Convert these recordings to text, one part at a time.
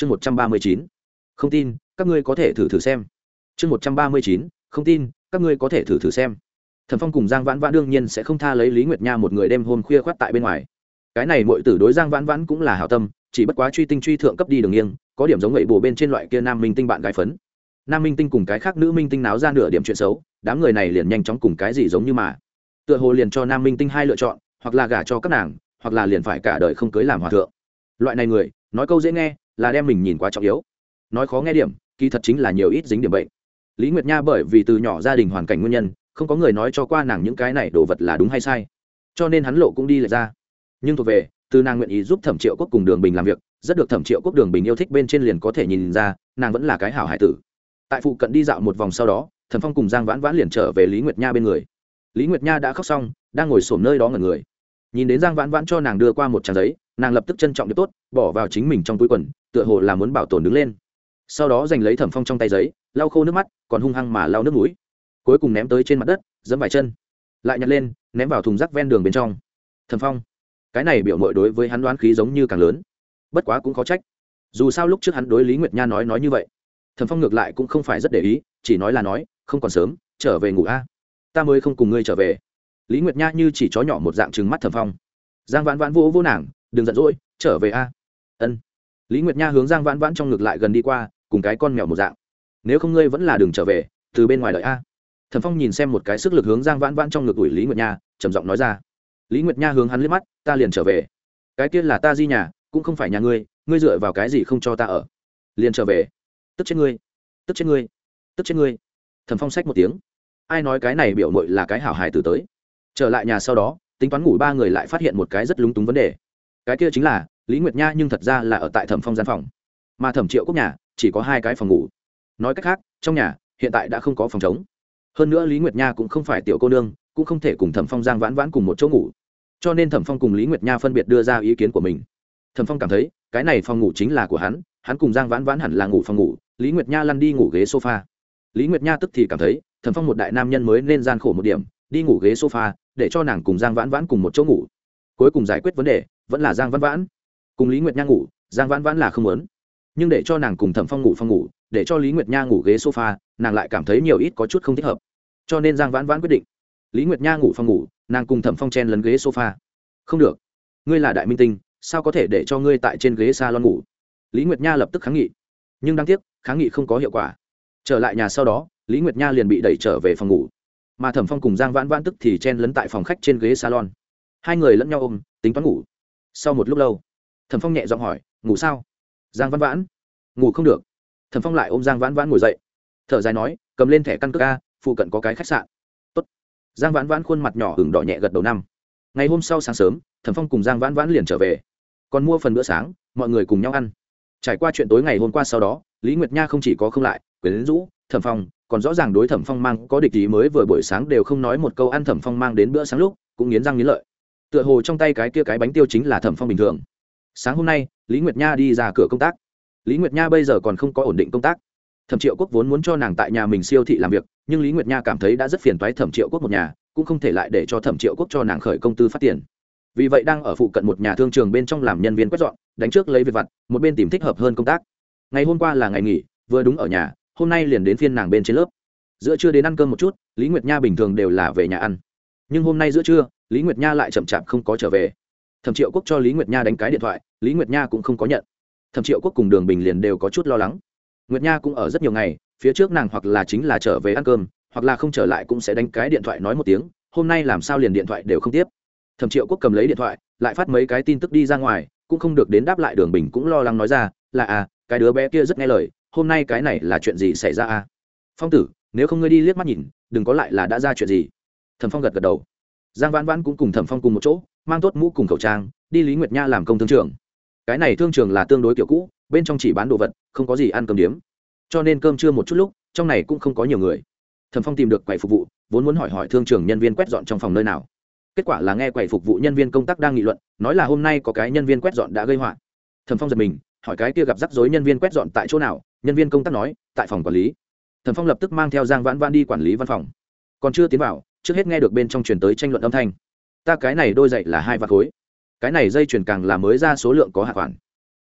chương một trăm ba mươi chín, không tin, các ngươi có thể thử thử xem. Chương một trăm ba mươi chín, không tin, các ngươi có thể thử thử xem. Thẩm phong cùng giang vãn vãn đương nhiên sẽ không tha lấy lý nguyệt nha một người đêm hôm khuya khoát tại bên ngoài. Cái này mọi tử đối giang vãn vãn cũng là hảo tâm, chỉ bất quá truy tinh truy thượng cấp đi đường nghiêng, có điểm giống vậy bổ bên trên loại kia nam minh tinh bạn gái phấn. Nam minh tinh cùng cái khác nữ minh tinh náo ra nửa điểm chuyện xấu, đám người này liền nhanh chóng cùng cái gì giống như mà. Tựa hồ liền cho nam minh tinh hai lựa chọn, hoặc là gả cho các nàng, hoặc là liền phải cả đời không cưới làm hòa thượng. Loại này người, nói câu dễ nghe là đem mình nhìn quá trọng yếu. Nói khó nghe điểm, kỳ thật chính là nhiều ít dính điểm bệnh. Lý nguyệt nha bởi vì từ nhỏ gia đình hoàn cảnh nguyên nhân, không có người nói cho qua nàng những cái này đồ vật là đúng hay sai. Cho nên hắn lộ cũng đi lệch ra. Nhưng thuộc về, từ nàng nguyện ý giúp thẩm triệu quốc cùng đường bình làm việc, rất được thẩm triệu quốc đường bình yêu thích bên trên liền có thể nhìn ra, nàng vẫn là cái hảo hải tử. Tại phụ cận đi dạo một vòng sau đó, thẩm phong cùng giang vãn vãn liền trở về lý nguyệt nha bên người. Lý nguyệt nha đã khóc xong, đang ngồi sổm nơi đó ngẩn người. Nhìn đến giang vãn vãn cho nàng đưa qua một trang giấy, nàng lập tức trân trọng được tốt, bỏ vào chính mình trong túi quần tựa hồ là muốn bảo tồn đứng lên. Sau đó giành lấy thẩm phong trong tay giấy, lau khô nước mắt, còn hung hăng mà lau nước mũi. Cuối cùng ném tới trên mặt đất dẫm vài chân. Lại nhặt lên, ném vào thùng rác ven đường bên trong. Thẩm phong, cái này biểu mội đối với hắn đoán khí giống như càng lớn. Bất quá cũng khó trách. Dù sao lúc trước hắn đối lý nguyệt nha nói nói như vậy, thẩm phong ngược lại cũng không phải rất để ý, chỉ nói là nói, không còn sớm, trở về ngủ a. Ta mới không cùng ngươi trở về. Lý nguyệt nha như chỉ chó nhỏ một dạng trừng mắt thẩm phong. Giang vãn vãn vỗ vỗ nàng, đừng giận dỗi, trở về a. Ân lý nguyệt nha hướng giang vãn vãn trong ngược lại gần đi qua, cùng cái con mèo một dạng. Nếu không ngươi vẫn là đường trở về, từ bên ngoài đợi a. Thẩm phong nhìn xem một cái sức lực hướng giang vãn vãn trong ngược ủi lý nguyệt nha, trầm giọng nói ra. Lý nguyệt nha hướng hắn liếc mắt, ta liền trở về. Cái kia là ta di nhà, cũng không phải nhà ngươi ngươi dựa vào cái gì không cho ta ở? Liền trở về. Tức chết ngươi. Tức chết ngươi. Tức chết ngươi. Thẩm phong sách một tiếng. Ai nói cái này biểu mội là cái hảo hài từ tới? Trở lại nhà sau đó, tính toán ngủ ba người lại phát hiện một cái rất lúng túng vấn đề. Cái kia chính là lý nguyệt nha nhưng thật ra là ở tại thẩm phong gian phòng. Mà thẩm triệu quốc nhà chỉ có hai cái phòng ngủ. Nói cách khác, trong nhà, hiện tại đã không có phòng chống hơn nữa lý nguyệt nha cũng không phải tiểu cô nương, cũng không thể cùng thẩm phong giang vãn vãn cùng một chỗ ngủ. Cho nên thẩm phong cùng lý nguyệt nha phân biệt đưa ra ý kiến của mình. Thẩm phong cảm thấy, cái này phòng ngủ chính là của hắn hắn cùng giang vãn vãn hẳn là ngủ phòng ngủ, lý nguyệt nha lăn đi ngủ ghế sofa. Lý nguyệt nha tức thì cảm thấy, thẩm phong một đại nam nhân mới nên gian khổ một điểm, đi ngủ ghế sofa, để cho nàng cùng giang vãn vãn cùng một chỗ ngủ. Cuối cùng giải quyết vấn đề, vẫn là giang vãn vãn cùng lý nguyệt nha ngủ, giang vãn vãn là không muốn. Nhưng để cho nàng cùng thẩm phong ngủ phòng ngủ, để cho lý nguyệt nha ngủ ghế sofa, nàng lại cảm thấy nhiều ít có chút không thích hợp. Cho nên giang vãn vãn quyết định, lý nguyệt nha ngủ phòng ngủ, nàng cùng thẩm phong chen lấn ghế sofa. Không được. Ngươi là đại minh tinh, sao có thể để cho ngươi tại trên ghế s a lon ngủ? Lý nguyệt nha lập tức kháng nghị. Nhưng đáng tiếc, kháng nghị không có hiệu quả. Trở lại nhà sau đó, lý nguyệt nha liền bị đẩy trở về phòng ngủ. Mà thẩm phong cùng giang vãn vãn tức thì chen lấn tại phòng khách trên ghế salon. Hai người lẫn nhau ôm, tính toán ngủ. Sau một lúc lâu thẩm phong nhẹ giọng hỏi, ngủ sao? Giang Văn vãn. Ngủ không được. Thẩm phong lại ôm giang vãn vãn ngồi dậy. Thở dài nói, cầm lên thẻ căn cước ca phụ cận có cái khách sạn. Tốt. giang vãn vãn khuôn mặt nhỏ hừng đỏ nhẹ gật đầu năm. Ngày hôm sau sáng sớm, thẩm phong cùng giang vãn vãn liền trở về. Còn mua phần bữa sáng, mọi người cùng nhau ăn. Trải qua chuyện tối ngày hôm qua sau đó, lý nguyệt nha không chỉ có không lại quyến rũ, thẩm phong, còn rõ ràng đối thẩm phong mang có địch ý mới vừa buổi sáng đều không nói một câu ăn thẩm phong mang đến bữa sáng lúc, cũng nghiến răng nghiến lợi. Tựa hồ trong tay cái kia cái bánh tiêu chính là thẩm phong bình thường sáng hôm nay, lý nguyệt nha đi ra cửa công tác. Lý nguyệt nha bây giờ còn không có ổn định công tác. Thẩm triệu quốc vốn muốn cho nàng tại nhà mình siêu thị làm việc, nhưng lý nguyệt nha cảm thấy đã rất phiền toái thẩm triệu quốc một nhà, cũng không thể lại để cho thẩm triệu quốc cho nàng khởi công tư phát tiền. Vì vậy đang ở phụ cận một nhà thương trường bên trong làm nhân viên quét dọn, đánh trước lấy việc vặt, một bên tìm thích hợp hơn công tác. Ngày hôm qua là ngày nghỉ, vừa đúng ở nhà, hôm nay liền đến phiên nàng bên trên lớp. Giữa trưa đến ăn cơm một chút, lý nguyệt nha bình thường đều là về nhà ăn. Nhưng hôm nay giữa trưa, lý nguyệt nha lại chậm chạp không có trở về thẩm triệu quốc cho lý nguyệt nha đánh cái điện thoại, lý nguyệt nha cũng không có nhận. Thẩm triệu quốc cùng đường bình liền đều có chút lo lắng. Nguyệt nha cũng ở rất nhiều ngày, phía trước nàng hoặc là chính là trở về ăn cơm, hoặc là không trở lại cũng sẽ đánh cái điện thoại nói một tiếng, hôm nay làm sao liền điện thoại đều không tiếp. Thẩm triệu quốc cầm lấy điện thoại, lại phát mấy cái tin tức đi ra ngoài, cũng không được đến đáp lại đường bình cũng lo lắng nói ra, là à cái đứa bé kia rất nghe lời, hôm nay cái này là chuyện gì xảy ra à? Phong tử, nếu không ngươi đi liếc mắt nhìn, đừng có lại là đã ra chuyện gì. Thẩm phong gật gật đầu. Giang vãn vãn cũng cùng thẩm phong cùng một chỗ mang tốt mũ cùng khẩu trang, đi lý nguyệt nha làm công thương trường. Cái này thương trường là tương đối kiểu cũ, bên trong chỉ bán đồ vật, không có gì ăn cơm điếm. Cho nên cơm trưa một chút lúc, trong này cũng không có nhiều người. Thẩm phong tìm được quầy phục vụ, vốn muốn hỏi hỏi thương trường nhân viên quét dọn trong phòng nơi nào. Kết quả là nghe quầy phục vụ nhân viên công tác đang nghị luận, nói là hôm nay có cái nhân viên quét dọn đã gây họa. Thẩm phong giật mình, hỏi cái kia gặp rắc rối nhân viên quét dọn tại chỗ nào, nhân viên công tác nói, tại phòng quản lý. Thẩm phong lập tức mang theo giang vãn vãn đi quản lý văn phòng. Còn chưa tiến vào, trước hết nghe được bên trong truyền tới tranh luận âm thanh ta cái này đôi dậy là hai vạt khối. Cái này dây chuyển càng là mới ra số lượng có hạ khoản.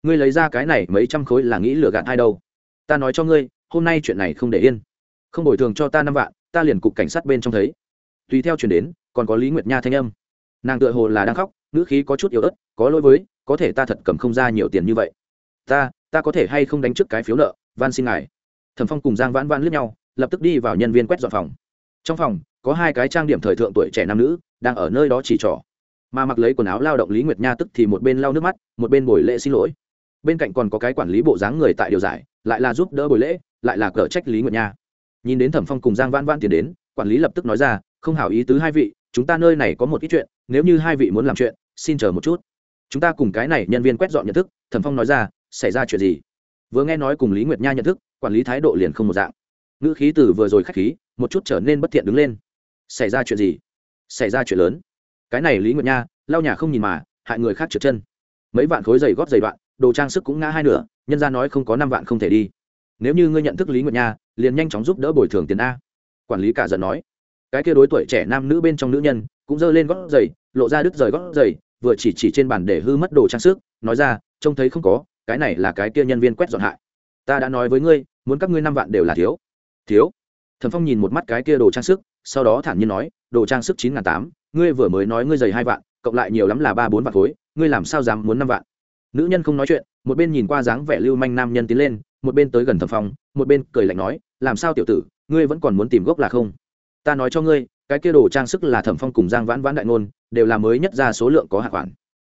Ngươi lấy ra cái này mấy trăm khối là nghĩ lừa gạt ai đâu. Ta nói cho ngươi, hôm nay chuyện này không để yên. Không bồi thường cho ta năm vạn, ta liền cục cảnh sát bên trong thấy. Tùy theo chuyển đến, còn có lý nguyệt nha thanh âm. Nàng tựa hồ là đang khóc, ngữ khí có chút yếu ớt, có lỗi với, có thể ta thật cầm không ra nhiều tiền như vậy. Ta ta có thể hay không đánh trước cái phiếu nợ, van xin ngài. Thẩm phong cùng giang vãn vãn lướt nhau, lập tức đi vào nhân viên quét dọn phòng. Trong phòng, có hai cái trang điểm thời thượng tuổi trẻ nam nữ đang ở nơi đó chỉ trỏ. Mà mặc lấy quần áo lao động lý nguyệt nha tức thì một bên lau nước mắt, một bên bồi lễ xin lỗi. Bên cạnh còn có cái quản lý bộ dáng người tại điều giải, lại là giúp đỡ buổi lễ, lại là cờ trách lý nguyệt nha. Nhìn đến thẩm phong cùng giang vãn vãn tiền đến, quản lý lập tức nói ra, không hảo ý tứ hai vị, chúng ta nơi này có một ít chuyện, nếu như hai vị muốn làm chuyện, xin chờ một chút. Chúng ta cùng cái này nhân viên quét dọn nhận thức, thẩm phong nói ra, xảy ra chuyện gì? Vừa nghe nói cùng lý nguyệt nha nhận thức, quản lý thái độ liền không một dạng. Ngữ khí từ vừa rồi k h á c h khí, một chút trở nên bất thiện đứng lên. Xảy ra chuyện gì? Xảy ra chuyện lớn. Cái này lý nguyệt nha, lau nhà không nhìn mà, hại người khác trượt chân. Mấy vạn khối giày góp giày đoạn, đồ trang sức cũng ngã hai nửa, nhân ra nói không có năm vạn không thể đi. Nếu như ngươi nhận thức lý nguyệt nha, liền nhanh chóng giúp đỡ bồi thường tiền a. Quản lý cả giận nói. Cái kia đối tuổi trẻ nam nữ bên trong nữ nhân, cũng giơ lên gót giày, lộ ra đứt rời gót giày, vừa chỉ chỉ trên bàn để hư mất đồ trang sức, nói ra, trông thấy không có, cái này là cái kia nhân viên quét dọn hại. Ta đã nói với ngươi, muốn các ngươi năm vạn đều là thiếu. Thiếu? Thần phong nhìn một mắt cái kia đồ trang sức sau đó thản nhiên nói, đồ trang sức chín n g h n tám, ngươi vừa mới nói ngươi dày hai vạn, cộng lại nhiều lắm là ba bốn vạn khối, ngươi làm sao dám muốn năm vạn? Nữ nhân không nói chuyện, một bên nhìn qua dáng vẻ lưu manh nam nhân tiến lên, một bên tới gần thẩm phong, một bên cười lạnh nói, làm sao tiểu tử, ngươi vẫn còn muốn tìm gốc là không? Ta nói cho ngươi, cái kia đồ trang sức là thẩm phong cùng giang vãn vãn đại ngôn, đều là mới nhất ra số lượng có hạ khoản.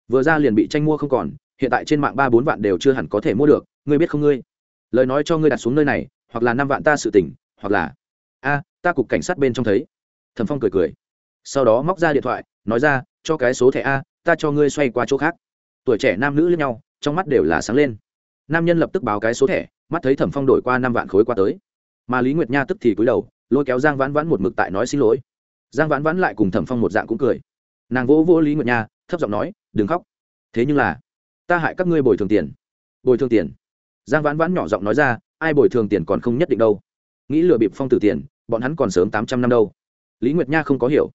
Vừa ra liền bị tranh mua không còn, hiện tại trên mạng ba bốn vạn đều chưa hẳn có thể mua được, ngươi biết không ngươi? Lời nói cho ngươi đặt xuống nơi này, hoặc là năm vạn ta sự tỉnh hoặc là, a ta cục cảnh sát bên trong thấy. Thẩm phong cười cười. Sau đó móc ra điện thoại, nói ra, cho cái số thẻ a, ta cho ngươi xoay qua chỗ khác. Tuổi trẻ nam nữ lẫn nhau, trong mắt đều là sáng lên. Nam nhân lập tức báo cái số thẻ, mắt thấy thẩm phong đổi qua năm vạn khối qua tới. Mà lý nguyệt nha tức thì cúi đầu, lôi kéo giang vãn vãn một mực tại nói xin lỗi. Giang vãn vãn lại cùng thẩm phong một dạng cũng cười. Nàng vỗ vỗ lý nguyệt nha, thấp giọng nói, đừng khóc. Thế nhưng là, ta hại các ngươi bồi thường tiền. Bồi thường tiền? Giang vãn vãn nhỏ giọng nói ra, ai bồi thường tiền còn không nhất định đâu. Nghĩ lừa bịp phong tử tiền bọn hắn còn sớm tám trăm năm đâu. Lý nguyệt nha không có hiểu.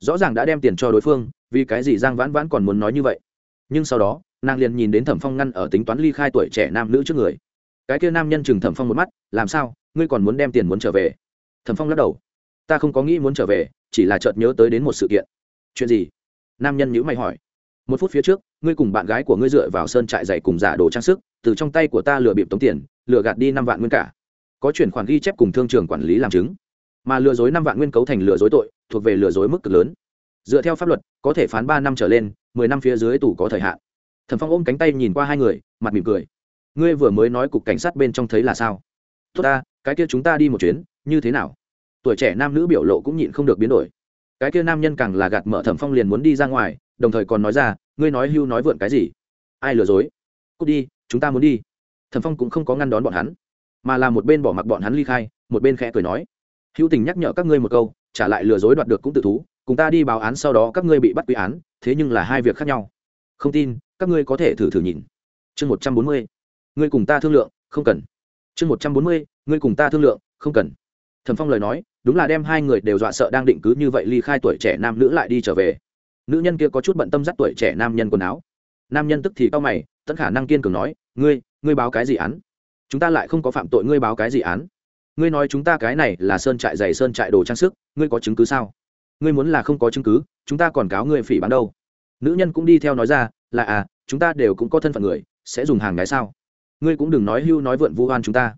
Rõ ràng đã đem tiền cho đối phương, vì cái gì giang vãn vãn còn muốn nói như vậy? Nhưng sau đó, nàng liền nhìn đến thẩm phong ngăn ở tính toán ly khai tuổi trẻ nam nữ trước người. Cái kia nam nhân chừng thẩm phong một mắt, làm sao? Ngươi còn muốn đem tiền muốn trở về? Thẩm phong lắc đầu. Ta không có nghĩ muốn trở về, chỉ là chợt nhớ tới đến một sự kiện. Chuyện gì? Nam nhân nhữ mày hỏi. Một phút phía trước, ngươi cùng bạn gái của ngươi dựa vào sơn trại dày cùng giả đồ trang sức, từ trong tay của ta lừa bịp tống tiền, lừa gạt đi năm vạn nguyên cả. Có chuyển khoản ghi chép cùng thương trường quản lý làm chứng mà lừa dối năm vạn nguyên cấu thành lừa dối tội, thuộc về lừa dối mức cực lớn. Dựa theo pháp luật, có thể phán ba năm trở lên, mười năm phía dưới tù có thời hạn. Thẩm phong ôm cánh tay nhìn qua hai người, mặt mỉm cười. Ngươi vừa mới nói cục cảnh sát bên trong thấy là sao? Tốt ta, cái kia chúng ta đi một chuyến, như thế nào? Tuổi trẻ nam nữ biểu lộ cũng nhịn không được biến đổi. Cái kia nam nhân càng là gạt mở thẩm phong liền muốn đi ra ngoài, đồng thời còn nói ra, ngươi nói hưu nói vượn cái gì? Ai lừa dối? Cút đi, chúng ta muốn đi. Thẩm phong cũng không có ngăn đón bọn hắn, mà là một bên bỏ mặc bọn hắn ly khai, một bên khẽ cười nói hữu tình nhắc nhở các ngươi một câu, trả lại lừa dối đoạt được cũng tự thú, cùng ta đi báo án sau đó các ngươi bị bắt quy án, thế nhưng là hai việc khác nhau. Không tin, các ngươi có thể thử thử nhìn. Chương một trăm bốn mươi, ngươi cùng ta thương lượng, không cần. Chương một trăm bốn mươi, ngươi cùng ta thương lượng, không cần. Thẩm phong lời nói, đúng là đem hai người đều dọa sợ đang định cứ như vậy ly khai tuổi trẻ nam nữ lại đi trở về. Nữ nhân kia có chút bận tâm dắt tuổi trẻ nam nhân quần áo. Nam nhân tức thì cao mày tất khả năng kiên cường nói, ngươi ngươi báo cái gì án? Chúng ta lại không có phạm tội, ngươi báo cái gì án? Ngươi nói chúng ta cái này là sơn trại giày sơn trại đồ trang sức, ngươi có chứng cứ sao? Ngươi muốn là không có chứng cứ, chúng ta còn cáo ngươi phỉ bán đâu? Nữ nhân cũng đi theo nói ra, là à chúng ta đều cũng có thân phận người, sẽ dùng hàng gái sao? Ngươi cũng đừng nói hưu nói vượn vu oan chúng ta.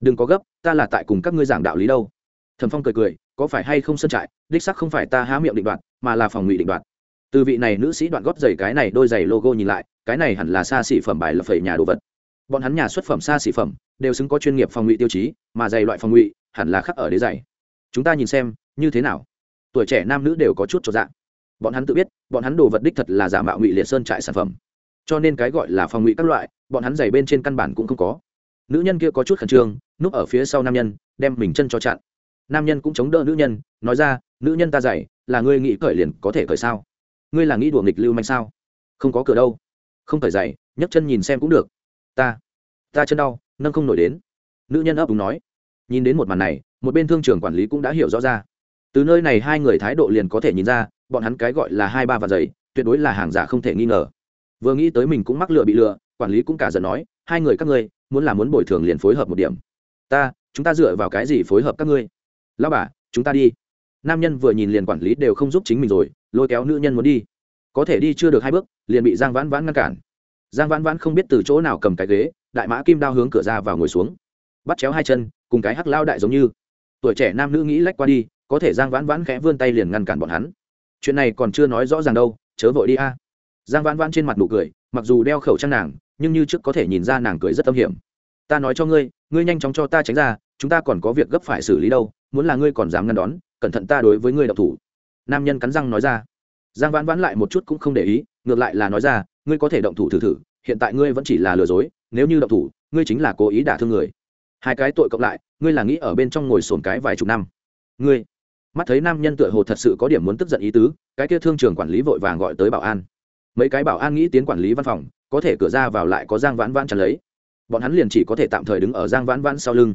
Đừng có gấp, ta là tại cùng các ngươi giảng đạo lý đâu. Thẩm phong cười cười, có phải hay không sơn trại, đích sắc không phải ta há miệng định đoạt, mà là phòng ngụy định đoạt. Từ vị này nữ sĩ đoạn góp giày cái này đôi giày logo nhìn lại, cái này hẳn là xa xỉ phẩm bài lập phẩy nhà đồ vật bọn hắn nhà xuất phẩm xa xỉ phẩm, đều xứng có chuyên nghiệp phòng ngụy tiêu chí, mà giày loại phòng ngụy, hẳn là khắc ở đế giày. Chúng ta nhìn xem, như thế nào? Tuổi trẻ nam nữ đều có chút cho dạng bọn hắn tự biết, bọn hắn đồ vật đích thật là giả mạo ngụy liệt sơn trại sản phẩm. Cho nên cái gọi là phòng ngụy các loại, bọn hắn giày bên trên căn bản cũng không có. Nữ nhân kia có chút khẩn trương, núp ở phía sau nam nhân, đem mình chân cho chặn. Nam nhân cũng chống đỡ nữ nhân, nói ra, nữ nhân ta giày là ngươi nghĩ cởi liền có thể cởi sao? Ngươi là nghĩ đùa nghịch lưu manh sao? Không có cửa đâu. Không cởi giày, nhấc chân nhìn xem cũng được. Ta ta chân đau, nâng không nổi đến. Nữ nhân ấp đúng nói. Nhìn đến một màn này, một bên thương trường quản lý cũng đã hiểu rõ ra. Từ nơi này hai người thái độ liền có thể nhìn ra, bọn hắn cái gọi là hai ba và giày, tuyệt đối là hàng giả không thể nghi ngờ. Vừa nghĩ tới mình cũng mắc lừa bị lừa, quản lý cũng cả giận nói, hai người các ngươi, muốn làm muốn bồi thường liền phối hợp một điểm. Ta, chúng ta dựa vào cái gì phối hợp các ngươi? Lao bà, chúng ta đi. Nam nhân vừa nhìn liền quản lý đều không giúp chính mình rồi, lôi kéo nữ nhân muốn đi. Có thể đi chưa được hai bước, liền bị giang vãn vãn ngăn cản. Giang vãn vãn không biết từ chỗ nào cầm cái ghế đại mã kim đao hướng cửa ra vào ngồi xuống. Bắt chéo hai chân, cùng cái hắc lao đại giống như. Tuổi trẻ nam nữ nghĩ lách qua đi, có thể giang vãn vãn khẽ vươn tay liền ngăn cản bọn hắn. Chuyện này còn chưa nói rõ ràng đâu, chớ vội đi a. Giang vãn vãn trên mặt nụ cười, mặc dù đeo khẩu trang nàng, nhưng như trước có thể nhìn ra nàng cười rất âm hiểm. Ta nói cho ngươi ngươi nhanh chóng cho ta tránh ra, chúng ta còn có việc gấp phải xử lý đâu, muốn là ngươi còn dám ngăn đón, cẩn thận ta đối với ngươi độc thủ. Nam nhân cắn răng nói ra. Giang vãn vãn lại một chút cũng không để ý, ngược lại là nói ra, ngươi có thể động thủ thử thử, hiện tại ngươi vẫn chỉ là lừa dối nếu như động thủ, ngươi chính là cố ý đả thương người. Hai cái tội cộng lại, ngươi là nghĩ ở bên trong ngồi sồn cái vài chục năm. Ngươi, mắt thấy nam nhân tựa hồ thật sự có điểm muốn tức giận ý tứ, cái kia thương trường quản lý vội vàng gọi tới bảo an. Mấy cái bảo an nghĩ tiến quản lý văn phòng, có thể cửa ra vào lại có giang vãn vãn chắn lấy. Bọn hắn liền chỉ có thể tạm thời đứng ở giang vãn vãn sau lưng.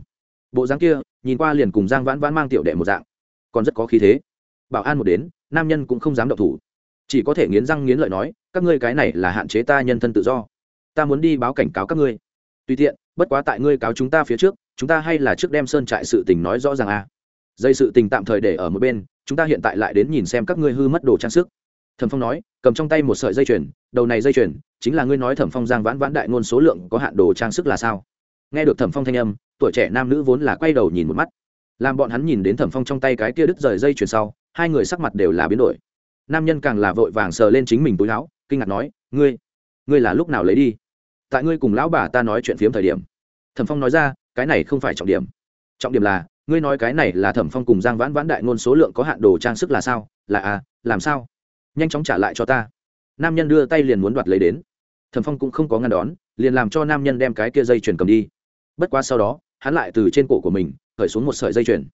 Bộ dáng kia, nhìn qua liền cùng giang vãn vãn mang tiểu đệ một dạng. Còn rất có khí thế. Bảo an một đến, nam nhân cũng không dám động thủ. Chỉ có thể nghiến răng nghiến lợi nói, các ngươi cái này là hạn chế ta nhân thân tự do ta muốn đi báo cảnh cáo các ngươi. Tùy tiện, bất quá tại ngươi cáo chúng ta phía trước, chúng ta hay là trước đem sơn trại sự tình nói rõ ràng a. À. dây sự tình tạm thời để ở một bên, chúng ta hiện tại lại đến nhìn xem các ngươi hư mất đồ trang sức. Thẩm phong nói, cầm trong tay một sợi dây chuyền, đầu này dây chuyền, chính là ngươi nói thẩm phong giang vãn vãn đại ngôn số lượng có hạn đồ trang sức là sao? Nghe được thẩm phong thanh âm, tuổi trẻ nam nữ vốn là quay đầu nhìn một mắt. Làm bọn hắn nhìn đến thẩm phong trong tay cái kia đứt rời dây chuyền sau, hai người sắc mặt đều là biến đổi. Nam nhân càng là vội vàng sờ lên chính mình túi áo, kinh ngạc nói, ngươi ngươi là lúc nào lấy đi? Tại ngươi cùng lão bà ta nói chuyện phiếm thời điểm. Thẩm phong nói ra, cái này không phải trọng điểm. Trọng điểm là, ngươi nói cái này là thẩm phong cùng giang vãn vãn đại ngôn số lượng có hạn đồ trang sức là sao? Là à làm sao? Nhanh chóng trả lại cho ta. Nam nhân đưa tay liền muốn đoạt lấy đến. Thẩm phong cũng không có ngăn đón, liền làm cho nam nhân đem cái kia dây chuyền cầm đi. Bất quá sau đó, hắn lại từ trên cổ của mình khởi xuống một sợi dây chuyền.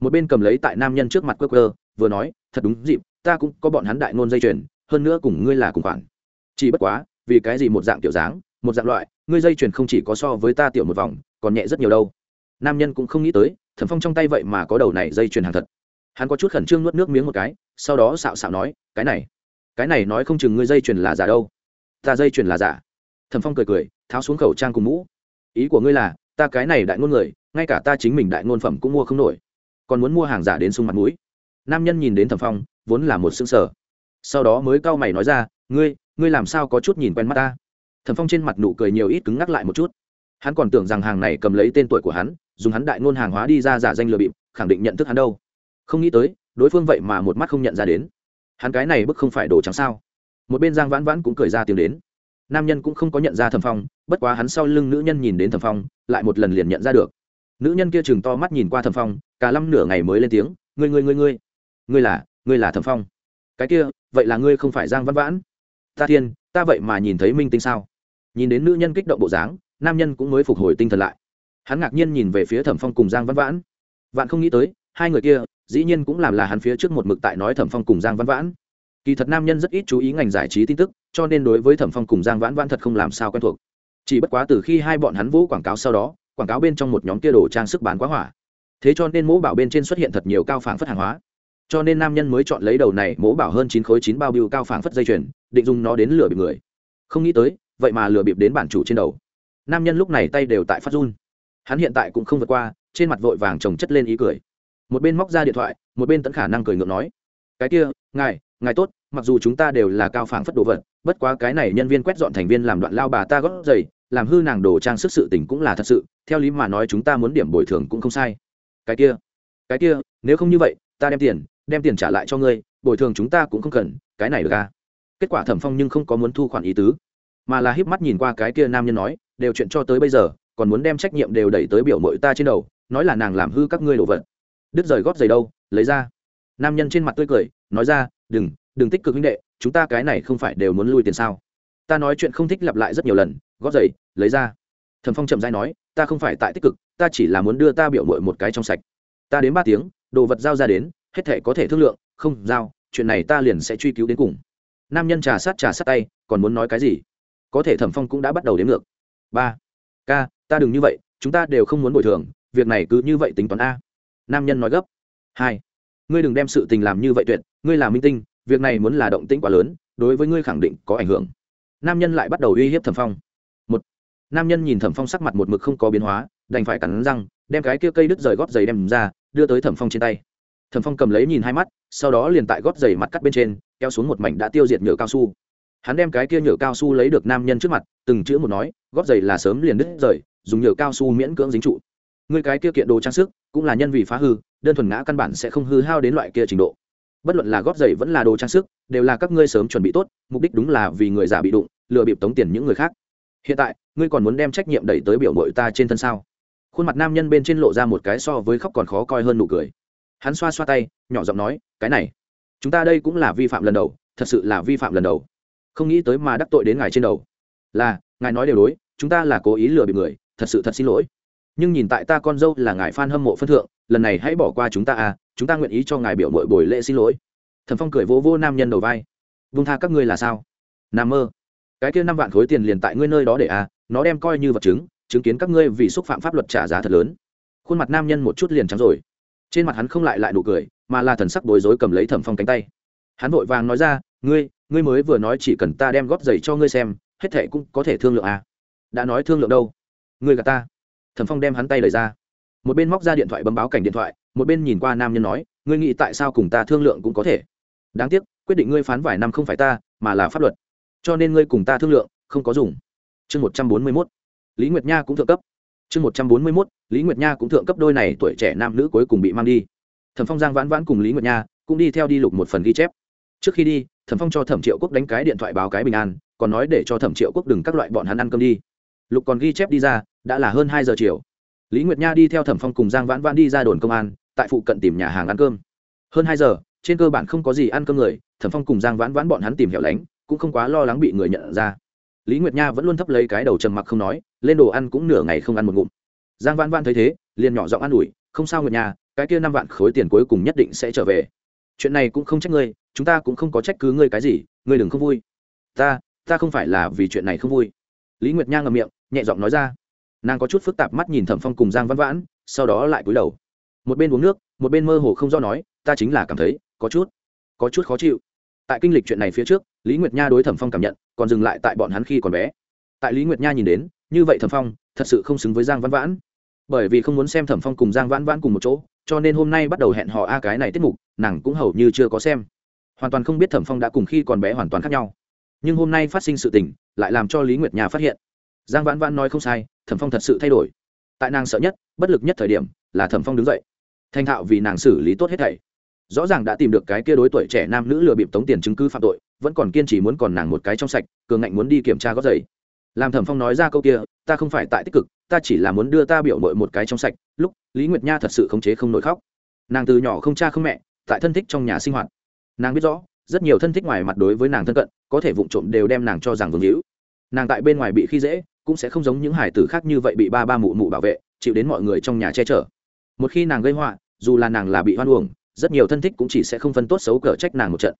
Một bên cầm lấy tại nam nhân trước mặt quơ quơ, vừa nói, thật đúng dịp, ta cũng có bọn hắn đại ngôn dây chuyền, hơn nữa cùng ngươi là cùng khoản. Chỉ bất quá, vì cái gì một dạng tiểu dáng một dạng loại, ngươi dây chuyền không chỉ có so với ta tiểu một vòng, còn nhẹ rất nhiều đâu. Nam nhân cũng không nghĩ tới, thẩm phong trong tay vậy mà có đầu này dây chuyền hàng thật. Hắn có chút khẩn trương nuốt nước miếng một cái, sau đó xạo xạo nói, cái này cái này nói không chừng ngươi dây chuyền là giả đâu. Ta dây chuyền là giả. Thẩm phong cười cười, tháo xuống khẩu trang cùng mũ. Ý của ngươi là, ta cái này đại ngôn người, ngay cả ta chính mình đại ngôn phẩm cũng mua không nổi, còn muốn mua hàng giả đến sung mặt mũi. Nam nhân nhìn đến thẩm phong, vốn là một xương sở sau đó mới cau mày nói ra, ngươi ngươi làm sao có chút nhìn quen mắt ta? Thẩm phong trên mặt nụ cười nhiều ít cứng ngắc lại một chút. Hắn còn tưởng rằng hàng này cầm lấy tên tuổi của hắn, dùng hắn đại ngôn hàng hóa đi ra giả danh lừa bịp, khẳng định nhận thức hắn đâu. Không nghĩ tới, đối phương vậy mà một mắt không nhận ra đến. Hắn cái này bức không phải đồ trắng sao? Một bên giang vãn vãn cũng cười ra tiếng đến. Nam nhân cũng không có nhận ra thẩm phong, bất quá hắn sau lưng nữ nhân nhìn đến thẩm phong, lại một lần liền nhận ra được. Nữ nhân kia chừng to mắt nhìn qua thẩm phong, cả năm nửa ngày mới lên tiếng, ngươi ngươi ngươi ngươi ngươi là ngươi là thẩm phong. Cái kia, vậy là ngươi không phải giang vãn vãn? Ta thiên, ta vậy mà nhìn thấy minh tinh sao? Nhìn đến nữ nhân kích động bộ dáng, nam nhân cũng mới phục hồi tinh thần lại. Hắn ngạc nhiên nhìn về phía thẩm phong cùng giang văn vãn. Vạn không nghĩ tới, hai người kia, dĩ nhiên cũng làm là hắn phía trước một mực tại nói thẩm phong cùng giang văn vãn. Kỳ thật nam nhân rất ít chú ý ngành giải trí tin tức, cho nên đối với thẩm phong cùng giang vãn vãn thật không làm sao quen thuộc. Chỉ bất quá từ khi hai bọn hắn vũ quảng cáo sau đó, quảng cáo bên trong một nhóm kia đồ trang sức bán quá hỏa. Thế cho nên mẫu bảo bên trên xuất hiện thật nhiều cao phảng phất hàng hóa. Cho nên nam nhân mới chọn lấy đầu này, mẫu bảo hơn chín khối chín bao bưu cao phảng phất dây chuyền, định dùng nó đến lửa bị người. Không nghĩ tới vậy mà lừa bịp đến bản chủ trên đầu. Nam nhân lúc này tay đều tại phát run. Hắn hiện tại cũng không vượt qua, trên mặt vội vàng trồng chất lên ý cười. Một bên móc ra điện thoại, một bên tận khả năng cười ngượng nói. Cái kia, ngài ngài tốt, mặc dù chúng ta đều là cao phảng phất đồ vật, bất quá cái này nhân viên quét dọn thành viên làm đoạn lao bà ta gót giày, làm hư nàng đồ trang sức sự tình cũng là thật sự, theo lý mà nói chúng ta muốn điểm bồi thường cũng không sai. Cái kia cái kia, nếu không như vậy, ta đem tiền đem tiền trả lại cho ngươi, bồi thường chúng ta cũng không cần, cái này được à? Kết quả thẩm phong nhưng không có muốn thu khoản ý tứ mà là híp mắt nhìn qua cái kia nam nhân nói, đều chuyện cho tới bây giờ, còn muốn đem trách nhiệm đều đẩy tới biểu mội ta trên đầu, nói là nàng làm hư các ngươi đồ vật. Đứt rời gót giày đâu, lấy ra. Nam nhân trên mặt tươi cười, nói ra, đừng đừng tích cực huynh đệ, chúng ta cái này không phải đều muốn lui tiền sao? Ta nói chuyện không thích lặp lại rất nhiều lần, gót giày, lấy ra. Thẩm phong chậm dai nói, ta không phải tại tích cực, ta chỉ là muốn đưa ta biểu mội một cái trong sạch. Ta đến ba tiếng, đồ vật giao ra đến, hết thể có thể thương lượng, không giao, chuyện này ta liền sẽ truy cứu đến cùng. Nam nhân trà sát trà sát tay, còn muốn nói cái gì? Có thể thẩm phong cũng đã bắt đầu đến ngược. Ba. Ca, ta đừng như vậy, chúng ta đều không muốn bồi thường, việc này cứ như vậy tính toán a. Nam nhân nói gấp. Hai. Ngươi đừng đem sự tình làm như vậy tuyệt, ngươi là minh tinh, việc này muốn là động tĩnh quá lớn, đối với ngươi khẳng định có ảnh hưởng. Nam nhân lại bắt đầu uy hiếp thẩm phong. Một. Nam nhân nhìn thẩm phong sắc mặt một mực không có biến hóa, đành phải cắn răng, đem cái kia cây đứt rời gót giày đem ra, đưa tới thẩm phong trên tay. Thẩm phong cầm lấy nhìn hai mắt, sau đó liền tại gót giày mặt cắt bên trên, kéo xuống một mảnh đã tiêu diệt nhựa cao su hắn đem cái kia nhựa cao su lấy được nam nhân trước mặt, từng chữ một nói gót giày là sớm liền đứt rời, dùng nhựa cao su miễn cưỡng dính trụ. Người cái kia kiện đồ trang sức, cũng là nhân vì phá hư, đơn thuần ngã căn bản sẽ không hư hao đến loại kia trình độ. Bất luận là gót giày vẫn là đồ trang sức, đều là các ngươi sớm chuẩn bị tốt, mục đích đúng là vì người giả bị đụng, lừa bịp tống tiền những người khác. Hiện tại, ngươi còn muốn đem trách nhiệm đẩy tới biểu mội ta trên thân sao? Khuôn mặt nam nhân bên trên lộ ra một cái so với khóc còn khó coi hơn nụ cười. Hắn xoa xoa tay, nhỏ giọng nói, cái này, chúng ta đây cũng là vi phạm lần đầu, thật sự là vi phạm lần đầu không nghĩ tới mà đắc tội đến ngài trên đầu. Là, ngài nói đều đối, chúng ta là cố ý lừa bịp người, thật sự thật xin lỗi. Nhưng nhìn tại ta con dâu là ngài f a n hâm mộ phân thượng, lần này hãy bỏ qua chúng ta à chúng ta nguyện ý cho ngài biểu mội bồi lễ xin lỗi. Thần phong cười vỗ vô nam nhân đầu vai. Vung tha các ngươi là sao? N mơ. Cái kia năm vạn khối tiền liền tại ngươi nơi đó để à nó đem coi như vật chứng chứng kiến các ngươi vì xúc phạm pháp luật trả giá thật lớn. Khuôn mặt nam nhân một chút liền trắng rồi. Trên mặt hắn không lại lại nụ cười, mà là thần sắc bối rối cầm lấy thẩm phong cánh tay. Hắn vội vàng nói ra, ngươi ngươi mới vừa nói chỉ cần ta đem góp giày cho ngươi xem, hết thệ cũng có thể thương lượng à? Đã nói thương lượng đâu? Ngươi gạt ta. Thẩm phong đem hắn tay lời ra. Một bên móc ra điện thoại bấm báo cảnh điện thoại, một bên nhìn qua nam nhân nói, ngươi nghĩ tại sao cùng ta thương lượng cũng có thể. Đáng tiếc, quyết định ngươi phán vài năm không phải ta, mà là pháp luật. Cho nên ngươi cùng ta thương lượng, không có dùng. Chương một trăm bốn mươi mốt. Lý nguyệt nha cũng thượng cấp. Chương một trăm bốn mươi mốt. Lý nguyệt nha cũng thượng cấp đôi này tuổi trẻ nam nữ cuối cùng bị mang đi. Thẩm phong giang vãn vãn cùng lý nguyệt nha cũng đi theo đi lục một phần ghi chép trước khi đi, thẩm phong cho thẩm triệu quốc đánh cái điện thoại báo cái bình an, còn nói để cho thẩm triệu quốc đừng các loại bọn hắn ăn cơm đi. Lục còn ghi chép đi ra, đã là hơn hai giờ chiều. Lý nguyệt nha đi theo thẩm phong cùng giang vãn vãn đi ra đồn công an, tại phụ cận tìm nhà hàng ăn cơm. Hơn hai giờ, trên cơ bản không có gì ăn cơm người, thẩm phong cùng giang vãn vãn bọn hắn tìm hẻo lánh, cũng không quá lo lắng bị người nhận ra. Lý nguyệt nha vẫn luôn thấp lấy cái đầu trầm mặc không nói, lên đồ ăn cũng nửa ngày không ăn một ngụm. Giang vãn vãn thấy thế, liền nhỏ giọng an ủi, không sao nguyệt nha, cái kia năm vạn khối tiền cuối cùng nhất định sẽ trở về. Chuyện này cũng không trách ngươi chúng ta cũng không có trách cứ ngươi cái gì, ngươi đừng không vui. Ta ta không phải là vì chuyện này không vui. Lý nguyệt nha ngậm miệng, nhẹ giọng nói ra. Nàng có chút phức tạp mắt nhìn thẩm phong cùng giang văn vãn, sau đó lại cúi đầu. Một bên uống nước, một bên mơ hồ không do nói, ta chính là cảm thấy, có chút có chút khó chịu. Tại kinh lịch chuyện này phía trước, lý nguyệt nha đối thẩm phong cảm nhận, còn dừng lại tại bọn hắn khi còn bé. Tại lý nguyệt nha nhìn đến, như vậy thẩm phong, thật sự không xứng với giang văn vãn. Bởi vì không muốn xem thẩm phong cùng giang vãn vãn cùng một chỗ, cho nên hôm nay bắt đầu hẹn họ a cái này tiết mục, nàng cũng hầu như chưa có xem hoàn toàn không biết thẩm phong đã cùng khi còn bé hoàn toàn khác nhau nhưng hôm nay phát sinh sự tình lại làm cho lý nguyệt nha phát hiện giang vãn vãn nói không sai thẩm phong thật sự thay đổi tại nàng sợ nhất bất lực nhất thời điểm là thẩm phong đứng dậy thanh thạo vì nàng xử lý tốt hết thảy rõ ràng đã tìm được cái kia đối tuổi trẻ nam nữ lừa bịp tống tiền chứng cứ phạm tội vẫn còn kiên trì muốn còn nàng một cái trong sạch cường ngạnh muốn đi kiểm tra gót giày làm thẩm phong nói ra câu kia ta không phải tại tích cực ta chỉ là muốn đưa ta biểu mội một cái trong sạch lúc lý nguyệt nha thật sự khống chế không nổi khóc nàng từ nhỏ không cha không mẹ tại thân thích trong nhà sinh hoạt nàng biết rõ, rất nhiều thân thích ngoài mặt đối với nàng thân cận, có thể vụng trộm đều đem nàng cho rằng vương hữu. Nàng tại bên ngoài bị khi dễ, cũng sẽ không giống những hải tử khác như vậy bị ba ba mụ mụ bảo vệ, chịu đến mọi người trong nhà che chở. Một khi nàng gây họa, dù là nàng là bị hoan uổng, rất nhiều thân thích cũng chỉ sẽ không phân tốt xấu cờ trách nàng một trận.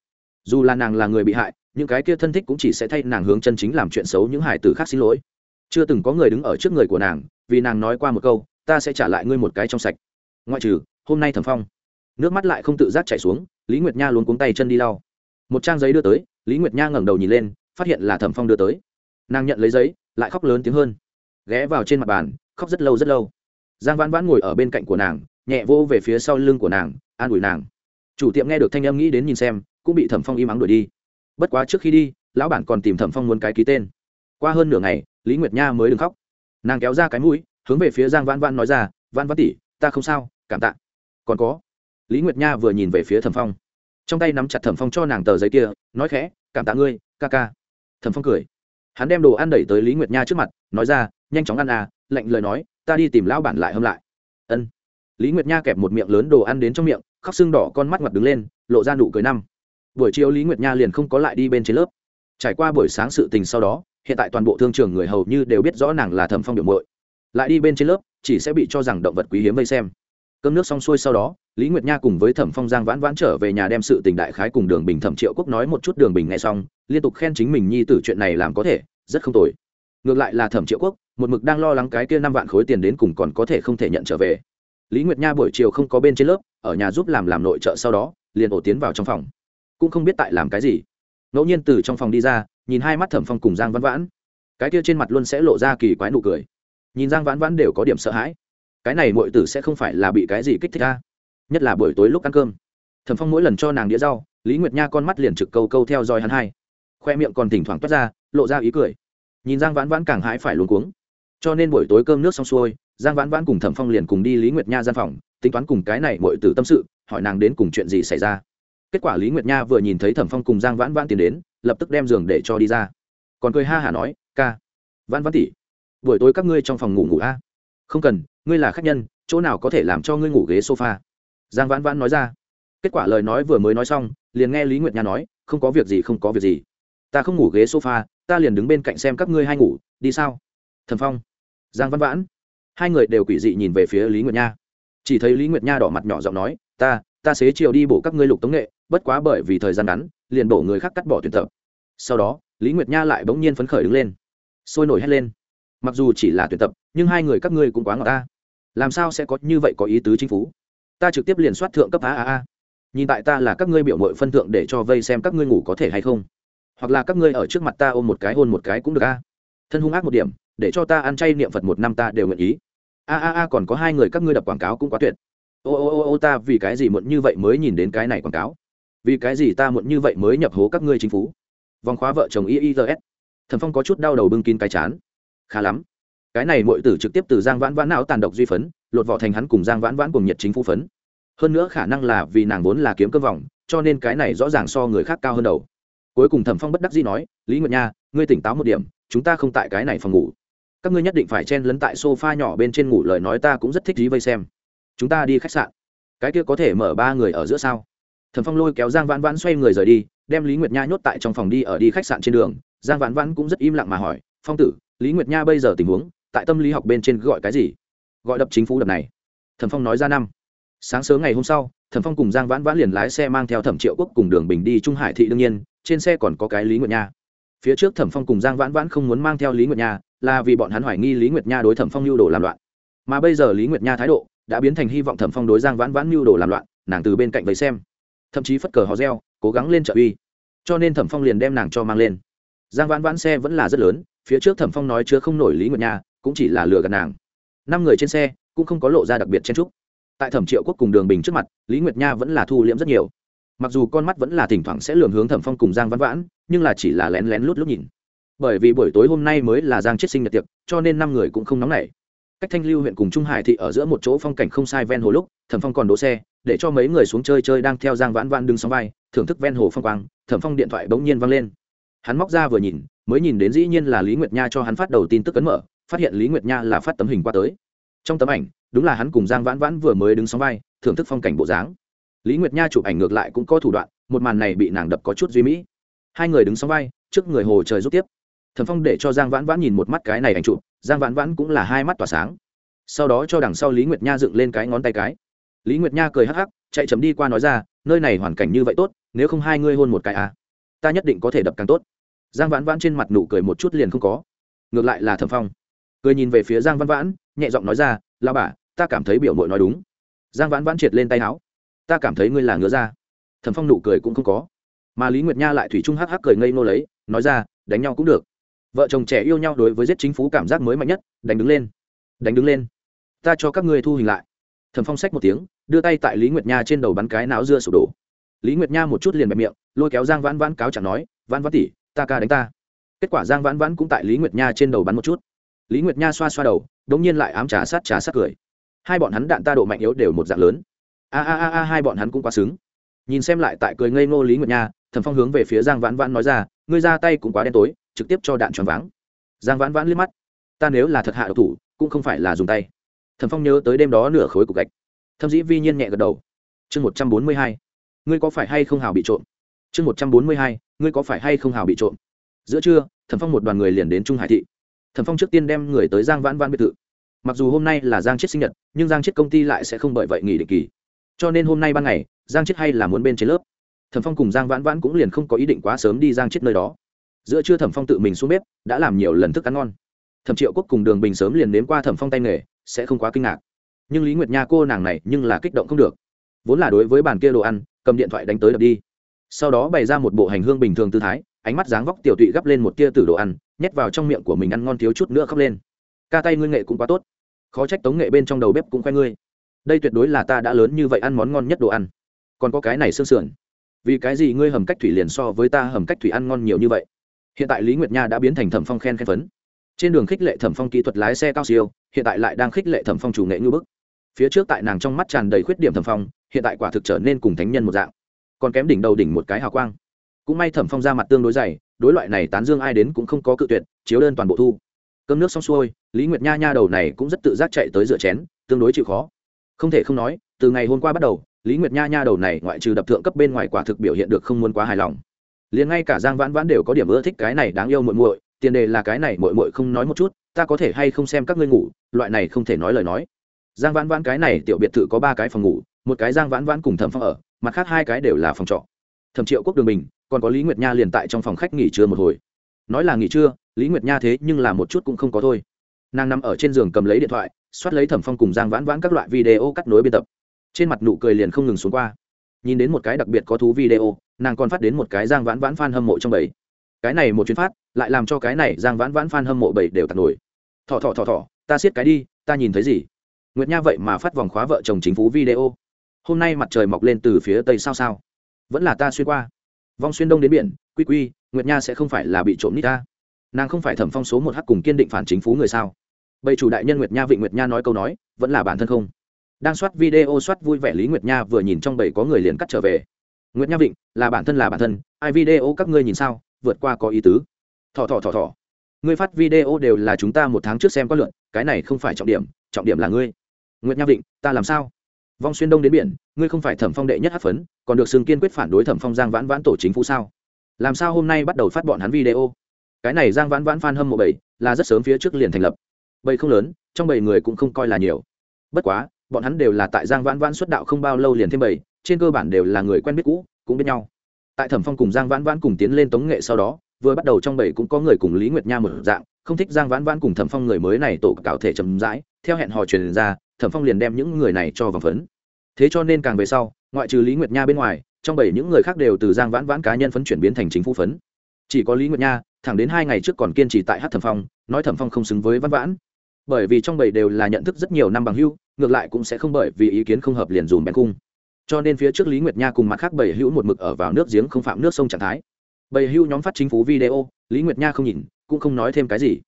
Dù là nàng là người bị hại, những cái kia thân thích cũng chỉ sẽ thay nàng hướng chân chính làm chuyện xấu những hải tử khác xin lỗi. Chưa từng có người đứng ở trước người của nàng, vì nàng nói qua một câu, ta sẽ trả lại ngươi một cái trong sạch. Ngoại trừ, hôm nay thẩm phong nước mắt lại không tự giác chảy xuống, lý nguyệt nha luôn cuống tay chân đi lau. Một trang giấy đưa tới, lý nguyệt nha ngẩng đầu nhìn lên, phát hiện là thẩm phong đưa tới. Nàng nhận lấy giấy, lại khóc lớn tiếng hơn. Ghé vào trên mặt bàn, khóc rất lâu rất lâu. Giang vãn vãn ngồi ở bên cạnh của nàng, nhẹ vô về phía sau lưng của nàng, an ủi nàng. Chủ tiệm nghe được thanh âm nghĩ đến nhìn xem, cũng bị thẩm phong im ắng đuổi đi. Bất quá trước khi đi, lão bản còn tìm thẩm phong muốn cái ký tên. Qua hơn nửa ngày, lý nguyệt nha mới đừng khóc. Nàng kéo ra cái mũi, hướng về phía giang vãn vãn nói ra, vãn vãn tỉ ta không sao, cảm tạ. Còn có lý nguyệt nha vừa nhìn về phía thẩm phong. Trong tay nắm chặt thẩm phong cho nàng tờ giấy kia, nói khẽ, cảm tạ ngươi, ca ca. Thẩm phong cười. Hắn đem đồ ăn đẩy tới lý nguyệt nha trước mặt, nói ra, nhanh chóng ăn à lạnh lời nói, ta đi tìm lão bản lại hâm lại. Ân. Lý nguyệt nha kẹp một miệng lớn đồ ăn đến trong miệng, khóc xương đỏ con mắt mặt đứng lên, lộ ra nụ cười năm. Buổi chiều lý nguyệt nha liền không có lại đi bên trên lớp. Trải qua buổi sáng sự tình sau đó, hiện tại toàn bộ thương trường người hầu như đều biết rõ nàng là thẩm phong biểu mội lại đi bên trên lớp, chỉ sẽ bị cho rằng động vật quý hiếm vây xem cơm nước xong xuôi sau đó, lý nguyệt nha cùng với thẩm phong giang vãn vãn trở về nhà đem sự tình đại khái cùng đường bình thẩm triệu quốc nói một chút đường bình nghe xong, liên tục khen chính mình nhi tử chuyện này làm có thể, rất không tồi. Ngược lại là thẩm triệu quốc, một mực đang lo lắng cái kia năm vạn khối tiền đến cùng còn có thể không thể nhận trở về. Lý nguyệt nha buổi chiều không có bên trên lớp, ở nhà giúp làm làm nội trợ sau đó, liền ổ tiến vào trong phòng. Cũng không biết tại làm cái gì. Ngẫu nhiên từ trong phòng đi ra, nhìn hai mắt thẩm phong cùng giang Vãn vãn. Cái kia trên mặt luôn sẽ lộ ra kỳ quái nụ cười. Nhìn giang vãn vãn đều có điểm sợ hãi cái này mọi tử sẽ không phải là bị cái gì kích thích ra nhất là buổi tối lúc ăn cơm. Thẩm phong mỗi lần cho nàng đĩa rau, lý nguyệt nha con mắt liền trực câu câu theo dõi hắn hai. Khoe miệng còn thỉnh thoảng toát ra, lộ ra ý cười. Nhìn giang vãn vãn càng hãi phải luống cuống. Cho nên buổi tối cơm nước xong xuôi, giang vãn vãn cùng thẩm phong liền cùng đi lý nguyệt nha gian phòng, tính toán cùng cái này mọi tử tâm sự, hỏi nàng đến cùng chuyện gì xảy ra. Kết quả lý nguyệt nha vừa nhìn thấy thẩm phong cùng giang vãn vãn tiến đến, lập tức đem giường để cho đi ra. Còn cười ha hả nói, ca, vãn vãn tỉ buổi tối các ngươi trong phòng ngủ ngủ a? Không cần, ngươi là khách nhân, chỗ nào có thể làm cho ngươi ngủ ghế sofa? Giang vãn vãn nói ra. Kết quả lời nói vừa mới nói xong, liền nghe lý nguyệt nha nói, không có việc gì, không có việc gì. Ta không ngủ ghế sofa, ta liền đứng bên cạnh xem các ngươi hai ngủ, đi sao? Thần phong, giang văn vãn. Hai người đều quỷ dị nhìn về phía lý nguyệt nha. Chỉ thấy lý nguyệt nha đỏ mặt nhỏ giọng nói, ta ta xế chiều đi bổ các ngươi lục tống nghệ, bất quá bởi vì thời gian ngắn, liền bổ người khác cắt bỏ tuyển tập. Sau đó, lý nguyệt nha lại bỗng nhiên phấn khởi đứng lên. Sôi nổi hét lên mặc dù chỉ là tuyển tập, nhưng hai người các ngươi cũng quá ngọt ta. Làm sao sẽ có như vậy có ý tứ chính phủ? Ta trực tiếp liền soát thượng cấp a a a. Nhìn tại ta là các ngươi biểu mội phân thượng để cho vây xem các ngươi ngủ có thể hay không. Hoặc là các ngươi ở trước mặt ta ôm một cái hôn một cái cũng được a. Thân hung ác một điểm, để cho ta ăn chay niệm phật một năm ta đều nguyện ý. A a a còn có hai người các ngươi đập quảng cáo cũng quá tuyệt. Ô ô ô ô ta vì cái gì muộn như vậy mới nhìn đến cái này quảng cáo? Vì cái gì ta muộn như vậy mới nhập hố các ngươi chính phủ? Vòng khóa vợ chồng iis thần phong có chút đau đầu bưng kín cái chán khá lắm. Cái này mọi tử trực tiếp từ giang vãn vãn não tàn độc duy phấn, lột vỏ thành hắn cùng giang vãn vãn cùng nhiệt chính phu phấn. Hơn nữa khả năng là vì nàng vốn là kiếm cơ vòng cho nên cái này rõ ràng so người khác cao hơn đầu. Cuối cùng thẩm phong bất đắc dĩ nói, lý nguyệt nha, ngươi tỉnh táo một điểm, chúng ta không tại cái này phòng ngủ. Các ngươi nhất định phải chen lấn tại sofa nhỏ bên trên ngủ, lời nói ta cũng rất thích dí vây xem. Chúng ta đi khách sạn. Cái kia có thể mở ba người ở giữa sao? Thẩm phong lôi kéo giang vãn vãn xoay người rời đi, đem lý nguyệt nha nhốt tại trong phòng đi ở đi khách sạn trên đường. Giang vãn vãn cũng rất im lặng mà hỏi, phong tử lý nguyệt nha bây giờ tình huống, tại tâm lý học bên trên gọi cái gì? Gọi đập chính phủ đập này. Thẩm phong nói ra năm. Sáng sớm ngày hôm sau, thẩm phong cùng giang vãn vãn liền lái xe mang theo thẩm triệu quốc cùng đường bình đi trung hải thị đương nhiên, trên xe còn có cái lý nguyệt nha. Phía trước thẩm phong cùng giang vãn vãn không muốn mang theo lý nguyệt nha, là vì bọn hắn hoài nghi lý nguyệt nha đối thẩm phong lưu đồ làm loạn. Mà bây giờ lý nguyệt nha thái độ đã biến thành hy vọng thẩm phong đối giang vãn vãn lưu đồ làm loạn, nàng từ bên cạnh vầy xem. Thậm chí phất cờ hò reo, cố gắng lên trợ uy. Cho nên thẩm phong liền đem nàng cho mang lên. Giang vãn vãn xe vẫn là rất lớn phía trước thẩm phong nói chưa không nổi lý nguyệt nha, cũng chỉ là lừa gạt nàng. Năm người trên xe, cũng không có lộ ra đặc biệt chen trúc tại thẩm triệu quốc cùng đường bình trước mặt, lý nguyệt nha vẫn là thu liễm rất nhiều. Mặc dù con mắt vẫn là thỉnh thoảng sẽ lường hướng thẩm phong cùng giang văn vãn, nhưng là chỉ là lén lén lút lút nhìn. Bởi vì buổi tối hôm nay mới là giang chết sinh nhật tiệc, cho nên năm người cũng không nóng nảy. Cách thanh lưu huyện cùng trung hải thị ở giữa một chỗ phong cảnh không sai ven hồ lúc, thẩm phong còn đỗ xe, để cho mấy người xuống chơi chơi đang theo giang vãn vãn đứng sóng vai, thưởng thức ven hồ phong quang, thẩm phong điện thoại bỗng nhiên văng lên. Hắn móc ra vừa nhìn mới nhìn đến dĩ nhiên là lý nguyệt nha cho hắn phát đầu tin tức ấn mở, phát hiện lý nguyệt nha là phát tấm hình qua tới. Trong tấm ảnh, đúng là hắn cùng giang vãn vãn vừa mới đứng sóng vai, thưởng thức phong cảnh bộ dáng. Lý nguyệt nha chụp ảnh ngược lại cũng có thủ đoạn, một màn này bị nàng đập có chút duy mỹ. Hai người đứng sóng vai, trước người hồ trời rút tiếp. Thần phong để cho giang vãn vãn nhìn một mắt cái này ảnh chụp, giang vãn vãn cũng là hai mắt tỏa sáng. Sau đó cho đằng sau lý nguyệt nha dựng lên cái ngón tay cái. Lý nguyệt nha cười hắc hắc, chạy chấm đi qua nói ra, nơi này hoàn cảnh như vậy tốt, nếu không hai ngươi hôn một cái à ta nhất định có thể đập càng tốt giang vãn vãn trên mặt nụ cười một chút liền không có. Ngược lại là thẩm phong. Cười nhìn về phía giang văn vãn, nhẹ giọng nói ra lao bà, ta cảm thấy biểu mội nói đúng. Giang vãn vãn triệt lên tay áo. Ta cảm thấy ngươi là ngứa ra thẩm phong nụ cười cũng không có. Mà lý nguyệt nha lại thủy chung hắc hắc cười ngây nô lấy, nói ra, đánh nhau cũng được. Vợ chồng trẻ yêu nhau đối với giết chính phủ cảm giác mới mạnh nhất, đánh đứng lên. Đánh đứng lên. Ta cho các ngươi thu hình lại. Thẩm phong xách một tiếng, đưa tay tại lý nguyệt nha trên đầu bắn cái não dưa sụp đổ. Lý nguyệt nha một chút liền bẹp miệng, lôi kéo giang vãn vãn cáo chẳng nói, vãn vãn tỉ ta ca đánh ta. Kết quả giang vãn vãn cũng tại lý nguyệt nha trên đầu bắn một chút. Lý nguyệt nha xoa xoa đầu đ ỗ n g nhiên lại ám trà sát trà sát cười. Hai bọn hắn đạn ta độ mạnh yếu đều một dạng lớn. A a a a, hai bọn hắn cũng quá xứng. Nhìn xem lại tại cười ngây ngô lý nguyệt nha thần phong hướng về phía giang vãn vãn nói ra, ngươi ra tay cũng quá đen tối, trực tiếp cho đạn tròn váng. Giang vãn vãn liếc mắt. Ta nếu là thật hạ độc thủ, cũng không phải là dùng tay. Thần phong nhớ tới đêm đó nửa khối cục gạch. Thâm dĩ vi nhiên nhẹ gật đầu. Chương một trăm bốn mươi hai. Ngươi có phải hay không hào bị trộm? Chương một trăm bốn mươi hai ngươi có phải hay không hào bị trộm? Giữa trưa, Thẩm phong một đoàn người liền đến trung hải thị. Thẩm phong trước tiên đem người tới giang vãn vãn biệt thự. Mặc dù hôm nay là giang chết sinh nhật, nhưng giang chết công ty lại sẽ không bởi vậy nghỉ định kỳ. Cho nên hôm nay ban ngày, giang chết hay là muốn bên trên lớp. Thẩm phong cùng giang vãn vãn cũng liền không có ý định quá sớm đi giang chết nơi đó. Giữa trưa thẩm phong tự mình xuống bếp, đã làm nhiều lần thức ăn ngon. Thẩm triệu quốc cùng đường bình sớm liền nếm qua thẩm phong tay nghề, sẽ không quá kinh ngạc. Nhưng lý nguyệt nha cô nàng này nhưng là kích động không được. Vốn là đối với bàn kia đồ ăn, cầm điện thoại đánh tới đập đi sau đó bày ra một bộ hành hương bình thường tư thái, ánh mắt dáng vóc tiểu tụy gấp lên một tia từ đồ ăn, nhét vào trong miệng của mình ăn ngon thiếu chút nữa khóc lên. Ca tay ngươi nghệ cũng quá tốt. Khó trách tống nghệ bên trong đầu bếp cũng khoe ngươi. Đây tuyệt đối là ta đã lớn như vậy ăn món ngon nhất đồ ăn. Còn có cái này sương sườn. Vì cái gì ngươi hầm cách thủy liền so với ta hầm cách thủy ăn ngon nhiều như vậy? Hiện tại lý nguyệt nha đã biến thành thẩm phong khen khen phấn. Trên đường khích lệ thẩm phong kỹ thuật lái xe cao siêu, hiện tại lại đang khích lệ thẩm phong chủ nghệ ngư bức. Phía trước tại nàng trong mắt tràn đầy khuyết điểm thẩm phong, hiện tại quả thực trở nên cùng thánh nhân một dạng còn kém đỉnh đầu đỉnh một cái hào quang. Cũng may thẩm phong ra mặt tương đối dày, đối loại này tán dương ai đến cũng không có cự tuyệt, chiếu đơn toàn bộ thu. Cơm nước xong xuôi, lý nguyệt nha nha đầu này cũng rất tự giác chạy tới rửa chén, tương đối chịu khó. Không thể không nói, từ ngày hôm qua bắt đầu, lý nguyệt nha nha đầu này ngoại trừ đập thượng cấp bên ngoài quả thực biểu hiện được không muốn quá hài lòng. Liền ngay cả giang vãn vãn đều có điểm ưa thích cái này đáng yêu muội muội, tiền đề là cái này muội muội không nói một chút, ta có thể hay không xem các ngươi ngủ, loại này không thể nói lời nói. Giang vãn vãn cái này tiểu biệt thự có ba cái phòng ngủ, một cái giang vãn vãn cùng thẩm phong ở mặt khác hai cái đều là phòng trọ. Thẩm triệu quốc đường bình còn có lý nguyệt nha liền tại trong phòng khách nghỉ trưa một hồi. Nói là nghỉ trưa, lý nguyệt nha thế nhưng là một chút cũng không có thôi. Nàng nằm ở trên giường cầm lấy điện thoại xoát lấy thẩm phong cùng giang vãn vãn các loại video cắt nối biên tập. Trên mặt nụ cười liền không ngừng xuống qua. Nhìn đến một cái đặc biệt có thú video, nàng còn phát đến một cái giang vãn vãn f a n hâm mộ trong bảy cái này một chuyến phát, lại làm cho cái này giang vãn vãn f a n hâm mộ bảy đều tạt nổi. Thọ thọ thọ thọ ta siết cái đi, ta nhìn thấy gì? Nguyệt nha vậy mà phát vòng khóa vợ chồng chính phủ video hôm nay mặt trời mọc lên từ phía tây sao sao? Vẫn là ta xuyên qua. Vong xuyên đông đến biển, quy quy, nguyệt nha sẽ không phải là bị trộm nít ta. Nàng không phải thẩm phong số một h cùng kiên định phản chính phủ người sao? Bầy chủ đại nhân nguyệt nha vịnh nguyệt nha nói câu nói, vẫn là bản thân không? Đang soát video soát vui vẻ lý nguyệt nha vừa nhìn trong bầy có người liền cắt trở về. Nguyệt nha vịnh, là bản thân là bản thân, ai video các ngươi nhìn sao, vượt qua có ý tứ. Thỏ thỏ thỏ thỏ. Ngươi phát video đều là chúng ta một tháng trước xem có lượn, cái này không phải trọng điểm trọng điểm là ngươi. Nguyệt nha vịnh, ta làm sao? Vong xuyên đông đến biển ngươi không phải thẩm phong đệ nhất hát phấn còn được xưng kiên quyết phản đối thẩm phong giang vãn vãn tổ chính phủ sao? Làm sao hôm nay bắt đầu phát bọn hắn video? Cái này giang vãn vãn f a n hâm mộ bảy là rất sớm phía trước liền thành lập. Bảy không lớn trong bảy người cũng không coi là nhiều. Bất quá bọn hắn đều là tại giang vãn vãn xuất đạo không bao lâu liền thêm bảy, trên cơ bản đều là người quen biết cũ cũng biết nhau. Tại thẩm phong cùng giang vãn vãn cùng tiến lên tống nghệ sau đó vừa bắt đầu trong bảy cũng có người cùng lý nguyệt nha một dạng không thích giang vãn vãn cùng thẩm phong người mới này tổ cạo thể chầm rãi theo hẹn hò truyền ra thẩm phong liền đem những người này cho vòng phấn. Thế cho nên càng về sau, ngoại trừ lý nguyệt nha bên ngoài, trong bảy những người khác đều từ giang vãn vãn cá nhân phấn chuyển biến thành chính phủ phấn. Chỉ có lý nguyệt nha, thẳng đến hai ngày trước còn kiên trì tại hát thẩm phong, nói thẩm phong không xứng với văn vãn. Bởi vì trong bảy đều là nhận thức rất nhiều năm bằng hưu ngược lại cũng sẽ không bởi vì ý kiến không hợp liền dùm bèn cung. Cho nên phía trước lý nguyệt nha cùng mặt khác bảy hữu một mực ở vào nước giếng không phạm nước sông trạng thái. Bảy hữu nhóm phát chính phủ video, lý nguyệt nha không nhìn, cũng không nói thêm cái gì.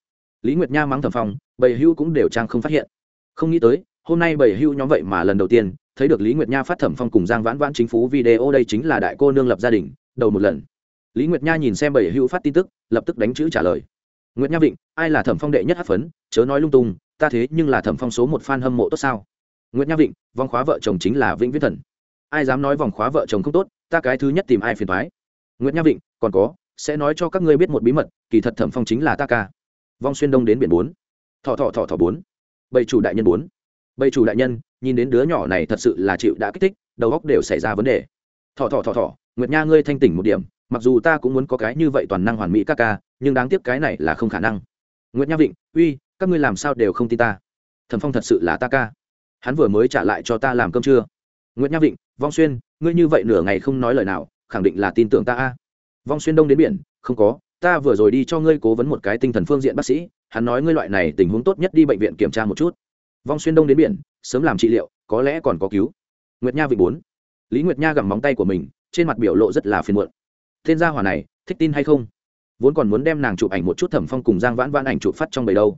Lý nguyệt nha mắng thẩm phong, bảy hữu cũng đều trang không phát hiện. Không nghĩ tới hôm nay bảy hưu nhóm vậy mà lần đầu tiên, thấy được lý nguyệt nha phát thẩm phong cùng giang vãn vãn chính phủ video đây chính là đại cô nương lập gia đình, đầu một lần. Lý nguyệt nha nhìn xem bảy hưu phát tin tức, lập tức đánh chữ trả lời. Nguyệt nha vịnh, ai là thẩm phong đệ nhất hát phấn? Chớ nói lung tung, ta thế nhưng là thẩm phong số một fan hâm mộ tốt sao? Nguyệt nha vịnh, vòng khóa vợ chồng chính là vĩnh viễn thần. Ai dám nói vòng khóa vợ chồng không tốt, ta cái thứ nhất tìm ai phiền thoái nguyệt nha vịnh, còn có, sẽ nói cho các ngươi biết một bí mật, kỳ thật thẩm phong chính là ta ca. Vong xuyên đông đến biển bốn. Thọ thọ thọ thọ bốn. Bảy chủ đại nhân bốn bầy chủ đại nhân, nhìn đến đứa nhỏ này thật sự là chịu đã kích thích, đầu óc đều xảy ra vấn đề. Thỏ thỏ thỏ thỏ, nguyệt nha ngươi thanh tỉnh một điểm, mặc dù ta cũng muốn có cái như vậy toàn năng hoàn mỹ các ca, nhưng đáng tiếc cái này là không khả năng. Nguyệt nha vịnh, uy, các ngươi làm sao đều không tin ta? Thần phong thật sự là ta ca. Hắn vừa mới trả lại cho ta làm cơm trưa. Nguyệt nha vịnh, vong xuyên, ngươi như vậy nửa ngày không nói lời nào, khẳng định là tin tưởng ta a. Vong xuyên đông đến biển. Không có, ta vừa rồi đi cho ngươi cố vấn một cái tinh thần phương diện bác sĩ, hắn nói ngươi loại này tình huống tốt nhất đi bệnh viện kiểm tra một chút vong xuyên đông đến biển, sớm làm trị liệu, có lẽ còn có cứu. Nguyệt nha vịnh bốn. Lý nguyệt nha gặm móng tay của mình, trên mặt biểu lộ rất là phiền muộn. Tên gia hỏa này, thích tin hay không? Vốn còn muốn đem nàng chụp ảnh một chút thẩm phong cùng giang vãn vãn ảnh chụp phát trong bầy đâu.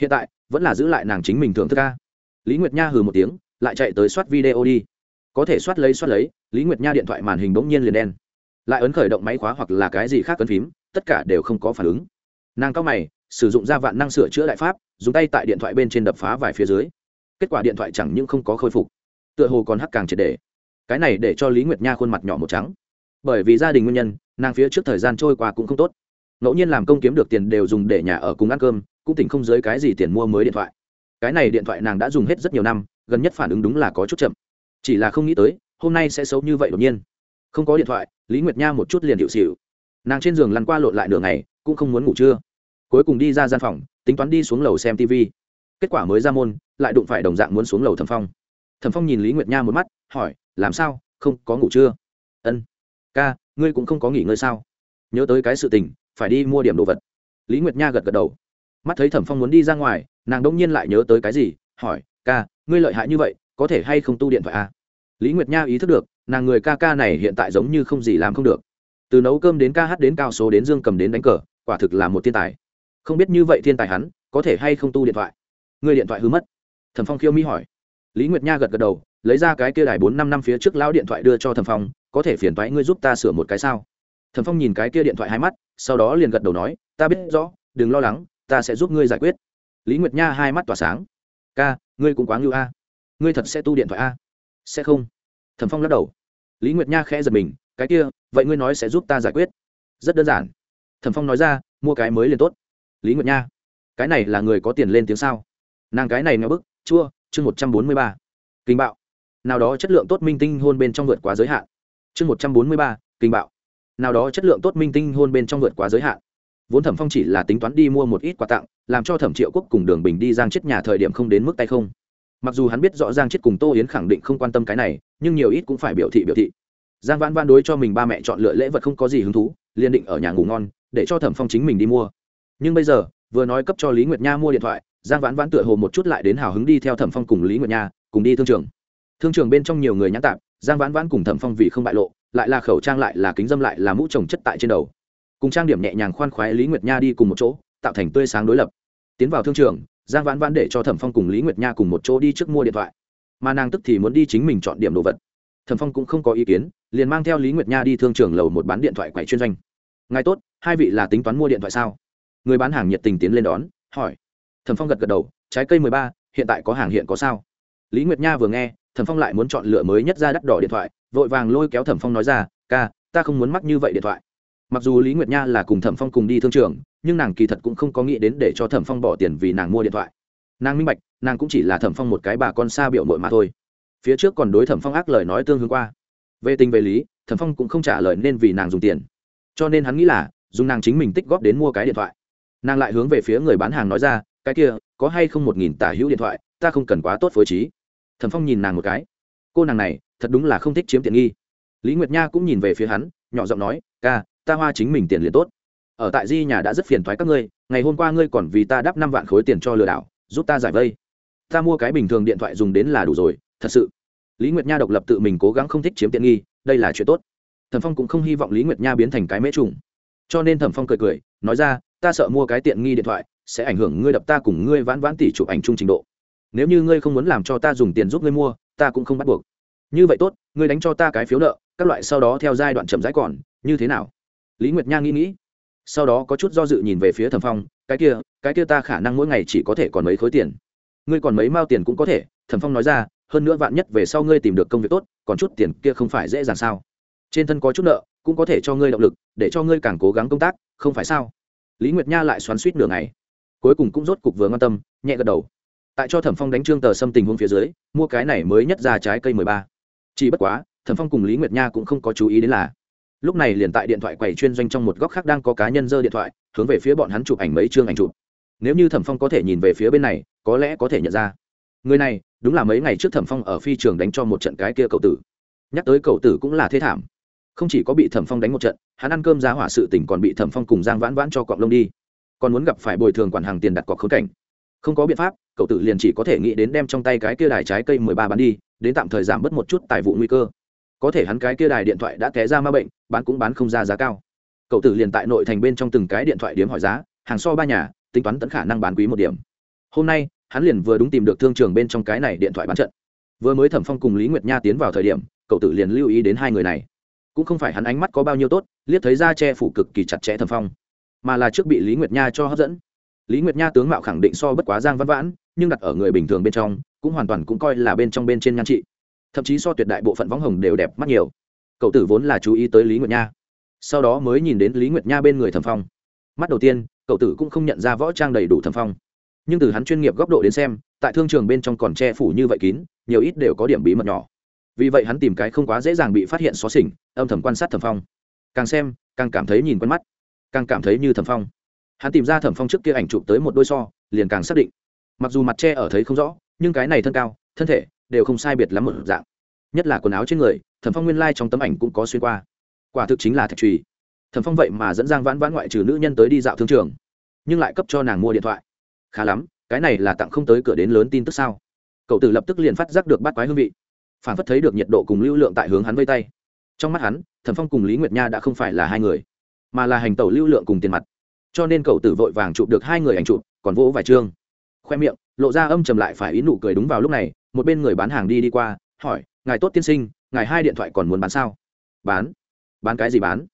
Hiện tại, vẫn là giữ lại nàng chính mình thưởng thức ca. Lý nguyệt nha hừ một tiếng, lại chạy tới soát video đi. Có thể soát lấy soát lấy, lý nguyệt nha điện thoại màn hình bỗng nhiên liền đen. Lại ấn khởi động máy khóa hoặc là cái gì khác ấn phím, tất cả đều không có phản ứng. Nàng cao mày sử dụng ra vạn năng sửa chữa đại pháp, dùng tay tại điện thoại bên trên đập phá vài phía dưới. Kết quả điện thoại chẳng những không có khôi phục, tựa hồ còn hắc càng triệt đề cái này để cho lý nguyệt nha khuôn mặt nhỏ một trắng. Bởi vì gia đình nguyên nhân, nàng phía trước thời gian trôi qua cũng không tốt. Ngẫu nhiên làm công kiếm được tiền đều dùng để nhà ở cùng ăn cơm, cũng tỉnh không dưới cái gì tiền mua mới điện thoại. Cái này điện thoại nàng đã dùng hết rất nhiều năm, gần nhất phản ứng đúng là có chút chậm. Chỉ là không nghĩ tới, hôm nay sẽ xấu như vậy đột nhiên. Không có điện thoại, lý nguyệt nha một chút liền hiệu xịu nàng trên giường lăn qua lộn lại nửa ngày, cũng không muốn ngủ trưa cuối cùng đi ra gian phòng, tính toán đi xuống lầu xem tv kết quả mới ra môn, lại đụng phải đồng dạng muốn xuống lầu thẩm phong. Thẩm phong nhìn lý nguyệt nha một mắt, hỏi, làm sao? Không có ngủ chưa? Ân, ca, ngươi cũng không có nghỉ ngơi sao? Nhớ tới cái sự tình, phải đi mua điểm đồ vật. Lý nguyệt nha gật gật đầu. Mắt thấy thẩm phong muốn đi ra ngoài, nàng đông nhiên lại nhớ tới cái gì, hỏi, ca, ngươi lợi hại như vậy, có thể hay không tu điện thoại à? lý nguyệt nha ý thức được, nàng người ca ca này hiện tại giống như không gì làm không được. Từ nấu cơm đến ca hát đến cao số đến dương cầm đến đánh cờ, quả thực là một thiên tài không biết như vậy thiên tài hắn, có thể hay không tu điện thoại? Người điện thoại hư mất. Thẩm phong khiêu mi hỏi. Lý nguyệt nha gật gật đầu, lấy ra cái kia đài bốn năm năm phía trước lão điện thoại đưa cho thẩm phong, có thể phiền thoái ngươi giúp ta sửa một cái sao? Thẩm phong nhìn cái kia điện thoại hai mắt, sau đó liền gật đầu nói, ta biết rõ, đừng lo lắng, ta sẽ giúp ngươi giải quyết. Lý nguyệt nha hai mắt tỏa sáng. Ca, ngươi cũng quá ngưu a. Ngươi thật sẽ tu điện thoại a? Sẽ không. Thẩm phong lắc đầu. Lý nguyệt nha khẽ giật mình, cái kia, vậy ngươi nói sẽ giúp ta giải quyết. Rất đơn giản. Thẩm phong nói ra, mua cái mới liền tốt lý nguyệt nha, cái này là người có tiền lên tiếng sao? Nàng cái này nghe bức, chua, chương một trăm bốn mươi ba. Kinh bạo. Nào đó chất lượng tốt minh tinh hôn bên trong vượt quá giới hạn. Chương một trăm bốn mươi ba, kinh bạo. Nào đó chất lượng tốt minh tinh hôn bên trong vượt quá giới hạn. Vốn thẩm phong chỉ là tính toán đi mua một ít quà tặng, làm cho thẩm triệu quốc cùng đường bình đi giang chết nhà thời điểm không đến mức tay không. Mặc dù hắn biết rõ giang chết cùng tô yến khẳng định không quan tâm cái này, nhưng nhiều ít cũng phải biểu thị biểu thị. Giang vãn vãn đối cho mình ba mẹ chọn lựa lễ vật không có gì hứng thú, liền định ở nhà ngủ ngon, để cho thẩm phong chính mình đi mua nhưng bây giờ, vừa nói cấp cho lý nguyệt nha mua điện thoại, giang vãn vãn tựa hồ một chút lại đến hào hứng đi theo thẩm phong cùng lý nguyệt nha, cùng đi thương trường. Thương trường bên trong nhiều người nhãn tạp, giang vãn vãn cùng thẩm phong vì không bại lộ, lại là khẩu trang lại là kính dâm lại là mũ trồng chất tại trên đầu. Cùng trang điểm nhẹ nhàng khoan khoái lý nguyệt nha đi cùng một chỗ, tạo thành tươi sáng đối lập. Tiến vào thương trường, giang vãn vãn để cho thẩm phong cùng lý nguyệt nha cùng một chỗ đi trước mua điện thoại. Mà nàng tức thì muốn đi chính mình chọn điểm đồ vật. Thẩm phong cũng không có ý kiến, liền mang theo lý nguyệt nha đi thương trường lầu một bán điện thoại quầy chuyên doanh. Ngài tốt, hai vị là tính toán mua điện thoại sao? Người bán hàng nhiệt tình tiến lên đón, hỏi. Thẩm phong gật gật đầu, trái cây mười ba, hiện tại có hàng hiện có sao? Lý nguyệt nha vừa nghe, thẩm phong lại muốn chọn lựa mới nhất ra đắt đỏ điện thoại, vội vàng lôi kéo thẩm phong nói ra, ca, ta không muốn mắc như vậy điện thoại. Mặc dù lý nguyệt nha là cùng thẩm phong cùng đi thương trường, nhưng nàng kỳ thật cũng không có nghĩ đến để cho thẩm phong bỏ tiền vì nàng mua điện thoại. Nàng minh bạch, nàng cũng chỉ là thẩm phong một cái bà con xa biểu mội mà thôi. Phía trước còn đối thẩm phong ác lời nói tương hướng qua. Về tình về lý, thẩm phong cũng không trả lời nên vì nàng dùng tiền. Cho nên hắn nghĩ là, dùng nàng chính mình tích góp đến mua cái điện thoại nàng lại hướng về phía người bán hàng nói ra, cái kia, có hay không một nghìn tả hữu điện thoại, ta không cần quá tốt phối trí. Thẩm phong nhìn nàng một cái. Cô nàng này, thật đúng là không thích chiếm tiện nghi. Lý nguyệt nha cũng nhìn về phía hắn, nhỏ giọng nói, ca, ta hoa chính mình tiền liền tốt. Ở tại di nhà đã rất phiền thoái các ngươi, ngày hôm qua ngươi còn vì ta đắp năm vạn khối tiền cho lừa đảo, giúp ta giải vây. Ta mua cái bình thường điện thoại dùng đến là đủ rồi, thật sự. Lý nguyệt nha độc lập tự mình cố gắng không thích chiếm tiện nghi, đây là chuyện tốt. Thẩm phong cũng không hy vọng lý nguyệt nha biến thành cái mễ trùng. Cho nên thẩm phong cười cười, nói ra ta sợ mua cái tiện nghi điện thoại, sẽ ảnh hưởng ngươi đập ta cùng ngươi vãn vãn tỷ chụp ảnh chung trình độ. Nếu như ngươi không muốn làm cho ta dùng tiền giúp ngươi mua, ta cũng không bắt buộc. Như vậy tốt, ngươi đánh cho ta cái phiếu nợ, các loại sau đó theo giai đoạn chậm rãi còn, như thế nào? Lý nguyệt nha nghĩ nghĩ. Sau đó có chút do dự nhìn về phía thẩm phong, cái kia cái kia ta khả năng mỗi ngày chỉ có thể còn mấy khối tiền. Ngươi còn mấy mao tiền cũng có thể, thẩm phong nói ra, hơn nữa vạn nhất về sau ngươi tìm được công việc tốt, còn chút tiền kia không phải dễ dàng sao? Trên thân có chút nợ, cũng có thể cho ngươi động lực, để cho ngươi càng cố gắng công tác, không phải sao? Lý nguyệt nha lại xoắn suýt nửa ngày. Cuối cùng cũng rốt cục vừa quan tâm, nhẹ gật đầu. Tại cho thẩm phong đánh trương tờ xâm tình huống phía dưới, mua cái này mới nhất ra trái cây mười ba. Chỉ bất quá, thẩm phong cùng lý nguyệt nha cũng không có chú ý đến là, lúc này liền tại điện thoại quầy chuyên doanh trong một góc khác đang có cá nhân dơ điện thoại, hướng về phía bọn hắn chụp ảnh mấy chương ảnh chụp. Nếu như thẩm phong có thể nhìn về phía bên này, có lẽ có thể nhận ra. Người này, đúng là mấy ngày trước thẩm phong ở phi trường đánh cho một trận cái kia cậu tử. Nhắc tới cậu tử cũng là thế thảm không chỉ có bị thẩm phong đánh một trận, hắn ăn cơm giá hỏa sự tỉnh còn bị thẩm phong cùng giang vãn vãn cho cọng lông đi. Còn muốn gặp phải bồi thường quản hàng tiền đặt cọc khốn cảnh. Không có biện pháp, cậu tự liền chỉ có thể nghĩ đến đem trong tay cái kia đài trái cây mười ba bán đi, đến tạm thời giảm bớt một chút tài vụ nguy cơ. Có thể hắn cái kia đài điện thoại đã té ra ma bệnh, bán cũng bán không ra giá cao. Cậu tử liền tại nội thành bên trong từng cái điện thoại điếm hỏi giá, hàng so ba nhà, tính toán tẫn khả năng bán quý một điểm. Hôm nay, hắn liền vừa đúng tìm được thương trường bên trong cái này điện thoại bán trận. Vừa mới thẩm phong cùng lý nguyệt nha tiến vào thời điểm, cậu tử liền lưu ý đến hai người này cũng không phải hắn ánh mắt có bao nhiêu tốt, liếc thấy da che phủ cực kỳ chặt chẽ thẩm phong, mà là trước bị lý nguyệt nha cho hấp dẫn. Lý nguyệt nha tướng mạo khẳng định so bất quá giang văn vãn, nhưng đặt ở người bình thường bên trong, cũng hoàn toàn cũng coi là bên trong bên trên nhan trị. Thậm chí so tuyệt đại bộ phận võng hồng đều đẹp mắt nhiều. Cậu tử vốn là chú ý tới lý nguyệt nha. Sau đó mới nhìn đến lý nguyệt nha bên người thẩm phong. Mắt đầu tiên, cậu tử cũng không nhận ra võ trang đầy đủ thẩm phong. Nhưng từ hắn chuyên nghiệp góc độ đến xem, tại thương trường bên trong còn che phủ như vậy kín, nhiều ít đều có điểm bí mật nhỏ vì vậy hắn tìm cái không quá dễ dàng bị phát hiện xó xỉnh, âm thầm quan sát thẩm phong. Càng xem, càng cảm thấy nhìn quen mắt, càng cảm thấy như thẩm phong. Hắn tìm ra thẩm phong trước kia ảnh chụp tới một đôi so, liền càng xác định. Mặc dù mặt che ở thấy không rõ, nhưng cái này thân cao, thân thể đều không sai biệt lắm một dạng. Nhất là quần áo trên người, thẩm phong nguyên lai、like、trong tấm ảnh cũng có xuyên qua. Quả thực chính là thạch trùy thẩm phong vậy mà dẫn giang vãn vãn ngoại trừ nữ nhân tới đi dạo thương trường, nhưng lại cấp cho nàng mua điện thoại. Khá lắm, cái này là tặng không tới cửa đến lớn tin tức sao? Cậu tử lập tức liền phát giác được bắt quái hương vị phản phất thấy được nhiệt độ cùng lưu lượng tại hướng hắn vây tay. Trong mắt hắn, thẩm phong cùng lý nguyệt nha đã không phải là hai người, mà là hành tẩu lưu lượng cùng tiền mặt. Cho nên cậu tử vội vàng chụp được hai người ảnh chụp, còn vỗ vài chương. Khoe miệng, lộ ra âm trầm lại phải ý nụ cười đúng vào lúc này, một bên người bán hàng đi đi qua, hỏi, ngài tốt tiên sinh, ngài hai điện thoại còn muốn bán sao? Bán. Bán cái gì bán?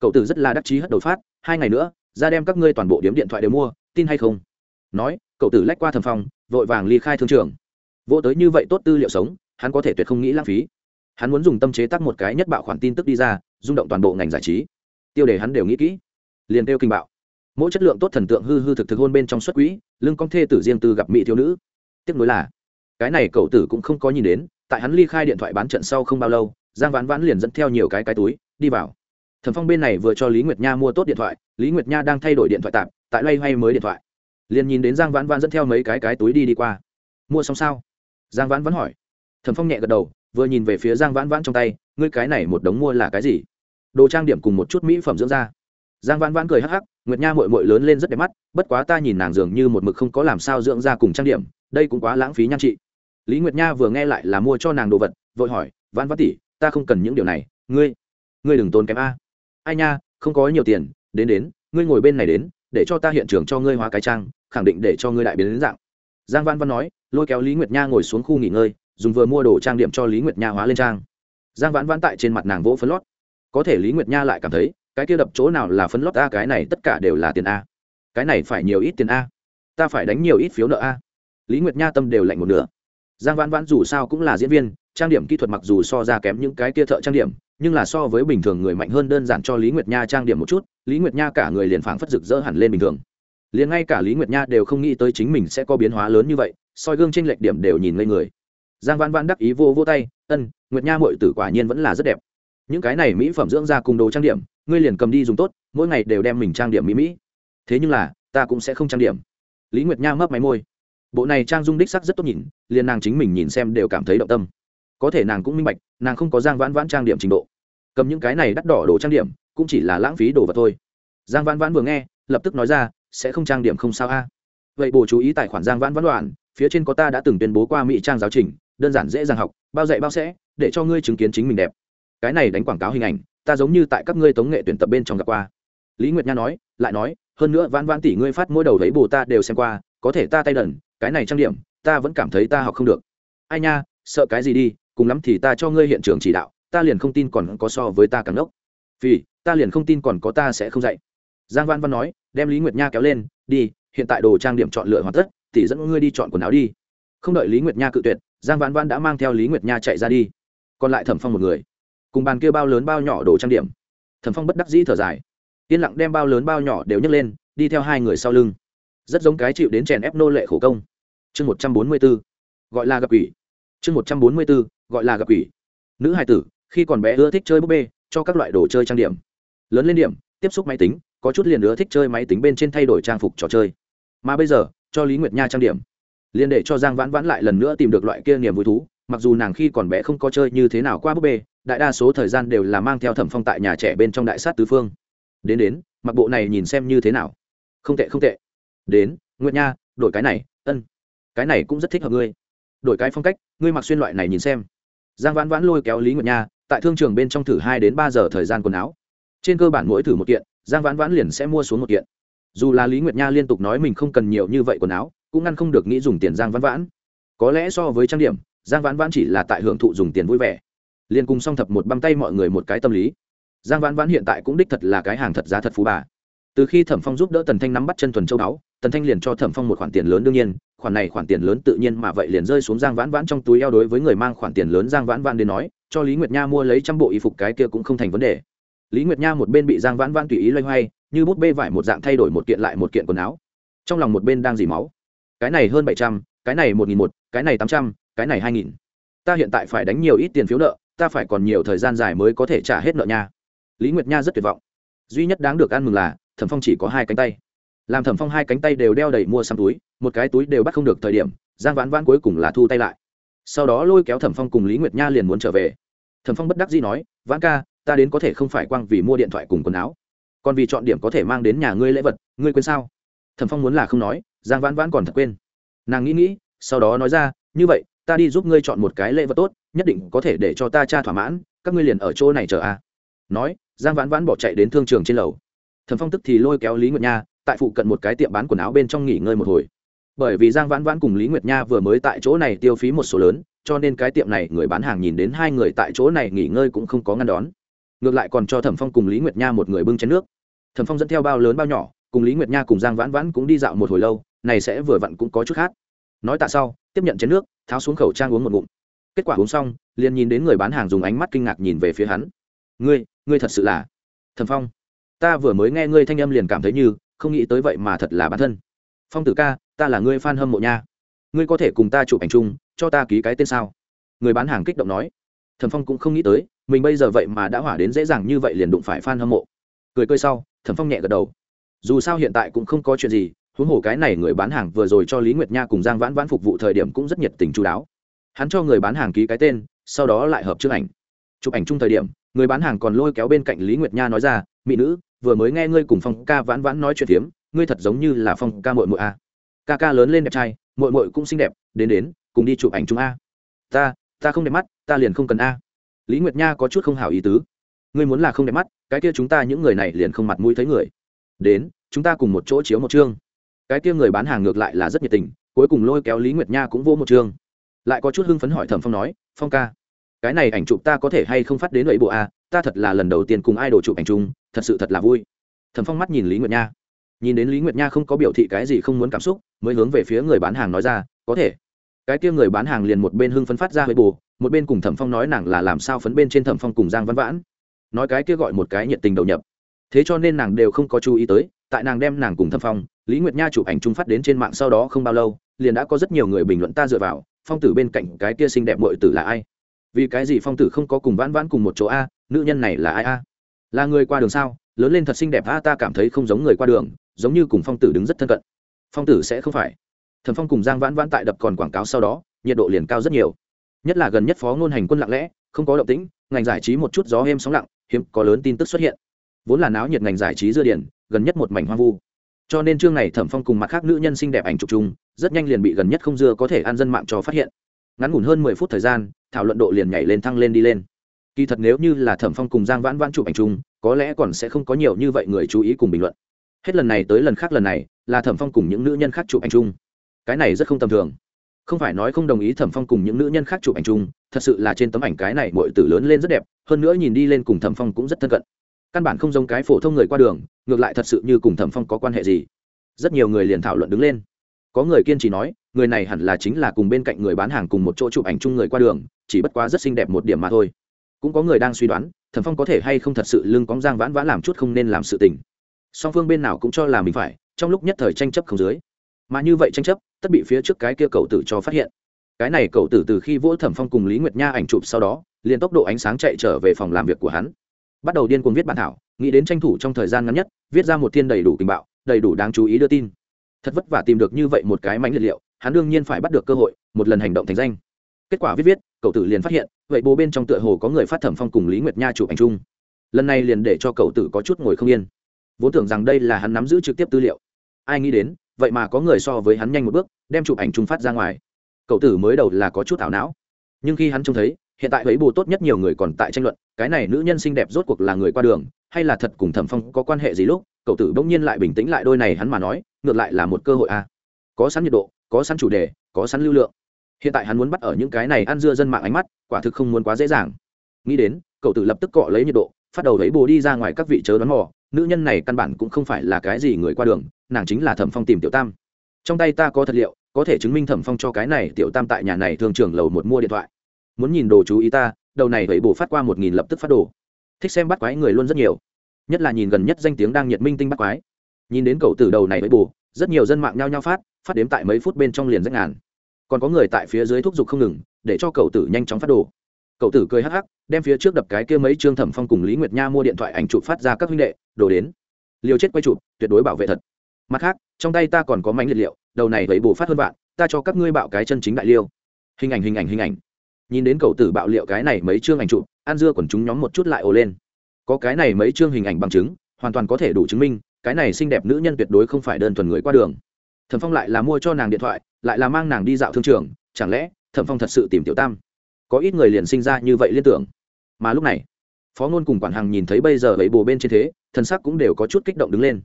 Cậu tử rất là đắc chí hất đầu phát, hai ngày nữa, ra đem các ngươi toàn bộ điếm điện thoại đều mua, tin hay không? Nói, cậu tử lách qua thầm phong, vội vàng ly khai thương trường. Vô tới như vậy tốt tư liệu sống hắn có thể tuyệt không nghĩ lãng phí. Hắn muốn dùng tâm chế tác một cái nhất bạo khoản tin tức đi ra, rung động toàn bộ ngành giải trí. Tiêu đề hắn đều nghĩ kỹ. Liền kêu kinh bạo. Mỗi chất lượng tốt thần tượng hư hư thực thực hôn bên trong xuất quỹ lương công thê tử riêng tư gặp mỹ thiếu nữ. Tiếc nuối là, cái này cậu tử cũng không có nhìn đến, tại hắn ly khai điện thoại bán trận sau không bao lâu, giang vãn vãn liền dẫn theo nhiều cái cái túi, đi vào. Thẩm phong bên này vừa cho lý nguyệt nha mua tốt điện thoại, lý nguyệt nha đang thay đổi điện thoại tạm, tại loay hoay mới điện thoại. Liền nhìn đến giang vãn vãn dẫn theo mấy cái cái túi đi đi qua. Mua xong sao? Giang vãn vãn hỏi thẩm phong nhẹ gật đầu, vừa nhìn về phía giang vãn vãn trong tay, ngươi cái này một đống mua là cái gì? Đồ trang điểm cùng một chút mỹ phẩm dưỡng da. Giang vãn vãn cười hắc hắc, nguyệt nha mội mội lớn lên rất đẹp mắt, bất quá ta nhìn nàng dường như một mực không có làm sao dưỡng da cùng trang điểm, đây cũng quá lãng phí nhan chị. lý nguyệt nha vừa nghe lại là mua cho nàng đồ vật, vội hỏi, vãn vãn tỷ, ta không cần những điều này, ngươi ngươi đừng tốn kém a. Ai nha, không có nhiều tiền, đến đến, ngươi ngồi bên này đến, để cho ta hiện trường cho ngươi hóa cái trang, khẳng định để cho ngươi đại biến đến dạng. Giang văn văn nói, lôi kéo lý nguyệt nha ngồi xuống khu nghỉ ngơi dùng vừa mua đồ trang điểm cho lý nguyệt nha hóa lên trang. Giang vãn vãn tại trên mặt nàng vỗ phấn lót. Có thể lý nguyệt nha lại cảm thấy, cái kia đập chỗ nào là phấn lót a, cái này tất cả đều là tiền a. Cái này phải nhiều ít tiền a. Ta phải đánh nhiều ít phiếu nợ a. Lý nguyệt nha tâm đều lạnh một nửa. Giang vãn vãn dù sao cũng là diễn viên, trang điểm kỹ thuật mặc dù so ra kém những cái kia thợ trang điểm, nhưng là so với bình thường người mạnh hơn đơn giản cho lý nguyệt nha trang điểm một chút, lý nguyệt nha cả người liền phảng phất rực rỡ hẳn lên bình thường. Liền ngay cả lý nguyệt nha đều không nghĩ tới chính mình sẽ có biến hóa lớn như vậy, soi gương tranh lệch điểm đều nhìn ngây người giang Vãn Vãn đắc ý vô vô tay, ân, nguyệt nha mội tử quả nhiên vẫn là rất đẹp. Những cái này mỹ phẩm dưỡng da cùng đồ trang điểm, ngươi liền cầm đi dùng tốt, mỗi ngày đều đem mình trang điểm mỹ mỹ. Thế nhưng là, ta cũng sẽ không trang điểm. Lý nguyệt nha mấp máy môi. Bộ này trang dung đích sắc rất tốt nhìn, liền nàng chính mình nhìn xem đều cảm thấy động tâm. Có thể nàng cũng minh bạch, nàng không có giang vãn vãn trang điểm trình độ. Cầm những cái này đắt đỏ đồ trang điểm, cũng chỉ là lãng phí đồ vật thôi. Giang vãn vãn vừa nghe, lập tức nói ra, sẽ không trang điểm không sao a. Vậy bổ chú ý tài khoản giang vãn vãn đoạn, phía trên có ta đã từng tuyên bố qua mỹ trang giáo trình đơn giản dễ dàng học, bao dạy bao sẽ, để cho ngươi chứng kiến chính mình đẹp. Cái này đánh quảng cáo hình ảnh, ta giống như tại các ngươi tống nghệ tuyển tập bên trong gặp qua. Lý nguyệt nha nói, lại nói, hơn nữa vãn vãn tỷ ngươi phát mỗi đầu thấy bồ ta đều xem qua, có thể ta tay đần, cái này trang điểm, ta vẫn cảm thấy ta học không được. Ai nha, sợ cái gì đi, cùng lắm thì ta cho ngươi hiện trường chỉ đạo, ta liền không tin còn có so với ta càng ngốc vì ta liền không tin còn có ta sẽ không dạy. Giang văn văn nói, đem lý nguyệt nha kéo lên, đi, hiện tại đồ trang điểm chọn lựa hoàn tất, tỷ dẫn ngươi đi chọn quần áo đi không đợi lý nguyệt nha cự tuyệt, giang Vãn Vãn đã mang theo lý nguyệt nha chạy ra đi. Còn lại thẩm phong một người, cùng bàn kia bao lớn bao nhỏ đồ trang điểm. Thẩm phong bất đắc dĩ thở dài, yên lặng đem bao lớn bao nhỏ đều nhấc lên, đi theo hai người sau lưng. Rất giống cái chịu đến chèn ép nô lệ khổ công. Chương một trăm bốn mươi b ố gọi là gặp ủy chương một trăm bốn mươi b ố gọi là gặp ủy nữ hài tử, khi còn bé ưa thích chơi búp bê, cho các loại đồ chơi trang điểm. Lớn lên điểm, tiếp xúc máy tính, có chút liền ưa thích chơi máy tính bên trên thay đổi trang phục trò chơi. Mà bây giờ, cho lý nguyệt nha trang điểm liền để cho giang vãn vãn lại lần nữa tìm được loại kia niềm vui thú, mặc dù nàng khi còn bé không có chơi như thế nào qua búp bê, đại đa số thời gian đều là mang theo thẩm phong tại nhà trẻ bên trong đại sát tứ phương. Đến đến, mặc bộ này nhìn xem như thế nào? Không tệ không tệ. Đến, nguyệt nha, đổi cái này, ân. Cái này cũng rất thích hợp ngươi. Đổi cái phong cách, ngươi mặc xuyên loại này nhìn xem. Giang vãn vãn lôi kéo lý nguyệt nha, tại thương trường bên trong thử hai đến ba giờ thời gian quần áo. Trên cơ bản mỗi thử một kiện, giang vãn vãn liền sẽ mua xuống một kiện. Dù là lý nguyệt nha liên tục nói mình không cần nhiều như vậy quần áo cũng ngăn không được nghĩ dùng tiền giang vãn vãn. Có lẽ so với trang điểm, giang vãn vãn chỉ là tại hưởng thụ dùng tiền vui vẻ. Liền cùng song thập một băm tay mọi người một cái tâm lý. Giang vãn vãn hiện tại cũng đích thật là cái hàng thật giá thật phú bà. Từ khi thẩm phong giúp đỡ tần thanh nắm bắt chân thuần châu đáo tần thanh liền cho thẩm phong một khoản tiền lớn đương nhiên, khoản này khoản tiền lớn tự nhiên mà vậy liền rơi xuống giang vãn vãn trong túi eo đối với người mang khoản tiền lớn giang vãn vãn đến nói, cho lý nguyệt nha mua lấy trăm bộ y phục cái kia cũng không thành vấn đề. Lý nguyệt nha một bên bị giang vãn vãn tùy ý loay hoay, như bút bê vải một dạng thay đổi một kiện lại một kiện quần áo. Trong lòng một bên đang dì máu cái này hơn bảy trăm, cái này một nghìn một, cái này tám trăm, cái này hai nghìn. Ta hiện tại phải đánh nhiều ít tiền phiếu nợ, ta phải còn nhiều thời gian dài mới có thể trả hết nợ nha. Lý nguyệt nha rất tuyệt vọng. Duy nhất đáng được ăn mừng là, thẩm phong chỉ có hai cánh tay. Làm thẩm phong hai cánh tay đều đeo đầy mua xăm túi, một cái túi đều bắt không được thời điểm, giang vãn vãn cuối cùng là thu tay lại. Sau đó lôi kéo thẩm phong cùng lý nguyệt nha liền muốn trở về. Thẩm phong bất đắc dĩ nói, vãn ca, ta đến có thể không phải quang vì mua điện thoại cùng quần áo. Còn vì chọn điểm có thể mang đến nhà ngươi lễ vật, ngươi quên sao? Thẩm phong muốn là không nói giang vãn vãn còn thật quên. Nàng nghĩ nghĩ, sau đó nói ra, như vậy, ta đi giúp ngươi chọn một cái lễ vật tốt, nhất định có thể để cho ta cha thỏa mãn, các ngươi liền ở chỗ này chờ a. Nói, giang vãn vãn bỏ chạy đến thương trường trên lầu. Thẩm phong tức thì lôi kéo lý nguyệt nha, tại phụ cận một cái tiệm bán quần áo bên trong nghỉ ngơi một hồi. Bởi vì giang vãn vãn cùng lý nguyệt nha vừa mới tại chỗ này tiêu phí một số lớn, cho nên cái tiệm này người bán hàng nhìn đến hai người tại chỗ này nghỉ ngơi cũng không có ngăn đón. Ngược lại còn cho thẩm phong cùng lý nguyệt nha một người bưng chén nước. Thẩm phong dẫn theo bao lớn bao nhỏ, cùng lý nguyệt nha cùng giang vãn vãn cũng đi dạo một hồi lâu này sẽ vừa vặn cũng có chút khác. Nói tạ sau, tiếp nhận chén nước, tháo xuống khẩu trang uống một ngụm. Kết quả uống xong, liền nhìn đến người bán hàng dùng ánh mắt kinh ngạc nhìn về phía hắn. Ngươi ngươi thật sự là Thần phong, ta vừa mới nghe ngươi thanh âm liền cảm thấy như, không nghĩ tới vậy mà thật là bản thân. Phong tử ca, ta là ngươi f a n hâm mộ nha. Ngươi có thể cùng ta chụp ảnh chung, cho ta ký cái tên sao? Người bán hàng kích động nói. Thần phong cũng không nghĩ tới, mình bây giờ vậy mà đã hỏa đến dễ dàng như vậy liền đụng phải f a n hâm mộ. Cười cơi sau Thần phong nhẹ gật đầu. Dù sao hiện tại cũng không có chuyện gì huống hồ cái này người bán hàng vừa rồi cho lý nguyệt nha cùng giang vãn vãn phục vụ thời điểm cũng rất nhiệt tình chú đáo. Hắn cho người bán hàng ký cái tên, sau đó lại hợp chương ảnh. Chụp ảnh chung thời điểm, người bán hàng còn lôi kéo bên cạnh lý nguyệt nha nói ra, mỹ nữ, vừa mới nghe ngươi cùng phong ca vãn vãn nói chuyện phiếm, ngươi thật giống như là phong ca mội mội a à. ca ca lớn lên đẹp trai mội mội cũng xinh đẹp, đến đến, cùng đi chụp ảnh chung a. Ta ta không đẹp mắt, ta liền không cần a. Lý nguyệt nha có chút không hảo ý tứ. Ngươi muốn là không đẹp mắt, cái kia chúng ta những người này liền không mặt mũi thấy người. Đến, chúng ta cùng một chỗ chiếu một chương cái kia người bán hàng ngược lại là rất nhiệt tình, cuối cùng lôi kéo lý nguyệt nha cũng vô một chương lại có chút hưng phấn hỏi thẩm phong nói, phong ca, cái này ảnh chụp ta có thể hay không phát đến lợi bộ a ta thật là lần đầu tiên cùng ai đồ chụp ảnh chung, thật sự thật là vui. Thẩm phong mắt nhìn lý nguyệt nha. Nhìn đến lý nguyệt nha không có biểu thị cái gì không muốn cảm xúc, mới hướng về phía người bán hàng nói ra, có thể. Cái kia người bán hàng liền một bên hưng phấn phát ra hơi bù, một bên cùng thẩm phong nói nàng là làm sao phấn bên trên thẩm phong cùng giang văn vãn. Nói cái kia gọi một cái nhiệt tình đầu nhập. Thế cho nên nàng đều không có chú ý tới, tại nàng đem nàng cùng thẩm phong lý nguyệt nha chụp ảnh chung phát đến trên mạng sau đó không bao lâu, liền đã có rất nhiều người bình luận ta dựa vào, phong tử bên cạnh cái kia xinh đẹp mội tử là ai? Vì cái gì phong tử không có cùng vãn vãn cùng một chỗ a, nữ nhân này là ai a? Là người qua đường sao? Lớn lên thật xinh đẹp a, ta cảm thấy không giống người qua đường, giống như cùng phong tử đứng rất thân cận. Phong tử sẽ không phải. Thần phong cùng giang vãn vãn tại đập còn quảng cáo sau đó, nhiệt độ liền cao rất nhiều. Nhất là gần nhất phó ngôn hành quân lặng lẽ, không có động tĩnh, ngành giải trí một chút gió êm sóng lặng, hiếm có lớn tin tức xuất hiện. Vốn là náo nhiệt ngành giải trí dưa điển gần nhất một mảnh hoang vu cho nên chương này thẩm phong cùng mặt khác nữ nhân xinh đẹp ảnh chụp chung, rất nhanh liền bị gần nhất không dưa có thể an dân mạng cho phát hiện. Ngắn ngủn hơn mười phút thời gian, thảo luận độ liền nhảy lên thăng lên đi lên. Kỳ thật nếu như là thẩm phong cùng giang vãn vãn chụp ảnh chung, có lẽ còn sẽ không có nhiều như vậy người chú ý cùng bình luận. Hết lần này tới lần khác lần này, là thẩm phong cùng những nữ nhân khác chụp ảnh chung. Cái này rất không tầm thường. Không phải nói không đồng ý thẩm phong cùng những nữ nhân khác chụp ảnh chung, thật sự là trên tấm ảnh cái này mọi tử lớn lên rất đẹp, hơn nữa nhìn đi lên cùng thẩm phong cũng rất thân cận căn bản không giống cái phổ thông người qua đường, ngược lại thật sự như cùng thẩm phong có quan hệ gì. Rất nhiều người liền thảo luận đứng lên. Có người kiên trì nói, người này hẳn là chính là cùng bên cạnh người bán hàng cùng một chỗ chụp ảnh chung người qua đường, chỉ bất quá rất xinh đẹp một điểm mà thôi. Cũng có người đang suy đoán, thẩm phong có thể hay không thật sự lưng cóng giang vãn vã làm chút không nên làm sự tình. Song phương bên nào cũng cho là mình phải, trong lúc nhất thời tranh chấp không dưới. Mà như vậy tranh chấp, tất bị phía trước cái kia cậu tử cho phát hiện. Cái này cậu tử từ khi vỗ thẩm phong cùng lý nguyệt nha ảnh chụp sau đó, liền tốc độ ánh sáng chạy trở về phòng làm việc của hắn bắt đầu điên cuồng viết bản thảo, nghĩ đến tranh thủ trong thời gian ngắn nhất, viết ra một thiên đầy đủ tình bạo, đầy đủ đáng chú ý đưa tin. Thật vất vả tìm được như vậy một cái mánh liệt liệu, hắn đương nhiên phải bắt được cơ hội, một lần hành động thành danh. Kết quả viết viết, cậu tử liền phát hiện, vậy bố bên trong tựa hồ có người phát thẩm phong cùng lý nguyệt nha chụp ảnh chung. Lần này liền để cho cậu tử có chút ngồi không yên. Vốn tưởng rằng đây là hắn nắm giữ trực tiếp tư liệu. Ai nghĩ đến, vậy mà có người so với hắn nhanh một bước, đem chụp ảnh chung phát ra ngoài. Cậu tử mới đầu là có chút ảo não. Nhưng khi hắn trông thấy hiện tại ấy bù tốt nhất nhiều người còn tại tranh luận, cái này nữ nhân xinh đẹp rốt cuộc là người qua đường, hay là thật cùng thẩm phong có quan hệ gì lúc, cậu tử bỗng nhiên lại bình tĩnh lại đôi này hắn mà nói, ngược lại là một cơ hội a. À. có sẵn nhiệt độ, có sẵn chủ đề, có sẵn lưu lượng. Hiện tại hắn muốn bắt ở những cái này ăn dưa dân mạng ánh mắt, quả thực không muốn quá dễ dàng. Nghĩ đến, cậu tử lập tức cọ lấy nhiệt độ, phát đầu lấy bồ đi ra ngoài các vị chớ đón mò, nữ nhân này căn bản cũng không phải là cái gì người qua đường, nàng chính là thẩm phong tìm tiểu tam. Trong tay ta có thật liệu, có thể chứng minh thẩm phong cho cái này tiểu tam tại nhà này thường trường lầu một mua điện thoại muốn nhìn đồ chú ý ta, đầu này vậy bổ phát qua một nghìn lập tức phát đồ. Thích xem bắt quái người luôn rất nhiều. Nhất là nhìn gần nhất danh tiếng đang nhiệt minh tinh bắt quái. Nhìn đến cậu từ đầu này vậy bù rất nhiều dân mạng nhao nhao phát phát đếm tại mấy phút bên trong liền rách ngàn. Còn có người tại phía dưới thúc giục không ngừng, để cho cậu tử nhanh chóng phát đồ. Cậu tử cười hắc hắc, đem phía trước đập cái kia mấy trương thẩm phong cùng lý nguyệt nha mua điện thoại ảnh chụp phát ra các huynh đệ, đồ đến. Liều chết quay chụp, tuyệt đối bảo vệ thật. Mặt khác, trong tay ta còn có mảnh liệt liệu, đầu này vậy bù phát hơn bạn ta cho các ngươi bạo cái chân chính đại liêu. Hình ảnh hình ảnh hình ảnh nhìn đến cậu tử bạo liệu cái này mấy chương ảnh chụp An dưa quần chúng nhóm một chút lại ồ lên. Có cái này mấy chương hình ảnh bằng chứng, hoàn toàn có thể đủ chứng minh, cái này xinh đẹp nữ nhân tuyệt đối không phải đơn thuần người qua đường. Thẩm phong lại là mua cho nàng điện thoại, lại là mang nàng đi dạo thương trường, chẳng lẽ thẩm phong thật sự tìm tiểu tam? Có ít người liền sinh ra như vậy liên tưởng. Mà lúc này, phó ngôn cùng quản hằng nhìn thấy bây giờ ấy bồ bên trên thế thân sắc cũng đều có chút kích động đứng lên.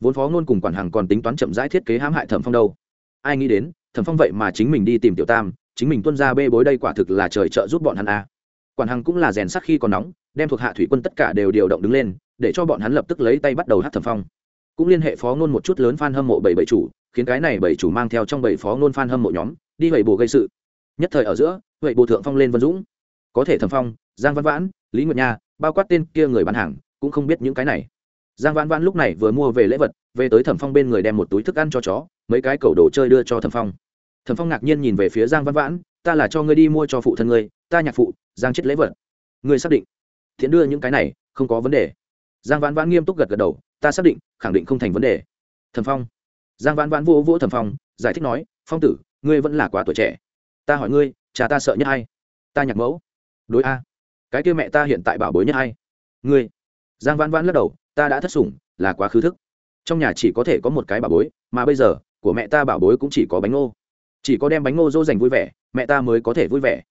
Vốn phó ngôn cùng quản hằng còn tính toán chậm rãi thiết kế hãm hại thẩm phong đâu. Ai nghĩ đến, thẩm phong vậy mà chính mình đi tìm tiểu tam chính mình tuân ra bê bối đây quả thực là trời trợ giúp bọn hắn a. Quản hằng cũng là rèn sắc khi còn nóng, đem thuộc hạ thủy quân tất cả đều điều động đứng lên, để cho bọn hắn lập tức lấy tay bắt đầu hát thẩm phong. Cũng liên hệ phó ngôn một chút lớn f hâm mộ bảy bảy chủ, khiến cái này bảy chủ mang theo trong bảy phó ngôn f hâm mộ nhóm, đi vậy bồ gây sự. Nhất thời ở giữa vậy bộ thượng phong lên vân dũng. Có thể thẩm phong, giang văn vãn, lý nguyệt nha, bao quát tên kia người bán hàng, cũng không biết những cái này. Giang văn vãn lúc này vừa mua về lễ vật, về tới thẩm phong bên người đem một túi thức ăn cho chó, mấy cái cầu đồ chơi đưa cho thẩm phong thẩm phong ngạc nhiên nhìn về phía giang văn vãn, ta là cho ngươi đi mua cho phụ thân ngươi, ta nhạc phụ, giang chết lễ vật. Ngươi xác định? Thiện đưa những cái này, không có vấn đề. Giang vãn vãn nghiêm túc gật gật đầu, ta xác định, khẳng định không thành vấn đề. Thẩm phong? Giang vãn vãn vô vỗ thẩm phong, giải thích nói, phong tử, ngươi vẫn là quá tuổi trẻ. Ta hỏi ngươi, cha ta sợ nhất hay ta nhạc mẫu. Đối a. Cái kia mẹ ta hiện tại bảo bối nhất hay ngươi. Giang vãn vãn lắc đầu, ta đã thất sủng, là quá khứ thức. Trong nhà chỉ có thể có một cái bảo bối, mà bây giờ, của mẹ ta bảo bối cũng chỉ có bánh ngô chỉ có đem bánh ngô dỗ dành vui vẻ, mẹ ta mới có thể vui vẻ.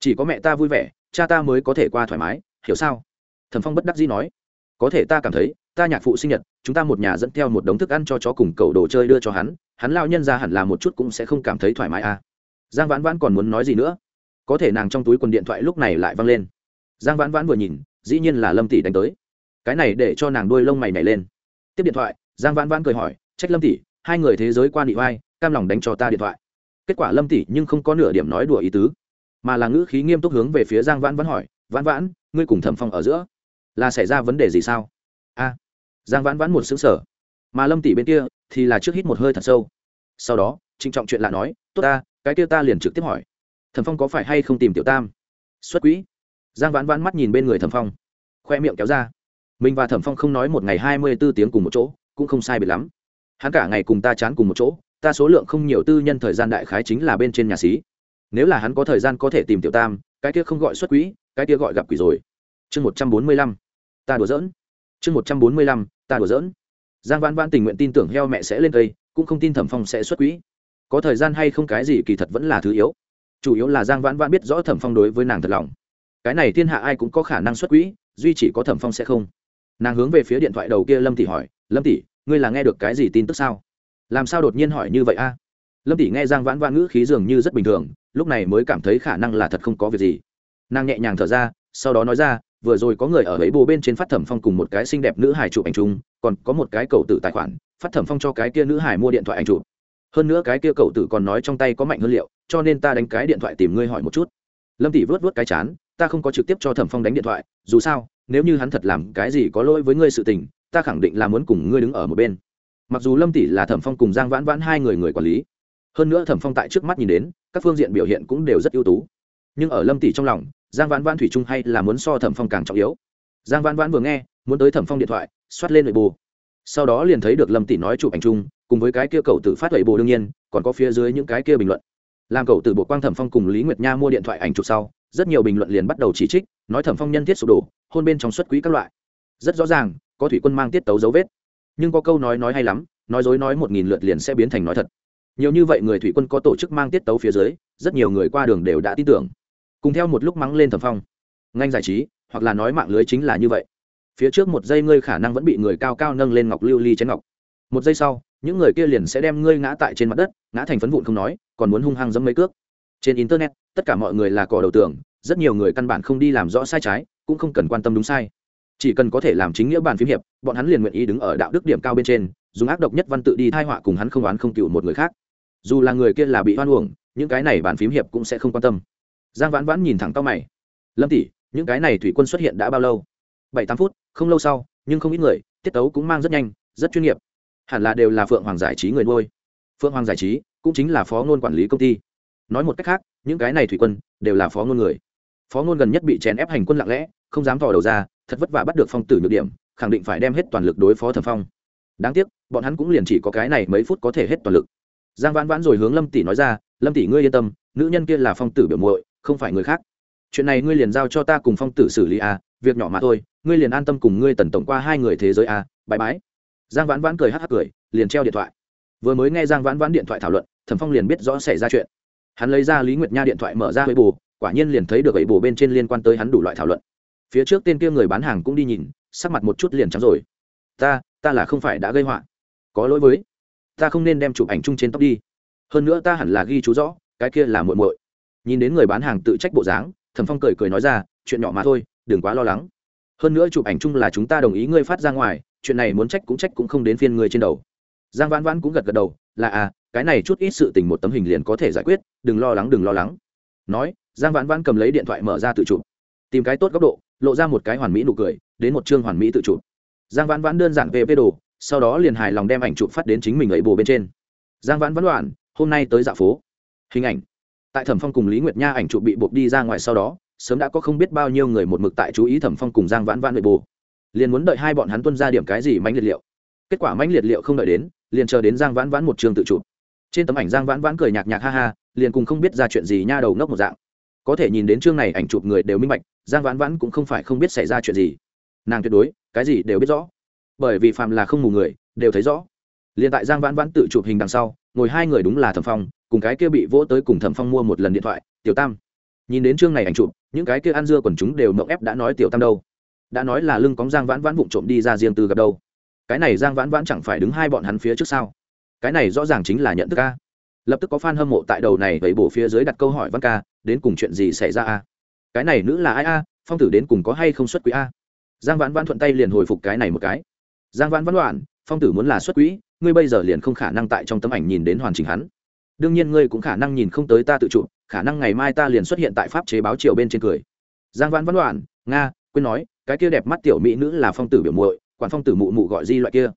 Chỉ có mẹ ta vui vẻ, cha ta mới có thể qua thoải mái, hiểu sao? Thẩm phong bất đắc dĩ nói. Có thể ta cảm thấy, ta nhạc phụ sinh nhật, chúng ta một nhà dẫn theo một đống thức ăn cho chó cùng cầu đồ chơi đưa cho hắn hắn lao nhân ra hẳn là một chút cũng sẽ không cảm thấy thoải mái à. Giang vãn vãn còn muốn nói gì nữa? Có thể nàng trong túi quần điện thoại lúc này lại văng lên. Giang vãn vãn vừa nhìn, dĩ nhiên là lâm tỷ đánh tới. Cái này để cho nàng đuôi lông mày nhảy lên. Tiếp điện thoại, giang vãn vãn cười hỏi, trách lâm tỷ, hai người thế giới quan bị vai cam lòng đánh cho ta điện thoại kết quả lâm tỷ nhưng không có nửa điểm nói đùa ý tứ, mà là ngữ khí nghiêm túc hướng về phía giang vãn vãn hỏi, vãn vãn, ngươi cùng thẩm phong ở giữa là xảy ra vấn đề gì sao? A. Giang vãn vãn một xứng sở mà lâm tỷ bên kia thì là trước hít một hơi thật sâu. Sau đó, trịnh trọng chuyện lạ nói, tốt ta, cái kia ta liền trực tiếp hỏi, thẩm phong có phải hay không tìm tiểu tam? Xuất quỹ. Giang vãn vãn mắt nhìn bên người thẩm phong, khoe miệng kéo ra. Mình và thẩm phong không nói một ngày hai mươi b ố tiếng cùng một chỗ, cũng không sai biệt lắm. Hắn cả ngày cùng ta chán cùng một chỗ ta số lượng không nhiều tư nhân thời gian đại khái chính là bên trên nhà xí. Nếu là hắn có thời gian có thể tìm tiểu tam, cái kia không gọi xuất quỹ, cái kia gọi gặp quỷ rồi. Chương một trăm bốn mươi lăm, ta đùa giỡn. Chương một trăm bốn mươi lăm, ta đùa giỡn. Giang vãn vãn tình nguyện tin tưởng heo mẹ sẽ lên cây, cũng không tin thẩm phong sẽ xuất quỹ. Có thời gian hay không cái gì kỳ thật vẫn là thứ yếu. Chủ yếu là giang vãn vãn biết rõ thẩm phong đối với nàng thật lòng. Cái này thiên hạ ai cũng có khả năng xuất quỹ, duy chỉ có thẩm phong sẽ không. Nàng hướng về phía điện thoại đầu kia lâm tỷ hỏi, lâm tỷ, ngươi là nghe được cái gì tin tức sao? Làm sao đột nhiên hỏi như vậy a? Lâm tỷ nghe giang vãn vãn ngữ khí dường như rất bình thường, lúc này mới cảm thấy khả năng là thật không có việc gì. Nàng nhẹ nhàng thở ra, sau đó nói ra, vừa rồi có người ở ấy bồ bên trên phát thẩm phong cùng một cái xinh đẹp nữ hải chụp ảnh chung, còn có một cái cầu tử tài khoản, phát thẩm phong cho cái kia nữ hải mua điện thoại ảnh chụp. Hơn nữa cái kia cầu tử còn nói trong tay có mạnh hơn liệu, cho nên ta đánh cái điện thoại tìm ngươi hỏi một chút. Lâm tỷ vớt vớt cái chán, ta không có trực tiếp cho thẩm phong đánh điện thoại, dù sao, nếu như hắn thật làm cái gì có lỗi với ngươi sự tình, ta khẳng định là muốn cùng ngươi đứng ở một bên mặc dù lâm tỷ là thẩm phong cùng giang vãn vãn hai người người quản lý, hơn nữa thẩm phong tại trước mắt nhìn đến, các phương diện biểu hiện cũng đều rất ưu tú. Nhưng ở lâm tỷ trong lòng, giang vãn vãn thủy chung hay là muốn so thẩm phong càng trọng yếu. Giang vãn vãn vừa nghe, muốn tới thẩm phong điện thoại, xoát lên nội bù sau đó liền thấy được lâm tỷ nói chụp ảnh chung, cùng với cái kia cầu tự phát nội bù đương nhiên, còn có phía dưới những cái kia bình luận. Làm cầu tự bộ quang thẩm phong cùng lý nguyệt nha mua điện thoại ảnh chụp sau, rất nhiều bình luận liền bắt đầu chỉ trích, nói thẩm phong nhân thiết sụp đổ, hôn bên trong xuất quỹ các loại. Rất rõ ràng, có thủy quân mang tiết tấu dấu vết nhưng có câu nói nói hay lắm, nói dối nói một nghìn lượt liền sẽ biến thành nói thật. Nhiều như vậy người thủy quân có tổ chức mang tiết tấu phía dưới, rất nhiều người qua đường đều đã tin tưởng. Cùng theo một lúc mắng lên thẩm phong. Ngành giải trí, hoặc là nói mạng lưới chính là như vậy. Phía trước một giây ngươi khả năng vẫn bị người cao cao nâng lên ngọc lưu ly chén ngọc. Một giây sau, những người kia liền sẽ đem ngươi ngã tại trên mặt đất, ngã thành phấn vụn không nói, còn muốn hung hăng dẫm mấy cước. Trên internet, tất cả mọi người là cỏ đầu tưởng, rất nhiều người căn bản không đi làm rõ sai trái, cũng không cần quan tâm đúng sai chỉ cần có thể làm chính nghĩa bàn phím hiệp, bọn hắn liền nguyện ý đứng ở đạo đức điểm cao bên trên, dùng ác độc nhất văn tự đi thai họa cùng hắn không oán không cựu một người khác. Dù là người kia là bị hoan uổng, những cái này bàn phím hiệp cũng sẽ không quan tâm. Giang vãn vãn nhìn thẳng tao mày. Lâm tỷ, những cái này thủy quân xuất hiện đã bao lâu? Bảy, tám phút, không lâu sau, nhưng không ít người, tiết tấu cũng mang rất nhanh, rất chuyên nghiệp. Hẳn là đều là phượng hoàng giải trí người nuôi. Phượng hoàng giải trí cũng chính là phó ngôn quản lý công ty. Nói một cách khác, những cái này thủy quân đều là phó ngôn người. Phó ngôn gần nhất bị chèn ép hành quân lặng lẽ, không dám tỏ đầu ra thật vất vả bắt được phong tử nhược điểm khẳng định phải đem hết toàn lực đối phó thẩm phong. Đáng tiếc bọn hắn cũng liền chỉ có cái này mấy phút có thể hết toàn lực. Giang vãn vãn rồi hướng lâm tỷ nói ra lâm tỷ ngươi yên tâm nữ nhân kia là phong tử biểu muội không phải người khác. Chuyện này ngươi liền giao cho ta cùng phong tử xử lý à, việc nhỏ mà thôi ngươi liền an tâm cùng ngươi tần tổng qua hai người thế giới à, bãi bãi giang vãn vãn cười hắc hắc cười liền treo điện thoại. Vừa mới nghe giang vãn vãn điện thoại thảo luận thẩm phong liền biết rõ xảy ra chuyện. Hắn lấy ra lý nguyệt nha điện thoại mở ra với bù quả nhiên liền thấy được ấy bù bên trên liên quan tới hắn đủ loại thảo luận phía trước tên kia người bán hàng cũng đi nhìn, sắc mặt một chút liền trắng rồi. Ta ta là không phải đã gây họa. Có lỗi với, ta không nên đem chụp ảnh chung trên tóc đi. Hơn nữa ta hẳn là ghi chú rõ, cái kia là muội muội. Nhìn đến người bán hàng tự trách bộ dáng, thẩm phong cười cười nói ra, chuyện nhỏ mà thôi, đừng quá lo lắng. Hơn nữa chụp ảnh chung là chúng ta đồng ý ngươi phát ra ngoài, chuyện này muốn trách cũng trách cũng không đến phiên ngươi trên đầu. Giang vãn vãn cũng gật gật đầu, là à cái này chút ít sự tình một tấm hình liền có thể giải quyết, đừng lo lắng, đừng lo lắng. Nói, giang vãn vãn cầm lấy điện thoại mở ra tự chụp tìm cái tốt góc độ, lộ ra một cái hoàn mỹ nụ cười, đến một chương hoàn mỹ tự chụp. Giang vãn vãn đơn giản về vê đồ, sau đó liền hài lòng đem ảnh chụp phát đến chính mình ấy bồ bên trên. Giang vãn vãn đoạn hôm nay tới dạo phố. Hình ảnh. Tại thẩm phong cùng lý nguyệt nha ảnh chụp bị buộc đi ra ngoài sau đó, sớm đã có không biết bao nhiêu người một mực tại chú ý thẩm phong cùng giang vãn vãn nội bồ. Liền muốn đợi hai bọn hắn tuân ra điểm cái gì mánh liệt liệu. Kết quả mánh liệt liệu không đợi đến, liền chờ đến giang vãn vãn một trường tự chụp. Trên tấm ảnh giang vãn vãn cười nhạc nhạc ha ha, liền cùng không biết ra chuyện gì nha đầu ngốc một dạng có thể nhìn đến chương này ảnh chụp người đều minh bạch, giang vãn vãn cũng không phải không biết xảy ra chuyện gì. Nàng tuyệt đối, cái gì đều biết rõ. Bởi vì phàm là không mù người, đều thấy rõ. Liền tại giang vãn vãn tự chụp hình đằng sau, ngồi hai người đúng là thẩm phong, cùng cái kia bị vỗ tới cùng thẩm phong mua một lần điện thoại, tiểu tam. Nhìn đến chương này ảnh chụp, những cái kia ăn dưa còn chúng đều mộng ép đã nói tiểu tam đâu. Đã nói là lưng cóng giang vãn vãn vụng trộm đi ra riêng từ gặp đâu. Cái này giang vãn vãn chẳng phải đứng hai bọn hắn phía trước sau cái này rõ ràng chính là nhận thức ca lập tức có fan hâm mộ tại đầu này vậy bổ phía dưới đặt câu hỏi văn ca, đến cùng chuyện gì xảy ra a? Cái này nữ là ai a? Phong tử đến cùng có hay không xuất quỹ a? Giang vãn vãn thuận tay liền hồi phục cái này một cái. Giang vãn vãn đoạn phong tử muốn là xuất quỹ, ngươi bây giờ liền không khả năng tại trong tấm ảnh nhìn đến hoàn chỉnh hắn. Đương nhiên ngươi cũng khả năng nhìn không tới ta tự chụp khả năng ngày mai ta liền xuất hiện tại pháp chế báo triều bên trên cười. Giang vãn vãn đoạn nga, quên nói, cái kia đẹp mắt tiểu mỹ nữ là phong tử biểu muội, quản phong tử mụ mụ gọi di loại kia.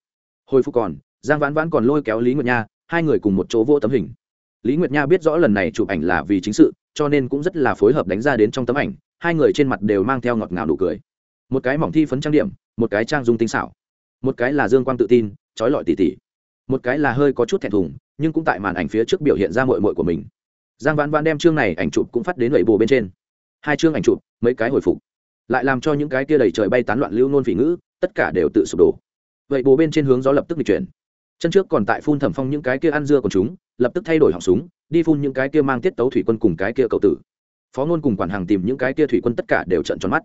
Hồi phục còn, giang vãn vãn còn lôi kéo lý nguyệt nha, hai người cùng một chỗ vô tấm hình lý nguyệt nha biết rõ lần này chụp ảnh là vì chính sự, cho nên cũng rất là phối hợp đánh ra đến trong tấm ảnh, hai người trên mặt đều mang theo ngọt ngào đủ cười. Một cái mỏng thi phấn trang điểm, một cái trang dung tinh xảo. Một cái là dương quang tự tin, trói lọi tỉ tỉ. Một cái là hơi có chút thẹn thùng, nhưng cũng tại màn ảnh phía trước biểu hiện ra mội mội của mình. Giang vãn vãn đem chương này ảnh chụp cũng phát đến lầy bồ bên trên. Hai chương ảnh chụp, mấy cái hồi phục. Lại làm cho những cái kia đầy trời bay tán loạn lưu nôn phỉ ngữ, tất cả đều tự sụp đổ. Vậy bồ bên trên hướng gió lập tức di chuyển chân trước còn tại phun thẩm phong những cái kia ăn dưa của chúng, lập tức thay đổi họng súng, đi phun những cái kia mang tiết tấu thủy quân cùng cái kia cầu tử. Phó ngôn cùng quản hàng tìm những cái kia thủy quân tất cả đều trận tròn mắt.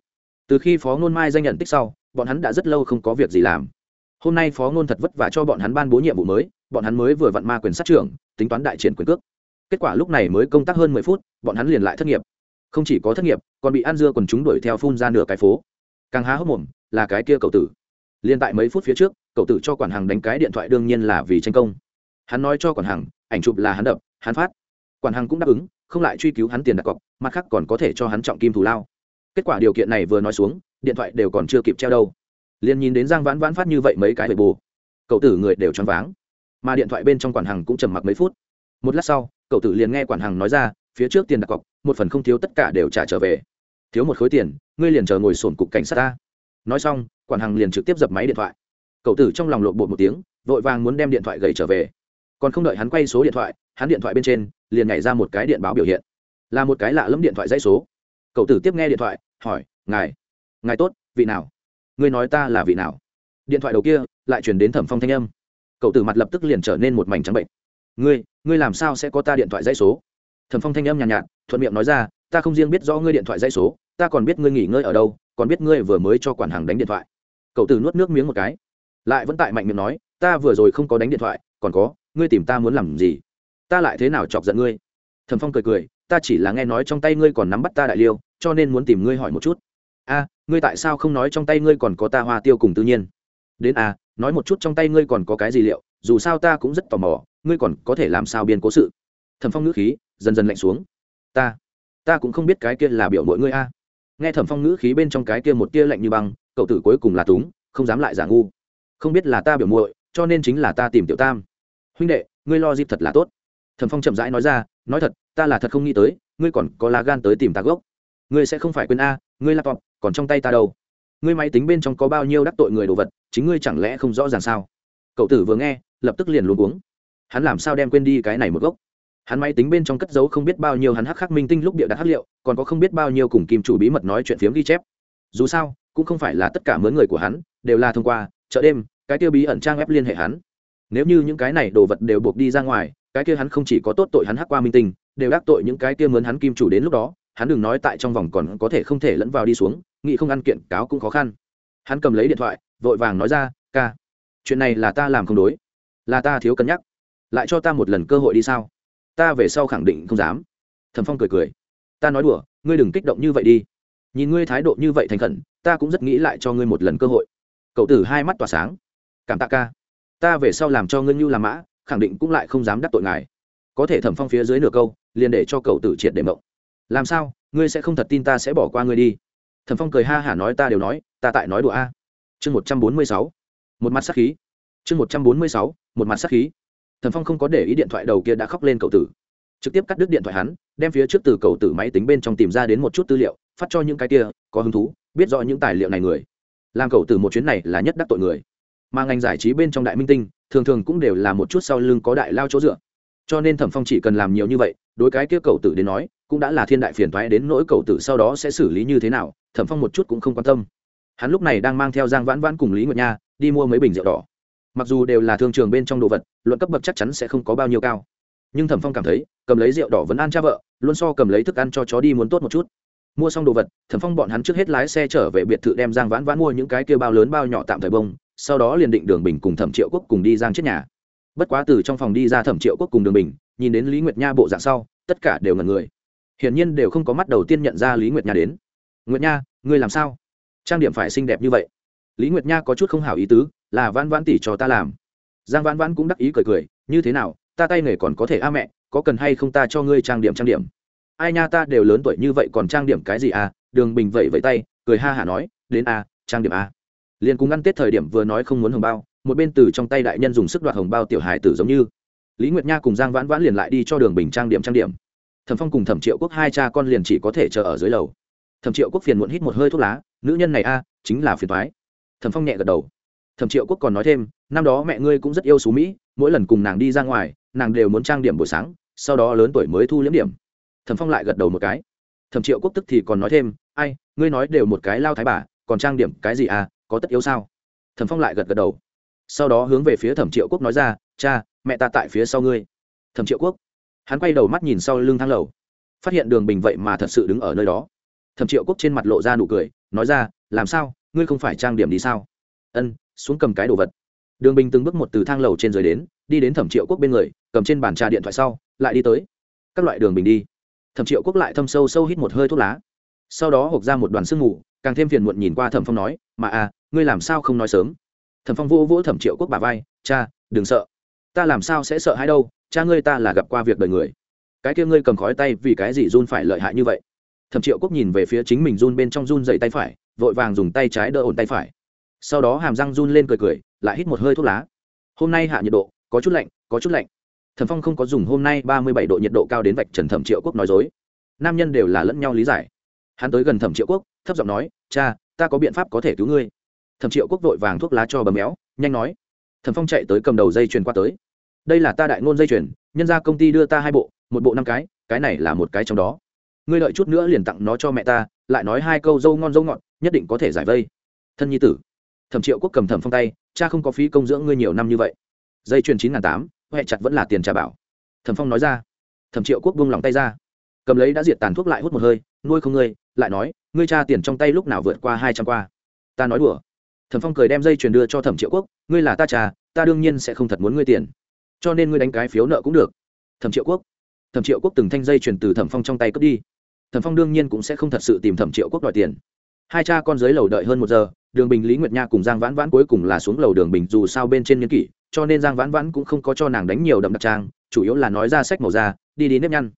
Từ khi phó ngôn mai danh nhận tích sau, bọn hắn đã rất lâu không có việc gì làm. Hôm nay phó ngôn thật vất vả cho bọn hắn ban bố nhiệm vụ mới, bọn hắn mới vừa vặn ma quyền sát trưởng, tính toán đại triển quyền cước. Kết quả lúc này mới công tác hơn mười phút, bọn hắn liền lại thất nghiệp. Không chỉ có thất nghiệp, còn bị ăn dưa còn chúng đuổi theo phun ra nửa cái phố. Càng há hốc mồm, là cái kia cậu tử. Liên tại mấy phút phía trước cậu tử cho quản hàng đánh cái điện thoại đương nhiên là vì tranh công. Hắn nói cho quản hàng ảnh chụp là hắn đập, hắn phát. Quản hàng cũng đáp ứng, không lại truy cứu hắn tiền đặt cọc, mặt khác còn có thể cho hắn trọng kim thù lao. Kết quả điều kiện này vừa nói xuống, điện thoại đều còn chưa kịp treo đâu. Liền nhìn đến giang vãn vãn phát như vậy mấy cái bề bù cậu tử người đều choáng váng. Mà điện thoại bên trong quản hàng cũng trầm mặc mấy phút. Một lát sau, cậu tử liền nghe quản hàng nói ra, phía trước tiền đặt cọc, một phần không thiếu tất cả đều trả trở về. Thiếu một khối tiền, ngươi liền chờ ngồi sổn cục cảnh sát ta. Nói xong, quản hàng liền trực tiếp dập máy điện thoại cậu tử trong lòng lộn bột một tiếng vội vàng muốn đem điện thoại gầy trở về. Còn không đợi hắn quay số điện thoại hắn điện thoại bên trên liền nhảy ra một cái điện báo biểu hiện. Là một cái lạ lẫm điện thoại dãy số. Cậu tử tiếp nghe điện thoại hỏi ngài ngài tốt vị nào? Ngươi nói ta là vị nào? Điện thoại đầu kia lại chuyển đến thẩm phong thanh âm. Cậu tử mặt lập tức liền trở nên một mảnh trắng bệnh. Ngươi ngươi làm sao sẽ có ta điện thoại dãy số? Thẩm phong thanh âm nhàn nhạt, nhạt thuận miệng nói ra ta không riêng biết rõ ngươi điện thoại dãy số ta còn biết ngươi nghỉ ngơi ở đâu còn biết ngươi vừa mới cho quản hàng đánh điện thoại. Cậu tử nuốt nước miếng một cái lại vẫn tại mạnh miệng nói, ta vừa rồi không có đánh điện thoại, còn có, ngươi tìm ta muốn làm gì? Ta lại thế nào chọc giận ngươi? Thẩm phong cười cười, ta chỉ là nghe nói trong tay ngươi còn nắm bắt ta đại liêu, cho nên muốn tìm ngươi hỏi một chút. A, ngươi tại sao không nói trong tay ngươi còn có ta hoa tiêu cùng tự nhiên? Đến a nói một chút trong tay ngươi còn có cái gì liệu, dù sao ta cũng rất tò mò, ngươi còn có thể làm sao biên cố sự? Thẩm phong ngữ khí dần dần lạnh xuống. Ta ta cũng không biết cái kia là biểu mỗi ngươi a. Nghe thẩm phong ngữ khí bên trong cái kia một tia lạnh như băng, cậu tử cuối cùng là túng, không dám lại giả ngu không biết là ta biểu muội, cho nên chính là ta tìm tiểu tam. Huynh đệ, ngươi lo dịp thật là tốt. Thẩm phong chậm rãi nói ra, nói thật, ta là thật không nghĩ tới, ngươi còn có lá gan tới tìm ta gốc. Ngươi sẽ không phải quên a, ngươi laptop còn trong tay ta đâu. Ngươi máy tính bên trong có bao nhiêu đắc tội người đồ vật, chính ngươi chẳng lẽ không rõ ràng sao? Cậu tử vừa nghe, lập tức liền luôn uống hắn làm sao đem quên đi cái này một gốc? Hắn máy tính bên trong cất giấu không biết bao nhiêu hắn hắc khắc minh tinh lúc địa đặt hắc liệu, còn có không biết bao nhiêu cùng kim chủ bí mật nói chuyện phiếm ghi chép. Dù sao, cũng không phải là tất cả mớ người của hắn, đều là thông qua chợ đêm, cái kia bí ẩn trang web liên hệ hắn. Nếu như những cái này đồ vật đều buộc đi ra ngoài, cái kia hắn không chỉ có tốt tội hắn hắc qua minh tinh, đều đắc tội những cái kia mướn hắn kim chủ đến lúc đó, hắn đừng nói tại trong vòng còn có thể không thể lẫn vào đi xuống, nghĩ không ăn kiện cáo cũng khó khăn. Hắn cầm lấy điện thoại, vội vàng nói ra, ca, chuyện này là ta làm không đối, là ta thiếu cân nhắc. Lại cho ta một lần cơ hội đi sao? Ta về sau khẳng định không dám. Thẩm phong cười cười, ta nói đùa, ngươi đừng kích động như vậy đi. Nhìn ngươi thái độ như vậy thành khẩn, ta cũng rất nghĩ lại cho ngươi một lần cơ hội cậu tử hai mắt tỏa sáng. Cảm tạ ca. Ta về sau làm cho ngân nhu làm mã, khẳng định cũng lại không dám đắc tội ngài. Có thể thẩm phong phía dưới nửa câu, liền để cho cậu tử triệt để mộng. Làm sao? Ngươi sẽ không thật tin ta sẽ bỏ qua ngươi đi. Thẩm phong cười ha hả nói ta đều nói, ta tại nói đùa a. Chương một trăm bốn mươi sáu. Một mặt sắc khí. Chương một trăm bốn mươi sáu, một mặt sắc khí. Thẩm phong không có để ý điện thoại đầu kia đã khóc lên cậu tử. Trực tiếp cắt đứt điện thoại hắn, đem phía trước từ cậu tử máy tính bên trong tìm ra đến một chút tư liệu, phát cho những cái kia, có hứng thú, biết rõ những tài liệu này người làm cậu tử một chuyến này là nhất đắc tội người. Mà ngành giải trí bên trong đại minh tinh, thường thường cũng đều là một chút sau lưng có đại lao chỗ dựa. Cho nên thẩm phong chỉ cần làm nhiều như vậy, đối cái kia cậu tử đến nói, cũng đã là thiên đại phiền thoái đến nỗi cậu tử sau đó sẽ xử lý như thế nào, thẩm phong một chút cũng không quan tâm. Hắn lúc này đang mang theo giang vãn vãn cùng lý nguyệt nha, đi mua mấy bình rượu đỏ. Mặc dù đều là thương trường bên trong đồ vật, luận cấp bậc chắc chắn sẽ không có bao nhiêu cao. Nhưng thẩm phong cảm thấy, cầm lấy rượu đỏ vẫn ăn cha vợ, luôn so cầm lấy thức ăn cho chó đi muốn tốt một chút mua xong đồ vật, thẩm phong bọn hắn trước hết lái xe trở về biệt thự đem giang vãn vãn mua những cái kia bao lớn bao nhỏ tạm thời bông, sau đó liền định đường bình cùng thẩm triệu quốc cùng đi giang chết nhà. Bất quá từ trong phòng đi ra thẩm triệu quốc cùng đường bình, nhìn đến lý nguyệt nha bộ dạng sau, tất cả đều ngần người. Hiển nhiên đều không có mắt đầu tiên nhận ra lý nguyệt nha đến. Nguyệt nha, ngươi làm sao? Trang điểm phải xinh đẹp như vậy. Lý nguyệt nha có chút không hảo ý tứ, là vãn vãn tỷ cho ta làm. Giang vãn vãn cũng đắc ý cười cười, như thế nào, ta tay nghề còn có thể a mẹ, có cần hay không ta cho ngươi trang điểm trang điểm? Ai nha ta đều lớn tuổi như vậy còn trang điểm cái gì à? Đường bình vậy vậy tay, cười ha hả nói, đến a trang điểm à. a liền cùng ăn tết thời điểm vừa nói không muốn hồng bao, một bên từ trong tay đại nhân dùng sức đoạt hồng bao tiểu hài tử giống như. Lý nguyệt nha cùng giang vãn vãn liền lại đi cho đường bình trang điểm trang điểm. Thẩm phong cùng thẩm triệu quốc hai cha con liền chỉ có thể chờ ở dưới lầu. Thẩm triệu quốc phiền muộn hít một hơi thuốc lá, nữ nhân này a, chính là phiền thoái thẩm phong nhẹ gật đầu. Thẩm triệu quốc còn nói thêm, năm đó mẹ ngươi cũng rất yêu xú mỹ, mỗi lần cùng nàng đi ra ngoài, nàng đều muốn trang điểm buổi sáng, sau đó lớn tuổi mới thu liếm điểm thẩm phong lại gật đầu một cái. Thẩm triệu quốc tức thì còn nói thêm, ai, ngươi nói đều một cái lao thái bà, còn trang điểm cái gì à có tất yếu sao? Thẩm phong lại gật gật đầu. Sau đó hướng về phía thẩm triệu quốc nói ra, cha, mẹ ta tại phía sau ngươi. Thẩm triệu quốc, hắn quay đầu mắt nhìn sau lưng thang lầu, phát hiện đường bình vậy mà thật sự đứng ở nơi đó. Thẩm triệu quốc trên mặt lộ ra nụ cười, nói ra, làm sao, ngươi không phải trang điểm đi sao? Ân, xuống cầm cái đồ vật. Đường bình từng bước một từ thang lầu trên dưới đến, đi đến thẩm triệu quốc bên người, cầm trên bàn trà điện thoại sau, lại đi tới. Các loại đường bình đi thẩm triệu quốc lại thâm sâu sâu hít một hơi thuốc lá. Sau đó hộp ra một đoàn sương mù, càng thêm phiền muộn nhìn qua thẩm phong nói, mà à ngươi làm sao không nói sớm? Thẩm phong vỗ vỗ thẩm triệu quốc bà vai, cha, đừng sợ. Ta làm sao sẽ sợ hãi đâu, cha ngươi ta là gặp qua việc đời người. Cái kia ngươi cầm khói tay vì cái gì run phải lợi hại như vậy? Thẩm triệu quốc nhìn về phía chính mình run bên trong run dậy tay phải, vội vàng dùng tay trái đỡ ổn tay phải. Sau đó hàm răng run lên cười cười, lại hít một hơi thuốc lá. Hôm nay hạ nhiệt độ, có chút lạnh, có chút lạnh thẩm phong không có dùng hôm nay ba mươi bảy độ nhiệt độ cao đến vạch trần thẩm triệu quốc nói dối. Nam nhân đều là lẫn nhau lý giải. Hắn tới gần thẩm triệu quốc, thấp giọng nói, cha, ta có biện pháp có thể cứu ngươi. Thẩm triệu quốc vội vàng thuốc lá cho bầm méo, nhanh nói. Thẩm phong chạy tới cầm đầu dây chuyền qua tới. Đây là ta đại ngôn dây chuyền, nhân ra công ty đưa ta hai bộ, một bộ năm cái cái này là một cái trong đó. Ngươi đợi chút nữa liền tặng nó cho mẹ ta, lại nói hai câu dâu ngon dâu ngọt, nhất định có thể giải vây. Thân nhi tử. Thẩm triệu quốc cầm thẩm phong tay, cha không có phí công dưỡng ngươi nhiều năm như vậy. Dây chuyền chín n g h n tám huệ chặt vẫn là tiền trả bảo. Thẩm phong nói ra. Thẩm triệu quốc buông lòng tay ra. Cầm lấy đã diệt tàn thuốc lại hút một hơi nuôi không ngươi lại nói ngươi cha tiền trong tay lúc nào vượt qua hai trăm qua. Ta nói đùa. Thẩm phong cười đem dây truyền đưa cho thẩm triệu quốc ngươi là ta trà, ta đương nhiên sẽ không thật muốn ngươi tiền. Cho nên ngươi đánh cái phiếu nợ cũng được. Thẩm triệu quốc. Thẩm triệu quốc từng thanh dây truyền từ thẩm phong trong tay cướp đi. Thẩm phong đương nhiên cũng sẽ không thật sự tìm thẩm triệu quốc đòi tiền. Hai cha con dưới lầu đợi hơn một giờ đường bình lý nguyệt nha cùng giang vãn vãn cuối cùng là xuống lầu đường bình dù sao bên trên n kỷ cho nên giang vãn vãn cũng không có cho nàng đánh nhiều đậm đặc trang, chủ yếu là nói ra sách màu da, đi đi nếp nhăn.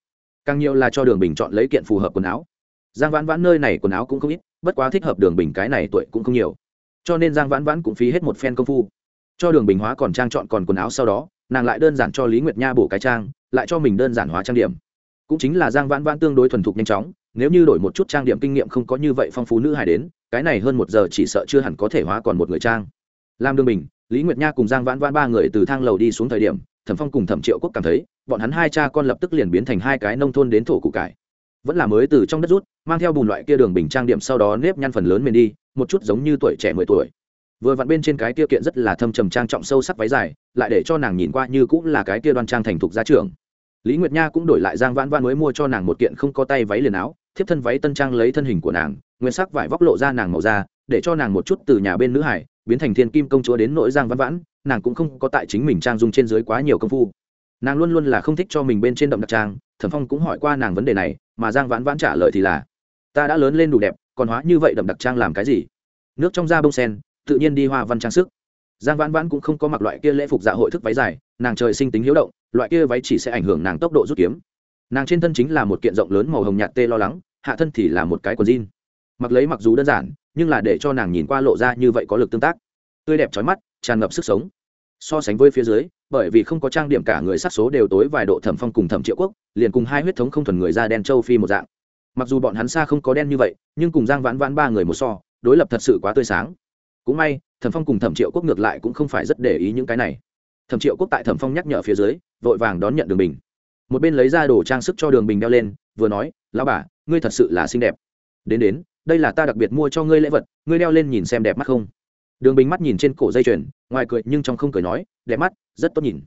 Càng nhiều là cho đường bình chọn lấy kiện phù hợp quần áo. Giang vãn vãn nơi này quần áo cũng không ít, bất quá thích hợp đường bình cái này tuổi cũng không nhiều. Cho nên giang vãn vãn cũng phí hết một phen công phu. Cho đường bình hóa còn trang chọn còn quần áo sau đó, nàng lại đơn giản cho lý nguyệt nha bổ cái trang, lại cho mình đơn giản hóa trang điểm. Cũng chính là giang vãn vãn tương đối thuần thục nhanh chóng, nếu như đổi một chút trang điểm kinh nghiệm không có như vậy phong phú nữ hài đến, cái này hơn một giờ chỉ sợ chưa hẳn có thể hóa còn một người trang. Làm đường bình lý nguyệt nha cùng giang vãn vãn ba người từ thang lầu đi xuống thời điểm, thẩm phong cùng thẩm triệu quốc cảm thấy, bọn hắn hai cha con lập tức liền biến thành hai cái nông thôn đến thổ cụ cải. Vẫn là mới từ trong đất rút, mang theo bùn loại kia đường bình trang điểm sau đó nếp nhăn phần lớn mình đi, một chút giống như tuổi trẻ mười tuổi. Vừa vặn bên trên cái kia kiện rất là thâm trầm trang trọng sâu sắc váy dài, lại để cho nàng nhìn qua như cũng là cái kia đoan trang thành thục gia trưởng. Lý nguyệt nha cũng đổi lại giang vãn vãn mới mua cho nàng một kiện không có tay váy liền áo, thiếp thân váy tân trang lấy thân hình của nàng, nguyên sắc vải vóc lộ ra nàng màu da, để cho nàng một chút từ nhà bên nữ hải biến thành thiên kim công chúa đến nỗi giang văn vãn, nàng cũng không có tại chính mình trang dung trên dưới quá nhiều công phu. Nàng luôn luôn là không thích cho mình bên trên đậm đặc trang, thẩm phong cũng hỏi qua nàng vấn đề này, mà giang vãn vãn trả lời thì là, ta đã lớn lên đủ đẹp, còn hóa như vậy đậm đặc trang làm cái gì? Nước trong da bông sen, tự nhiên đi hoa văn trang sức. Giang vãn vãn cũng không có mặc loại kia lễ phục dạ hội thức váy dài, nàng trời sinh tính hiếu động, loại kia váy chỉ sẽ ảnh hưởng nàng tốc độ rút kiếm. Nàng trên thân chính là một kiện rộng lớn màu hồng nhạt tê lo lắng, hạ thân thì là một cái quần jean mặc lấy mặc dù đơn giản, nhưng là để cho nàng nhìn qua lộ ra như vậy có lực tương tác. Tươi đẹp trói mắt, tràn ngập sức sống. So sánh với phía dưới, bởi vì không có trang điểm cả người sát số đều tối vài độ thẩm phong cùng thẩm triệu quốc, liền cùng hai huyết thống không thuần người da đen châu phi một dạng. Mặc dù bọn hắn xa không có đen như vậy, nhưng cùng giang vãn vãn ba người một so, đối lập thật sự quá tươi sáng. Cũng may, thẩm phong cùng thẩm triệu quốc ngược lại cũng không phải rất để ý những cái này. Thẩm triệu quốc tại thẩm phong nhắc nhở phía dưới, vội vàng đón nhận đường bình. Một bên lấy ra đồ trang sức cho đường bình đeo lên, vừa nói, lão bà, ngươi thật sự là xinh đẹp. Đến đến đây là ta đặc biệt mua cho ngươi lễ vật, ngươi đeo lên nhìn xem đẹp mắt không? Đường bình mắt nhìn trên cổ dây chuyền, ngoài cười nhưng trong không cười nói, đẹp mắt, rất tốt nhìn.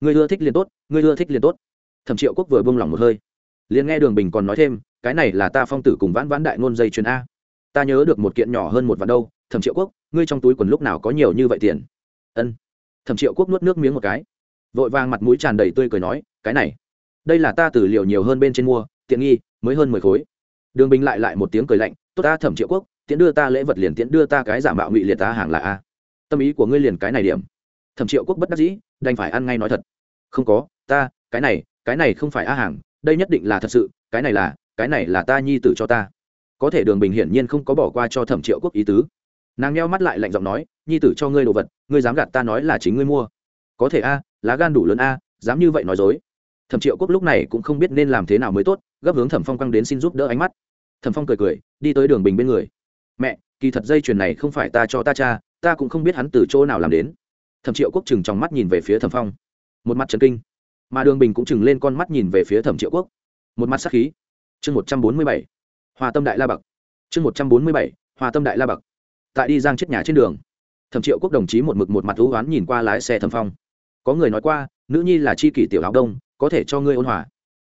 Ngươi ưa thích liền tốt, ngươi ưa thích liền tốt. Thẩm triệu quốc vừa buông lỏng một hơi. Liền nghe đường bình còn nói thêm, cái này là ta phong tử cùng vãn vãn đại ngôn dây chuyền a. Ta nhớ được một kiện nhỏ hơn một vạn đâu, thẩm triệu quốc, ngươi trong túi quần lúc nào có nhiều như vậy tiền? Ân. Thẩm triệu quốc nuốt nước miếng một cái. Vội vàng mặt mũi tràn đầy tươi cười nói, cái này, đây là ta từ liệu nhiều hơn bên trên mua, tiện nghi, mới hơn mười khối. Đường bình lại lại một tiếng cười lạnh tốt ta thẩm triệu quốc, tiễn đưa ta lễ vật liền tiễn đưa ta cái giả mạo ngụy liệt ta hàng là a. Tâm ý của ngươi liền cái này điểm. Thẩm triệu quốc bất đắc dĩ, đành phải ăn ngay nói thật. Không có, ta, cái này cái này không phải a hàng, đây nhất định là thật sự, cái này là, cái này là ta nhi tử cho ta. Có thể đường bình hiển nhiên không có bỏ qua cho thẩm triệu quốc ý tứ. Nàng neo mắt lại lạnh giọng nói, nhi tử cho ngươi đồ vật, ngươi dám gạt ta nói là chính ngươi mua. Có thể a, lá gan đủ lớn a, dám như vậy nói dối. Thẩm triệu quốc lúc này cũng không biết nên làm thế nào mới tốt, gấp hướng thẩm phong quang đến xin giúp đỡ ánh mắt thẩm phong cười cười, đi tới đường bình bên người. Mẹ, kỳ thật dây chuyền này không phải ta cho ta cha, ta cũng không biết hắn từ chỗ nào làm đến. Thẩm triệu quốc chừng trong mắt nhìn về phía thẩm phong. Một mặt trần kinh. Mà đường bình cũng chừng lên con mắt nhìn về phía thẩm triệu quốc. Một mặt sắc khí. Chương một trăm bốn mươi bảy. Hòa tâm đại la bậc. Chương một trăm bốn mươi bảy. Hòa tâm đại la bậc. Tại đi giang chết nhà trên đường, thẩm triệu quốc đồng chí một mực một mặt thú oán nhìn qua lái xe thẩm phong. Có người nói qua, nữ nhi là c h i kỷ tiểu áo đông, có thể cho ngươi ôn hòa.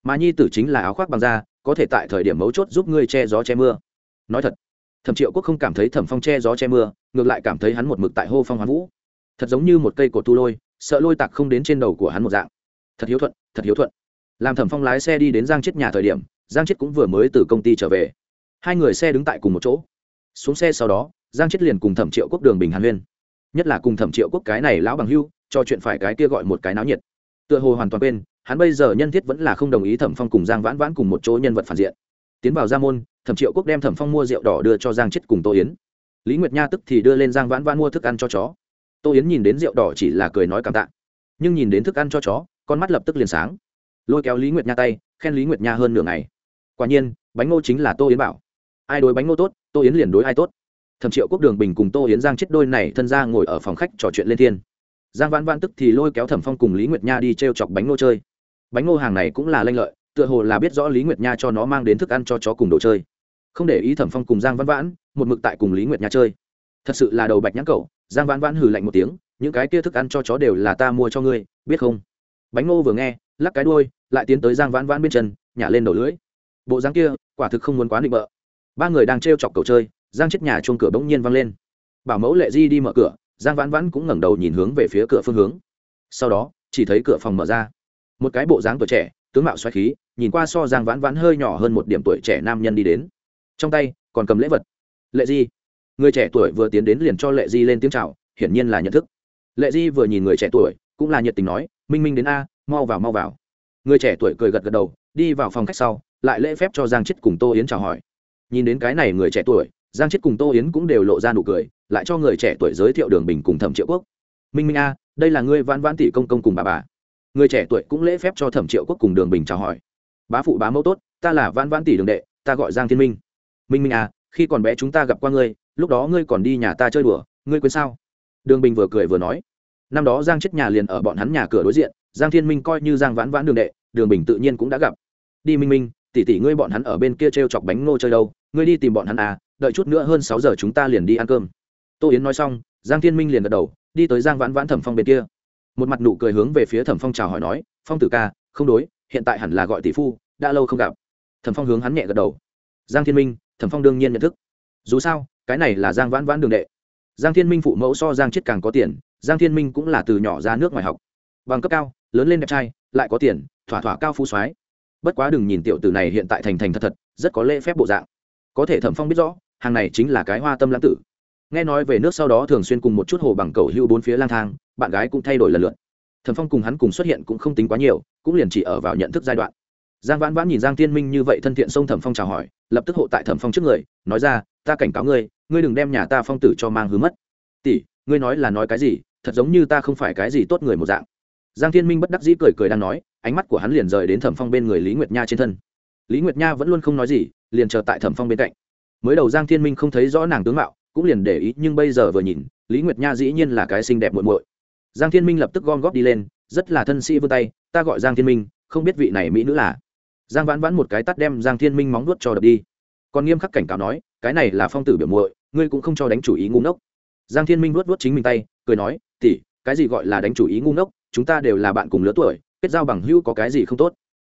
Mà nhi tử chính là áo khoác bằng da có thể tại thời điểm mấu chốt giúp ngươi che gió che mưa. Nói thật, thẩm triệu quốc không cảm thấy thẩm phong che gió che mưa, ngược lại cảm thấy hắn một mực tại hô phong hoán vũ. Thật giống như một cây cột tu lôi, sợ lôi tạc không đến trên đầu của hắn một dạng. Thật hiếu thuận, thật hiếu thuận. Làm thẩm phong lái xe đi đến giang chết nhà thời điểm, giang chết cũng vừa mới từ công ty trở về. Hai người xe đứng tại cùng một chỗ. Xuống xe sau đó, giang chết liền cùng thẩm triệu quốc đường bình hàn huyên. Nhất là cùng thẩm triệu quốc cái này lão bằng hưu, cho chuyện phải cái kia gọi một cái náo nhiệt. Tựa hồ hoàn toàn quên hắn bây giờ nhân thiết vẫn là không đồng ý thẩm phong cùng giang vãn vãn cùng một chỗ nhân vật phản diện. Tiến vào gia môn, thẩm triệu quốc đem thẩm phong mua rượu đỏ đưa cho giang chết cùng tô yến. Lý nguyệt nha tức thì đưa lên giang vãn vãn mua thức ăn cho chó. Tô yến nhìn đến rượu đỏ chỉ là cười nói cảm tạ. Nhưng nhìn đến thức ăn cho chó, con mắt lập tức liền sáng. Lôi kéo lý nguyệt nha tay, khen lý nguyệt nha hơn nửa ngày. Quả nhiên, bánh ngô chính là tô yến bảo. Ai đối bánh ngô tốt, tô yến liền đối ai tốt. Thẩm triệu quốc đường bình cùng tô yến giang chết đôi này thân ra ngồi ở phòng khách trò chuyện lên thiên. Giang vãn vãn tức thì lôi kéo thẩm phong cùng lý nguyệt nha đi t r e o chọc bánh ngô chơi bánh ngô hàng này cũng là lanh lợi, tựa hồ là biết rõ lý nguyệt nha cho nó mang đến thức ăn cho chó cùng đồ chơi. Không để ý thẩm phong cùng giang vãn vãn, một mực tại cùng lý nguyệt nha chơi. Thật sự là đầu bạch nhãn cậu. giang vãn vãn hừ lạnh một tiếng, những cái kia thức ăn cho chó đều là ta mua cho ngươi, biết không? Bánh ngô vừa nghe, lắc cái đôi lại tiến tới giang vãn vãn bên chân, nhả lên đầu lưỡi. Bộ dáng kia, quả thực không muốn quá định bợ. Ba người đang t r e o chọc cầu chơi, giang chết nhà chuông cửa bỗng nhiên văng lên. Bảo mẫu lệ di đi mở cửa, giang vãn vãn cũng ngẩng đầu nhìn hướng về phía cửa phương hướng. Sau đó, chỉ thấy cửa phòng mở ra một cái bộ dáng tuổi trẻ, tướng mạo xoáy khí, nhìn qua so giang vãn vãn hơi nhỏ hơn một điểm tuổi trẻ nam nhân đi đến. Trong tay, còn cầm lễ vật. Lệ di. Người trẻ tuổi vừa tiến đến liền cho lệ di lên tiếng c h à o hiển nhiên là nhận thức. Lệ di vừa nhìn người trẻ tuổi, cũng là nhiệt tình nói, minh minh đến a, mau vào mau vào. Người trẻ tuổi cười gật gật đầu, đi vào phòng khách sau, lại lễ phép cho giang chết cùng tô yến chào hỏi. Nhìn đến cái này người trẻ tuổi, giang chết cùng tô yến cũng đều lộ ra nụ cười, lại cho người trẻ tuổi giới thiệu đường bình cùng thẩm triệu quốc. Minh minh a, đây là ngươi vãn vãn tỷ công công cùng bà bà người trẻ tuổi cũng lễ phép cho thẩm triệu quốc cùng đường bình chào hỏi bá phụ bá mẫu tốt ta là vãn vãn tỷ đường đệ ta gọi giang thiên minh minh minh à, khi còn bé chúng ta gặp qua ngươi lúc đó ngươi còn đi nhà ta chơi đùa ngươi quên sao đường bình vừa cười vừa nói năm đó giang chết nhà liền ở bọn hắn nhà cửa đối diện giang thiên minh coi như giang vãn vãn đường đệ đường bình tự nhiên cũng đã gặp đi minh minh tỷ tỷ ngươi bọn hắn ở bên kia t r e o chọc bánh ngô chơi đâu ngươi đi tìm bọn hắn à đợi chút nữa hơn sáu giờ chúng ta liền đi ăn cơm tô yến nói xong giang thiên minh liền gật đầu đi tới giang vãn vãn thẩm phong bên kia một mặt nụ cười hướng về phía thẩm phong chào hỏi nói, phong tử ca, không đối, hiện tại hẳn là gọi tỷ phu, đã lâu không gặp. Thẩm phong hướng hắn nhẹ gật đầu. Giang thiên minh, thẩm phong đương nhiên nhận thức. Dù sao, cái này là giang vãn vãn đường đệ. Giang thiên minh phụ mẫu so giang chết càng có tiền, giang thiên minh cũng là từ nhỏ ra nước ngoài học. Bằng cấp cao, lớn lên đẹp trai, lại có tiền, thỏa thỏa cao phú soái. Bất quá đừng nhìn tiểu tử này hiện tại thành thành thật thật, rất có lễ phép bộ dạng. Có thể thẩm phong biết rõ, hàng này chính là cái hoa tâm lãng tử nghe nói về nước sau đó thường xuyên cùng một chút hồ bằng cầu hưu bốn phía lang thang, bạn gái cũng thay đổi lần lượt. Thần phong cùng hắn cùng xuất hiện cũng không tính quá nhiều, cũng liền chỉ ở vào nhận thức giai đoạn. Giang vãn vãn nhìn giang thiên minh như vậy thân thiện xông thẩm phong chào hỏi, lập tức hộ tại thẩm phong trước người, nói ra, ta cảnh cáo ngươi ngươi đừng đem nhà ta phong tử cho mang hứa mất. Tỷ, ngươi nói là nói cái gì? Thật giống như ta không phải cái gì tốt người một dạng. Giang thiên minh bất đắc dĩ cười cười đang nói, ánh mắt của hắn liền rời đến thẩm phong bên người lý nguyệt nha trên thân. Lý nguyệt nha vẫn luôn không nói gì, liền chờ tại thẩm phong bên cạnh. Mới đầu giang thiên minh không thấy rõ nàng tướng mạo cũng liền để ý, nhưng bây giờ vừa nhìn, lý nguyệt nha dĩ nhiên là cái xinh đẹp muội muội. Giang thiên minh lập tức gom góp đi lên, rất là thân sĩ vươn tay, ta gọi giang thiên minh, không biết vị này mỹ nữ là. Giang vãn vãn một cái tắt đem giang thiên minh móng nuốt cho đập đi. Còn nghiêm khắc cảnh cáo nói, cái này là phong tử biểu muội, ngươi cũng không cho đánh chủ ý ngu ngốc. Giang thiên minh nuốt nuốt chính mình tay, cười nói tỉ cái gì gọi là đánh chủ ý ngu ngốc, chúng ta đều là bạn cùng lứa tuổi, kết giao bằng hữu có cái gì không tốt?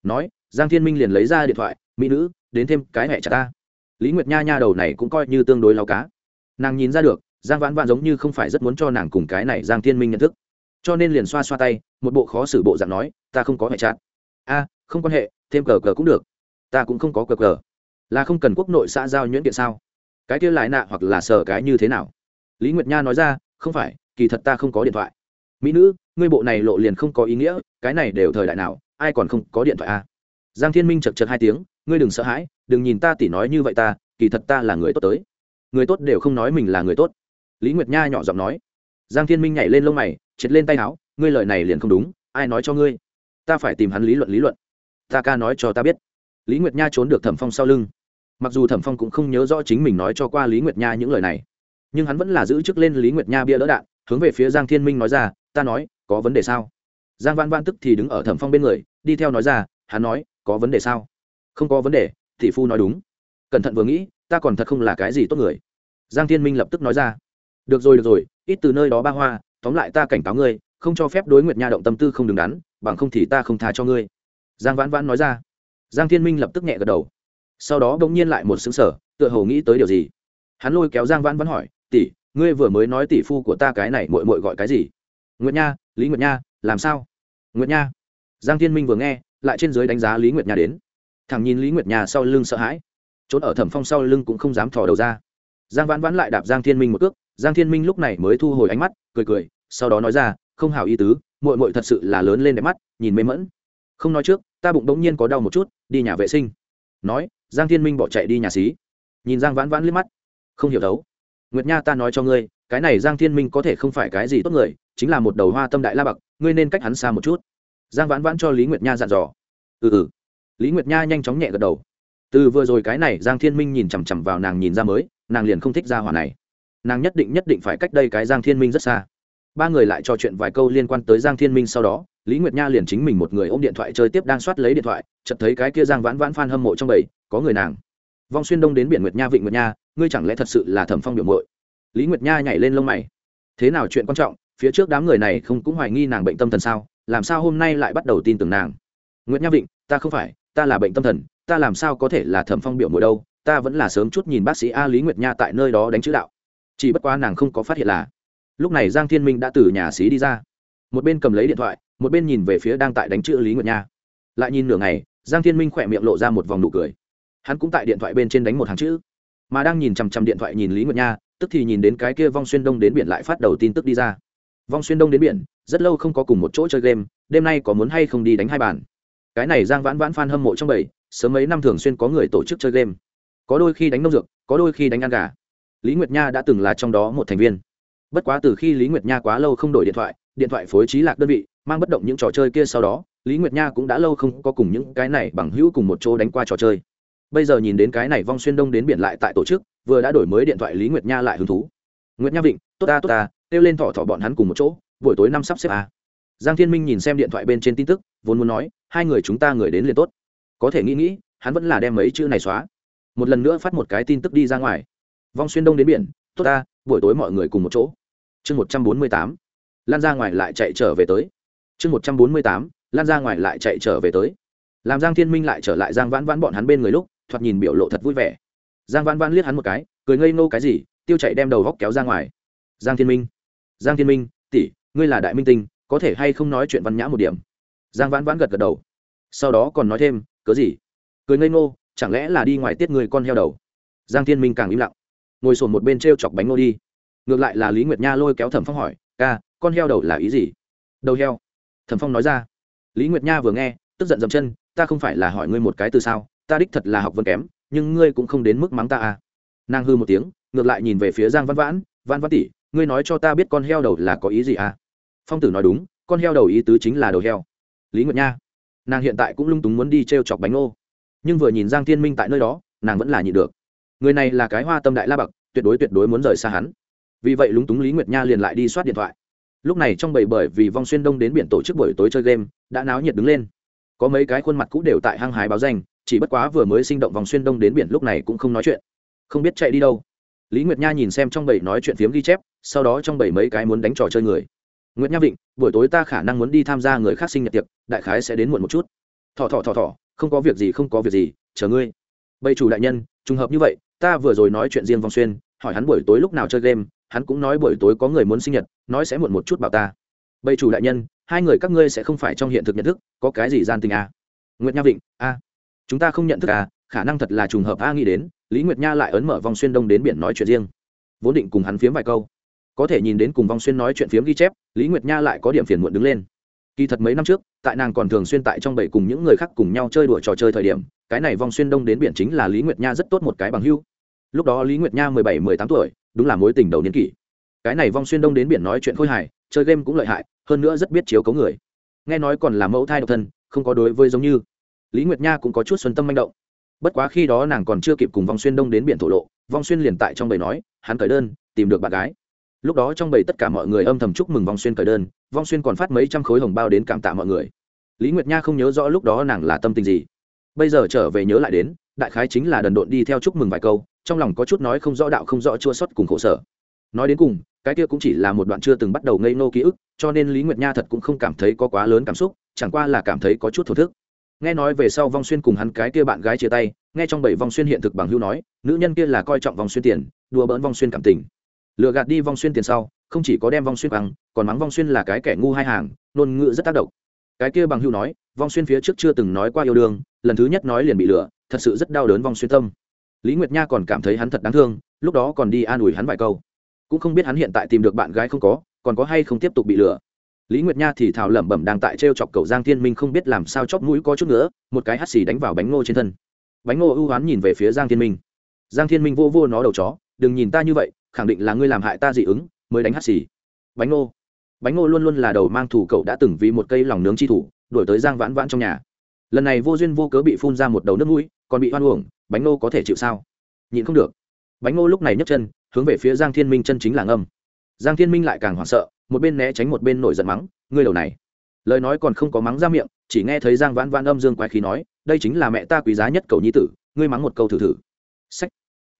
Nói, giang thiên minh liền lấy ra điện thoại, mỹ nữ, đến thêm cái mẹ chả ta. Lý nguyệt nha nha đầu này cũng coi như tương đối lao cá nàng nhìn ra được, giang vãn vãn giống như không phải rất muốn cho nàng cùng cái này giang thiên minh nhận thức. Cho nên liền xoa xoa tay, một bộ khó xử bộ dạng nói, ta không có hệ chặt a, không quan hệ, thêm cờ cờ cũng được. Ta cũng không có cờ cờ. Là không cần quốc nội xã giao nhuyễn kiện sao? Cái kia lại nạ hoặc là sờ cái như thế nào? Lý nguyệt nha nói ra, không phải, kỳ thật ta không có điện thoại. Mỹ nữ, ngươi bộ này lộ liền không có ý nghĩa, cái này đều thời đại nào, ai còn không có điện thoại a giang thiên minh chật chật hai tiếng, ngươi đừng sợ hãi, đừng nhìn ta tỉ nói như vậy ta, kỳ thật ta là người tốt tới người tốt đều không nói mình là người tốt. Lý nguyệt nha nhỏ giọng nói. Giang thiên minh nhảy lên lông mày, triệt lên tay áo, ngươi lời này liền không đúng, ai nói cho ngươi? Ta phải tìm hắn lý luận lý luận. Ta ca nói cho ta biết. Lý nguyệt nha trốn được thẩm phong sau lưng. Mặc dù thẩm phong cũng không nhớ rõ chính mình nói cho qua lý nguyệt nha những lời này, nhưng hắn vẫn là giữ chức lên lý nguyệt nha bia đỡ đạn, hướng về phía giang thiên minh nói ra, ta nói, có vấn đề sao? Giang văn văn tức thì đứng ở thẩm phong bên người, đi theo nói ra, hắn nói, có vấn đề sao? Không có vấn đề thị phu nói đúng. Cẩn thận vừa nghĩ ta còn thật không là cái gì tốt người. Giang thiên minh lập tức nói ra. Được rồi được rồi, ít từ nơi đó ba hoa, tóm lại ta cảnh cáo ngươi, không cho phép đối nguyệt nha động tâm tư không đứng đắn, bằng không thì ta không tha cho ngươi. Giang vãn vãn nói ra. Giang thiên minh lập tức nhẹ gật đầu. Sau đó đ ỗ n g nhiên lại một xứng sở tựa hồ nghĩ tới điều gì. Hắn lôi kéo giang vãn vãn hỏi, tỷ, ngươi vừa mới nói tỷ phu của ta cái này mội mội gọi cái gì? Nguyệt nha, lý nguyệt nha, làm sao? Nguyệt nha. Giang thiên minh vừa nghe, lại trên giới đánh giá lý nguyệt nha đến. Thằng nhìn lý nguyệt nha sau lưng sợ hãi trốn ở thẩm phong sau lưng cũng không dám thò đầu ra. Giang vãn vãn lại đạp giang thiên minh một cước, giang thiên minh lúc này mới thu hồi ánh mắt, cười cười, sau đó nói ra, không hào ý tứ mội mội thật sự là lớn lên đẹp mắt, nhìn mê mẫn không nói trước, ta bụng đống nhiên có đau một chút, đi nhà vệ sinh. Nói, giang thiên minh bỏ chạy đi nhà xí. Nhìn giang vãn vãn liếc mắt, không hiểu đấu nguyệt nha ta nói cho ngươi, cái này giang thiên minh có thể không phải cái gì tốt người, chính là một đầu hoa tâm đại la bậc, ngươi nên cách hắn xa một chút. Giang vãn vãn cho lý nguyệt nha dặn dò. Ừ ừ. Lý nguyệt nha nhanh chóng nhẹ gật đầu từ vừa rồi cái này giang thiên minh nhìn chằm chằm vào nàng nhìn ra mới, nàng liền không thích ra hỏa này. Nàng nhất định nhất định phải cách đây cái giang thiên minh rất xa. Ba người lại trò chuyện vài câu liên quan tới giang thiên minh sau đó, lý nguyệt nha liền chính mình một người ôm điện thoại chơi tiếp đang soát lấy điện thoại, chợt thấy cái kia giang vãn vãn phan hâm mộ trong bầy, có người nàng. Vong xuyên đông đến biển nguyệt nha, vịnh nguyệt nha, ngươi chẳng lẽ thật sự là thẩm phong biểu mội lý nguyệt nha nhảy lên lông mày. Thế nào chuyện quan trọng, phía trước đám người này không cũng hoài nghi nàng bệnh tâm thần sao, làm sao hôm nay lại bắt đầu tin tưởng nàng? Nguyệt nha vịnh, ta không phải, ta là bệnh tâm thần ta làm sao có thể là thẩm phong biểu mội đâu, ta vẫn là sớm chút nhìn bác sĩ a lý nguyệt nha tại nơi đó đánh chữ đạo. Chỉ bất quá nàng không có phát hiện là. Lúc này giang thiên minh đã từ nhà xí đi ra. Một bên cầm lấy điện thoại, một bên nhìn về phía đang tại đánh chữ lý nguyệt nha. Lại nhìn nửa ngày, giang thiên minh khỏe miệng lộ ra một vòng nụ cười. Hắn cũng tại điện thoại bên trên đánh một hàng chữ. Mà đang nhìn chằm chằm điện thoại nhìn lý nguyệt nha, tức thì nhìn đến cái kia vong xuyên đông đến biển lại phát đầu tin tức đi ra. Vong xuyên đông đến biển, rất lâu không có cùng một chỗ chơi game, đêm nay có muốn hay không đi đánh hai bàn. Cái này giang vãn vãn f a n hâm mộ trong bảy sớm mấy năm thường xuyên có người tổ chức chơi game. Có đôi khi đánh nông dược, có đôi khi đánh ăn gà. Lý nguyệt nha đã từng là trong đó một thành viên. Bất quá từ khi lý nguyệt nha quá lâu không đổi điện thoại điện thoại phối trí lạc đơn vị, mang bất động những trò chơi kia sau đó, lý nguyệt nha cũng đã lâu không có cùng những cái này bằng hữu cùng một chỗ đánh qua trò chơi. Bây giờ nhìn đến cái này vong xuyên đông đến biển lại tại tổ chức, vừa đã đổi mới điện thoại lý nguyệt nha lại hứng thú. Nguyệt nha vịnh, tốt ta tốt ta, kêu lên thọ thọ bọn hắn cùng một chỗ, buổi tối năm sắp xếp à. giang thiên minh nhìn xem điện thoại bên trên tin tức, vốn muốn nói, hai người chúng ta người đến liền tốt có thể nghĩ nghĩ, hắn vẫn là đem mấy chữ này xóa. Một lần nữa phát một cái tin tức đi ra ngoài. Vong xuyên đông đến biển, tốt ta, buổi tối mọi người cùng một chỗ. Chương một trăm bốn mươi tám, lan ra ngoài lại chạy trở về tới. Chương một trăm bốn mươi tám, lan ra ngoài lại chạy trở về tới. Làm giang thiên minh lại trở lại giang vãn vãn bọn hắn bên người lúc, thoạt nhìn biểu lộ thật vui vẻ. Giang vãn vãn liếc hắn một cái, cười ngây nô cái gì, tiêu chạy đem đầu góc kéo ra ngoài. Giang thiên minh, giang thiên minh, tỷ, ngươi là đại minh tinh, có thể hay không nói chuyện văn nhã một điểm? Giang vãn vãn gật gật đầu. Sau đó còn nói thêm cớ gì? Cười ngây ngô, chẳng lẽ là đi ngoài tiết người con heo đầu? Giang thiên minh càng im lặng. Ngồi sồn một bên t r e o chọc bánh ngô đi. Ngược lại là lý nguyệt nha lôi kéo thẩm phong hỏi, ca, con heo đầu là ý gì? Đầu heo. Thẩm phong nói ra. Lý nguyệt nha vừa nghe, tức giận dầm chân, ta không phải là hỏi ngươi một cái từ sao, ta đích thật là học vân kém, nhưng ngươi cũng không đến mức mắng ta à. Nàng hư một tiếng, ngược lại nhìn về phía giang văn vãn, văn văn tỷ, ngươi nói cho ta biết con heo đầu là có ý gì à? Phong tử nói đúng, con heo đầu ý tứ chính là đầu heo. Lý nguyệt nha nàng hiện tại cũng lung túng muốn đi t r e o chọc bánh ngô. Nhưng vừa nhìn giang thiên minh tại nơi đó, nàng vẫn là nhịn được. Người này là cái hoa tâm đại la bậc, tuyệt đối tuyệt đối muốn rời xa hắn. Vì vậy lúng túng lý nguyệt nha liền lại đi soát điện thoại. Lúc này trong bầy bởi vì vong xuyên đông đến biển tổ chức buổi tối chơi game, đã náo nhiệt đứng lên. Có mấy cái khuôn mặt cũ đều tại hăng hái báo danh, chỉ bất quá vừa mới sinh động vòng xuyên đông đến biển lúc này cũng không nói chuyện. Không biết chạy đi đâu. Lý nguyệt nha nhìn xem trong bầy nói chuyện phiếm ghi chép, sau đó trong bầy mấy cái muốn đánh trò chơi người nguyệt nha vịnh, buổi tối ta khả năng muốn đi tham gia người khác sinh nhật tiệc, đại khái sẽ đến muộn một chút. Thỏ thỏ thỏ thỏ, không có việc gì, không có việc gì, chờ ngươi. Bầy chủ đại nhân, trùng hợp như vậy, ta vừa rồi nói chuyện riêng vong xuyên, hỏi hắn buổi tối lúc nào chơi game, hắn cũng nói buổi tối có người muốn sinh nhật, nói sẽ muộn một chút bảo ta. Bầy chủ đại nhân, hai người các ngươi sẽ không phải trong hiện thực nhận thức, có cái gì gian tình à? nguyệt nha vịnh, a. Chúng ta không nhận thức à khả năng thật là trùng hợp a nghĩ đến, lý nguyệt nha lại ấn mở vòng xuyên đông đến biển nói chuyện riêng. Vốn định cùng hắn phiếm vài câu có thể nhìn đến cùng vong xuyên nói chuyện phiếm ghi chép, lý nguyệt nha lại có điểm phiền muộn đứng lên. Kỳ thật mấy năm trước, tại nàng còn thường xuyên tại trong bảy cùng những người khác cùng nhau chơi đùa trò chơi thời điểm, cái này vong xuyên đông đến biển chính là lý nguyệt nha rất tốt một cái bằng hưu lúc đó lý nguyệt nha mười bảy, mười tám tuổi, đúng là mối tình đầu niên kỷ. Cái này vong xuyên đông đến biển nói chuyện khôi hài, chơi game cũng lợi hại, hơn nữa rất biết chiếu cấu người. Nghe nói còn là mẫu thai độc thân, không có đối với giống như. Lý nguyệt nha cũng có chút xuân tâm manh động. Bất quá khi đó nàng còn chưa kịp cùng vong xuyên đông đến biển thổ lộ, vong xuyên liền tại trong bầy nói, hắn cởi đơn, tìm được bạn gái lúc đó trong bầy tất cả mọi người âm thầm chúc mừng vong xuyên cởi đơn, vong xuyên còn phát mấy trăm khối hồng bao đến cảm tạ mọi người. Lý nguyệt nha không nhớ rõ lúc đó nàng là tâm tình gì. Bây giờ trở về nhớ lại đến, đại khái chính là đần độn đi theo chúc mừng vài câu, trong lòng có chút nói không rõ đạo không rõ chua xuất cùng khổ sở. Nói đến cùng, cái kia cũng chỉ là một đoạn chưa từng bắt đầu ngây nô ký ức, cho nên lý nguyệt nha thật cũng không cảm thấy có quá lớn cảm xúc, chẳng qua là cảm thấy có chút thổ thức. Nghe nói về sau vong xuyên cùng hắn cái kia bạn gái chia tay, nghe trong bảy vong xuyên hiện thực bằng hưu nói, nữ nhân kia là coi trọng vong xuyên tiền, đùa bỡn vong xuyên cảm tình lừa gạt đi vong xuyên tiền sau, không chỉ có đem vong xuyên bằng, còn mắng vong xuyên là cái kẻ ngu hai hàng, ngôn ngữ rất tác động. Cái kia bằng hưu nói, vong xuyên phía trước chưa từng nói qua yêu đương, lần thứ nhất nói liền bị lừa, thật sự rất đau đớn vong xuyên tâm. Lý nguyệt nha còn cảm thấy hắn thật đáng thương, lúc đó còn đi an ủi hắn vài câu. Cũng không biết hắn hiện tại tìm được bạn gái không có, còn có hay không tiếp tục bị lừa. Lý nguyệt nha thì thào lẩm bẩm đang tại t r e o chọc cầu giang thiên minh không biết làm sao chóp mũi có chút nữa, một cái hắt xì đánh vào bánh ngô trên thân. Bánh ngô ưu hoán nhìn về phía giang thiên minh. Giang thiên minh vô vô nó đầu chó, đừng nhìn ta như vậy khẳng định là ngươi làm hại ta dị ứng, mới đánh hắt xì. Bánh ngô. Bánh ngô luôn luôn là đầu mang thủ cậu đã từng vì một cây lòng nướng chi thủ đổi tới giang vãn vãn trong nhà. Lần này vô duyên vô cớ bị phun ra một đầu nước mũi, còn bị hoan uổng, bánh ngô có thể chịu sao? Nhịn không được. Bánh ngô lúc này nhấc chân, hướng về phía giang thiên minh chân chính là ngâm. Giang thiên minh lại càng hoảng sợ, một bên né tránh một bên nổi giận mắng, ngươi đầu này. Lời nói còn không có mắng ra miệng, chỉ nghe thấy giang vãn vãn âm dương quái khí nói, đây chính là mẹ ta quý giá nhất cầu nhi tử, ngươi mắng một câu thử thử. Sách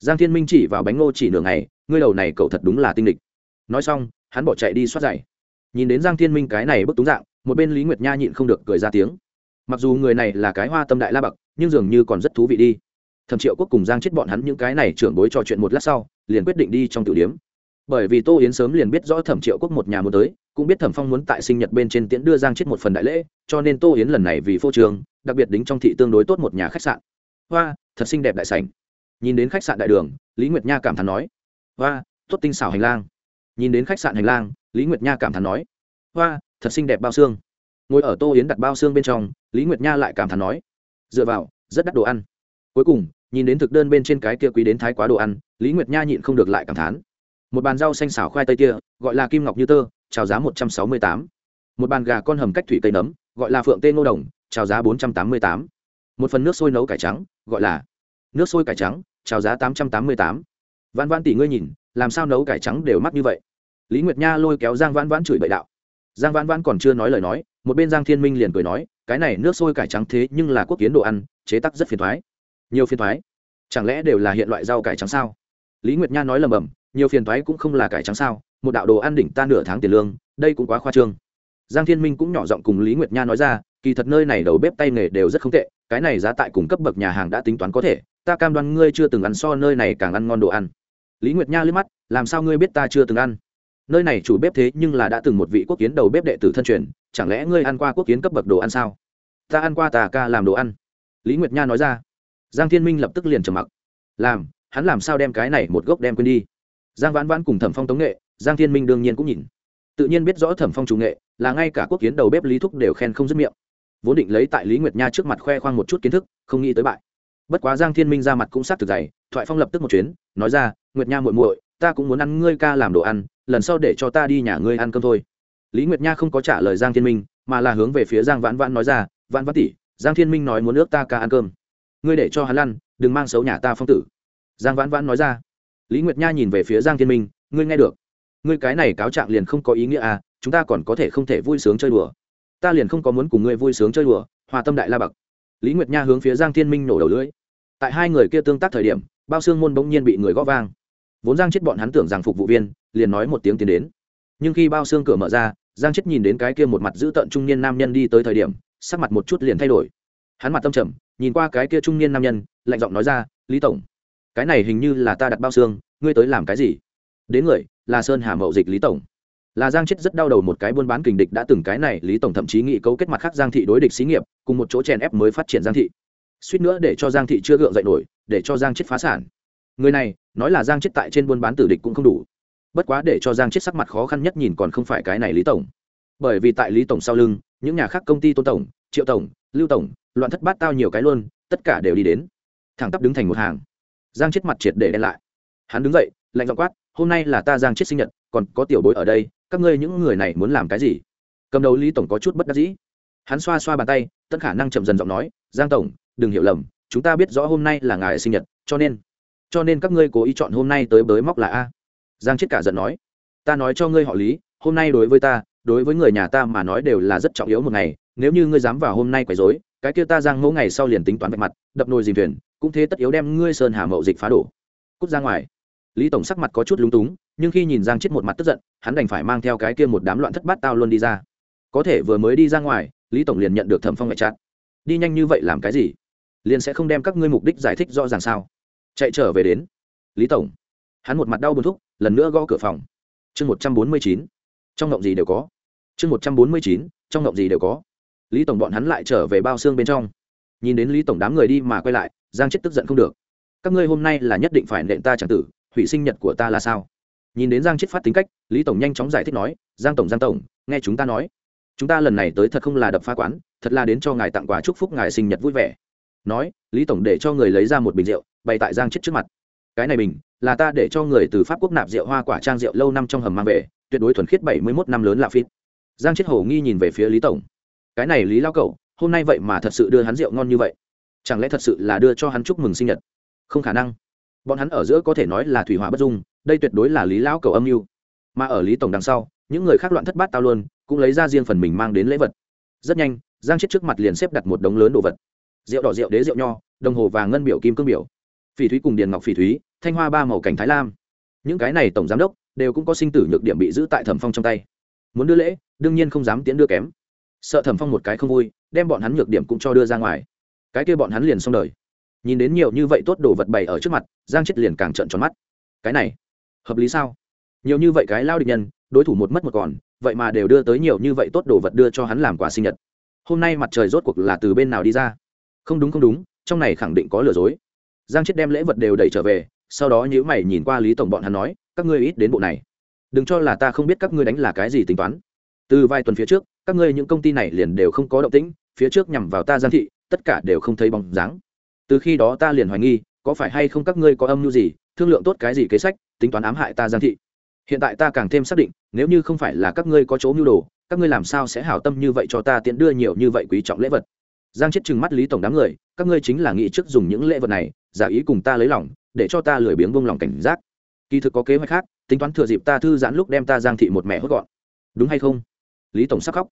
giang thiên minh chỉ vào bánh ngô chỉ nửa ngày, ngươi đầu này cậu thật đúng là tinh địch nói xong, hắn bỏ chạy đi xoát giày. Nhìn đến giang thiên minh cái này bức túng dạng, một bên lý nguyệt nha nhịn không được cười ra tiếng. Mặc dù người này là cái hoa tâm đại la bậc, nhưng dường như còn rất thú vị đi. Thẩm triệu quốc cùng giang chết bọn hắn những cái này trưởng bối trò chuyện một lát sau, liền quyết định đi trong tiểu điếm. Bởi vì tô yến sớm liền biết rõ thẩm triệu quốc một nhà muốn tới, cũng biết thẩm phong muốn tại sinh nhật bên trên tiễn đưa giang chết một phần đại lễ, cho nên tô yến lần này vì phô trường đặc biệt đính trong thị tương đối tốt một nhà khách sạn. Hoa, thật xinh đẹp đại sảnh nhìn đến khách sạn đại đường, lý nguyệt nha cảm thán nói hoa tốt tinh xảo hành lang. Nhìn đến khách sạn hành lang, lý nguyệt nha cảm thán nói hoa thật xinh đẹp bao xương. Ngồi ở tô yến đặt bao xương bên trong, lý nguyệt nha lại cảm thán nói, dựa vào, rất đắt đồ ăn. Cuối cùng, nhìn đến thực đơn bên trên cái kia quý đến thái quá đồ ăn, lý nguyệt nha nhịn không được lại cảm thán. Một bàn rau xanh xảo khoai tây kia, gọi là kim ngọc như tơ trào giá một trăm sáu mươi tám. Một bàn gà con hầm cách thủy cây nấm, gọi là phượng tê ngô đồng trào giá bốn trăm tám mươi tám. Một phần nước sôi nấu cải trắng, gọi là nước sôi cải trắng trào giá tám trăm tám mươi tám. Vãn vãn tỷ ngươi nhìn, làm sao nấu cải trắng đều mắc như vậy? Lý nguyệt nha lôi kéo giang vãn vãn chửi bậy đạo. Giang vãn vãn còn chưa nói lời nói, một bên giang thiên minh liền cười nói, cái này nước sôi cải trắng thế nhưng là quốc kiến đồ ăn, chế tắc rất phiền thoái. Nhiều phiền thoái? Chẳng lẽ đều là hiện loại rau cải trắng sao? Lý nguyệt nha nói lầm bầm, nhiều phiền thoái cũng không là cải trắng sao, một đạo đồ ăn đỉnh ta nửa tháng tiền lương, đây cũng quá khoa trương. Giang thiên minh cũng nhỏ giọng cùng lý nguyệt nha nói ra, kỳ thật nơi này đầu bếp tay nghề đều rất không tệ, cái này giá tại cùng cấp bậc nhà hàng đã tính toán có thể ta cam đoan ngươi chưa từng ăn so nơi này càng ăn ngon đồ ăn. Lý nguyệt nha liếc mắt, làm sao ngươi biết ta chưa từng ăn? Nơi này chủ bếp thế nhưng là đã từng một vị quốc kiến đầu bếp đệ tử thân truyền, chẳng lẽ ngươi ăn qua quốc kiến cấp bậc đồ ăn sao? Ta ăn qua tà ca làm đồ ăn. Lý nguyệt nha nói ra. Giang thiên minh lập tức liền trầm mặc. Làm, hắn làm sao đem cái này một gốc đem quên đi? Giang vãn vãn cùng thẩm phong tống nghệ, giang thiên minh đương nhiên cũng nhìn. Tự nhiên biết rõ thẩm phong chủ nghệ, là ngay cả quốc kiến đầu bếp lý thúc đều khen không dứt miệng. Vốn định lấy tại lý nguyệt nha trước mặt khoe khoang một chút kiến thức, không nghĩ tới bại bất quá giang thiên minh ra mặt cũng sát thực dày thoại phong lập tức một chuyến nói ra nguyệt nha muội muội ta cũng muốn ăn ngươi ca làm đồ ăn lần sau để cho ta đi nhà ngươi ăn cơm thôi. Lý nguyệt nha không có trả lời giang thiên minh mà là hướng về phía giang vãn vãn nói ra vãn vãn tỷ giang thiên minh nói muốn nước ta ca ăn cơm. Ngươi để cho hắn ăn, đừng mang xấu nhà ta phong tử. Giang vãn vãn nói ra. Lý nguyệt nha nhìn về phía giang thiên minh ngươi nghe được. Ngươi cái này cáo trạng liền không có ý nghĩa à chúng ta còn có thể không thể vui sướng chơi đùa. Ta liền không có muốn cùng ngươi vui sướng chơi đùa hòa tâm đại la bậc lý nguyệt nha hướng phía giang thiên minh nổ đầu lưỡi tại hai người kia tương tác thời điểm, bao xương môn bỗng nhiên bị người gõ vang. Vốn giang chết bọn hắn tưởng rằng phục vụ viên, liền nói một tiếng tiến đến. Nhưng khi bao xương cửa mở ra, giang chết nhìn đến cái kia một mặt giữ tợn trung niên nam nhân đi tới thời điểm, sắc mặt một chút liền thay đổi. Hắn mặt tâm trầm, nhìn qua cái kia trung niên nam nhân, lạnh giọng nói ra, lý tổng, cái này hình như là ta đặt bao xương, ngươi tới làm cái gì? Đến người, là sơn hà mậu dịch lý tổng. Là giang chết rất đau đầu một cái buôn bán kình địch đã từng cái này, lý tổng thậm chí nghĩ cấu kết mặt khác giang thị đối địch xí nghiệp, cùng một chỗ chèn ép mới phát triển giang thị suýt nữa để cho giang thị chưa gượng dậy nổi, để cho giang chết phá sản. Người này, nói là giang chết tại trên buôn bán tử địch cũng không đủ. Bất quá để cho giang chết sắc mặt khó khăn nhất nhìn còn không phải cái này lý tổng. Bởi vì tại lý tổng sau lưng, những nhà khác công ty tôn tổng, triệu tổng, lưu tổng, loạn thất bát tao nhiều cái luôn, tất cả đều đi đến. Thẳng tắp đứng thành một hàng. Giang chết mặt triệt để đen lại. Hắn đứng dậy, lạnh dọn quát, hôm nay là ta giang chết sinh nhật, còn có tiểu bối ở đây, các ngươi những người này muốn làm cái gì? Cầm đầu lý tổng có chút bất đắc dĩ. Hắn xoa xoa bàn tay tất khả năng chậm dần giọng nói, giang tổng đừng hiểu lầm, chúng ta biết rõ hôm nay là ngày sinh nhật, cho nên cho nên các ngươi cố ý chọn hôm nay tới bới móc là a. Giang chết cả giận nói, ta nói cho ngươi họ lý, hôm nay đối với ta, đối với người nhà ta mà nói đều là rất trọng yếu một ngày, nếu như ngươi dám vào hôm nay quấy rối, cái kia ta giang mẫu ngày sau liền tính toán vạch mặt, đập nồi dìm thuyền, cũng thế tất yếu đem ngươi sơn hà mậu dịch phá đổ. Cút ra ngoài. Lý tổng sắc mặt có chút lúng túng, nhưng khi nhìn giang chết một mặt tức giận, hắn đành phải mang theo cái kia một đám loạn thất bát tao luôn đi ra. Có thể vừa mới đi ra ngoài, lý tổng liền nhận được thẩm phong ngoại chặn đi nhanh như vậy làm cái gì? Liền sẽ không đem các ngươi mục đích giải thích rõ ràng sao? Chạy trở về đến. Lý tổng. Hắn một mặt đau buồn thúc, lần nữa gõ cửa phòng. Chương một trăm bốn mươi chín. Trong ngộng gì đều có. Chương một trăm bốn mươi chín. Trong ngộng gì đều có. Lý tổng bọn hắn lại trở về bao xương bên trong. Nhìn đến lý tổng đám người đi mà quay lại, giang chết tức giận không được. Các ngươi hôm nay là nhất định phải nện ta c tử, hủy sinh nhật của ta là sao? Nhìn đến giang chết phát tính cách, lý tổng nhanh chóng giải thích nói, giang tổng giang tổng, nghe chúng ta nói. Chúng ta lần này tới thật không là đập phá quán, thật là đến cho ngài tặng quà chúc phúc ngài sinh nhật vui vẻ nói, lý tổng để cho người lấy ra một bình rượu, bày tại giang chết trước mặt. Cái này bình là ta để cho người từ pháp quốc nạp rượu hoa quả trang rượu lâu năm trong hầm mang về, tuyệt đối thuần khiết bảy mươi mốt năm lớn là phít. Giang chết hổ nghi nhìn về phía lý tổng. Cái này lý lao cậu, hôm nay vậy mà thật sự đưa hắn rượu ngon như vậy. Chẳng lẽ thật sự là đưa cho hắn chúc mừng sinh nhật? Không khả năng. Bọn hắn ở giữa có thể nói là thủy hỏa bất dung, đây tuyệt đối là lý lão cầu âm mưu. Mà ở lý tổng đằng sau, những người khác loạn thất bát tao luôn, cũng lấy ra riêng phần mình mang đến lễ vật. Rất nhanh, giang chết trước mặt liền xếp đặt một đống lớn đồ vật rượu đỏ rượu đế rượu nho, đồng hồ và ngân biểu kim cương biểu. Phỉ thúy cùng điền ngọc phỉ thúy, thanh hoa ba màu cảnh thái lam. Những cái này tổng giám đốc đều cũng có sinh tử nhược điểm bị giữ tại thẩm phong trong tay. Muốn đưa lễ, đương nhiên không dám tiễn đưa kém. Sợ thẩm phong một cái không vui, đem bọn hắn nhược điểm cũng cho đưa ra ngoài. Cái kia bọn hắn liền xong đời. Nhìn đến nhiều như vậy tốt đồ vật bày ở trước mặt, giang chết liền càng trợn tròn mắt. Cái này, hợp lý sao? Nhiều như vậy cái lao địch nhân, đối thủ một mất một còn, vậy mà đều đưa tới nhiều như vậy tốt đồ vật đưa cho hắn làm quà sinh nhật. Hôm nay mặt trời rốt cuộc là từ bên nào đi ra? Không đúng không đúng, trong này khẳng định có lừa dối. Giang chết đem lễ vật đều đẩy trở về, sau đó nhữ mày nhìn qua lý tổng bọn hắn nói, các ngươi ít đến bộ này. Đừng cho là ta không biết các ngươi đánh là cái gì tính toán. Từ vài tuần phía trước, các ngươi những công ty này liền đều không có động tĩnh, phía trước nhằm vào ta giang thị, tất cả đều không thấy bóng dáng. Từ khi đó ta liền hoài nghi, có phải hay không các ngươi có âm mưu gì, thương lượng tốt cái gì kế sách, tính toán ám hại ta giang thị. Hiện tại ta càng thêm xác định, nếu như không phải là các ngươi có chỗ mưu đồ, các ngươi làm sao sẽ hảo tâm như vậy cho ta tiện đưa nhiều như vậy quý trọng lễ vật giang chết chừng mắt lý tổng đám người, các ngươi chính là nghĩ trước dùng những lễ vật này, giả ý cùng ta lấy lòng, để cho ta lười biếng vung lòng cảnh giác. Kỳ thực có kế hoạch khác, tính toán thừa dịp ta thư giãn lúc đem ta giang thị một mẹ hốt gọn. Đúng hay không? Lý tổng sắc khóc.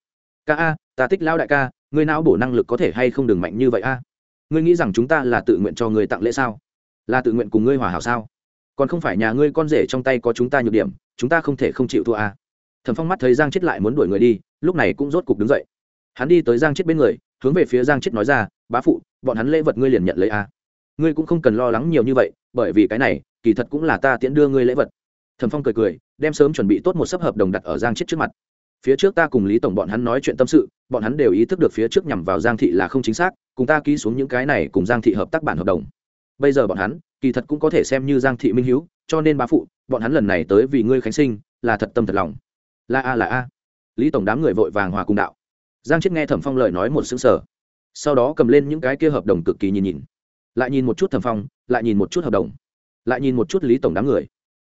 Ca a, ta thích lao đại ca, ngươi não bổ năng lực có thể hay không đừng mạnh như vậy a? Ngươi nghĩ rằng chúng ta là tự nguyện cho người tặng lễ sao? Là tự nguyện cùng ngươi hòa hảo sao? Còn không phải nhà ngươi con rể trong tay có chúng ta nhược điểm, chúng ta không thể không chịu thua à. thẩm phong mắt thấy giang chết lại muốn đuổi người đi, lúc này cũng rốt cục đứng dậy. Hắn đi tới giang chết bên người hướng về phía giang chết nói ra, bá phụ, bọn hắn lễ vật ngươi liền nhận lấy à. ngươi cũng không cần lo lắng nhiều như vậy, bởi vì cái này, kỳ thật cũng là ta tiễn đưa ngươi lễ vật. Thẩm phong cười cười, đem sớm chuẩn bị tốt một sấp hợp đồng đặt ở giang chết trước mặt. Phía trước ta cùng lý tổng bọn hắn nói chuyện tâm sự, bọn hắn đều ý thức được phía trước nhằm vào giang thị là không chính xác, cùng ta ký xuống những cái này cùng giang thị hợp tác bản hợp đồng. Bây giờ bọn hắn, kỳ thật cũng có thể xem như giang thị minh hiếu, cho nên bá phụ, bọn hắn lần này tới vì ngươi khánh sinh, là thật tâm thật lòng. Là a là a. Lý tổng đám người vội vàng hòa cùng đạo giang chết nghe thẩm phong lời nói một xứng sở sau đó cầm lên những cái kia hợp đồng cực kỳ nhìn nhìn. Lại nhìn một chút thẩm phong lại nhìn một chút hợp đồng. Lại nhìn một chút lý tổng đám người.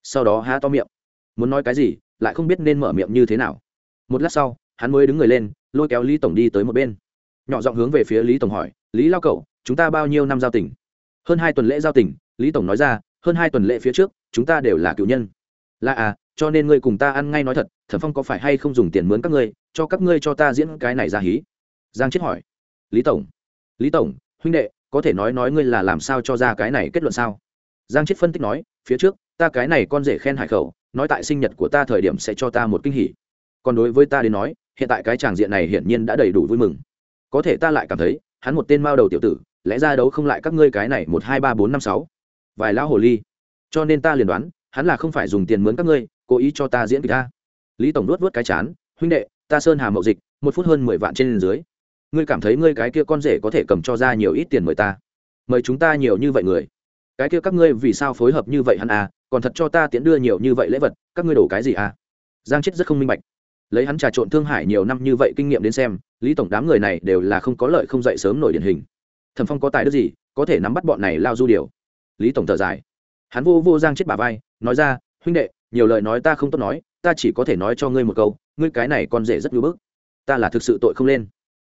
Sau đó há to miệng. Muốn nói cái gì lại không biết nên mở miệng như thế nào. Một lát sau hắn mới đứng người lên lôi kéo lý tổng đi tới một bên. Nhỏ giọng hướng về phía lý tổng hỏi lý lao cậu chúng ta bao nhiêu năm giao tỉnh, hơn hai tuần lễ giao tỉnh, lý tổng nói ra hơn hai tuần lễ phía trước chúng ta đều là cựu nhân. Là à cho nên ngươi cùng ta ăn ngay nói thật, thẩm phong có phải hay không dùng tiền mướn các ngươi, cho các ngươi cho ta diễn cái này ra hí? Giang chết hỏi. Lý tổng lý tổng, huynh đệ, có thể nói nói ngươi là làm sao cho ra cái này kết luận sao? Giang chết phân tích nói, phía trước, ta cái này con rể khen hải khẩu, nói tại sinh nhật của ta thời điểm sẽ cho ta một kinh hỉ. Còn đối với ta đến nói, hiện tại cái tràng diện này hiển nhiên đã đầy đủ vui mừng. Có thể ta lại cảm thấy, hắn một tên mao đầu tiểu tử, lẽ ra đấu không lại các ngươi cái này một hai ba bốn năm sáu. Vài lão hồ ly. Cho nên ta liền đoán, hắn là không phải dùng tiền mướn các ngươi cố ý cho ta diễn kịch ta lý tổng nuốt vớt cái chán, huynh đệ, ta sơn hà mậu dịch, một phút hơn mười vạn trên dưới. Ngươi cảm thấy ngươi cái kia con rể có thể cầm cho ra nhiều ít tiền mời ta? Mời chúng ta nhiều như vậy người. Cái kia các ngươi vì sao phối hợp như vậy hắn à? Còn thật cho ta tiễn đưa nhiều như vậy lễ vật, các ngươi đổ cái gì à? Giang chết rất không minh bạch. Lấy hắn trà trộn thương hải nhiều năm như vậy kinh nghiệm đến xem, lý tổng đám người này đều là không có lợi không dậy sớm nổi điển hình. Thẩm phong có tài đức gì, có thể nắm bắt bọn này lao du điều? Lý tổng thở dài. Hắn vô vô giang chết bà vai, nói ra, huynh đệ nhiều lời nói ta không tốt nói, ta chỉ có thể nói cho ngươi một câu, ngươi cái này con rể rất ngưỡng bức. Ta là thực sự tội không lên.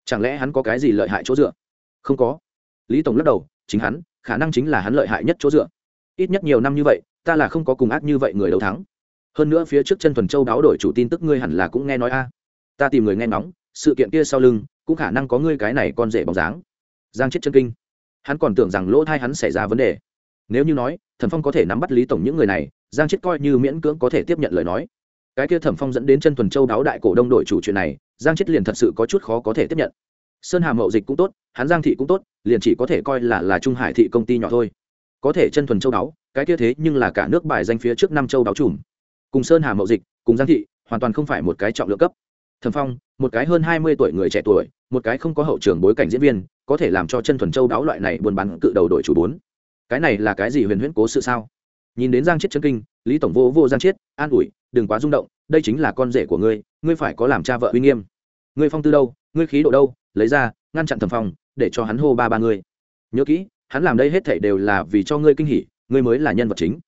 Chẳng lẽ hắn có cái gì lợi hại chỗ dựa? Không có. Lý tổng lắc đầu, chính hắn, khả năng chính là hắn lợi hại nhất chỗ dựa. Ít nhất nhiều năm như vậy, ta là không có cùng ác như vậy người đấu thắng. Hơn nữa phía trước chân thuần châu báo đổi chủ tin tức ngươi hẳn là cũng nghe nói a. Ta tìm người nghe ngóng, sự kiện kia sau lưng, cũng khả năng có ngươi cái này con rể bóng dáng. Giang chết chân kinh. Hắn còn tưởng rằng lỗ thai hắn xảy ra vấn đề nếu như nói, thẩm phong có thể nắm bắt lý tổng những người này, giang chết coi như miễn cưỡng có thể tiếp nhận lời nói. Cái kia thẩm phong dẫn đến chân thuần châu đáo đại cổ đông đội chủ chuyện này, giang chết liền thật sự có chút khó có thể tiếp nhận. Sơn hàm mậu dịch cũng tốt hắn giang thị cũng tốt, liền chỉ có thể coi là là trung hải thị công ty nhỏ thôi. Có thể chân thuần châu đáo, cái kia thế nhưng là cả nước bài danh phía trước năm châu đáo trùm cùng sơn hàm mậu dịch, cùng giang thị, hoàn toàn không phải một cái trọng lượng cấp. Thẩm phong, một cái hơn hai mươi tuổi người trẻ tuổi, một cái không có hậu trường bối cảnh diễn viên, có thể làm cho chân thuần châu đáo loại này buôn bán cự đầu đội chủ bốn cái này là cái gì huyền huyễn cố sự sao? Nhìn đến giang chết chân kinh, lý tổng vô vô giang chết an ủi, đừng quá rung động, đây chính là con rể của ngươi ngươi phải có làm cha vợ uy nghiêm. Ngươi phong tư đâu, ngươi khí độ đâu, lấy ra, ngăn chặn thầm phong để cho hắn hô ba ba ngươi. Nhớ kỹ, hắn làm đây hết thảy đều là vì cho ngươi kinh hỉ, ngươi mới là nhân vật chính.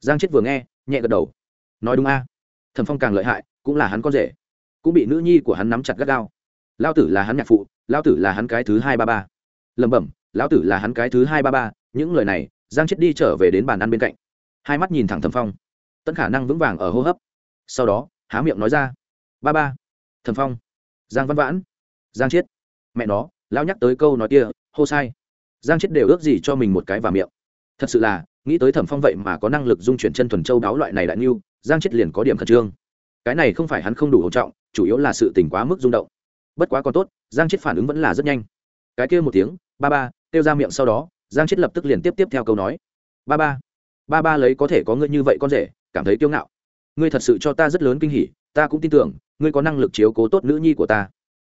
Giang chết vừa nghe, nhẹ gật đầu. Nói đúng a, thẩm phong càng lợi hại, cũng là hắn con rể, cũng bị nữ nhi của hắn nắm chặt gắt gao. Lao tử là hắn nhạc phụ, lao tử là hắn cái thứ hai ba ba. Lẩm bẩm lão tử là hắn cái thứ hai ba ba, những lời này, giang chết đi trở về đến bàn ăn bên cạnh. Hai mắt nhìn thẳng thẩm phong. Tận khả năng vững vàng ở hô hấp. Sau đó, há miệng nói ra, ba ba, thẩm phong, giang văn vãn, giang chiết mẹ nó, lão nhắc tới câu nói kia, hô sai. Giang chiết đều ước gì cho mình một cái và miệng. Thật sự là, nghĩ tới thẩm phong vậy mà có năng lực dung chuyển chân thuần châu đáo loại này đại n giang chiết liền có điểm khẩn trương. Cái này không phải hắn không đủ hỗ trọng, chủ yếu là sự tỉnh quá mức rung động. Bất quá còn tốt, giang chiết phản ứng vẫn là rất nhanh. Cái kia một tiếng, ba ba kêu ra miệng sau đó, giang chiết lập tức liền tiếp tiếp theo câu nói. Ba ba ba ba lấy có thể có ngươi như vậy con rể, cảm thấy kiêu ngạo. Ngươi thật sự cho ta rất lớn kinh hỉ, ta cũng tin tưởng, ngươi có năng lực chiếu cố tốt nữ nhi của ta.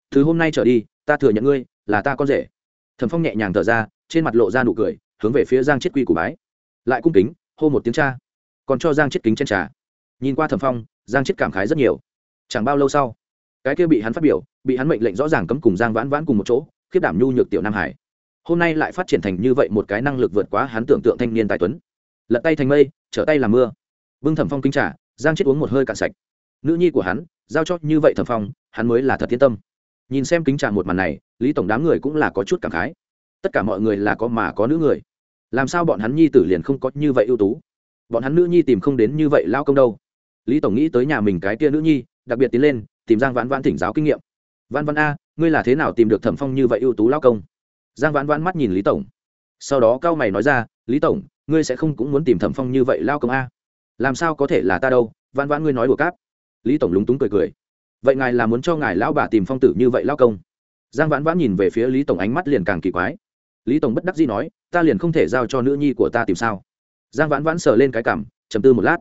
Từ hôm nay trở đi, ta thừa nhận ngươi là ta con rể. Thẩm phong nhẹ nhàng thở ra, trên mặt lộ ra nụ cười, hướng về phía giang chết quy của bái. Lại cung kính, hô một tiếng cha. Còn cho giang chết kính trên trà. Nhìn qua thẩm phong, giang chết cảm khái rất nhiều. Chẳng bao lâu sau, cái kia bị hắn phát biểu, bị hắn mệnh lệnh rõ ràng cấm cùng giang vãn vãn cùng một chỗ, khiếp đảm nhu nhược tiểu nam hải hôm nay lại phát triển thành như vậy một cái năng lực vượt quá hắn tưởng tượng thanh niên tài tuấn. Lật tay thành mây, trở tay làm mưa. Bưng thẩm phong kinh trả giang chết uống một hơi cạn sạch. Nữ nhi của hắn, giao cho như vậy thẩm phong, hắn mới là thật yên tâm. Nhìn xem kính trả một màn này, lý tổng đám người cũng là có chút cảm khái. Tất cả mọi người là có mà có nữ người. Làm sao bọn hắn nhi tử liền không có như vậy ưu tú? Bọn hắn nữ nhi tìm không đến như vậy lao công đâu. Lý tổng nghĩ tới nhà mình cái tia nữ nhi, đặc biệt tiến lên, tìm giang vãn vãn thỉnh giáo kinh nghiệm. Văn văn a, ngươi là thế nào tìm được thẩm phong như vậy ưu tú lao công? Giang vãn vãn mắt nhìn lý tổng. Sau đó cao mày nói ra, lý tổng, ngươi sẽ không cũng muốn tìm thẩm phong như vậy lao công a? Làm sao có thể là ta đâu? Vãn vãn ngươi nói đùa cáp. Lý tổng lúng túng cười cười. Vậy ngài là muốn cho ngài lão bà tìm phong tử như vậy lao công? Giang vãn vãn nhìn về phía lý tổng ánh mắt liền càng kỳ quái. Lý tổng bất đắc dĩ nói, ta liền không thể giao cho nữ nhi của ta tìm sao? Giang vãn vãn sờ lên cái cảm chầm tư một lát.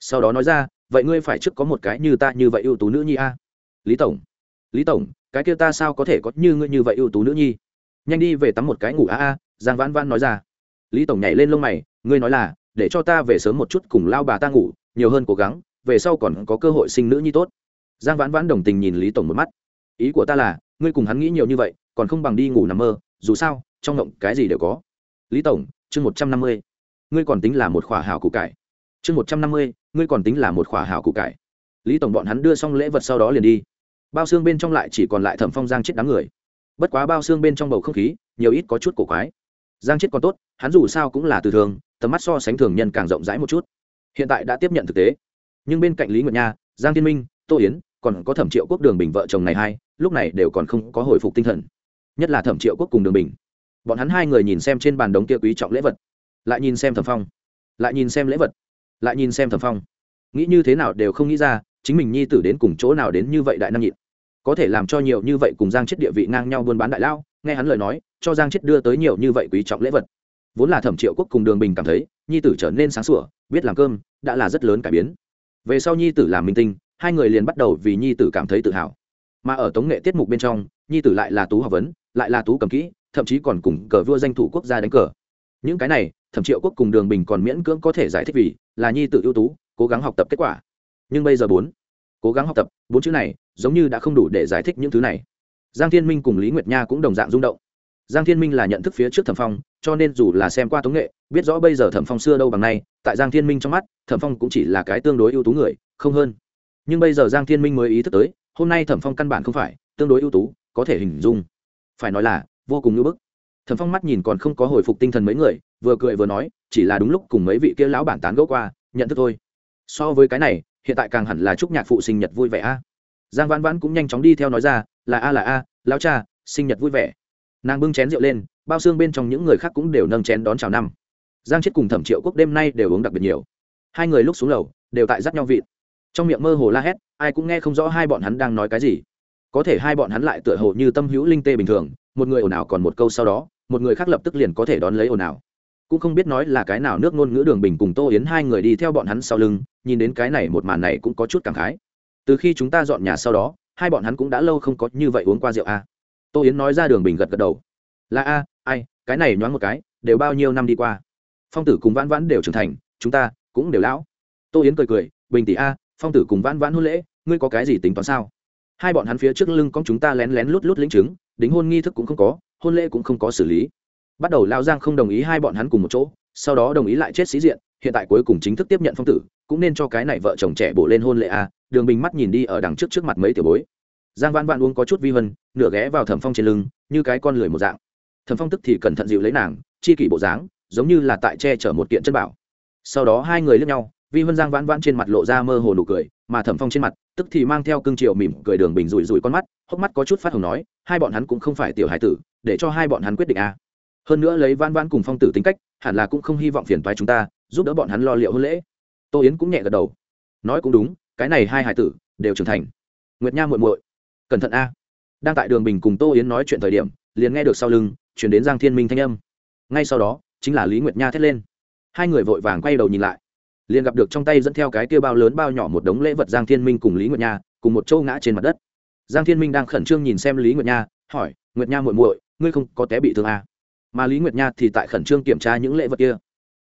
Sau đó nói ra, vậy ngươi phải trước có một cái như ta như vậy ưu tú nữ nhi a? Lý tổng lý tổng, cái kia ta sao có thể có như ngươi như vậy ưu tú nữ nhi? Nhanh đi về tắm một cái ngủ a a, giang vãn vãn nói ra. Lý tổng nhảy lên lông mày, ngươi nói là, để cho ta về sớm một chút cùng lao bà ta ngủ, nhiều hơn cố gắng, về sau còn có cơ hội sinh nữ nhi tốt. Giang vãn vãn đồng tình nhìn lý tổng một mắt. Ý của ta là, ngươi cùng hắn nghĩ nhiều như vậy, còn không bằng đi ngủ nằm mơ, dù sao, trong ngộng cái gì đều có. Lý tổng, chương một trăm năm mươi. Ngươi còn tính là một khỏa hảo cụ cải. Chương một trăm năm mươi, ngươi còn tính là một khỏa hảo cụ cải. Lý tổng bọn hắn đưa xong lễ vật sau đó liền đi. Bao xương bên trong lại chỉ còn lại thẩm phong giang chết đám người bất quá bao xương bên trong bầu không khí, nhiều ít có chút cổ quái. Giang chết còn tốt, hắn dù sao cũng là từ thường, tầm mắt so sánh thường nhân càng rộng rãi một chút. Hiện tại đã tiếp nhận thực tế. Nhưng bên cạnh lý nguyệt nha, giang thiên minh, tô yến, còn có thẩm triệu quốc đường bình vợ chồng này hai, lúc này đều còn không có hồi phục tinh thần. Nhất là thẩm triệu quốc cùng đường bình. Bọn hắn hai người nhìn xem trên bàn đống kia quý trọng lễ vật, lại nhìn xem thẩm phong, lại nhìn xem lễ vật, lại nhìn xem thẩm phong. Nghĩ như thế nào đều không nghĩ ra, chính mình nhi tử đến cùng chỗ nào đến như vậy đại năng nhịn có thể làm cho nhiều như vậy cùng giang chết địa vị ngang nhau buôn bán đại lao, nghe hắn lời nói, cho giang chết đưa tới nhiều như vậy quý trọng lễ vật. Vốn là thẩm triệu quốc cùng đường bình cảm thấy, nhi tử trở nên sáng sủa, biết làm cơm, đã là rất lớn cải biến. Về sau nhi tử làm minh tinh, hai người liền bắt đầu vì nhi tử cảm thấy tự hào. Mà ở tống nghệ tiết mục bên trong, nhi tử lại là tú học vấn, lại là tú cầm kỹ, thậm chí còn cùng cờ vua danh thủ quốc gia đánh cờ. Những cái này, thẩm triệu quốc cùng đường bình còn miễn cưỡng có thể giải thích vì là nhi tử ưu tú, cố gắng học tập kết quả. Nhưng bây giờ bốn, cố gắng học tập, bốn chữ này giống như đã không đủ để giải thích những thứ này. Giang thiên minh cùng lý nguyệt nha cũng đồng dạng rung động. Giang thiên minh là nhận thức phía trước thẩm phong, cho nên dù là xem qua tống nghệ, biết rõ bây giờ thẩm phong xưa đâu bằng nay, tại giang thiên minh trong mắt, thẩm phong cũng chỉ là cái tương đối ưu tú người, không hơn. Nhưng bây giờ giang thiên minh mới ý thức tới, hôm nay thẩm phong căn bản không phải tương đối ưu tú, có thể hình dung. Phải nói là vô cùng ngưỡng bức. Thẩm phong mắt nhìn còn không có hồi phục tinh thần mấy người, vừa cười vừa nói, chỉ là đúng lúc cùng mấy vị kia lão bản tán gẫu qua, nhận thức thôi. So với cái này, hiện tại càng hẳn là chúc nhạc phụ sinh nhật vui vẻ a giang vãn vãn cũng nhanh chóng đi theo nói ra, là a là a, lão cha, sinh nhật vui vẻ. Nàng bưng chén rượu lên, bao xương bên trong những người khác cũng đều nâng chén đón chào năm. Giang chết cùng thẩm triệu quốc đêm nay đều uống đặc biệt nhiều. Hai người lúc xuống lầu, đều tại dắt nhau vịt trong miệng mơ hồ la hét, ai cũng nghe không rõ hai bọn hắn đang nói cái gì. Có thể hai bọn hắn lại tựa hồ như tâm hữu linh tê bình thường, một người ồn ào còn một câu sau đó, một người khác lập tức liền có thể đón lấy ồn ào. Cũng không biết nói là cái nào nước ngôn ngữ đường bình cùng tô yến hai người đi theo bọn hắn sau lưng, nhìn đến cái này một màn này cũng có chút cảm khái từ khi chúng ta dọn nhà sau đó, hai bọn hắn cũng đã lâu không có như vậy uống qua rượu a tô yến nói ra đường bình gật gật đầu. Là a, ai, cái này nhoáng một cái, đều bao nhiêu năm đi qua. Phong tử cùng vãn vãn đều trưởng thành, chúng ta cũng đều lão. Tô yến cười cười, bình tỷ a, phong tử cùng vãn vãn hôn lễ, ngươi có cái gì tính toán sao? Hai bọn hắn phía trước lưng con chúng ta lén lén lút lút lĩnh chứng, đính hôn nghi thức cũng không có, hôn lễ cũng không có xử lý. Bắt đầu lao giang không đồng ý hai bọn hắn cùng một chỗ, sau đó đồng ý lại chết sĩ diện, hiện tại cuối cùng chính thức tiếp nhận phong tử cũng nên cho cái này vợ chồng trẻ bổ lên hôn lễ a đường bình mắt nhìn đi ở đằng trước trước mặt mấy tiểu bối. Giang văn vạn uống có chút vi vân nửa ghé vào thẩm phong trên lưng, như cái con lười một dạng. Thẩm phong tức thì cẩn thận dịu lấy nàng, chi kỷ bộ dáng, giống như là tại che chở một kiện chân bảo. Sau đó hai người lướt nhau, vi vân giang vãn vãn trên mặt lộ ra mơ hồ nụ cười, mà thẩm phong trên mặt, tức thì mang theo cương triều mỉm cười đường bình rủi rủi con mắt, hốc mắt có chút phát hồng nói, hai bọn hắn cũng không phải tiểu hải tử, để cho hai bọn hắn quyết định a hơn nữa lấy vãn vãn cùng phong tử tính cách, hẳn là cũng không hy vọng phiền toái chúng ta, giúp đỡ bọn hắn lo liệu hôn lễ tô yến cũng nhẹ gật đầu. Nói cũng đúng, cái này hai hải tử đều trưởng thành. Nguyệt nha muội muội, cẩn thận a. Đang tại đường bình cùng tô yến nói chuyện thời điểm, liền nghe được sau lưng chuyển đến giang thiên minh thanh âm. Ngay sau đó, chính là lý nguyệt nha thét lên. Hai người vội vàng quay đầu nhìn lại. Liền gặp được trong tay dẫn theo cái kia bao lớn bao nhỏ một đống lễ vật giang thiên minh cùng lý nguyệt nha, cùng một châu ngã trên mặt đất. Giang thiên minh đang khẩn trương nhìn xem lý nguyệt nha, hỏi, nguyệt nha muội muội, ngươi không có té bị thương à? mà lý nguyệt nha thì tại khẩn trương kiểm tra những lễ vật kia.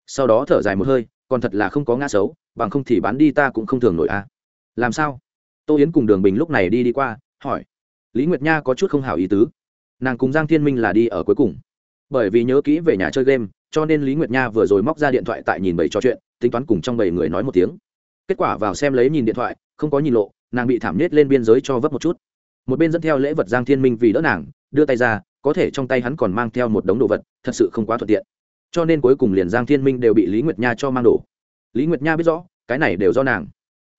Sau đó thở dài một hơi còn thật là không có ngã xấu, bằng không thì bán đi ta cũng không thường nổi à? làm sao? Tô yến cùng đường bình lúc này đi đi qua, hỏi. Lý nguyệt nha có chút không hảo ý tứ. Nàng cùng giang thiên minh là đi ở cuối cùng. Bởi vì nhớ kỹ về nhà chơi game, cho nên lý nguyệt nha vừa rồi móc ra điện thoại tại nhìn bảy trò chuyện, tính toán cùng trong bảy người nói một tiếng. Kết quả vào xem lấy nhìn điện thoại, không có nhìn lộ, nàng bị thảm nết lên biên giới cho vấp một chút. Một bên dẫn theo lễ vật giang thiên minh vì đỡ nàng, đưa tay ra, có thể trong tay hắn còn mang theo một đống đồ vật, thật sự không quá thuận tiện cho nên cuối cùng liền giang thiên minh đều bị lý nguyệt nha cho mang đổ. Lý nguyệt nha biết rõ, cái này đều do nàng.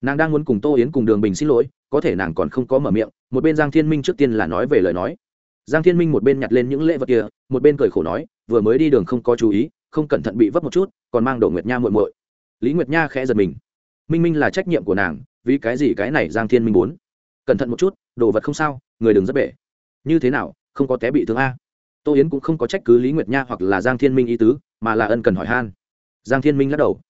Nàng đang muốn cùng tô yến cùng đường bình xin lỗi, có thể nàng còn không có mở miệng, một bên giang thiên minh trước tiên là nói về lời nói. Giang thiên minh một bên nhặt lên những lễ vật kia, một bên cười khổ nói, vừa mới đi đường không có chú ý, không cẩn thận bị vấp một chút, còn mang đổ nguyệt nha muội muội. Lý nguyệt nha khẽ giật mình. Minh minh là trách nhiệm của nàng, vì cái gì cái này giang thiên minh muốn? Cẩn thận một chút, đồ vật không sao, người đừng rất bể. Như thế nào, không có té bị thương a. Tô yến cũng không có trách cứ lý nguyệt nha hoặc là giang thiên minh ý tứ mà là ân cần hỏi han. Giang thiên minh lắc đầu.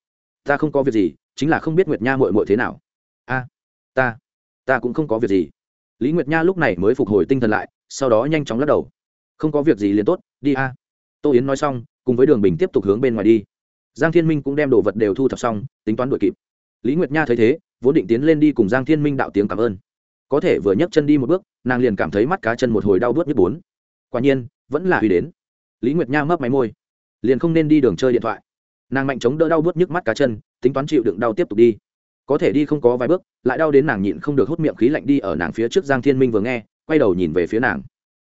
Ta không có việc gì, chính là không biết nguyệt nha mội mội thế nào. A, ta ta cũng không có việc gì. Lý nguyệt nha lúc này mới phục hồi tinh thần lại, sau đó nhanh chóng lắc đầu. Không có việc gì liền tốt, đi a. Tô yến nói xong, cùng với đường bình tiếp tục hướng bên ngoài đi. Giang thiên minh cũng đem đồ vật đều thu thập xong, tính toán đuổi kịp. Lý nguyệt nha thấy thế, vốn định tiến lên đi cùng giang thiên minh đạo tiếng cảm ơn. Có thể vừa nhấc chân đi một bước, nàng liền cảm thấy mắt cá chân một hồi đau bớt nhức bốn. Quả nhiên, vẫn là huy đến. Lý nguyệt nha mấp máy môi liền không nên đi đường chơi điện thoại. Nàng mạnh chống đỡ đau bớt nhức mắt cá chân, tính toán chịu đựng đau tiếp tục đi. Có thể đi không có vài bước, lại đau đến nàng nhịn không được hút miệng khí lạnh đi ở nàng phía trước giang thiên minh vừa nghe, quay đầu nhìn về phía nàng.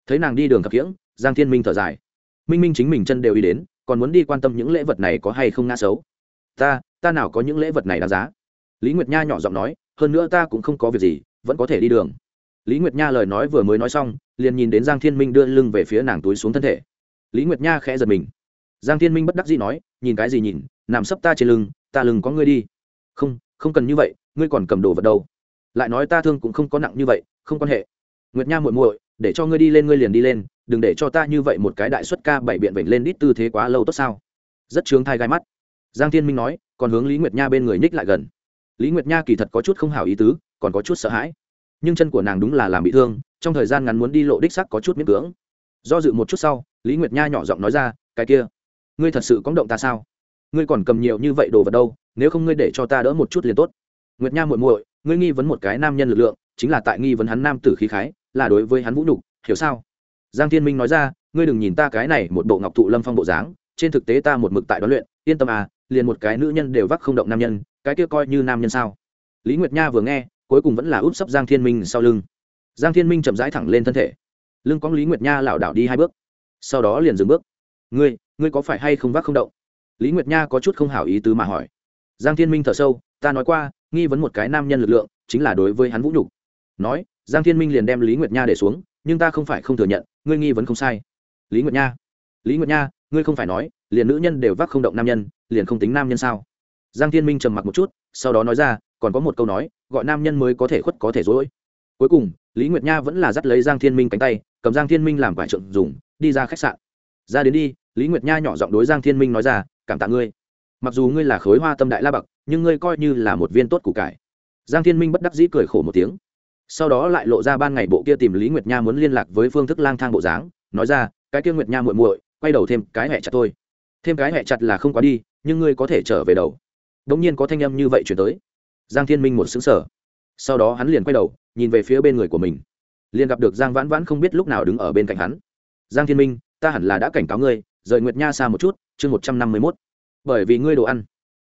Thấy nàng đi đường khập khiễng, giang thiên minh thở dài. Minh minh chính mình chân đều đi đến, còn muốn đi quan tâm những lễ vật này có hay không ngã xấu. Ta ta nào có những lễ vật này đáng giá? Lý nguyệt nha nhỏ giọng nói, hơn nữa ta cũng không có việc gì, vẫn có thể đi đường. Lý nguyệt nha lời nói vừa mới nói xong, liền nhìn đến giang thiên minh đưa lưng về phía nàng túi xuống thân thể. Lý nguyệt nha khẽ giật mình giang thiên minh bất đắc dĩ nói, nhìn cái gì nhìn, nằm sấp ta trên lưng, ta lưng có ngươi đi. Không không cần như vậy, ngươi còn cầm đồ vật đâu. Lại nói, ta thương cũng không có nặng như vậy, không quan hệ. Nguyệt nha muội muội, để cho ngươi đi lên, ngươi liền đi lên, đừng để cho ta như vậy một cái đại xuất ca bảy biện vểnh lên đít tư thế quá lâu tốt sao? Rất chướng thai gai mắt. Giang thiên minh nói, còn hướng lý nguyệt nha bên người nhích lại gần. Lý nguyệt nha kỳ thật có chút không hảo ý tứ, còn có chút sợ hãi. Nhưng chân của nàng đúng là làm bị thương, trong thời gian ngắn muốn đi lộ đích sắc có chút miễn cưỡng. Do dự một chút sau, lý nguyệt nha nhỏ giọng nói ra, cái kia ngươi thật sự có động ta sao? Ngươi còn cầm nhiều như vậy đồ vật đâu, nếu không ngươi để cho ta đỡ một chút liền tốt. Nguyệt nha muội muội, ngươi nghi vấn một cái nam nhân lực lượng, chính là tại nghi vấn hắn nam tử khí khái, là đối với hắn vũ nhục, hiểu sao? Giang thiên minh nói ra, ngươi đừng nhìn ta cái này một bộ ngọc thụ lâm phong bộ dáng, trên thực tế ta một mực tại đoán luyện, yên tâm à liền một cái nữ nhân đều vắc không động nam nhân, cái kia coi như nam nhân sao? Lý nguyệt nha vừa nghe, cuối cùng vẫn là úp sấp giang thiên minh sau lưng. Giang thiên minh chậm rãi thẳng lên thân thể. Lưng cóng lý nguyệt nha lảo đảo đi hai bước. Sau đó liền dừng bước. Ngươi ngươi có phải hay không vác không động? Lý nguyệt nha có chút không hảo ý tứ mà hỏi. Giang thiên minh thở sâu, ta nói qua, nghi vấn một cái nam nhân lực lượng, chính là đối với hắn vũ nhục. Nói, giang thiên minh liền đem lý nguyệt nha để xuống, nhưng ta không phải không thừa nhận, ngươi nghi vấn không sai. Lý nguyệt nha, lý nguyệt nha, ngươi không phải nói, liền nữ nhân đều vác không động nam nhân, liền không tính nam nhân sao? Giang thiên minh trầm mặc một chút, sau đó nói ra, còn có một câu nói, gọi nam nhân mới có thể khuất có thể dối cuối cùng, lý nguyệt nha vẫn là dắt lấy giang thiên minh cánh tay, cầm giang thiên minh làm vải trượng dùng, đi ra khách sạn. Ra đến đi lý nguyệt nha nhỏ giọng đối giang thiên minh nói ra, cảm tạ ngươi. Mặc dù ngươi là khối hoa tâm đại la bậc, nhưng ngươi coi như là một viên tốt củ cải. Giang thiên minh bất đắc dĩ cười khổ một tiếng. Sau đó lại lộ ra ban ngày bộ kia tìm lý nguyệt nha muốn liên lạc với phương thức lang thang bộ dáng, nói ra, cái kia nguyệt nha muội muội, quay đầu thêm cái hẹ chặt thôi. Thêm cái hẹ chặt là không quá đi, nhưng ngươi có thể trở về đầu. Đống nhiên có thanh âm như vậy chuyển tới. Giang thiên minh một xứng sở sau đó hắn liền quay đầu, nhìn về phía bên người của mình. Liền gặp được giang vãn vãn không biết lúc nào đứng ở bên cạnh hắn. Giang thiên minh, ta hẳn là đã cảnh cáo ngươi rời nguyệt nha xa một chút, chương một trăm năm mươi mốt. Bởi vì ngươi đồ ăn.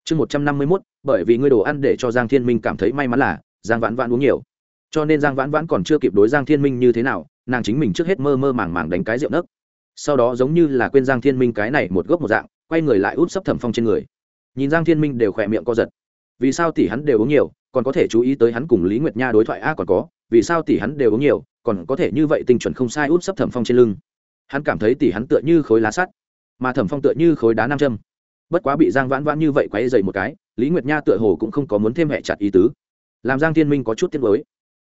Chương một trăm năm mươi mốt, bởi vì ngươi đồ ăn để cho giang thiên minh cảm thấy may mắn là, giang vãn vãn uống nhiều. Cho nên giang vãn vãn còn chưa kịp đối giang thiên minh như thế nào, nàng chính mình trước hết mơ mơ màng màng đánh cái rượu nấc. Sau đó giống như là quên giang thiên minh cái này một gốc một dạng, quay người lại út sấp thẩm phong trên người. Nhìn giang thiên minh đều khỏe miệng co giật. Vì sao tỷ hắn đều uống nhiều, còn có thể chú ý tới hắn cùng lý nguyệt nha đối thoại a còn có, vì sao tỷ hắn đều uống nhiều, còn có thể như vậy tinh chuẩn không sai út sấp thẩm phong trên lưng. Hắn cảm thấy tỷ hắn tựa như khối lá sắt mà thẩm phong tựa như khối đá nam châm. Bất quá bị giang vãn vãn như vậy quay dày một cái, lý nguyệt nha tựa hồ cũng không có muốn thêm hẹ chặt ý tứ. Làm giang thiên minh có chút tiếc mới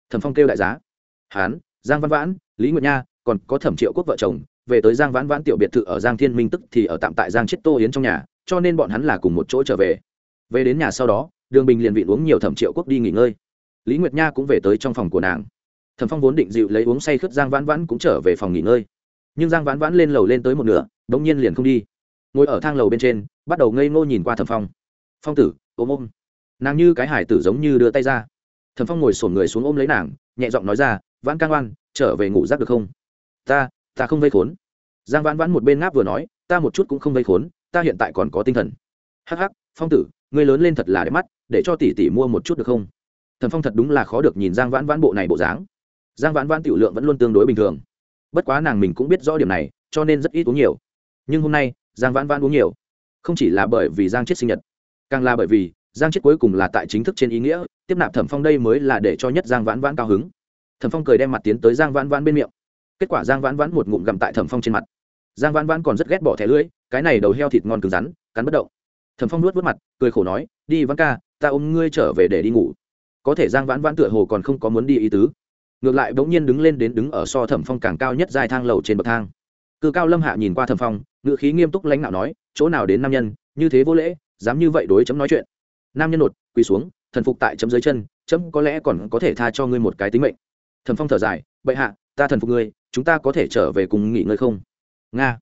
thẩm phong kêu đại giá. Hán, giang văn vãn, lý nguyệt nha, còn có thẩm triệu quốc vợ chồng, về tới giang vãn vãn tiểu biệt thự ở giang thiên minh tức thì ở tạm tại giang chiết tô yến trong nhà, cho nên bọn hắn là cùng một chỗ trở về. Về đến nhà sau đó, đường bình liền vị uống nhiều thẩm triệu quốc đi nghỉ ngơi. Lý nguyệt nha cũng về tới trong phòng của nàng. Thẩm phong vốn định dịu lấy uống say khướt giang vãn vãn cũng trở về phòng nghỉ ngơi. Nhưng giang vãn vãn lên lầu lên tới một nửa đ ỗ n g nhiên liền không đi. Ngồi ở thang lầu bên trên, bắt đầu ngây ngô nhìn qua thẩm phong. Phong tử, ôm ôm. Nàng như cái hải tử giống như đưa tay ra. Thẩm phong ngồi sổn người xuống ôm lấy nàng, nhẹ giọng nói ra, vãn can oan, trở về ngủ rác được không? Ta ta không vây khốn. Giang vãn vãn một bên ngáp vừa nói, ta một chút cũng không vây khốn, ta hiện tại còn có tinh thần. Hắc hắc, phong tử, ngươi lớn lên thật là đẹp mắt, để cho tỷ tỷ mua một chút được không? Thần phong thật đúng là khó được nhìn giang vãn vãn bộ này bộ dáng. Giang vãn vãn tiểu lượng vẫn luôn tương đối bình thường. Bất quá nàng mình cũng biết rõ điểm này, cho nên rất ít uống nhiều nhưng hôm nay giang vãn vãn uống nhiều không chỉ là bởi vì giang chết sinh nhật càng là bởi vì giang chết cuối cùng là tại chính thức trên ý nghĩa tiếp nạp thẩm phong đây mới là để cho nhất giang vãn vãn cao hứng thẩm phong cười đem mặt tiến tới giang vãn vãn bên miệng kết quả giang vãn vãn một ngụm gặm tại thẩm phong trên mặt giang vãn vãn còn rất ghét bỏ thẻ lưỡi, cái này đầu heo thịt ngon cứng rắn cắn bất động thẩm phong nuốt vớt mặt cười khổ nói đi Vãn ca ta ôm ngươi trở về để đi ngủ có thể giang vãn vãn tựa hồ còn không có muốn đi ý tứ ngược lại bỗng nhiên đứng lên đến đứng ở so thẩm phong càng cao nhất dài thang lầu trên bậc thang cự cao lâm hạ nhìn qua thẩm phong ngự khí nghiêm túc lãnh đạo nói, chỗ nào đến nam nhân, như thế vô lễ, dám như vậy đối chấm nói chuyện. Nam nhân nột, quỳ xuống, thần phục tại chấm dưới chân, chấm có lẽ còn có thể tha cho ngươi một cái tính mệnh. Thẩm phong thở dài, bệ hạ, ta thần phục ngươi, chúng ta có thể trở về cùng nghỉ ngơi không? Nga,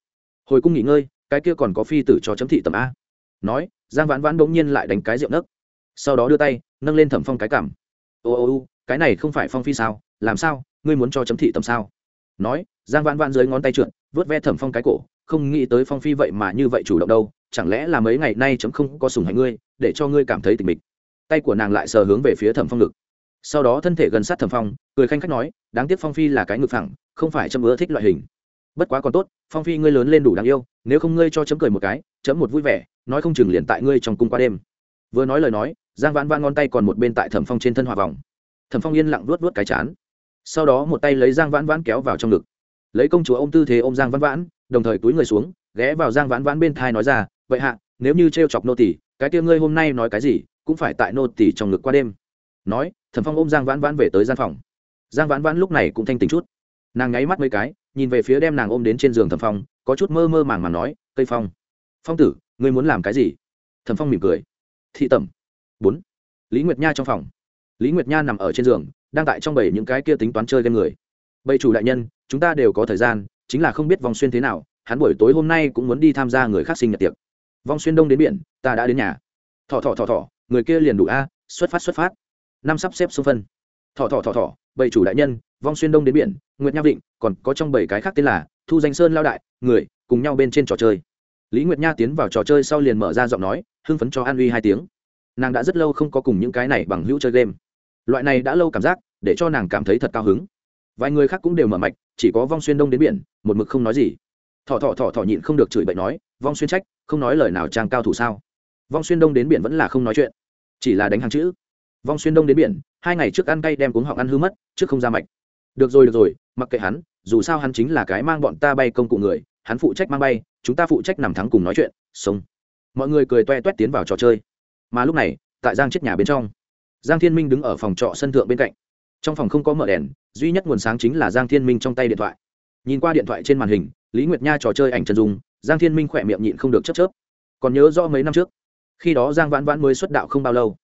hồi cung nghỉ ngơi, cái kia còn có phi tử cho chấm thị tầm a. Nói, giang vãn vãn bỗng nhiên lại đánh cái rượu nấc. Sau đó đưa tay, nâng lên thẩm phong cái cảm. Ô ô ô, cái này không phải phong phi sao, làm sao, ngươi muốn cho chấm thị tầm sao? Nói, giang vãn vãn dưới ngón tay trượt vớt ve thẩm phong cái cổ, không nghĩ tới phong phi vậy mà như vậy chủ động đâu, chẳng lẽ là mấy ngày nay chấm không có sùng hành ngươi, để cho ngươi cảm thấy tình mình tay của nàng lại sờ hướng về phía thẩm phong ngực. Sau đó thân thể gần sát thẩm phong, cười khanh khách nói, đáng tiếc phong phi là cái ngực phẳng, không phải chấm ưa thích loại hình. Bất quá còn tốt, phong phi ngươi lớn lên đủ đáng yêu, nếu không ngươi cho chấm cười một cái, chấm một vui vẻ, nói không chừng liền tại ngươi trong cung qua đêm. Vừa nói lời nói, giang vãn vãn ngón tay còn một bên tại thẩm phong trên thân hòa vòng. Thẩm phong yên lặng luốt luốt cái chán. Sau đó một tay lấy giang vãn vãn kéo vào trong ngực lấy công chúa ô m tư thế ô m giang văn vãn, đồng thời túi người xuống, ghé vào giang vãn vãn bên thai nói ra, vậy hạ, nếu như t r e o chọc nô tỷ cái tia ngươi hôm nay nói cái gì, cũng phải tại nô tỷ trong ngực qua đêm. Nói, thẩm phong ôm giang vãn vãn về tới gian phòng. Giang vãn vãn lúc này cũng thanh tính chút. Nàng ngáy mắt mấy cái, nhìn về phía đem nàng ôm đến trên giường thẩm phong, có chút mơ mơ màng mà nói, cây phong phong tử, ngươi muốn làm cái gì? Thẩm phong mỉm cười. Thị tẩm. Bốn. Lý nguyệt nha trong phòng. Lý nguyệt nha nằm ở trên giường, đang tại trong bảy những cái kia tính toán chơi game người. Bầy chủ đại nhân chúng ta đều có thời gian, chính là không biết vòng xuyên thế nào, hắn buổi tối hôm nay cũng muốn đi tham gia người khác sinh nhật tiệc. Vong xuyên đông đến biển, ta đã đến nhà. Thọ thọ thọ thọ người kia liền đủ a, xuất phát xuất phát. Năm sắp xếp xung phân. Thọ thọ thọ thọ bảy chủ đại nhân, vong xuyên đông đến biển, nguyệt nha vịnh, còn có trong bảy cái khác tên là thu danh sơn lao đại, người, cùng nhau bên trên trò chơi. Lý nguyệt nha tiến vào trò chơi sau liền mở ra giọng nói, hưng phấn cho an uy hai tiếng. Nàng đã rất lâu không có cùng những cái này bằng hữu chơi game. Loại này đã lâu cảm giác, để cho nàng cảm thấy thật cao hứng. Vài người khác cũng đều mở mạch chỉ có vong xuyên đông đến biển, một mực không nói gì. Thọ thọ thọ thọ nhịn không được chửi bậy nói, vong xuyên trách, không nói lời nào trang cao thủ sao? Vong xuyên đông đến biển vẫn là không nói chuyện, chỉ là đánh hàng chữ. Vong xuyên đông đến biển, hai ngày trước ăn cay đem cuống họng ăn hư mất, trước không ra mạch. Được rồi được rồi, mặc kệ hắn, dù sao hắn chính là cái mang bọn ta bay công cụ người, hắn phụ trách mang bay, chúng ta phụ trách nằm thắng cùng nói chuyện sống mọi người cười toe toét tiến vào trò chơi. Mà lúc này, tại giang chết nhà bên trong, giang thiên minh đứng ở phòng trọ sân thượng bên cạnh trong phòng không có mở đèn, duy nhất nguồn sáng chính là giang thiên minh trong tay điện thoại. Nhìn qua điện thoại trên màn hình, lý nguyệt nha trò chơi ảnh chân dung, giang thiên minh khỏe miệng nhịn không được chấp chớp. Còn nhớ rõ mấy năm trước, khi đó giang vãn vãn mới xuất đạo không bao lâu.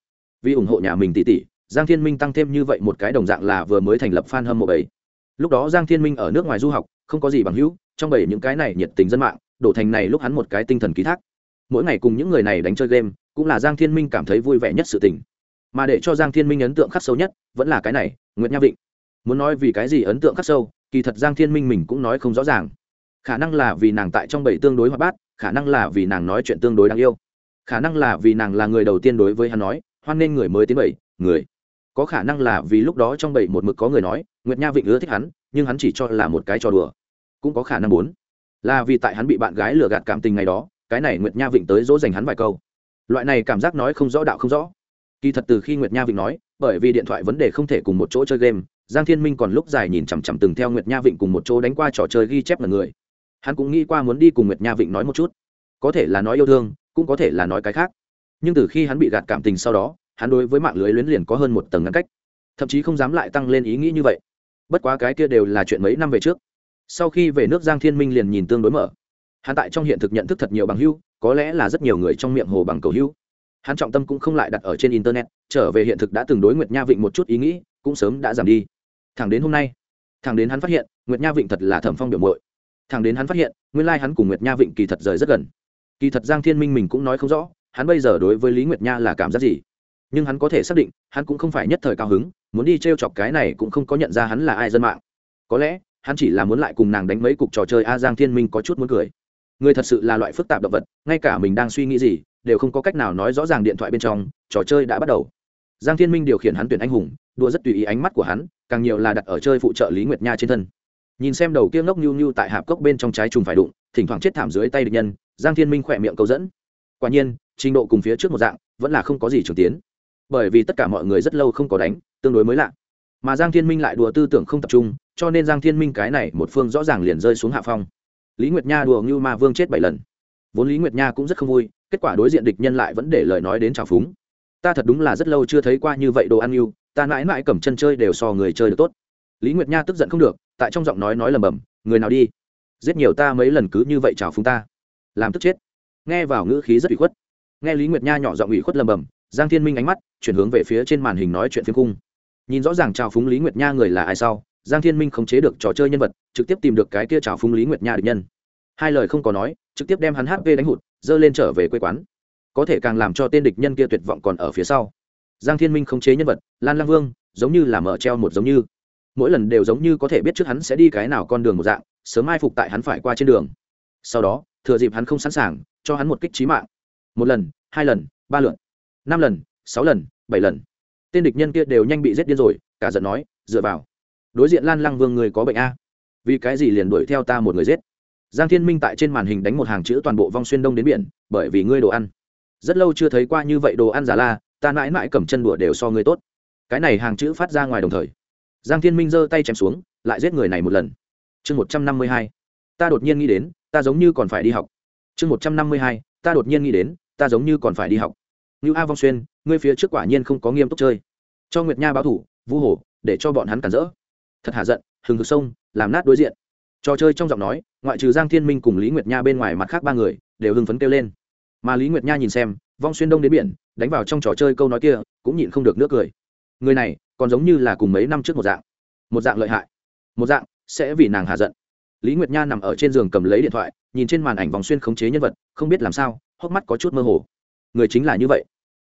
Vì ủng hộ nhà mình tỷ tỷ, giang thiên minh tăng thêm như vậy một cái đồng dạng là vừa mới thành lập f a n hâm mộ bảy. Lúc đó giang thiên minh ở nước ngoài du học, không có gì bằng hữu, trong bảy những cái này nhiệt tình dân mạng, đổ thành này lúc hắn một cái tinh thần ký thác. Mỗi ngày cùng những người này đánh chơi game, cũng là giang thiên minh cảm thấy vui vẻ nhất sự tình mà để cho giang thiên minh ấn tượng khắc sâu nhất vẫn là cái này nguyễn nha vịnh. Muốn nói vì cái gì ấn tượng khắc sâu, kỳ thật giang thiên minh mình cũng nói không rõ ràng. Khả năng là vì nàng tại trong bảy tương đối hoạt bát, khả năng là vì nàng nói chuyện tương đối đáng yêu. Khả năng là vì nàng là người đầu tiên đối với hắn nói, hoan nên người mới tiến bảy, người. Có khả năng là vì lúc đó trong bảy một mực có người nói, nguyệt nha vịnh ưa thích hắn, nhưng hắn chỉ cho là một cái trò đùa. Cũng có khả năng muốn là vì tại hắn bị bạn gái lừa gạt cảm tình ngày đó, cái này nguyệt nha vịnh tới dỗ dành hắn vài câu. Loại này cảm giác nói không rõ đạo không rõ kỳ thật từ khi nguyệt nha vịnh nói, bởi vì điện thoại vấn đề không thể cùng một chỗ chơi game, giang thiên minh còn lúc dài nhìn chằm chằm từng theo nguyệt nha vịnh cùng một chỗ đánh qua trò chơi ghi chép là người. Hắn cũng nghĩ qua muốn đi cùng nguyệt nha vịnh nói một chút. Có thể là nói yêu thương, cũng có thể là nói cái khác. Nhưng từ khi hắn bị gạt cảm tình sau đó, hắn đối với mạng lưới luyến liền có hơn một tầng ngăn cách. Thậm chí không dám lại tăng lên ý nghĩ như vậy. Bất quá cái kia đều là chuyện mấy năm về trước. Sau khi về nước giang thiên minh liền nhìn tương đối mở. Hắn tại trong hiện thực nhận thức thật nhiều bằng hưu, có lẽ là rất nhiều người trong miệng hồ bằng cầu hưu hắn trọng tâm cũng không lại đặt ở trên internet, trở về hiện thực đã từng đối nguyệt nha vịnh một chút ý nghĩ, cũng sớm đã giảm đi. Thẳng đến hôm nay, thẳng đến hắn phát hiện, nguyệt nha vịnh thật là thẩm phong biểu mội thẳng đến hắn phát hiện, nguyên lai hắn cùng nguyệt nha vịnh kỳ thật rời rất gần. Kỳ thật giang thiên minh mình cũng nói không rõ, hắn bây giờ đối với lý nguyệt nha là cảm giác gì. Nhưng hắn có thể xác định, hắn cũng không phải nhất thời cao hứng, muốn đi t r e o chọc cái này cũng không có nhận ra hắn là ai dân mạng. Có lẽ, hắn chỉ là muốn lại cùng nàng đánh mấy cục trò chơi, a, giang thiên minh có chút muốn cười. Người thật sự là loại phức tạp động vật, ngay cả mình đang suy nghĩ gì đều không có cách nào nói rõ ràng điện thoại bên trong, trò chơi đã bắt đầu. Giang thiên minh điều khiển hắn tuyển anh hùng, đua rất tùy ý ánh mắt của hắn, càng nhiều là đặt ở chơi phụ trợ lý nguyệt nha trên thân. Nhìn xem đầu kia ngốc nhu nhu tại hạp cốc bên trong trái trùng phải đụng, thỉnh thoảng chết thảm dưới tay địch nhân, giang thiên minh khỏe miệng câu dẫn. Quả nhiên, trình độ cùng phía trước một dạng, vẫn là không có gì trưởng tiến. Bởi vì tất cả mọi người rất lâu không có đánh, tương đối mới lạ. Mà giang thiên minh lại đùa tư tưởng không tập trung, cho nên giang thiên minh cái này một phương rõ ràng liền rơi xuống hạ phong. Lý nguyệt nha đùa như ma vương chết bảy lần. Vốn lý nguyệt nha cũng rất không vui kết quả đối diện địch nhân lại vẫn để lời nói đến trào phúng. Ta thật đúng là rất lâu chưa thấy qua như vậy đồ ăn yêu, ta mãi mãi cầm chân chơi đều so người chơi được tốt. Lý nguyệt nha tức giận không được, tại trong giọng nói nói lầm bầm, người nào đi? Giết nhiều ta mấy lần cứ như vậy chào phúng ta. Làm tức chết. Nghe vào ngữ khí rất ủy khuất. Nghe lý nguyệt nha nhỏ giọng ủy khuất lầm bầm, giang thiên minh ánh mắt chuyển hướng về phía trên màn hình nói chuyện phiếm cung. Nhìn rõ ràng chào phúng lý nguyệt nha người là ai sau, giang thiên minh khống chế được trò chơi nhân vật, trực tiếp tìm được cái kia chào phúng lý nguyệt nha địch nhân hai lời không có nói, trực tiếp đem hắn hp đánh hụt, dơ lên trở về quê quán. Có thể càng làm cho tên địch nhân kia tuyệt vọng còn ở phía sau. Giang thiên minh khống chế nhân vật, lan lang vương, giống như là mở treo một giống như. Mỗi lần đều giống như có thể biết trước hắn sẽ đi cái nào con đường một dạng, sớm mai phục tại hắn phải qua trên đường. Sau đó, thừa dịp hắn không sẵn sàng, cho hắn một kích trí mạng. Một lần, hai lần, ba lượn năm lần, sáu lần, bảy lần. Tên địch nhân kia đều nhanh bị giết điên rồi, cả giận nói, dựa vào. Đối diện lan lăng vương người có bệnh a. Vì cái gì liền đuổi theo ta một người giết? Giang thiên minh tại trên màn hình đánh một hàng chữ toàn bộ vong xuyên đông đến biển, bởi vì ngươi đồ ăn. Rất lâu chưa thấy qua như vậy đồ ăn giả la, ta mãi mãi cầm chân đùa đều so ngươi tốt. Cái này hàng chữ phát ra ngoài đồng thời. Giang thiên minh giơ tay chém xuống, lại giết người này một lần. Chương một trăm năm mươi hai. Ta đột nhiên nghĩ đến, ta giống như còn phải đi học. Chương một trăm năm mươi hai. Ta đột nhiên nghĩ đến, ta giống như còn phải đi học. Như a vong xuyên, ngươi phía trước quả nhiên không có nghiêm túc chơi. Cho nguyệt nha báo thủ, vu hồ, để cho bọn hắn cản rỡ. Thật hạ giận, hừng hực sông, làm nát đối diện. Trò chơi trong giọng nói ngoại trừ giang thiên minh cùng lý nguyệt nha bên ngoài mặt khác ba người, đều hưng phấn kêu lên. Mà lý nguyệt nha nhìn xem, vong xuyên đông đến biển, đánh vào trong trò chơi câu nói kia, cũng nhịn không được nước cười. Người này, còn giống như là cùng mấy năm trước một dạng. Một dạng lợi hại. Một dạng, sẽ vì nàng hạ giận. Lý nguyệt nha nằm ở trên giường cầm lấy điện thoại, nhìn trên màn ảnh vòng xuyên khống chế nhân vật, không biết làm sao, hốc mắt có chút mơ hồ. Người chính là như vậy.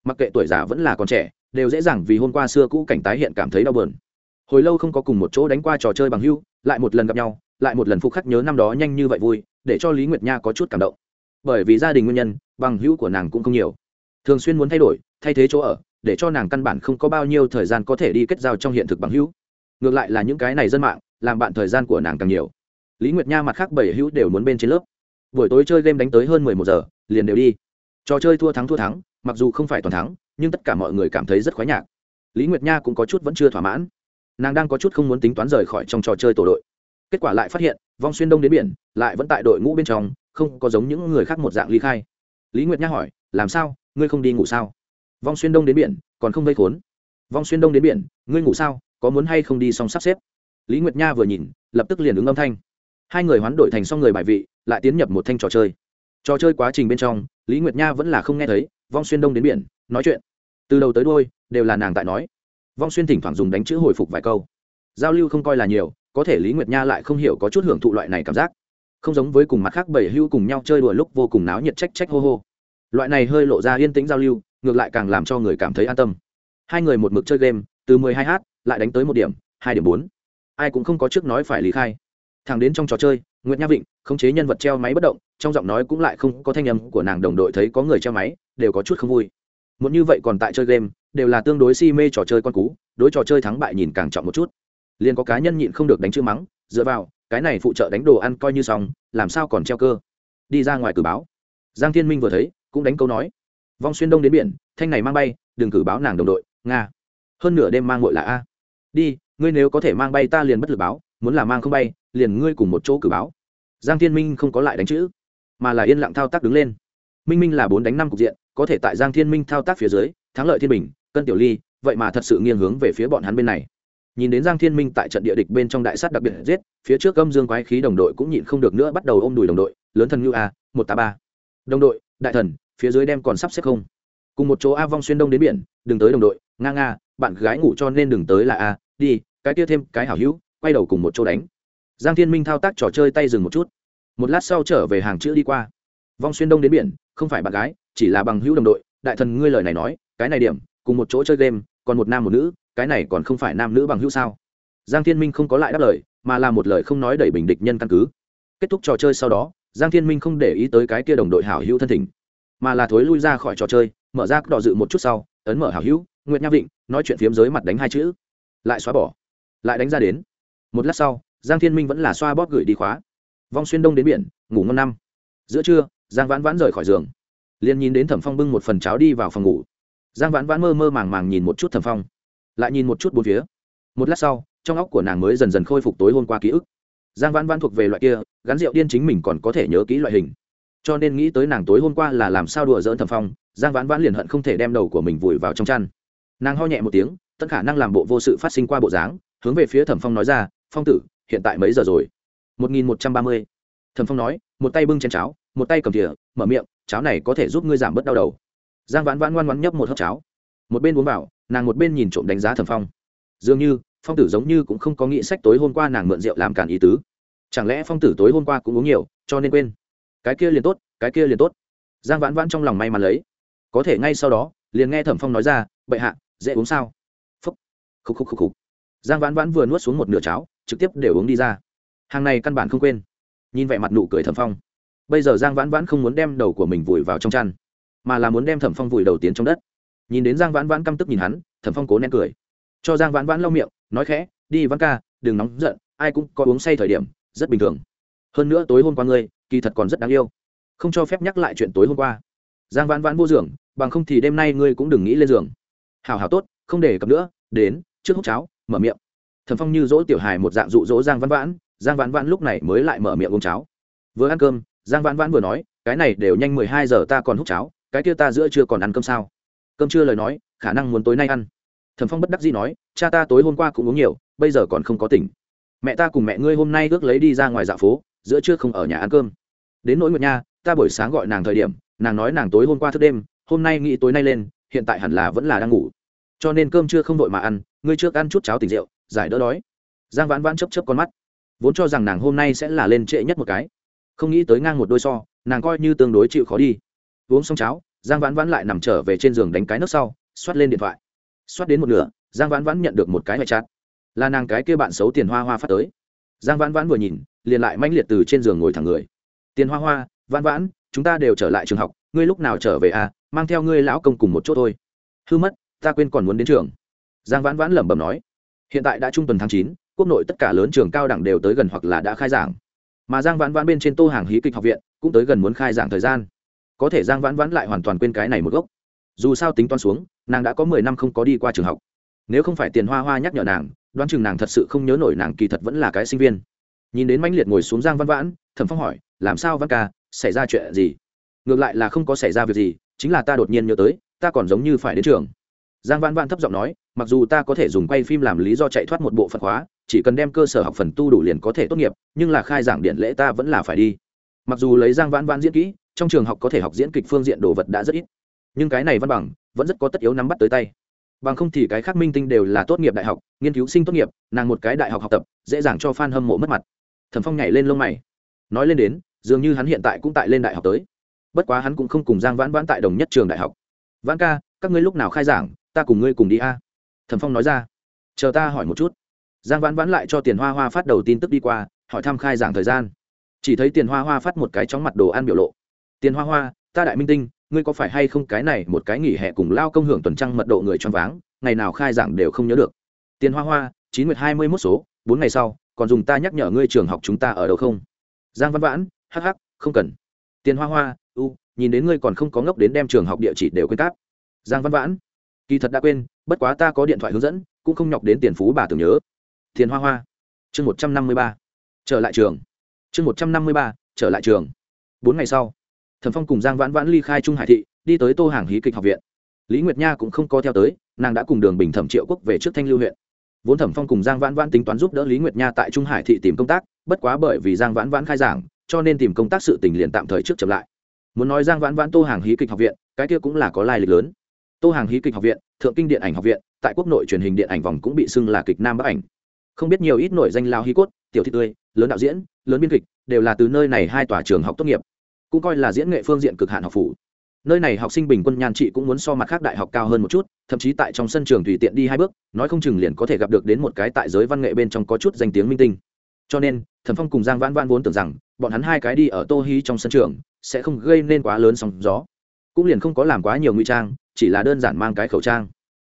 Mặc kệ tuổi già vẫn là còn trẻ, đều dễ dàng vì hôm qua xưa cũ cảnh tái hiện cảm thấy đau bờn hồi lâu không có cùng một chỗ đánh qua trò chơi bằng hưu, lại một lần gặp nhau lại một lần phục khắc nhớ năm đó nhanh như vậy vui, để cho lý nguyệt nha có chút cảm động. Bởi vì gia đình nguyên nhân, bằng hữu của nàng cũng không nhiều. Thường xuyên muốn thay đổi, thay thế chỗ ở, để cho nàng căn bản không có bao nhiêu thời gian có thể đi kết giao trong hiện thực bằng hữu. Ngược lại là những cái này dân mạng, làm bạn thời gian của nàng càng nhiều. Lý nguyệt nha mặt khác bảy hữu đều muốn bên trên lớp. Buổi tối chơi game đánh tới hơn mười một giờ, liền đều đi. Trò chơi thua thắng thua thắng, mặc dù không phải toàn thắng, nhưng tất cả mọi người cảm thấy rất khoái nhạc. Lý nguyệt nha cũng có chút vẫn chưa thỏa mãn. Nàng đang có chút không muốn tính toán rời khỏi trong trò chơi tổ đội kết quả lại phát hiện, vong xuyên đông đến biển, lại vẫn tại đội ngũ bên trong, không có giống những người khác một dạng ly khai. Lý nguyệt nha hỏi, làm sao? Ngươi không đi ngủ sao? Vong xuyên đông đến biển, còn không vây khốn. Vong xuyên đông đến biển, ngươi ngủ sao? Có muốn hay không đi xong sắp xếp? Lý nguyệt nha vừa nhìn, lập tức liền ứng âm thanh. Hai người hoán đổi thành xong người bài vị, lại tiến nhập một thanh trò chơi. Trò chơi quá trình bên trong, lý nguyệt nha vẫn là không nghe thấy, vong xuyên đông đến biển, nói chuyện. Từ đầu tới đôi đều là nàng tại nói. Vong xuyên thỉnh thoảng dùng đánh chữ hồi phục vài câu. Giao lưu không coi là nhiều có thể lý nguyệt nha lại không hiểu có chút hưởng thụ loại này cảm giác. Không giống với cùng mặt khác bảy hưu cùng nhau chơi đùa lúc vô cùng náo nhiệt trách trách hô hô. Loại này hơi lộ ra yên tĩnh giao lưu, ngược lại càng làm cho người cảm thấy an tâm. Hai người một mực chơi game, từ mười hai h, lại đánh tới một điểm, hai điểm bốn. Ai cũng không có trước nói phải lý khai. Thằng đến trong trò chơi nguyễn nha vịnh, khống chế nhân vật treo máy bất động, trong giọng nói cũng lại không có thanh âm của nàng đồng đội thấy có người treo máy, đều có chút không vui. Muốn như vậy còn tại chơi game, đều là tương đối si mê trò chơi con cú, đối trò chơi thắng bại nhìn càng trọng một chút liền có cá nhân nhịn không được đánh chữ mắng, dựa vào, cái này phụ trợ đánh đồ ăn coi như xong, làm sao còn treo cơ? Đi ra ngoài cử báo. Giang thiên minh vừa thấy, cũng đánh câu nói. Vong xuyên đông đến biển, thanh này mang bay, đừng cử báo nàng đồng đội, nga. Hơn nửa đêm mang ngội là a. Đi, ngươi nếu có thể mang bay ta liền bất lực báo, muốn là mang không bay, liền ngươi cùng một chỗ cử báo. Giang thiên minh không có lại đánh chữ, mà là yên lặng thao tác đứng lên. Minh minh là bốn đánh năm cục diện, có thể tại giang thiên minh thao tác phía dưới, thắng lợi thiên bình, cân tiểu ly, vậy mà thật sự nghiêng hướng về phía bọn hắn bên này nhìn đến giang thiên minh tại trận địa địch bên trong đại sát đặc biệt giết, phía trước âm dương quái khí đồng đội cũng nhịn không được nữa bắt đầu ôm đùi đồng đội, lớn thần ngưu a, một t ba. Đồng đội, đại thần, phía dưới đem còn sắp xếp không? Cùng một chỗ a vong xuyên đông đến biển, đừng tới đồng đội, nga nga, bạn gái ngủ cho nên đừng tới là a, đi, cái kia thêm cái hảo hữu, quay đầu cùng một chỗ đánh. Giang thiên minh thao tác trò chơi tay dừng một chút. Một lát sau trở về hàng chữ đi qua. Vong xuyên đông đến biển, không phải bạn gái, chỉ là bằng hữu đồng đội, đại thần ngươi lời này nói, cái này điểm, cùng một chỗ chơi game, còn một nam một nữ cái này còn không phải nam nữ bằng hữu sao? Giang thiên minh không có lại đáp lời, mà là một lời không nói đẩy bình địch nhân căn cứ. Kết thúc trò chơi sau đó, giang thiên minh không để ý tới cái kia đồng đội hảo hữu thân thỉnh, mà là thối lui ra khỏi trò chơi, mở ra đỏ dự một chút sau, ấn mở hảo hữu, nguyệt nha vịnh, nói chuyện phiếm giới mặt đánh hai chữ, lại xóa bỏ, lại đánh ra đến. Một lát sau, giang thiên minh vẫn là xoa bóp gửi đi khóa. Vong xuyên đông đến biển, ngủ ngon năm. Giữa trưa, giang vãn vãn rời khỏi giường. Liền nhìn đến thẩm phong bưng một phần cháo đi vào phòng ngủ. Giang vãn vãn mơ mơ màng màng nhìn một chút thẩm phong lại nhìn một chút bốn phía. Một lát sau, trong óc của nàng mới dần dần khôi phục tối hôm qua ký ức. Giang vãn vãn thuộc về loại kia, gắn rượu điên chính mình còn có thể nhớ kỹ loại hình. Cho nên nghĩ tới nàng tối hôm qua là làm sao đùa dỡn thẩm phong, giang vãn vãn liền hận không thể đem đầu của mình vùi vào trong chăn. Nàng ho nhẹ một tiếng tất khả năng làm bộ vô sự phát sinh qua bộ dáng, hướng về phía thẩm phong nói ra, phong tử, hiện tại mấy giờ rồi? Một nghìn một trăm ba mươi. Thẩm phong nói, một tay bưng chén cháo, một tay cầm thìa, mở miệng, cháo này có thể giúp ngươi giảm bớt đau đầu. Giang vãn vãn ngoan ngoan nhấp một hớp cháo. Một bên uống vào nàng một bên nhìn trộm đánh giá thẩm phong. Dường như, phong tử giống như cũng không có nghĩ sách tối hôm qua nàng mượn rượu làm cản ý tứ. Chẳng lẽ phong tử tối hôm qua cũng uống nhiều, cho nên quên? Cái kia liền tốt, cái kia liền tốt. Giang vãn vãn trong lòng may mắn lấy. Có thể ngay sau đó, liền nghe thẩm phong nói ra, bệ hạ, dễ uống sao? Phúc. Khúc khúc khúc khúc. Giang vãn vãn vừa nuốt xuống một nửa cháo, trực tiếp đều uống đi ra. Hàng này căn bản không quên. Nhìn vẻ mặt nụ cười thẩm phong. Bây giờ giang vãn vãn không muốn đem đầu của mình vùi vào trong chăn, mà là muốn đem thẩm phong vùi đầu tiến trong đất nhìn đến giang vãn vãn căm tức nhìn hắn, thẩm phong cố nén cười. Cho giang vãn vãn lau miệng, nói khẽ, đi vãn ca, đừng nóng giận, ai cũng có uống say thời điểm, rất bình thường. Hơn nữa tối hôm qua ngươi, kỳ thật còn rất đáng yêu. Không cho phép nhắc lại chuyện tối hôm qua. Giang vãn vãn vô giường bằng không thì đêm nay ngươi cũng đừng nghĩ lên giường. Hào hào tốt, không để cập nữa, đến, trước hút cháo, mở miệng. Thẩm phong như dỗ tiểu hài một dạng dụ dỗ giang vãn vãn, giang vãn vãn lúc này mới lại mở miệng uống cháo. Vừa ăn cơm, giang vãn vãn vừa nói, cái này đều nhanh mười hai giờ ta còn hút cháo, cái kia ta giữa chưa còn ăn cơm sao? Cơm chưa lời nói, khả năng muốn tối nay ăn. Thẩm phong bất đắc dĩ nói, cha ta tối hôm qua cũng uống nhiều, bây giờ còn không có tỉnh. Mẹ ta cùng mẹ ngươi hôm nay ước lấy đi ra ngoài dạ phố, giữa trưa không ở nhà ăn cơm. Đến nỗi nguyệt nha, ta buổi sáng gọi nàng thời điểm, nàng nói nàng tối hôm qua thức đêm, hôm nay nghĩ tối nay lên, hiện tại hẳn là vẫn là đang ngủ. Cho nên cơm chưa không vội mà ăn, ngươi trước ăn chút cháo tỉnh rượu, giải đỡ đói. Giang vãn vãn chấp chấp con mắt, vốn cho rằng nàng hôm nay sẽ là lên trễ nhất một cái. Không nghĩ tới ngang một đôi so, nàng coi như tương đối chịu khó đi. Uống xong cháo giang vãn vãn lại nằm trở về trên giường đánh cái nước sau, xoát lên điện thoại. Xoát đến một nửa, giang vãn vãn nhận được một cái ngoại chát. Là nàng cái kia bạn xấu tiền hoa hoa phát tới. Giang vãn vãn vừa nhìn, liền lại manh liệt từ trên giường ngồi thẳng người. Tiền hoa hoa, vãn vãn, chúng ta đều trở lại trường học, ngươi lúc nào trở về à? Mang theo ngươi lão công cùng một chỗ thôi. Hư mất, ta quên còn muốn đến trường. Giang vãn vãn lẩm bẩm nói. Hiện tại đã trung tuần tháng chín, quốc nội tất cả lớn trường cao đẳng đều tới gần hoặc là đã khai giảng. Mà giang vãn vãn bên trên tô hàng hí kịch học viện cũng tới gần muốn khai giảng thời gian có thể giang vãn vãn lại hoàn toàn quên cái này một gốc. Dù sao tính toán xuống, nàng đã có mười năm không có đi qua trường học. Nếu không phải tiền hoa hoa nhắc nhở nàng, đoán chừng nàng thật sự không nhớ nổi nàng kỳ thật vẫn là cái sinh viên. Nhìn đến mãnh liệt ngồi xuống giang văn vãn, thẩm phong hỏi, làm sao văn ca, xảy ra chuyện gì? Ngược lại là không có xảy ra việc gì, chính là ta đột nhiên nhớ tới, ta còn giống như phải đến trường. Giang văn vãn thấp giọng nói, mặc dù ta có thể dùng quay phim làm lý do chạy thoát một bộ phận khóa, chỉ cần đem cơ sở học phần tu đủ liền có thể tốt nghiệp, nhưng là khai giảng điện lễ ta vẫn là phải đi. Mặc dù lấy giang vãn vãn diễn kỹ trong trường học có thể học diễn kịch phương diện đồ vật đã rất ít. Nhưng cái này văn bằng vẫn rất có tất yếu nắm bắt tới tay. Bằng không thì cái khác minh tinh đều là tốt nghiệp đại học, nghiên cứu sinh tốt nghiệp, nàng một cái đại học học tập, dễ dàng cho f a n hâm mộ mất mặt. Thẩm phong nhảy lên lông mày. Nói lên đến, dường như hắn hiện tại cũng tại lên đại học tới. Bất quá hắn cũng không cùng giang vãn vãn tại đồng nhất trường đại học. Vãn ca, các ngươi lúc nào khai giảng, ta cùng ngươi cùng đi a. Thẩm phong nói ra. Chờ ta hỏi một chút. Giang vãn vãn lại cho tiền hoa hoa phát đầu tin tức đi qua, hỏi thăm khai giảng thời gian. Chỉ thấy tiền hoa hoa phát một cái chóng mặt đồ ăn biểu lộ tiền hoa hoa ta đại minh tinh ngươi có phải hay không cái này một cái nghỉ hè cùng lao công hưởng tuần trăng mật độ người choáng váng ngày nào khai giảng đều không nhớ được. Tiền hoa hoa chín nguyệt hai mươi mốt số bốn ngày sau còn dùng ta nhắc nhở ngươi trường học chúng ta ở đâu không? Giang văn vãn hắc hắc, không cần. Tiền hoa hoa u nhìn đến ngươi còn không có ngốc đến đem trường học địa chỉ đều quên cáp. Giang văn vãn kỳ thật đã quên bất quá ta có điện thoại hướng dẫn cũng không nhọc đến tiền phú bà tưởng nhớ. Tiền hoa hoa chương một trăm năm mươi ba trở lại trường. Chương một trăm năm mươi ba trở lại trường. Bốn ngày sau thẩm phong cùng giang vãn vãn ly khai trung hải thị, đi tới tô hàng hí kịch học viện. Lý nguyệt nha cũng không có theo tới, nàng đã cùng đường bình thẩm triệu quốc về trước thanh lưu huyện. Vốn thẩm phong cùng giang vãn vãn tính toán giúp đỡ lý nguyệt nha tại trung hải thị tìm công tác, bất quá bởi vì giang vãn vãn khai giảng, cho nên tìm công tác sự tình liền tạm thời trước chậm lại. Muốn nói giang vãn vãn tô hàng hí kịch học viện, cái kia cũng là có lai lịch lớn. Tô hàng hí kịch học viện, thượng kinh điện ảnh học viện, tại quốc nội truyền hình điện ảnh vòng cũng bị xưng là kịch nam bắc ảnh. Không biết nhiều ít nổi danh lao hí cốt, tiểu thị tươi, lớn đạo diễn, lớn biên kịch, đều là từ nơi này hai tòa trường học tốt nghiệp cũng coi là diễn nghệ phương diện cực hạn học phủ. Nơi này học sinh bình quân nhan trị cũng muốn so mặt khác đại học cao hơn một chút, thậm chí tại trong sân trường tùy tiện đi hai bước, nói không chừng liền có thể gặp được đến một cái tại giới văn nghệ bên trong có chút danh tiếng minh tinh. Cho nên thần phong cùng giang vãn vãn vốn tưởng rằng, bọn hắn hai cái đi ở tô hí trong sân trường, sẽ không gây nên quá lớn sóng gió. Cũng liền không có làm quá nhiều nguy trang, chỉ là đơn giản mang cái khẩu trang.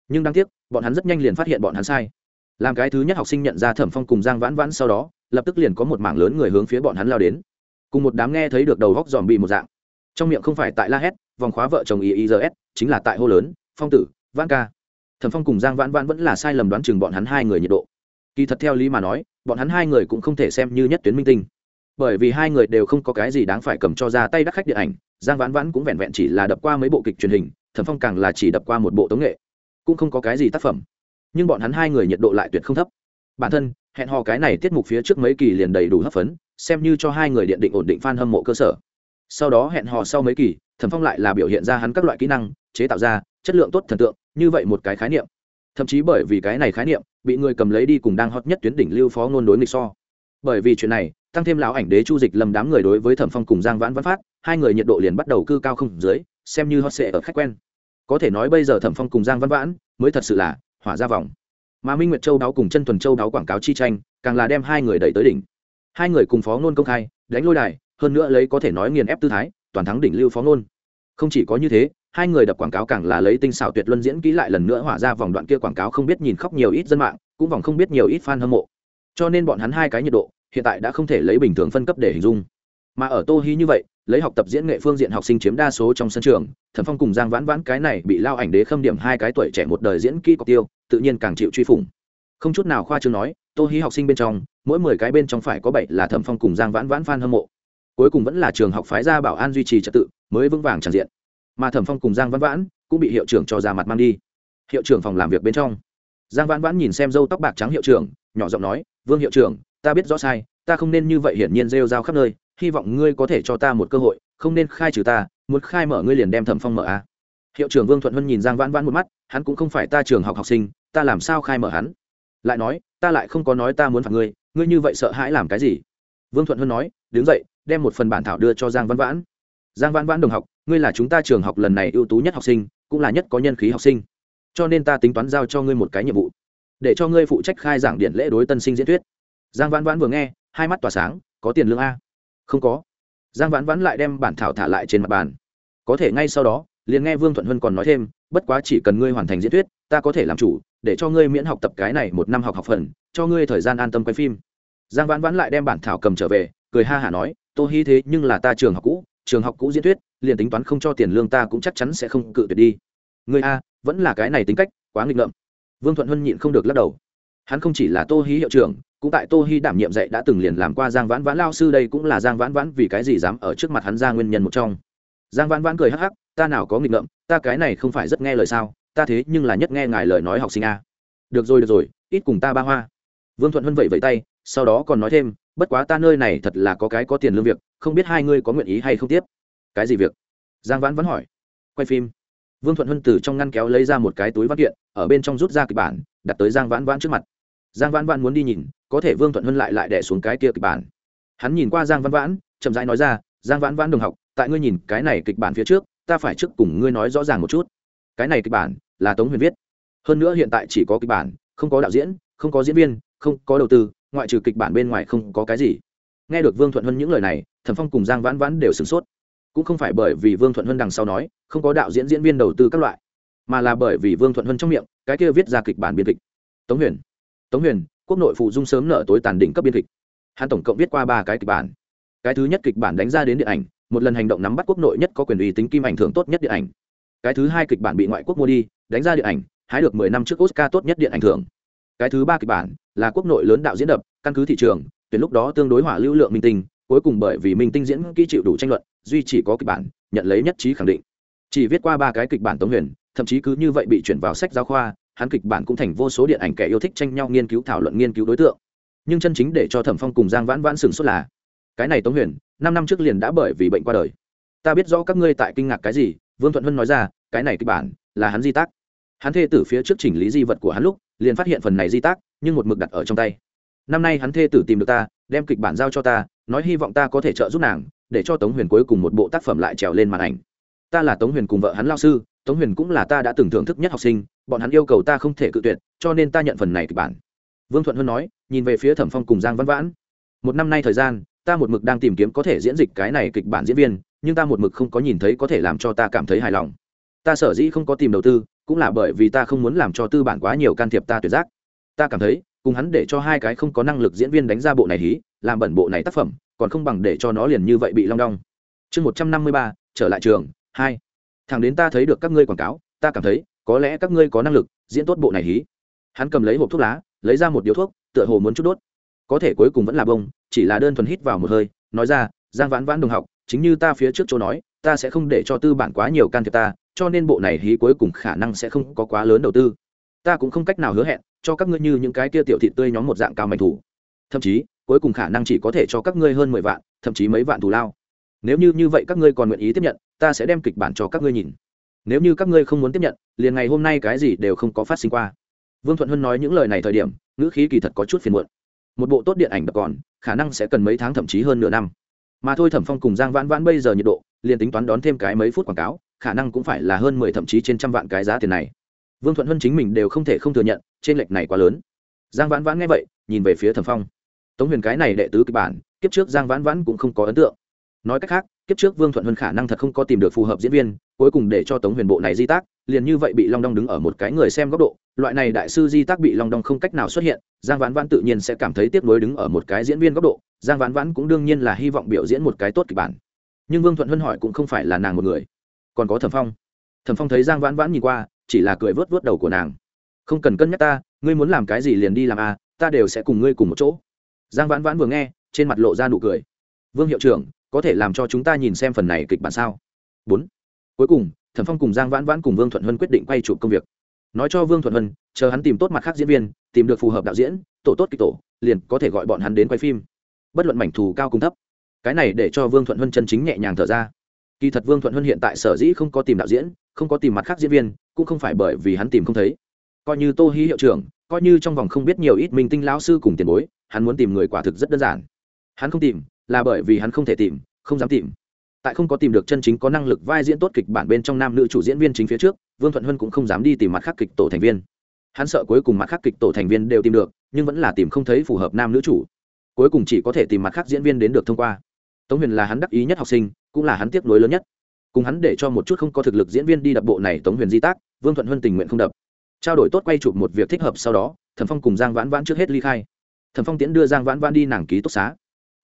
Nhưng đáng tiếc, bọn hắn rất nhanh liền phát hiện bọn hắn sai. Làm cái thứ nhất học sinh nhận ra thẩm phong cùng giang vãn vãn sau đó, lập tức liền có một mảng lớn người hướng phía bọn hắn lao đến cùng một đám nghe thấy được đầu góc dòm bị một dạng. Trong miệng không phải tại la hét, vòng khóa vợ chồng iis chính là tại hô lớn, phong tử, vãn ca. Thẩm phong cùng giang vãn vãn vẫn là sai lầm đoán chừng bọn hắn hai người nhiệt độ. Kỳ thật theo lý mà nói, bọn hắn hai người cũng không thể xem như nhất tuyến minh tinh. Bởi vì hai người đều không có cái gì đáng phải cầm cho ra tay đắc khách điện ảnh, giang vãn vãn cũng vẹn vẹn chỉ là đập qua mấy bộ kịch truyền hình, thẩm phong càng là chỉ đập qua một bộ tống nghệ, cũng không có cái gì tác phẩm. Nhưng bọn hắn hai người nhiệt độ lại tuyệt không thấp. Bản thân, hẹn hò cái này tiết mục phía trước mấy kỳ liền đầy đủ hấp phấn xem như cho hai người điện định ổn định f a n hâm mộ cơ sở. Sau đó hẹn hò sau mấy kỳ, thẩm phong lại là biểu hiện ra hắn các loại kỹ năng, chế tạo ra chất lượng tốt thần tượng, như vậy một cái khái niệm. Thậm chí bởi vì cái này khái niệm, bị người cầm lấy đi cùng đang hot nhất tuyến đỉnh lưu phó ngôn đối nghịch so. Bởi vì chuyện này, tăng thêm lão ảnh đế chu dịch lầm đám người đối với thẩm phong cùng giang vãn văn phát, hai người nhiệt độ liền bắt đầu cư cao không dưới, xem như hot sệ ở khách quen. Có thể nói bây giờ thẩm phong cùng giang văn vãn mới thật sự là hỏa ra vòng. Mà minh nguyệt châu đáo cùng chân tuần châu đáo quảng cáo chi tranh, càng là đem hai người đẩy tới đỉnh hai người cùng phó ngôn công khai, đánh lôi đài, hơn nữa lấy có thể nói nghiền ép tư thái, toàn thắng đỉnh lưu phó ngôn. Không chỉ có như thế, hai người đập quảng cáo càng là lấy tinh xảo tuyệt luân diễn kỹ lại lần nữa hỏa ra vòng đoạn kia quảng cáo không biết nhìn khóc nhiều ít dân mạng, cũng vòng không biết nhiều ít fan hâm mộ. Cho nên bọn hắn hai cái nhiệt độ, hiện tại đã không thể lấy bình thường phân cấp để hình dung. Mà ở tô hí như vậy, lấy học tập diễn nghệ phương diện học sinh chiếm đa số trong sân trường thần phong cùng giang vãn vãn cái này bị lao ảnh đế khâm điểm hai cái tuổi trẻ một đời diễn kỹ cọc tiêu, tự nhiên càng chịu truy phủng. Không chút nào khoa chương nói tô hí học sinh bên trong, mỗi mười cái bên trong phải có bảy là thẩm phong cùng giang vãn vãn Phan hâm mộ. Cuối cùng vẫn là trường học phái ra bảo an duy trì trật tự, mới vững vàng tràn diện. Mà thẩm phong cùng giang vãn vãn cũng bị hiệu trưởng cho ra mặt mang đi. Hiệu trưởng phòng làm việc bên trong. Giang vãn vãn nhìn xem dâu tóc bạc trắng hiệu trưởng, nhỏ giọng nói, vương hiệu trưởng, ta biết rõ sai, ta không nên như vậy hiển nhiên rêu rao khắp nơi, hy vọng ngươi có thể cho ta một cơ hội, không nên khai trừ ta, muốn khai mở ngươi liền đem thẩm phong mở a. Hiệu trưởng vương thuận huân nhìn giang vãn vãn một mắt, hắn cũng không phải ta trường học học sinh, ta làm sao khai mở hắn? Lại nói ta lại không có nói ta muốn phạt ngươi ngươi như vậy sợ hãi làm cái gì? Vương thuận hơn nói, đứng dậy, đem một phần bản thảo đưa cho giang Văn vãn. Giang Văn vãn đồng học, ngươi là chúng ta trường học lần này ưu tú nhất học sinh, cũng là nhất có nhân khí học sinh. Cho nên ta tính toán giao cho ngươi một cái nhiệm vụ, để cho ngươi phụ trách khai giảng điện lễ đối tân sinh diễn thuyết. Giang vãn vãn vừa nghe, hai mắt tỏa sáng, có tiền lương a? Không có. Giang vãn vãn lại đem bản thảo thả lại trên mặt bàn. Có thể ngay sau đó liền nghe vương thuận huân còn nói thêm, bất quá chỉ cần ngươi hoàn thành diễn thuyết, ta có thể làm chủ, để cho ngươi miễn học tập cái này một năm học học phần, cho ngươi thời gian an tâm quay phim. Giang vãn vãn lại đem bản thảo cầm trở về, cười ha hả nói, tô hy thế nhưng là ta trường học cũ, trường học cũ diễn thuyết, liền tính toán không cho tiền lương ta cũng chắc chắn sẽ không cự tuyệt đi. Người a, vẫn là cái này tính cách, quá nghịch ngợm. Vương thuận huân nhịn không được lắc đầu. Hắn không chỉ là tô hí hiệu trưởng, cũng tại tô hy đảm nhiệm dạy đã từng liền làm qua giang vãn vãn lao sư đây cũng là giang vãn vãn vì cái gì dám ở trước mặt hắn ra nguyên nhân một trong. Giang vãn vãn cười hắc hắc ta nào có nghịch ngợm, ta cái này không phải rất nghe lời sao, ta thế nhưng là nhất nghe ngài lời nói học sinh a. Được rồi được rồi, ít cùng ta ba hoa. Vương thuận hân vẫy vẫy tay, sau đó còn nói thêm, bất quá ta nơi này thật là có cái có tiền lương việc, không biết hai ngươi có nguyện ý hay không tiếp. Cái gì việc? Giang vãn vẫn hỏi. Quay phim. Vương thuận hân từ trong ngăn kéo lấy ra một cái túi văn kiện, ở bên trong rút ra kịch bản, đặt tới giang vãn vãn trước mặt. Giang vãn vãn muốn đi nhìn, có thể vương thuận hân lại lại đẻ xuống cái kia kịch bản. Hắn nhìn qua giang vãn vãn, chậm rãi nói ra, giang vãn vãn đồng học, tại ngươi nhìn cái này kịch bản phía trước ta phải trước cùng ngươi nói rõ ràng một chút. Cái này kịch bản là tống huyền viết. Hơn nữa hiện tại chỉ có kịch bản, không có đạo diễn, không có diễn viên, không có đầu tư, ngoại trừ kịch bản bên ngoài không có cái gì. Nghe được vương thuận hân những lời này, thẩm phong cùng giang vãn vãn đều sửng sốt. Cũng không phải bởi vì vương thuận hân đằng sau nói, không có đạo diễn diễn viên đầu tư các loại, mà là bởi vì vương thuận hân trong miệng, cái kia viết ra kịch bản biên kịch. Tống huyền tống huyền, quốc nội phụ dung sớm nợ tối tàn đỉnh cấp biên kịch. Hắn tổng cộng viết qua ba cái kịch bản. Cái thứ nhất kịch bản đánh ra đến điện ảnh một lần hành động nắm bắt quốc nội nhất có quyền uy tính kim ảnh thưởng tốt nhất điện ảnh. Cái thứ hai kịch bản bị ngoại quốc mua đi, đánh ra điện ảnh, hái được mười năm trước oscar tốt nhất điện ảnh thưởng. Cái thứ ba kịch bản là quốc nội lớn đạo diễn đập, căn cứ thị trường, tuyển lúc đó tương đối hỏa lưu lượng minh tinh, cuối cùng bởi vì minh tinh diễn kỹ chịu đủ tranh luận, duy chỉ có kịch bản, nhận lấy nhất trí khẳng định. Chỉ viết qua ba cái kịch bản tống huyền, thậm chí cứ như vậy bị chuyển vào sách giáo khoa, hắn kịch bản cũng thành vô số điện ảnh kẻ yêu thích tranh nhau nghiên cứu thảo luận nghiên cứu đối tượng. Nhưng chân chính để cho thẩm phong cùng giang vãn vãn sừng xuất là, cái này tống huyền năm năm trước liền đã bởi vì bệnh qua đời. Ta biết rõ các ngươi tại kinh ngạc cái gì, vương thuận hân nói ra, cái này kịch bản là hắn di tác. Hắn thê tử phía trước chỉnh lý di vật của hắn lúc, liền phát hiện phần này di tác, nhưng một mực đặt ở trong tay. Năm nay hắn thê tử tìm được ta, đem kịch bản giao cho ta, nói hy vọng ta có thể trợ giúp nàng, để cho tống huyền cuối cùng một bộ tác phẩm lại trèo lên màn ảnh. Ta là tống huyền cùng vợ hắn lao sư, tống huyền cũng là ta đã từng thưởng thức nhất học sinh, bọn hắn yêu cầu ta không thể cự tuyệt, cho nên ta nhận phần này kịch bản. Vương thuận hân nói, nhìn về phía thẩm phong cùng giang văn vãn. Một năm nay thời gian ta một mực đang tìm kiếm có thể diễn dịch cái này kịch bản diễn viên, nhưng ta một mực không có nhìn thấy có thể làm cho ta cảm thấy hài lòng. Ta sở dĩ không có tìm đầu tư, cũng là bởi vì ta không muốn làm cho tư bản quá nhiều can thiệp ta tuyệt giác. Ta cảm thấy, cùng hắn để cho hai cái không có năng lực diễn viên đánh ra bộ này hí, làm bẩn bộ này tác phẩm, còn không bằng để cho nó liền như vậy bị long đong. Chương một trăm năm mươi ba, trở lại trường, hai. Thằng đến ta thấy được các ngươi quảng cáo, ta cảm thấy, có lẽ các ngươi có năng lực diễn tốt bộ này hí. Hắn cầm lấy hộp thuốc lá, lấy ra một điếu thuốc, tựa hồ muốn chút đốt có thể cuối cùng vẫn là bông, chỉ là đơn thuần hít vào một hơi, nói ra, giang vãn vãn đồng học, chính như ta phía trước chỗ nói, ta sẽ không để cho tư bản quá nhiều can thiệp ta, cho nên bộ này hí cuối cùng khả năng sẽ không có quá lớn đầu tư. Ta cũng không cách nào hứa hẹn, cho các ngươi như những cái kia tiểu thị tươi nhóm một dạng cao mạnh thủ. Thậm chí, cuối cùng khả năng chỉ có thể cho các ngươi hơn mười vạn, thậm chí mấy vạn thù lao. Nếu như như vậy các ngươi còn nguyện ý tiếp nhận, ta sẽ đem kịch bản cho các ngươi nhìn. Nếu như các ngươi không muốn tiếp nhận, liền ngày hôm nay cái gì đều không có phát sinh qua. Vương thuận hân nói những lời này thời điểm, ngữ khí kỳ thật có chút phiền muộn một bộ tốt điện ảnh đập còn, khả năng sẽ cần mấy tháng thậm chí hơn nửa năm. Mà thôi thẩm phong cùng giang vãn vãn bây giờ nhiệt độ, liền tính toán đón thêm cái mấy phút quảng cáo, khả năng cũng phải là hơn mười thậm chí trên trăm vạn cái giá tiền này. Vương thuận hân chính mình đều không thể không thừa nhận, trên lệch này quá lớn. Giang vãn vãn nghe vậy, nhìn về phía thẩm phong. Tống huyền cái này đệ tứ kịch bản, kiếp trước giang vãn vãn cũng không có ấn tượng. Nói cách khác, kiếp trước vương thuận hân khả năng thật không có tìm được phù hợp diễn viên, cuối cùng để cho tống huyền bộ này di tác liền như vậy bị long đong đứng ở một cái người xem góc độ, loại này đại sư di tác bị long đong không cách nào xuất hiện, giang vãn vãn tự nhiên sẽ cảm thấy tiếc nuối đứng ở một cái diễn viên góc độ, giang vãn vãn cũng đương nhiên là hy vọng biểu diễn một cái tốt kịch bản. Nhưng vương thuận huân hỏi cũng không phải là nàng một người. Còn có thẩm phong. Thẩm phong thấy giang vãn vãn nhìn qua, chỉ là cười vớt vớt đầu của nàng. Không cần cân nhắc ta, ngươi muốn làm cái gì liền đi làm à ta đều sẽ cùng ngươi cùng một chỗ. Giang vãn vãn vừa nghe, trên mặt lộ ra nụ cười. Vương hiệu trưởng, có thể làm cho chúng ta nhìn xem phần này kịch bản sao? Bốn. Cuối cùng thẩm phong cùng giang vãn vãn cùng vương thuận huân quyết định quay chụp công việc. Nói cho vương thuận huân, chờ hắn tìm tốt mặt khác diễn viên, tìm được phù hợp đạo diễn, tổ tốt kịch tổ, liền có thể gọi bọn hắn đến quay phim. Bất luận mảnh thù cao cùng thấp. Cái này để cho vương thuận huân chân chính nhẹ nhàng thở ra. Kỳ thật vương thuận huân hiện tại sở dĩ không có tìm đạo diễn, không có tìm mặt khác diễn viên, cũng không phải bởi vì hắn tìm không thấy. Coi như tô hy hiệu trưởng, coi như trong vòng không biết nhiều ít minh tinh lão sư cùng tiền bối, hắn muốn tìm người quả thực rất đơn giản. Hắn không tìm, là bởi vì hắn không thể tìm, không dám tìm tại không có tìm được chân chính có năng lực vai diễn tốt kịch bản bên trong nam nữ chủ diễn viên chính phía trước, vương thuận huân cũng không dám đi tìm mặt khác kịch tổ thành viên. Hắn sợ cuối cùng mặt khác kịch tổ thành viên đều tìm được, nhưng vẫn là tìm không thấy phù hợp nam nữ chủ. Cuối cùng chỉ có thể tìm mặt khác diễn viên đến được thông qua. Tống huyền là hắn đắc ý nhất học sinh, cũng là hắn tiếp nối lớn nhất. Cùng hắn để cho một chút không có thực lực diễn viên đi đập bộ này tống huyền di tác, vương thuận huân tình nguyện không đập. Trao đổi tốt quay chụp một việc thích hợp sau đó, thẩm phong cùng giang vãn vãn trước hết ly khai. Thẩm phong tiễn đưa giang vãn vãn đi nàng ký túc xá.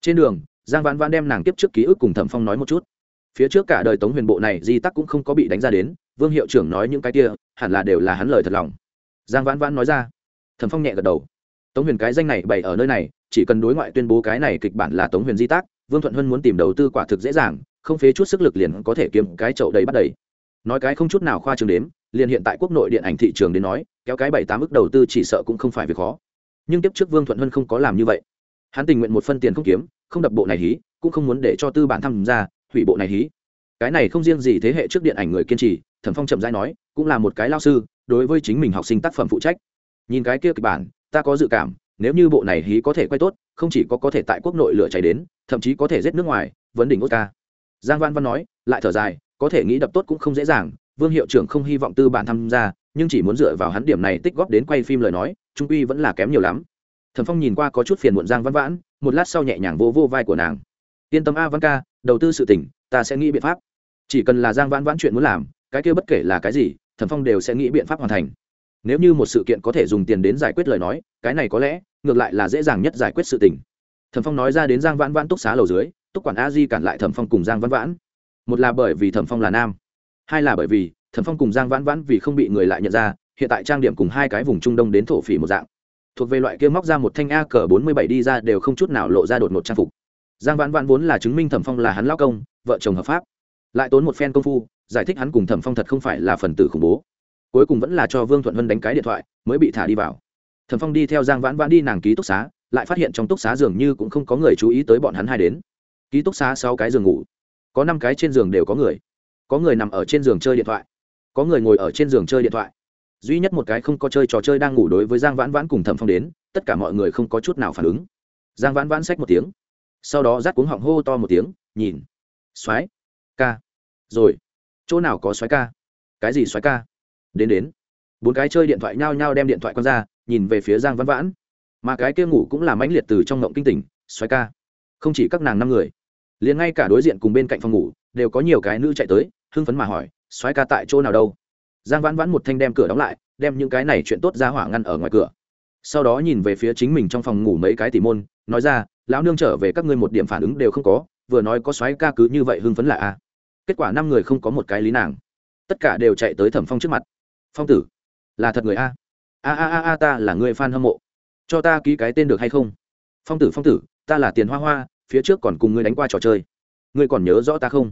Trên đường, giang vãn vãn đem nàng tiếp trước ký ức cùng thẩm phong nói một chút phía trước cả đời tống huyền bộ này di tắc cũng không có bị đánh ra đến, vương hiệu trưởng nói những cái kia, hẳn là đều là hắn lời thật lòng. Giang vãn vãn nói ra. Thẩm phong nhẹ gật đầu. Tống huyền cái danh này bày ở nơi này, chỉ cần đối ngoại tuyên bố cái này kịch bản là tống huyền di tác vương thuận huân muốn tìm đầu tư quả thực dễ dàng, không phế chút sức lực liền có thể kiếm cái chậu đầy bắt đầy. Nói cái không chút nào khoa trương đếm, liền hiện tại quốc nội điện ảnh thị trường đến nói, kéo cái bảy tám ức đầu tư chỉ sợ cũng không phải việc khó. Nhưng tiếp trước vương thuận huân không có làm như vậy. Hắn tình nguyện một phân tiền không kiếm, không đập bộ này hí, cũng không muốn để cho tư bản tham gia hủy bộ này hí. Cái này không riêng gì thế hệ trước điện ảnh người kiên trì, thẩm phong chậm rãi nói, cũng là một cái lao sư, đối với chính mình học sinh tác phẩm phụ trách. Nhìn cái kia kịch bản, ta có dự cảm, nếu như bộ này hí có thể quay tốt, không chỉ có có thể tại quốc nội lửa cháy đến, thậm chí có thể giết nước ngoài, vấn đỉnh oscar. Giang văn văn nói, lại thở dài, có thể nghĩ đập tốt cũng không dễ dàng, vương hiệu trưởng không hy vọng tư bản tham gia, nhưng chỉ muốn dựa vào hắn điểm này tích góp đến quay phim lời nói, trung quy vẫn là kém nhiều lắm. Thẩm phong nhìn qua có chút phiền muộn giang văn vãn một lát sau nhẹ nhàng vô vô vai của nàng yên tâm a văn ca, đầu tư sự tỉnh ta sẽ nghĩ biện pháp. Chỉ cần là giang vãn vãn chuyện muốn làm, cái kia bất kể là cái gì, thẩm phong đều sẽ nghĩ biện pháp hoàn thành. Nếu như một sự kiện có thể dùng tiền đến giải quyết lời nói, cái này có lẽ, ngược lại là dễ dàng nhất giải quyết sự tình. Thẩm phong nói ra đến giang vãn vãn túc xá lầu dưới, túc quản a di cản lại thẩm phong cùng giang vãn vãn. Một là bởi vì thẩm phong là nam, hai là bởi vì thẩm phong cùng giang vãn vãn vì không bị người lại nhận ra, hiện tại trang điểm cùng hai cái vùng trung đông đến thổ phỉ một dạng. Thuộc về loại kia móc ra một thanh a cờ bốn mươi bảy đi ra đều không chút nào lộ ra đột ngột trang phục giang vãn vãn vốn là chứng minh thẩm phong là hắn lao công, vợ chồng hợp pháp. Lại tốn một phen công phu, giải thích hắn cùng thẩm phong thật không phải là phần tử khủng bố. Cuối cùng vẫn là cho vương thuận vân đánh cái điện thoại, mới bị thả đi vào. Thẩm phong đi theo giang vãn vãn đi nàng ký túc xá, lại phát hiện trong túc xá dường như cũng không có người chú ý tới bọn hắn hai đến. Ký túc xá sáu cái giường ngủ, có năm cái trên giường đều có người. Có người nằm ở trên giường chơi điện thoại, có người ngồi ở trên giường chơi điện thoại. Duy nhất một cái không có chơi trò chơi đang ngủ đối với giang vãn vãn cùng thẩm phong đến, tất cả mọi người không có chút nào phản ứng. Giang vãn vãn xách một tiếng sau đó rát cuống họng hô to một tiếng, nhìn. Soái ca. Rồi. Chỗ nào có soái ca? Cái gì soái ca? Đến đến. Bốn cái chơi điện thoại nhao nhao đem điện thoại con ra, nhìn về phía giang vãn vãn. Mà cái kia ngủ cũng là mãnh liệt từ trong ngộng kinh tỉnh xoáy ca. Không chỉ các nàng năm người, liền ngay cả đối diện cùng bên cạnh phòng ngủ, đều có nhiều cái nữ chạy tới, hưng phấn mà hỏi xoáy ca tại chỗ nào đâu? Giang vãn vãn một thanh đem cửa đóng lại, đem những cái này chuyện tốt ra hỏa ngăn ở ngoài cửa. Sau đó nhìn về phía chính mình trong phòng ngủ mấy cái tỉ môn, nói ra lão nương trở về các ngươi một điểm phản ứng đều không có, vừa nói có xoáy ca cứ như vậy hưng phấn là a. Kết quả năm người không có một cái lý nàng. Tất cả đều chạy tới thẩm phong trước mặt. Phong tử, là thật người a? A a a a, ta là người fan hâm mộ. Cho ta ký cái tên được hay không? Phong tử phong tử, ta là tiền hoa hoa, phía trước còn cùng ngươi đánh qua trò chơi. Ngươi còn nhớ rõ ta không?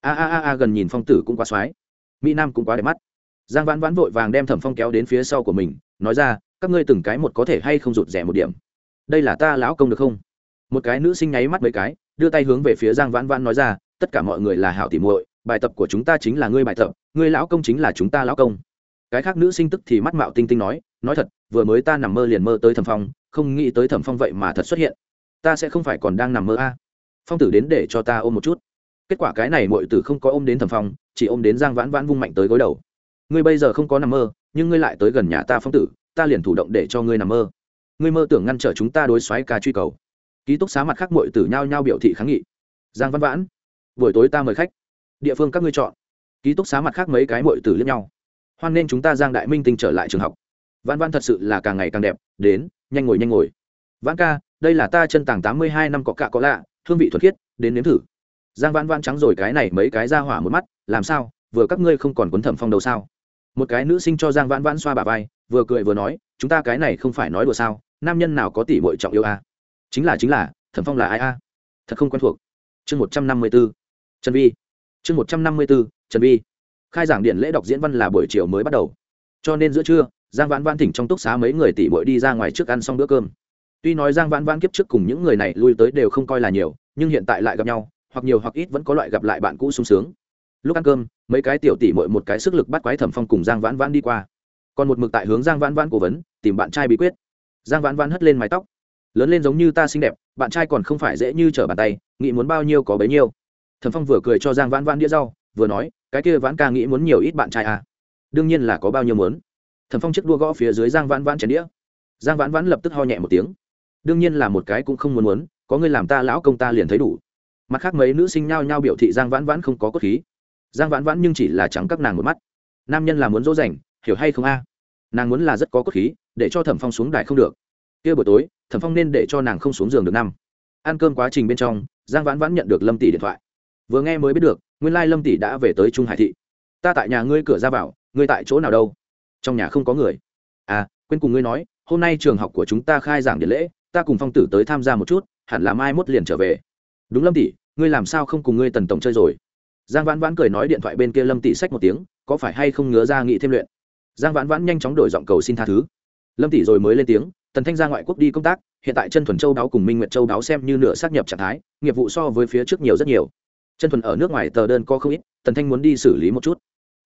A a a a, gần nhìn phong tử cũng quá xoái mỹ nam cũng quá đẹp mắt. Giang vãn vãn vội vàng đem thẩm phong kéo đến phía sau của mình, nói ra, các ngươi từng cái một có thể hay không rụt rẻ một điểm? Đây là ta lão công được không? Một cái nữ sinh nháy mắt mấy cái, đưa tay hướng về phía giang vãn vãn nói ra, tất cả mọi người là hảo tỉ muội, bài tập của chúng ta chính là ngươi bài tập, ngươi lão công chính là chúng ta lão công. Cái khác nữ sinh tức thì mắt mạo tinh tinh nói nói thật, vừa mới ta nằm mơ liền mơ tới thẩm phong, không nghĩ tới thẩm phong vậy mà thật xuất hiện. Ta sẽ không phải còn đang nằm mơ a. Phong tử đến để cho ta ôm một chút. Kết quả cái này mọi tử không có ôm đến thẩm phong, chỉ ôm đến giang vãn vãn vung mạnh tới gối đầu. Ngươi bây giờ không có nằm mơ, nhưng ngươi lại tới gần nhà ta phong tử, ta liền thủ động để cho ngươi nằm mơ. Ngươi mơ tưởng ngăn trở chúng ta đối xoáy ca truy cầu ký túc xá mặt khác mội tử nhao nhao biểu thị kháng nghị. Giang văn vãn, buổi tối ta mời khách. Địa phương các ngươi chọn. Ký túc xá mặt khác mấy cái mội tử lẫn nhau. Hoan nên chúng ta giang đại minh tinh trở lại trường học. Văn văn thật sự là càng ngày càng đẹp. Đến, nhanh ngồi nhanh ngồi. Vãn ca, đây là ta chân tàng tám mươi hai năm có cạ có lạ, hương vị thuật khiết, đến nếm thử. Giang văn văn trắng rồi cái này mấy cái ra hỏa một mắt, làm sao, vừa các ngươi không còn quấn thẩm phong đầu sao? Một cái nữ sinh cho giang Văn vãn xoa bà vai, vừa cười vừa nói, chúng ta cái này không phải nói đùa sao, nam nhân nào có tỷ bội trọng yêu à? Chính là chính là, thẩm phong là ai a? Thật không quen thuộc. Chương một trăm năm mươi b ố trần vi. Chương một trăm năm mươi b ố trần vi. Khai giảng điện lễ đọc diễn văn là buổi chiều mới bắt đầu. Cho nên giữa trưa, giang vãn vãn thỉnh trong túc xá mấy người tỷ bội đi ra ngoài trước ăn xong bữa cơm. Tuy nói giang vãn vãn kiếp trước cùng những người này lui tới đều không coi là nhiều, nhưng hiện tại lại gặp nhau, hoặc nhiều hoặc ít vẫn có loại gặp lại bạn cũ sung sướng. Lúc ăn cơm, mấy cái tiểu tỷ mội một cái sức lực bắt quái thẩm phong cùng giang vãn vãn đi qua. Còn một mực tại hướng giang vãn vãn cố vấn, tìm bạn trai bí quyết. Giang vãn vãn hất lên mái tóc lớn lên giống như ta xinh đẹp, bạn trai còn không phải dễ như trở bàn tay, nghĩ muốn bao nhiêu có bấy nhiêu. Thẩm phong vừa cười cho giang vãn vãn đĩa rau, vừa nói, cái kia vãn ca nghĩ muốn nhiều ít bạn trai à. đương nhiên là có bao nhiêu muốn. Thẩm phong chiếc đua gõ phía dưới giang vãn vãn chén đĩa. Giang vãn vãn lập tức ho nhẹ một tiếng. Đương nhiên là một cái cũng không muốn muốn, có người làm ta lão công ta liền thấy đủ. Mặt khác mấy nữ sinh nhao nhao biểu thị giang vãn vãn không có cốt khí. Giang vãn vãn nhưng chỉ là trắng các nàng một mắt. Nam nhân là muốn dỗ dành, hiểu hay không a? Nàng muốn là rất có cốt khí, để cho thẩm phong xuống đài không được kia buổi tối, thẩm phong nên để cho nàng không xuống giường được năm. Ăn cơm quá trình bên trong, giang vãn vãn nhận được lâm tỷ điện thoại. Vừa nghe mới biết được, nguyên lai lâm tỷ đã về tới trung hải thị. Ta tại nhà ngươi cửa ra vào, ngươi tại chỗ nào đâu? Trong nhà không có người. À quên cùng ngươi nói, hôm nay trường học của chúng ta khai giảng điện lễ, ta cùng phong tử tới tham gia một chút, hẳn là mai mốt liền trở về. Đúng lâm tỷ, ngươi làm sao không cùng ngươi tần tổng chơi rồi? Giang vãn vãn cười nói điện thoại bên kia lâm tỷ sách một tiếng, có phải hay không ngứa ra nghị thêm luyện? Giang vãn vãn nhanh chóng đổi giọng cầu xin tha thứ. Lâm tỷ rồi mới lên tiếng tần thanh ra ngoại quốc đi công tác, hiện tại chân thuần châu đáo cùng minh nguyệt châu đáo xem như nửa sát nhập trạng thái, nghiệp vụ so với phía trước nhiều rất nhiều. Chân thuần ở nước ngoài tờ đơn có không ít, tần thanh muốn đi xử lý một chút.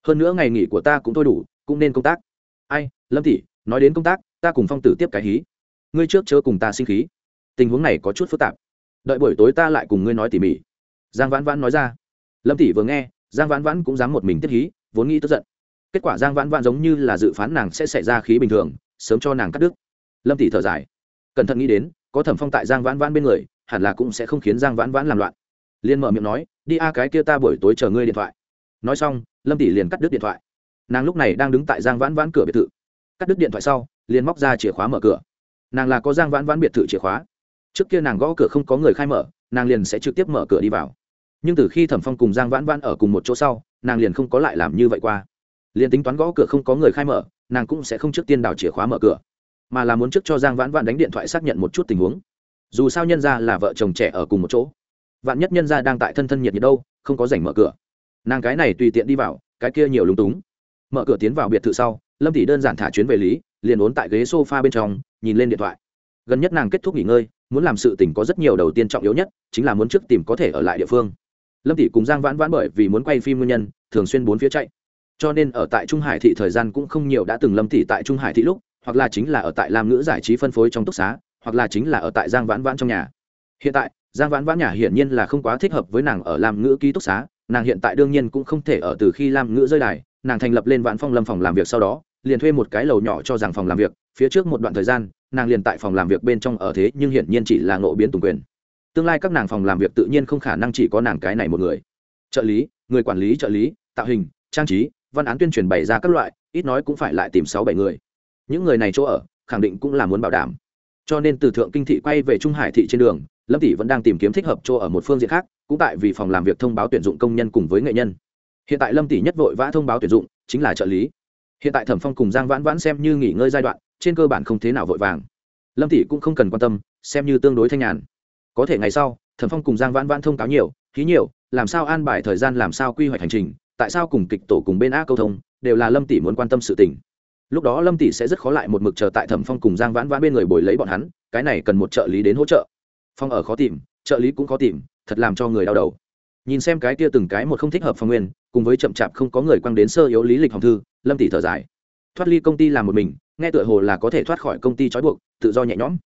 Hơn nữa ngày nghỉ của ta cũng thôi đủ, cũng nên công tác. Ai, lâm tỷ, nói đến công tác, ta cùng phong tử tiếp cái hí. Ngươi trước chớ cùng ta sinh khí. Tình huống này có chút phức tạp. Đợi buổi tối ta lại cùng ngươi nói tỉ mỉ. Giang vãn vãn nói ra. Lâm tỷ vừa nghe, giang vãn vãn cũng dám một mình tiếp hí, vốn nghĩ tức giận. Kết quả giang vãn vãn giống như là dự phán nàng sẽ xảy ra khí bình thường, sớm cho nàng cắt đứt lâm tỷ thở dài. Cẩn thận nghĩ đến, có thẩm phong tại giang vãn vãn bên người, hẳn là cũng sẽ không khiến giang vãn vãn làm loạn. Liên mở miệng nói, đi a, cái kia ta buổi tối chờ ngươi điện thoại. Nói xong, lâm tỷ liền cắt đứt điện thoại. Nàng lúc này đang đứng tại giang vãn vãn cửa biệt thự. Cắt đứt điện thoại sau, liền móc ra chìa khóa mở cửa. Nàng là có giang vãn vãn biệt thự chìa khóa. Trước kia nàng gõ cửa không có người khai mở, nàng liền sẽ trực tiếp mở cửa đi vào. Nhưng từ khi thẩm phong cùng giang vãn vãn ở cùng một chỗ sau, nàng liền không có lại làm như vậy qua. Liền tính toán gõ cửa không có người khai mở, nàng cũng sẽ không trước tiên đào chìa khóa mở cửa mà là muốn trước cho giang vãn vãn đánh điện thoại xác nhận một chút tình huống. Dù sao nhân ra là vợ chồng trẻ ở cùng một chỗ. Vạn nhất nhân ra đang tại thân thân nhiệt nhiệt đâu, không có rảnh mở cửa. Nàng cái này tùy tiện đi vào, cái kia nhiều lúng túng. Mở cửa tiến vào biệt thự sau, lâm tỷ đơn giản thả chuyến về lý, liền ốn tại ghế s o f a bên trong, nhìn lên điện thoại. Gần nhất nàng kết thúc nghỉ ngơi, muốn làm sự tình có rất nhiều đầu tiên trọng yếu nhất, chính là muốn trước tìm có thể ở lại địa phương. Lâm tỷ cùng giang vãn vãn bởi vì muốn quay phim nguyên nhân, thường xuyên bốn phía chạy cho nên ở tại trung hải thị thời gian cũng không nhiều đã từng lâm tỷ tại trung hải thị lúc, hoặc là chính là ở tại lam ngữ giải trí phân phối trong túc xá, hoặc là chính là ở tại giang vãn vãn trong nhà. Hiện tại, giang vãn vãn nhà hiển nhiên là không quá thích hợp với nàng ở lam ngữ ký túc xá, nàng hiện tại đương nhiên cũng không thể ở từ khi lam ngữ rơi đài, nàng thành lập lên vãn phong lâm phòng làm việc sau đó, liền thuê một cái lầu nhỏ cho rằng phòng làm việc, phía trước một đoạn thời gian, nàng liền tại phòng làm việc bên trong ở thế nhưng hiển nhiên chỉ là ngộ biến tùng quyền. Tương lai các nàng phòng làm việc tự nhiên không khả năng chỉ có nàng cái này một người. Trợ lý, người quản lý trợ lý, tạo hình, trang trí văn án tuyên truyền bày ra các loại, ít nói cũng phải lại tìm sáu bảy người. Những người này chỗ ở, khẳng định cũng là muốn bảo đảm. Cho nên từ thượng kinh thị quay về trung hải thị trên đường, lâm tỷ vẫn đang tìm kiếm thích hợp chỗ ở một phương diện khác, cũng tại vì phòng làm việc thông báo tuyển dụng công nhân cùng với nghệ nhân. Hiện tại lâm tỷ nhất vội vã thông báo tuyển dụng, chính là trợ lý. Hiện tại thẩm phong cùng giang vãn vãn xem như nghỉ ngơi giai đoạn, trên cơ bản không thế nào vội vàng. Lâm tỷ cũng không cần quan tâm, xem như tương đối thanh nhàn. Có thể ngày sau, thẩm phong cùng giang vãn vãn thông cáo nhiều, ký nhiều, làm sao an bài thời gian, làm sao quy hoạch hành trình tại sao cùng kịch tổ cùng bên a câu thông, đều là lâm tỷ muốn quan tâm sự tình. Lúc đó lâm tỷ sẽ rất khó lại một mực chờ tại thẩm phong cùng giang vãn vãn bên người bồi lấy bọn hắn, cái này cần một trợ lý đến hỗ trợ. Phong ở khó tìm, trợ lý cũng khó tìm, thật làm cho người đau đầu. Nhìn xem cái kia từng cái một không thích hợp phong nguyên, cùng với chậm chạp không có người quăng đến sơ yếu lý lịch hồng thư, lâm tỷ thở dài. Thoát ly công ty làm một mình, nghe tựa hồ là có thể thoát khỏi công ty trói buộc, tự do nhẹ nhõm.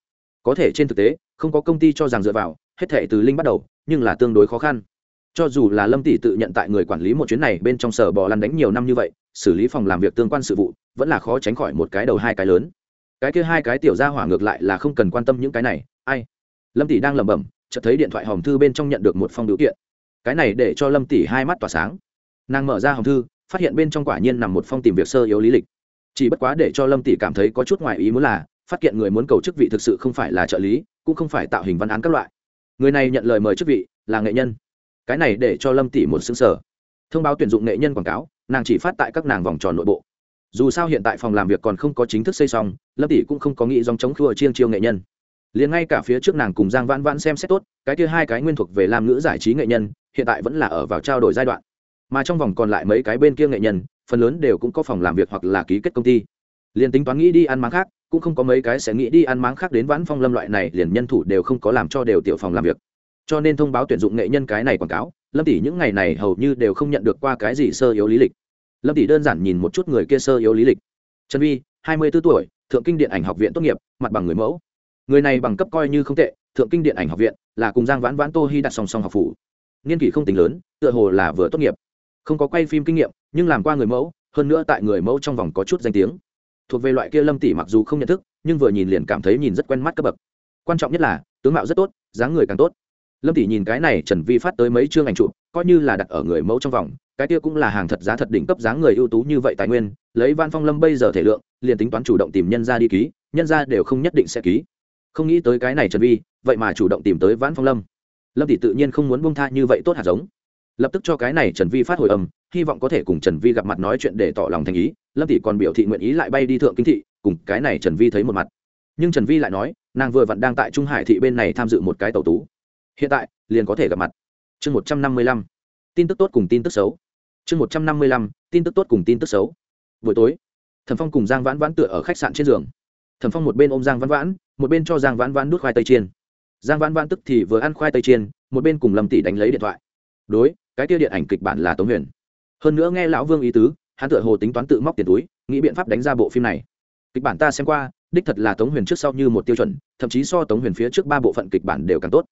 Có thể trên thực tế, không có công ty cho rằng dựa vào, hết thể từ linh bắt đầu, nhưng là tương đối khó khăn cho dù là lâm tỷ tự nhận tại người quản lý một chuyến này bên trong sở bò lăn đánh nhiều năm như vậy, xử lý phòng làm việc tương quan sự vụ, vẫn là khó tránh khỏi một cái đầu hai cái lớn. Cái kia hai cái tiểu ra hỏa ngược lại là không cần quan tâm những cái này, ai? Lâm tỷ đang lẩm bẩm, chợt thấy điện thoại hòm thư bên trong nhận được một phong biểu kiện. Cái này để cho lâm tỷ hai mắt tỏa sáng. Nàng mở ra hòm thư, phát hiện bên trong quả nhiên nằm một phong tìm việc sơ yếu lý lịch. Chỉ bất quá để cho lâm tỷ cảm thấy có chút ngoài ý muốn là, phát hiện người muốn cầu chức vị thực sự không phải là trợ lý, cũng không phải tạo hình văn án các loại. Người này nhận lời mời chức vị là nghệ nhân cái này để cho lâm tỷ một xứng sở thông báo tuyển dụng nghệ nhân quảng cáo, nàng chỉ phát tại các nàng vòng tròn nội bộ. Dù sao hiện tại phòng làm việc còn không có chính thức xây xong, lâm tỷ cũng không có nghĩ dòng chống khua chiêng chiêu nghệ nhân. Liền ngay cả phía trước nàng cùng giang vãn vãn xem xét tốt, cái kia hai cái nguyên thuộc về làm ngữ giải trí nghệ nhân, hiện tại vẫn là ở vào trao đổi giai đoạn. Mà trong vòng còn lại mấy cái bên kia nghệ nhân, phần lớn đều cũng có phòng làm việc hoặc là ký kết công ty. Liền tính toán nghĩ đi ăn máng khác, cũng không có mấy cái sẽ nghĩ đi ăn máng khác đến vãn phong lâm loại này, liền nhân thủ đều không có làm cho đều tiểu phòng làm việc cho nên thông báo tuyển dụng nghệ nhân cái này quảng cáo, lâm tỷ những ngày này hầu như đều không nhận được qua cái gì sơ yếu lý lịch. Lâm tỷ đơn giản nhìn một chút người kia sơ yếu lý lịch. Trần vi hai mươi b ố tuổi, thượng kinh điện ảnh học viện tốt nghiệp, mặt bằng người mẫu. Người này bằng cấp coi như không tệ, thượng kinh điện ảnh học viện là cùng giang vãn vãn, tô hy đặt song song học phủ. Niên kỷ không tính lớn, tựa hồ là vừa tốt nghiệp. Không có quay phim kinh nghiệm, nhưng làm qua người mẫu, hơn nữa tại người mẫu trong vòng có chút danh tiếng. Thuộc về loại kia lâm tỷ mặc dù không nhận thức, nhưng vừa nhìn liền cảm thấy nhìn rất quen mắt cấp bậc. Quan trọng nhất là, tướng mạo rất tốt, dáng người càng tốt lâm tỷ nhìn cái này trần vi phát tới mấy chương ảnh chụp, coi như là đặt ở người mẫu trong vòng, cái kia cũng là hàng thật giá thật đỉnh cấp dáng người ưu tú như vậy tài nguyên, lấy văn phong lâm bây giờ thể lượng, liền tính toán chủ động tìm nhân ra đi ký, nhân ra đều không nhất định sẽ ký. Không nghĩ tới cái này trần vi, vậy mà chủ động tìm tới vãn phong lâm. Lâm tỷ tự nhiên không muốn bông tha như vậy tốt hạt giống. Lập tức cho cái này trần vi phát hồi âm, hy vọng có thể cùng trần vi gặp mặt nói chuyện để tỏ lòng thành ý, lâm tỷ còn biểu thị nguyện ý lại bay đi thượng kinh thị, cùng cái này trần vi thấy một mặt. Nhưng trần vi lại nói, nàng vừa vặn đang tại trung hải thị bên này tham dự một cái tàu tú hiện tại, liền có thể gặp mặt. Chương một trăm năm mươi lăm. Tin tức tốt cùng tin tức xấu. Chương một trăm năm mươi lăm. Tin tức tốt cùng tin tức xấu. Buổi tối, thẩm phong cùng giang vãn vãn tựa ở khách sạn trên giường. Thẩm phong một bên ôm giang vãn vãn, một bên cho giang vãn vãn đút khoai tây chiên. Giang vãn vãn tức thì vừa ăn khoai tây chiên, một bên cùng lâm tỷ đánh lấy điện thoại. Đối, cái tiêu điện ảnh kịch bản là tống huyền. Hơn nữa nghe lão vương ý tứ, hắn tựa hồ tính toán tự móc tiền túi, nghĩ biện pháp đánh ra bộ phim này. Kịch bản ta xem qua, đích thật là tống huyền trước sau như một tiêu chuẩn, thậm chí so tống huyền phía trước ba bộ phận kịch bản đều càng tốt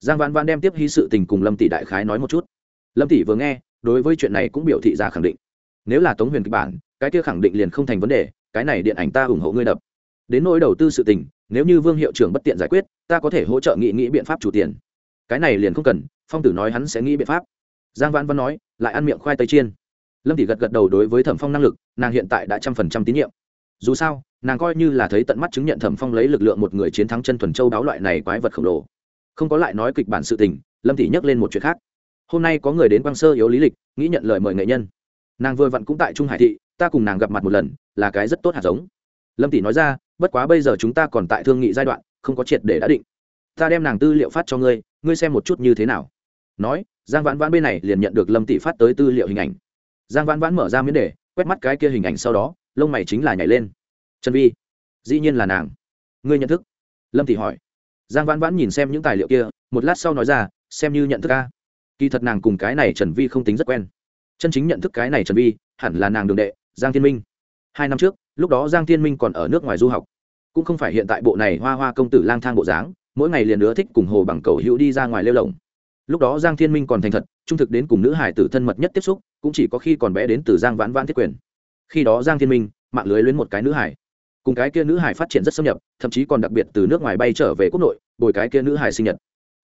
giang vãn vãn đem tiếp hy sự tình cùng lâm tỷ đại khái nói một chút. Lâm tỷ vừa nghe, đối với chuyện này cũng biểu thị ra khẳng định. Nếu là tống huyền kịch bản, cái kia khẳng định liền không thành vấn đề, cái này điện ảnh ta ủng hộ ngươi đập. Đến nỗi đầu tư sự tình, nếu như vương hiệu trưởng bất tiện giải quyết, ta có thể hỗ trợ nghị nghĩ biện pháp chủ tiền. Cái này liền không cần, phong tử nói hắn sẽ nghĩ biện pháp. Giang vãn văn nói, lại ăn miệng khoai tây chiên. Lâm tỷ gật gật đầu đối với thẩm phong năng lực, nàng hiện tại đã trăm phần trăm tín nhiệm. Dù sao, nàng coi như là thấy tận mắt chứng nhận thẩm phong lấy lực lượng một người chiến thắng chân thuần châu đáo loại này quái vật khổng lồ không có lại nói kịch bản sự tình, lâm tỷ nhắc lên một chuyện khác. Hôm nay có người đến quang sơ yếu lý lịch, nghĩ nhận lời mời nghệ nhân. Nàng vừa vặn cũng tại trung hải thị, ta cùng nàng gặp mặt một lần, là cái rất tốt hạt giống. Lâm tỷ nói ra, bất quá bây giờ chúng ta còn tại thương nghị giai đoạn, không có triệt để đã định. Ta đem nàng tư liệu phát cho ngươi ngươi xem một chút như thế nào. Nói, giang vãn vãn bên này liền nhận được lâm tỷ phát tới tư liệu hình ảnh. Giang vãn vãn mở ra miếng đề, quét mắt cái kia hình ảnh sau đó, lông mày chính là nhảy lên. Trần vi, dĩ nhiên là nàng. Ngươi nhận thức? Lâm tỷ hỏi giang vãn vãn nhìn xem những tài liệu kia, một lát sau nói ra, xem như nhận thức ca. Kỳ thật nàng cùng cái này trần vi không tính rất quen. Chân chính nhận thức cái này trần vi, hẳn là nàng đường đệ, giang thiên minh. Hai năm trước, lúc đó giang thiên minh còn ở nước ngoài du học. Cũng không phải hiện tại bộ này hoa hoa công tử lang thang bộ dáng, mỗi ngày liền nữa thích cùng hồ bằng cầu hữu đi ra ngoài lêu lồng. Lúc đó giang thiên minh còn thành thật, trung thực đến cùng nữ hải tử thân mật nhất tiếp xúc, cũng chỉ có khi còn bé đến từ giang vãn vãn thiết quyền. Khi đó giang thiên minh, mạng lưới luyến một cái nữ hải cùng cái kia nữ hải phát triển rất xâm nhập, thậm chí còn đặc biệt từ nước ngoài bay trở về quốc nội bồi cái kia nữ hải sinh nhật.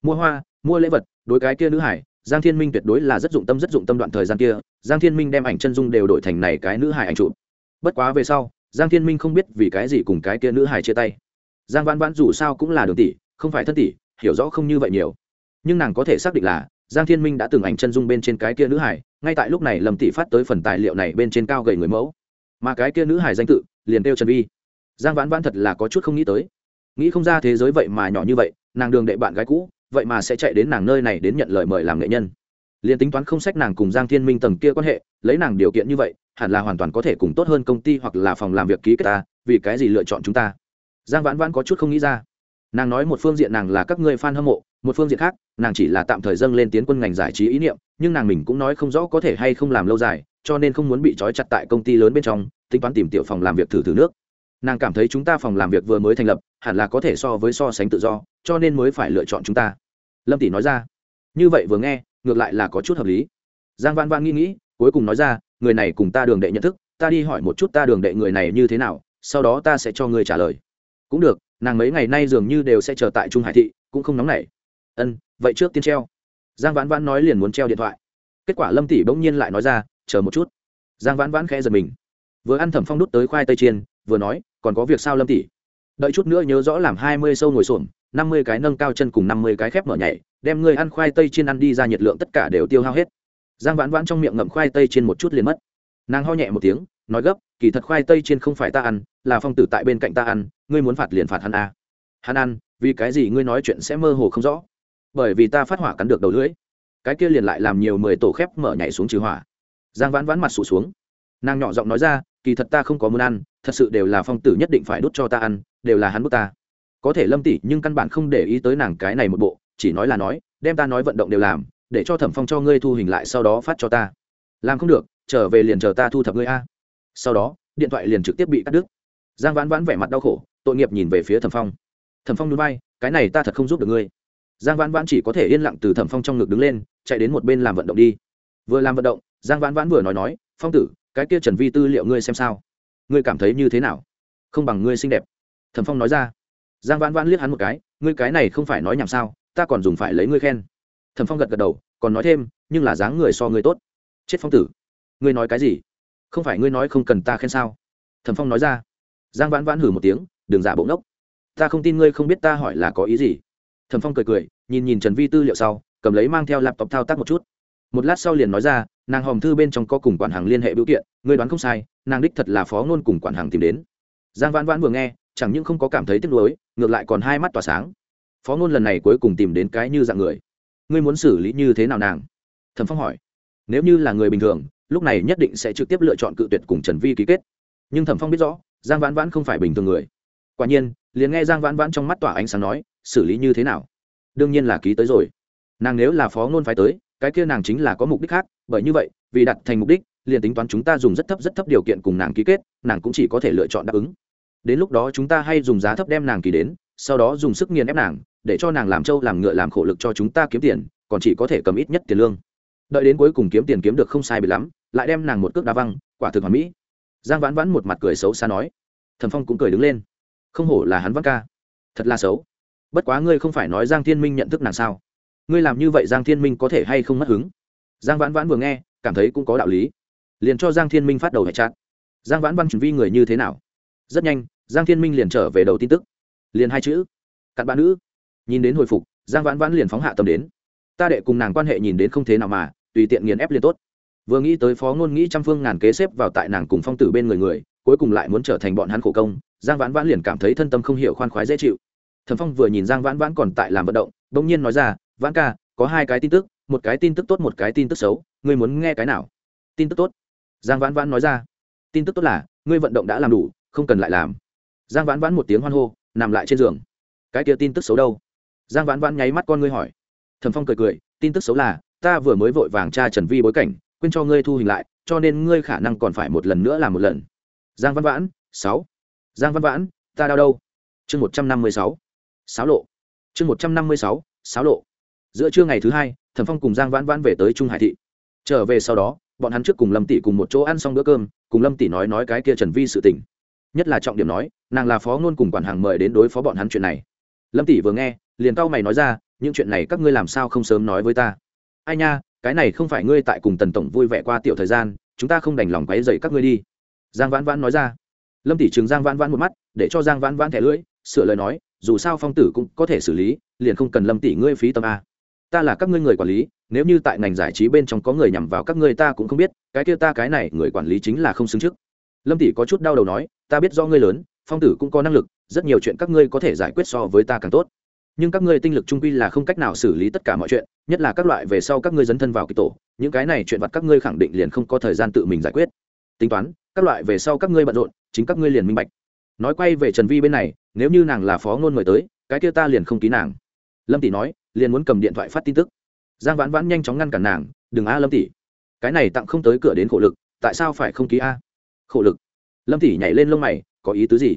Mua hoa, mua lễ vật, đối cái kia nữ hải, giang thiên minh tuyệt đối là rất dụng tâm, rất dụng tâm đoạn thời gian kia, giang thiên minh đem ảnh chân dung đều đổi thành này cái nữ hải ảnh chụp. Bất quá về sau, giang thiên minh không biết vì cái gì cùng cái kia nữ hải chia tay. Giang vãn vãn dù sao cũng là đường tỷ, không phải thân tỷ, hiểu rõ không như vậy nhiều. Nhưng nàng có thể xác định là, giang thiên minh đã từng ảnh chân dung bên trên cái kia nữ hải, ngay tại lúc này lầm tỷ phát tới phần tài liệu này bên trên cao gầy người mẫu. Mà cái kia nữ hải danh tự, liền kêu trần vi. Giang vãn vãn thật là có chút không nghĩ tới nghĩ không ra thế giới vậy mà nhỏ như vậy, nàng đường đệ bạn gái cũ, vậy mà sẽ chạy đến nàng nơi này đến nhận lời mời làm nghệ nhân. Liền tính toán không sách nàng cùng giang thiên minh tầng kia quan hệ, lấy nàng điều kiện như vậy, hẳn là hoàn toàn có thể cùng tốt hơn công ty hoặc là phòng làm việc ký kết ta, vì cái gì lựa chọn chúng ta? Giang vãn vãn có chút không nghĩ ra. Nàng nói một phương diện nàng là các ngươi fan hâm mộ, một phương diện khác, nàng chỉ là tạm thời dâng lên tiến quân ngành giải trí ý niệm, nhưng nàng mình cũng nói không rõ có thể hay không làm lâu dài, cho nên không muốn bị trói chặt tại công ty lớn bên trong, tính toán tìm tiểu phòng làm việc thử thử nước nàng cảm thấy chúng ta phòng làm việc vừa mới thành lập, hẳn là có thể so với so sánh tự do, cho nên mới phải lựa chọn chúng ta. Lâm tỷ nói ra. Như vậy vừa nghe, ngược lại là có chút hợp lý. Giang văn văn nghĩ nghĩ, cuối cùng nói ra, người này cùng ta đường đệ nhận thức, ta đi hỏi một chút ta đường đệ người này như thế nào, sau đó ta sẽ cho người trả lời. Cũng được, nàng mấy ngày nay dường như đều sẽ chờ tại trung hải thị, cũng không nóng nảy. Ân, vậy trước tiên treo. Giang vãn vãn nói liền muốn treo điện thoại. Kết quả lâm tỷ bỗng nhiên lại nói ra, chờ một chút. Giang vãn vãn khẽ giật mình. Vừa ăn thẩm phong đút tới khoai tây chiên vừa nói, còn có việc sao lâm tỷ? Đợi chút nữa nhớ rõ làm hai mươi sâu ngồi xổm, năm mươi cái nâng cao chân cùng năm mươi cái khép mở nhảy, đem ngươi ăn khoai tây chiên ăn đi ra nhiệt lượng tất cả đều tiêu hao hết. Giang vãn vãn trong miệng ngậm khoai tây chiên một chút liền mất. Nàng ho nhẹ một tiếng, nói gấp, kỳ thật khoai tây chiên không phải ta ăn, là phong tử tại bên cạnh ta ăn, ngươi muốn phạt liền phạt hắn à. hắn ăn, vì cái gì ngươi nói chuyện sẽ mơ hồ không rõ? Bởi vì ta phát hỏa cắn được đầu lưỡi. Cái kia liền lại làm nhiều mười tổ khép mở nhảy xuống trừ hỏa. Giang vãn vãn mặt sụt xuống. Nàng nhỏ giọng nói ra kỳ thật ta không có muốn ăn, thật sự đều là phong tử nhất định phải đút cho ta ăn, đều là hắn bức ta. Có thể lâm tỷ nhưng căn bản không để ý tới nàng cái này một bộ, chỉ nói là nói, đem ta nói vận động đều làm, để cho thẩm phong cho ngươi thu hình lại sau đó phát cho ta. Làm không được, trở về liền chờ ta thu thập ngươi a. Sau đó, điện thoại liền trực tiếp bị cắt đứt. Giang vãn vãn vẻ mặt đau khổ, tội nghiệp nhìn về phía thẩm phong. Thẩm phong núi bay cái này ta thật không giúp được ngươi. Giang vãn vãn chỉ có thể yên lặng từ thẩm phong trong ngực đứng lên, chạy đến một bên làm vận động đi. Vừa làm vận động, giang vãn vãn vừa nói nói, phong tử cái kia trần vi tư liệu ngươi xem sao? Ngươi cảm thấy như thế nào? Không bằng ngươi xinh đẹp. Thẩm phong nói ra. Giang vãn vãn liếc hắn một cái, ngươi cái này không phải nói nhảm sao, ta còn dùng phải lấy ngươi khen. Thẩm phong gật gật đầu, còn nói thêm, nhưng là dáng người so ngươi tốt. Chết phong tử. Ngươi nói cái gì? Không phải ngươi nói không cần ta khen sao? Thẩm phong nói ra. Giang vãn vãn hử một tiếng, đừng giả bộ ngốc. Ta không tin ngươi không biết ta hỏi là có ý gì. Thẩm phong cười cười, nhìn nhìn trần vi tư liệu sau, cầm lấy mang theo laptop thao tác một chút. Một lát sau liền nói ra nàng hòm thư bên trong có cùng quản hàng liên hệ biểu kiện, ngươi đoán không sai, nàng đích thật là phó ngôn cùng quản hàng tìm đến. Giang vãn vãn vừa nghe, chẳng những không có cảm thấy tiếc nuối, ngược lại còn hai mắt tỏa sáng. Phó ngôn lần này cuối cùng tìm đến cái như dạng người. Ngươi muốn xử lý như thế nào nàng? Thẩm phong hỏi. Nếu như là người bình thường, lúc này nhất định sẽ trực tiếp lựa chọn cự tuyệt cùng trần vi ký kết. Nhưng thẩm phong biết rõ, giang vãn vãn không phải bình thường người. Quả nhiên, liền nghe giang vãn vãn trong mắt tỏa ánh sáng nói, xử lý như thế nào? Đương nhiên là ký tới rồi. Nàng nếu là phó ngôn phải tới cái kia nàng chính là có mục đích khác, bởi như vậy, vì đặt thành mục đích, liền tính toán chúng ta dùng rất thấp rất thấp điều kiện cùng nàng ký kết, nàng cũng chỉ có thể lựa chọn đáp ứng. Đến lúc đó chúng ta hay dùng giá thấp đem nàng kỳ đến, sau đó dùng sức nghiền ép nàng, để cho nàng làm trâu, làm ngựa, làm khổ lực cho chúng ta kiếm tiền, còn chỉ có thể cầm ít nhất tiền lương. Đợi đến cuối cùng kiếm tiền kiếm được không sai bị lắm, lại đem nàng một cước đá văng, quả thực hoàn mỹ. Giang vãn vãn một mặt cười xấu xa nói. Thần phong cũng cười đứng lên. Không hổ là hắn văn ca. Thật là xấu. Bất quá ngươi không phải nói giang thiên minh nhận thức nàng sao? Ngươi làm như vậy giang thiên minh có thể hay không mất hứng? Giang vãn vãn vừa nghe, cảm thấy cũng có đạo lý. Liền cho giang thiên minh phát đầu hệ trạng giang vãn văn chuẩn vi người như thế nào? Rất nhanh, giang thiên minh liền trở về đầu tin tức. Liền hai chữ, cặn bạn nữ. Nhìn đến hồi phục, giang vãn vãn liền phóng hạ tầm đến. Ta đệ cùng nàng quan hệ nhìn đến không thế nào mà, tùy tiện nghiền ép liền tốt. Vừa nghĩ tới phó ngôn nghĩ trăm phương ngàn kế xếp vào tại nàng cùng phong tử bên người người, cuối cùng lại muốn trở thành bọn hắn khổ công, giang vãn vãn liền cảm thấy thân tâm không hiểu khoan khoái dễ chịu. Thần phong vừa nhìn giang vãn vãn còn tại làm vận động, bỗng nhiên nói ra vãn ca, có hai cái tin tức, một cái tin tức tốt, một cái tin tức xấu. Ngươi muốn nghe cái nào? Tin tức tốt. Giang vãn vãn nói ra. Tin tức tốt là, ngươi vận động đã làm đủ, không cần lại làm. Giang vãn vãn một tiếng hoan hô, nằm lại trên giường. Cái kia tin tức xấu đâu? Giang vãn vãn nháy mắt con ngươi hỏi. Thần phong cười cười, tin tức xấu là, ta vừa mới vội vàng tra trần vi bối cảnh, quên cho ngươi thu hình lại, cho nên ngươi khả năng còn phải một lần nữa làm một lần. Giang văn vãn, sáu. Giang văn vãn, ta đau đâu? Chương một trăm năm mươi sáu. Sáo lộ. Chương một trăm năm mươi sáu, sáo lộ giữa trưa ngày thứ hai, thẩm phong cùng giang vãn vãn về tới trung hải thị. Trở về sau đó, bọn hắn trước cùng lâm tỷ cùng một chỗ ăn xong bữa cơm, cùng lâm tỷ nói nói cái kia trần vi sự tình. Nhất là trọng điểm nói, nàng là phó ngôn cùng quản hàng mời đến đối phó bọn hắn chuyện này. Lâm tỷ vừa nghe, liền cau mày nói ra, những chuyện này các ngươi làm sao không sớm nói với ta? Ai nha, cái này không phải ngươi tại cùng tần tổng vui vẻ qua tiểu thời gian, chúng ta không đành lòng quấy dậy các ngươi đi. Giang vãn vãn nói ra. Lâm tỷ trường giang vãn vãn một mắt, để cho giang vãn vãn thẻ lưỡi, sửa lời nói, dù sao phong tử cũng có thể xử lý, liền không cần lâm tỷ ngươi phí tâm a ta là các ngươi người quản lý, nếu như tại ngành giải trí bên trong có người nhằm vào các ngươi ta cũng không biết, cái kia ta, cái này người quản lý chính là không xứng trước. Lâm tỷ có chút đau đầu nói, ta biết do ngươi lớn, phong tử cũng có năng lực, rất nhiều chuyện các ngươi có thể giải quyết so với ta càng tốt. Nhưng các ngươi tinh lực trung quy là không cách nào xử lý tất cả mọi chuyện, nhất là các loại về sau các ngươi dấn thân vào kịch tổ, những cái này chuyện vặt các ngươi khẳng định liền không có thời gian tự mình giải quyết. Tính toán, các loại về sau các ngươi bận rộn, chính các ngươi liền minh bạch. Nói quay về trần vi bên này, nếu như nàng là phó ngôn mời tới, cái kia ta liền không ký nàng. Lâm tỷ nói liền muốn cầm điện thoại phát tin tức. Giang vãn vãn nhanh chóng ngăn cản nàng, đừng a, lâm tỷ, cái này tặng không tới cửa đến khổ lực, tại sao phải không ký a? Khổ lực? Lâm tỷ nhảy lên lông mày, có ý tứ gì?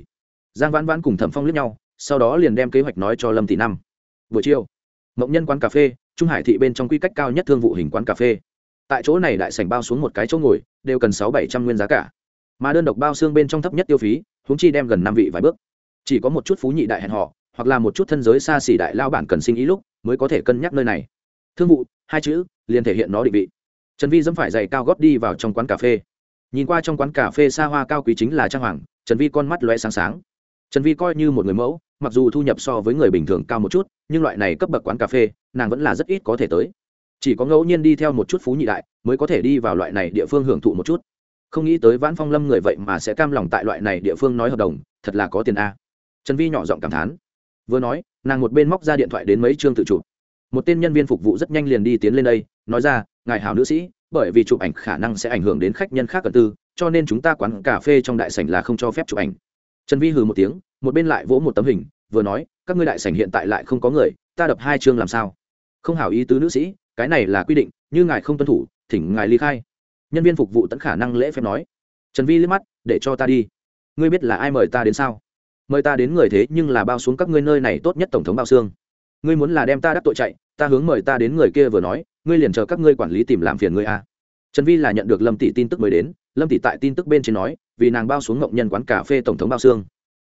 Giang vãn vãn cùng thẩm phong lướt nhau, sau đó liền đem kế hoạch nói cho lâm tỷ năm. Buổi chiều, mộng nhân quán cà phê, trung hải thị bên trong quy cách cao nhất thương vụ hình quán cà phê. Tại chỗ này đại sảnh bao xuống một cái chỗ ngồi, đều cần sáu bảy trăm nguyên giá cả. Mà đơn độc bao xương bên trong thấp nhất tiêu phí húng chi đem gần năm vị vài bước. Chỉ có một chút phú nhị đại hẹn họ hoặc là một chút thân giới xa xỉ đại lao bản cần sinh ý lúc, mới có thể cân nhắc nơi này. Thương vụ, hai chữ, liền thể hiện nó định vị. Trần vi dẫm phải giày cao góp đi vào trong quán cà phê. Nhìn qua trong quán cà phê xa hoa cao quý chính là trang hoàng, trần vi con mắt loe sáng sáng. Trần vi coi như một người mẫu, mặc dù thu nhập so với người bình thường cao một chút, nhưng loại này cấp bậc quán cà phê, nàng vẫn là rất ít có thể tới. Chỉ có ngẫu nhiên đi theo một chút phú nhị đại, mới có thể đi vào loại này địa phương hưởng thụ một chút. Không nghĩ tới vãn phong lâm người vậy mà sẽ cam lòng tại loại này địa phương nói hợp đồng, thật là có tiền a. Trần vi nhỏ giọng cảm thán vừa nói, nàng một bên móc ra điện thoại đến mấy chương tự chụp. Một tên nhân viên phục vụ rất nhanh liền đi tiến lên đây, nói ra, ngài hảo nữ sĩ, bởi vì chụp ảnh khả năng sẽ ảnh hưởng đến khách nhân khác cần tư, cho nên chúng ta quán cà phê trong đại sảnh là không cho phép chụp ảnh. Trần vi hừ một tiếng, một bên lại vỗ một tấm hình, vừa nói, các ngươi đại sảnh hiện tại lại không có người, ta đập hai chương làm sao? Không hảo ý tứ nữ sĩ, cái này là quy định, như ngài không tuân thủ, thỉnh ngài ly khai. Nhân viên phục vụ tận khả năng lễ phép nói. Trần vi liếc mắt, để cho ta đi. Ngươi biết là ai mời ta đến sao? Mời ta đến người thế nhưng là bao xuống các ngươi nơi này tốt nhất tổng thống bao xương. Ngươi muốn là đem ta đắc tội chạy, ta hướng mời ta đến người kia vừa nói, ngươi liền chờ các ngươi quản lý tìm làm phiền ngươi a. À. trần vi là nhận được lâm tỷ tin tức mới đến, lâm tỷ tại tin tức bên trên nói, vì nàng bao xuống ngộng nhân quán cà phê tổng thống bao xương.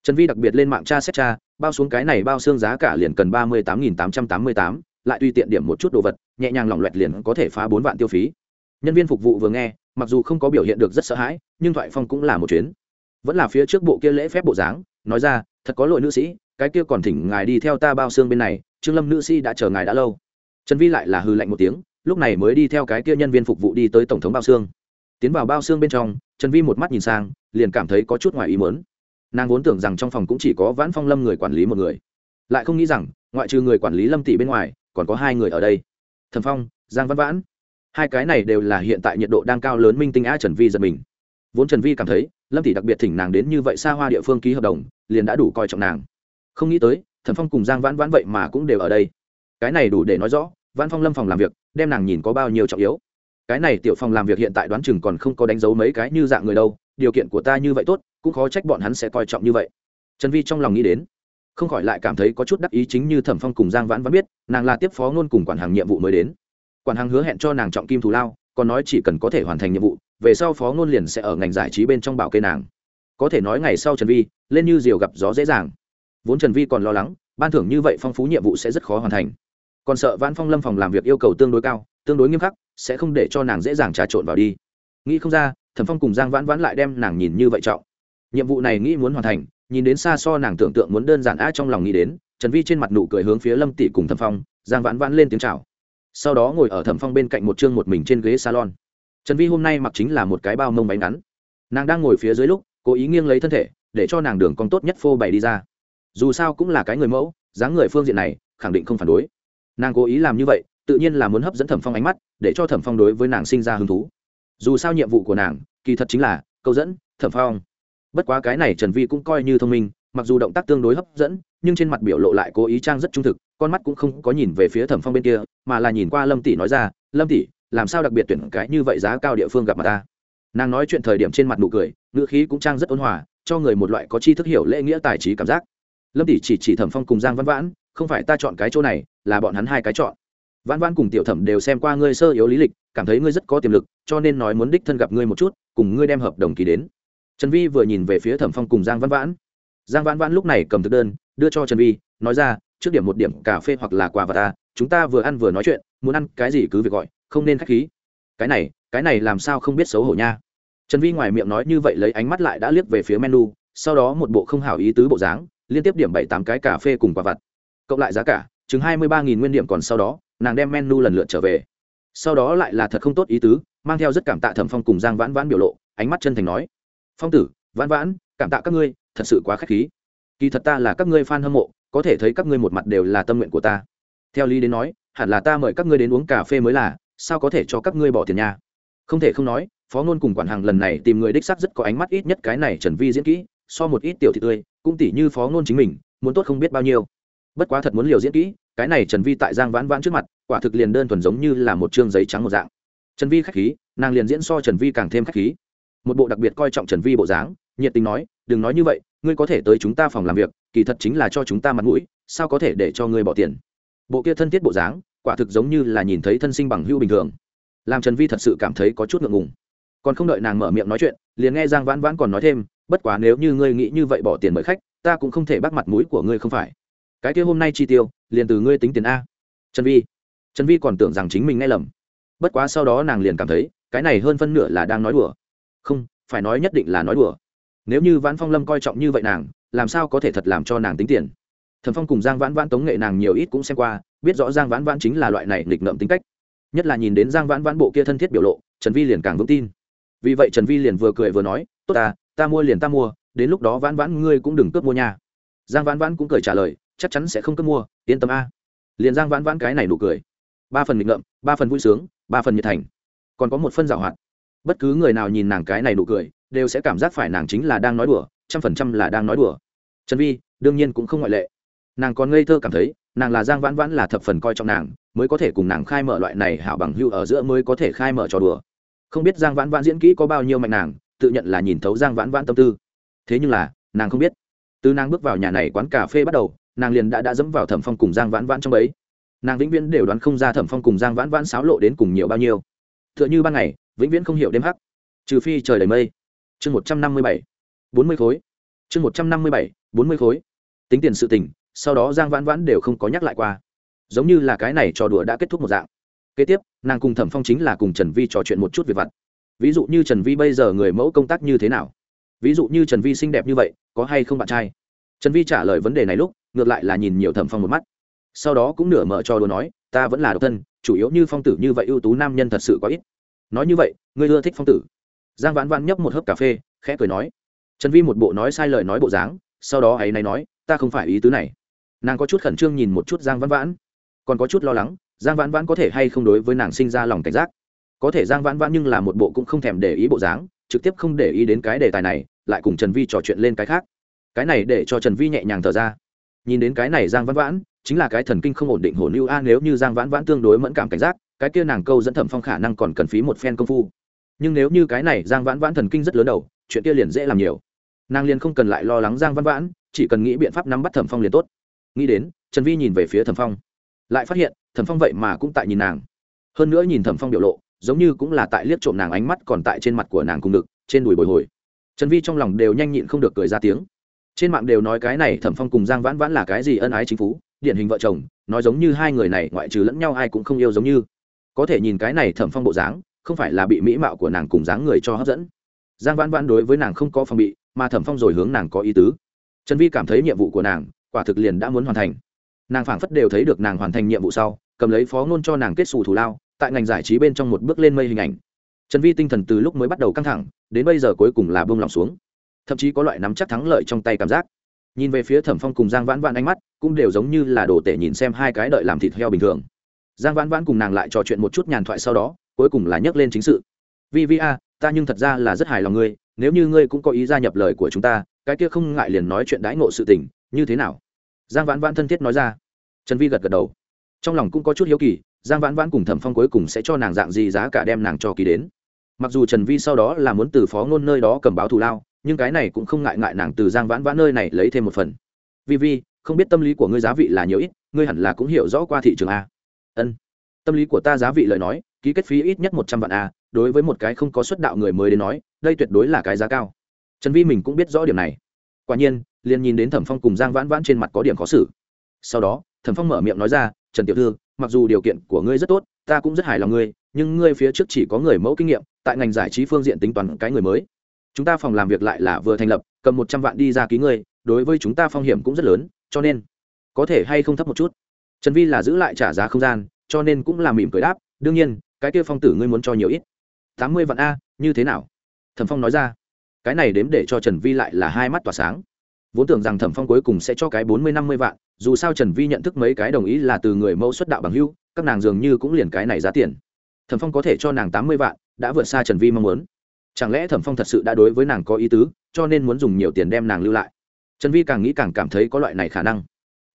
Trần vi đặc biệt lên mạng tra xét tra, bao xuống cái này bao xương giá cả liền cần ba mươi tám nghìn tám trăm tám mươi tám, lại tùy tiện điểm một chút đồ vật, nhẹ nhàng lỏng loẹt liền có thể phá bốn vạn tiêu phí. Nhân viên phục vụ vừa nghe, mặc dù không có biểu hiện được rất sợ hãi, nhưng thoại phong cũng là một chuyến. Vẫn là phía trước bộ kia lễ phép bộ dáng nói ra, thật có lỗi nữ sĩ, cái kia còn thỉnh ngài đi theo ta bao xương bên này, trương lâm nữ sĩ đã chờ ngài đã lâu. Trần vi lại là hư lạnh một tiếng, lúc này mới đi theo cái kia nhân viên phục vụ đi tới tổng thống bao xương. Tiến vào bao xương bên trong, trần vi một mắt nhìn sang, liền cảm thấy có chút ngoài ý mớn nàng vốn tưởng rằng trong phòng cũng chỉ có vãn phong lâm người quản lý một người. Lại không nghĩ rằng, ngoại trừ người quản lý lâm tỷ bên ngoài, còn có hai người ở đây. Thẩm phong, giang văn vãn. Hai cái này đều là hiện tại nhiệt độ đang cao lớn, minh tinh a trần vi giật mình. Vốn trần vi cảm thấy lâm tỷ đặc biệt thỉnh nàng đến như vậy xa hoa địa phương ký hợp đồng, liền đã đủ coi trọng nàng. Không nghĩ tới thẩm phong cùng giang vãn vãn vậy mà cũng đều ở đây. Cái này đủ để nói rõ, vãn phong lâm phòng làm việc, đem nàng nhìn có bao nhiêu trọng yếu. Cái này tiểu phòng làm việc hiện tại đoán chừng còn không có đánh dấu mấy cái như dạng người đâu, điều kiện của ta như vậy tốt, cũng khó trách bọn hắn sẽ coi trọng như vậy. Trần vi trong lòng nghĩ đến, không khỏi lại cảm thấy có chút đắc ý chính như thẩm phong cùng giang vãn vãn biết, nàng là tiếp phó ngôn cùng quản hàng nhiệm vụ mới đến. Quản hàng hứa hẹn cho nàng trọng kim thù lao, còn nói chỉ cần có thể hoàn thành nhiệm vụ về sau phó ngôn liền sẽ ở ngành giải trí bên trong bảo kê nàng. Có thể nói ngày sau trần vi, lên như diều gặp gió dễ dàng. Vốn trần vi còn lo lắng, ban thưởng như vậy phong phú nhiệm vụ sẽ rất khó hoàn thành. Còn sợ vãn phong lâm phòng làm việc yêu cầu tương đối cao, tương đối nghiêm khắc, sẽ không để cho nàng dễ dàng trà trộn vào đi. Nghĩ không ra, thẩm phong cùng giang vãn vãn lại đem nàng nhìn như vậy trọng. Nhiệm vụ này nghĩ muốn hoàn thành, nhìn đến xa so nàng tưởng tượng muốn đơn giản á trong lòng nghĩ đến, trần vi trên mặt nụ cười hướng phía lâm tỷ cùng thẩm phong, giang vãn vãn lên tiếng chào. Sau đó ngồi ở thẩm phong bên cạnh một chương một mình trên ghế salon trần vi hôm nay mặc chính là một cái bao mông bánh ngắn. Nàng đang ngồi phía dưới lúc, cố ý nghiêng lấy thân thể, để cho nàng đường cong tốt nhất phô bày đi ra. Dù sao cũng là cái người mẫu, dáng người phương diện này, khẳng định không phản đối. Nàng cố ý làm như vậy, tự nhiên là muốn hấp dẫn thẩm phong ánh mắt, để cho thẩm phong đối với nàng sinh ra hứng thú. Dù sao nhiệm vụ của nàng, kỳ thật chính là câu dẫn, thẩm phong. Bất quá cái này trần vi cũng coi như thông minh, mặc dù động tác tương đối hấp dẫn, nhưng trên mặt biểu lộ lại cố ý trang rất trung thực, con mắt cũng không có nhìn về phía thẩm phong bên kia, mà là nhìn qua lâm tỷ nói ra, lâm tỷ làm sao đặc biệt tuyển cái như vậy giá cao địa phương gặp mặt ta? Nàng nói chuyện thời điểm trên mặt nụ cười, ngữ khí cũng trang rất ôn hòa, cho người một loại có chi thức hiểu lễ nghĩa tài trí cảm giác. Lâm tỷ chỉ chỉ thẩm phong cùng giang văn vãn, không phải ta chọn cái chỗ này, là bọn hắn hai cái chọn. Vãn vãn cùng tiểu thẩm đều xem qua ngươi sơ yếu lý lịch, cảm thấy ngươi rất có tiềm lực, cho nên nói muốn đích thân gặp ngươi một chút, cùng ngươi đem hợp đồng ký đến. Trần vi vừa nhìn về phía thẩm phong cùng giang văn vãn. Giang văn vãn lúc này cầm thực đơn, đưa cho trần vi, nói ra, trước điểm một điểm cà phê hoặc là quà vật ta chúng ta vừa ăn vừa nói chuyện, muốn ăn cái gì cứ việc gọi, không nên k h á c h khí. Cái này cái này làm sao không biết xấu hổ nha. Trần vi ngoài miệng nói như vậy lấy ánh mắt lại đã liếc về phía menu, sau đó một bộ không hảo ý tứ bộ dáng, liên tiếp điểm bảy tám cái cà phê cùng quả vặt. Cộng lại giá cả, chừng hai mươi ba nghìn nguyên điểm còn sau đó, nàng đem menu lần lượt trở về. Sau đó lại là thật không tốt ý tứ, mang theo rất cảm tạ thẩm phong cùng giang vãn vãn biểu lộ, ánh mắt chân thành nói. Phong tử, vãn vãn, cảm tạ các ngươi, thật sự quá k h á c h khí. Kỳ thật ta là các ngươi f a n hâm mộ, có thể thấy các ngươi một mặt đều là tâm nguyện của ta theo lý đến nói, hẳn là ta mời các ngươi đến uống cà phê mới là, sao có thể cho các ngươi bỏ tiền nhà không thể không nói, phó ngôn cùng quản hàng lần này tìm người đích xác rất có ánh mắt ít nhất cái này trần vi diễn kỹ, so một ít tiểu thị tươi, cũng tỷ như phó ngôn chính mình, muốn tốt không biết bao nhiêu. Bất quá thật muốn liều diễn kỹ, cái này trần vi tại giang vãn vãn trước mặt, quả thực liền đơn thuần giống như là một chương giấy trắng một dạng. Trần vi k h á c h khí, nàng liền diễn so trần vi càng thêm k h á c h khí. Một bộ đặc biệt coi trọng trần vi bộ dáng, nhiệt tình nói, đừng nói như vậy, ngươi có thể tới chúng ta phòng làm việc, kỳ thật chính là cho chúng ta mặt mũi, sao có thể để cho ngươi bỏ tiền? Bộ kia thân thiết bộ dáng, quả thực giống như là nhìn thấy thân sinh bằng hưu bình thường. Làm trần vi thật sự cảm thấy có chút ngượng ngùng. Còn không đợi nàng mở miệng nói chuyện, liền nghe giang vãn vãn còn nói thêm, bất quá nếu như ngươi nghĩ như vậy bỏ tiền mời khách, ta cũng không thể bắt mặt mũi của ngươi không phải. Cái kia hôm nay chi tiêu, liền từ ngươi tính tiền a. Trần vi. Trần vi còn tưởng rằng chính mình nghe lầm. Bất quá sau đó nàng liền cảm thấy, cái này hơn phân nửa là đang nói đùa. Không, phải nói nhất định là nói đùa. Nếu như vãn phong lâm coi trọng như vậy nàng, làm sao có thể thật làm cho nàng tính tiền? Thần phong cùng giang vãn vãn tống nghệ nàng nhiều ít cũng xem qua, biết rõ giang vãn vãn chính là loại này nghịch ngợm tính cách. Nhất là nhìn đến giang vãn vãn bộ kia thân thiết biểu lộ, trần vi liền càng vững tin. Vì vậy trần vi liền vừa cười vừa nói, tốt ta ta mua liền ta mua, đến lúc đó vãn vãn ngươi cũng đừng cướp mua nha. Giang vãn vãn cũng cười trả lời, chắc chắn sẽ không cướp mua, yên tâm a. Liền giang vãn vãn cái này nụ cười. Ba phần nghịch ngợm, ba phần vui sướng, ba phần nhiệt thành. Còn có một phân giảo hoạt. Bất cứ người nào nhìn nàng cái này nụ cười, đều sẽ cảm giác phải nàng chính là đang nói đùa, trăm phần trăm là đang nói đùa. Trần vi, đương nhiên cũng không ngoại lệ nàng còn ngây thơ cảm thấy, nàng là giang vãn vãn là thập phần coi trọng nàng, mới có thể cùng nàng khai mở loại này hảo bằng hưu ở giữa mới có thể khai mở trò đùa. Không biết giang vãn vãn diễn kỹ có bao nhiêu mạnh nàng, tự nhận là nhìn thấu giang vãn vãn tâm tư. Thế nhưng là, nàng không biết. Từ nàng bước vào nhà này quán cà phê bắt đầu, nàng liền đã đã dẫm vào thẩm phong cùng giang vãn vãn trong ấy nàng vĩnh viễn đều đoán không ra thẩm phong cùng giang vãn vãn xáo lộ đến cùng nhiều bao nhiêu. T h ư ợ n h ư ban ngày, vĩnh viễn không hiểu đêm hắc. Trừ phi trời đầy mây. Chương một trăm năm mươi bảy. Bốn mươi khối. Chương một trăm năm mươi bảy. Bốn mươi khối. Tính tiền sự tình sau đó giang vãn vãn đều không có nhắc lại qua. Giống như là cái này trò đùa đã kết thúc một dạng. Kế tiếp, nàng cùng thẩm phong chính là cùng trần vi trò chuyện một chút về vặt. Ví dụ như trần vi bây giờ người mẫu công tác như thế nào? Ví dụ như trần vi xinh đẹp như vậy, có hay không bạn trai? Trần vi trả lời vấn đề này lúc, ngược lại là nhìn nhiều thẩm phong một mắt. Sau đó cũng nửa mở cho đùa nói, ta vẫn là độc thân, chủ yếu như phong tử như vậy ưu tú nam nhân thật sự quá ít. Nói như vậy, ngươi ưa thích phong tử? Giang vãn vãn nhấp một hớp cà phê, khẽ cười nói. Trần vi một bộ nói sai lời nói bộ dáng, sau đó ấy này nói, ta không phải ý tứ này nàng có chút khẩn trương nhìn một chút giang vãn vãn còn có chút lo lắng giang vãn vãn có thể hay không đối với nàng sinh ra lòng cảnh giác có thể giang vãn vãn nhưng là một bộ cũng không thèm để ý bộ dáng trực tiếp không để ý đến cái đề tài này lại cùng trần vi trò chuyện lên cái khác cái này để cho trần vi nhẹ nhàng thở ra nhìn đến cái này giang vãn vãn chính là cái thần kinh không ổn định hồn lưu a nếu như giang vãn vãn tương đối mẫn cảm cảnh giác cái kia nàng câu dẫn thẩm phong khả năng còn cần phí một phen công phu nhưng nếu như cái này giang vãn vãn thần kinh rất lớn đầu chuyện kia liền dễ làm nhiều nàng liền không cần lại lo lắng giang vãn vãn chỉ cần nghĩ biện pháp nắm bắt thẩm phong liền tốt nghĩ đến, trần vi nhìn về phía thẩm phong. Lại phát hiện, thẩm phong vậy mà cũng tại nhìn nàng. Hơn nữa nhìn thẩm phong biểu lộ, giống như cũng là tại liếc trộm nàng ánh mắt còn tại trên mặt của nàng cùng ngực, trên đùi bồi hồi. Trần vi trong lòng đều nhanh nhịn không được cười ra tiếng. Trên mạng đều nói cái này thẩm phong cùng giang vãn vãn là cái gì ân ái chính phú, điển hình vợ chồng, nói giống như hai người này ngoại trừ lẫn nhau ai cũng không yêu giống như. Có thể nhìn cái này thẩm phong bộ dáng, không phải là bị mỹ mạo của nàng cùng dáng người cho hấp dẫn. Giang vãn vãn đối với nàng không có phòng bị, mà thẩm phong rồi hướng nàng có ý tứ. Trần vi cảm thấy nhiệm vụ của nàng quả thực liền đã muốn hoàn thành. Nàng phảng phất đều thấy được nàng hoàn thành nhiệm vụ sau, cầm lấy phó ngôn cho nàng kết xù thủ lao, tại ngành giải trí bên trong một bước lên mây hình ảnh. Trần vi tinh thần từ lúc mới bắt đầu căng thẳng, đến bây giờ cuối cùng là bông lòng xuống. Thậm chí có loại nắm chắc thắng lợi trong tay cảm giác. Nhìn về phía thẩm phong cùng giang vãn vãn ánh mắt, cũng đều giống như là đồ tể nhìn xem hai cái đợi làm thịt heo bình thường. Giang vãn vãn cùng nàng lại trò chuyện một chút nhàn thoại sau đó, cuối cùng là nhắc lên chính sự. Vi vi a, ta nhưng thật ra là rất hài lòng ngươi, nếu như ngươi cũng có ý gia nhập lời của chúng ta, cái kia không ngại liền nói chuyện đãi ngộ sự tình như thế nào? Giang vãn vãn thân thiết nói ra. Trần vi gật gật đầu. Trong lòng cũng có chút hiếu kỳ, giang vãn vãn cùng thẩm phong cuối cùng sẽ cho nàng dạng gì giá cả đem nàng cho kỳ đến. Mặc dù trần vi sau đó là muốn từ phó ngôn nơi đó cầm báo thù lao, nhưng cái này cũng không ngại ngại nàng từ giang vãn vãn nơi này lấy thêm một phần. Vi vi, không biết tâm lý của ngươi giá vị là nhiều ít, ngươi hẳn là cũng hiểu rõ qua thị trường a. Ân. Tâm lý của ta giá vị lời nói, ký kết phí ít nhất một trăm vạn a, đối với một cái không có xuất đạo người mới đến nói, đây tuyệt đối là cái giá cao. Trần vi mình cũng biết rõ điểm này quả nhiên, liền nhìn đến thẩm phong cùng giang vãn vãn trên mặt có điểm khó xử. Sau đó, thẩm phong mở miệng nói ra, trần tiểu thư, mặc dù điều kiện của ngươi rất tốt, ta cũng rất hài lòng ngươi, nhưng ngươi phía trước chỉ có người mẫu kinh nghiệm, tại ngành giải trí phương diện tính toàn cái người mới. Chúng ta phòng làm việc lại là vừa thành lập, cầm một trăm vạn đi ra ký ngươi, đối với chúng ta phong hiểm cũng rất lớn, cho nên có thể hay không thấp một chút? Trần vi là giữ lại trả giá không gian, cho nên cũng là mỉm cười đáp, đương nhiên, cái kia phong tử ngươi muốn cho nhiều ít. Tám mươi vạn a, như thế nào? Thẩm phong nói ra cái này đếm để cho trần vi lại là hai mắt tỏa sáng. Vốn tưởng rằng thẩm phong cuối cùng sẽ cho cái bốn mươi, năm mươi vạn, dù sao trần vi nhận thức mấy cái đồng ý là từ người mẫu xuất đạo bằng hưu, các nàng dường như cũng liền cái này giá tiền. Thẩm phong có thể cho nàng tám mươi vạn, đã vượt xa trần vi mong muốn. Chẳng lẽ thẩm phong thật sự đã đối với nàng có ý tứ, cho nên muốn dùng nhiều tiền đem nàng lưu lại? Trần vi càng nghĩ càng cảm thấy có loại này khả năng.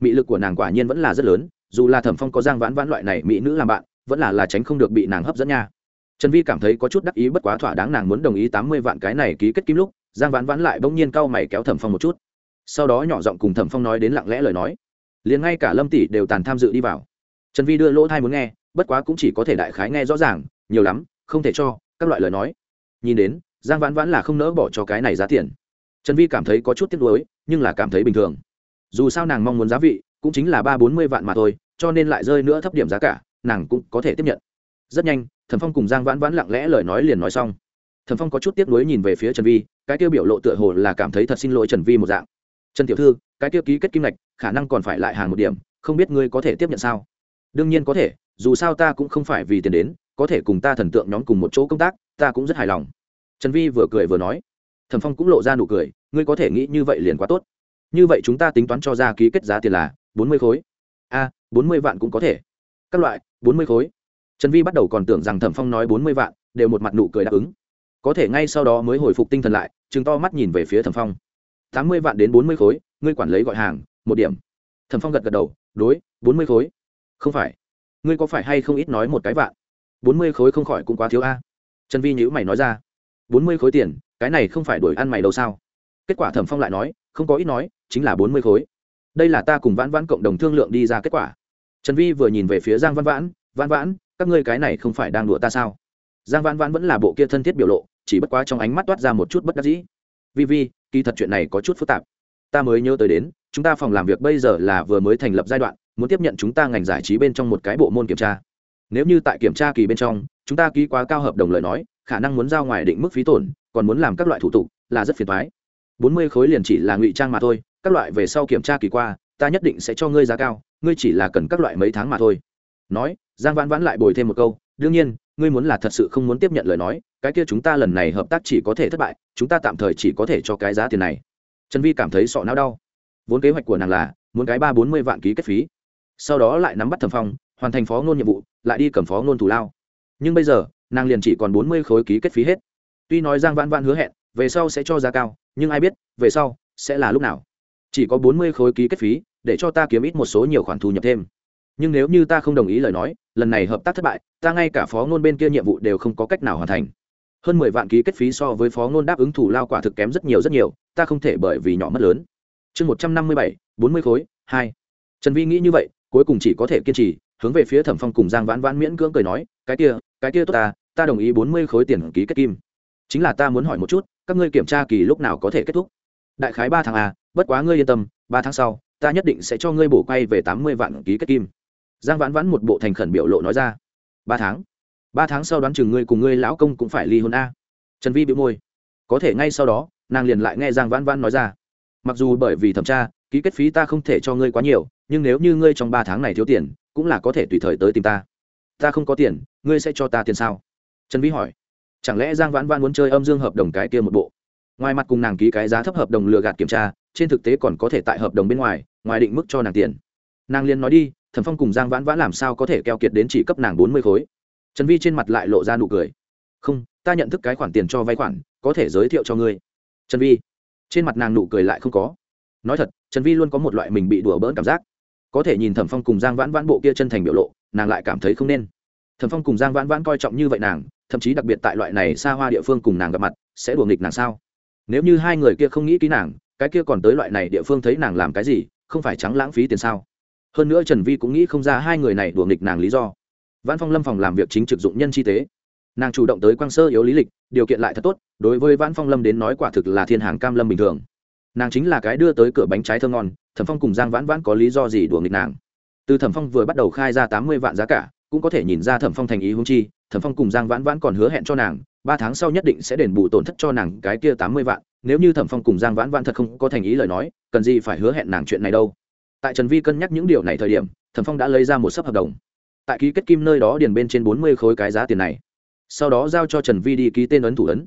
Mị lực của nàng quả nhiên vẫn là rất lớn, dù là thẩm phong có giang vãn vãn loại này mỹ nữ làm bạn, vẫn là là tránh không được bị nàng hấp dẫn nha trần vi cảm thấy có chút đắc ý bất quá thỏa đáng nàng muốn đồng ý tám mươi vạn cái này ký kết kim lúc, giang vãn vãn lại bỗng nhiên cau mày kéo thẩm phong một chút. Sau đó nhỏ giọng cùng thẩm phong nói đến lặng lẽ lời nói. Liền ngay cả lâm tỷ đều tàn tham dự đi vào. Trần vi đưa lỗ thai muốn nghe, bất quá cũng chỉ có thể đại khái nghe rõ ràng, nhiều lắm, không thể cho, các loại lời nói. Nhìn đến, giang vãn vãn là không nỡ bỏ cho cái này giá tiền. Trần vi cảm thấy có chút tiếc nuối, nhưng là cảm thấy bình thường. Dù sao nàng mong muốn giá vị, cũng chính là ba bốn mươi vạn mà thôi, cho nên lại rơi nữa thấp điểm giá cả, nàng cũng có thể tiếp nhận. Rất nhanh thẩm phong cùng giang vãn vãn lặng lẽ lời nói liền nói xong. Thẩm phong có chút tiếc nuối nhìn về phía trần vi, cái tiêu biểu lộ tựa hồ là cảm thấy thật xin lỗi trần vi một dạng. Trần tiểu thư, cái tiêu ký kết kim ngạch, khả năng còn phải lại hàng một điểm, không biết ngươi có thể tiếp nhận sao? Đương nhiên có thể, dù sao ta cũng không phải vì tiền đến, có thể cùng ta thần tượng nhóm cùng một chỗ công tác, ta cũng rất hài lòng. Trần vi vừa cười vừa nói. Thẩm phong cũng lộ ra nụ cười, ngươi có thể nghĩ như vậy liền quá tốt. Như vậy chúng ta tính toán cho ra ký kết giá tiền là bốn mươi khối. A, bốn mươi vạn cũng có thể. Các loại, bốn mươi khối trần vi bắt đầu còn tưởng rằng thẩm phong nói bốn mươi vạn, đều một mặt nụ cười đáp ứng. Có thể ngay sau đó mới hồi phục tinh thần lại chừng to mắt nhìn về phía thẩm phong. Tám mươi vạn đến bốn mươi khối, ngươi quản lấy gọi hàng, một điểm. Thẩm phong gật gật đầu, đối, bốn mươi khối. Không phải. Ngươi có phải hay không ít nói một cái vạn? Bốn mươi khối không khỏi cũng quá thiếu a. Trần vi nhữ mày nói ra. Bốn mươi khối tiền, cái này không phải đổi ăn mày đâu sao? Kết quả thẩm phong lại nói, không có ít nói, chính là bốn mươi khối. Đây là ta cùng vãn vãn cộng đồng thương lượng đi ra kết quả. Trần vi vừa nhìn về phía giang văn vãn vãn vãn các ngươi cái này không phải đang đùa ta sao? Giang vãn vãn vẫn là bộ kia thân thiết biểu lộ, chỉ bất quá trong ánh mắt toát ra một chút bất đắc dĩ. Vi vi, kỳ thật chuyện này có chút phức tạp. Ta mới nhớ tới đến, chúng ta phòng làm việc bây giờ là vừa mới thành lập giai đoạn, muốn tiếp nhận chúng ta ngành giải trí bên trong một cái bộ môn kiểm tra. Nếu như tại kiểm tra kỳ bên trong, chúng ta ký quá cao hợp đồng lời nói, khả năng muốn giao ngoài định mức phí tổn, còn muốn làm các loại thủ tục, là rất phiền thoái bốn mươi khối liền chỉ là ngụy trang mà thôi, các loại về sau kiểm tra kỳ qua, ta nhất định sẽ cho ngươi giá cao, ngươi chỉ là cần các loại mấy tháng mà thôi nói, giang vãn vãn lại bồi thêm một câu, đương nhiên, ngươi muốn là thật sự không muốn tiếp nhận lời nói, cái kia chúng ta lần này hợp tác chỉ có thể thất bại, chúng ta tạm thời chỉ có thể cho cái giá tiền này. Trần vi cảm thấy sọ não đau. Vốn kế hoạch của nàng là, muốn cái ba bốn mươi vạn ký kết phí. Sau đó lại nắm bắt thẩm phong, hoàn thành phó ngôn nhiệm vụ, lại đi cầm phó ngôn thủ lao. Nhưng bây giờ, nàng liền chỉ còn bốn mươi khối ký kết phí hết. Tuy nói giang vãn vãn hứa hẹn, về sau sẽ cho giá cao, nhưng ai biết, về sau sẽ là lúc nào. Chỉ có bốn mươi khối ký kết phí, để cho ta kiếm ít một số nhiều khoản thu nhập thêm nhưng nếu như ta không đồng ý lời nói, lần này hợp tác thất bại, ta ngay cả phó ngôn bên kia nhiệm vụ đều không có cách nào hoàn thành. Hơn mười vạn ký kết phí so với phó ngôn đáp ứng thủ lao quả thực kém rất nhiều rất nhiều, ta không thể bởi vì nhỏ mất lớn. Chương một trăm năm mươi bảy, bốn mươi khối, hai. Trần vi nghĩ như vậy, cuối cùng chỉ có thể kiên trì, hướng về phía thẩm phong cùng giang vãn vãn miễn cưỡng cười nói, cái kia cái kia tốt ta ta đồng ý bốn mươi khối tiền ký kết kim. Chính là ta muốn hỏi một chút, các ngươi kiểm tra kỳ lúc nào có thể kết thúc? Đại khái ba tháng à bất quá ngươi yên tâm, ba tháng sau, ta nhất định sẽ cho ngươi bổ quay về tám mươi vạn ký kết kim giang vãn vãn một bộ thành khẩn biểu lộ nói ra. Ba tháng. Ba tháng sau đoán chừng ngươi cùng ngươi lão công cũng phải ly hôn a. Trần vi bị môi. Có thể ngay sau đó, nàng liền lại nghe giang vãn vãn nói ra. Mặc dù bởi vì thẩm tra, ký kết phí ta không thể cho ngươi quá nhiều, nhưng nếu như ngươi trong ba tháng này thiếu tiền, cũng là có thể tùy thời tới tìm ta. Ta không có tiền, ngươi sẽ cho ta tiền sao? Trần vi hỏi. Chẳng lẽ giang vãn vãn muốn chơi âm dương hợp đồng cái kia một bộ? Ngoài mặt cùng nàng ký cái giá thấp hợp đồng lừa gạt kiểm tra, trên thực tế còn có thể tại hợp đồng bên ngoài ngoài định mức cho nàng tiền. Nàng liền nói đi thẩm phong cùng giang vãn vãn làm sao có thể keo kiệt đến chỉ cấp nàng bốn mươi khối? Trần vi trên mặt lại lộ ra nụ cười. Không, ta nhận thức cái khoản tiền cho vay khoản, có thể giới thiệu cho ngươi. Trần vi. Trên mặt nàng nụ cười lại không có. Nói thật, trần vi luôn có một loại mình bị đùa bỡn cảm giác. Có thể nhìn thẩm phong cùng giang vãn vãn bộ kia chân thành biểu lộ, nàng lại cảm thấy không nên. Thẩm phong cùng giang vãn vãn coi trọng như vậy nàng, thậm chí đặc biệt tại loại này xa hoa địa phương cùng nàng gặp mặt, sẽ đùa nghịch nàng sao? Nếu như hai người kia không nghĩ kỹ nàng, cái kia còn tới loại này địa phương thấy nàng làm cái gì, không phải trắng lãng phí tiền sao? Hơn nữa trần vi cũng nghĩ không ra hai người này đùa nghịch nàng lý do. Văn phong lâm phòng làm việc chính trực dụng nhân chi tế. Nàng chủ động tới quang sơ yếu lý lịch, điều kiện lại thật tốt, đối với văn phong lâm đến nói quả thực là thiên hàng cam lâm bình thường. Nàng chính là cái đưa tới cửa bánh trái thơ ngon, thẩm phong cùng giang vãn vãn có lý do gì đùa nghịch nàng? Từ thẩm phong vừa bắt đầu khai ra tám mươi vạn giá cả, cũng có thể nhìn ra thẩm phong thành ý hung chi, thẩm phong cùng giang vãn vãn còn hứa hẹn cho nàng, ba tháng sau nhất định sẽ đền bù tổn thất cho nàng cái kia tám mươi vạn. Nếu như thẩm phong cùng giang vãn vãn thật không có thành ý lời nói, cần gì phải hứa hẹn nàng chuyện này đâu? Tại trần vi cân nhắc những điều này thời điểm, thẩm phong đã lấy ra một sấp hợp đồng. Tại ký kết kim nơi đó điền bên trên bốn mươi khối cái giá tiền này. Sau đó giao cho trần vi đi ký tên ấn thủ ấn.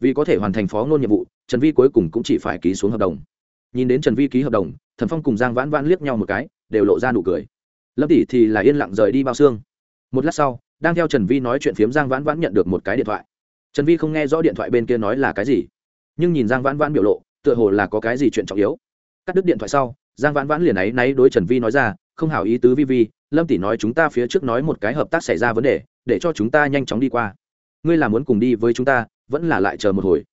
Vì có thể hoàn thành phó ngôn nhiệm vụ, trần vi cuối cùng cũng chỉ phải ký xuống hợp đồng. Nhìn đến trần vi ký hợp đồng, thẩm phong cùng giang vãn vãn liếc nhau một cái, đều lộ ra nụ cười. Lâm tỷ thì là yên lặng rời đi bao xương. Một lát sau, đang theo trần vi nói chuyện phiếm, giang vãn vãn nhận được một cái điện thoại. Trần vi không nghe rõ điện thoại bên kia nói là cái gì, nhưng nhìn giang vãn vãn biểu lộ, tựa hồ là có cái gì chuyện trọng yếu. Cắt đứt điện thoại sau giang vãn vãn liền ấy náy đối trần vi nói ra, không hảo ý tứ vi vi, lâm tỷ nói chúng ta phía trước nói một cái hợp tác xảy ra vấn đề, để cho chúng ta nhanh chóng đi qua. Ngươi là muốn cùng đi với chúng ta, vẫn là lại chờ một hồi.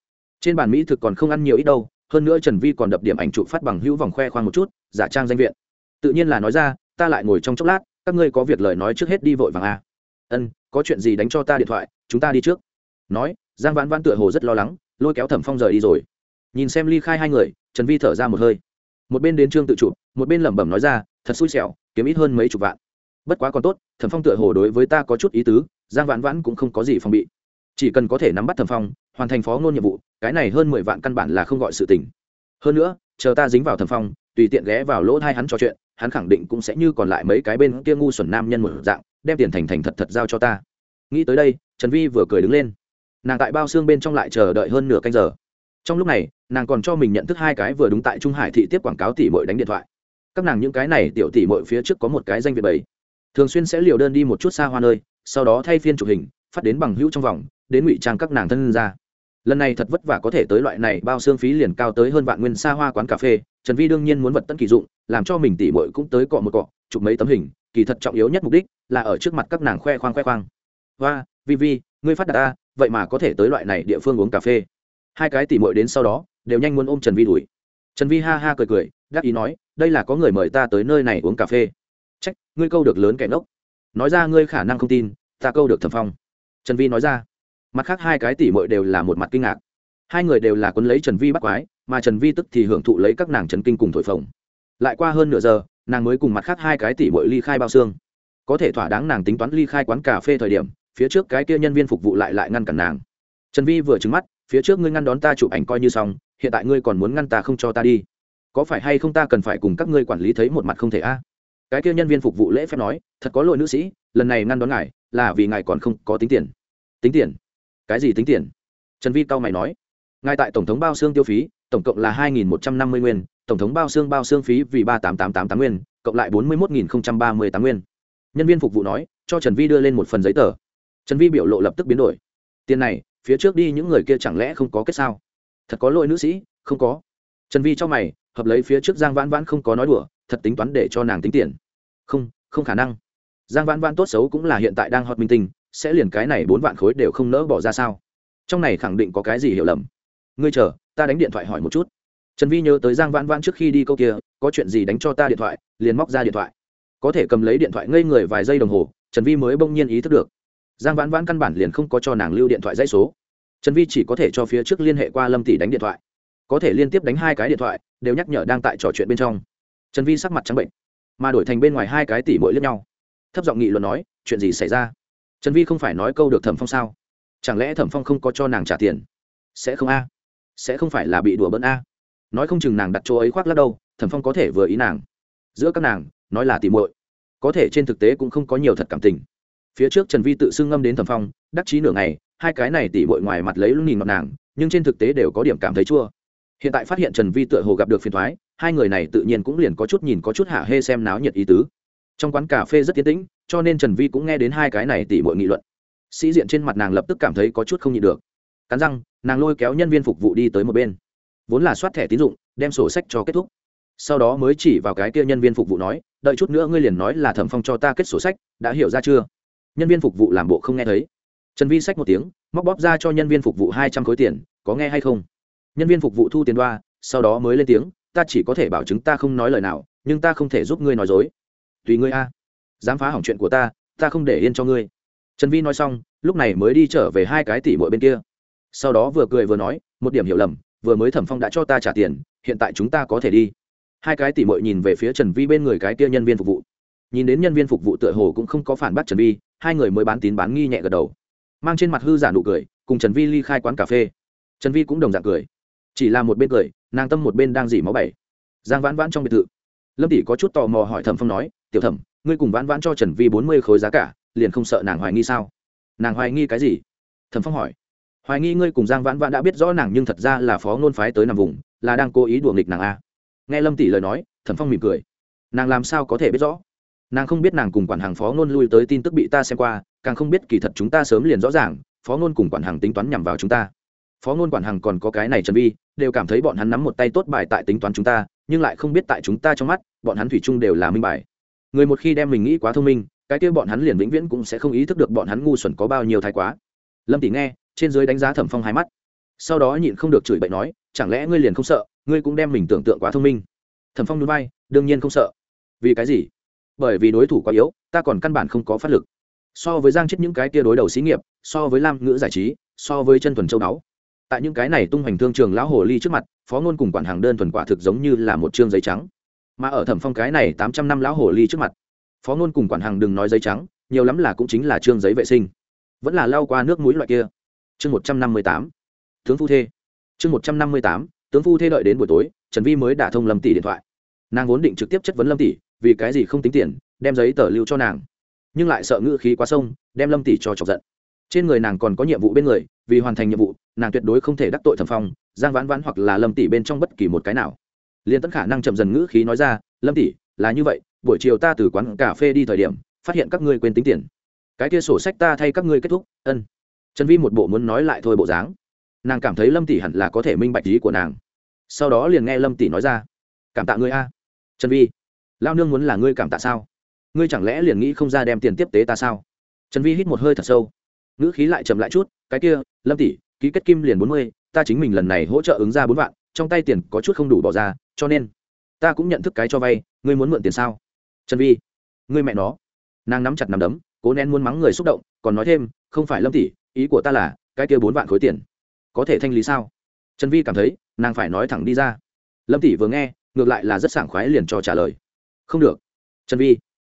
Trên bàn mỹ thực còn không ăn nhiều ít đâu, hơn nữa trần vi còn đập điểm ảnh chụp phát bằng hữu vòng khoe khoang một chút, giả trang danh viện. Tự nhiên là nói ra, ta lại ngồi trong chốc lát, các ngươi có việc lời nói trước hết đi vội vàng a ân, có chuyện gì đánh cho ta điện thoại, chúng ta đi trước. Nói, giang vãn vãn tựa hồ rất lo lắng, lôi kéo thẩm phong rời đi rồi. Nhìn xem ly khai hai người, trần vi thở ra một hơi một bên đến trương tự chụp, một bên lẩm bẩm nói ra, thật xui xẻo, kiếm ít hơn mấy chục vạn. Bất quá còn tốt, thẩm phong tựa hồ đối với ta có chút ý tứ, giang vãn vãn cũng không có gì phòng bị. Chỉ cần có thể nắm bắt thẩm phong, hoàn thành phó ngôn nhiệm vụ, cái này hơn mười vạn căn bản là không gọi sự tình. Hơn nữa, chờ ta dính vào thẩm phong, tùy tiện ghé vào lỗ thai hắn trò chuyện, hắn khẳng định cũng sẽ như còn lại mấy cái bên kia ngu xuẩn nam nhân một dạng, đem tiền thành thành thật thật giao cho ta. Nghĩ tới đây, trần vi vừa cười đứng lên. Nàng tại bao xương bên trong lại chờ đợi hơn nửa canh giờ trong lúc này, nàng còn cho mình nhận thức hai cái vừa đúng tại trung hải thị tiếp quảng cáo tỷ mội đánh điện thoại. Các nàng những cái này tiểu tỷ mội phía trước có một cái danh việt bảy thường xuyên sẽ liều đơn đi một chút xa hoa nơi, sau đó thay phiên chụp hình, phát đến bằng hữu trong vòng, đến ngụy trang các nàng thân ra. Lần này thật vất vả có thể tới loại này bao xương phí liền cao tới hơn vạn nguyên xa hoa quán cà phê, trần vi đương nhiên muốn vật tân kỳ dụng, làm cho mình tỉ mội cũng tới cọ một cọ, chụp mấy tấm hình, kỳ thật trọng yếu nhất mục đích là ở trước mặt các nàng khoe khoang khoe khoang. Và vi vi ngươi phát đạt ta, vậy mà có thể tới loại này địa phương uống cà phê hai cái tỉ mội đến sau đó, đều nhanh muốn ôm trần vi đuổi. Trần vi ha ha cười cười gác ý nói, đây là có người mời ta tới nơi này uống cà phê. Trách, ngươi câu được lớn kẻ ngốc. Nói ra ngươi khả năng không tin, ta câu được thầm phong. Trần vi nói ra. Mặt khác hai cái tỉ mội đều là một mặt kinh ngạc. Hai người đều là quấn lấy trần vi bắt quái, mà trần vi tức thì hưởng thụ lấy các nàng trần kinh cùng thổi phồng. Lại qua hơn nửa giờ, nàng mới cùng mặt khác hai cái tỉ mội ly khai bao xương. Có thể thỏa đáng nàng tính toán ly khai quán cà phê thời điểm, phía trước cái kia nhân viên phục vụ lại lại ngăn cản nàng. Trần vi vừa trứng mắt phía trước ngươi ngăn đón ta chụp ảnh coi như xong, hiện tại ngươi còn muốn ngăn ta không cho ta đi. Có phải hay không ta cần phải cùng các ngươi quản lý thấy một mặt không thể a? Cái kia nhân viên phục vụ lễ phép nói, thật có lỗi nữ sĩ, lần này ngăn đón ngài là vì ngài còn không có tính tiền. Tính tiền? Cái gì tính tiền? Trần vi cao mày nói, ngài tại tổng thống bao xương tiêu phí, tổng cộng là hai nghìn một trăm năm mươi nguyên, tổng thống bao xương bao xương phí vì ba tám tám tám tám nguyên, cộng lại bốn mươi một nghìn ba mươi tám nguyên. Nhân viên phục vụ nói, cho trần vi đưa lên một phần giấy tờ. Trần vi biểu lộ lập tức biến đổi. Tiền này phía trước đi những người kia chẳng lẽ không có kết sao? Thật có lỗi nữ sĩ, không có. Trần vi cho mày, hợp lấy phía trước giang vãn vãn không có nói đùa, thật tính toán để cho nàng tính tiền. Không không khả năng. Giang vãn vãn tốt xấu cũng là hiện tại đang hot minh tinh, sẽ liền cái này bốn vạn khối đều không nỡ bỏ ra sao? Trong này khẳng định có cái gì hiểu lầm. Ngươi chờ, ta đánh điện thoại hỏi một chút. Trần vi nhớ tới giang vãn vãn trước khi đi câu kia, có chuyện gì đánh cho ta điện thoại, liền móc ra điện thoại. Có thể cầm lấy điện thoại ngây người vài giây đồng hồ, trần vi mới bỗng nhiên ý thức được giang vãn vãn căn bản liền không có cho nàng lưu điện thoại dãy số. Trần vi chỉ có thể cho phía trước liên hệ qua lâm tỷ đánh điện thoại. Có thể liên tiếp đánh hai cái điện thoại, đều nhắc nhở đang tại trò chuyện bên trong. Trần vi sắc mặt trắng bệnh, mà đổi thành bên ngoài hai cái tỷ mỗi lướt nhau. Thấp giọng nghị luận nói, chuyện gì xảy ra? Trần vi không phải nói câu được thẩm phong sao? Chẳng lẽ thẩm phong không có cho nàng trả tiền? Sẽ không a? Sẽ không phải là bị đùa bỡn a? Nói không chừng nàng đặt chỗ ấy khoác lắc đâu, thẩm phong có thể vừa ý nàng. Giữa các nàng, nói là tỷ muội. Có thể trên thực tế cũng không có nhiều thật cảm tình phía trước trần vi tự xưng ngâm đến thẩm phong, đắc chí nửa ngày, hai cái này tỉ muội ngoài mặt lấy lúc nhìn mặt nàng, nhưng trên thực tế đều có điểm cảm thấy chua. Hiện tại phát hiện trần vi tựa hồ gặp được phiền thoái, hai người này tự nhiên cũng liền có chút nhìn có chút hạ hê xem náo nhiệt ý tứ. Trong quán cà phê rất tiến tĩnh, cho nên trần vi cũng nghe đến hai cái này tỉ bội nghị luận. Sĩ diện trên mặt nàng lập tức cảm thấy có chút không nhịn được. Cắn răng, nàng lôi kéo nhân viên phục vụ đi tới một bên. Vốn là soát thẻ tín dụng, đem sổ sách cho kết thúc. Sau đó mới chỉ vào cái kia nhân viên phục vụ nói, đợi chút nữa ngươi liền nói là thẩm phong cho ta kết sổ sách, đã hiểu ra chưa? Nhân viên phục vụ làm bộ không nghe thấy. Trần vi sách một tiếng, móc bóp ra cho nhân viên phục vụ hai trăm khối tiền, có nghe hay không? Nhân viên phục vụ thu tiền đoa, sau đó mới lên tiếng, ta chỉ có thể bảo chứng ta không nói lời nào, nhưng ta không thể giúp ngươi nói dối. Tùy ngươi a. Dám phá hỏng chuyện của ta ta không để yên cho ngươi. Trần vi nói xong, lúc này mới đi trở về hai cái tỷ mỗi bên kia. Sau đó vừa cười vừa nói, một điểm hiểu lầm, vừa mới thẩm phong đã cho ta trả tiền, hiện tại chúng ta có thể đi. Hai cái tỷ mội nhìn về phía trần vi bên người cái kia nhân viên phục vụ. Nhìn đến nhân viên phục vụ tựa hồ cũng không có phản bác trần vi hai người mới bán tín bán nghi nhẹ gật đầu. Mang trên mặt hư giả nụ cười, cùng trần vi ly khai quán cà phê. Trần vi cũng đồng dạng cười. Chỉ là một bên cười, nàng tâm một bên đang dỉ máu bảy. Giang vãn vãn trong biệt thự. Lâm tỷ có chút tò mò hỏi thẩm phong nói, tiểu thẩm, ngươi cùng vãn vãn cho trần vi bốn mươi khối giá cả, liền không sợ nàng hoài nghi sao? Nàng hoài nghi cái gì? Thẩm phong hỏi. Hoài nghi ngươi cùng giang vãn vãn đã biết rõ nàng nhưng thật ra là phó ngôn phái tới nằm vùng, là đang cố ý đùa nghịch nàng a. Nghe lâm tỷ lời nói, thẩm phong mỉm cười. Nàng làm sao có thể biết rõ? Nàng không biết nàng cùng quản hàng phó ngôn lui tới tin tức bị ta xem qua, càng không biết kỳ thật chúng ta sớm liền rõ ràng, phó ngôn cùng quản hàng tính toán nhằm vào chúng ta. Phó ngôn quản hàng còn có cái này trần vi, đều cảm thấy bọn hắn nắm một tay tốt bài tại tính toán chúng ta, nhưng lại không biết tại chúng ta trong mắt, bọn hắn thủy chung đều là minh bài. Người một khi đem mình nghĩ quá thông minh, cái kia bọn hắn liền vĩnh viễn cũng sẽ không ý thức được bọn hắn ngu xuẩn có bao nhiêu thái quá. Lâm tỷ nghe, trên dưới đánh giá thẩm phong hai mắt. Sau đó nhịn không được chửi bậy nói, chẳng lẽ ngươi liền không sợ, ngươi cũng đem mình tưởng tượng quá thông minh? Thẩm phong núi bay đương nhiên không sợ. Vì cái gì? Bởi vì đối thủ quá yếu, ta còn căn bản không có phát lực. So với giang chết những cái kia đối đầu xí nghiệp, so với lam ngữ giải trí, so với chân thuần châu đáo tại những cái này tung hoành thương trường lão hồ ly trước mặt, phó ngôn cùng quản hàng đơn thuần quả thực giống như là một chương giấy trắng. Mà ở thẩm phong cái này tám trăm năm lão hồ ly trước mặt, phó ngôn cùng quản hàng đừng nói giấy trắng, nhiều lắm là cũng chính là chương giấy vệ sinh. Vẫn là lao qua nước mũi loại kia. Chương một trăm năm mươi tám, tướng phu thê. Chương một trăm năm mươi tám, tướng phu thê đợi đến buổi tối, trần vi mới đả thông lâm tỷ điện thoại. Nàng vốn định trực tiếp chất vấn lâm tỷ vì cái gì không tính tiền, đem giấy tờ lưu cho nàng. Nhưng lại sợ ngữ khí quá sông, đem lâm tỷ cho chọc giận. Trên người nàng còn có nhiệm vụ bên người, vì hoàn thành nhiệm vụ, nàng tuyệt đối không thể đắc tội thẩm phong, giang vãn vãn hoặc là lâm tỷ bên trong bất kỳ một cái nào. Liền tất khả năng chậm dần ngữ khí nói ra, lâm tỷ, là như vậy, buổi chiều ta từ quán cà phê đi thời điểm, phát hiện các ngươi quên tính tiền. Cái kia sổ sách ta thay các ngươi kết thúc, ân. Trần vi một bộ muốn nói lại thôi bộ dáng. Nàng cảm thấy lâm tỷ hẳn là có thể minh bạch ý của nàng. Sau đó liền nghe lâm tỷ nói ra, cảm tạ ngươi a. Trần vi lao nương muốn là ngươi cảm tạ sao? Ngươi chẳng lẽ liền nghĩ không ra đem tiền tiếp tế ta sao? Trần vi hít một hơi thật sâu. Ngữ khí lại chậm lại chút, cái kia, lâm tỷ, ký kết kim liền bốn mươi, ta chính mình lần này hỗ trợ ứng ra bốn vạn, trong tay tiền có chút không đủ bỏ ra, cho nên ta cũng nhận thức cái cho vay, ngươi muốn mượn tiền sao? Trần vi, ngươi mẹ nó. Nàng nắm chặt nắm đấm, cố nén muốn mắng người xúc động, còn nói thêm, không phải lâm tỷ, ý của ta là, cái kia bốn vạn khối tiền có thể thanh lý sao? Trần vi cảm thấy, nàng phải nói thẳng đi ra. Lâm tỷ vừa nghe, ngược lại là rất sảng khoái liền cho trả lời không được. Trần vi.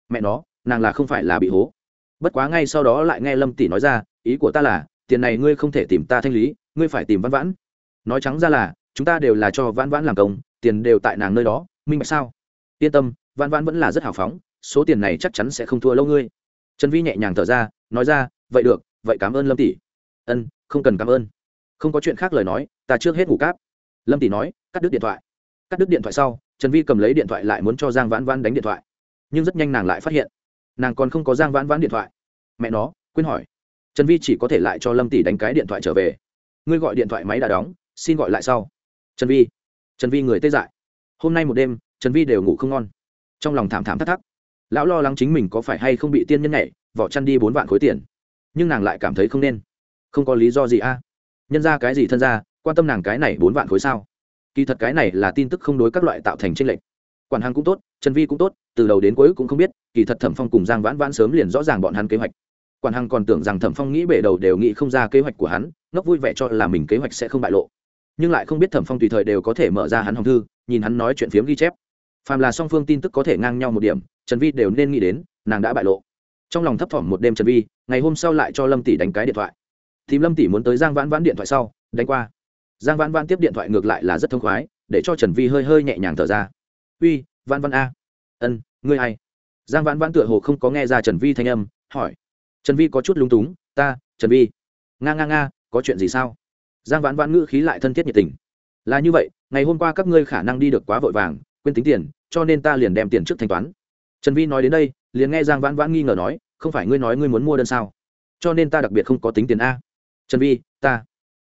Mẹ nó, nàng là không phải là bị hố. Bất quá ngay sau đó lại nghe lâm tỷ nói ra, ý của ta là, tiền này ngươi không thể tìm ta thanh lý, ngươi phải tìm văn vãn. Nói trắng ra là, chúng ta đều là cho Văn vãn làm công, tiền đều tại nàng nơi đó, minh bạch sao? Yên tâm, Văn vãn vẫn là rất hào phóng, số tiền này chắc chắn sẽ không thua lâu ngươi. Trần vi nhẹ nhàng thở ra, nói ra, vậy được, vậy cảm ơn lâm tỷ. Ân, không cần cảm ơn. Không có chuyện khác lời nói, ta trước hết ngủ cáp. Lâm tỷ nói, cắt đứt điện thoại cắt đứt điện thoại sau, trần vi cầm lấy điện thoại lại muốn cho giang vãn vãn đánh điện thoại. Nhưng rất nhanh nàng lại phát hiện, nàng còn không có giang vãn vãn điện thoại. Mẹ nó, quên hỏi. Trần vi chỉ có thể lại cho lâm tỷ đánh cái điện thoại trở về. Ngươi gọi điện thoại máy đã đóng, xin gọi lại sau. Trần vi trần vi người tê dại. Hôm nay một đêm, trần vi đều ngủ không ngon. Trong lòng thảm thảm thắt thắt lão lo lắng chính mình có phải hay không bị tiên nhân nhảy, vỏ chăn đi bốn vạn khối tiền. Nhưng nàng lại cảm thấy không nên. Không có lý do gì a. Nhân ra cái gì thân ra, quan tâm nàng cái này bốn vạn khối sao? Kỳ thật cái này là tin tức không đối các loại tạo thành tranh lệch. Quản hàng cũng tốt, trần vi cũng tốt, từ đầu đến cuối cũng không biết, kỳ thật thẩm phong cùng giang vãn vãn sớm liền rõ ràng bọn hắn kế hoạch. Quản hằng còn tưởng rằng thẩm phong nghĩ bể đầu đều nghĩ không ra kế hoạch của hắn, ngốc vui vẻ cho là mình kế hoạch sẽ không bại lộ. Nhưng lại không biết thẩm phong tùy thời đều có thể mở ra hắn hòng thư, nhìn hắn nói chuyện phiếm ghi chép. Phàm là song phương tin tức có thể ngang nhau một điểm, trần vi đều nên nghĩ đến, nàng đã bại lộ. Trong lòng thấp thỏm một đêm trần vi, ngày hôm sau lại cho lâm tỷ đánh cái điện thoại. Thì lâm tỷ muốn tới giang vãn vãn điện thoại sau, đánh qua giang vãn vãn tiếp điện thoại ngược lại là rất thông khoái, để cho trần vi hơi hơi nhẹ nhàng thở ra. Uy, vãn vãn a. Ân, ngươi ai? Giang vãn vãn tựa hồ không có nghe ra trần vi thanh âm, hỏi. Trần vi có chút lung túng, ta, trần vi. Nga nga nga, có chuyện gì sao? Giang vãn vãn ngữ khí lại thân thiết nhiệt tình. Là như vậy, ngày hôm qua các ngươi khả năng đi được quá vội vàng, quên tính tiền, cho nên ta liền đem tiền trước thanh toán. Trần vi nói đến đây, liền nghe giang vãn vãn nghi ngờ nói, không phải ngươi nói ngươi muốn mua đơn sao? Cho nên ta đặc biệt không có tính tiền a. Trần vi, ta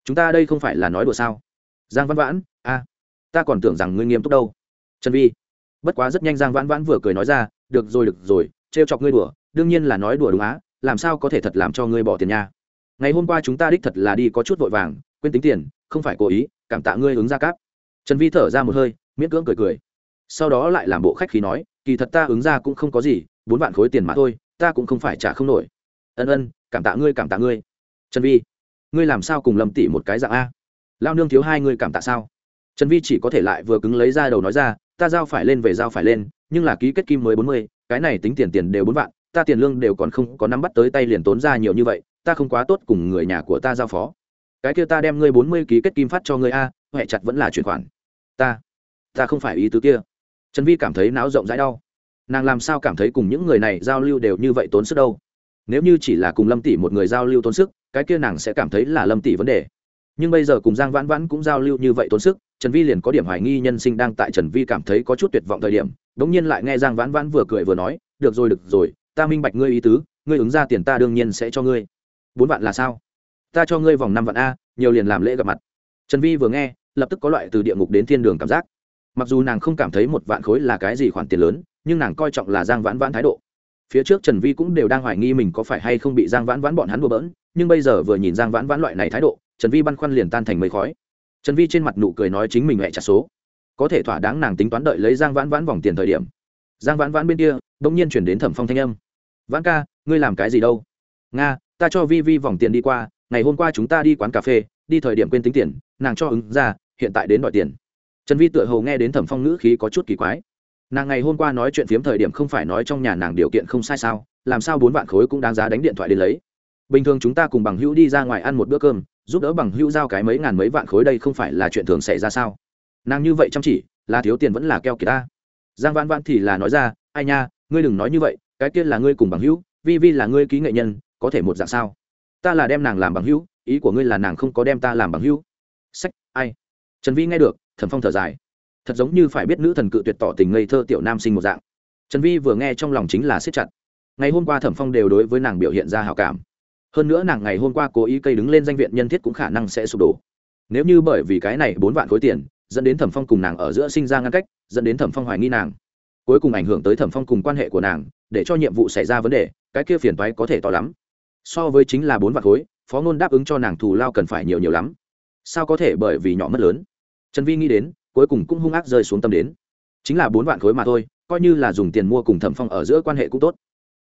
chúng ta đây không phải là nói đùa sao? Giang Văn vãn, a, ta còn tưởng rằng ngươi nghiêm túc đâu. Trần vi, bất quá rất nhanh giang vãn vãn vừa cười nói ra, được rồi được rồi, trêu chọc ngươi đùa, đương nhiên là nói đùa đúng á, làm sao có thể thật làm cho ngươi bỏ tiền nha? Ngày hôm qua chúng ta đích thật là đi có chút vội vàng, quên tính tiền, không phải cố ý, cảm tạ ngươi ứng ra cáp. Trần vi thở ra một hơi, miễn cưỡng cười cười. Sau đó lại làm bộ khách khí nói, kỳ thật ta ứng ra cũng không có gì, bốn vạn khối tiền mà thôi, ta cũng không phải trả không nổi. Ân ân, cảm tạ ngươi, cảm tạ ngươi. Trần vi ngươi làm sao cùng lâm tỷ một cái dạng a? Lao nương thiếu hai ngươi cảm tạ sao? Trần vi chỉ có thể lại vừa cứng lấy ra đầu nói ra, ta giao phải lên về giao phải lên, nhưng là ký kết kim mới bốn mươi, cái này tính tiền tiền đều bốn vạn, ta tiền lương đều còn không có nắm bắt tới tay liền tốn ra nhiều như vậy, ta không quá tốt cùng người nhà của ta giao phó. Cái kia ta đem ngươi bốn mươi ký kết kim phát cho ngươi a huệ chặt vẫn là chuyển khoản. Ta ta không phải ý tứ kia. Trần vi cảm thấy não rộng rãi đau. Nàng làm sao cảm thấy cùng những người này giao lưu đều như vậy tốn sức đâu? Nếu như chỉ là cùng lâm tỷ một người giao lưu tốn sức, cái kia nàng sẽ cảm thấy là lâm tỷ vấn đề. Nhưng bây giờ cùng giang vãn vãn cũng giao lưu như vậy tốn sức, trần vi liền có điểm hoài nghi nhân sinh đang tại trần vi cảm thấy có chút tuyệt vọng thời điểm đ ỗ n g nhiên lại nghe giang vãn vãn vừa cười vừa nói, được rồi được rồi, ta minh bạch ngươi ý tứ, ngươi ứng ra tiền ta đương nhiên sẽ cho ngươi. Bốn vạn là sao? Ta cho ngươi vòng năm vạn a, nhiều liền làm lễ gặp mặt. Trần vi vừa nghe, lập tức có loại từ địa ngục đến thiên đường cảm giác. Mặc dù nàng không cảm thấy một vạn khối là cái gì khoản tiền lớn, nhưng nàng coi trọng là giang vãn vãn thái độ phía trước trần vi cũng đều đang hoài nghi mình có phải hay không bị giang vãn vãn bọn hắn bừa bỡn, nhưng bây giờ vừa nhìn giang vãn vãn loại này thái độ, trần vi băn khoăn liền tan thành mây khói. Trần vi trên mặt nụ cười nói chính mình mẹ trả số. Có thể thỏa đáng nàng tính toán đợi lấy giang vãn vãn vòng tiền thời điểm. Giang vãn vãn bên kia đ ỗ n g nhiên chuyển đến thẩm phong thanh âm. Vãn ca, ngươi làm cái gì đâu? Nga, ta cho vi vi vòng tiền đi qua, ngày hôm qua chúng ta đi quán cà phê, đi thời điểm quên tính tiền, nàng cho ứng ra, hiện tại đến đòi tiền. Trần vi tựa hầu nghe đến thẩm phong ngữ khí có chút kỳ quái nàng ngày hôm qua nói chuyện phiếm thời điểm không phải nói trong nhà nàng điều kiện không sai sao, làm sao bốn vạn khối cũng đáng giá đánh điện thoại đến lấy. Bình thường chúng ta cùng bằng hữu đi ra ngoài ăn một bữa cơm, giúp đỡ bằng hữu giao cái mấy ngàn mấy vạn khối đây không phải là chuyện thường xảy ra sao? Nàng như vậy chăm chỉ, là thiếu tiền vẫn là keo kiệt ta giang vãn vãn thì là nói ra, ai nha, ngươi đừng nói như vậy, cái kia là ngươi cùng bằng hữu, vi vi là ngươi ký nghệ nhân, có thể một dạng sao? Ta là đem nàng làm bằng hữu, ý của ngươi là nàng không có đem ta làm bằng hữu. Sách, ai? Trần vi nghe được thẩm phong thở dài thật giống như phải biết nữ thần cự tuyệt tỏ tình ngây thơ tiểu nam sinh một dạng. Trần vi vừa nghe trong lòng chính là siết chặt. Ngày hôm qua thẩm phong đều đối với nàng biểu hiện ra hào cảm. Hơn nữa nàng ngày hôm qua cố ý cây đứng lên danh viện nhân thiết cũng khả năng sẽ sụp đổ. Nếu như bởi vì cái này bốn vạn khối tiền, dẫn đến thẩm phong cùng nàng ở giữa sinh ra ngăn cách, dẫn đến thẩm phong hoài nghi nàng, cuối cùng ảnh hưởng tới thẩm phong cùng quan hệ của nàng, để cho nhiệm vụ xảy ra vấn đề, cái kia phiền toái có thể to lắm. So với chính là bốn vạn khối, phó ngôn đáp ứng cho nàng thù lao cần phải nhiều nhiều lắm. Sao có thể bởi vì nhỏ mất lớn? Trần vi nghĩ đến cuối cùng cũng hung ác rơi xuống tâm đến. Chính là bốn vạn khối mà thôi, coi như là dùng tiền mua cùng thẩm phong ở giữa quan hệ cũng tốt.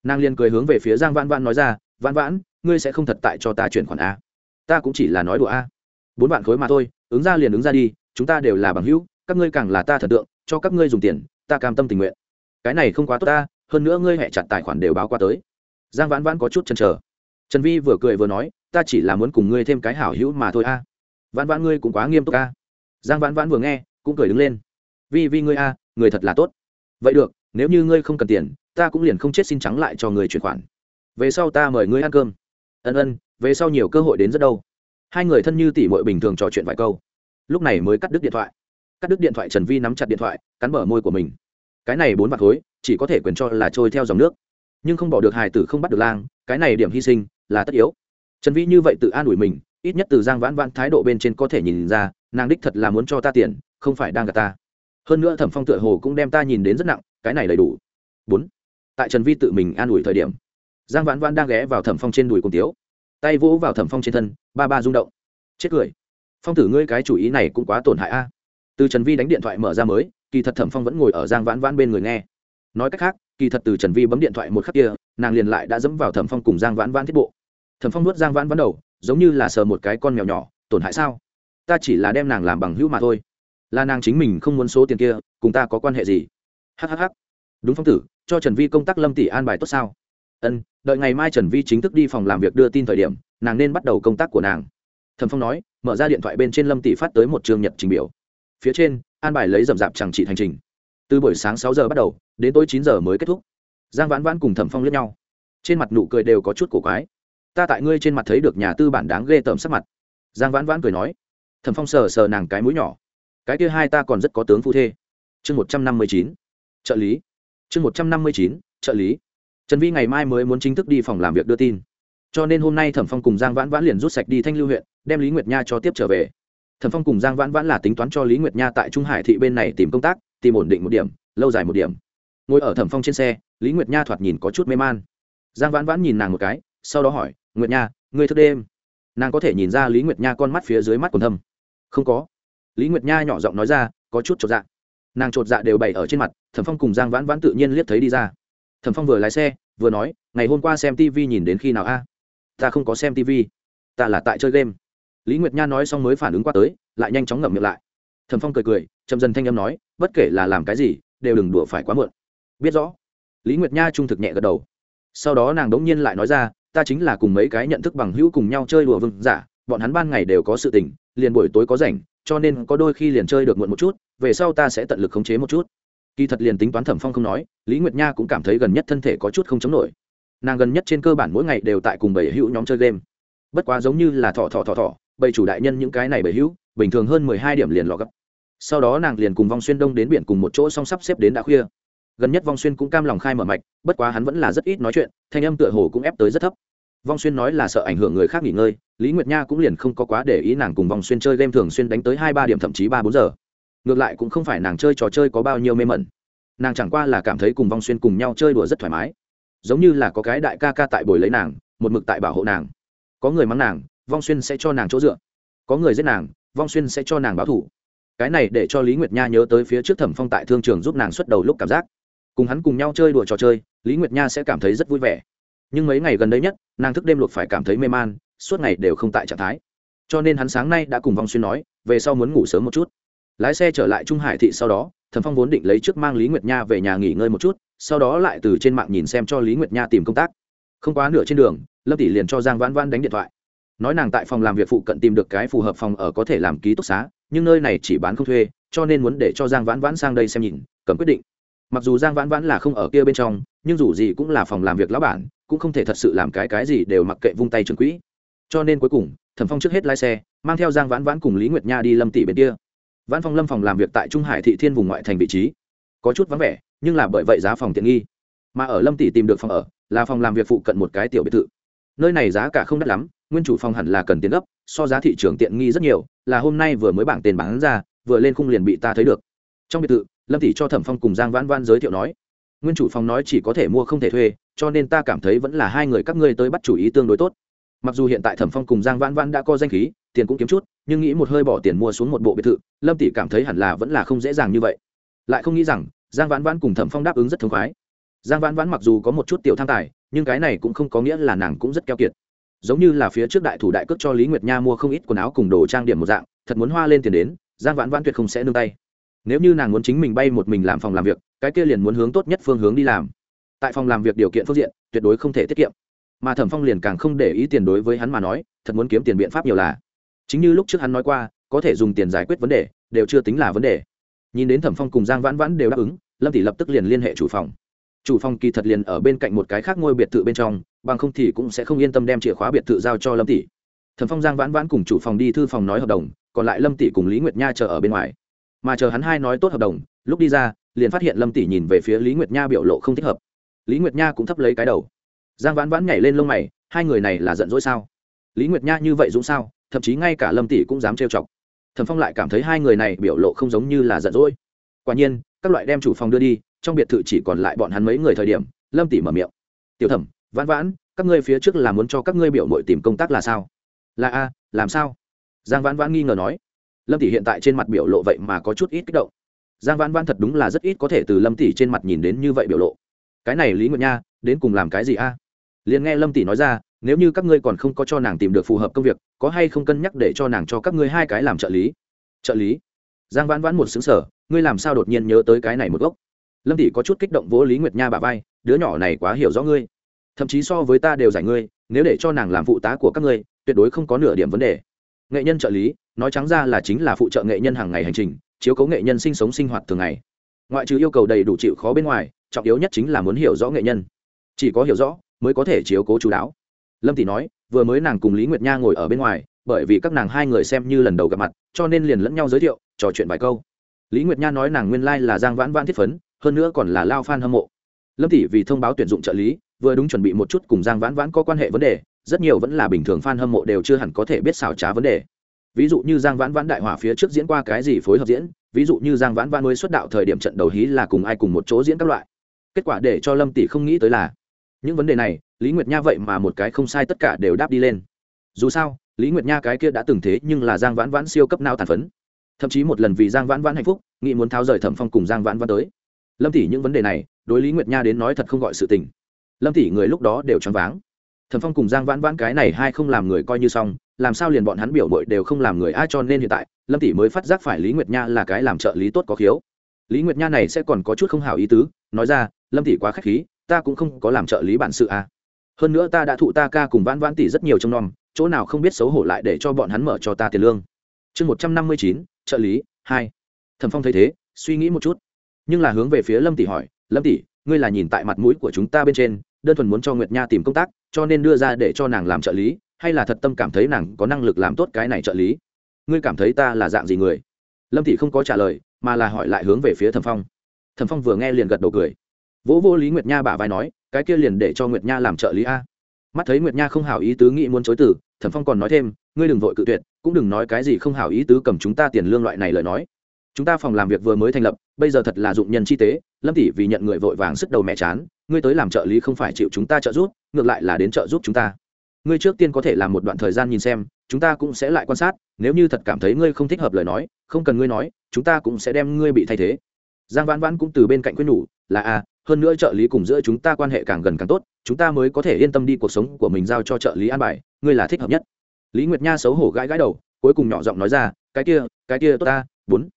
Nàng liền cười hướng về phía giang vãn vãn nói ra, vãn vãn, ngươi sẽ không thật tại cho ta chuyển khoản a. Ta cũng chỉ là nói đùa a. Bốn vạn khối mà thôi, ứng ra liền ứng ra đi, chúng ta đều là bằng hữu, các ngươi càng là ta thần tượng, cho các ngươi dùng tiền, ta cam tâm tình nguyện. Cái này không quá tốt ta hơn nữa ngươi hẹ chặt tài khoản đều báo qua tới. Giang vãn vãn có chút chần chờ. Trần vi vừa cười vừa nói, ta chỉ là muốn cùng ngươi thêm cái hảo hữu mà thôi a. Vãn vãn ngươi cũng quá nghiêm túc a. Giang vãn vãn vừa nghe cũng cười đứng lên. Vi vi ngươi a, người thật là tốt. Vậy được, nếu như ngươi không cần tiền, ta cũng liền không chết xin trắng lại cho người chuyển khoản. Về sau ta mời ngươi ăn cơm. Ân ân, về sau nhiều cơ hội đến rất đâu. Hai người thân như tỉ mội bình thường trò chuyện vài câu. Lúc này mới cắt đứt điện thoại. Cắt đứt điện thoại, trần vi nắm chặt điện thoại, cắn mở môi của mình. Cái này bốn vạt khối, chỉ có thể quyền cho là trôi theo dòng nước. Nhưng không bỏ được hài tử không bắt được lang, cái này điểm hy sinh là tất yếu. Trần vi như vậy tự an ủi mình, ít nhất từ giang vãn vãn thái độ bên trên có thể nhìn ra, nàng đích thật là muốn cho ta tiền không phải đang gặp ta. Hơn nữa thẩm phong tựa hồ cũng đem ta nhìn đến rất nặng, cái này đầy đủ. Bốn. Tại trần vi tự mình an ủi thời điểm, giang vãn vãn đang ghé vào thẩm phong trên đùi cùng tiếu. Tay vỗ vào thẩm phong trên thân, ba ba rung động. Chết cười. Phong tử ngươi cái chủ ý này cũng quá tổn hại a. Từ trần vi đánh điện thoại mở ra mới, kỳ thật thẩm phong vẫn ngồi ở giang vãn vãn bên người nghe. Nói cách khác, kỳ thật từ trần vi bấm điện thoại một khắc kia, nàng liền lại đã dẫm vào thẩm phong cùng giang vãn vãn thiết bộ. Thẩm phong nuốt giang vãn vãn đầu, giống như là sờ một cái con mèo nhỏ, tổn hại sao? Ta chỉ là đem nàng làm bằng hữu mà thôi là nàng chính mình không muốn số tiền kia, cùng ta có quan hệ gì? Hhh đúng phong tử, cho trần vi công tác lâm tỷ an bài tốt sao? Ân, đợi ngày mai trần vi chính thức đi phòng làm việc đưa tin thời điểm, nàng nên bắt đầu công tác của nàng. Thẩm phong nói, mở ra điện thoại bên trên lâm tỷ phát tới một trường nhật trình biểu. Phía trên, an bài lấy rậm rạp chẳng trị thành trình. Từ buổi sáng sáu giờ bắt đầu, đến tối chín giờ mới kết thúc. Giang vãn vãn cùng thẩm phong lướt nhau. Trên mặt nụ cười đều có chút cổ quái. Ta tại ngươi trên mặt thấy được nhà tư bản đáng ghê tởm sắc mặt. Giang vãn vãn cười nói. Thẩm phong sờ sờ nàng cái mũi nhỏ cái kia hai ta còn rất có tướng phu thê. Chương một trăm năm mươi chín, trợ lý. Chương một trăm năm mươi chín, trợ lý. Trần vi ngày mai mới muốn chính thức đi phòng làm việc đưa tin. Cho nên hôm nay thẩm phong cùng giang vãn vãn liền rút sạch đi thanh lưu huyện, đem lý nguyệt nha cho tiếp trở về. Thẩm phong cùng giang vãn vãn là tính toán cho lý nguyệt nha tại trung hải thị bên này tìm công tác, tìm ổn định một điểm, lâu dài một điểm. Ngồi ở thẩm phong trên xe, lý nguyệt nha thoạt nhìn có chút mê man. Giang vãn vãn nhìn nàng một cái, sau đó hỏi, nguyệt nha, ngươi thức đêm? Nàng có thể nhìn ra lý nguyệt nha con mắt phía dưới mắt còn thâm. Không có lý nguyệt nha nhỏ giọng nói ra, có chút chột dạ. Nàng chột dạ đều bày ở trên mặt, thẩm phong cùng giang vãn vãn tự nhiên liếc thấy đi ra. Thẩm phong vừa lái xe, vừa nói, ngày hôm qua xem tv nhìn đến khi nào a? Ta không có xem tv ta là tại chơi game. Lý nguyệt nha nói xong mới phản ứng qua tới, lại nhanh chóng ngậm miệng lại. Thẩm phong cười cười, chậm dần thanh âm nói, bất kể là làm cái gì, đều đừng đùa phải quá muộn. Biết rõ. Lý nguyệt nha trung thực nhẹ gật đầu. Sau đó nàng đống nhiên lại nói ra, ta chính là cùng mấy cái nhận thức bằng hữu cùng nhau chơi đùa vương giả, bọn hắn ban ngày đều có sự tình, liền buổi tối có rảnh cho nên có đôi khi liền chơi được muộn một chút, về sau ta sẽ tận lực khống chế một chút. Kỳ thật liền tính toán thẩm phong không nói, lý nguyệt nha cũng cảm thấy gần nhất thân thể có chút không chống nổi. Nàng gần nhất trên cơ bản mỗi ngày đều tại cùng bảy hữu nhóm chơi game. Bất quá giống như là thọ thọ thọ thọ bảy chủ đại nhân những cái này Bảy hữu, bình thường hơn mười hai điểm liền lọ gấp. Sau đó nàng liền cùng vong xuyên đông đến biển cùng một chỗ song sắp xếp đến đã khuya. Gần nhất vong xuyên cũng cam lòng khai mở mạch, bất quá hắn vẫn là rất ít nói chuyện, thanh âm tựa hồ cũng ép tới rất thấp vong xuyên nói là sợ ảnh hưởng người khác nghỉ ngơi, lý nguyệt nha cũng liền không có quá để ý nàng cùng vong xuyên chơi game thường xuyên đánh tới hai ba điểm thậm chí ba bốn giờ. Ngược lại cũng không phải nàng chơi trò chơi có bao nhiêu mê mẩn. Nàng chẳng qua là cảm thấy cùng vong xuyên cùng nhau chơi đùa rất thoải mái. Giống như là có cái đại ca ca tại bồi lấy nàng, một mực tại bảo hộ nàng. Có người mắng nàng, vong xuyên sẽ cho nàng chỗ dựa. Có người giết nàng, vong xuyên sẽ cho nàng báo thủ cái này để cho lý nguyệt nha nhớ tới phía trước thẩm phong tại thương trường giúp nàng xuất đầu lúc cảm giác. Cùng hắn cùng nhau chơi đùa trò chơi, lý nguyệt nha sẽ cảm thấy rất vui vẻ nhưng mấy ngày gần đây nhất, nàng thức đêm luộc phải cảm thấy mê man, suốt ngày đều không tại trạng thái. Cho nên hắn sáng nay đã cùng vong xuyên nói, về sau muốn ngủ sớm một chút. Lái xe trở lại trung hải thị sau đó, thẩm phong vốn định lấy trước mang lý nguyệt nha về nhà nghỉ ngơi một chút, sau đó lại từ trên mạng nhìn xem cho lý nguyệt nha tìm công tác. Không quá nửa trên đường, lâm tỷ liền cho giang vãn vãn đánh điện thoại. Nói nàng tại phòng làm việc phụ cận tìm được cái phù hợp phòng ở có thể làm ký túc xá, nhưng nơi này chỉ bán không thuê, cho nên muốn để cho giang vãn vãn sang đây xem nhìn, cầm quyết định. Mặc dù giang vãn vãn là không ở kia bên trong, nhưng dù gì cũng là phòng làm việc lão bản cũng không thể thật sự làm cái cái gì đều mặc kệ vung tay trường quỹ. Cho nên cuối cùng, thẩm phong trước hết lái xe, mang theo giang vãn vãn cùng lý nguyệt nha đi lâm tỷ bên kia. Vãn phong lâm phòng làm việc tại trung hải thị thiên vùng ngoại thành vị trí. Có chút vắng vẻ, nhưng là bởi vậy giá phòng tiện nghi. Mà ở lâm tỷ tìm được phòng ở, là phòng làm việc phụ cận một cái tiểu biệt thự. Nơi này giá cả không đắt lắm, nguyên chủ phòng hẳn là cần tiền gấp, so giá thị trường tiện nghi rất nhiều, là hôm nay vừa mới bảng tiền bán ra, vừa lên khung liền bị ta thấy được. Trong biệt thự, lâm tỷ cho thẩm phong cùng giang vãn vãn giới thiệu nói, nguyên chủ phòng nói chỉ có thể mua không thể thuê cho nên ta cảm thấy vẫn là hai người các ngươi tới bắt chủ ý tương đối tốt. Mặc dù hiện tại thẩm phong cùng giang vãn vãn đã có danh khí, tiền cũng kiếm chút, nhưng nghĩ một hơi bỏ tiền mua xuống một bộ biệt thự, lâm tỷ cảm thấy hẳn là vẫn là không dễ dàng như vậy. Lại không nghĩ rằng, giang vãn vãn cùng thẩm phong đáp ứng rất thống khoái. Giang vãn vãn mặc dù có một chút tiểu tham tài, nhưng cái này cũng không có nghĩa là nàng cũng rất keo kiệt. Giống như là phía trước đại thủ đại cước cho lý nguyệt nha mua không ít quần áo cùng đồ trang điểm một dạng, thật muốn hoa lên tiền đến, giang vãn vãn tuyệt không sẽ nương tay. Nếu như nàng muốn chính mình bay một mình làm phòng làm việc, cái kia liền muốn hướng tốt nhất phương hướng đi làm tại phòng làm việc điều kiện phương diện, tuyệt đối không thể tiết kiệm. Mà thẩm phong liền càng không để ý tiền đối với hắn mà nói, thật muốn kiếm tiền biện pháp nhiều là. Chính như lúc trước hắn nói qua, có thể dùng tiền giải quyết vấn đề, đều chưa tính là vấn đề. Nhìn đến thẩm phong cùng giang vãn vãn đều đáp ứng, lâm tỷ lập tức liền liên hệ chủ phòng. Chủ phòng kỳ thật liền ở bên cạnh một cái khác ngôi biệt thự bên trong, bằng không thì cũng sẽ không yên tâm đem chìa khóa biệt thự giao cho lâm tỷ. Thẩm phong, giang vãn vãn cùng chủ phòng đi thư phòng nói hợp đồng, còn lại lâm tỷ cùng lý nguyệt nha chờ ở bên ngoài. Mà chờ hắn hai nói tốt hợp đồng, lúc đi ra, liền phát hiện lâm tỷ nhìn về phía lý nguyệt nha biểu lộ không thích hợp lý nguyệt nha cũng thấp lấy cái đầu. Giang vãn vãn nhảy lên lông mày, hai người này là giận dỗi sao? Lý nguyệt nha như vậy dũng sao? Thậm chí ngay cả lâm tỷ cũng dám trêu chọc. Thẩm phong lại cảm thấy hai người này biểu lộ không giống như là giận dỗi. Quả nhiên, các loại đem chủ phòng đưa đi, trong biệt thự chỉ còn lại bọn hắn mấy người thời điểm, lâm tỷ mở miệng. Tiểu thẩm, vãn vãn, các ngươi phía trước là muốn cho các ngươi biểu mội tìm công tác là sao? Là a, làm sao? Giang vãn vãn nghi ngờ nói. Lâm tỷ hiện tại trên mặt biểu lộ vậy mà có chút ít kích động. Giang vãn vãn thật đúng là rất ít có thể từ lâm tỷ trên mặt nhìn đến như vậy biểu lộ cái này lý nguyệt nha, đến cùng làm cái gì a? À? liền nghe lâm tỷ nói ra, nếu như các ngươi còn không có cho nàng tìm được phù hợp công việc, có hay không cân nhắc để cho nàng cho các ngươi hai cái làm trợ lý? Trợ lý? Giang vãn vãn một xứng sở ngươi làm sao đột nhiên nhớ tới cái này một gốc? Lâm tỷ có chút kích động vỗ lý nguyệt nha bà vai, đứa nhỏ này quá hiểu rõ ngươi. Thậm chí so với ta đều giải ngươi, nếu để cho nàng làm phụ tá của các ngươi, tuyệt đối không có nửa điểm vấn đề. Nghệ nhân trợ lý, nói trắng ra là chính là phụ trợ nghệ nhân hàng ngày hành trình, chiếu cố nghệ nhân sinh sống sinh hoạt thường ngày. Ngoại trừ yêu cầu đầy đủ chịu khó bên ngoài trọng yếu nhất chính là muốn hiểu rõ nghệ nhân. Chỉ có hiểu rõ, mới có thể chiếu cố chú đáo. Lâm tỷ nói, vừa mới nàng cùng lý nguyệt nha ngồi ở bên ngoài, bởi vì các nàng hai người xem như lần đầu gặp mặt, cho nên liền lẫn nhau giới thiệu, trò chuyện vài câu. Lý nguyệt nha nói nàng nguyên lai、like、là giang vãn vãn thiết phấn, hơn nữa còn là lao f hâm mộ. Lâm tỷ vì thông báo tuyển dụng trợ lý, vừa đúng chuẩn bị một chút cùng giang vãn vãn có quan hệ vấn đề, rất nhiều vẫn là bình thường f a n hâm mộ đều chưa hẳn có thể biết xào trá vấn đề. Ví dụ như giang vãn vãn đại hỏa phía trước diễn qua cái gì phối hợp diễn, ví dụ như giang vãn vãn mới xuất đạo thời điểm trận đầu hí là cùng ai cùng một chỗ diễn các loại kết quả để cho lâm tỷ không nghĩ tới là, những vấn đề này, lý nguyệt nha vậy mà một cái không sai tất cả đều đáp đi lên. Dù sao, lý nguyệt nha cái kia đã từng thế nhưng là giang vãn vãn siêu cấp nao tàn phấn. Thậm chí một lần vì giang vãn vãn hạnh phúc nghĩ muốn tháo rời thẩm phong cùng giang vãn vãn tới. Lâm tỷ những vấn đề này, đối lý nguyệt nha đến nói thật không gọi sự tình. Lâm tỷ người lúc đó đều choáng váng. Thẩm phong cùng giang vãn vãn cái này hai không làm người coi như xong, làm sao liền bọn hắn biểu mội đều không làm người, ai cho nên hiện tại, lâm tỷ mới phát giác phải lý nguyệt nha là cái làm trợ lý tốt có khiếu. Lý nguyệt nha này sẽ còn có chút không hảo ý tứ nói ra, lâm tỷ quá k h á c h khí, ta cũng không có làm trợ lý bản sự à. hơn nữa ta đã thụ ta ca cùng vãn vãn tỷ rất nhiều trong nom, chỗ nào không biết xấu hổ lại để cho bọn hắn mở cho ta tiền lương. Chương một trăm năm mươi chín, trợ lý, hai. Thẩm phong thấy thế, suy nghĩ một chút. Nhưng là hướng về phía lâm tỷ hỏi, lâm tỷ, ngươi là nhìn tại mặt mũi của chúng ta bên trên, đơn thuần muốn cho nguyệt nha tìm công tác, cho nên đưa ra để cho nàng làm trợ lý, hay là thật tâm cảm thấy nàng có năng lực làm tốt cái này trợ lý? Ngươi cảm thấy ta là dạng gì người? Lâm thị không có trả lời, mà là hỏi lại hướng về phía thẩm phong thẩm phong vừa nghe liền gật đầu cười. Vỗ vô lý nguyệt nha bả vai nói, cái kia liền để cho nguyệt nha làm trợ lý a. Mắt thấy nguyệt nha không hảo ý tứ nghĩ muốn chối từ, thẩm phong còn nói thêm, ngươi đừng vội cự tuyệt, cũng đừng nói cái gì không hảo ý tứ cầm chúng ta tiền lương loại này lời nói. Chúng ta phòng làm việc vừa mới thành lập, bây giờ thật là dụng nhân chi tế, lâm tỷ vì nhận người vội vàng sức đầu mẹ chán, ngươi tới làm trợ lý không phải chịu chúng ta trợ giúp, ngược lại là đến trợ giúp chúng ta. Ngươi trước tiên có thể làm một đoạn thời gian nhìn xem, chúng ta cũng sẽ lại quan sát, nếu như thật cảm thấy ngươi không thích hợp lời nói, không cần ngươi nói, chúng ta cũng sẽ đem ngươi bị thay thế giang vãn vãn cũng từ bên cạnh quyết nhủ, là a hơn nữa trợ lý cùng giữa chúng ta quan hệ càng gần càng tốt, chúng ta mới có thể yên tâm đi cuộc sống của mình giao cho trợ lý an bài, ngươi là thích hợp nhất. Lý nguyệt nha xấu hổ gãi gãi đầu, cuối cùng nhỏ giọng nói ra, cái kia cái kia tốt ta, bốn.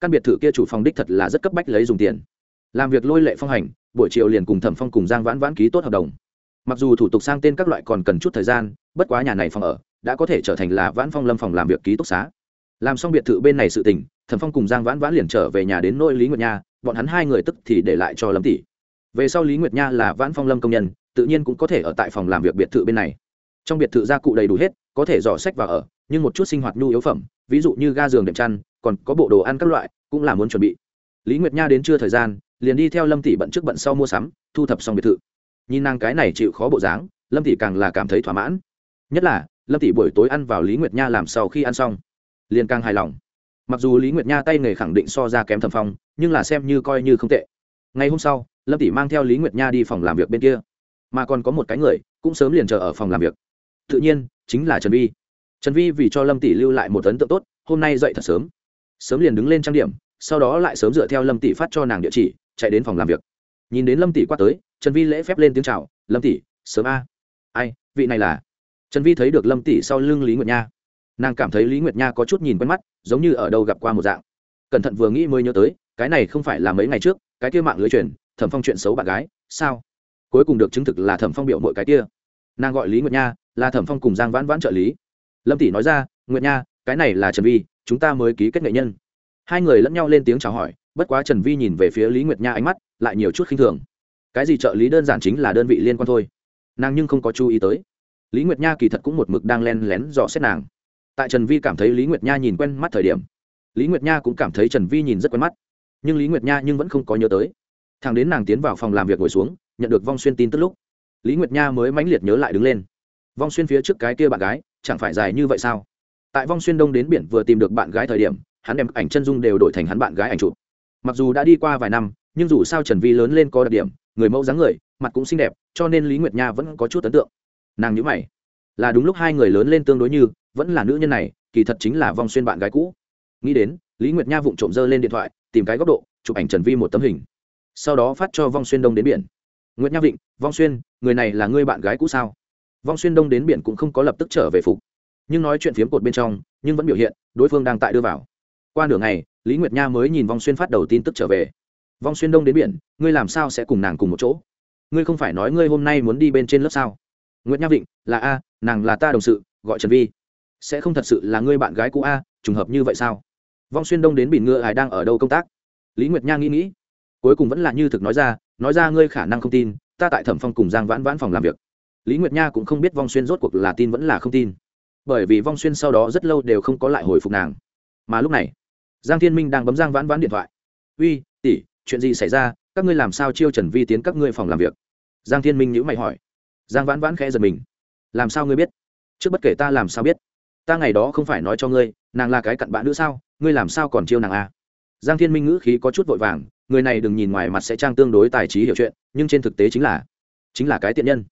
Căn biệt thự kia chủ phòng đích thật là rất cấp bách lấy dùng tiền. Làm việc lôi lệ phong hành, buổi chiều liền cùng thẩm phong cùng giang vãn vãn ký tốt hợp đồng. Mặc dù thủ tục sang tên các loại còn cần chút thời gian, bất quá nhà này phòng ở, đã có thể trở thành là vãn phong lâm phòng làm việc ký túc xá. Làm xong biệt thự bên này sự tình thẩm phong cùng giang vãn vãn liền trở về nhà đến nỗi lý nguyệt nha, bọn hắn hai người tức thì để lại cho lâm tỷ. Về sau lý nguyệt nha là vãn phong lâm công nhân, tự nhiên cũng có thể ở tại phòng làm việc biệt thự bên này. Trong biệt thự gia cụ đầy đủ hết, có thể dò sách và ở, nhưng một chút sinh hoạt nhu yếu phẩm, ví dụ như ga giường đệm chăn, còn có bộ đồ ăn các loại, cũng là muốn chuẩn bị. Lý nguyệt nha đến trưa thời gian, liền đi theo lâm tỷ bận trước bận sau mua sắm, thu thập xong biệt thự. Nhìn nàng cái này chịu khó bộ dáng, lâm tỷ càng là cảm thấy thỏa mãn. Nhất là, lâm tỷ buổi tối ăn vào lý nguyệt nha làm sau khi ăn xong, liền càng hài lòng mặc dù lý nguyệt nha tay nghề khẳng định so ra kém thẩm phong, nhưng là xem như coi như không tệ. Ngày hôm sau, lâm tỷ mang theo lý nguyệt nha đi phòng làm việc bên kia. Mà còn có một cái người, cũng sớm liền chờ ở phòng làm việc. Tự nhiên, chính là trần vi. Trần vi vì cho lâm tỷ lưu lại một ấn tượng tốt, hôm nay dậy thật sớm. Sớm liền đứng lên trang điểm, sau đó lại sớm dựa theo lâm tỷ phát cho nàng địa chỉ, chạy đến phòng làm việc. Nhìn đến lâm tỷ qua tới, trần vi lễ phép lên tiếng c h à o lâm tỷ, sớm a. Ai, vị này là? Trần vi thấy được lâm tỷ sau lưng lý nguyệt nha nàng cảm thấy lý nguyệt nha có chút nhìn quen mắt, giống như ở đâu gặp qua một dạng. Cẩn thận vừa nghĩ mới nhớ tới, cái này không phải là mấy ngày trước, cái kia mạng lưới truyền, thẩm phong chuyện xấu bạn gái, sao? Cuối cùng được chứng thực là thẩm phong biểu mọi cái kia. Nàng gọi lý nguyệt nha, là thẩm phong cùng giang vãn vãn trợ lý. Lâm tỷ nói ra, nguyệt nha, cái này là trần vi, chúng ta mới ký kết nghệ nhân. Hai người lẫn nhau lên tiếng chào hỏi, bất quá trần vi nhìn về phía lý nguyệt nha ánh mắt, lại nhiều chút khinh thường. Cái gì trợ lý đơn giản chính là đơn vị liên quan thôi. Nàng nhưng không có chú ý tới. Lý nguyệt nha kỳ thật cũng một mực đang len lén dò xét nàng tại trần vi cảm thấy lý nguyệt nha nhìn quen mắt thời điểm, lý nguyệt nha cũng cảm thấy trần vi nhìn rất quen mắt. Nhưng lý nguyệt nha nhưng vẫn không có nhớ tới. Thằng đến nàng tiến vào phòng làm việc ngồi xuống, nhận được vong xuyên tin tức lúc, lý nguyệt nha mới mãnh liệt nhớ lại đứng lên. Vong xuyên phía trước cái kia bạn gái, chẳng phải dài như vậy sao? Tại vong xuyên đông đến biển vừa tìm được bạn gái thời điểm, hắn đem ảnh chân dung đều đổi thành hắn bạn gái ảnh chụp. Mặc dù đã đi qua vài năm, nhưng dù sao trần vi lớn lên có đặc điểm, người mẫu dáng người, mặt cũng xinh đẹp, cho nên lý nguyệt nha vẫn có chút ấn tượng. Nàng nhữ mày. Là đúng lúc hai người lớn lên tương đối như vẫn là nữ nhân này, kỳ thật chính là vong xuyên bạn gái cũ. Nghĩ đến, lý nguyệt nha vụng trộm dơ lên điện thoại, tìm cái góc độ, chụp ảnh trần vi một tấm hình. Sau đó phát cho vong xuyên đông đến biển. Nguyệt nha vịnh, vong xuyên, người này là người bạn gái cũ sao? Vong xuyên đông đến biển cũng không có lập tức trở về phục. Nhưng nói chuyện phiếm cột bên trong, nhưng vẫn biểu hiện, đối phương đang tại đưa vào. Qua nửa ngày, lý nguyệt nha mới nhìn vong xuyên phát đầu tin tức trở về. Vong xuyên đông đến biển, ngươi làm sao sẽ cùng nàng cùng một chỗ? Ngươi không phải nói ngươi hôm nay muốn đi bên trên lớp sao? Nguyệt nha vịnh, là a, nàng là ta đồng sự, gọi trần vi sẽ không thật sự là ngươi bạn gái cũ a, trùng hợp như vậy sao? Vong xuyên đông đến biển ngựa hải đang ở đâu công tác? Lý nguyệt nha nghĩ nghĩ, cuối cùng vẫn là như thực nói ra nói ra ngươi khả năng không tin, ta tại thẩm phong cùng giang vãn vãn phòng làm việc. Lý nguyệt nha cũng không biết vong xuyên rốt cuộc là tin vẫn là không tin. Bởi vì vong xuyên sau đó rất lâu đều không có lại hồi phục nàng. Mà lúc này, giang thiên minh đang bấm giang vãn vãn điện thoại. Uy, tỷ, chuyện gì xảy ra? Các ngươi làm sao chiêu trần vi tiến các ngươi phòng làm việc? Giang thiên minh nhữ mày hỏi. Giang vãn vãn khẽ giật mình. Làm sao ngươi biết? Trước bất kể ta làm sao biết? Ta ngày đó không phải nói cho ngươi, nàng là cái cặn bạn nữ sao, ngươi làm sao còn chiêu nàng a à? giang thiên minh ngữ khí có chút vội vàng, người này đừng nhìn ngoài mặt sẽ trang tương đối tài trí hiểu chuyện, nhưng trên thực tế chính là chính là cái tiện nhân.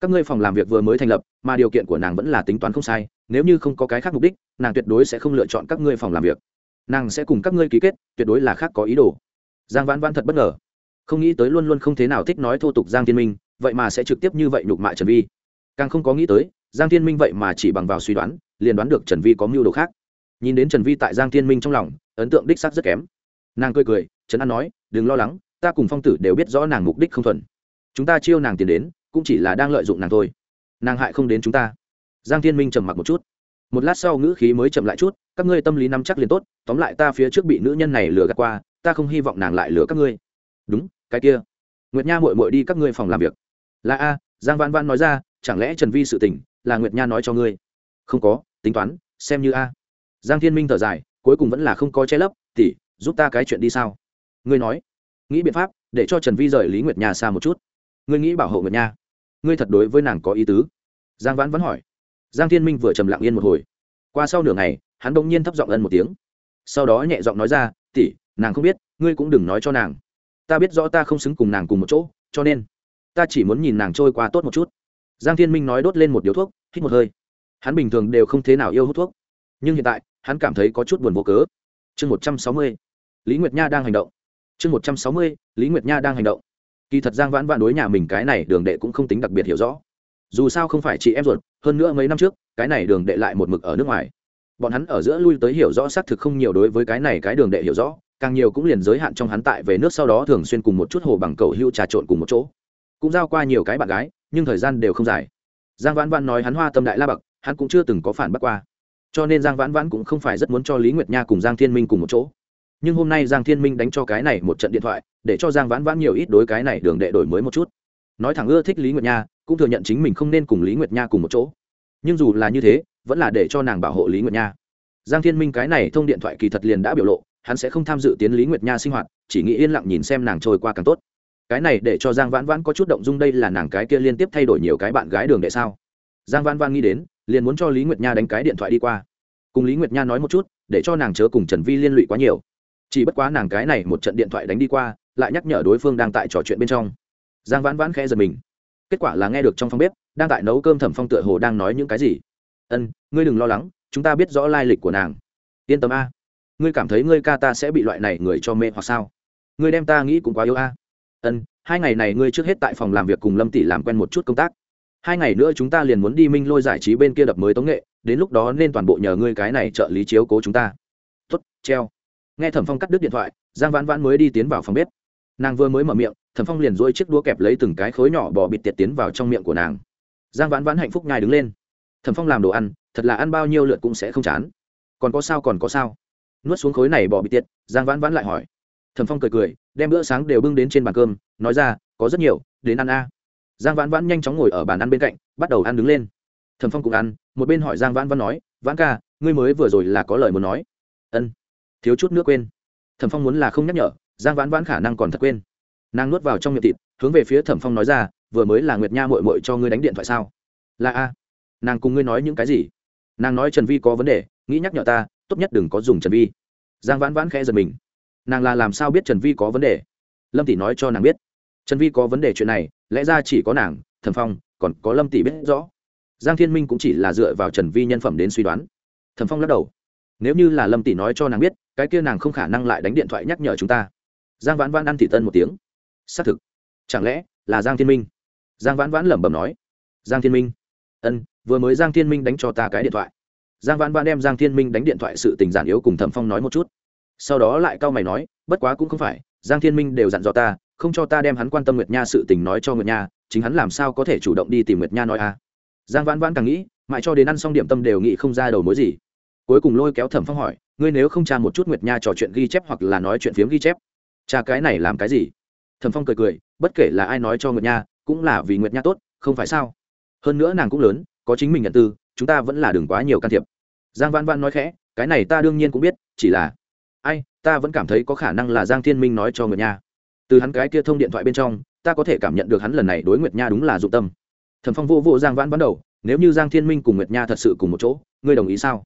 Các ngươi phòng làm việc vừa mới thành lập, mà điều kiện của nàng vẫn là tính toán không sai, nếu như không có cái khác mục đích, nàng tuyệt đối sẽ không lựa chọn các ngươi phòng làm việc. Nàng sẽ cùng các ngươi ký kết, tuyệt đối là khác có ý đồ. Giang vãn vãn thật bất ngờ. Không nghĩ tới luôn luôn không thế nào thích nói thô tục giang thiên minh, vậy mà sẽ trực tiếp như vậy nhục mạ trần vi. Càng không có nghĩ tới, giang thiên minh vậy mà chỉ bằng vào suy đoán liền đoán được trần vi có mưu đồ khác. Nhìn đến trần vi tại giang thiên minh trong lòng, ấn tượng đích xác rất kém. Nàng cười cười, trần an nói, đừng lo lắng, ta cùng phong tử đều biết rõ nàng mục đích không thuần. Chúng ta chiêu nàng tiền đến, cũng chỉ là đang lợi dụng nàng thôi. Nàng hại không đến chúng ta. Giang thiên minh trầm mặc một chút. Một lát sau ngữ khí mới chậm lại chút, các ngươi tâm lý nắm chắc liền tốt, tóm lại ta phía trước bị nữ nhân này lừa gạt qua, ta không hy vọng nàng lại lừa các ngươi. Đúng, cái kia. Nguyệt nha mội mội đi các ngươi phòng làm việc. Là a, giang văn văn nói ra, chẳng lẽ trần vi sự tình là nguyệt nha nói cho ngươi? Không có tính toán, xem như a. Giang thiên minh thở dài, cuối cùng vẫn là không có che lấp tỉ giúp ta cái chuyện đi sao? Ngươi nói. Nghĩ biện pháp, để cho trần vi rời lý nguyệt nha xa một chút. Ngươi nghĩ bảo hộ nguyệt nha. Ngươi thật đối với nàng có ý tứ? Giang vãn vẫn hỏi. Giang thiên minh vừa trầm lặng yên một hồi. Qua sau nửa ngày, hắn bỗng nhiên thấp giọng ân một tiếng. Sau đó nhẹ giọng nói ra tỉ nàng không biết, ngươi cũng đừng nói cho nàng. Ta biết rõ ta không xứng cùng nàng cùng một chỗ, cho nên ta chỉ muốn nhìn nàng trôi qua tốt một chút. Giang thiên minh nói đốt lên một điếu thuốc, hít một hơi hắn bình thường đều không thế nào yêu hút thuốc. Nhưng hiện tại, hắn cảm thấy có chút buồn vô cớ. Chương một trăm sáu mươi, lý nguyệt nha đang hành động. Chương một trăm sáu mươi, lý nguyệt nha đang hành động. Kỳ thật giang vãn vãn đối nhà mình cái này đường đệ cũng không tính đặc biệt hiểu rõ. Dù sao không phải chị em ruột, hơn nữa mấy năm trước, cái này đường đệ lại một mực ở nước ngoài. Bọn hắn ở giữa lui tới hiểu rõ xác thực không nhiều đối với cái này cái đường đệ hiểu rõ, càng nhiều cũng liền giới hạn trong hắn tại về nước sau đó thường xuyên cùng một chút hồ bằng cầu hưu trà trộn cùng một chỗ. Cũng giao qua nhiều cái bạn gái, nhưng thời gian đều không dài. Giang vãn vãn nói hắn hoa tâm đại la bậc hắn cũng chưa từng có phản bác qua. Cho nên giang vãn vãn cũng không phải rất muốn cho lý nguyệt nha cùng giang thiên minh cùng một chỗ. Nhưng hôm nay giang thiên minh đánh cho cái này một trận điện thoại, để cho giang vãn vãn nhiều ít đối cái này đường đệ đổi mới một chút. Nói thẳng ưa thích lý nguyệt nha, cũng thừa nhận chính mình không nên cùng lý nguyệt nha cùng một chỗ. Nhưng dù là như thế, vẫn là để cho nàng bảo hộ lý nguyệt nha. Giang thiên minh cái này thông điện thoại kỳ thật liền đã biểu lộ, hắn sẽ không tham dự tiến lý nguyệt nha sinh hoạt, chỉ nghĩ yên lặng nhìn xem nàng trôi qua càng tốt. Cái này để cho giang vãn vãn có chút động dung đây là nàng cái kia liên tiếp thay đổi nhiều cái bạn gái đường đệ sao? Giang vãn vãn nghĩ đến liền muốn cho lý nguyệt nha đánh cái điện thoại đi qua. Cùng lý nguyệt nha nói một chút, để cho nàng chớ cùng trần vi liên lụy quá nhiều. Chỉ bất quá nàng cái này một trận điện thoại đánh đi qua, lại nhắc nhở đối phương đang tại trò chuyện bên trong. Giang vãn vãn khẽ giật mình. Kết quả là nghe được trong phòng bếp, đang tại nấu cơm thẩm phong tựa hồ đang nói những cái gì. Ân, ngươi đừng lo lắng, chúng ta biết rõ lai lịch của nàng. Yên tâm a. Ngươi cảm thấy ngươi ca ta sẽ bị loại này người cho mê hoặc sao? Ngươi đem ta nghĩ cũng quá yêu a. Ân, hai ngày này ngươi trước hết tại phòng làm việc cùng lâm tỷ làm quen một chút công tác hai ngày nữa chúng ta liền muốn đi minh lôi giải trí bên kia đập mới tống nghệ, đến lúc đó nên toàn bộ nhờ ngươi cái này trợ lý chiếu cố chúng ta. Tuất treo. Nghe thẩm phong cắt đứt điện thoại, giang vãn vãn mới đi tiến vào phòng bếp. Nàng vừa mới mở miệng, thẩm phong liền dôi chiếc đũa kẹp lấy từng cái khối nhỏ bỏ bịt tiệt tiến vào trong miệng của nàng. Giang vãn vãn hạnh phúc ngài đứng lên. Thẩm phong làm đồ ăn, thật là ăn bao nhiêu lượt cũng sẽ không chán. Còn có sao còn có sao. Nuốt xuống khối này bỏ bịt tiệt, giang vãn vãn lại hỏi. Thẩm phong cười cười, đem bữa sáng đều bưng đến trên bàn cơm, nói ra, có rất nhiều, đến ăn a giang vãn vãn nhanh chóng ngồi ở bàn ăn bên cạnh, bắt đầu ăn đứng lên. Thẩm phong cũng ăn, một bên hỏi giang vãn vãn nói, vãn ca, ngươi mới vừa rồi là có lời muốn nói. Ân, thiếu chút nước quên. Thẩm phong muốn là không nhắc nhở, giang vãn vãn khả năng còn thật quên. Nàng nuốt vào trong miệng thịt, hướng về phía thẩm phong nói ra, vừa mới là nguyệt nha mội mội cho ngươi đánh điện thoại sao? Là a. Nàng cùng ngươi nói những cái gì? Nàng nói trần vi có vấn đề, nghĩ nhắc nhở ta, tốt nhất đừng có dùng trần vi. Giang vãn vãn khẽ giật mình. Nàng là làm sao biết trần vi có vấn đề? Lâm tỷ nói cho nàng biết trần vi có vấn đề chuyện này, lẽ ra chỉ có nàng, thẩm phong, còn có lâm tỷ biết rõ. Giang thiên minh cũng chỉ là dựa vào trần vi nhân phẩm đến suy đoán. Thẩm phong lắc đầu. Nếu như là lâm tỷ nói cho nàng biết, cái kia nàng không khả năng lại đánh điện thoại nhắc nhở chúng ta. Giang vãn vãn ăn thị tân một tiếng. Xác thực. Chẳng lẽ là giang thiên minh? Giang vãn vãn lẩm bẩm nói. Giang thiên minh. Ân, vừa mới giang thiên minh đánh cho ta cái điện thoại. Giang vãn vãn đem giang thiên minh đánh điện thoại sự tình giản yếu cùng thẩm phong nói một chút. Sau đó lại cau mày nói, bất quá cũng không phải, giang thiên minh đều dặn dò ta không cho ta đem hắn quan tâm nguyệt nha sự tình nói cho nguyệt nha, chính hắn làm sao có thể chủ động đi tìm nguyệt nha nói a à. giang vãn vãn càng nghĩ, mãi cho đến ăn xong điểm tâm đều nghĩ không ra đầu mối gì. Cuối cùng lôi kéo thẩm phong hỏi, ngươi nếu không tra một chút nguyệt nha trò chuyện ghi chép hoặc là nói chuyện phiếm ghi chép cha cái này làm cái gì? Thẩm phong cười cười, bất kể là ai nói cho nguyệt nha, cũng là vì nguyệt nha tốt, không phải sao? Hơn nữa nàng cũng lớn, có chính mình nhận tư, chúng ta vẫn là đừng quá nhiều can thiệp. Giang văn văn nói khẽ, cái này ta đương nhiên cũng biết, chỉ là, ai, ta vẫn cảm thấy có khả năng là giang thiên minh nói cho nguyệt nha từ hắn cái kia thông điện thoại bên trong, ta có thể cảm nhận được hắn lần này đối nguyệt nha đúng là dụng tâm. Thẩm phong vô vô giang vãn vãn đầu, nếu như giang thiên minh cùng nguyệt nha thật sự cùng một chỗ, ngươi đồng ý sao?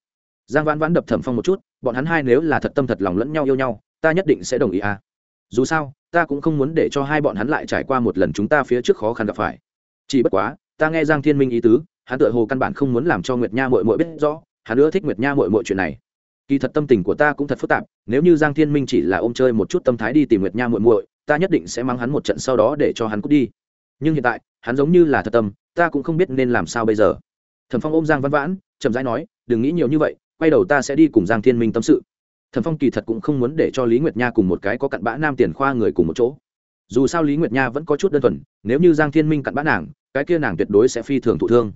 Giang vãn vãn đập thẩm phong một chút, bọn hắn hai nếu là thật tâm thật lòng lẫn nhau yêu nhau, ta nhất định sẽ đồng ý à. Dù sao, ta cũng không muốn để cho hai bọn hắn lại trải qua một lần chúng ta phía trước khó khăn gặp phải. Chỉ bất quá, ta nghe giang thiên minh ý tứ, hắn tựa hồ căn bản không muốn làm cho nguyệt nha mội mội biết rõ, hắn ưa thích nguyệt nha mội mội chuyện này. Kỳ thật tâm tình của ta cũng thật phức tạp, nếu như giang thiên minh chỉ là ôm chơi một chút tâm thái đi tìm nguyệt nha muội muội ta nhất định sẽ mang hắn một trận sau đó để cho hắn cút đi. Nhưng hiện tại, hắn giống như là thật tâm, ta cũng không biết nên làm sao bây giờ. Thẩm phong ôm giang văn vãn, chậm rãi nói, đừng nghĩ nhiều như vậy, quay đầu ta sẽ đi cùng giang thiên minh tâm sự. Thẩm phong kỳ thật cũng không muốn để cho lý nguyệt nha cùng một cái có cặn bã nam tiền khoa người cùng một chỗ. Dù sao lý nguyệt nha vẫn có chút đơn thuần, nếu như giang thiên minh cặn bã nàng, cái kia nàng tuyệt đối sẽ phi thường thụ thương.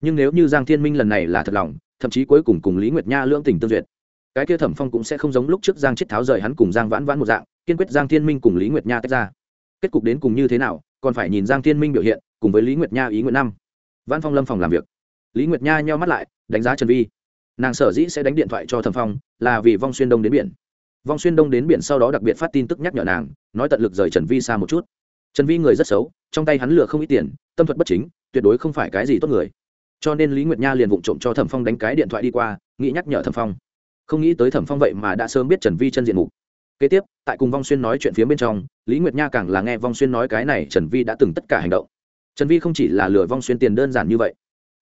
Nhưng nếu như giang thiên minh lần này là thật lòng, thậm chí cuối cùng cùng lý nguyệt nha lưỡng tình tương duyệt, cái kia thẩm phong cũng sẽ không giống lúc trước giang chết tháo rời hắn cùng giang vãn vãn một dạng kiên quyết giang thiên minh cùng lý nguyệt nha tách ra. Kết cục đến cùng như thế nào, còn phải nhìn giang thiên minh biểu hiện, cùng với lý nguyệt nha ý nguyện năm. Vãn phong lâm phòng làm việc. Lý nguyệt nha nheo mắt lại, đánh giá trần vi. Nàng sở dĩ sẽ đánh điện thoại cho thẩm phong, là vì vong xuyên đông đến biển. Vong xuyên đông đến biển sau đó đặc biệt phát tin tức nhắc nhở nàng, nói tận lực rời trần vi xa một chút. Trần vi người rất xấu, trong tay hắn lừa không ít tiền, tâm thuật bất chính, tuyệt đối không phải cái gì tốt người. Cho nên lý nguyệt nha liền vụng trộm cho thẩm phong đánh cái điện thoại đi qua, nghĩ nhắc nhở thẩm phong. Không nghĩ tới thẩm phong vậy mà đã sớm biết trần vi chân diện mục kế tiếp, tại cùng vong xuyên nói chuyện phía bên trong, lý nguyệt nha càng là nghe vong xuyên nói cái này trần vi đã từng tất cả hành động. Trần vi không chỉ là lừa vong xuyên tiền đơn giản như vậy,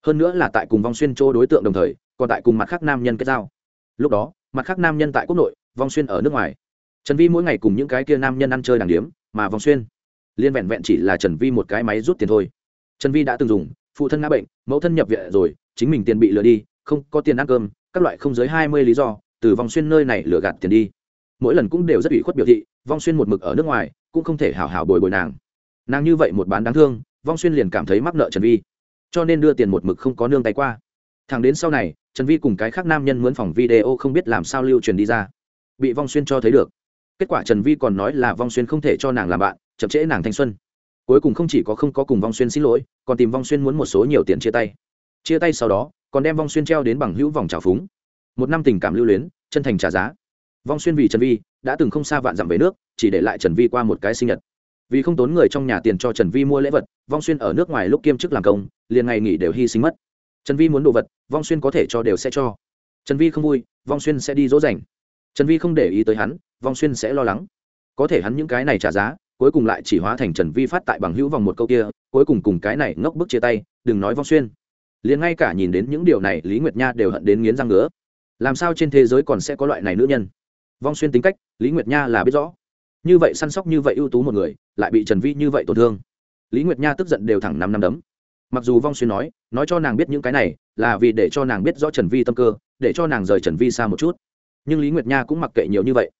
hơn nữa là tại cùng vong xuyên chỗ đối tượng đồng thời, còn tại cùng mặt khác nam nhân kết giao. Lúc đó, mặt khác nam nhân tại quốc nội, vong xuyên ở nước ngoài. Trần vi mỗi ngày cùng những cái kia nam nhân ăn chơi đàng điếm, mà vong xuyên liên vẹn vẹn chỉ là trần vi một cái máy rút tiền thôi. Trần vi đã từng dùng, phụ thân ngã bệnh, mẫu thân nhập viện rồi, chính mình tiền bị lừa đi, không có tiền ăn cơm, các loại không dưới hai mươi lý do, từ vong xuyên nơi này lừa gạt tiền đi mỗi lần cũng đều rất ủy khuất biểu thị, vong xuyên một mực ở nước ngoài, cũng không thể hảo hảo bồi bồi nàng. Nàng như vậy một bán đáng thương, vong xuyên liền cảm thấy mắc nợ trần vi. Cho nên đưa tiền một mực không có nương tay qua. Thằng đến sau này, trần vi cùng cái khác nam nhân muốn phòng video không biết làm sao lưu truyền đi ra. Bị vong xuyên cho thấy được. Kết quả trần vi còn nói là vong xuyên không thể cho nàng làm bạn, chậm trễ nàng thanh xuân. Cuối cùng không chỉ có không có cùng vong xuyên xin lỗi, còn tìm vong xuyên muốn một số nhiều tiền chia tay. Chia tay sau đó, còn đem vong xuyên treo đến bằng hữu vòng trào phúng. Một năm tình cảm lưu luyến, chân thành trả giá vong xuyên vì trần vi, đã từng không xa vạn dặm về nước, chỉ để lại trần vi qua một cái sinh nhật. Vì không tốn người trong nhà tiền cho trần vi mua lễ vật, vong xuyên ở nước ngoài lúc kiêm chức làm công, liền ngày nghỉ đều hy sinh mất. Trần vi muốn đồ vật, vong xuyên có thể cho đều sẽ cho. Trần vi không vui, vong xuyên sẽ đi dỗ dành. Trần vi không để ý tới hắn, vong xuyên sẽ lo lắng. Có thể hắn những cái này trả giá, cuối cùng lại chỉ hóa thành trần vi phát tại bằng hữu vòng một câu kia, cuối cùng cùng cái này ngốc bức chia tay, đừng nói vong xuyên. Liền ngay cả nhìn đến những điều này, lý nguyệt nha đều hận đến nghiến răng ngứa. Làm sao trên thế giới còn sẽ có loại này nữ nhân? Vong xuyên tính cách, lý nguyệt nha là biết rõ. Như vậy săn sóc như vậy ưu tú một người, lại bị trần vi như vậy tổn thương. Lý nguyệt nha tức giận đều thẳng năm năm đấm. Mặc dù vong xuyên nói nói cho nàng biết những cái này, là vì để cho nàng biết rõ trần vi tâm cơ, để cho nàng rời trần vi xa một chút. Nhưng lý nguyệt nha cũng mặc kệ nhiều như vậy.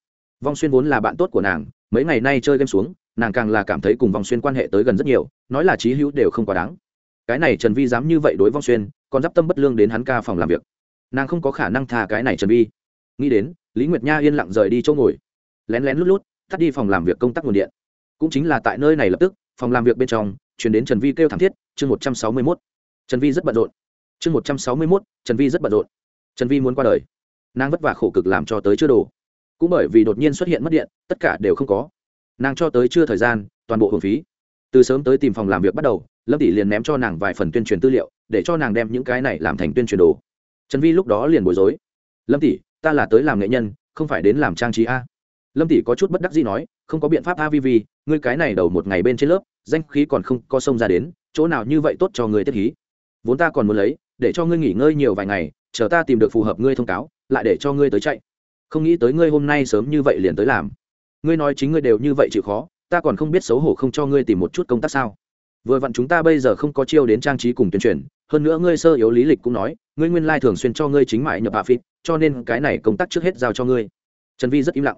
Vong xuyên vốn là bạn tốt của nàng, mấy ngày nay chơi game xuống, nàng càng là cảm thấy cùng vong xuyên quan hệ tới gần rất nhiều, nói là trí hữu đều không quá đáng. Cái này trần vi dám như vậy đối vong xuyên, còn d i p tâm bất lương đến hắn ca phòng làm việc. Nàng không có khả năng thà cái này trần vi nghĩ đến lý nguyệt nha yên lặng rời đi chỗ ngồi. Lén lén lút lút, tắt đi phòng làm việc công tác nguồn điện. Cũng chính là tại nơi này lập tức, phòng làm việc bên trong chuyển đến trần vi kêu thảm thiết, chương một trăm sáu mươi mốt. Trần vi rất bận rộn. Chương một trăm sáu mươi mốt, trần vi rất bận rộn. Trần vi muốn qua đời. Nàng vất vả khổ cực làm cho tới chưa đủ cũng bởi vì đột nhiên xuất hiện mất điện, tất cả đều không có. Nàng cho tới chưa thời gian, toàn bộ hưởng phí. Từ sớm tới tìm phòng làm việc bắt đầu, lâm tỷ liền ném cho nàng vài phần tuyên truyền tư liệu, để cho nàng đem những cái này làm thành tuyên truyền đồ. Trần vi lúc đó liền bối rối. Lâm tỷ ta là tới làm nghệ nhân, không phải đến làm trang trí a. Lâm tỷ có chút bất đắc gì nói, không có biện pháp a vi vi ngươi cái này đầu một ngày bên trên lớp, danh khí còn không có sông ra đến, chỗ nào như vậy tốt cho ngươi tiết khí vốn ta còn muốn lấy, để cho ngươi nghỉ ngơi nhiều vài ngày, chờ ta tìm được phù hợp ngươi thông cáo, lại để cho ngươi tới chạy. Không nghĩ tới ngươi hôm nay sớm như vậy liền tới làm. Ngươi nói chính ngươi đều như vậy chịu khó, ta còn không biết xấu hổ không cho ngươi tìm một chút công tác sao. Vừa vặn chúng ta bây giờ không có chiêu đến trang trí cùng tuyên truyền hơn nữa ngươi sơ yếu lý lịch cũng nói ngươi nguyên lai thường xuyên cho ngươi chính mại nhập hạ phịt cho nên cái này công tác trước hết giao cho ngươi. Trần vi rất im lặng.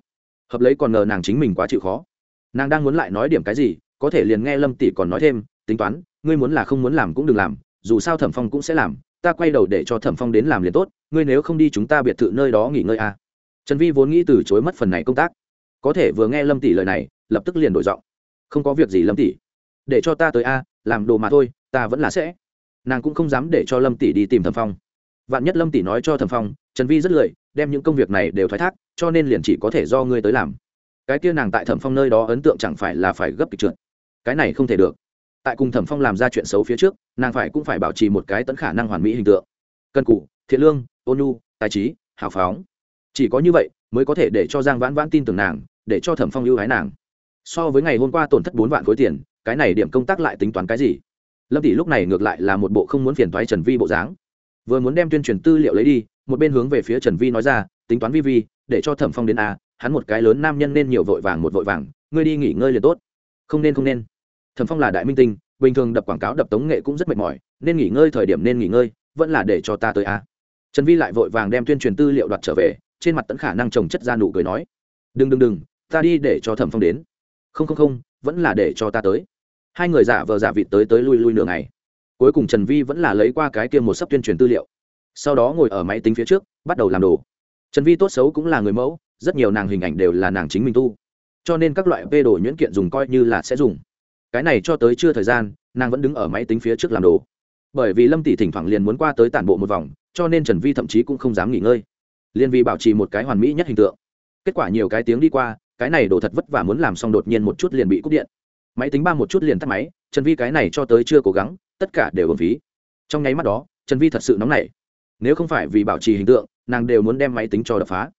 Hợp lấy còn ngờ nàng chính mình quá chịu khó. Nàng đang muốn lại nói điểm cái gì, có thể liền nghe lâm tỷ còn nói thêm, tính toán, ngươi muốn là không muốn làm cũng đừng làm, dù sao thẩm phong cũng sẽ làm, ta quay đầu để cho thẩm phong đến làm liền tốt, ngươi nếu không đi chúng ta biệt thự nơi đó nghỉ ngơi à. trần vi vốn nghĩ từ chối mất phần này công tác. Có thể vừa nghe lâm tỷ lời này, lập tức liền đổi giọng. Không có việc gì lâm tỷ. Để cho ta tới a, làm đồ mà thôi, ta vẫn là sẽ. Nàng cũng không dám để cho lâm tỷ đi tìm thẩm phong vạn nhất lâm tỷ nói cho thẩm phong, trần vi rất lười, đem những công việc này đều thoái thác, cho nên liền chỉ có thể do ngươi tới làm. Cái kia nàng tại thẩm phong nơi đó ấn tượng chẳng phải là phải gấp kịch trượt. Cái này không thể được. Tại cùng thẩm phong làm ra chuyện xấu phía trước, nàng phải cũng phải bảo trì một cái tẫn khả năng hoàn mỹ hình tượng. Cân cụ thiện lương, ôn nhu, tài trí, hào phóng. Chỉ có như vậy mới có thể để cho giang vãn vãn tin tưởng nàng, để cho thẩm phong ưu hái nàng. So với ngày hôm qua tổn thất bốn vạn khối tiền, cái này điểm công tác lại tính toán cái gì? Lâm tỷ lúc này ngược lại là một bộ không muốn phiền thoái trần vi bộ dáng vừa muốn đem tuyên truyền tư liệu lấy đi, một bên hướng về phía trần vi nói ra, tính toán vi vi, để cho thẩm phong đến a, hắn một cái lớn nam nhân nên nhiều vội vàng một vội vàng, ngươi đi nghỉ ngơi liền tốt. Không nên không nên. Thẩm phong là đại minh tinh, bình thường đập quảng cáo, đập tống nghệ cũng rất mệt mỏi, nên nghỉ ngơi thời điểm nên nghỉ ngơi, vẫn là để cho ta tới a. Trần vi lại vội vàng đem tuyên truyền tư liệu đoạt trở về, trên mặt tẫn khả năng trồng chất ra nụ cười nói, đừng đừng đừng, ta đi để cho thẩm phong đến. Không không không, vẫn là để cho ta tới. Hai người giả vờ giả vịt tới tới lui lui nửa ngày cuối cùng trần vi vẫn là lấy qua cái kia một sấp tuyên truyền tư liệu. Sau đó ngồi ở máy tính phía trước, bắt đầu làm đồ. Trần vi tốt xấu cũng là người mẫu, rất nhiều nàng hình ảnh đều là nàng chính mình tu. Cho nên các loại vê đồ nhuyễn kiện dùng coi như là sẽ dùng. Cái này cho tới chưa thời gian, nàng vẫn đứng ở máy tính phía trước làm đồ. Bởi vì lâm tỷ thỉnh thoảng liền muốn qua tới tản bộ một vòng, cho nên trần vi thậm chí cũng không dám nghỉ ngơi. Liên vi bảo trì một cái hoàn mỹ nhất hình tượng. Kết quả nhiều cái tiếng đi qua, cái này đổ thật vất vả muốn làm xong đột nhiên một chút liền bị cúp điện. Máy tính ba một chút liền tắt máy, trần vi cái này cho tới chưa cố gắng tất cả đều ổn phí. Trong nháy mắt đó, trần vi thật sự nóng nảy. Nếu không phải vì bảo trì hình tượng, nàng đều muốn đem máy tính cho đập phá.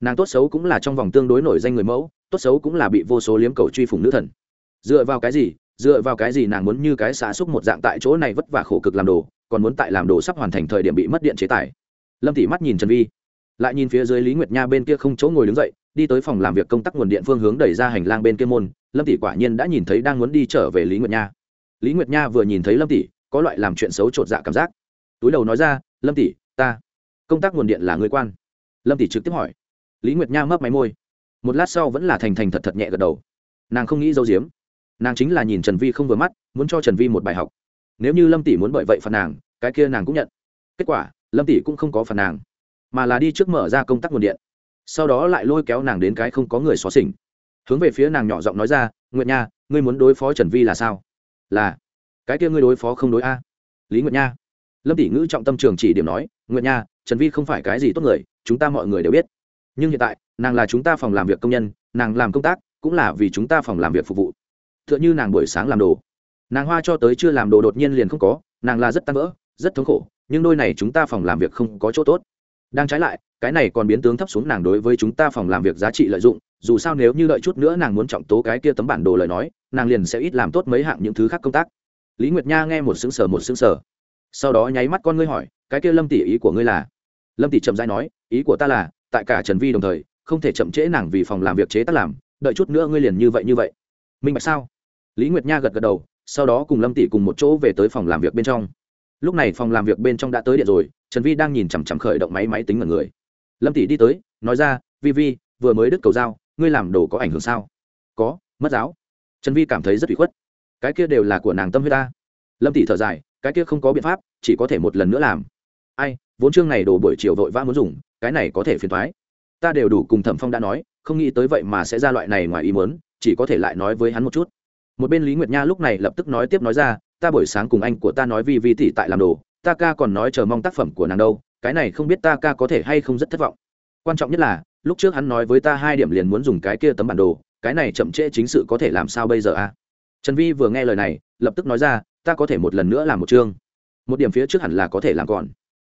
Nàng tốt xấu cũng là trong vòng tương đối nổi danh người mẫu, tốt xấu cũng là bị vô số liếm cầu truy phủng nữ thần. Dựa vào cái gì, dựa vào cái gì nàng muốn như cái xả xúc một dạng tại chỗ này vất vả khổ cực làm đồ, còn muốn tại làm đồ sắp hoàn thành thời điểm bị mất điện chế tài. Lâm tỷ mắt nhìn trần vi, lại nhìn phía dưới lý nguyệt nha bên kia không chỗ ngồi đứng dậy, đi tới phòng làm việc công tác nguồn điện phương hướng đẩy ra hành lang bên kia môn. Lâm tỷ quả nhiên đã nhìn thấy đang muốn đi trở về lý nguyệt nha lý nguyệt nha vừa nhìn thấy lâm tỷ, có loại làm chuyện xấu chột dạ cảm giác. Túi đầu nói ra, lâm tỷ, ta, công tác nguồn điện là người quan. Lâm tỷ trực tiếp hỏi. Lý nguyệt nha mấp máy môi. Một lát sau vẫn là thành thành thật thật nhẹ gật đầu. Nàng không nghĩ dâu diếm nàng chính là nhìn trần vi không vừa mắt, muốn cho trần vi một bài học. Nếu như lâm tỷ muốn bởi vậy phạt nàng, cái kia nàng cũng nhận. Kết quả, lâm tỷ cũng không có phạt nàng, mà là đi trước mở ra công tác nguồn điện. Sau đó lại lôi kéo nàng đến cái không có người xóa xỉnh. Hướng về phía nàng nhỏ giọng nói ra, nguyệt nha, ngươi muốn đối phó trần vi là sao? Là, cái kia ngươi đối phó không đối a? Lý nguyệt nha. Lâm tỷ ngữ trọng tâm trường chỉ điểm nói, nguyệt nha, trần vi không phải cái gì tốt người, chúng ta mọi người đều biết. Nhưng hiện tại, nàng là chúng ta phòng làm việc công nhân, nàng làm công tác, cũng là vì chúng ta phòng làm việc phục vụ. T h ư ợ n h ư nàng buổi sáng làm đồ. Nàng hoa cho tới chưa làm đồ đột nhiên liền không có, nàng là rất tan vỡ, rất thống khổ, nhưng đôi này chúng ta phòng làm việc không có chỗ tốt. Đang trái lại, cái này còn biến tướng thấp xuống nàng đối với chúng ta phòng làm việc giá trị lợi dụng, dù sao nếu như lợi chút nữa nàng muốn trọng tố cái kia tấm bản đồ lời nói nàng liền sẽ ít làm tốt mấy hạng những thứ khác công tác. Lý nguyệt nha nghe một xứng sở một xứng sở sau đó nháy mắt con ngươi hỏi, cái kia lâm tỷ ý của ngươi là? Lâm tỷ chậm dãi nói, ý của ta là, tại cả trần vi đồng thời, không thể chậm trễ nàng vì phòng làm việc chế tác làm, đợi chút nữa ngươi liền như vậy như vậy. Minh bạch sao? Lý nguyệt nha gật gật đầu, sau đó cùng lâm tỷ cùng một chỗ về tới phòng làm việc bên trong. Lúc này phòng làm việc bên trong đã tới điện rồi, trần vi đang nhìn chằm chằm khởi động máy máy tính ở người. Lâm tỷ đi tới, nói ra, vi vi, vừa mới đứt cầu dao, ngươi làm đồ có ảnh hưởng sao? Có, mất giáo trần vi cảm thấy rất bị khuất. Cái kia đều là của nàng tâm huyết ta. Lâm tỷ thở dài, cái kia không có biện pháp, chỉ có thể một lần nữa làm. Ai, vốn chương này đổ buổi chiều vội vã muốn dùng, cái này có thể phiền thoái ta đều đủ cùng thẩm phong đã nói, không nghĩ tới vậy mà sẽ ra loại này ngoài ý muốn, chỉ có thể lại nói với hắn một chút. Một bên lý nguyệt nha lúc này lập tức nói tiếp nói ra, ta buổi sáng cùng anh của ta nói vì vi tỷ tại làm đồ, ta ca còn nói chờ mong tác phẩm của nàng đâu, cái này không biết ta ca có thể hay không rất thất vọng. Quan trọng nhất là, lúc trước hắn nói với ta hai điểm liền muốn dùng cái kia tấm bản đồ cái này chậm trễ chính sự có thể làm sao bây giờ a à? trần vi vừa nghe lời này, lập tức nói ra, ta có thể một lần nữa làm một chương. Một điểm phía trước hẳn là có thể làm còn.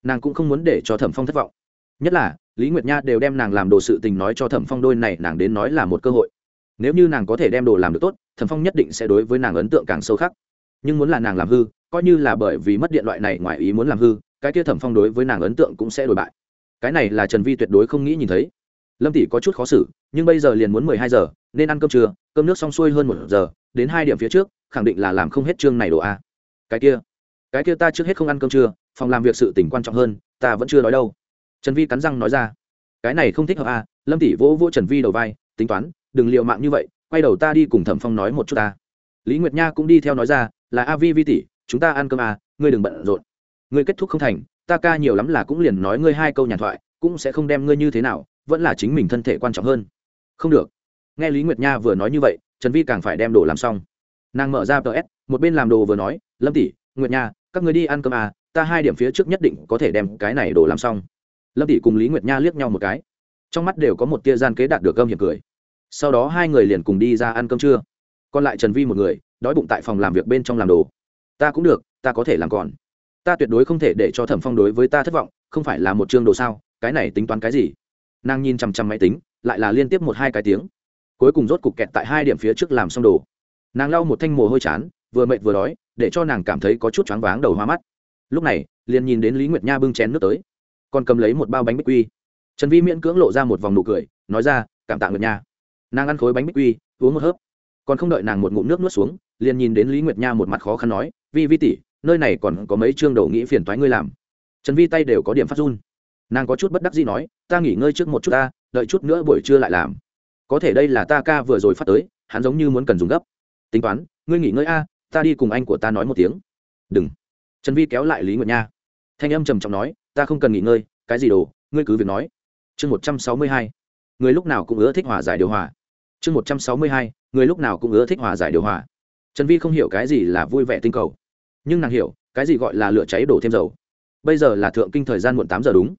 Nàng cũng không muốn để cho thẩm phong thất vọng. Nhất là, lý nguyệt nha đều đem nàng làm đồ sự tình nói cho thẩm phong đôi này, nàng đến nói là một cơ hội. Nếu như nàng có thể đem đồ làm được tốt, thẩm phong nhất định sẽ đối với nàng ấn tượng càng sâu khắc. Nhưng muốn là nàng làm hư, coi như là bởi vì mất điện loại này ngoài ý muốn làm hư, cái kia thẩm phong đối với nàng ấn tượng cũng sẽ đổi bại. Cái này là trần vi tuyệt đối không nghĩ nhìn thấy lâm tỷ có chút khó xử, nhưng bây giờ liền muốn mười hai giờ, nên ăn cơm trưa, cơm nước xong xuôi hơn một giờ, đến hai điểm phía trước, khẳng định là làm không hết chương này đồ a. Cái kia cái kia ta trước hết không ăn cơm trưa, phòng làm việc sự tỉnh quan trọng hơn, ta vẫn chưa nói đâu. Trần vi cắn răng nói ra. Cái này không thích hợp à lâm tỷ vỗ vỗ trần vi đầu vai, tính toán, đừng liệu mạng như vậy, quay đầu ta đi cùng thẩm phong nói một chút ta. Lý nguyệt nha cũng đi theo nói ra, là a vi vi tỷ, chúng ta ăn cơm à ngươi đừng bận rộn. Ngươi kết thúc không thành, ta ca nhiều lắm là cũng liền nói ngươi hai câu nhàn thoại, cũng sẽ không đem ngươi như thế nào vẫn là chính mình thân thể quan trọng hơn. Không được. Nghe lý nguyệt nha vừa nói như vậy, trần vi càng phải đem đồ làm xong. Nàng mở ra ts một bên làm đồ vừa nói, lâm tỷ, nguyệt nha, các người đi ăn cơm à ta hai điểm phía trước nhất định có thể đem cái này đồ làm xong. Lâm tỷ cùng lý nguyệt nha liếc nhau một cái. Trong mắt đều có một tia gian kế đạt được cơm hiểm cười. Sau đó hai người liền cùng đi ra ăn cơm trưa. Còn lại trần vi một người, đói bụng tại phòng làm việc bên trong làm đồ. Ta cũng được, ta có thể làm còn. Ta tuyệt đối không thể để cho thẩm phong đối với ta thất vọng, không phải là một chương đồ sao, cái này tính toán cái gì? Nàng nhìn chằm chằm máy tính, lại là liên tiếp một hai cái tiếng. Cuối cùng rốt cục kẹt tại hai điểm phía trước làm xong đồ. Nàng lau một thanh mồ hôi chán, vừa mệt vừa đói, để cho nàng cảm thấy có chút choáng váng đầu hoa mắt. Lúc này, liền nhìn đến lý nguyệt nha bưng chén nước tới. Còn cầm lấy một bao bánh bích quy. Trần vi miễn cưỡng lộ ra một vòng nụ cười, nói ra, cảm tạ nguyệt nha. Nàng ăn khối bánh bích quy, uống một hớp. Còn không đợi nàng một ngụm nước nuốt xuống, liền nhìn đến lý nguyệt nha một mặt khó khăn nói, vi vi tỷ, nơi này còn có mấy chương đầu nghĩ phiền toái ngươi làm. Trần vi tay đều có điểm phát run nàng có chút bất đắc gì nói, ta nghỉ ngơi trước một chút ta, đợi chút nữa buổi trưa lại làm. Có thể đây là ta ca vừa rồi phát tới, hắn giống như muốn cần dùng gấp. Tính toán, ngươi nghỉ ngơi a, ta đi cùng anh của ta nói một tiếng. Đừng. Trần vi kéo lại lý nguyệt nha. Thanh âm trầm trọng nói, ta không cần nghỉ ngơi, cái gì đồ, ngươi cứ việc nói. Chương một trăm sáu mươi hai. Người lúc nào cũng ưa thích hòa giải điều hòa. Chương một trăm sáu mươi hai. Người lúc nào cũng ưa thích hòa giải điều hòa. Trần vi không hiểu cái gì là vui vẻ tinh cầu. Nhưng nàng hiểu, cái gì gọi là lửa cháy đổ thêm dầu. Bây giờ là thượng kinh thời gian muộn tám giờ đúng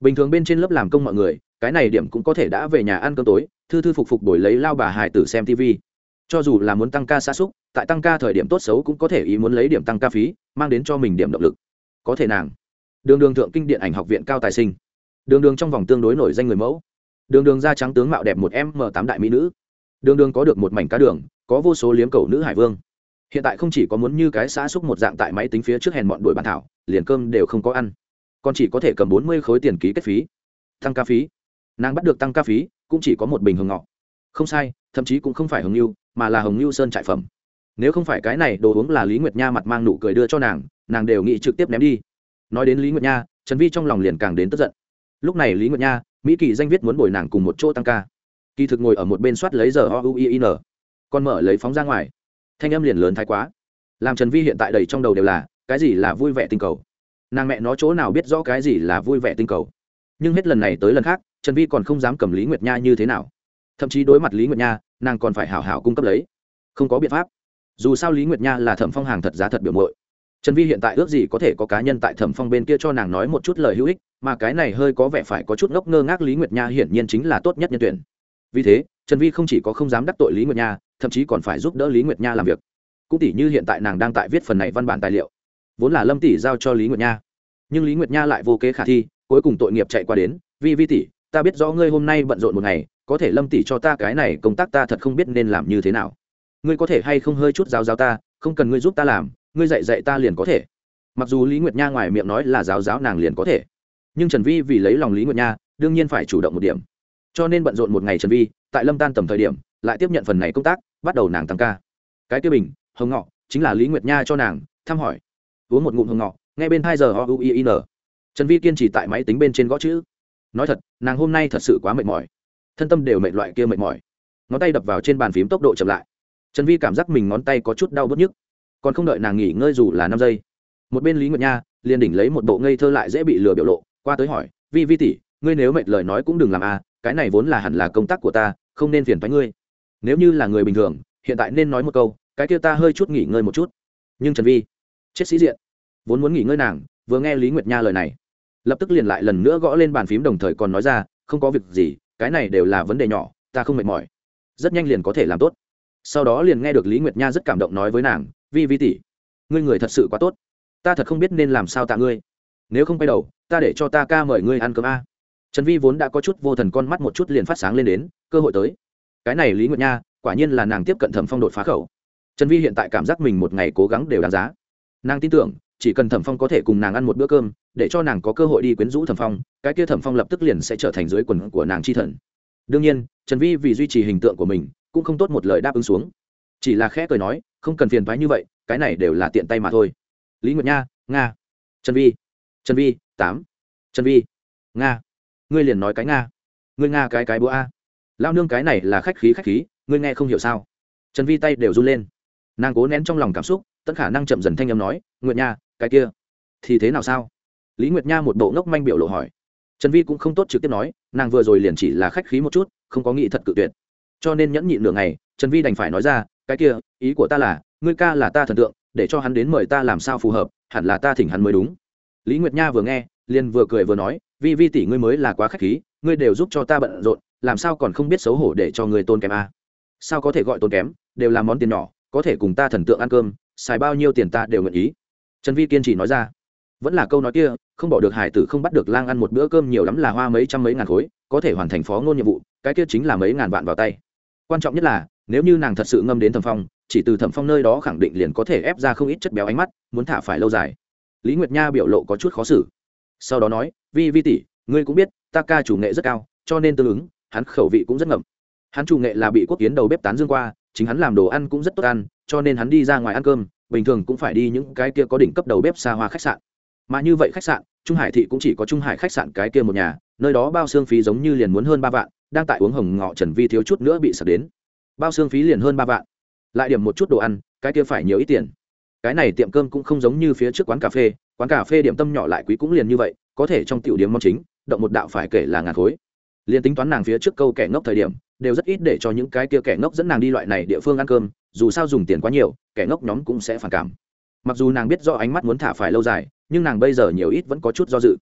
bình thường bên trên lớp làm công mọi người, cái này điểm cũng có thể đã về nhà ăn cơm tối, thư thư phục phục đổi lấy lao bà hải tử xem tv cho dù là muốn tăng ca xa xúc, tại tăng ca thời điểm tốt xấu cũng có thể ý muốn lấy điểm tăng ca phí, mang đến cho mình điểm động lực. Có thể nàng. Đường đường thượng kinh điện ảnh học viện cao tài sinh. Đường đường trong vòng tương đối nổi danh người mẫu. Đường đường da trắng tướng mạo đẹp một m tám đại mỹ nữ. Đường đường có được một mảnh cá đường, có vô số liếm cầu nữ hải vương. Hiện tại không chỉ có muốn như cái xã xúc một dạng tại máy tính phía trước hèn bọn đuổi bàn thảo, liền cơm đều không có ăn còn chỉ có thể cầm bốn mươi khối tiền ký kết phí, tăng ca phí. Nàng bắt được tăng ca phí, cũng chỉ có một bình hồng ngọ. Không sai, thậm chí cũng không phải hồng lưu mà là hồng lưu sơn trại phẩm. Nếu không phải cái này đồ uống là lý nguyệt nha mặt mang nụ cười đưa cho nàng nàng đều nghĩ trực tiếp ném đi. Nói đến lý nguyệt nha, trần vi trong lòng liền càng đến tức giận. Lúc này lý nguyệt nha, mỹ kỳ danh viết muốn bồi nàng cùng một chỗ tăng ca. Kỳ thực ngồi ở một bên soát lấy giờ o u i n. Còn mở lấy phóng ra ngoài. Thanh âm liền lớn thái quá. Làm trần vi hiện tại đầy trong đầu đều là, cái gì là vui vẻ tinh cầu? Nàng mẹ nó chỗ nào biết rõ cái gì là vui vẻ tinh cầu. Nhưng hết lần này tới lần khác, trần vi còn không dám cầm lý nguyệt nha như thế nào. Thậm chí đối mặt lý nguyệt nha, nàng còn phải hảo hảo cung cấp lấy. Không có biện pháp. Dù sao lý nguyệt nha là thẩm phong hàng thật giá thật biểu mội trần vi hiện tại ước gì có thể có cá nhân tại thẩm phong bên kia cho nàng nói một chút lời hữu ích, mà cái này hơi có vẻ phải có chút ngốc ngơ ngác lý nguyệt nha hiển nhiên chính là tốt nhất nhân tuyển. Vì thế, trần vi không chỉ có không dám đắc tội lý nguyệt nha, thậm chí còn phải giúp đỡ lý nguyệt nha làm việc. Cũng tỷ như hiện tại nàng đang tại viết phần này văn bản tài liệu vốn là lâm tỷ giao cho lý nguyệt nha. Nhưng lý nguyệt nha lại vô kế khả thi, cuối cùng tội nghiệp chạy qua đến, vi vi tỷ, ta biết rõ ngươi hôm nay bận rộn một ngày, có thể lâm tỷ cho ta cái này công tác ta thật không biết nên làm như thế nào. Ngươi có thể hay không hơi chút giáo giáo ta, không cần ngươi giúp ta làm, ngươi dạy dạy ta liền có thể. Mặc dù lý nguyệt nha ngoài miệng nói là giáo giáo nàng liền có thể, nhưng trần vi vì lấy lòng lý nguyệt nha, đương nhiên phải chủ động một điểm. Cho nên bận rộn một ngày trần vi, tại lâm tan tầm thời điểm, lại tiếp nhận phần này công tác, bắt đầu nàng tăng ca. Cái kia bình, hồng ngọ, chính là lý nguyệt nha cho nàng, thăm hỏi uống một ngụm hồng ngọ, nghe bên hai giờ o u i n. Trần vi kiên trì tại máy tính bên trên gõ chữ. Nói thật, nàng hôm nay thật sự quá mệt mỏi. Thân tâm đều mệt loại kia mệt mỏi. Ngón tay đập vào trên bàn phím tốc độ chậm lại. Trần vi cảm giác mình ngón tay có chút đau bớt nhức. Còn không đợi nàng nghỉ ngơi dù là năm giây. Một bên lý nguyệt nha liền đỉnh lấy một bộ ngây thơ lại dễ bị lừa biểu lộ, qua tới hỏi, vi vi tỷ, ngươi nếu mệt lời nói cũng đừng làm à cái này vốn là hẳn là công tác của ta, không nên phiền phái ngươi. Nếu như là người bình thường, hiện tại nên nói một câu, cái kia ta hơi chút nghỉ ngơi một chút. Nhưng trần vi chết sĩ diện. Vốn muốn nghỉ ngơi nàng, vừa nghe lý nguyệt nha lời này, lập tức liền lại lần nữa gõ lên bàn phím đồng thời còn nói ra, không có việc gì, cái này đều là vấn đề nhỏ, ta không mệt mỏi. Rất nhanh liền có thể làm tốt. Sau đó liền nghe được lý nguyệt nha rất cảm động nói với nàng, vi vi tỷ, ngươi người thật sự quá tốt. Ta thật không biết nên làm sao tạ ngươi. Nếu không quay đầu, ta để cho ta ca mời ngươi ăn cơm a. Trần vi vốn đã có chút vô thần con mắt một chút liền phát sáng lên đến, cơ hội tới. Cái này lý nguyệt nha, quả nhiên là nàng tiếp cận thẩm phong đột phá khẩu. Trần vi hiện tại cảm giác mình một ngày cố gắng đều đáng giá nàng tin tưởng, chỉ cần thẩm phong có thể cùng nàng ăn một bữa cơm, để cho nàng có cơ hội đi quyến rũ thẩm phong, cái kia thẩm phong lập tức liền sẽ trở thành dưới quần của nàng chi thần. Đương nhiên, trần vi vì duy trì hình tượng của mình, cũng không tốt một lời đáp ứng xuống. Chỉ là khẽ cười nói, không cần phiền thoái như vậy, cái này đều là tiện tay mà thôi. Lý nguyệt nha, nga. Trần vi. Trần vi, tám. Trần vi. Nga. Ngươi liền nói cái nga. Ngươi nga cái cái búa a. Lao nương cái này là khách khí khách khí, ngươi nghe không hiểu sao? Trần vi tay đều run lên. Nàng cố nén trong lòng cảm xúc tất khả năng chậm dần thanh âm nói, nguyệt nha, cái kia, thì thế nào sao? Lý nguyệt nha một bộ ngốc manh biểu lộ hỏi. Trần vi cũng không tốt trực tiếp nói, nàng vừa rồi liền chỉ là khách khí một chút, không có nghĩ thật cự tuyệt. Cho nên nhẫn nhịn nửa ngày, trần vi đành phải nói ra, cái kia, ý của ta là, ngươi ca là ta thần tượng, để cho hắn đến mời ta làm sao phù hợp, hẳn là ta thỉnh hắn mới đúng. Lý nguyệt nha vừa nghe, liền vừa cười vừa nói, vi vi tỷ ngươi mới là quá khách khí, ngươi đều giúp cho ta bận rộn, làm sao còn không biết xấu hổ để cho người tôn kém a sao có thể gọi tôn kém, đều là món tiền nhỏ, có thể cùng ta thần tượng ăn cơm xài bao nhiêu tiền ta đều nguyện ý. Trần vi kiên trì nói ra. Vẫn là câu nói kia, không bỏ được hải tử không bắt được lang ăn một bữa cơm nhiều lắm là hoa mấy trăm mấy ngàn khối, có thể hoàn thành phó ngôn nhiệm vụ, cái kia chính là mấy ngàn vạn vào tay. Quan trọng nhất là, nếu như nàng thật sự ngâm đến thẩm phong, chỉ từ thẩm phong nơi đó khẳng định liền có thể ép ra không ít chất béo ánh mắt, muốn thả phải lâu dài. Lý nguyệt nha biểu lộ có chút khó xử. Sau đó nói, vi vi tỷ, ngươi cũng biết, ta ca chủ nghệ rất cao, cho nên tương ứng, hắn khẩu vị cũng rất ngậm. Hắn chủ nghệ là bị quốc kiến đầu bếp tán dương qua, chính hắn làm đồ ăn cũng rất tốt ăn cho nên hắn đi ra ngoài ăn cơm, bình thường cũng phải đi những cái kia có đỉnh cấp đầu bếp xa hoa khách sạn. Mà như vậy khách sạn, trung hải thị cũng chỉ có trung hải khách sạn cái kia một nhà, nơi đó bao xương phí giống như liền muốn hơn ba vạn, đang tại uống hồng ngọ trần vi thiếu chút nữa bị sập đến. Bao xương phí liền hơn ba vạn. Lại điểm một chút đồ ăn, cái kia phải nhiều ít tiền. Cái này tiệm cơm cũng không giống như phía trước quán cà phê, quán cà phê điểm tâm nhỏ lại quý cũng liền như vậy, có thể trong tiểu điểm mong chính, động một đạo phải kể là ngàn khối. Liền tính toán nàng phía trước câu kẻ ngốc thời điểm đều rất ít để cho những cái kia kẻ ngốc dẫn nàng đi loại này địa phương ăn cơm, dù sao dùng tiền quá nhiều, kẻ ngốc nhóm cũng sẽ phản cảm. Mặc dù nàng biết do ánh mắt muốn thả phải lâu dài, nhưng nàng bây giờ nhiều ít vẫn có chút do dự.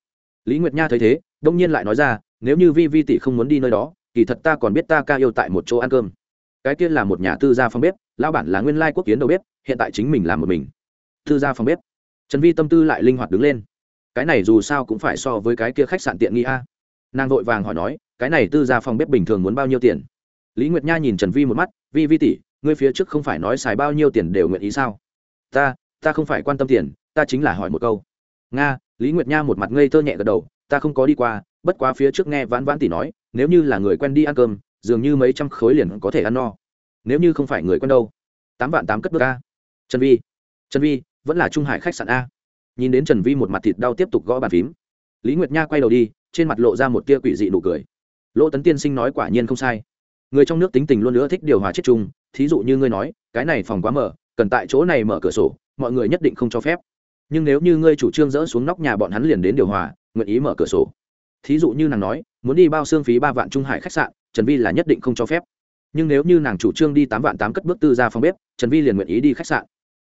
Lý nguyệt nha thấy thế, đông nhiên lại nói ra, nếu như vi vi tỷ không muốn đi nơi đó, kỳ thật ta còn biết ta ca yêu tại một chỗ ăn cơm. Cái kia là một nhà tư gia phòng bếp lao bản là nguyên lai quốc kiến đầu bếp, hiện tại chính mình làm một mình. Tư gia phòng bếp. Trần vi tâm tư lại linh hoạt đứng lên. Cái này dù sao cũng phải so với cái kia khách sạn tiện nghi a. Nàng vội vàng hỏi nói cái này tư gia phòng bếp bình thường muốn bao nhiêu tiền? Lý nguyệt nha nhìn trần vi một mắt, vi vi tỷ, ngươi phía trước không phải nói xài bao nhiêu tiền đều nguyện ý sao? Ta ta không phải quan tâm tiền, ta chính là hỏi một câu. Nga, lý nguyệt nha một mặt ngây thơ nhẹ gật đầu, ta không có đi qua, bất quá phía trước nghe vãn vãn tỷ nói, nếu như là người quen đi ăn cơm, dường như mấy trăm khối liền có thể ăn no. Nếu như không phải người quen đâu. Tám vạn tám cất bước a. Trần vi trần vi, vẫn là trung hải khách sạn a. Nhìn đến trần vi một mặt thịt đau tiếp tục gõ bàn phím, lý nguyệt nha quay đầu đi, trên mặt lộ ra một tia quỷ dị nụ cười lỗ tấn tiên sinh nói quả nhiên không sai. Người trong nước tính tình luôn nữa thích điều hòa chết chung thí dụ như ngươi nói, cái này phòng quá mở, cần tại chỗ này mở cửa sổ, mọi người nhất định không cho phép. Nhưng nếu như ngươi chủ trương dỡ xuống nóc nhà bọn hắn liền đến điều hòa, nguyện ý mở cửa sổ. Thí dụ như nàng nói, muốn đi bao xương phí ba vạn trung hải khách sạn, trần vi là nhất định không cho phép. Nhưng nếu như nàng chủ trương đi tám vạn tám cất bước tư ra phòng bếp, trần vi liền nguyện ý đi khách sạn.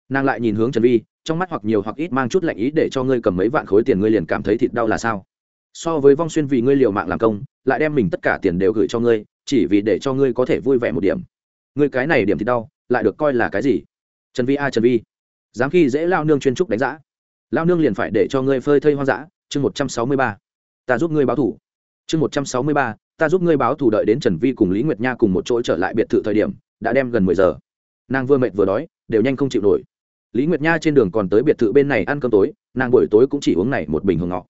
Nàng lại nhìn hướng trần vi, trong mắt hoặc nhiều hoặc ít mang chút lạnh ý để cho ngươi cầm mấy vạn khối tiền ngươi liền cảm thấy thịt đau là sao? So với vong xuyên vì ngươi liều mạng làm công lại đem mình tất cả tiền đều gửi cho ngươi, chỉ vì để cho ngươi có thể vui vẻ một điểm. Ngươi cái này điểm thì đau, lại được coi là cái gì? Trần vi a, trần vi. Dám khi dễ lao nương chuyên trúc đánh giã lao nương liền phải để cho ngươi phơi thây hoang dã. Chương một trăm sáu mươi ba. Ta giúp ngươi báo thủ. Chương một trăm sáu mươi ba. Ta giúp ngươi báo thủ đợi đến trần vi cùng lý nguyệt nha cùng một chỗ trở lại biệt thự thời điểm, đã đem gần mười giờ. Nàng vừa mệt vừa đói, đều nhanh không chịu nổi. Lý nguyệt nha trên đường còn tới biệt thự bên này ăn cơm tối, nàng buổi tối cũng chỉ uống này một bình hương ngọ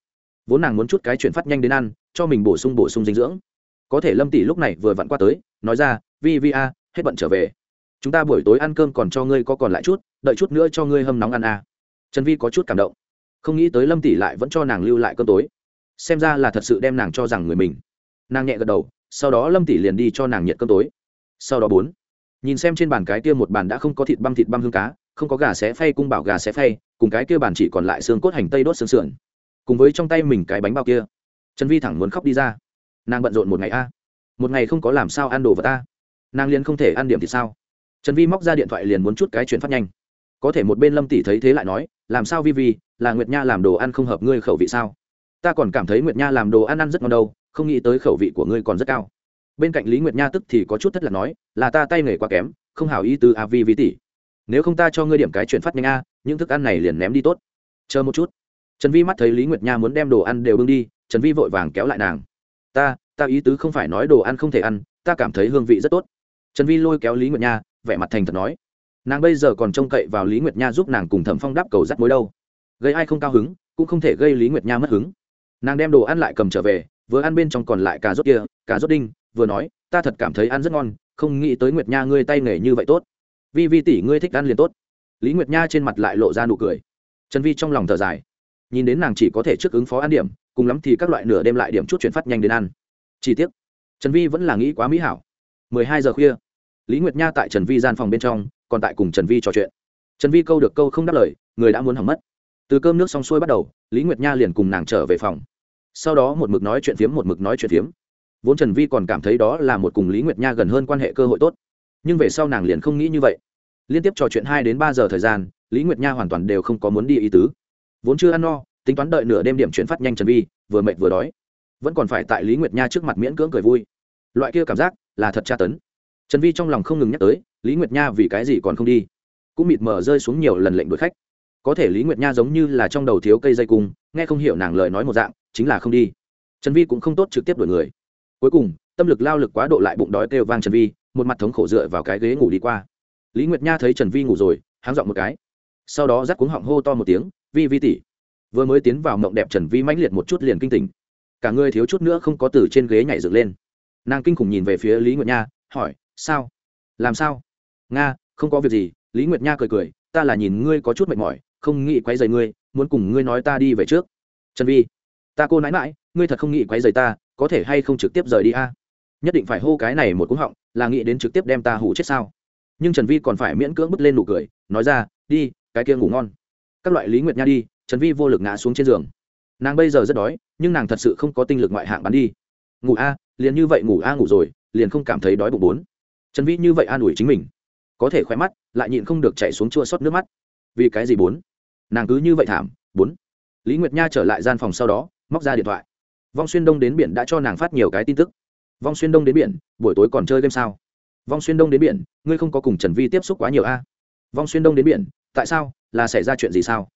vốn nàng muốn chút cái chuyển phát nhanh đến ăn, cho mình bổ sung bổ sung dinh dưỡng. Có thể lâm tỷ lúc này vừa vặn qua tới, nói ra, vi vi a, hết bận trở về. Chúng ta buổi tối ăn cơm còn cho ngươi có còn lại chút, đợi chút nữa cho ngươi hâm nóng ăn a. Trần vi có chút cảm động. Không nghĩ tới lâm tỷ lại vẫn cho nàng lưu lại cơm tối. Xem ra là thật sự đem nàng cho rằng người mình. Nàng nhẹ gật đầu, sau đó lâm tỷ liền đi cho nàng nhiệt cơm tối. Sau đó bốn, nhìn xem trên bàn cái kia một bàn đã không có thịt băm thịt băm hương cá, không có gà xé phay cung bảo gà xé phay, cùng cái kia bàn chỉ còn lại xương cốt hành tây đốt xương sườn cùng với trong tay mình cái bánh bao kia. Trần vi thẳng muốn khóc đi ra. Nàng bận rộn một ngày a. Một ngày không có làm sao ăn đồ vật ta nàng liền không thể ăn điểm thì sao? Trần vi móc ra điện thoại liền muốn chút cái chuyển phát nhanh. Có thể một bên lâm tỷ thấy thế lại nói, làm sao vi vi, là nguyệt nha làm đồ ăn không hợp ngươi khẩu vị sao? Ta còn cảm thấy nguyệt nha làm đồ ăn ăn rất ngon đâu, không nghĩ tới khẩu vị của ngươi còn rất cao. Bên cạnh lý nguyệt nha tức thì có chút thất là nói, là ta tay nghề quá kém, không hảo ý từ a vi vi tỷ. Nếu không ta cho ngươi điểm cái chuyển phát nhanh a, những thức ăn này liền ném đi tốt. Chờ một chút trần vi mắt thấy lý nguyệt nha muốn đem đồ ăn đều bưng đi, trần vi vội vàng kéo lại nàng. Ta ta ý tứ không phải nói đồ ăn không thể ăn, ta cảm thấy hương vị rất tốt. Trần vi lôi kéo lý nguyệt nha, vẻ mặt thành thật nói. Nàng bây giờ còn trông cậy vào lý nguyệt nha giúp nàng cùng thẩm phong đáp cầu rắt mối đâu. Gây ai không cao hứng, cũng không thể gây lý nguyệt nha mất hứng. Nàng đem đồ ăn lại cầm trở về, vừa ăn bên trong còn lại cà rốt kia, cà rốt đinh, vừa nói, ta thật cảm thấy ăn rất ngon, không nghĩ tới nguyệt nha ngươi tay nghề như vậy tốt. Vi vi tỷ, ngươi thích ăn liền tốt. Lý nguyệt nha trên mặt lại lộ ra nụ cười. Trần vi trong lòng thở dài nhìn đến nàng chỉ có thể trước ứng phó ăn điểm cùng lắm thì các loại nửa đêm lại điểm chút chuyển phát nhanh đến ăn. Chỉ tiếc, trần vi vẫn là nghĩ quá mỹ hảo. Mười hai giờ khuya lý nguyệt nha tại trần vi gian phòng bên trong còn tại cùng trần vi trò chuyện. Trần vi câu được câu không đáp lời người đã muốn hỏng mất. Từ cơm nước xong xuôi bắt đầu lý nguyệt nha liền cùng nàng trở về phòng. Sau đó một mực nói chuyện phiếm một mực nói chuyện phiếm. Vốn trần vi còn cảm thấy đó là một cùng lý nguyệt nha gần hơn quan hệ cơ hội tốt. Nhưng về sau nàng liền không nghĩ như vậy. Liên tiếp trò chuyện hai đến ba giờ thời gian lý nguyệt nha hoàn toàn đều không có muốn đi ý tứ vốn chưa ăn no, tính toán đợi nửa đêm điểm chuyển phát nhanh trần vi, vừa mệt vừa đói. Vẫn còn phải tại lý nguyệt nha trước mặt miễn cưỡng cười vui. Loại kia cảm giác là thật tra tấn. Trần vi trong lòng không ngừng nhắc tới, lý nguyệt nha vì cái gì còn không đi? Cũng mịt mờ rơi xuống nhiều lần lệnh đuổi khách. Có thể lý nguyệt nha giống như là trong đầu thiếu cây dây cung, nghe không hiểu nàng lời nói một dạng, chính là không đi. Trần vi cũng không tốt trực tiếp đuổi người. Cuối cùng, tâm lực lao lực quá độ lại bụng đói kêu vang trần vi, một mặt thống khổ dựa vào cái ghế ngủ đi qua. Lý nguyệt nha thấy trần vi ngủ rồi, háng dọn một cái. Sau đó rắc cuống họng hô to một tiếng vi vi tỷ, vừa mới tiến vào mộng đẹp trần vi mãnh liệt một chút liền kinh tỉnh. Cả người thiếu chút nữa không có từ trên ghế nhảy dựng lên. Nàng kinh khủng nhìn về phía lý nguyệt nha hỏi sao? Làm sao? Nga không có việc gì. Lý nguyệt nha cười cười ta là nhìn ngươi có chút mệt mỏi không nghĩ quấy rầy ngươi muốn cùng ngươi nói ta đi về trước. Trần vi ta cô nãi mãi ngươi thật không nghĩ quấy rầy ta có thể hay không trực tiếp rời đi a? Nhất định phải hô cái này một cú họng là nghĩ đến trực tiếp đem ta hủ chết sao? Nhưng trần vi còn phải miễn cưỡng bứt lên nụ cười nói ra đi cái kia ngủ ngon các loại lý nguyệt nha đi, trần vi vô lực ngã xuống trên giường. Nàng bây giờ rất đói, nhưng nàng thật sự không có tinh lực ngoại hạng bắn đi. Ngủ a, liền như vậy ngủ a ngủ rồi, liền không cảm thấy đói bụng bốn. Trần vi như vậy an ủi chính mình. Có thể khỏe mắt, lại nhịn không được chạy xuống chua xót nước mắt. Vì cái gì bốn? Nàng cứ như vậy thảm, bốn. Lý nguyệt nha trở lại gian phòng sau đó, móc ra điện thoại. Vong xuyên đông đến biển đã cho nàng phát nhiều cái tin tức. Vong xuyên đông đến biển, buổi tối còn chơi game sao? Vong xuyên đông đến biển, ngươi không có cùng trần vi tiếp xúc quá nhiều a? Vong xuyên đông đến biển tại sao? Là xảy ra chuyện gì sao?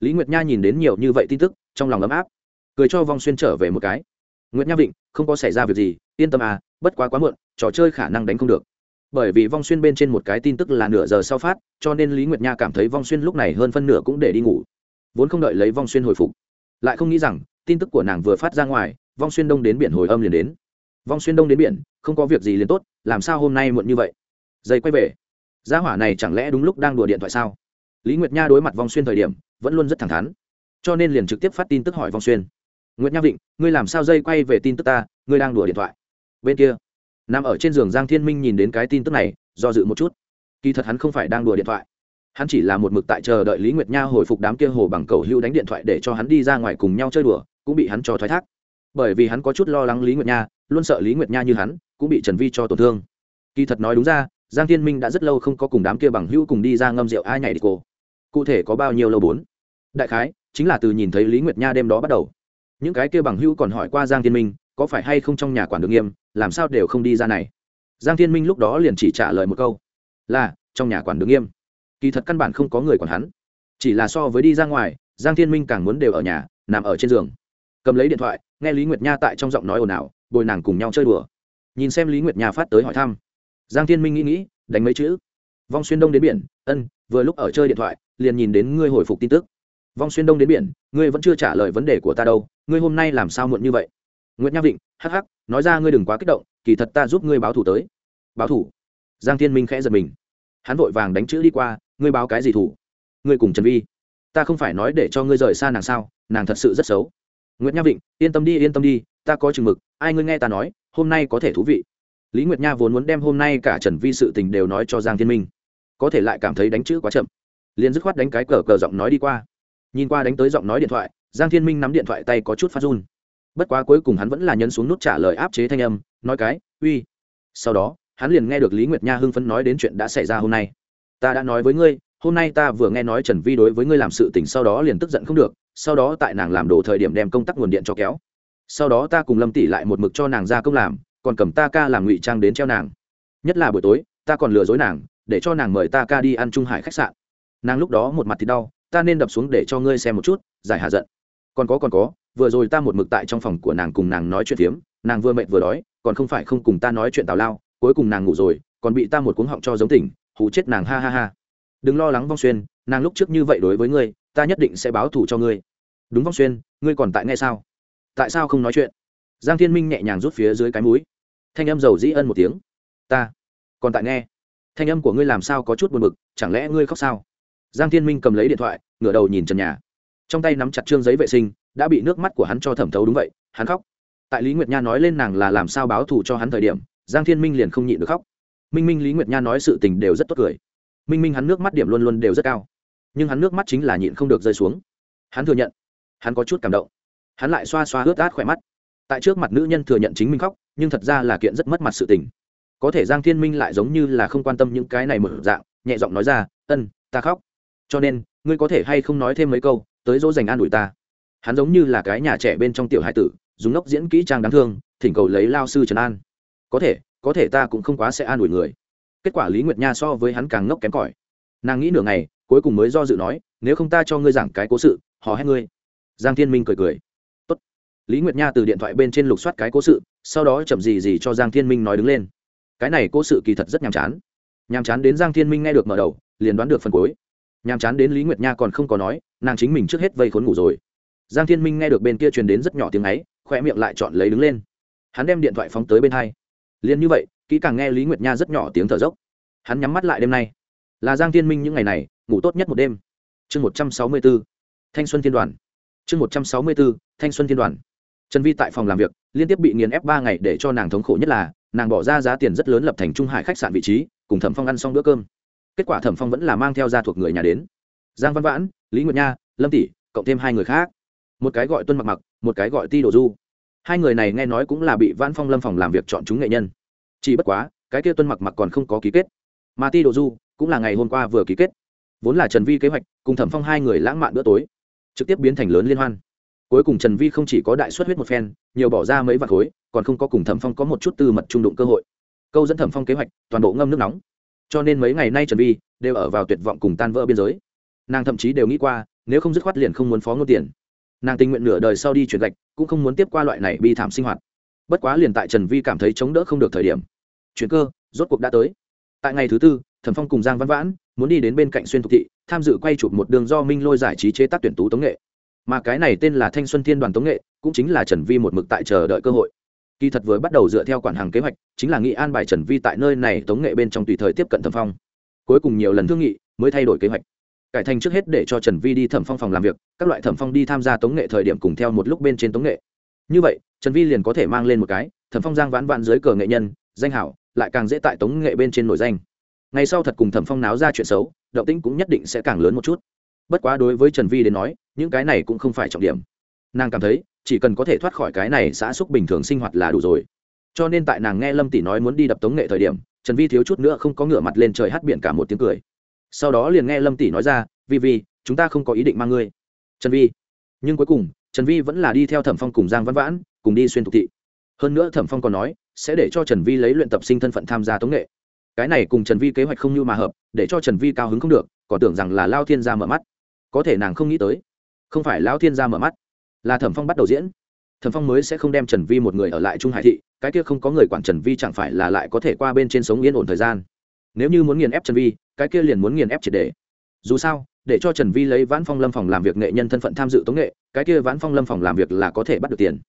Lý nguyệt nha nhìn đến nhiều như vậy tin tức, trong lòng ấm áp, cười cho vong xuyên trở về một cái. Nguyệt nha vịnh, không có xảy ra việc gì, yên tâm à bất quá quá muộn, trò chơi khả năng đánh không được. Bởi vì vong xuyên bên trên một cái tin tức là nửa giờ sau phát, cho nên lý nguyệt nha cảm thấy vong xuyên lúc này hơn phân nửa cũng để đi ngủ. Vốn không đợi lấy vong xuyên hồi phục, lại không nghĩ rằng, tin tức của nàng vừa phát ra ngoài, vong xuyên đông đến biển hồi âm liền đến. Vong xuyên đông đến biển, không có việc gì liền tốt, làm sao hôm nay muộn như vậy? Giây quay về. Gia hỏa này chẳng lẽ đúng lúc đang đùa điện thoại sao? Lý nguyệt nha đối mặt vong xuyên thời điểm, vẫn luôn rất thẳng thắn. Cho nên liền trực tiếp phát tin tức hỏi vong xuyên. Nguyệt nha vịnh, ngươi làm sao dây quay về tin tức ta? Ngươi đang đùa điện thoại. Bên kia, nằm ở trên giường giang thiên minh nhìn đến cái tin tức này, do dự một chút. Kỳ thật hắn không phải đang đùa điện thoại. Hắn chỉ là một mực tại chờ đợi lý nguyệt nha hồi phục đám kia hồ bằng cầu hưu đánh điện thoại để cho hắn đi ra ngoài cùng nhau chơi đùa, cũng bị hắn cho thoái thác. Bởi vì hắn có chút lo lắng lý nguyệt nha, luôn sợ lý nguyệt nha như hắn, cũng bị trần vi cho tổn thương. Kỳ thật nói đúng ra, giang thiên minh đã rất lâu không có cùng đám kia bằng hữu cùng đi ra ngâm rượu ai nhảy đi cô cụ thể có bao nhiêu lâu bốn? Đại khái, chính là từ nhìn thấy lý nguyệt nha đêm đó bắt đầu. Những cái kia bằng hữu còn hỏi qua giang thiên minh, có phải hay không trong nhà quản được nghiêm, làm sao đều không đi ra này? Giang thiên minh lúc đó liền chỉ trả lời một câu. Là, trong nhà quản được nghiêm. Kỳ thật căn bản không có người quản hắn. Chỉ là so với đi ra ngoài, giang thiên minh càng muốn đều ở nhà, nằm ở trên giường. Cầm lấy điện thoại, nghe lý nguyệt nha tại trong giọng nói ồn ào, bồi nàng cùng nhau chơi đùa. Nhìn xem lý nguyệt nha phát tới hỏi thăm. Giang thiên minh nghĩ nghĩ, đánh mấy chữ. Vong xuyên đông đến biển ân, vừa lúc ở chơi điện thoại, liền nhìn đến ngươi hồi phục tin tức. Vong xuyên đông đến biển, ngươi vẫn chưa trả lời vấn đề của ta đâu, ngươi hôm nay làm sao muộn như vậy? Nguyễn nha vịnh, hắc hắc, nói ra ngươi đừng quá kích động, kỳ thật ta giúp ngươi báo thủ tới. Báo thủ? Giang thiên minh khẽ giật mình. Hắn vội vàng đánh chữ đi qua, ngươi báo cái gì thủ? Ngươi cùng trần vi. Ta không phải nói để cho ngươi rời xa nàng sao, nàng thật sự rất xấu. Nguyễn nha vịnh, yên tâm đi, yên tâm đi, ta có chừng mực, ai ngươi nghe ta nói, hôm nay có thể thú vị. Lý nguyệt nha vốn muốn đem hôm nay cả trần vi sự tình đều nói cho giang thiên minh có thể lại cảm thấy đánh chữ quá chậm. Liền dứt khoát đánh cái cờ cờ giọng nói đi qua. Nhìn qua đánh tới giọng nói điện thoại, giang thiên minh nắm điện thoại tay có chút phát run. Bất quá cuối cùng hắn vẫn là nhấn xuống nút trả lời áp chế thanh âm, nói cái, uy. Sau đó, hắn liền nghe được lý nguyệt nha hưng phấn nói đến chuyện đã xảy ra hôm nay. Ta đã nói với ngươi, hôm nay ta vừa nghe nói trần vi đối với ngươi làm sự tình sau đó liền tức giận không được, sau đó tại nàng làm đổ thời điểm đem công tắc nguồn điện cho kéo. Sau đó ta cùng lâm tỷ lại một mực cho nàng ra công làm, còn cầm ta ca làm ngụy trang đến treo nàng. Nhất là buổi tối, ta còn lừa dối nàng để cho nàng mời ta ca đi ăn trung hải khách sạn. Nàng lúc đó một mặt thì đau, ta nên đập xuống để cho ngươi xem một chút, giải hạ giận. Còn có còn có, vừa rồi ta một mực tại trong phòng của nàng cùng nàng nói chuyện phiếm, nàng vừa mệt vừa đói, còn không phải không cùng ta nói chuyện tào lao, cuối cùng nàng ngủ rồi, còn bị ta một cuống họng cho giống tỉnh hù chết nàng, ha ha ha. Đừng lo lắng vong xuyên, nàng lúc trước như vậy đối với ngươi, ta nhất định sẽ báo thù cho ngươi. Đúng vong xuyên, ngươi còn tại nghe sao? Tại sao không nói chuyện? Giang thiên minh nhẹ nhàng rút phía dưới cái mũi. Thanh âm dầu dĩ ân một tiếng. Ta còn tại nghe thanh âm của ngươi làm sao có chút buồn bực, chẳng lẽ ngươi khóc sao? Giang thiên minh cầm lấy điện thoại, ngửa đầu nhìn trần nhà. Trong tay nắm chặt trương giấy vệ sinh, đã bị nước mắt của hắn cho thẩm thấu đúng vậy, hắn khóc. Tại lý nguyệt nha nói lên nàng là làm sao báo thù cho hắn thời điểm, giang thiên minh liền không nhịn được khóc. Minh minh lý nguyệt nha nói sự tình đều rất tốt cười. Minh minh hắn nước mắt điểm luôn luôn đều rất cao. Nhưng hắn nước mắt chính là nhịn không được rơi xuống. Hắn thừa nhận. Hắn có chút cảm động. Hắn lại xoa xoa ướt át khỏe mắt. Tại trước mặt nữ nhân thừa nhận chính mình khóc, nhưng thật ra là kiện rất mất mặt sự tình có thể giang thiên minh lại giống như là không quan tâm những cái này mở dạng, nhẹ giọng nói ra, ân, ta khóc. Cho nên, ngươi có thể hay không nói thêm mấy câu, tới dỗ dành an ủi ta. Hắn giống như là cái nhà trẻ bên trong tiểu hải tử, dùng ngốc diễn kỹ trang đáng thương, thỉnh cầu lấy lao sư trần an. Có thể có thể ta cũng không quá sẽ an ủi người. Kết quả lý nguyệt nha so với hắn càng ngốc kém cỏi. Nàng nghĩ nửa ngày, cuối cùng mới do dự nói, nếu không ta cho ngươi giảng cái cố sự, hò hét ngươi. Giang thiên minh cười cười. Tốt. lý nguyệt nha từ điện thoại bên trên lục soát cái cố sự, sau đó chậm gì gì cho giang thiên minh nói đứng lên cái này cố sự kỳ thật rất nhàm chán. Nhàm chán đến giang thiên minh nghe được mở đầu, liền đoán được phần cuối. Nhàm chán đến lý nguyệt nha còn không có nói, nàng chính mình trước hết vây khốn ngủ rồi. Giang thiên minh nghe được bên kia truyền đến rất nhỏ tiếng ấy khoe miệng lại chọn lấy đứng lên. Hắn đem điện thoại phóng tới bên hai. Liền như vậy, kỹ càng nghe lý nguyệt nha rất nhỏ tiếng thở dốc. Hắn nhắm mắt lại đêm nay. Là giang thiên minh những ngày này, ngủ tốt nhất một đêm. Chương một trăm sáu mươi b ố thanh xuân thiên đoàn. Chương một trăm sáu mươi b ố thanh xuân thiên đoàn. Trần vi tại phòng làm việc, liên tiếp bị nghiền ép ba ngày để cho nàng thống khổ nhất là nàng bỏ ra giá tiền rất lớn lập thành trung hải khách sạn vị trí, cùng thẩm phong ăn xong bữa cơm. Kết quả thẩm phong vẫn là mang theo gia thuộc người nhà đến. Giang văn vãn, lý nguyệt nha, lâm tỷ, cộng thêm hai người khác. Một cái gọi tuân mặc mặc, một cái gọi ti đồ du. Hai người này nghe nói cũng là bị vãn phong lâm phòng làm việc chọn chúng nghệ nhân. Chỉ bất quá, cái kia tuân mặc mặc còn không có ký kết. Mà ti đồ du cũng là ngày hôm qua vừa ký kết. Vốn là trần vi kế hoạch, cùng thẩm phong hai người lãng mạn bữa tối, trực tiếp biến thành lớn liên hoan cuối cùng trần vi không chỉ có đại xuất huyết một phen, nhiều bỏ ra mấy vạt khối, còn không có cùng thẩm phong có một chút tư mật trung đụng cơ hội. Câu dẫn thẩm phong kế hoạch, toàn bộ ngâm nước nóng. Cho nên mấy ngày nay trần vi đều ở vào tuyệt vọng cùng tan vỡ biên giới. Nàng thậm chí đều nghĩ qua, nếu không dứt khoát liền không muốn phó ngôn tiền. Nàng tình nguyện nửa đời sau đi chuyển gạch, cũng không muốn tiếp qua loại này bi thảm sinh hoạt. Bất quá liền tại trần vi cảm thấy chống đỡ không được thời điểm. Chuyện cơ, rốt cuộc đã tới. Tại ngày thứ tư, thẩm phong cùng giang văn vãn muốn đi đến bên cạnh xuyên thục thị, tham dự quay chụp một đường do minh lôi giải trí chế tác tuyển tú tống nghệ mà cái này tên là thanh xuân thiên đoàn tống nghệ, cũng chính là trần vi một mực tại chờ đợi cơ hội. Kỳ thật vừa bắt đầu dựa theo quản hàng kế hoạch, chính là nghị an bài trần vi tại nơi này tống nghệ bên trong tùy thời tiếp cận thẩm phong. Cuối cùng nhiều lần thương nghị, mới thay đổi kế hoạch. Cải thành trước hết để cho trần vi đi thẩm phong phòng làm việc, các loại thẩm phong đi tham gia tống nghệ thời điểm cùng theo một lúc bên trên tống nghệ. Như vậy, trần vi liền có thể mang lên một cái, thẩm phong giang vãn vãn dưới cờ nghệ nhân, danh hảo, lại càng dễ tại tống nghệ bên trên nổi danh. Ngày sau thật cùng thẩm phong náo ra chuyện xấu, động tĩnh cũng nhất định sẽ càng lớn một chút. Bất quá đối với trần vi đến nói những cái này cũng không phải trọng điểm. Nàng cảm thấy, chỉ cần có thể thoát khỏi cái này xã xúc bình thường sinh hoạt là đủ rồi. Cho nên tại nàng nghe lâm tỷ nói muốn đi đập tống nghệ thời điểm, trần vi thiếu chút nữa không có ngửa mặt lên trời hát biển cả một tiếng cười. Sau đó liền nghe lâm tỷ nói ra, vi vi, chúng ta không có ý định mang ngươi. Trần vi. Nhưng cuối cùng, trần vi vẫn là đi theo thẩm phong cùng giang văn vãn, cùng đi xuyên thục thị. Hơn nữa thẩm phong còn nói, sẽ để cho trần vi lấy luyện tập sinh thân phận tham gia tống nghệ. Cái này cùng trần vi kế hoạch không như mà hợp, để cho trần vi cao hứng không được, còn tưởng rằng là lao thiên gia mở mắt. Có thể nàng không nghĩ tới không phải Lão thiên gia mở mắt, là thẩm phong bắt đầu diễn. Thẩm phong mới sẽ không đem trần vi một người ở lại trung hải thị, cái kia không có người quản trần vi chẳng phải là lại có thể qua bên trên sống yên ổn thời gian. Nếu như muốn nghiền ép trần vi, cái kia liền muốn nghiền ép triệt đề dù sao, để cho trần vi lấy vãn phong lâm phòng làm việc nghệ nhân thân phận tham dự tống nghệ, cái kia vãn phong lâm phòng làm việc là có thể bắt được tiền.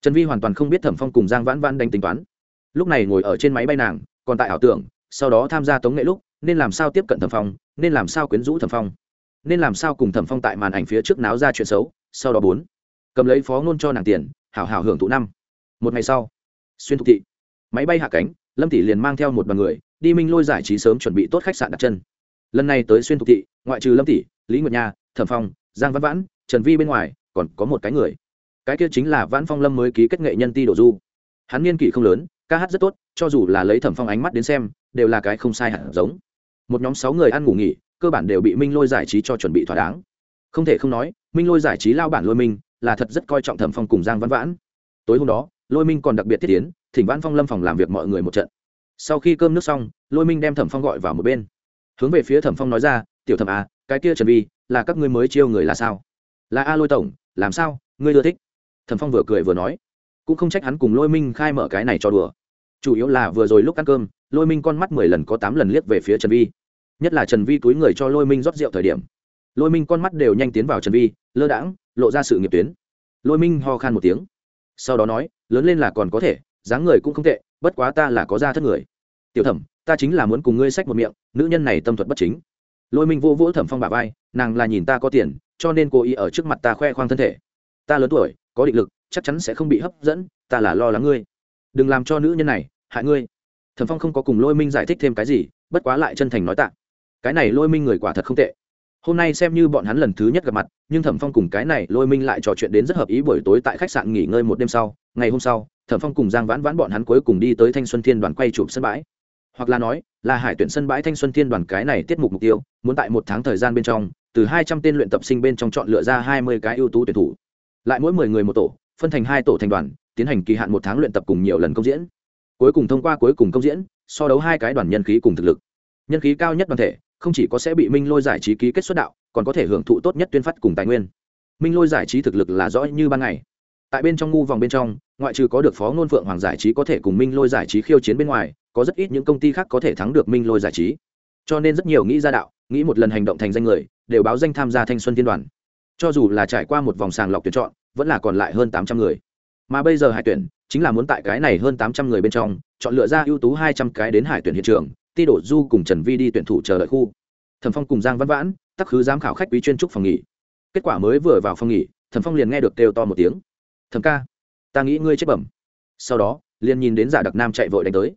Trần vi hoàn toàn không biết thẩm phong cùng giang vãn vãn đánh tính toán. Lúc này ngồi ở trên máy bay nàng, còn tại ảo tưởng, sau đó tham gia tống nghệ lúc, nên làm sao tiếp cận thẩm phong, nên làm sao quyến rũ thẩm phong nên làm sao cùng thẩm phong tại màn ảnh phía trước náo ra chuyện xấu, sau đó bốn, cầm lấy phó ngôn cho nàng tiền, hảo hảo hưởng thụ năm. Một ngày sau, xuyên thục thị, máy bay hạ cánh, lâm tỷ liền mang theo một đoàn người, đi minh lôi giải trí sớm chuẩn bị tốt khách sạn đặt chân. Lần này tới xuyên thục thị, ngoại trừ lâm tỷ, lý nguyệt nha, thẩm phong, giang văn vãn, trần vi bên ngoài, còn có một cái người. Cái kia chính là vãn phong lâm mới ký kết nghệ nhân ti đồ du. Hắn niên kỷ không lớn, ca hát rất tốt, cho dù là lấy thẩm phong ánh mắt đến xem, đều là cái không sai hẳn giống. Một nhóm sáu người ăn ngủ nghỉ cơ bản đều bị minh lôi giải trí cho chuẩn bị thỏa đáng. Không thể không nói, minh lôi giải trí lao bản lôi minh là thật rất coi trọng thẩm phong cùng giang văn vãn. Tối hôm đó, lôi minh còn đặc biệt thiết tiến, thỉnh văn phong lâm phòng làm việc mọi người một trận. Sau khi cơm nước xong, lôi minh đem thẩm phong gọi vào một bên. Hướng về phía thẩm phong nói ra, tiểu thẩm à cái kia trần vi, là các ngươi mới chiêu người là sao? Là a lôi tổng, làm sao, ngươi ưa thích? Thẩm phong vừa cười vừa nói. Cũng không trách hắn cùng lôi minh khai mở cái này cho đùa. Chủ yếu là vừa rồi lúc ăn cơm, lôi minh con mắt mười lần có tám lần liếc về phía trần vi nhất là trần vi túi người cho lôi minh rót rượu thời điểm. Lôi minh con mắt đều nhanh tiến vào trần vi, lơ đãng, lộ ra sự nghiệp tuyến. Lôi minh ho khan một tiếng. Sau đó nói, lớn lên là còn có thể, dáng người cũng không tệ, bất quá ta là có da thất người. Tiểu thẩm, ta chính là muốn cùng ngươi sách một miệng, nữ nhân này tâm thuật bất chính. Lôi minh vô vỗ thẩm phong bà vai, nàng là nhìn ta có tiền, cho nên cố ý ở trước mặt ta khoe khoang thân thể. Ta lớn tuổi, có định lực, chắc chắn sẽ không bị hấp dẫn, ta là lo lắng ngươi. Đừng làm cho nữ nhân này hại ngươi. Thẩm phong không có cùng lôi minh giải thích thêm cái gì, bất quá lại chân thành nói tạ cái này lôi minh người quả thật không tệ. Hôm nay xem như bọn hắn lần thứ nhất gặp mặt, nhưng thẩm phong cùng cái này lôi minh lại trò chuyện đến rất hợp ý buổi tối tại khách sạn nghỉ ngơi một đêm sau. Ngày hôm sau, thẩm phong cùng giang vãn vãn bọn hắn cuối cùng đi tới thanh xuân thiên đoàn quay chụp sân bãi. Hoặc là nói, là hải tuyển sân bãi thanh xuân thiên đoàn cái này tiết mục mục tiêu, muốn tại một tháng thời gian bên trong, từ hai trăm tên luyện tập sinh bên trong chọn lựa ra hai mươi cái ưu tú tuyển thủ. Lại mỗi mười người một tổ, phân thành hai tổ thành đoàn, tiến hành kỳ hạn một tháng luyện tập cùng nhiều lần công diễn. Cuối cùng thông qua cuối cùng công diễn, so đấu hai cái đoàn nhân khí cùng thực lực. Nhân khí cao nhất đoàn thể không chỉ có sẽ bị minh lôi giải trí ký kết xuất đạo, còn có thể hưởng thụ tốt nhất tuyên phát cùng tài nguyên. Minh lôi giải trí thực lực là rõ như ban ngày. Tại bên trong ngu vòng bên trong, ngoại trừ có được phó ngôn phượng hoàng giải trí có thể cùng minh lôi giải trí khiêu chiến bên ngoài, có rất ít những công ty khác có thể thắng được minh lôi giải trí. Cho nên rất nhiều nghĩ ra đạo, nghĩ một lần hành động thành danh người, đều báo danh tham gia thanh xuân thiên đoàn. Cho dù là trải qua một vòng sàng lọc tuyển chọn, vẫn là còn lại hơn tám trăm người. Mà bây giờ hải tuyển, chính là muốn tại cái này hơn tám trăm người bên trong, chọn lựa ra ưu tú hai trăm cái đến hải tuyển hiện trường ti đổ du cùng trần vi đi tuyển thủ chờ đợi khu. Thẩm phong cùng giang văn vãn, tắc khứ giám khảo khách quý chuyên trúc phòng nghỉ. Kết quả mới vừa vào phòng nghỉ, thẩm phong liền nghe được kêu to một tiếng. Thẩm ca, ta nghĩ ngươi chết bẩm. Sau đó, liền nhìn đến giả đặc nam chạy vội đánh tới.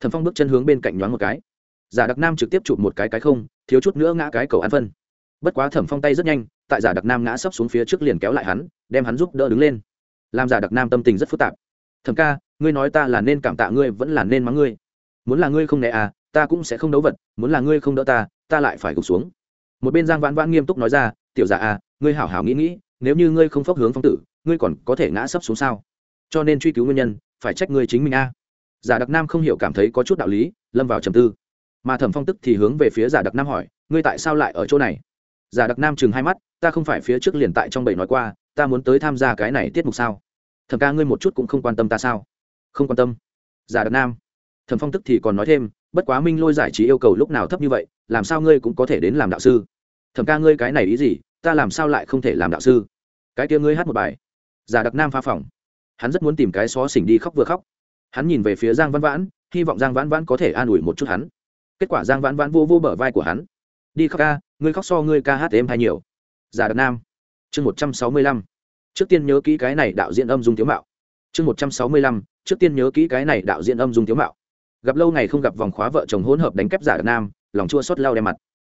Thẩm phong bước chân hướng bên cạnh nhoáng một cái. Giả đặc nam trực tiếp chụp một cái cái không, thiếu chút nữa ngã cái cầu ăn phân. Bất quá thẩm phong tay rất nhanh, tại giả đặc nam ngã sấp xuống phía trước liền kéo lại hắn, đem hắn giúp đỡ đứng lên. Làm giả đặc nam tâm tình rất phức tạp. Thẩm ca, ngươi nói ta là nên cảm tạ ngươi vẫn là nên mắng ngươi. Muốn là ngươi không né à ta cũng sẽ không đấu vật, muốn là ngươi không đỡ ta ta lại phải gục xuống. Một bên giang vãn vãn nghiêm túc nói ra, tiểu giả à ngươi hảo hảo nghĩ nghĩ, nếu như ngươi không phốc hướng phong tử, ngươi còn có thể ngã sấp xuống sao? Cho nên truy cứu nguyên nhân, phải trách ngươi chính mình a giả đặc nam không hiểu cảm thấy có chút đạo lý, lâm vào trầm tư. Mà thẩm phong tức thì hướng về phía giả đặc nam hỏi, ngươi tại sao lại ở chỗ này? Giả đặc nam chừng hai mắt, ta không phải phía trước liền tại trong bầy nói qua, ta muốn tới tham gia cái này tiết mục sao? Thẩm ca ngươi một chút cũng không quan tâm ta sao? Không quan tâm. Giả đặc nam. Thẩm phong tức thì còn nói thêm bất quá minh lôi giải trí yêu cầu lúc nào thấp như vậy, làm sao ngươi cũng có thể đến làm đạo sư? Thẩm ca ngươi cái này ý gì, ta làm sao lại không thể làm đạo sư? Cái kia ngươi hát một bài. Giả đặc nam pha phòng. Hắn rất muốn tìm cái xó xỉnh đi khóc vừa khóc. Hắn nhìn về phía giang văn vãn, hy vọng giang vãn vãn có thể an ủi một chút hắn. Kết quả giang vãn vãn vô vô bờ vai của hắn. Đi khóc ca, ngươi khóc so ngươi ca hát êm hay nhiều. Giả đặc nam. Chương một trăm sáu mươi lăm. Trước tiên nhớ kỹ cái này đạo diễn âm dung tiếu mạo. Chương một trăm sáu mươi lăm, trước tiên nhớ kỹ cái này đạo diễn âm dung tiếu mạo gặp lâu ngày không gặp vòng khóa vợ chồng hỗn hợp đánh kép giả đàn nam, lòng chua xót lao đe mặt.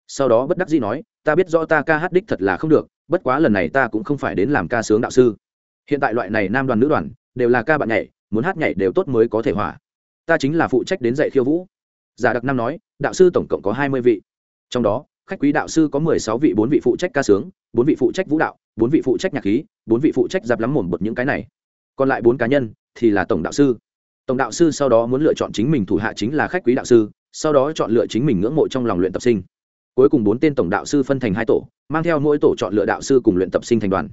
Sau đó bất đắc dĩ nói, ta biết rõ ta ca hát đích thật là không được, bất quá lần này ta cũng không phải đến làm ca sướng đạo sư. Hiện tại loại này nam đoàn nữ đoàn, đều là ca bạn nhảy, muốn hát nhảy đều tốt mới có thể hỏa ta chính là phụ trách đến dạy khiêu vũ. Giả đặc nam nói, đạo sư tổng cộng có hai mươi vị. Trong đó, khách quý đạo sư có mười sáu vị bốn vị phụ trách ca sướng, bốn vị phụ trách vũ đạo, bốn vị phụ trách nhạc khí, bốn vị phụ trách dạp lắm mồm bột những cái này. Còn lại bốn cá nhân thì là tổng đạo sư tổng đạo sư sau đó muốn lựa chọn chính mình thủ hạ chính là khách quý đạo sư, sau đó chọn lựa chính mình ngưỡng mộ trong lòng luyện tập sinh. Cuối cùng bốn tên tổng đạo sư phân thành hai tổ, mang theo mỗi tổ chọn lựa đạo sư cùng luyện tập sinh thành đoàn.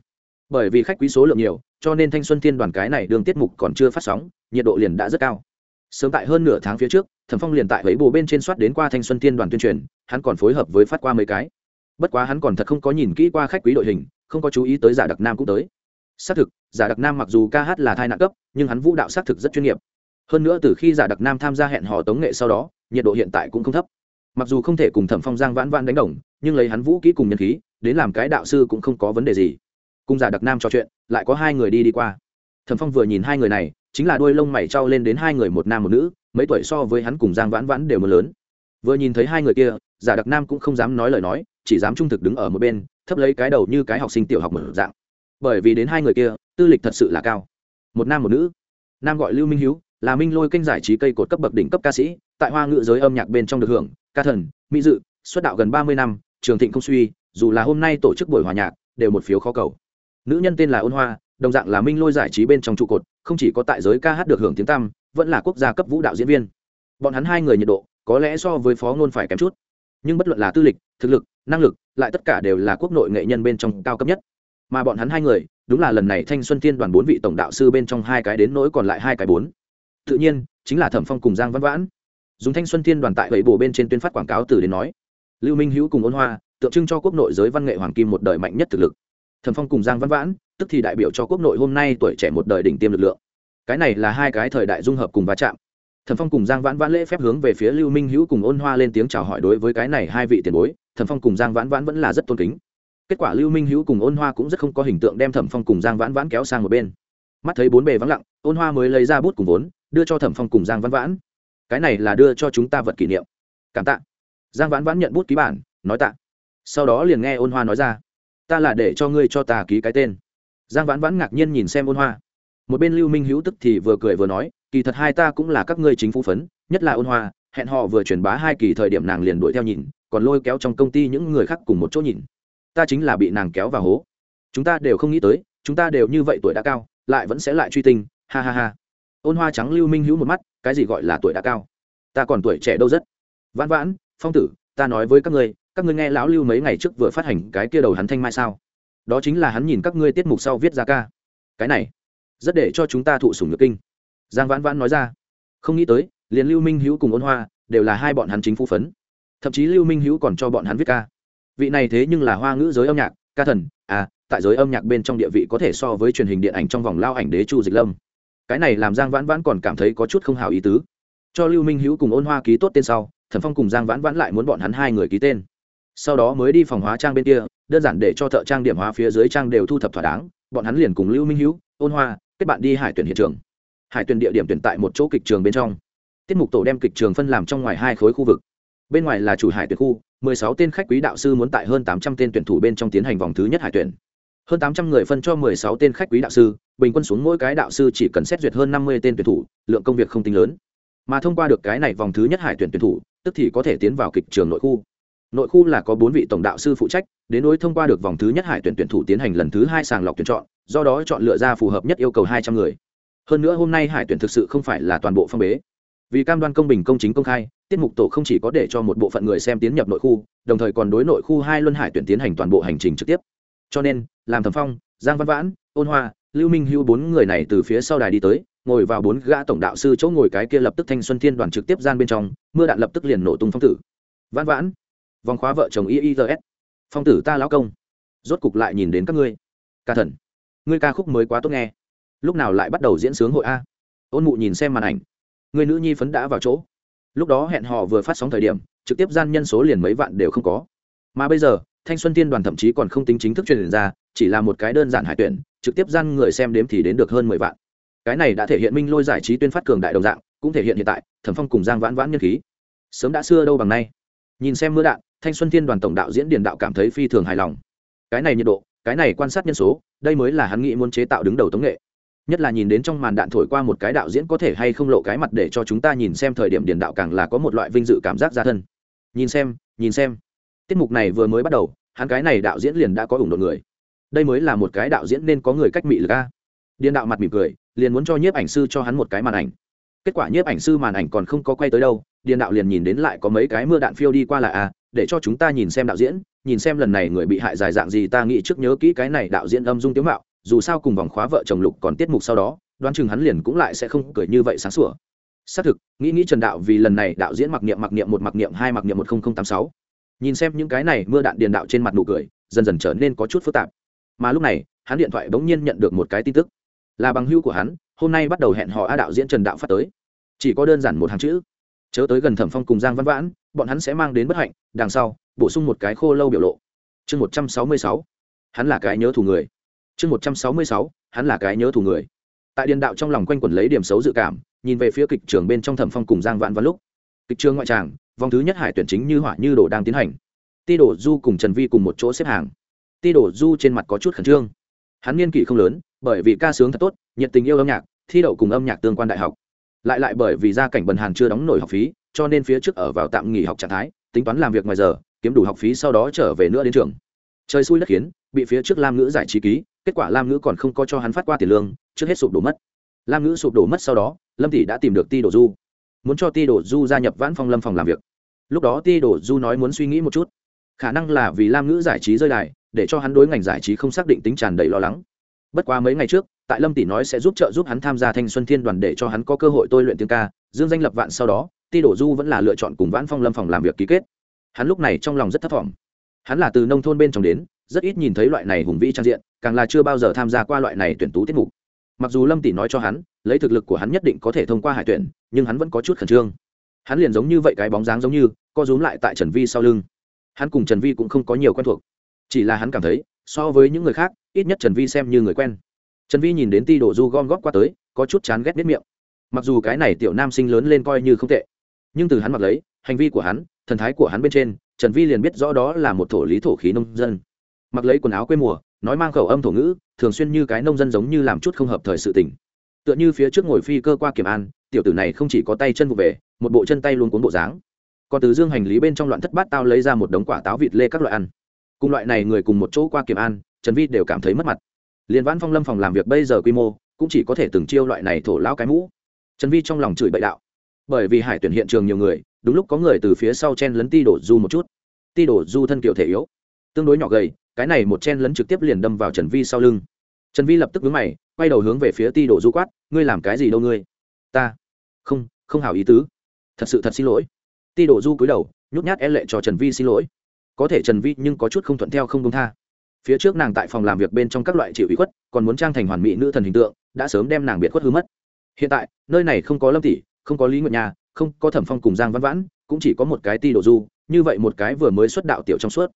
Bởi vì khách quý số lượng nhiều, cho nên thanh xuân thiên đoàn cái này đường tiết mục còn chưa phát sóng, nhiệt độ liền đã rất cao. Sớm tại hơn nửa tháng phía trước, thẩm phong liền tại lấy bồ bên trên soát đến qua thanh xuân thiên đoàn tuyên truyền, hắn còn phối hợp với phát qua mấy cái. Bất quá hắn còn thật không có nhìn kỹ qua khách quý đội hình, không có chú ý tới giả đặc nam cũng tới. Xác thực, giả đặc nam mặc dù ca hát là thai nạn cấp, nhưng hắn vũ đạo xác thực rất chuyên nghiệp hơn nữa từ khi giả đặc nam tham gia hẹn hò tống nghệ sau đó, nhiệt độ hiện tại cũng không thấp. Mặc dù không thể cùng thẩm phong giang vãn vãn đánh đồng, nhưng lấy hắn vũ kỹ cùng nhân khí, đến làm cái đạo sư cũng không có vấn đề gì. Cùng giả đặc nam trò chuyện, lại có hai người đi đi qua. Thẩm phong vừa nhìn hai người này, chính là đôi lông mày trao lên đến hai người một nam một nữ, mấy tuổi so với hắn cùng giang vãn vãn đều mưa lớn. Vừa nhìn thấy hai người kia, giả đặc nam cũng không dám nói lời nói, chỉ dám trung thực đứng ở một bên, thấp lấy cái đầu như cái học sinh tiểu học mở dạng. Bởi vì đến hai người kia, tư lịch thật sự là cao. Một nam một nữ. Nam gọi lưu minh hiếu là minh lôi kênh giải trí cây cột cấp bậc đỉnh cấp ca sĩ, tại hoa ngữ giới âm nhạc bên trong được hưởng, ca thần, mỹ dự, xuất đạo gần ba mươi năm, trường thịnh không suy, dù là hôm nay tổ chức buổi hòa nhạc, đều một phiếu khó cầu. Nữ nhân tên là ôn hoa, đồng dạng là minh lôi giải trí bên trong trụ cột, không chỉ có tại giới ca hát được hưởng tiếng tăm, vẫn là quốc gia cấp vũ đạo diễn viên. Bọn hắn hai người nhiệt độ, có lẽ so với phó ngôn phải kém chút. Nhưng bất luận là tư lịch, thực lực, năng lực, lại tất cả đều là quốc nội nghệ nhân bên trong cao cấp nhất. Mà bọn hắn hai người, đúng là lần này thanh xuân Thiên đoàn bốn vị tổng đạo sư bên trong hai cái đến nỗi còn lại hai cái bốn tự nhiên, chính là thẩm phong cùng giang văn vãn. Dùng thanh xuân Thiên đoàn tại bảy bồ bên trên tuyên phát quảng cáo từ đến nói, lưu minh hữu cùng ôn hoa, tượng trưng cho quốc nội giới văn nghệ hoàng kim một đời mạnh nhất thực lực. Thẩm phong cùng giang văn vãn, tức thì đại biểu cho quốc nội hôm nay tuổi trẻ một đời đỉnh tiêm lực lượng. Cái này là hai cái thời đại dung hợp cùng va chạm. Thẩm phong cùng giang vãn vãn lễ phép hướng về phía lưu minh hữu cùng ôn hoa lên tiếng chào hỏi đối với cái này hai vị tiền bối, thẩm phong cùng giang vãn vãn vẫn là rất tôn kính. Kết quả lưu minh hữu cùng ôn hoa cũng rất không có hình tượng đem thẩm phong cùng giang vãn vãn kéo sang một bên. Mắt thấy bốn bề vắng lặng, ôn hoa mới lấy ra bút cùng vốn đưa cho thẩm phong cùng giang vãn vãn cái này là đưa cho chúng ta vật kỷ niệm cảm tạ giang vãn vãn nhận bút ký bản nói tạ sau đó liền nghe ôn hoa nói ra ta là để cho ngươi cho ta ký cái tên giang vãn vãn ngạc nhiên nhìn xem ôn hoa một bên lưu minh hữu tức thì vừa cười vừa nói kỳ thật hai ta cũng là các ngươi chính phủ phấn nhất là ôn hoa hẹn họ vừa truyền bá hai kỳ thời điểm nàng liền đuổi theo nhìn còn lôi kéo trong công ty những người khác cùng một chỗ nhìn ta chính là bị nàng kéo vào hố chúng ta đều không nghĩ tới chúng ta đều như vậy tuổi đã cao lại vẫn sẽ lại truy tinh ha ha ha ôn hoa trắng lưu minh hữu một mắt, cái gì gọi là tuổi đã cao? Ta còn tuổi trẻ đâu rất. Vãn vãn, phong tử, ta nói với các ngươi các ngươi nghe lão lưu mấy ngày trước vừa phát hành cái kia đầu hắn thanh mai sao? Đó chính là hắn nhìn các ngươi tiết mục sau viết ra ca. Cái này, rất để cho chúng ta thụ sủng nhược kinh. Giang vãn vãn nói ra. Không nghĩ tới, liền lưu minh hữu cùng ôn hoa, đều là hai bọn hắn chính phủ phấn. Thậm chí lưu minh hữu còn cho bọn hắn viết ca. Vị này thế nhưng là hoa ngữ giới âm nhạc, ca thần. À tại giới âm nhạc bên trong địa vị có thể so với truyền hình điện ảnh trong vòng lao ảnh đế chu dịch lâm cái này làm giang vãn vãn còn cảm thấy có chút không hào ý tứ. Cho lưu minh hữu cùng ôn hoa ký tốt tên sau thần phong cùng giang vãn vãn lại muốn bọn hắn hai người ký tên. Sau đó mới đi phòng hóa trang bên kia, đơn giản để cho thợ trang điểm hóa phía dưới trang đều thu thập thỏa đáng, bọn hắn liền cùng lưu minh hữu, ôn hoa, kết bạn đi hải tuyển hiện trường. Hải tuyển địa điểm tuyển tại một chỗ kịch trường bên trong. Tiết mục tổ đem kịch trường phân làm trong ngoài hai khối khu vực. Bên ngoài là chủ hải tuyển khu, mười sáu tên khách quý đạo sư muốn tại hơn tám trăm tên tuyển thủ bên trong tiến hành vòng thứ nhất hải tuyển hơn tám trăm người phân cho mười sáu tên khách quý đạo sư, bình quân xuống mỗi cái đạo sư chỉ cần xét duyệt hơn năm mươi tên tuyển thủ, lượng công việc không tính lớn. Mà thông qua được cái này vòng thứ nhất hải tuyển tuyển thủ, tức thì có thể tiến vào kịch trường nội khu. Nội khu là có bốn vị tổng đạo sư phụ trách, đến đối thông qua được vòng thứ nhất hải tuyển tuyển thủ tiến hành lần thứ hai sàng lọc tuyển chọn, do đó chọn lựa ra phù hợp nhất yêu cầu hai trăm người. Hơn nữa hôm nay hải tuyển thực sự không phải là toàn bộ phong bế. Vì cam đoan công bình, công chính, công khai, tiết mục tổ không chỉ có để cho một bộ phận người xem tiến nhập nội khu, đồng thời còn đối nội khu hai luân hải tuyển tiến hành toàn bộ hành trình trực tiếp. Cho nên làm thẩm phong, giang văn vãn, ôn hoa, lưu minh hưu bốn người này từ phía sau đài đi tới, ngồi vào bốn gã tổng đạo sư chỗ ngồi cái kia lập tức thanh xuân thiên đoàn trực tiếp gian bên trong, mưa đạn lập tức liền nổ tung phong tử. Vãn vãn, vòng khóa vợ chồng iis phong tử ta lão công. Rốt cục lại nhìn đến các ngươi. Ca thần, ngươi ca khúc mới quá tốt nghe. Lúc nào lại bắt đầu diễn sướng hội a? Ôn mụ nhìn xem màn ảnh. Người nữ nhi phấn đã vào chỗ. Lúc đó hẹn họ vừa phát sóng thời điểm, trực tiếp gian nhân số liền mấy vạn đều không có. Mà bây giờ thanh xuân tiên đoàn thậm chí còn không tính chính thức truyền ra, chỉ là một cái đơn giản hải tuyển, trực tiếp gian người xem đếm thì đến được hơn mười vạn. Cái này đã thể hiện minh lôi giải trí tuyên phát cường đại đồng dạng, cũng thể hiện hiện tại, thẩm phong cùng giang vãn vãn nhân khí. Sớm đã xưa đâu bằng nay. Nhìn xem mưa đạn, thanh xuân thiên đoàn tổng đạo diễn điền đạo cảm thấy phi thường hài lòng. Cái này nhiệt độ, cái này quan sát nhân số, đây mới là hắn nghĩ muốn chế tạo đứng đầu tống nghệ. Nhất là nhìn đến trong màn đạn thổi qua một cái đạo diễn có thể hay không lộ cái mặt để cho chúng ta nhìn xem thời điểm điền đạo càng là có một loại vinh dự cảm giác ra thân. Nhìn xem nhìn xem. Tiết mục này vừa mới bắt đầu hắn cái này đạo diễn liền đã có ủng hộ người. Đây mới là một cái đạo diễn nên có người cách mị lực a. Điền đạo mặt mỉm cười, liền muốn cho nhiếp ảnh sư cho hắn một cái màn ảnh. Kết quả nhiếp ảnh sư màn ảnh còn không có quay tới đâu, điền đạo liền nhìn đến lại có mấy cái mưa đạn phiêu đi qua là a, để cho chúng ta nhìn xem đạo diễn, nhìn xem lần này người bị hại dài dạng gì ta nghĩ trước nhớ kỹ cái này đạo diễn âm dung tiếu mạo, dù sao cùng vòng khóa vợ chồng lục còn tiết mục sau đó, đoán chừng hắn liền cũng lại sẽ không cười như vậy sáng sủa. Xác thực, nghĩ nghĩ trần đạo vì lần này đạo diễn mặc niệm mặc niệm một, mặc niệm hai, mặc niệm một nghìn tám sáu nhìn xem những cái này mưa đạn điền đạo trên mặt nụ cười, dần dần trở nên có chút phức tạp. Mà lúc này, hắn điện thoại bỗng nhiên nhận được một cái tin tức. Là bằng hưu của hắn, hôm nay bắt đầu hẹn hò a đạo diễn trần đạo phát tới. Chỉ có đơn giản một hàng chữ. Chớ tới gần thẩm phong cùng giang văn vãn, bọn hắn sẽ mang đến bất hạnh, đằng sau, bổ sung một cái khô lâu biểu lộ. Chương một trăm sáu mươi sáu. Hắn là cái nhớ thù người. Chương một trăm sáu mươi sáu. Hắn là cái nhớ thù người. Tại điện đạo trong lòng quanh quẩn lấy điểm xấu dự cảm, nhìn về phía kịch trường bên trong thẩm phong cùng giang vãn văn lúc. Kịch trường ngoại tràng vòng thứ nhất hải tuyển chính như hỏa như đồ đang tiến hành. Ti đổ du cùng trần vi cùng một chỗ xếp hàng. Ti đổ du trên mặt có chút khẩn trương. Hắn niên kỷ không lớn, bởi vì ca sướng thật tốt, nhiệt tình yêu âm nhạc, thi đậu cùng âm nhạc tương quan đại học. Lại lại bởi vì gia cảnh bần hàn chưa đóng nổi học phí, cho nên phía trước ở vào tạm nghỉ học trạng thái, tính toán làm việc ngoài giờ, kiếm đủ học phí sau đó trở về nữa đến trường. Trời xui đất khiến, bị phía trước lam ngữ giải trí ký, kết quả lam ngữ còn không có cho hắn phát qua tiền lương, trước hết sụp đổ mất. Lam ngữ sụp đổ mất sau đó, lâm tỷ đã tìm được ti đổ du muốn cho ti đổ du gia nhập vãn phong lâm phòng làm việc lúc đó ti đổ du nói muốn suy nghĩ một chút. Khả năng là vì lam ngữ giải trí rơi đài, để cho hắn đối ngành giải trí không xác định tính tràn đầy lo lắng. Bất quá mấy ngày trước, tại lâm tỷ nói sẽ giúp trợ giúp hắn tham gia thanh xuân thiên đoàn để cho hắn có cơ hội tôi luyện tiếng ca, dương danh lập vạn sau đó, ti đổ du vẫn là lựa chọn cùng vãn phong lâm phòng làm việc ký kết. Hắn lúc này trong lòng rất thất vọng. Hắn là từ nông thôn bên trong đến, rất ít nhìn thấy loại này hùng vĩ trang diện, càng là chưa bao giờ tham gia qua loại này tuyển tú tiết mục. Mặc dù lâm tỷ nói cho hắn, lấy thực lực của hắn nhất định có thể thông qua hải tuyển, nhưng hắn vẫn có chút khẩn trương hắn liền giống như vậy cái bóng dáng giống như, co rúm lại tại trần vi sau lưng. Hắn cùng trần vi cũng không có nhiều quen thuộc. Chỉ là hắn cảm thấy, so với những người khác, ít nhất trần vi xem như người quen. Trần vi nhìn đến ti đổ du gom góp qua tới, có chút chán ghét biết miệng. Mặc dù cái này tiểu nam sinh lớn lên coi như không tệ, nhưng từ hắn mặc lấy, hành vi của hắn, thần thái của hắn bên trên, trần vi liền biết rõ đó là một thổ lý thổ khí nông dân. Mặc lấy quần áo quê mùa, nói mang khẩu âm thổ ngữ, thường xuyên như cái nông dân giống như làm chút không hợp thời sự tình. Tựa như phía trước ngồi phi cơ qua kiểm an, tiểu tử này không chỉ có tay chân vụ về một bộ chân tay luôn cuốn bộ dáng. Còn từ dương hành lý bên trong loạn thất bát tao lấy ra một đống quả táo vịt lê các loại ăn. Cùng loại này người cùng một chỗ qua kiểm an, trần vi đều cảm thấy mất mặt. Liền vãn phong lâm phòng làm việc bây giờ quy mô, cũng chỉ có thể từng chiêu loại này thổ lão cái mũ. Trần vi trong lòng chửi bậy đạo. Bởi vì hải tuyển hiện trường nhiều người, đúng lúc có người từ phía sau chen lấn ti đổ du một chút. Ti đổ du thân kiểu thể yếu, tương đối nhỏ gầy, cái này một chen lấn trực tiếp liền đâm vào trần vi sau lưng. Trần vi lập tức vướng mày, quay đầu hướng về phía ti đổ du quát, ngươi làm cái gì đâu ngươi? Ta, không không hảo ý tứ thật sự thật xin lỗi. Ti đổ du cúi đầu, nhút nhát e lệ cho trần vi xin lỗi. Có thể trần vi nhưng có chút không thuận theo không công tha. Phía trước nàng tại phòng làm việc bên trong các loại chịu ý khuất, còn muốn trang thành hoàn mỹ nữ thần hình tượng, đã sớm đem nàng biệt khuất hư mất. Hiện tại, nơi này không có lâm tỷ, không có lý Nguyện nhà không có thẩm phong cùng giang văn vãn, cũng chỉ có một cái ti đổ du, như vậy một cái vừa mới xuất đạo tiểu trong suốt.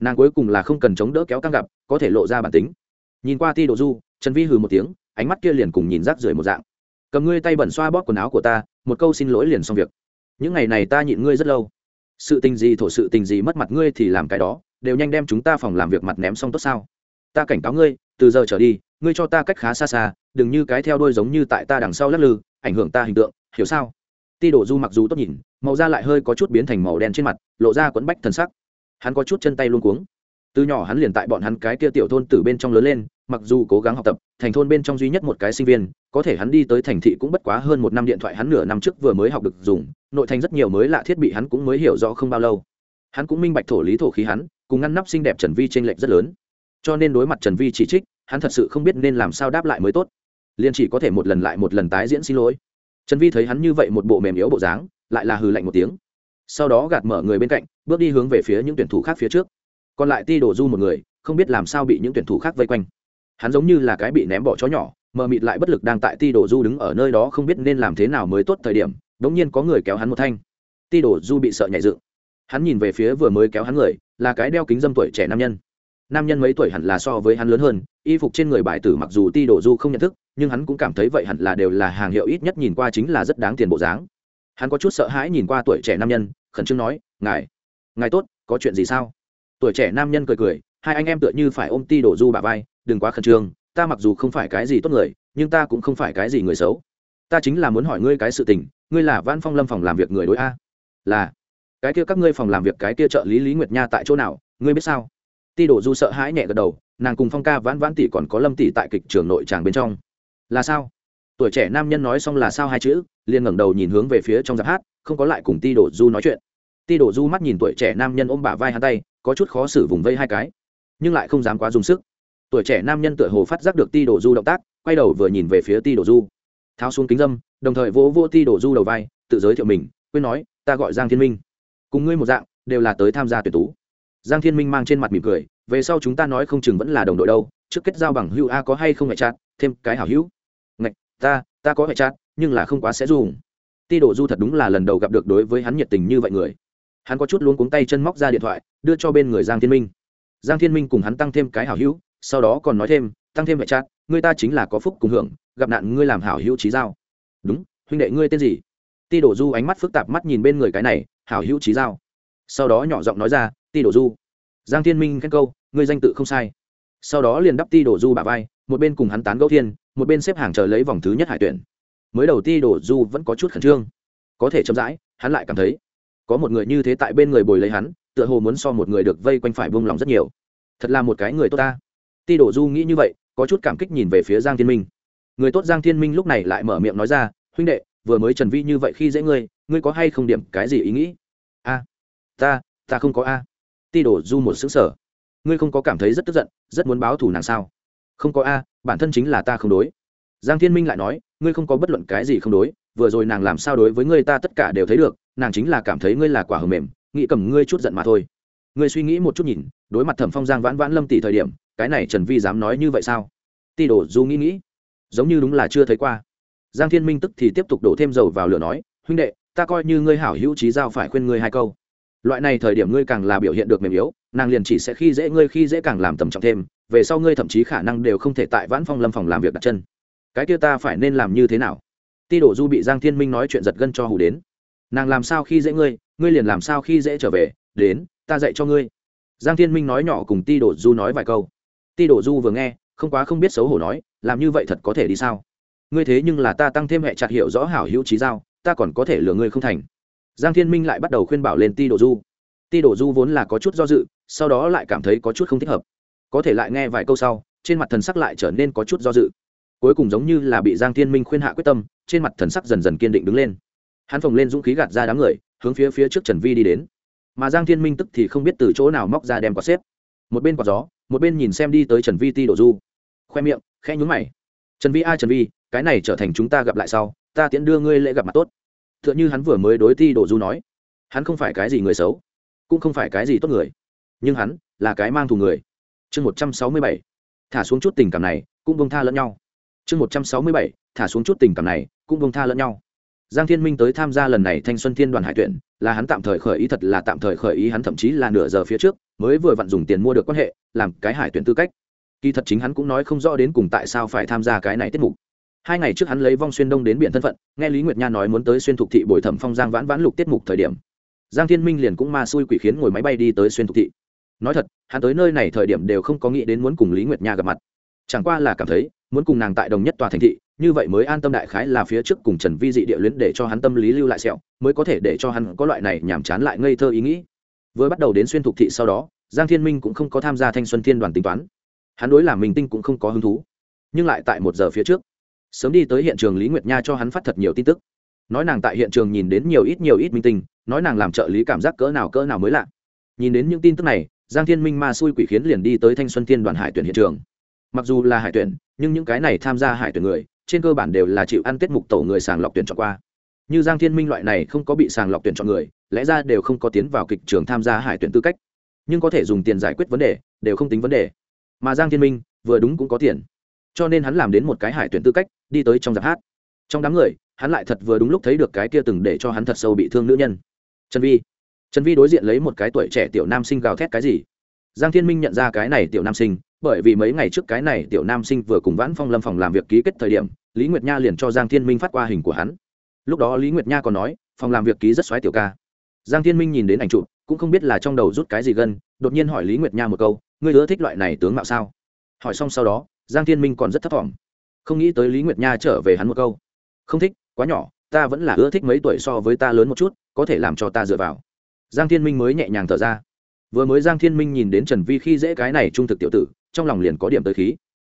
Nàng cuối cùng là không cần chống đỡ kéo căng gặp, có thể lộ ra bản tính. Nhìn qua ti đổ du, trần vi hừ một tiếng, ánh mắt kia liền cùng nhìn rác rưởi một dạng. Cầm ngươi tay bẩn xoa bóp quần áo của ta, một câu xin lỗi liền xong việc những ngày này ta nhịn ngươi rất lâu. Sự tình gì thổ sự tình gì mất mặt ngươi thì làm cái đó, đều nhanh đem chúng ta phòng làm việc mặt ném xong tốt sao? Ta cảnh cáo ngươi, từ giờ trở đi, ngươi cho ta cách khá xa xa, đừng như cái theo đôi giống như tại ta đằng sau lắc lư, ảnh hưởng ta hình tượng, hiểu sao? Ti đổ du mặc dù tốt nhìn, màu da lại hơi có chút biến thành màu đen trên mặt, lộ ra quẫn bách thần sắc. Hắn có chút chân tay luôn cuống. Từ nhỏ hắn liền tại bọn hắn cái kia tiểu thôn từ bên trong lớn lên mặc dù cố gắng học tập, thành thôn bên trong duy nhất một cái sinh viên, có thể hắn đi tới thành thị cũng bất quá hơn một năm điện thoại hắn nửa năm trước vừa mới học được dùng, nội thành rất nhiều mới lạ thiết bị hắn cũng mới hiểu rõ không bao lâu. Hắn cũng minh bạch thổ lý thổ khí hắn, cùng ngăn nắp xinh đẹp trần vi t r ê n lệch rất lớn. Cho nên đối mặt trần vi chỉ trích, hắn thật sự không biết nên làm sao đáp lại mới tốt. Liền chỉ có thể một lần lại một lần tái diễn xin lỗi. Trần vi thấy hắn như vậy một bộ mềm yếu bộ dáng, lại là hừ lạnh một tiếng. Sau đó gạt mở người bên cạnh, bước đi hướng về phía những tuyển thủ khác phía trước. Còn lại ti đổ du một người, không biết làm sao bị những tuyển thủ khác vây quanh hắn giống như là cái bị ném bỏ chó nhỏ, mờ mịt lại bất lực đang tại ti đổ du đứng ở nơi đó không biết nên làm thế nào mới tốt thời điểm đ ỗ n g nhiên có người kéo hắn một thanh. Ti đổ du bị sợ nhảy dựng. Hắn nhìn về phía vừa mới kéo hắn người, là cái đeo kính dâm tuổi trẻ nam nhân. Nam nhân mấy tuổi hẳn là so với hắn lớn hơn, y phục trên người bài tử mặc dù ti đổ du không nhận thức, nhưng hắn cũng cảm thấy vậy hẳn là đều là hàng hiệu ít nhất nhìn qua chính là rất đáng tiền bộ dáng. Hắn có chút sợ hãi nhìn qua tuổi trẻ nam nhân, khẩn trương nói, ngài ngài tốt, có chuyện gì sao? Tuổi trẻ nam nhân cười cười, hai anh em tựa như phải ôm ti đổ du bà vai đừng quá khẩn trương, ta mặc dù không phải cái gì tốt người, nhưng ta cũng không phải cái gì người xấu. Ta chính là muốn hỏi ngươi cái sự tình, ngươi là văn phong lâm phòng làm việc người đối a. Là. Cái kia các ngươi phòng làm việc cái kia trợ lý lý nguyệt nha tại chỗ nào, ngươi biết sao? Ti đổ du sợ hãi nhẹ gật đầu, nàng cùng phong ca vãn vãn tỷ còn có lâm tỷ tại kịch trường nội tràng bên trong. Là sao? Tuổi trẻ nam nhân nói xong là sao hai chữ, liền ngẩng đầu nhìn hướng về phía trong giáp hát, không có lại cùng ti đổ du nói chuyện. Ti đổ du mắt nhìn tuổi trẻ nam nhân ôm bả vai hắn tay, có chút khó xử vùng vây hai cái, nhưng lại không dám quá dùng sức tuổi trẻ nam nhân tựa hồ phát giác được ti đổ du động tác, quay đầu vừa nhìn về phía ti đổ du. Tháo xuống kính dâm, đồng thời vỗ vô ti đổ du đầu vai, tự giới thiệu mình, quên nói, ta gọi giang thiên minh. Cùng ngươi một dạng, đều là tới tham gia tuyển tú. Giang thiên minh mang trên mặt mỉm cười, về sau chúng ta nói không chừng vẫn là đồng đội đâu, trước kết giao bằng hữu a có hay không ngại chát thêm cái hảo hữu. Ngạch, ta ta có ngại chát nhưng là không quá sẽ dùng. Ti đổ du thật đúng là lần đầu gặp được đối với hắn nhiệt tình như vậy người. Hắn có chút luống cuống tay chân móc ra điện thoại, đưa cho bên người giang thiên minh. Giang thiên minh cùng hắn tăng thêm cái hảo hữu sau đó còn nói thêm, tăng thêm vệ trát người ta chính là có phúc cùng hưởng, gặp nạn ngươi làm hảo hữu trí giao. Đúng, huynh đệ ngươi tên gì? Ti đổ du ánh mắt phức tạp mắt nhìn bên người cái này, hảo hữu trí giao. Sau đó nhỏ giọng nói ra, ti đổ du, giang thiên minh khen câu, ngươi danh tự không sai. Sau đó liền đắp ti đổ du bà vai, một bên cùng hắn tán gẫu thiên, một bên xếp hàng chờ lấy vòng thứ nhất hải tuyển. Mới đầu ti đổ du vẫn có chút khẩn trương. Có thể chậm rãi, hắn lại cảm thấy, có một người như thế tại bên người bồi lấy hắn, tựa hồ muốn so một người được vây quanh phải vung lòng rất nhiều. Thật là một cái người tốt ta ti đổ du nghĩ như vậy, có chút cảm kích nhìn về phía giang thiên minh. Người tốt giang thiên minh lúc này lại mở miệng nói ra, huynh đệ, vừa mới trần vi như vậy khi dễ ngươi ngươi có hay không điểm cái gì ý nghĩ? A, ta ta không có a. Ti đổ du một xứng sở ngươi không có cảm thấy rất tức giận, rất muốn báo thù nàng sao? Không có a, bản thân chính là ta không đối. Giang thiên minh lại nói, ngươi không có bất luận cái gì không đối, vừa rồi nàng làm sao đối với ngươi ta tất cả đều thấy được, nàng chính là cảm thấy ngươi là quả hờ mềm, nghĩ cầm ngươi chút giận mà thôi. Ngươi suy nghĩ một chút nhìn, đối mặt thẩm phong giang vãn vãn lâm tỷ thời điểm cái này trần vi dám nói như vậy sao? Ti đổ du nghĩ nghĩ, giống như đúng là chưa thấy qua. Giang thiên minh tức thì tiếp tục đổ thêm dầu vào lửa nói, huynh đệ, ta coi như ngươi hảo hữu trí giao phải khuyên ngươi hai câu. Loại này thời điểm ngươi càng là biểu hiện được mềm yếu, nàng liền chỉ sẽ khi dễ ngươi, khi dễ càng làm tầm trọng thêm, về sau ngươi thậm chí khả năng đều không thể tại vãn phong lâm phòng làm việc đặt chân. Cái kia ta phải nên làm như thế nào? Ti đổ du bị giang thiên minh nói chuyện giật gân cho hù đến. Nàng làm sao khi dễ ngươi ngươi liền làm sao khi dễ trở về, đến, ta dạy cho ngươi. Giang thiên minh nói nhỏ cùng ti đổ du nói vài câu ti đổ du vừa nghe, không quá không biết xấu hổ nói, làm như vậy thật có thể đi sao? Ngươi thế nhưng là ta tăng thêm hệ chặt hiệu rõ hảo hữu trí giao, ta còn có thể lừa ngươi không thành. Giang thiên minh lại bắt đầu khuyên bảo lên ti đồ du. Ti đồ du vốn là có chút do dự, sau đó lại cảm thấy có chút không thích hợp. Có thể lại nghe vài câu sau, trên mặt thần sắc lại trở nên có chút do dự. Cuối cùng giống như là bị giang thiên minh khuyên hạ quyết tâm, trên mặt thần sắc dần dần kiên định đứng lên. Hắn phồng lên dũng khí gạt ra đám người, hướng phía phía trước trần vi đi đến. Mà giang thiên minh tức thì không biết từ chỗ nào móc ra đem có xếp một bên quạt gió, một bên nhìn xem đi tới trần vi ti đổ du. Khoe miệng, khẽ nhún mày. Trần vi a, trần vi, cái này trở thành chúng ta gặp lại sau, ta tiễn đưa ngươi lễ gặp mặt tốt. T h ư ợ n h ư hắn vừa mới đối ti đổ du nói. Hắn không phải cái gì người xấu, cũng không phải cái gì tốt người, nhưng hắn là cái mang thù người. Chương một trăm sáu mươi bảy, thả xuống chút tình cảm này, cũng bông tha lẫn nhau. Chương một trăm sáu mươi bảy, thả xuống chút tình cảm này, cũng bông tha lẫn nhau giang thiên minh tới tham gia lần này thanh xuân thiên đoàn hải tuyển, là hắn tạm thời khởi ý thật là tạm thời khởi ý hắn thậm chí là nửa giờ phía trước, mới vừa vặn dùng tiền mua được quan hệ, làm cái hải tuyển tư cách. Kỳ thật chính hắn cũng nói không rõ đến cùng tại sao phải tham gia cái này tiết mục. Hai ngày trước hắn lấy vong xuyên đông đến biển thân phận, nghe lý nguyệt nha nói muốn tới xuyên thục thị bồi thẩm phong giang vãn vãn lục tiết mục thời điểm. Giang thiên minh liền cũng ma xui quỷ khiến ngồi máy bay đi tới xuyên thục thị. Nói thật, hắn tới nơi này thời điểm đều không có nghĩ đến muốn cùng lý nguyệt nha gặp mặt. Chẳng qua là cảm thấy, muốn cùng nàng tại đồng nhất tòa thành thị như vậy mới an tâm đại khái là phía trước cùng trần vi dị địa luyến để cho hắn tâm lý lưu lại sẹo, mới có thể để cho hắn có loại này nhàm chán lại ngây thơ ý nghĩ. Vừa bắt đầu đến xuyên thục thị sau đó, giang thiên minh cũng không có tham gia thanh xuân thiên đoàn tính toán. Hắn đối làm mình tinh cũng không có hứng thú. Nhưng lại tại một giờ phía trước, sớm đi tới hiện trường lý nguyệt nha cho hắn phát thật nhiều tin tức. Nói nàng tại hiện trường nhìn đến nhiều ít nhiều ít minh tinh, nói nàng làm trợ lý cảm giác cỡ nào cỡ nào mới lạ. Nhìn đến những tin tức này, giang thiên minh ma xui quỷ khiến liền đi tới thanh xuân thiên đoàn hải tuyển hiện trường. Mặc dù là hải tuyển, nhưng những cái này tham gia hải tuyển người trên cơ bản đều là chịu ăn tiết mục tổ người sàng lọc tuyển chọn qua. Như giang thiên minh loại này không có bị sàng lọc tuyển chọn người, lẽ ra đều không có tiến vào kịch trường tham gia hải tuyển tư cách. Nhưng có thể dùng tiền giải quyết vấn đề, đều không tính vấn đề. Mà giang thiên minh, vừa đúng cũng có tiền. Cho nên hắn làm đến một cái hải tuyển tư cách, đi tới trong giặc hát. Trong đám người, hắn lại thật vừa đúng lúc thấy được cái kia từng để cho hắn thật sâu bị thương nữ nhân. Trần vi. Trần vi đối diện lấy một cái tuổi trẻ tiểu nam sinh gào thét cái gì? Giang thiên minh nhận ra cái này tiểu nam sinh bởi vì mấy ngày trước cái này tiểu nam sinh vừa cùng vãn phong lâm phòng làm việc ký kết thời điểm, lý nguyệt nha liền cho giang thiên minh phát qua hình của hắn. Lúc đó lý nguyệt nha còn nói, phòng làm việc ký rất xoáy tiểu ca. Giang thiên minh nhìn đến ảnh chụp, cũng không biết là trong đầu rút cái gì gân, đột nhiên hỏi lý nguyệt nha một câu, ngươi ưa thích loại này tướng mạo sao? Hỏi xong sau đó, giang thiên minh còn rất thấp t không nghĩ tới lý nguyệt nha trở về hắn một câu. Không thích, quá nhỏ, ta vẫn là ưa thích mấy tuổi so với ta lớn một chút, có thể làm cho ta dựa vào. Giang thiên minh mới nhẹ nhàng thở ra. Vừa mới giang thiên minh nhìn đến trần vi khi dễ cái này trung thực tiểu tử trong lòng liền có điểm tới khí.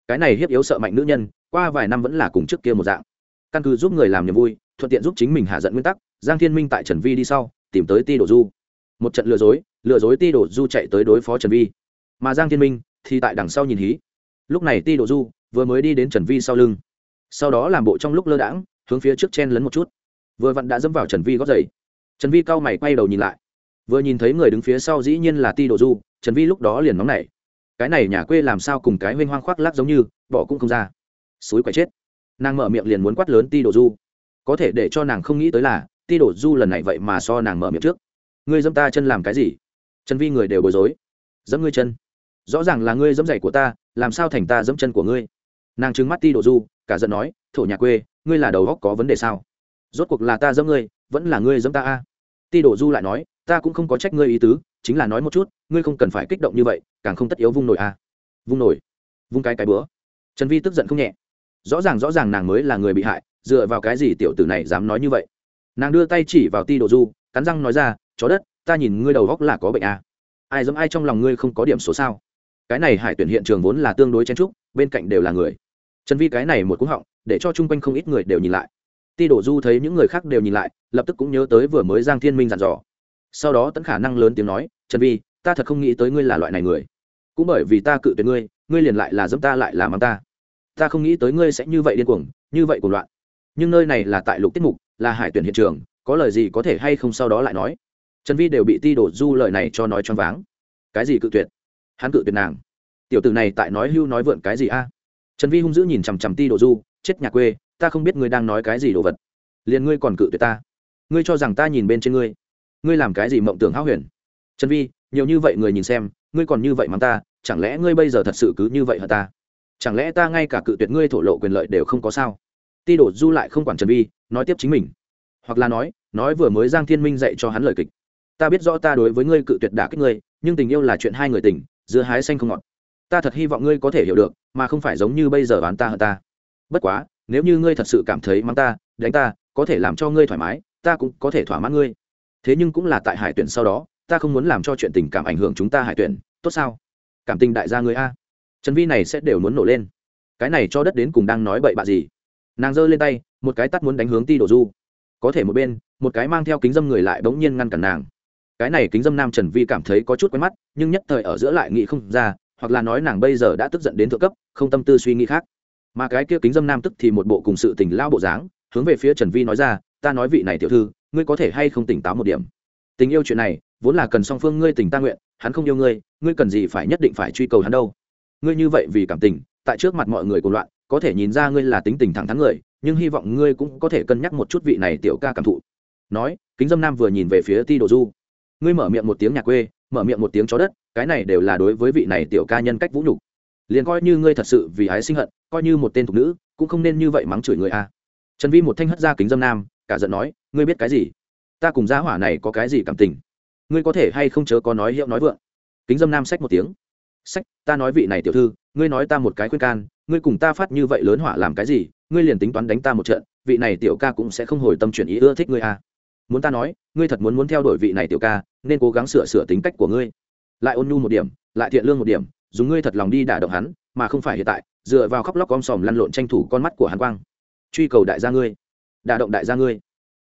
Cái này hiếp yếu sợ mạnh nữ nhân, qua vài năm vẫn là cùng trước kia một dạng. Căn cứ giúp người làm niềm vui, thuận tiện giúp chính mình hạ giận nguyên tắc, giang thiên minh tại trần vi đi sau, tìm tới ti đồ du. Một trận lừa dối lừa dối ti đồ du chạy tới đối phó trần vi. Mà giang thiên minh thì tại đằng sau nhìn hí. Lúc này ti đồ du vừa mới đi đến trần vi sau lưng. Sau đó làm bộ trong lúc lơ đãng, hướng phía trước chen lấn một chút. Vừa vặn đã dẫm vào trần vi gót giày. Trần vi cau mày quay đầu nhìn lại. Vừa nhìn thấy người đứng phía sau dĩ nhiên là ti đồ du, trần vi lúc đó liền nóng nảy cái này nhà quê làm sao cùng cái huynh hoang khoác lắc giống như, bỏ cũng không ra. Suối quậy chết. Nàng mở miệng liền muốn quát lớn ti đồ du. Có thể để cho nàng không nghĩ tới là, ti đồ du lần này vậy mà so nàng mở miệng trước. Ngươi dẫm ta chân làm cái gì? Chân vi người đều bối rối. Dẫm ngươi chân. Rõ ràng là ngươi dẫm giày của ta, làm sao thành ta dẫm chân của ngươi? Nàng trừng mắt ti đồ du, cả giận nói, thổ nhà quê, ngươi là đầu góc có vấn đề sao? Rốt cuộc là ta dẫm ngươi, vẫn là ngươi dẫm ta a? Ti đồ du lại nói, ta cũng không có trách ngươi ý tứ, chính là nói một chút, ngươi không cần phải kích động như vậy càng không tất yếu vung nổi a. Vung nổi. Vung cái cái bữa. Trần vi tức giận không nhẹ. Rõ ràng rõ ràng nàng mới là người bị hại, dựa vào cái gì tiểu tử này dám nói như vậy? Nàng đưa tay chỉ vào ti đồ du, cắn răng nói ra, chó đất, ta nhìn ngươi đầu góc là có bệnh à. ai giống ai trong lòng ngươi không có điểm số sao? Cái này hải tuyển hiện trường vốn là tương đối chen trúc bên cạnh đều là người. Trần vi cái này một cú họng, để cho chung quanh không ít người đều nhìn lại. Ti đổ du thấy những người khác đều nhìn lại, lập tức cũng nhớ tới vừa mới giang thiên minh dặn dò. Sau đó tẫn khả năng lớn tiếng nói, trần vi ta thật không nghĩ tới ngươi là loại này người. Cũng bởi vì ta cự tuyệt ngươi ngươi liền lại là dẫm ta lại là mắng ta. Ta không nghĩ tới ngươi sẽ như vậy điên cuồng, như vậy cuồng loạn. Nhưng nơi này là tại lục tiết mục, là hải tuyển hiện trường, có lời gì có thể hay không sau đó lại nói. Trần vi đều bị ti đổ du lời này cho nói choáng váng. Cái gì cự tuyệt? Hắn cự tuyệt nàng. Tiểu tử này tại nói hưu nói vượn cái gì a? Trần vi hung dữ nhìn chằm chằm ti đổ du, chết nhà quê, ta không biết ngươi đang nói cái gì đồ vật. Liền ngươi còn cự tuyệt ta. Ngươi cho rằng ta nhìn bên trên ngươi. Ngươi làm cái gì mộng tưởng háo huyền? Trần vi nhiều như vậy người nhìn xem, ngươi còn như vậy mắng ta, chẳng lẽ ngươi bây giờ thật sự cứ như vậy hả ta? Chẳng lẽ ta ngay cả cự tuyệt ngươi thổ lộ quyền lợi đều không có sao? Ti đổ du lại không quản trần vi, nói tiếp chính mình. Hoặc là nói nói vừa mới giang thiên minh dạy cho hắn lời kịch. Ta biết rõ ta đối với ngươi cự tuyệt đả kích ngươi, nhưng tình yêu là chuyện hai người tình, giữa hái xanh không ngọt. Ta thật hy vọng ngươi có thể hiểu được, mà không phải giống như bây giờ bán ta hơn ta. Bất quá, nếu như ngươi thật sự cảm thấy mắng ta, đánh ta, có thể làm cho ngươi thoải mái, ta cũng có thể thỏa mãn ngươi. Thế nhưng cũng là tại hải tuyển sau đó ta không muốn làm cho chuyện tình cảm ảnh hưởng chúng ta hải tuyển, tốt sao? Cảm tình đại gia người a. Trần vi này sẽ đều muốn nổ lên. Cái này cho đất đến cùng đang nói bậy bạ gì? Nàng giơ lên tay, một cái tắt muốn đánh hướng ti đồ du. Có thể một bên, một cái mang theo kính dâm người lại bỗng nhiên ngăn cản nàng. Cái này kính dâm nam trần vi cảm thấy có chút quen mắt, nhưng nhất thời ở giữa lại nghĩ không ra, hoặc là nói nàng bây giờ đã tức giận đến thượng cấp, không tâm tư suy nghĩ khác. Mà cái kia kính dâm nam tức thì một bộ cùng sự tình lao bộ dáng, hướng về phía trần vi nói ra, ta nói vị này tiểu thư, ngươi có thể hay không tỉnh táo một điểm? Tình yêu chuyện này vốn là cần song phương ngươi tình ta nguyện, hắn không yêu ngươi ngươi cần gì phải nhất định phải truy cầu hắn đâu. Ngươi như vậy vì cảm tình, tại trước mặt mọi người cùng loạn, có thể nhìn ra ngươi là tính tình thẳng thắn người, nhưng hy vọng ngươi cũng có thể cân nhắc một chút vị này tiểu ca cảm thụ. Nói, kính dâm nam vừa nhìn về phía ti đồ du. Ngươi mở miệng một tiếng nhà quê, mở miệng một tiếng chó đất, cái này đều là đối với vị này tiểu ca nhân cách vũ nhục. Liền coi như ngươi thật sự vì ái sinh hận, coi như một tên thục nữ, cũng không nên như vậy mắng chửi người a. À. Trần vi một thanh hất ra kính dâm nam, cả giận nói, ngươi biết cái gì? Ta cùng gia hỏa này có cái gì cảm tình? Ngươi có thể hay không chớ có nói hiệu nói vượng? Kính dâm nam sách một tiếng. Sách ta nói vị này tiểu thư, ngươi nói ta một cái khuyên can, ngươi cùng ta phát như vậy lớn hỏa làm cái gì, ngươi liền tính toán đánh ta một trận, vị này tiểu ca cũng sẽ không hồi tâm chuyển ý ưa thích ngươi à. muốn ta nói, ngươi thật muốn muốn theo đuổi vị này tiểu ca, nên cố gắng sửa sửa tính cách của ngươi. Lại ôn nhu một điểm, lại thiện lương một điểm, dùng ngươi thật lòng đi đả động hắn, mà không phải hiện tại, dựa vào khóc lóc om sòm lăn lộn tranh thủ con mắt của hắn quang. Truy cầu đại gia ngươi. Đả động đại gia ngươi.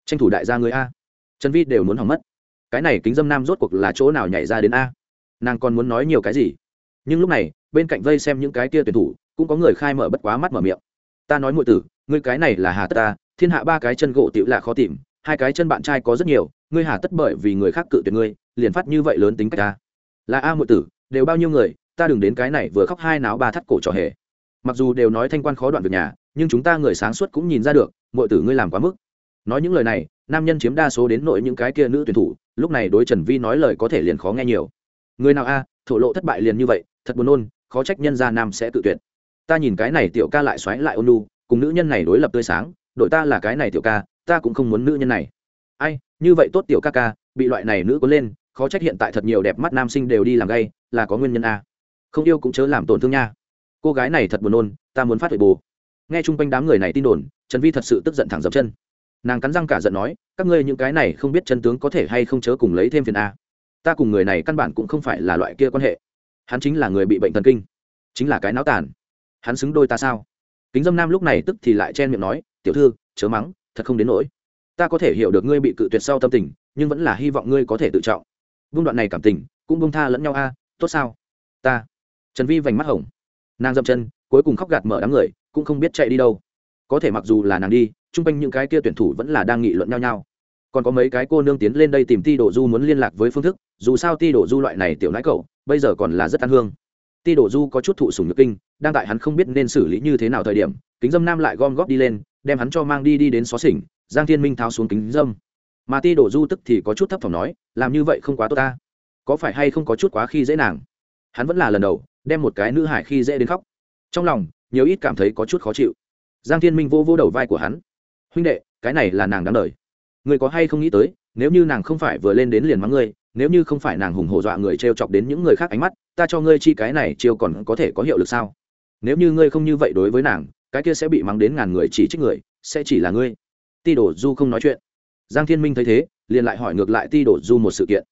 Tranh thủ đại gia ngươi a. Trần vi đều muốn hỏng mất cái này kính dâm nam rốt cuộc là chỗ nào nhảy ra đến a? Nàng còn muốn nói nhiều cái gì? Nhưng lúc này, bên cạnh vây xem những cái kia tuyển thủ, cũng có người khai mở bất quá mắt mở miệng. Ta nói muội tử, ngươi cái này là hà tất ta, thiên hạ ba cái chân gỗ tiểu lạ khó tìm, hai cái chân bạn trai có rất nhiều, ngươi hà tất bởi vì người khác cự tuyệt ngươi, liền phát như vậy lớn tính cách ta. Là a muội tử, đều bao nhiêu người, ta đừng đến cái này vừa khóc hai náo ba thắt cổ trò hề. Mặc dù đều nói thanh quan khó đoạn việc nhà, nhưng chúng ta người sáng suốt cũng nhìn ra được, muội tử ngươi làm quá mức. Nói những lời này, nam nhân chiếm đa số đến nội những cái kia nữ tuyển thủ lúc này đối trần vi nói lời có thể liền khó nghe nhiều. Người nào a, thổ lộ thất bại liền như vậy, thật buồn nôn, khó trách nhân gia nam sẽ tự tuyệt. Ta nhìn cái này tiểu ca lại xoáy lại ôn lu cùng nữ nhân này đối lập tươi sáng, đội ta là cái này tiểu ca, ta cũng không muốn nữ nhân này. Ai, như vậy tốt tiểu ca ca, bị loại này nữ có lên, khó trách hiện tại thật nhiều đẹp mắt nam sinh đều đi làm gay, là có nguyên nhân a. Không yêu cũng chớ làm tổn thương nha. Cô gái này thật buồn nôn, ta muốn phát huệ bù. Nghe chung quanh đám người này tin đồn, trần vi thật sự tức giận thẳng dập chân nàng cắn răng cả giận nói, các ngươi những cái này không biết chân tướng có thể hay không chớ cùng lấy thêm phiền a. Ta cùng người này căn bản cũng không phải là loại kia quan hệ. Hắn chính là người bị bệnh thần kinh, chính là cái náo tàn. Hắn xứng đôi ta sao? Kính dâm nam lúc này tức thì lại chen miệng nói, tiểu thư, chớ mắng, thật không đến nỗi. Ta có thể hiểu được ngươi bị cự tuyệt sau tâm tình, nhưng vẫn là hy vọng ngươi có thể tự trọng. Vung đoạn này cảm tình, cũng bông tha lẫn nhau a, tốt sao? Ta. Trần vi vành mắt hồng. Nàng dậm chân, cuối cùng khóc gạt mở đám người, cũng không biết chạy đi đâu có thể mặc dù là nàng đi, chung quanh những cái kia tuyển thủ vẫn là đang nghị luận nhau nhau. Còn có mấy cái cô nương tiến lên đây tìm ti đổ du muốn liên lạc với phương thức, dù sao ti đổ du loại này tiểu nãi cậu, bây giờ còn là rất ăn hương. Ti đổ du có chút thụ sùng nhược kinh, đang tại hắn không biết nên xử lý như thế nào thời điểm, kính dâm nam lại gom góp đi lên, đem hắn cho mang đi đi đến xó xỉnh, giang thiên minh tháo xuống kính dâm. Mà ti đổ du tức thì có chút thấp thỏm nói, làm như vậy không quá tốt ta. Có phải hay không có chút quá khi dễ nàng? Hắn vẫn là lần đầu, đem một cái nữ hải khi dễ đến khóc. Trong lòng, nhiều ít cảm thấy có chút khó chịu giang thiên minh vô vô đầu vai của hắn. Huynh đệ, cái này là nàng đáng đời. Người có hay không nghĩ tới, nếu như nàng không phải vừa lên đến liền mắng ngươi, nếu như không phải nàng hùng hổ dọa người t r e o chọc đến những người khác ánh mắt, ta cho ngươi chi cái này chiêu còn có thể có hiệu lực sao? Nếu như ngươi không như vậy đối với nàng, cái kia sẽ bị mắng đến ngàn người chỉ trích người, sẽ chỉ là ngươi. Ti đổ du không nói chuyện. Giang thiên minh thấy thế, liền lại hỏi ngược lại ti đổ du một sự kiện.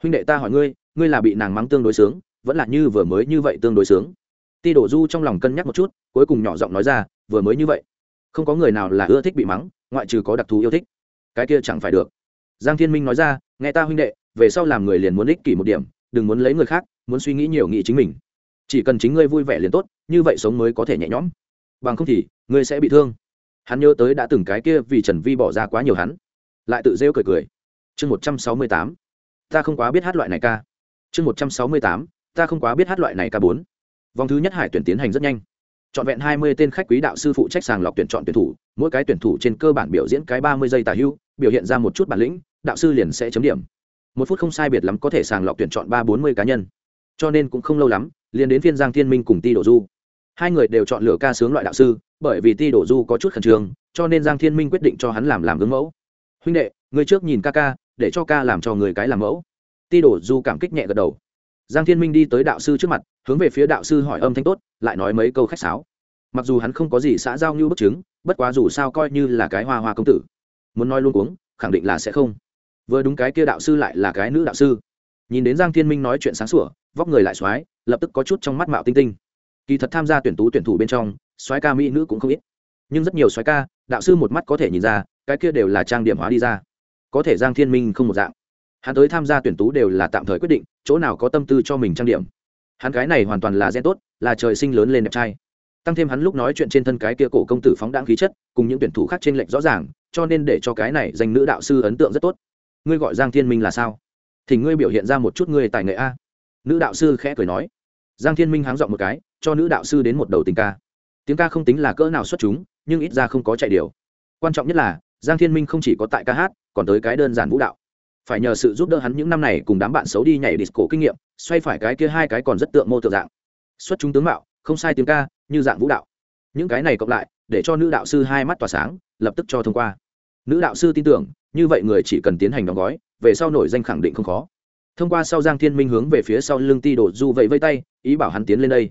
Huynh đệ ta hỏi ngươi ngươi là bị nàng mắng tương đối sướng, vẫn là như vừa mới như vậy tương đối sướng? Ti đổ du trong lòng cân nhắc một chút, cuối cùng nhỏ giọng nói ra vừa mới như vậy. Không có người nào là ưa thích bị mắng, ngoại trừ có đặc thù yêu thích. Cái kia chẳng phải được. Giang thiên minh nói ra, nghe ta huynh đệ, về sau làm người liền muốn ích kỷ một điểm, đừng muốn lấy người khác, muốn suy nghĩ nhiều nghĩ chính mình. Chỉ cần chính ngươi vui vẻ liền tốt, như vậy sống mới có thể nhẹ nhõm. Bằng không thì, ngươi sẽ bị thương. Hắn nhớ tới đã từng cái kia vì trần vi bỏ ra quá nhiều hắn. Lại tự rêu cười cười. Chương một trăm sáu mươi tám. Ta không quá biết hát loại này ca. Chương một trăm sáu mươi tám. Ta không quá biết hát loại này ca bốn. Vòng thứ nhất hải tuyển tiến hành rất nhanh chọn vẹn hai mươi tên khách quý đạo sư phụ trách sàng lọc tuyển chọn tuyển thủ, mỗi cái tuyển thủ trên cơ bản biểu diễn cái ba mươi giây tả hưu, biểu hiện ra một chút bản lĩnh, đạo sư liền sẽ chấm điểm. Một phút không sai biệt lắm có thể sàng lọc tuyển chọn ba bốn mươi cá nhân. Cho nên cũng không lâu lắm, liền đến phiên giang thiên minh cùng ti đổ du. Hai người đều chọn lựa ca sướng loại đạo sư, bởi vì ti đổ du có chút khẩn trương, cho nên giang thiên minh quyết định cho hắn làm làm gương mẫu. Huynh đệ, người trước nhìn ca ca, để cho ca làm cho người cái làm mẫu. Ti đổ du cảm kích nhẹ gật đầu giang thiên minh đi tới đạo sư trước mặt, hướng về phía đạo sư hỏi âm thanh tốt, lại nói mấy câu khách sáo. Mặc dù hắn không có gì xã giao như bức chứng, bất quá dù sao coi như là cái hoa hoa công tử. Muốn nói luôn uống khẳng định là sẽ không. Vừa đúng cái kia đạo sư lại là cái nữ đạo sư. Nhìn đến giang thiên minh nói chuyện sáng sủa, vóc người lại x lập tức có chút trong mắt mạo tinh tinh. Kỳ thật tham gia tuyển tú tuyển thủ bên trong x ca mỹ nữ cũng không ít. Nhưng rất nhiều x ca, đạo sư một mắt có thể nhìn ra, cái kia đều là trang điểm hóa đi ra. Có thể giang thiên minh không một dạng. Hắn tới tham gia tuyển tú đều là tạm thời quyết định chỗ nào có tâm tư cho mình trang điểm. Hắn cái này hoàn toàn là gen tốt, là trời sinh lớn lên đẹp trai. Tăng thêm hắn lúc nói chuyện trên thân cái kia cổ công tử phóng đáng khí chất, cùng những tuyển thủ khác trên lệnh rõ ràng, cho nên để cho cái này danh nữ đạo sư ấn tượng rất tốt. Ngươi gọi giang thiên minh là sao? Thì ngươi biểu hiện ra một chút ngươi tài nghệ a. Nữ đạo sư khẽ cười nói. Giang thiên minh háng dọn một cái, cho nữ đạo sư đến một đầu tình ca. Tiếng ca không tính là cỡ nào xuất chúng, nhưng ít ra không có chạy điều. Quan trọng nhất là, giang thiên minh không chỉ có tại ca hát, còn tới cái đơn giản vũ đạo phải nhờ sự giúp đỡ hắn những năm này cùng đám bạn xấu đi nhảy disco kinh nghiệm, xoay phải cái kia hai cái còn rất tượng mô tượng dạng. Xuất chúng tướng mạo, không sai tiếng ca, như dạng vũ đạo. Những cái này cộng lại, để cho nữ đạo sư hai mắt tỏa sáng, lập tức cho thông qua. Nữ đạo sư tin tưởng, như vậy người chỉ cần tiến hành đóng gói, về sau nổi danh khẳng định không khó. Thông qua sau giang thiên minh hướng về phía sau lưng ti đổ du vẫy vây tay, ý bảo hắn tiến lên đây.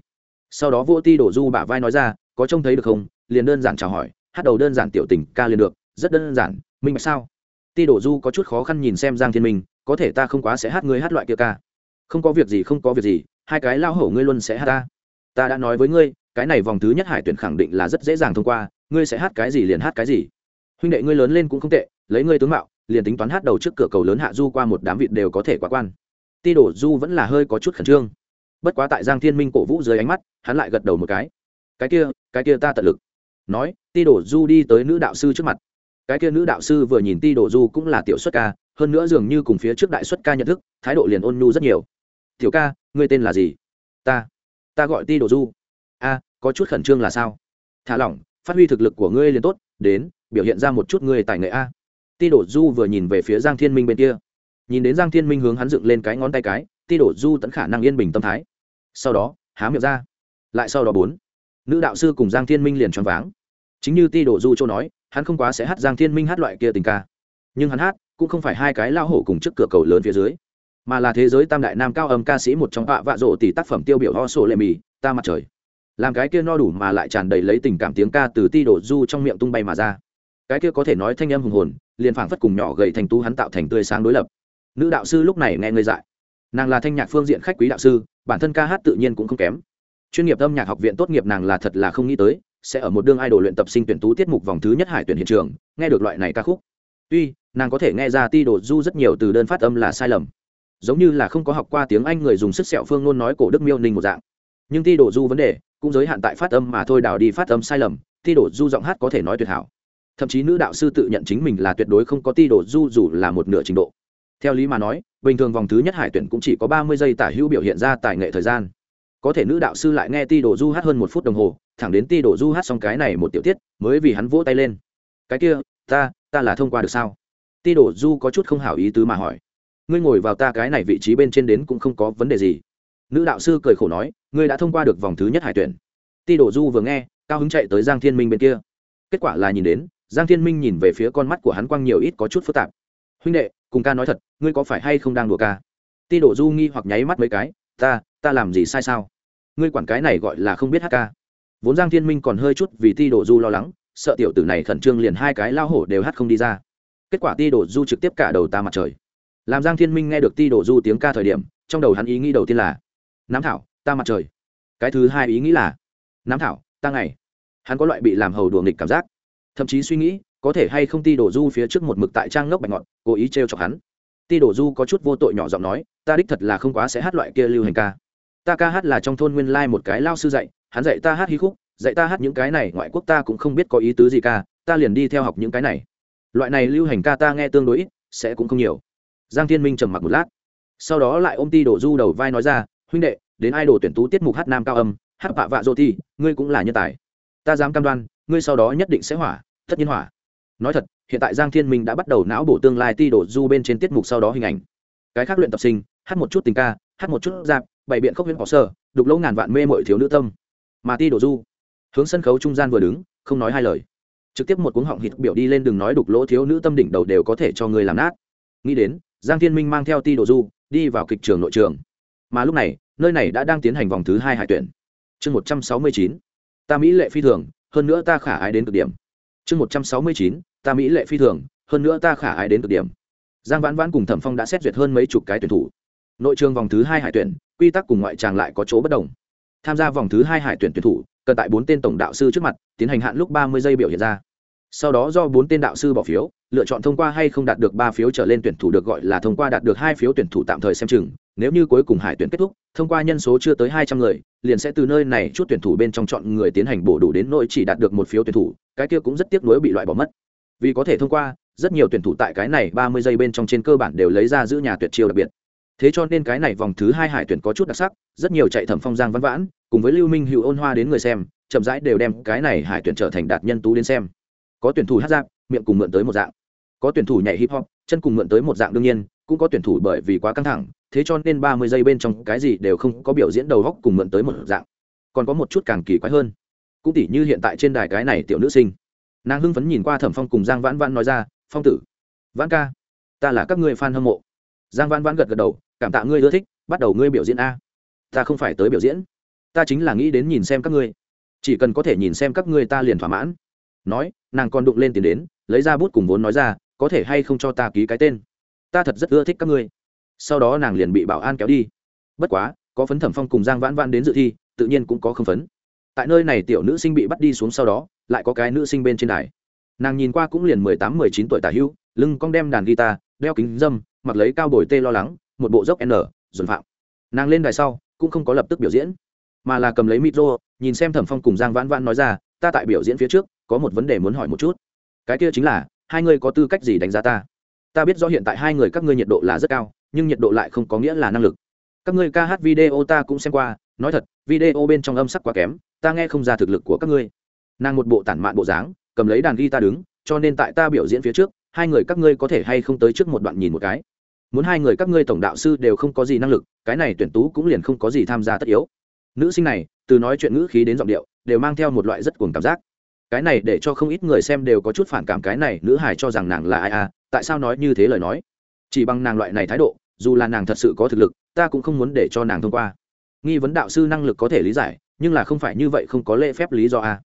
Sau đó vô ti đổ du bả vai nói ra, có trông thấy được không? Liền đơn giản chào hỏi, hát đầu đơn giản tiểu tình ca liền được, rất đơn giản, minh bạch sao? Ti đổ du có chút khó khăn nhìn xem giang thiên minh, có thể ta không quá sẽ hát ngươi hát loại kia ca. Không có việc gì, không có việc gì, hai cái lao hổ ngươi luôn sẽ hát ta. Ta đã nói với ngươi, cái này vòng thứ nhất hải tuyển khẳng định là rất dễ dàng thông qua, ngươi sẽ hát cái gì liền hát cái gì. Huynh đệ ngươi lớn lên cũng không tệ, lấy ngươi tướng mạo, liền tính toán hát đầu trước cửa cầu lớn hạ du qua một đám vịt đều có thể quá quan. Ti đổ du vẫn là hơi có chút khẩn trương. Bất quá tại giang thiên minh cổ vũ dưới ánh mắt, hắn lại gật đầu một cái. Cái kia cái kia ta tận lực. Nói, ti đổ du đi tới nữ đạo sư trước mặt cái kia nữ đạo sư vừa nhìn ti Đồ du cũng là tiểu xuất ca, hơn nữa dường như cùng phía trước đại xuất ca nhận thức, thái độ liền ôn nhu rất nhiều. Tiểu ca, ngươi tên là gì? Ta ta gọi ti Đồ du. A, có chút khẩn trương là sao? Thả lỏng, phát huy thực lực của ngươi liền tốt, đến, biểu hiện ra một chút ngươi tài nghệ a. Ti đổ du vừa nhìn về phía giang thiên minh bên kia. Nhìn đến giang thiên minh hướng hắn dựng lên cái ngón tay cái, ti đổ du tẫn khả năng yên bình tâm thái. Sau đó, há miệng ra. Lại sau đó bốn, nữ đạo sư cùng giang thiên minh liền choáng váng chính như ti đồ du châu nói, hắn không quá sẽ hát giang thiên minh hát loại kia tình ca. Nhưng hắn hát, cũng không phải hai cái lao hổ cùng trước cửa cầu lớn phía dưới, mà là thế giới tam đại nam cao âm ca sĩ một trong họa vạ rộ tỷ tác phẩm tiêu biểu ho sổ lệ mì, ta mặt trời. Làm cái kia no đủ mà lại tràn đầy lấy tình cảm tiếng ca từ ti đổ du trong miệng tung bay mà ra. Cái kia có thể nói thanh âm hùng hồn, liền phảng phất cùng nhỏ gầy thành tu hắn tạo thành tươi sáng đối lập. Nữ đạo sư lúc này nghe ngơi dại. Nàng là thanh nhạc phương diện khách quý đạo sư, bản thân ca hát tự nhiên cũng không kém. Chuyên nghiệp âm nhạc học viện tốt nghiệp nàng là thật là không nghĩ tới sẽ ở một đương idol luyện tập sinh tuyển tú tiết mục vòng thứ nhất hải tuyển hiện trường, nghe được loại này ca khúc. Tuy, nàng có thể nghe ra ti đồ du rất nhiều từ đơn phát âm là sai lầm, giống như là không có học qua tiếng anh người dùng sức sẹo phương ngôn nói cổ đức miêu ninh một dạng. Nhưng ti đồ du vấn đề, cũng giới hạn tại phát âm mà thôi đào đi phát âm sai lầm, ti đồ du giọng hát có thể nói tuyệt hảo. Thậm chí nữ đạo sư tự nhận chính mình là tuyệt đối không có ti đồ du dù là một nửa trình độ. Theo lý mà nói, bình thường vòng thứ nhất hải tuyển cũng chỉ có ba mươi giây tả hữu biểu hiện ra tài nghệ thời gian có thể nữ đạo sư lại nghe ti đồ du hát hơn một phút đồng hồ, thẳng đến ti đồ du hát xong cái này một tiểu tiết, mới vì hắn vỗ tay lên. Cái kia, ta ta là thông qua được sao? Ti đồ du có chút không hảo ý tứ mà hỏi. Ngươi ngồi vào ta cái này vị trí bên trên đến cũng không có vấn đề gì. Nữ đạo sư cười khổ nói, ngươi đã thông qua được vòng thứ nhất hải tuyển. Ti đồ du vừa nghe, cao hứng chạy tới giang thiên minh bên kia. Kết quả là nhìn đến, giang thiên minh nhìn về phía con mắt của hắn quang nhiều ít có chút phức tạp. Huynh đệ, cùng ca nói thật, ngươi có phải hay không đang đùa ca? Ti đồ du nghi hoặc nháy mắt mấy cái, ta ta làm gì sai sao? Ngươi quản cái này gọi là không biết hát ca. Vốn giang thiên minh còn hơi chút vì ti đồ du lo lắng, sợ tiểu tử này khẩn trương liền hai cái lao hổ đều hát không đi ra. Kết quả ti đồ du trực tiếp cả đầu ta mặt trời. Làm giang thiên minh nghe được ti đồ du tiếng ca thời điểm, trong đầu hắn ý nghĩ đầu tiên là, nám thảo, ta mặt trời. Cái thứ hai ý nghĩ là, nám thảo, ta ngày. Hắn có loại bị làm hầu đùa nghịch cảm giác. Thậm chí suy nghĩ, có thể hay không ti đồ du phía trước một mực tại trang ngốc bạch ngọt cố ý t chọc hắn. Ti đồ du có chút vô tội nhỏ giọng nói, ta đích thật là không quá sẽ hát loại kia lưu hành ca ta ca hát là trong thôn nguyên lai một cái lao sư dạy, hắn dạy ta hát hí khúc, dạy ta hát những cái này, ngoại quốc ta cũng không biết có ý tứ gì ca ta liền đi theo học những cái này. Loại này lưu hành ca ta nghe tương đối ít, sẽ cũng không nhiều. Giang thiên minh trầm mặc một lát. Sau đó lại ôm ti đổ du đầu vai nói ra, huynh đệ, đến ai đổ tuyển tú tiết mục hát nam cao âm, hát vạ vạ dô thi ngươi cũng là nhân tài. Ta dám cam đoan, ngươi sau đó nhất định sẽ hỏa, tất nhiên hỏa. Nói thật, hiện tại giang thiên minh đã bắt đầu não bổ tương lai ti đổ du bên trên tiết mục sau đó hình ảnh. Cái khác luyện tập sinh, hát một chút tình ca, hát một chút dạp bày biện khốc huyễn bỏ sơ, đục lỗ ngàn vạn mê mội thiếu nữ tâm. Mà ti đổ du, hướng sân khấu trung gian vừa đứng, không nói hai lời. Trực tiếp một cuống họng hít biểu đi lên đừng nói đục lỗ thiếu nữ tâm đỉnh đầu đều có thể cho người làm nát. Nghĩ đến, giang thiên minh mang theo ti đổ du, đi vào kịch trường nội trường. Mà lúc này, nơi này đã đang tiến hành vòng thứ hai hải tuyển. Chương một trăm sáu mươi chín, ta mỹ lệ phi thường, hơn nữa ta khả ái đến cực điểm. Chương một trăm sáu mươi chín, ta mỹ lệ phi thường, hơn nữa ta khả ái đến cực điểm. Giang vãn vãn cùng thẩm phong đã xét duyệt hơn mấy chục cái tuyển thủ nội trường vòng thứ hai hải tuyển, quy tắc cùng ngoại tràng lại có chỗ bất đồng. Tham gia vòng thứ hai hải tuyển tuyển thủ, cần tại bốn tên tổng đạo sư trước mặt, tiến hành hạn lúc ba mươi giây biểu hiện ra. Sau đó do bốn tên đạo sư bỏ phiếu, lựa chọn thông qua hay không đạt được ba phiếu trở lên tuyển thủ được gọi là thông qua đạt được hai phiếu tuyển thủ tạm thời xem chừng. Nếu như cuối cùng hải tuyển kết thúc, thông qua nhân số chưa tới hai trăm người, liền sẽ từ nơi này chút tuyển thủ bên trong chọn người tiến hành bổ đủ đến nỗi chỉ đạt được một phiếu tuyển thủ, cái kia cũng rất tiếc nuối bị loại bỏ mất. Vì có thể thông qua, rất nhiều tuyển thủ tại cái này ba mươi giây bên trong trên cơ bản đều lấy ra giữ nhà tuyệt chiêu đặc biệt thế cho nên cái này vòng thứ hai hải tuyển có chút đặc sắc, rất nhiều chạy thẩm phong giang văn vãn, cùng với lưu minh hữu ôn hoa đến người xem, chậm rãi đều đem cái này hải tuyển trở thành đạt nhân tú đến xem. Có tuyển thủ hát giáp, miệng cùng mượn tới một dạng. Có tuyển thủ nhảy hip hop, chân cùng mượn tới một dạng đương nhiên, cũng có tuyển thủ bởi vì quá căng thẳng, thế cho nên ba mươi giây bên trong cái gì đều không có biểu diễn đầu góc cùng mượn tới một dạng. Còn có một chút càng kỳ quái hơn. Cũng tỉ như hiện tại trên đài cái này tiểu nữ sinh. Nàng hưng phấn nhìn qua thẩm phong cùng giang vãn vãn nói ra, phong tử, vãn ca, ta là các ngươi fan hâm mộ. Giang vãn vãn gật gật đầu cảm tạ ngươi ưa thích, bắt đầu ngươi biểu diễn a. Ta không phải tới biểu diễn. Ta chính là nghĩ đến nhìn xem các ngươi. Chỉ cần có thể nhìn xem các ngươi ta liền thỏa mãn. Nói, nàng còn đụng lên tiền đến, lấy ra bút cùng vốn nói ra, có thể hay không cho ta ký cái tên? Ta thật rất ưa thích các ngươi. Sau đó nàng liền bị bảo an kéo đi. Bất quá, có phấn thẩm phong cùng giang vãn vãn đến dự thi, tự nhiên cũng có không phấn. Tại nơi này tiểu nữ sinh bị bắt đi xuống sau đó, lại có cái nữ sinh bên trên đài. Nàng nhìn qua cũng liền mười tám, mười chín tuổi tả hữu lưng cong đem đàn guitar, đeo kính dâm, mặc lấy cao bồi tê lo lắng một bộ dốc n, dồn phạm. Nàng lên đài sau, cũng không có lập tức biểu diễn, mà là cầm lấy micro, nhìn xem thẩm phong cùng giang vãn vãn nói ra, ta tại biểu diễn phía trước, có một vấn đề muốn hỏi một chút. Cái kia chính là, hai người có tư cách gì đánh giá ta? Ta biết rõ hiện tại hai người các ngươi nhiệt độ là rất cao, nhưng nhiệt độ lại không có nghĩa là năng lực. Các ngươi ca hát video ta cũng xem qua, nói thật, video bên trong âm sắc quá kém, ta nghe không ra thực lực của các ngươi. Nàng một bộ tản mạn bộ dáng, cầm lấy đàn ghi ta đứng, cho nên tại ta biểu diễn phía trước, hai người các ngươi có thể hay không tới trước một đoạn nhìn một cái? Muốn hai người các ngươi tổng đạo sư đều không có gì năng lực, cái này tuyển tú cũng liền không có gì tham gia tất yếu. Nữ sinh này, từ nói chuyện ngữ khí đến giọng điệu, đều mang theo một loại rất cuồng cảm giác. Cái này để cho không ít người xem đều có chút phản cảm cái này nữ hài cho rằng nàng là ai à tại sao nói như thế lời nói? Chỉ bằng nàng loại này thái độ, dù là nàng thật sự có thực lực, ta cũng không muốn để cho nàng thông qua. Nghi vấn đạo sư năng lực có thể lý giải, nhưng là không phải như vậy không có lễ phép lý do a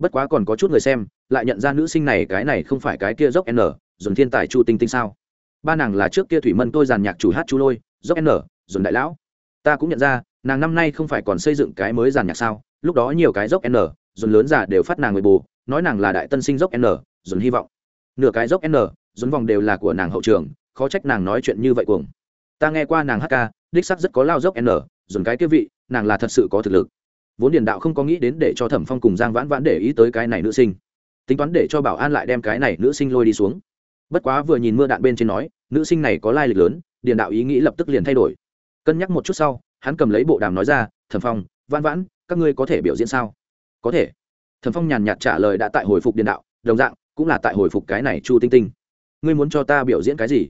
bất quá còn có chút người xem, lại nhận ra nữ sinh này cái này không phải cái kia dốc n dồn thiên tài chu tinh tinh sao? Ba nàng là trước kia thủy mân tôi giàn nhạc chủ hát chu lôi, dốc n, dồn đại lão. Ta cũng nhận ra, nàng năm nay không phải còn xây dựng cái mới giàn nhạc sao, lúc đó nhiều cái dốc n, dồn lớn già đều phát nàng người bù, nói nàng là đại tân sinh dốc n, dồn hy vọng. Nửa cái dốc n, dồn vòng đều là của nàng hậu trường, khó trách nàng nói chuyện như vậy cuồng. Ta nghe qua nàng hát ca, đích sắc rất có lao dốc n, dồn cái kia vị, nàng là thật sự có thực lực. Vốn điền đạo không có nghĩ đến để cho thẩm phong cùng giang vãn vãn để ý tới cái này nữ sinh. Tính toán để cho bảo an lại đem cái này nữ sinh lôi đi xuống bất quá vừa nhìn mưa đạn bên trên nói, nữ sinh này có lai lịch lớn, điền đạo ý nghĩ lập tức liền thay đổi. Cân nhắc một chút sau, hắn cầm lấy bộ đàm nói ra, thẩm phong, vãn vãn, các ngươi có thể biểu diễn sao? Có thể. Thẩm phong nhàn nhạt trả lời đã tại hồi phục điền đạo, đồng dạng, cũng là tại hồi phục cái này chu tinh tinh. Ngươi muốn cho ta biểu diễn cái gì?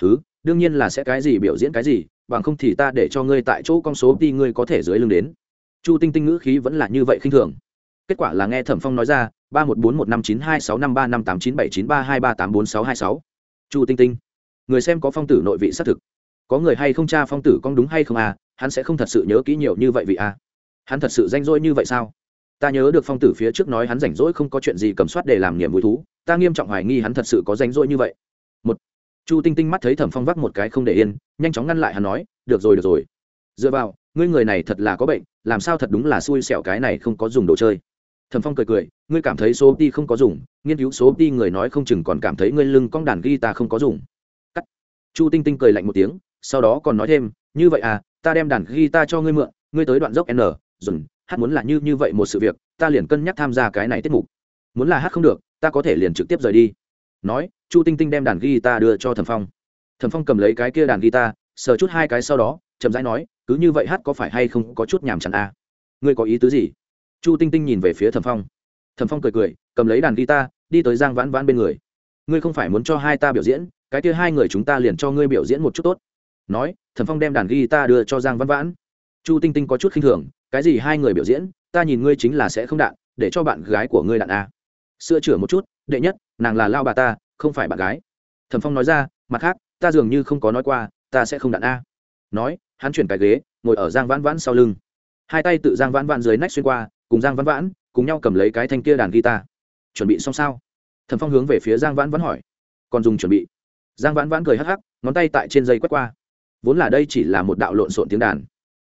Thứ đương nhiên là sẽ cái gì biểu diễn cái gì, bằng không thì ta để cho ngươi tại chỗ con số đi ngươi có thể dưới lưng đến. Chu tinh tinh ngữ khí vẫn là như vậy khinh thường. Kết quả là nghe thẩm phong nói ra ba một bốn một năm chín hai sáu năm ba năm tám chín bảy chín ba hai ba tám bốn sáu hai sáu. Chu tinh tinh, người xem có phong tử nội vị xác thực. Có người hay không tra phong tử con đúng hay không à? Hắn sẽ không thật sự nhớ kỹ nhiều như vậy vị à? Hắn thật sự danh dỗi như vậy sao? Ta nhớ được phong tử phía trước nói hắn rảnh rỗi không có chuyện gì cầm soát để làm niềm vui thú. Ta nghiêm trọng hoài nghi hắn thật sự có danh rỗi như vậy. Một, chu tinh tinh mắt thấy thẩm phong vác một cái không để yên, nhanh chóng ngăn lại hắn nói, được rồi được rồi. Dựa vào, ngươi người này thật là có bệnh, làm sao thật đúng là xui xẻo cái này không có dùng đồ chơi thẩm phong cười cười, ngươi cảm thấy số đi không có dùng, nghiên cứu số đi người nói không chừng còn cảm thấy ngươi lưng cong đàn ghi ta không có dùng. Cắt. Chu tinh tinh cười lạnh một tiếng, sau đó còn nói thêm, như vậy à ta đem đàn ghi ta cho ngươi mượn, ngươi tới đoạn dốc n dùn hát muốn là như như vậy một sự việc, ta liền cân nhắc tham gia cái này tiết mục. Muốn là hát không được, ta có thể liền trực tiếp rời đi. Nói, chu tinh tinh đem đàn guitar đưa cho thẩm phong. Thẩm phong cầm lấy cái kia đàn guitar, sờ chút hai cái sau đó, chậm rãi nói, cứ như vậy hát có phải hay không có chút nhàm chán à? ngươi có ý tứ gì? Chu tinh tinh nhìn về phía thẩm phong. Thẩm phong cười cười, cầm lấy đàn guitar, đi tới giang vãn vãn bên người. Ngươi không phải muốn cho hai ta biểu diễn, cái kia hai người chúng ta liền cho ngươi biểu diễn một chút tốt. Nói, thẩm phong đem đàn guitar đưa cho giang vãn vãn. Chu tinh tinh có chút khinh thường, cái gì hai người biểu diễn, ta nhìn ngươi chính là sẽ không đạn, để cho bạn gái của ngươi đạn a à. sửa chữa một chút, đệ nhất, nàng là lao bà ta, không phải bạn gái. Thẩm phong nói ra, mặt khác, ta dường như không có nói qua, ta sẽ không đạn a nói, hắn chuyển cái ghế, ngồi ở giang vãn vãn sau lưng. Hai tay tự giang vãn vãn dưới nách xuyên qua cùng giang vãn vãn cùng nhau cầm lấy cái thanh kia đàn guitar. Chuẩn bị xong sao? Thẩm phong hướng về phía giang vãn vãn hỏi. Còn dùng chuẩn bị. Giang vãn vãn cười hắc hắc, ngón tay tại trên dây quét qua. Vốn là đây chỉ là một đạo lộn xộn tiếng đàn.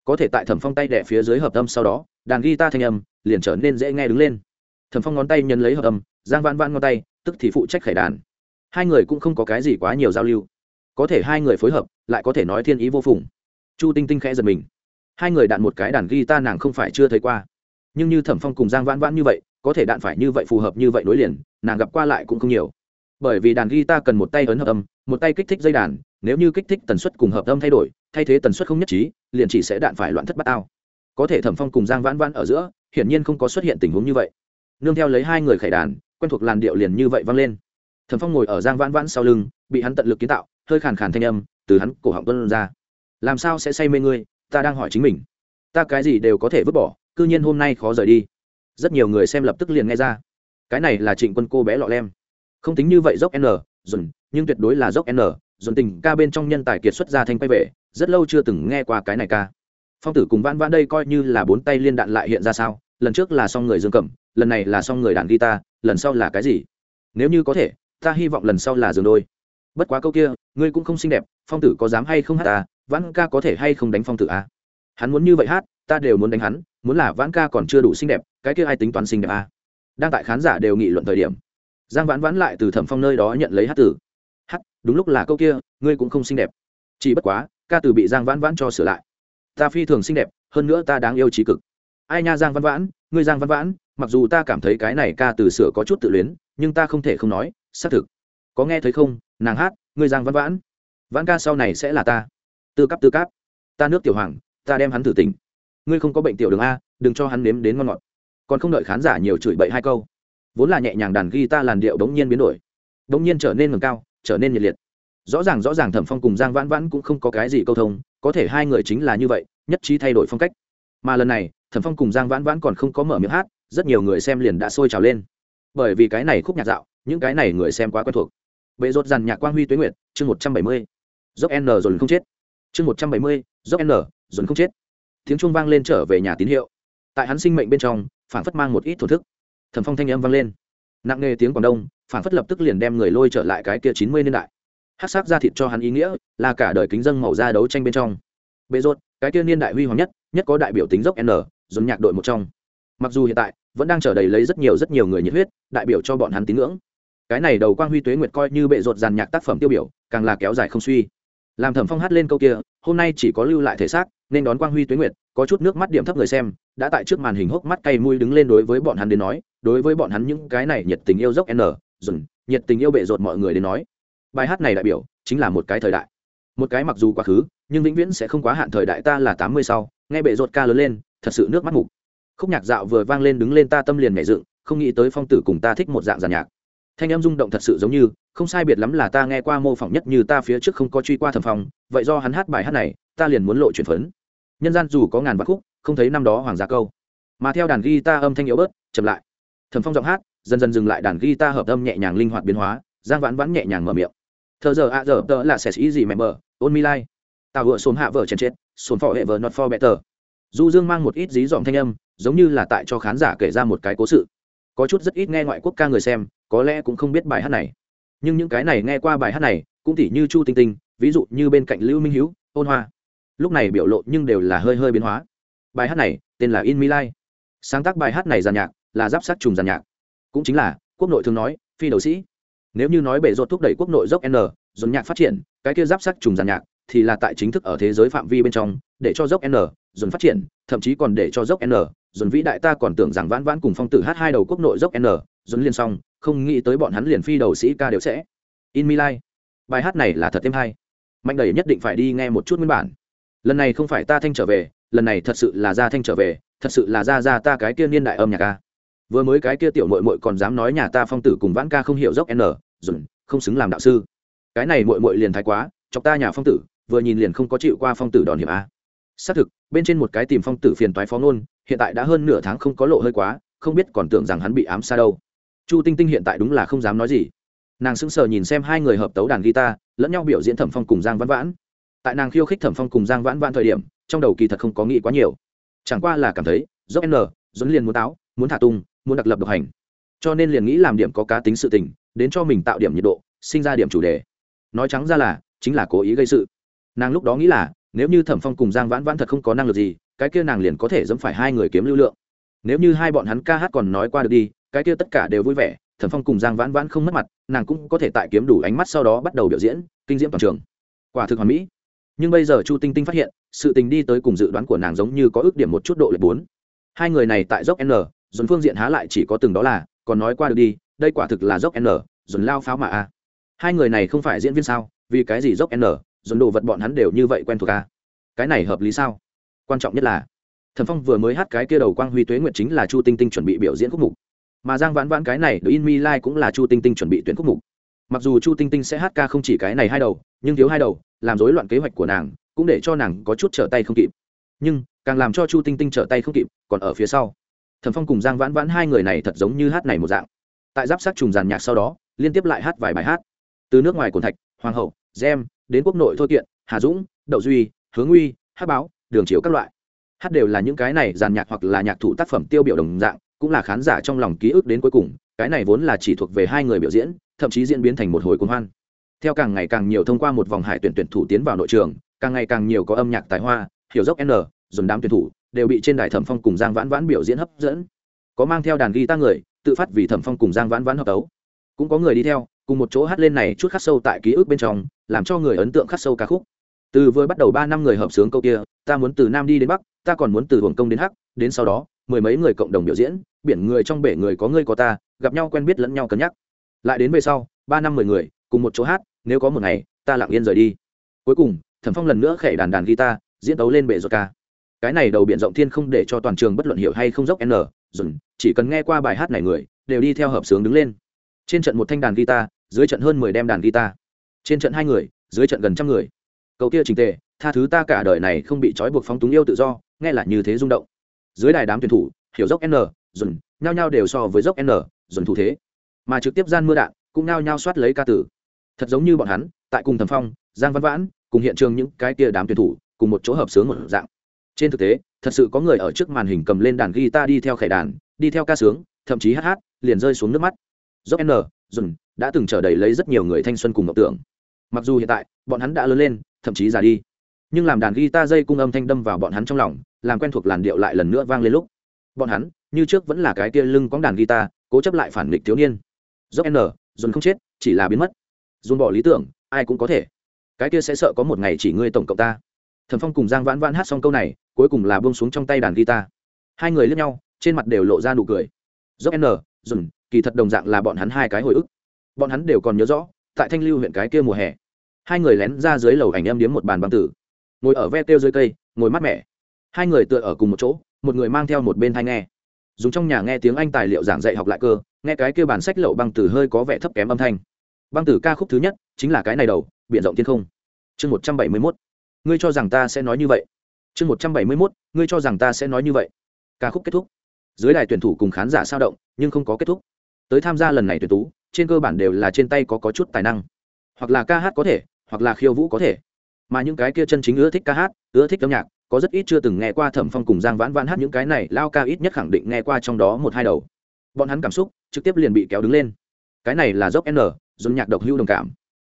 Có thể tại thẩm phong tay đẻ phía dưới hợp âm sau đó, đàn guitar thanh âm liền trở nên dễ nghe đứng lên. Thẩm phong ngón tay nhân lấy hợp âm, giang vãn vãn ngón tay, tức thì phụ trách khải đàn. Hai người cũng không có cái gì quá nhiều giao lưu. Có thể hai người phối hợp, lại có thể nói thiên ý vô phùng. Chu tinh tinh khẽ giật mình. Hai người đạn một cái đàn guitar nàng không phải chưa thấy qua nhưng như thẩm phong cùng giang vãn vãn như vậy, có thể đạn phải như vậy phù hợp như vậy nối liền, nàng gặp qua lại cũng không nhiều. Bởi vì đàn guitar cần một tay ấn hợp âm, một tay kích thích dây đàn, nếu như kích thích tần suất cùng hợp âm thay đổi, thay thế tần suất không nhất trí, liền chỉ sẽ đạn phải loạn thất bát ao. Có thể thẩm phong cùng giang vãn vãn ở giữa, hiển nhiên không có xuất hiện tình huống như vậy. Nương theo lấy hai người khải đàn, quen thuộc làn điệu liền như vậy vang lên. Thẩm phong ngồi ở giang vãn vãn sau lưng, bị hắn tận lực kiến tạo, hơi khàn khàn thanh âm từ hắn cổ họng tuân ra. Làm sao sẽ say mê ngươi? Ta đang hỏi chính mình. Ta cái gì đều có thể vứt bỏ cư nhiên hôm nay khó rời đi. Rất nhiều người xem lập tức liền nghe ra. Cái này là trịnh quân cô bé lọ lem. Không tính như vậy dốc n dồn nhưng tuyệt đối là dốc n. Dồn tình ca bên trong nhân tài kiệt xuất ra thanh quay về, rất lâu chưa từng nghe qua cái này ca. Phong tử cùng vãn vãn đây coi như là bốn tay liên đạn lại hiện ra sao? Lần trước là xong người dương cầm, lần này là xong người đàn guitar, lần sau là cái gì? Nếu như có thể, ta hy vọng lần sau là giường đôi. Bất quá câu kia, ngươi cũng không xinh đẹp, phong tử có dám hay không hát ta vãn ca có thể hay không đánh phong tử à? hắn muốn như vậy hát ta đều muốn đánh hắn, muốn là vãn ca còn chưa đủ xinh đẹp, cái kia ai tính toán xinh đẹp à? đang tại khán giả đều nghị luận thời điểm, giang vãn vãn lại từ thẩm phong nơi đó nhận lấy hát tử. Hát, đúng lúc là câu kia, ngươi cũng không xinh đẹp. Chỉ bất quá, ca từ bị giang vãn vãn cho sửa lại. Ta phi thường xinh đẹp, hơn nữa ta đáng yêu trí cực. Ai nha giang văn vãn, ngươi giang văn vãn, mặc dù ta cảm thấy cái này ca từ sửa có chút tự luyến, nhưng ta không thể không nói, xác thực. Có nghe thấy không? Nàng hát, ngươi giang văn vãn. Vãn ca sau này sẽ là ta. Tư cấp tư cấp. Ta nước tiểu hoàng, ta đem hắn thử tình ngươi không có bệnh tiểu đường a, đừng cho hắn nếm đến ngon ngọt. Còn không đợi khán giả nhiều chửi bậy hai câu, vốn là nhẹ nhàng đàn guitar làn điệu đống nhiên biến đổi. Đống nhiên trở nên ngầm cao, trở nên nhiệt liệt. Rõ ràng rõ ràng thẩm phong cùng giang vãn vãn cũng không có cái gì câu thông, có thể hai người chính là như vậy, nhất trí thay đổi phong cách. Mà lần này, thẩm phong cùng giang vãn vãn còn không có mở miệng hát, rất nhiều người xem liền đã sôi trào lên. Bởi vì cái này khúc nhạc dạo, những cái này người xem quá quen thuộc. Bệ rột dàn nhạc quang huy tuế nguyệt, chương một trăm bảy mươi, dốc n rồi không chết. Chương một trăm bảy mươi, dốc n rồi không chết tiếng chuông vang lên trở về nhà tín hiệu. Tại hắn sinh mệnh bên trong phản phất mang một ít thổ thức. Thẩm phong thanh âm vang lên. Nặng nề tiếng quảng đông phản phất lập tức liền đem người lôi trở lại cái kia chín mươi niên đại. Hát sắc ra thịt cho hắn ý nghĩa là cả đời kính dân màu da đấu tranh bên trong. Bệ rốt cái kia niên đại huy hoàng nhất nhất có đại biểu tính dốc n dồn nhạc đội một trong. Mặc dù hiện tại, vẫn đang chờ đầy lấy rất nhiều rất nhiều người nhiệt huyết, đại biểu cho bọn hắn tín ngưỡng. Cái này đầu quang huy tuế nguyệt coi như bệ rột giàn nhạc tác phẩm tiêu biểu, càng là kéo dài không suy làm thẩm phong hát lên câu kia, hôm nay chỉ có lưu lại thể xác, nên đón quang huy tuế nguyệt, có chút nước mắt điểm thấp người xem, đã tại trước màn hình hốc mắt cay mui đứng lên đối với bọn hắn đến nói, đối với bọn hắn những cái này nhiệt tình yêu dốc n dồn nhiệt tình yêu bệ rột mọi người đến nói. Bài hát này đại biểu, chính là một cái thời đại. Một cái mặc dù quá khứ, nhưng vĩnh viễn sẽ không quá hạn thời đại ta là tám mươi sau, nghe bệ rột ca lớn lên, thật sự nước mắt mục. Khúc nhạc dạo vừa vang lên đứng lên ta tâm liền nhảy dựng, không nghĩ tới phong tử cùng ta thích một dạng giàn nhạc thanh âm rung động thật sự giống như, không sai biệt lắm là ta nghe qua mô phỏng nhất như ta phía trước không có truy qua thầm phong vậy do hắn hát bài hát này, ta liền muốn lộ chuyển phấn. Nhân gian dù có ngàn vạn khúc, không thấy năm đó hoàng gia câu. Mà theo đàn guitar âm thanh yếu bớt, chậm lại. Thần phong giọng hát, dần dần dừng lại đàn guitar hợp âm nhẹ nhàng linh hoạt biến hóa, giang vãn vãn nhẹ nhàng mở miệng. Thờ giờ ạ, giờ tớ là sẽ ý gì mẹ mờ ôn mi lai. Tao vựa xôn hạ vợ chèn chết xôn phò hệ vợ not for better du dương mang một ít dí dỏm thanh âm, giống như là tại cho khán giả kể ra một cái cố sự. Có chút rất ít nghe ngoại quốc ca người xem có lẽ cũng không biết bài hát này. Nhưng những cái này nghe qua bài hát này, cũng tỉ như chu tinh tinh, ví dụ như bên cạnh lưu minh hữu ôn hoa. Lúc này biểu lộ nhưng đều là hơi hơi biến hóa. Bài hát này, tên là in milai sáng tác bài hát này giàn nhạc, là giáp sát trùng giàn nhạc. Cũng chính là, quốc nội thường nói, phi đầu sĩ. Nếu như nói bể rột thúc đẩy quốc nội dốc n, dồn nhạc phát triển, cái kia giáp sát trùng giàn nhạc, thì là tại chính thức ở thế giới phạm vi bên trong, để cho dốc n, dồn phát triển, thậm chí còn để cho dốc n, dồn vĩ đại ta còn tưởng rằng vãn vãn cùng phong tử hát hai đầu quốc nội dốc n, dồn liên xong không nghĩ tới bọn hắn liền phi đầu sĩ ca đều sẽ. In milai bài hát này là thật thêm hay. Mạnh đầy nhất định phải đi nghe một chút nguyên bản. Lần này không phải ta thanh trở về, lần này thật sự là ra thanh trở về, thật sự là ra ra ta cái kia niên đại âm nhạc ca. Vừa mới cái kia tiểu mội mội còn dám nói nhà ta phong tử cùng vãn ca không hiểu dốc n, dùn, không xứng làm đạo sư. Cái này mội mội liền thái quá, chọc ta nhà phong tử, vừa nhìn liền không có chịu qua phong tử đòn hiểm a. Xác thực, bên trên một cái tìm phong tử phiền toái phó ngôn, hiện tại đã hơn nửa tháng không có lộ hơi quá, không biết còn tưởng rằng hắn bị ám xa đâu chu tinh tinh hiện tại đúng là không dám nói gì. Nàng sững sờ nhìn xem hai người hợp tấu đàn guitar, lẫn nhau biểu diễn thẩm phong cùng giang vãn vãn. Tại nàng khiêu khích thẩm phong cùng giang vãn vãn thời điểm, trong đầu kỳ thật không có nghĩ quá nhiều. Chẳng qua là cảm thấy, dốc n dẫn liền muốn táo, muốn thả tung, muốn đặc lập độc hành. Cho nên liền nghĩ làm điểm có cá tính sự tình, đến cho mình tạo điểm nhiệt độ, sinh ra điểm chủ đề. Nói trắng ra là, chính là cố ý gây sự. Nàng lúc đó nghĩ là, nếu như thẩm phong cùng giang vãn vãn thật không có năng lực gì, cái kia nàng liền có thể dẫm phải hai người kiếm lưu lượng. Nếu như hai bọn hắn ca hát còn nói qua được đi cái kia tất cả đều vui vẻ, thẩm phong cùng giang vãn vãn không mất mặt, nàng cũng có thể tại kiếm đủ ánh mắt sau đó bắt đầu biểu diễn, kinh diễm toàn trường. Quả thực hoàn mỹ. Nhưng bây giờ chu tinh tinh phát hiện, sự tình đi tới cùng dự đoán của nàng giống như có ước điểm một chút độ lệch bốn. Hai người này tại dốc n dồn phương diện há lại chỉ có từng đó là, còn nói qua được đi, đây quả thực là dốc n dồn lao pháo mà a. Hai người này không phải diễn viên sao, vì cái gì dốc n dồn đồ vật bọn hắn đều như vậy quen thuộc a. Cái này hợp lý sao? Quan trọng nhất là thần phong vừa mới hát cái kia đầu quang huy tuế nguyện chính là chu tinh tinh chuẩn bị biểu diễn khúc mục mà giang vãn vãn cái này đội in mi lai cũng là chu tinh tinh chuẩn bị tuyển khúc mục. Mặc dù chu tinh tinh sẽ hát ca không chỉ cái này hai đầu, nhưng thiếu hai đầu, làm rối loạn kế hoạch của nàng, cũng để cho nàng có chút trở tay không kịp. Nhưng, càng làm cho chu tinh tinh trở tay không kịp, còn ở phía sau. Thần phong cùng giang vãn vãn hai người này thật giống như hát này một dạng. Tại giáp sát trùng giàn nhạc sau đó, liên tiếp lại hát vài bài hát. Từ nước ngoài cồn thạch, hoàng hậu, gem, đến quốc nội thôi kiện, hà dũng, đậu duy, hướng uy, hát báo, đường chiếu các loại. Hát đều là những cái này giàn nhạc hoặc là nhạc thủ tác phẩm tiêu biểu đồng dạng cũng là khán giả trong lòng ký ức đến cuối cùng, cái này vốn là chỉ thuộc về hai người biểu diễn, thậm chí diễn biến thành một hồi cuồng hoan. Theo càng ngày càng nhiều thông qua một vòng hải tuyển tuyển thủ tiến vào nội trường, càng ngày càng nhiều có âm nhạc tài hoa, hiểu dốc n, dồn đám tuyển thủ, đều bị trên đài thẩm phong cùng giang vãn vãn biểu diễn hấp dẫn. Có mang theo đàn guitar người, tự phát vì thẩm phong cùng giang vãn vãn hợp tấu. Cũng có người đi theo, cùng một chỗ hát lên này chút khắc sâu tại ký ức bên trong, làm cho người ấn tượng khắc sâu ca khúc. Từ vừa bắt đầu ba năm người hợp sướng câu kia, ta muốn từ nam đi đến bắc, ta còn muốn từ hồng công đến hắc, đến sau đó mười mấy người cộng đồng biểu diễn, biển người trong bể người có ngươi có ta, gặp nhau quen biết lẫn nhau cân nhắc. Lại đến về sau, ba năm mười người, cùng một chỗ hát, nếu có một ngày, ta lặng yên rời đi. Cuối cùng, thẩm phong lần nữa khẩy đàn đàn guitar, diễn tấu lên bệ ruột ca. Cái này đầu biện rộng thiên không để cho toàn trường bất luận hiểu hay không dốc n dùn chỉ cần nghe qua bài hát này người, đều đi theo hợp sướng đứng lên. Trên trận một thanh đàn guitar, dưới trận hơn mười đem đàn guitar. Trên trận hai người, dưới trận gần trăm người. Cậu kia trình tề, tha thứ ta cả đời này không bị trói buộc phóng túng yêu tự do, nghe là như thế rung động dưới đài đám tuyển thủ, hiểu dốc n dùn nhao nhao đều so với dốc n dùn thủ thế. Mà trực tiếp gian mưa đạn cũng nhao nhao soát lấy ca tử. Thật giống như bọn hắn, tại cùng thẩm phong, giang văn vãn, cùng hiện trường những cái kia đám tuyển thủ, cùng một chỗ hợp sướng một dạng. Trên thực tế, thật sự có người ở trước màn hình cầm lên đàn guitar đi theo khải đàn, đi theo ca sướng, thậm chí hát hát, liền rơi xuống nước mắt. Dốc n dùn đã từng trở đầy lấy rất nhiều người thanh xuân cùng ngọc tưởng. Mặc dù hiện tại, bọn hắn đã lớn lên, thậm chí già đi nhưng làm đàn guitar dây cung âm thanh đâm vào bọn hắn trong lòng, làm quen thuộc làn điệu lại lần nữa vang lên lúc. Bọn hắn, như trước vẫn là cái kia lưng cóng đàn guitar, cố chấp lại phản nghịch thiếu niên. Dốc n, dồn không chết, chỉ là biến mất. Dồn bỏ lý tưởng, ai cũng có thể. Cái kia sẽ sợ có một ngày chỉ ngươi tổng cộng ta. Thẩm phong cùng giang vãn vãn hát xong câu này, cuối cùng là buông xuống trong tay đàn guitar. Hai người lướt nhau, trên mặt đều lộ ra nụ cười. Dốc n, dồn, kỳ thật đồng dạng là bọn hắn hai cái hồi ức. Bọn hắn đều còn nhớ rõ, tại thanh lưu huyện cái kia mùa hè, hai người lén ra dưới lầu ảnh em điếm một bàn băng tử ngồi ở ve tiêu dưới cây ngồi mát mẻ. Hai người tựa ở cùng một chỗ một người mang theo một bên thai nghe. Dùng trong nhà nghe tiếng anh tài liệu giảng dạy học lại cơ nghe cái kêu bản sách lậu băng tử hơi có vẻ thấp kém âm thanh. Băng tử ca khúc thứ nhất chính là cái này đầu biện rộng thiên không. Chương một trăm bảy mươi mốt. Ngươi cho rằng ta sẽ nói như vậy. Chương một trăm bảy mươi mốt ngươi cho rằng ta sẽ nói như vậy. Ca khúc kết thúc. Dưới đài tuyển thủ cùng khán giả sao động nhưng không có kết thúc. Tới tham gia lần này tuyển tú trên cơ bản đều là trên tay có, có chút tài năng. Hoặc là ca hát có thể hoặc là khiêu vũ có thể mà những cái kia chân chính ưa thích ca hát, ưa thích âm nhạc, có rất ít chưa từng nghe qua thẩm phong cùng giang vãn vãn hát những cái này, lao ca ít nhất khẳng định nghe qua trong đó một hai đầu. Bọn hắn cảm xúc trực tiếp liền bị kéo đứng lên. Cái này là dốc n dùng nhạc độc hưu đồng cảm.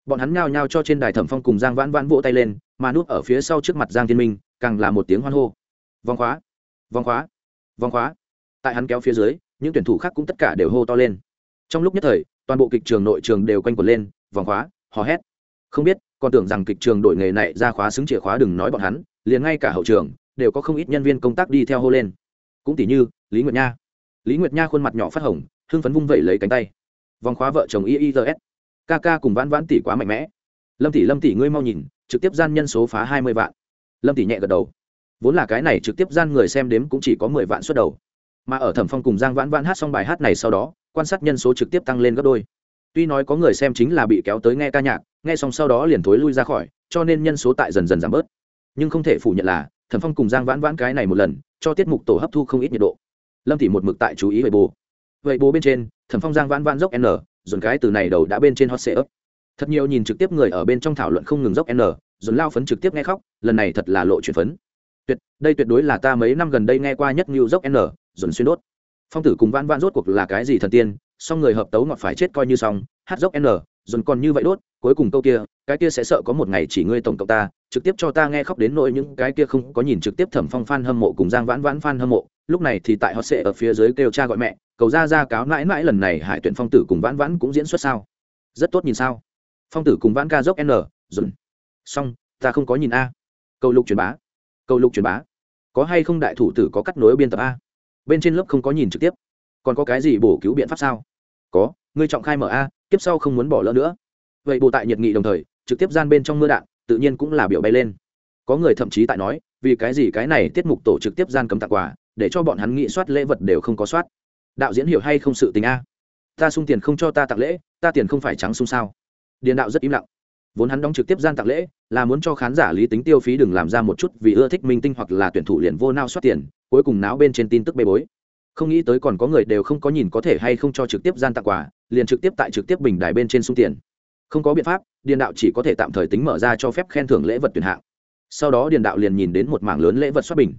Bọn hắn nhao nhao cho trên đài thẩm phong cùng giang vãn vãn vỗ tay lên, mà núp ở phía sau trước mặt giang thiên minh, càng là một tiếng hoan hô. Vòng khóa vòng khóa vòng khóa. Tại hắn kéo phía dưới, những tuyển thủ khác cũng tất cả đều hô to lên. Trong lúc nhất thời, toàn bộ kịch trường, nội trường đều quanh quẩn lên, vòng khóa, hò hét không biết, còn tưởng rằng kịch trường đổi nghề này ra khóa xứng chìa khóa đừng nói bọn hắn, liền ngay cả hậu trường, đều có không ít nhân viên công tác đi theo hô lên. Cũng tỷ như, lý nguyệt nha. Lý nguyệt nha khuôn mặt nhỏ phát hồng, hưng phấn vung vẩy lấy cánh tay. Vòng khóa vợ chồng iis ca ca cùng vãn vãn tỷ quá mạnh mẽ. Lâm tỷ lâm tỷ, ngươi mau nhìn, trực tiếp gian nhân số phá hai mươi vạn. Lâm tỷ nhẹ gật đầu. Vốn là cái này trực tiếp gian người xem đếm cũng chỉ có mười vạn suất đầu. Mà ở thẩm phong cùng giang vãn vãn hát xong bài hát này sau đó, quan sát nhân số trực tiếp tăng lên gấp đôi tuy nói có người xem chính là bị kéo tới nghe ca nhạc, nghe xong sau đó liền thối lui ra khỏi, cho nên nhân số tại dần dần giảm bớt. Nhưng không thể phủ nhận là, thẩm phong cùng giang vãn vãn cái này một lần, cho tiết mục tổ hấp thu không ít nhiệt độ. Lâm thị một mực tại chú ý về bồ vậy bố bên trên, thẩm phong, giang vãn vãn dốc n, dồn cái từ này đầu đã bên trên hot sê ấp thật nhiều nhìn trực tiếp người ở bên trong thảo luận không ngừng dốc n, dồn lao phấn trực tiếp nghe khóc, lần này thật là lộ chuyện phấn. Tuyệt, đây tuyệt đối là ta mấy năm gần đây nghe qua nhất như dốc n, dồn xuyên đốt. Phong tử cùng vãn vãn rốt cuộc là cái gì thần tiên song người hợp tấu ngọt phải chết coi như xong, hát dốc n, dồn còn như vậy đốt, cuối cùng câu kia, cái kia sẽ sợ có một ngày chỉ ngươi tổng cộng ta, trực tiếp cho ta nghe khóc đến nỗi những cái kia không có nhìn trực tiếp thẩm phong f hâm mộ cùng giang vãn vãn f hâm mộ. Lúc này thì tại họ sẽ ở phía dưới kêu cha gọi mẹ, cầu ra ra cáo mãi mãi lần này hải tuyển phong tử cùng vãn vãn cũng diễn xuất sao? Rất tốt nhìn sao? Phong tử cùng vãn ca dốc n, dồn. Xong, ta không có nhìn a. Câu lục truyền bá. Câu lục truyền bá. Có hay không đại thủ tử có cắt nối biên tập a? Bên trên lớp không có nhìn trực tiếp còn có cái gì bổ cứu biện pháp sao? Có, ngươi trọng khai mở a tiếp sau không muốn bỏ lỡ nữa. Vậy bộ tại nhiệt nghị đồng thời, trực tiếp gian bên trong mưa đạn, tự nhiên cũng là biểu bay lên. Có người thậm chí tại nói, vì cái gì cái này tiết mục tổ trực tiếp gian cấm tặng quà, để cho bọn hắn nghĩ soát lễ vật đều không có soát. Đạo diễn hiểu hay không sự tình a? Ta sung tiền không cho ta tặng lễ, ta tiền không phải trắng sung sao? Điền đạo rất im lặng. Vốn hắn đóng trực tiếp gian tặng lễ, là muốn cho khán giả lý tính tiêu phí đừng làm ra một chút vì ưa thích minh tinh hoặc là tuyển thủ liền vô nao soát tiền, cuối cùng náo bên trên tin tức bê bối không nghĩ tới còn có người đều không có nhìn có thể hay không cho trực tiếp gian tặng quà, liền trực tiếp tại trực tiếp bình đài bên trên sung tiền. Không có biện pháp, điền đạo chỉ có thể tạm thời tính mở ra cho phép khen thưởng lễ vật tuyển hạng. Sau đó điền đạo liền nhìn đến một mảng lớn lễ vật xuất bình.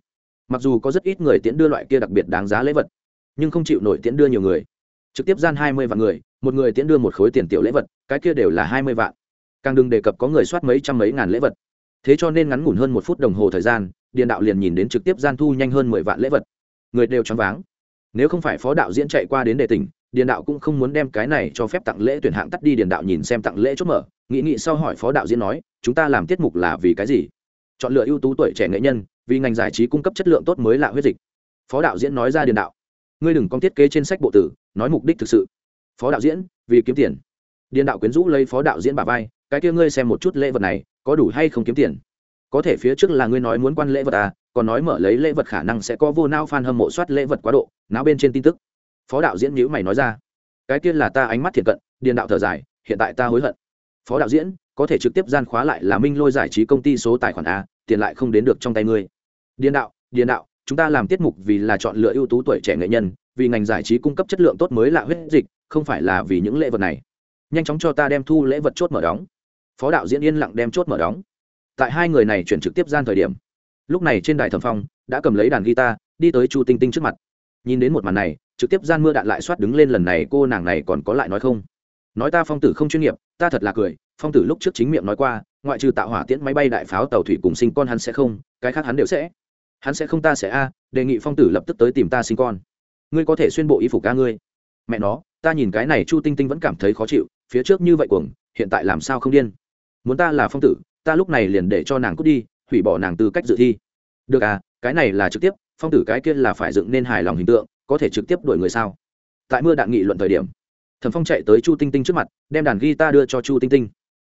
Mặc dù có rất ít người tiễn đưa loại kia đặc biệt đáng giá lễ vật, nhưng không chịu nổi tiễn đưa nhiều người. Trực tiếp gian hai mươi vạn người, một người tiễn đưa một khối tiền tiểu lễ vật, cái kia đều là hai mươi vạn. Càng đừng đề cập có người soát mấy trăm mấy ngàn lễ vật. Thế cho nên ngắn ngủn hơn một phút đồng hồ thời gian, điền đạo liền nhìn đến trực tiếp gian thu nhanh hơn mười vạn lễ vật. Người đều choáng váng nếu không phải phó đạo diễn chạy qua đến đề tỉnh, điền đạo cũng không muốn đem cái này cho phép tặng lễ tuyển hạng tắt đi, điền đạo nhìn xem tặng lễ chốt mở, nghĩ nghĩ sau hỏi phó đạo diễn nói, chúng ta làm tiết mục là vì cái gì? Chọn lựa ưu tú tuổi trẻ nghệ nhân, vì ngành giải trí cung cấp chất lượng tốt mới là huyết dịch. Phó đạo diễn nói ra điền đạo, ngươi đừng có thiết kế trên sách bộ tử, nói mục đích thực sự. Phó đạo diễn, vì kiếm tiền. Điền đạo quyến rũ lấy phó đạo diễn bà vai, cái kia ngươi xem một chút lễ vật này, có đủ hay không kiếm tiền? Có thể phía trước là ngươi nói muốn quan lễ vật à còn nói mở lấy lễ vật khả năng sẽ có vô nao f a n hâm mộ soát lễ vật quá độ, náo bên trên tin tức. Phó đạo diễn nhữ mày nói ra. Cái kia là ta ánh mắt thiện cận, điền đạo thở dài, hiện tại ta hối hận. Phó đạo diễn, có thể trực tiếp gian khóa lại là minh lôi giải trí công ty số tài khoản a tiền lại không đến được trong tay ngươi. Điền đạo điền đạo, chúng ta làm tiết mục vì là chọn lựa ưu tú tuổi trẻ nghệ nhân, vì ngành giải trí cung cấp chất lượng tốt mới lạ huyết dịch, không phải là vì những lễ vật này. Nhanh chóng cho ta đem thu lễ vật chốt mở đóng. Phó đạo diễn yên lặng đem chốt mở đóng tại hai người này chuyển trực tiếp gian thời điểm. Lúc này trên đài thẩm phong đã cầm lấy đàn guitar, đi tới chu tinh tinh trước mặt. Nhìn đến một màn này, trực tiếp gian mưa đạn lại soát đứng lên lần này cô nàng này còn có lại nói không? Nói ta phong tử không chuyên nghiệp, ta thật là cười, phong tử lúc trước chính miệng nói qua, ngoại trừ tạo hỏa tiễn máy bay đại pháo tàu thủy cùng sinh con hắn sẽ không, cái khác hắn đều sẽ. Hắn sẽ không ta sẽ a, đề nghị phong tử lập tức tới tìm ta sinh con. Ngươi có thể xuyên bộ y phục ca ngươi. Mẹ nó, ta nhìn cái này chu tinh tinh vẫn cảm thấy khó chịu, phía trước như vậy cuồng, hiện tại làm sao không điên? Muốn ta là phong tử ta lúc này liền để cho nàng cút đi, hủy bỏ nàng tư cách dự thi. Được à cái này là trực tiếp, phong tử cái kia là phải dựng nên hài lòng hình tượng, có thể trực tiếp đuổi người sao? Tại mưa đạn nghị luận thời điểm, thẩm phong chạy tới chu tinh tinh trước mặt, đem đàn guitar đưa cho chu tinh tinh.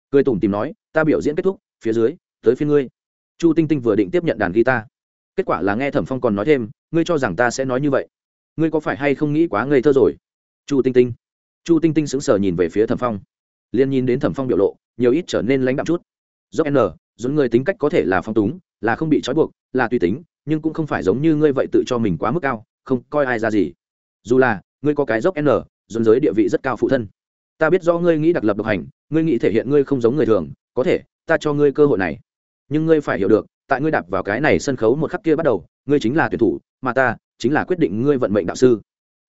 Cười tủm tìm nói, ta biểu diễn kết thúc, phía dưới, tới phía ngươi. Chu tinh tinh vừa định tiếp nhận đàn guitar. Kết quả là nghe thẩm phong còn nói thêm, ngươi cho rằng ta sẽ nói như vậy? Ngươi có phải hay không nghĩ quá ngây thơ rồi? Chu tinh tinh. Chu tinh tinh sững sờ nhìn về phía thẩm phong. Liền nhìn đến thẩm phong biểu lộ, nhiều ít trở nên lãnh đạm chút dốc n dồn người tính cách có thể là phong túng, là không bị trói buộc, là tùy tính, nhưng cũng không phải giống như ngươi vậy tự cho mình quá mức cao, không coi ai ra gì. Dù là, ngươi có cái dốc n dồn giới địa vị rất cao phụ thân. Ta biết do ngươi nghĩ đặc lập độc hành, ngươi nghĩ thể hiện ngươi không giống người thường, có thể, ta cho ngươi cơ hội này. Nhưng ngươi phải hiểu được, tại ngươi đạp vào cái này sân khấu một khắc kia bắt đầu, ngươi chính là tuyển thủ, mà ta chính là quyết định ngươi vận mệnh đạo sư.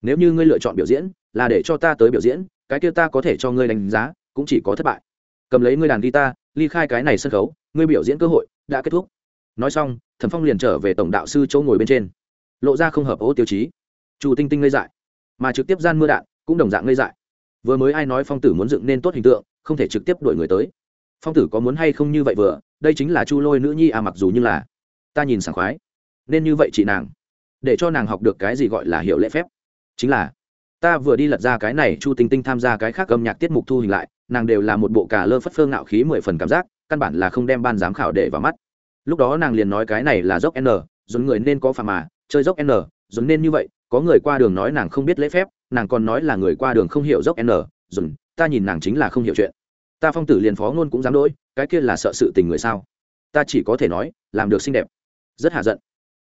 Nếu như ngươi lựa chọn biểu diễn, là để cho ta tới biểu diễn, cái kia ta có thể cho ngươi đánh giá, cũng chỉ có thất bại. Cầm lấy ngươi đàn guitar ly khai cái này sân khấu, ngươi biểu diễn cơ hội đã kết thúc. Nói xong thần phong liền trở về tổng đạo sư chỗ ngồi bên trên. Lộ ra không hợp ô tiêu chí. Chu tinh tinh ngây dại, mà trực tiếp gian mưa đạn cũng đồng dạng ngây dại. Vừa mới ai nói phong tử muốn dựng nên tốt hình tượng, không thể trực tiếp đuổi người tới. Phong tử có muốn hay không như vậy vừa, đây chính là chu lôi nữ nhi à mặc dù như là ta nhìn sảng khoái, nên như vậy chị nàng, để cho nàng học được cái gì gọi là hiểu lễ phép. Chính là, ta vừa đi lật ra cái này, chu tinh tinh tham gia cái khác âm nhạc tiết mục thu hình lại nàng đều là một bộ cả lơ phất phơ ngạo khí mười phần cảm giác, căn bản là không đem ban giám khảo để vào mắt. Lúc đó nàng liền nói cái này là dốc n, dồn người nên có phà mà, chơi dốc n, dồn nên như vậy, có người qua đường nói nàng không biết lễ phép, nàng còn nói là người qua đường không hiểu dốc n, dồn, ta nhìn nàng chính là không hiểu chuyện. Ta phong tử liền phó ngôn cũng dám đỗi, cái kia là sợ sự tình người sao? Ta chỉ có thể nói, làm được xinh đẹp. Rất hạ giận.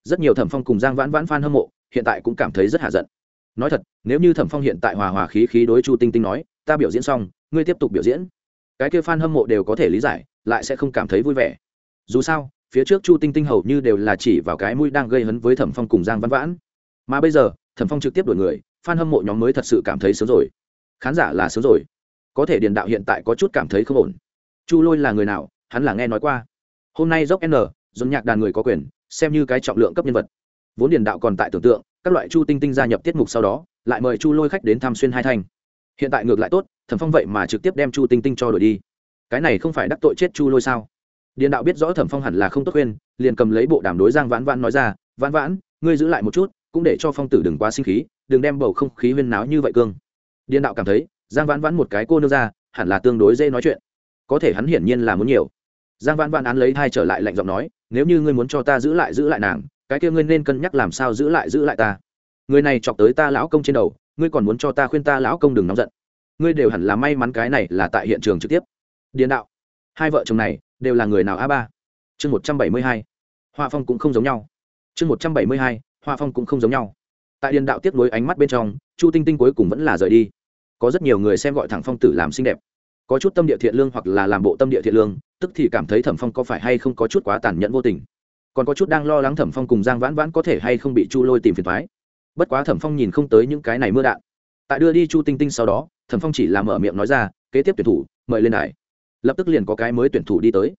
Rất nhiều thẩm phong cùng giang vãn vãn f a n hâm mộ, hiện tại cũng cảm thấy rất hạ giận. Nói thật, nếu như thẩm phong hiện tại hòa hòa khí khí đối chu tinh tinh nói, ta biểu diễn xong ngươi tiếp tục biểu diễn. Cái kia f a n hâm mộ đều có thể lý giải, lại sẽ không cảm thấy vui vẻ. Dù sao, phía trước chu tinh tinh hầu như đều là chỉ vào cái mũi đang gây hấn với thẩm phong cùng giang văn vãn. Mà bây giờ, thẩm phong trực tiếp đổi người f a n hâm mộ nhóm mới thật sự cảm thấy sớm rồi. Khán giả là sớm rồi. Có thể điền đạo hiện tại có chút cảm thấy không ổn. Chu lôi là người nào, hắn là nghe nói qua. Hôm nay dốc n dồn nhạc đàn người có quyền, xem như cái trọng lượng cấp nhân vật. Vốn điền đạo còn tại tưởng tượng, các loại chu tinh tinh gia nhập tiết mục sau đó, lại mời chu lôi khách đến tham xuyên hai thanh hiện tại ngược lại tốt, thẩm phong vậy mà trực tiếp đem chu tinh tinh cho đổi đi. Cái này không phải đắc tội chết chu lôi sao? Điền đạo biết rõ thẩm phong hẳn là không tốt khuyên, liền cầm lấy bộ đàm đối giang vãn vãn nói ra, vãn vãn, ngươi giữ lại một chút, cũng để cho phong tử đừng quá sinh khí, đừng đem bầu không khí huyên náo như vậy cương. Điền đạo cảm thấy, giang vãn vãn một cái cô nương ra, hẳn là tương đối dễ nói chuyện. Có thể hắn hiển nhiên là muốn nhiều. Giang vãn vãn án lấy thai trở lại lạnh giọng nói, nếu như ngươi muốn cho ta giữ lại giữ lại nàng, cái kia ngươi nên cân nhắc làm sao giữ lại giữ lại ta. Người này chọc tới ta lão công trên đầu ngươi còn muốn cho ta khuyên ta lão công đừng nóng giận. Ngươi đều hẳn là may mắn cái này là tại hiện trường trực tiếp. Điền đạo. Hai vợ chồng này đều là người nào a ba? Chương một trăm bảy mươi hai. Hoa phong cũng không giống nhau. Chương một trăm bảy mươi hai, hoa phong cũng không giống nhau. Tại điền đạo tiếp nối ánh mắt bên trong, chu tinh tinh cuối cùng vẫn là rời đi. Có rất nhiều người xem gọi thẳng phong tử làm xinh đẹp. Có chút tâm địa thiện lương hoặc là làm bộ tâm địa thiện lương, tức thì cảm thấy thẩm phong có phải hay không có chút quá tàn nhẫn vô tình. Còn có chút đang lo lắng thẩm phong cùng giang vãn vãn có thể hay không bị chu lôi tìm phiền thoái bất quá thẩm phong nhìn không tới những cái này mưa đạn. Tại đưa đi chu tinh tinh sau đó, thẩm phong chỉ làm mở miệng nói ra, kế tiếp tuyển thủ, mời lên đài. Lập tức liền có cái mới tuyển thủ đi tới.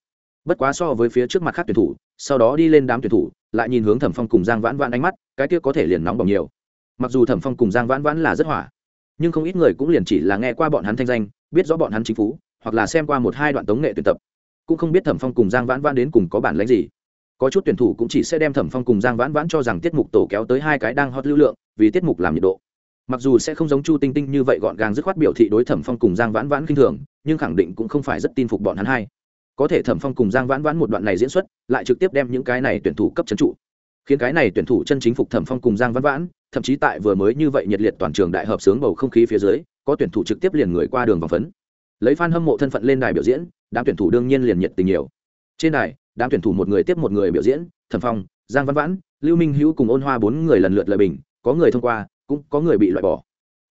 Bất quá so với phía trước mặt khác tuyển thủ, sau đó đi lên đám tuyển thủ, lại nhìn hướng thẩm phong cùng giang vãn vãn ánh mắt, cái kia có thể liền nóng bỏng nhiều. Mặc dù thẩm phong cùng giang vãn vãn là rất hỏa, nhưng không ít người cũng liền chỉ là nghe qua bọn hắn thanh danh, biết rõ bọn hắn chính phú, hoặc là xem qua một hai đoạn tống nghệ tuyển tập. Cũng không biết thẩm phong cùng giang vãn vãn đến cùng có bản lãnh gì có chút tuyển thủ cũng chỉ sẽ đem thẩm phong cùng giang vãn vãn cho rằng tiết mục tổ kéo tới hai cái đang hot lưu lượng, vì tiết mục làm nhiệt độ. Mặc dù sẽ không giống chu tinh tinh như vậy gọn gàng dứt khoát biểu thị đối thẩm phong cùng giang vãn vãn k i n h thường, nhưng khẳng định cũng không phải rất tin phục bọn hắn hai có thể thẩm phong cùng giang vãn vãn một đoạn này diễn xuất, lại trực tiếp đem những cái này tuyển thủ cấp c trụ. Khiến cái này tuyển thủ chân chính phục thẩm phong cùng giang vãn vãn, thậm chí tại vừa mới như vậy nhiệt liệt toàn trường đại hợp sướng bầu không khí phía dưới, có tuyển thủ trực tiếp liền người qua đường vòng phấn. Lấy f a n hâm mộ thân phận lên đài biểu diễn, đám tuyển thủ đương nhiên liền nhiệt tình nhiều. Trên đài đám tuyển thủ một người tiếp một người biểu diễn thẩm phong giang văn vãn lưu minh hữu cùng ôn hoa bốn người lần lượt lời bình có người thông qua cũng có người bị loại bỏ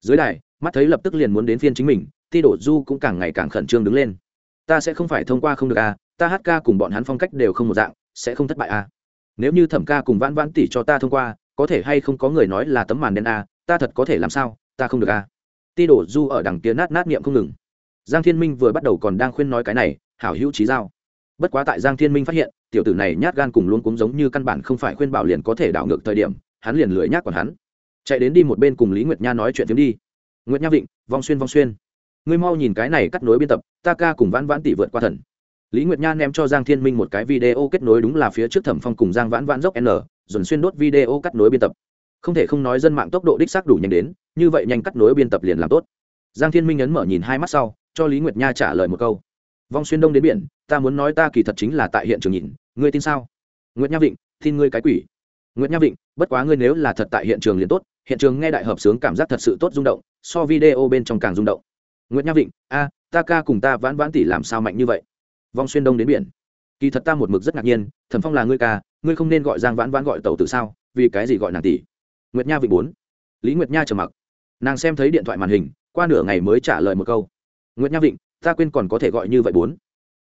dưới đài mắt thấy lập tức liền muốn đến phiên chính mình thi đổ du cũng càng ngày càng khẩn trương đứng lên ta sẽ không phải thông qua không được à, ta hát ca cùng bọn hắn phong cách đều không một dạng sẽ không thất bại à. nếu như thẩm ca cùng vãn vãn tỷ cho ta thông qua có thể hay không có người nói là tấm màn đen à, ta thật có thể làm sao ta không được à? ti đổ du ở đằng kia nát nát niệm không ngừng giang thiên minh vừa bắt đầu còn đang khuyên nói cái này hảo hữu trí giao bất quá tại giang thiên minh phát hiện, tiểu tử này nhát gan cùng luôn cũng giống như căn bản không phải khuyên bảo liền có thể đảo ngược thời điểm, hắn liền lười nhác còn hắn. Chạy đến đi một bên cùng lý nguyệt nha nói chuyện phiếm đi. Nguyệt nha vịnh, vong xuyên vong xuyên. Ngươi mau nhìn cái này cắt nối biên tập, ta ca cùng vãn vãn tỷ vượt qua thần. Lý nguyệt nha ném cho giang thiên minh một cái video kết nối đúng là phía trước thẩm phong cùng giang vãn vãn dốc n, dồn xuyên đốt video cắt nối biên tập. Không thể không nói dân mạng tốc độ đích xác đủ nhanh đến, như vậy nhanh cắt nối biên tập liền làm tốt. Giang thiên minh ấn mở nhìn hai mắt sau, cho lý nguyệt nha trả lời một câu vong xuyên đông đến biển, ta muốn nói ta kỳ thật chính là tại hiện trường nhìn, ngươi tin sao? Nguyệt nha vịnh, tin ngươi cái quỷ. Nguyệt nha vịnh, bất quá ngươi nếu là thật tại hiện trường liền tốt, hiện trường nghe đại hợp sướng cảm giác thật sự tốt rung động, so video bên trong càng rung động. Nguyễn nha vịnh, a, ta ca cùng ta vãn vãn tỷ làm sao mạnh như vậy? Vong xuyên đông đến biển. Kỳ thật ta một mực rất ngạc nhiên, thẩm phong là ngươi ca, ngươi không nên gọi giang vãn vãn gọi tàu từ sao? Vì cái gì gọi nàng tỷ? Nguyệt nha vịnh bốn. Lý nguyệt nha trầm mặc. Nàng xem thấy điện thoại màn hình, qua nửa ngày mới trả lời một câu. Nguyệt nha vịnh ta quên còn có thể gọi như vậy bốn.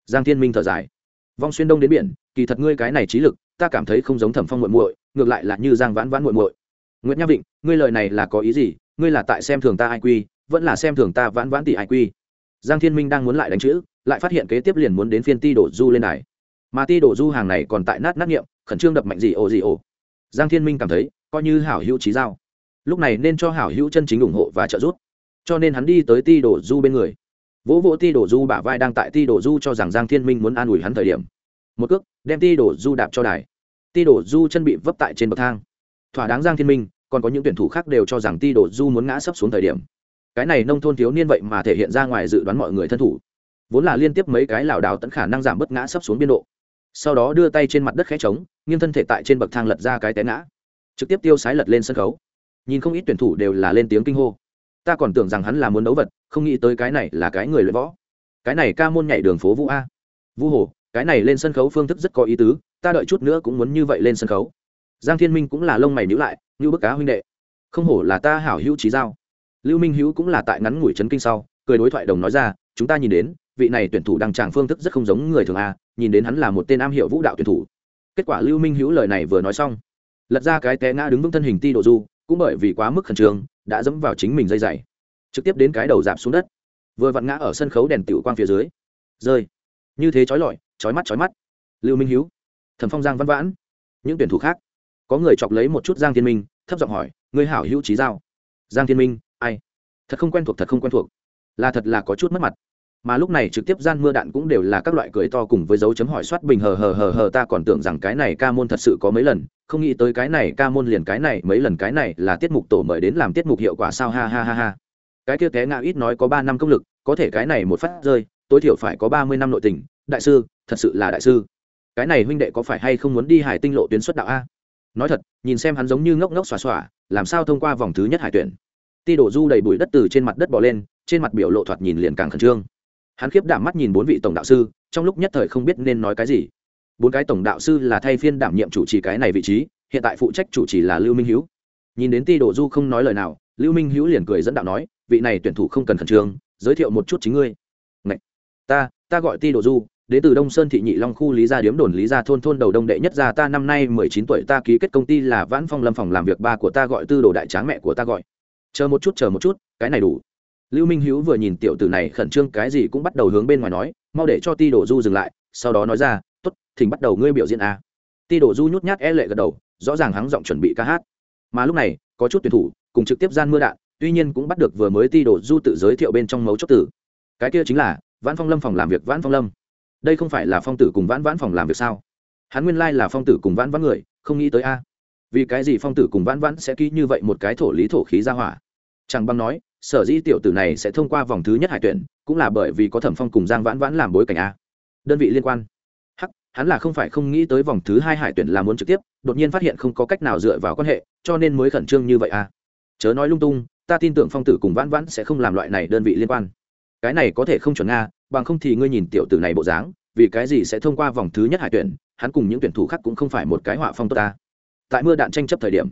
Giang thiên minh thở dài. Vong xuyên đông đến biển, kỳ thật ngươi cái này trí lực, ta cảm thấy không giống thẩm phong muội muội, ngược lại là như giang vãn vãn muội muội. Nguyễn nha vịnh, ngươi lời này là có ý gì? Ngươi là tại xem thường ta ai quy, vẫn là xem thường ta vãn vãn tỷ ai quy? Giang thiên minh đang muốn lại đánh chữ, lại phát hiện kế tiếp liền muốn đến phiên ti đổ du lên này. Mà ti đổ du hàng này còn tại nát nát nghiệm, khẩn trương đập mạnh gì ồ gì ồ. Giang thiên minh cảm thấy, coi như hảo hữu trí giao. Lúc này nên cho hảo hữu chân chính ủng hộ và trợ giúp. Cho nên hắn đi tới ti đổ du bên người vỗ vỗ ti đổ du bả vai đang tại ti đổ du cho rằng giang thiên minh muốn an ủi hắn thời điểm. Một cước, đem ti đổ du đạp cho đài. Ti đổ du chân bị vấp tại trên bậc thang. Thỏa đáng giang thiên minh, còn có những tuyển thủ khác đều cho rằng ti đổ du muốn ngã sấp xuống thời điểm. Cái này nông thôn thiếu niên vậy mà thể hiện ra ngoài dự đoán mọi người thân thủ. Vốn là liên tiếp mấy cái lảo đảo tận khả năng giảm bớt ngã sấp xuống biên độ. Sau đó đưa tay trên mặt đất khẽ trống, nghiêng thân thể tại trên bậc thang lật ra cái té ngã. Trực tiếp tiêu sái lật lên sân khấu. Nhìn không ít tuyển thủ đều là lên tiếng kinh hô ta còn tưởng rằng hắn là muốn đấu vật, không nghĩ tới cái này là cái người luyện võ. Cái này ca môn nhảy đường phố vũ a. Vũ hồ, cái này lên sân khấu phương thức rất có ý tứ, ta đợi chút nữa cũng muốn như vậy lên sân khấu. Giang thiên minh cũng là lông mày nhữ lại, như bức cá huynh đệ. Không hổ là ta hảo hữu trí giao. Lưu minh hữu cũng là tại ngắn ngủi chấn kinh sau, cười đối thoại đồng nói ra, chúng ta nhìn đến, vị này tuyển thủ đăng tràng phương thức rất không giống người thường a, nhìn đến hắn là một tên am hiệu vũ đạo tuyển thủ. Kết quả lưu minh hữu lời này vừa nói xong, lật ra cái té ngã đứng vững thân hình ti độ du, cũng bởi vì quá mức khẩn trương đã dẫm vào chính mình dây dày trực tiếp đến cái đầu dạp xuống đất vừa vặn ngã ở sân khấu đèn tiểu quang phía dưới. Rơi. Như thế trói lọi trói mắt trói mắt. Lưu minh Hiếu, thẩm phong giang văn vãn. Những tuyển thủ khác. Có người chọc lấy một chút giang thiên minh thấp giọng hỏi người hảo hữu trí giao? Giang thiên minh ai? Thật không quen thuộc thật không quen thuộc. Là thật là có chút mất mặt mà lúc này trực tiếp gian mưa đạn cũng đều là các loại cười to cùng với dấu chấm hỏi soát bình hờ hờ hờ hờ, ta còn tưởng rằng cái này ca môn thật sự có mấy lần, không nghĩ tới cái này ca môn liền cái này, mấy lần cái này là tiết mục tổ mời đến làm tiết mục hiệu quả sao, ha ha ha ha. Cái kia té ngã ít nói có ba năm công lực, có thể cái này một phát rơi, tối thiểu phải có ba mươi năm nội tình. Đại sư, thật sự là đại sư. Cái này huynh đệ có phải hay không muốn đi hải tinh lộ tuyến xuất đạo a? Nói thật, nhìn xem hắn giống như ngốc ngốc xòa xòa, làm sao thông qua vòng thứ nhất hải tuyển? Ti đổ du đầy bụi đất từ trên mặt đất bỏ lên, trên mặt biểu lộ thoạt nhìn liền càng khẩn trương hắn khiếp đảm mắt nhìn bốn vị tổng đạo sư, trong lúc nhất thời không biết nên nói cái gì. Bốn cái tổng đạo sư là thay phiên đảm nhiệm chủ trì cái này vị trí, hiện tại phụ trách chủ trì là lưu minh hữu nhìn đến ti Đồ du không nói lời nào, lưu minh hữu liền cười dẫn đạo nói, vị này tuyển thủ không cần khẩn trương, giới thiệu một chút chính ngươi. Ngậy! ta ta gọi ti Đồ du, đến từ đông sơn thị nhị long khu lý gia điếm đồn lý gia thôn thôn đầu đông đệ nhất gia, ta năm nay mười chín tuổi, ta ký kết công ty là vãn phong lâm phòng làm việc ba của ta, gọi tư đồ đại tráng mẹ của ta gọi. Chờ một chút, chờ một chút, cái này đủ lưu minh hữu vừa nhìn tiểu tử này khẩn trương cái gì cũng bắt đầu hướng bên ngoài nói, mau để cho ti đổ du dừng lại. Sau đó nói ra t ố t thỉnh bắt đầu ngươi biểu diễn a ti đổ du nhút nhát e lệ gật đầu, rõ ràng hắn giọng chuẩn bị ca hát. Mà lúc này, có chút tuyển thủ, cùng trực tiếp gian mưa đạn, tuy nhiên cũng bắt được vừa mới ti đổ du tự giới thiệu bên trong mấu chốt tử. Cái kia chính là, vãn phong lâm phòng làm việc vãn phong lâm. Đây không phải là phong tử cùng vãn vãn phòng làm việc sao? Hắn nguyên lai là phong tử cùng vãn vãn người, không nghĩ tới a. Vì cái gì phong tử cùng vãn vãn sẽ ký như vậy một cái thổ lý thổ khí ra hỏa? Chẳng băng nói, sở dĩ tiểu tử này sẽ thông qua vòng thứ nhất hải tuyển, cũng là bởi vì có thẩm phong cùng giang vãn vãn làm bối cảnh a. Đơn vị liên quan. Hắc, hắn là không phải không nghĩ tới vòng thứ hai hải tuyển là muốn trực tiếp, đột nhiên phát hiện không có cách nào dựa vào quan hệ, cho nên mới khẩn trương như vậy a. Chớ nói lung tung, ta tin tưởng phong tử cùng vãn vãn sẽ không làm loại này đơn vị liên quan. Cái này có thể không chuẩn nga bằng không thì ngươi nhìn tiểu tử này bộ dáng, vì cái gì sẽ thông qua vòng thứ nhất hải tuyển, hắn cùng những tuyển thủ khác cũng không phải một cái họa phong tốt ta tại mưa đạn tranh chấp thời điểm,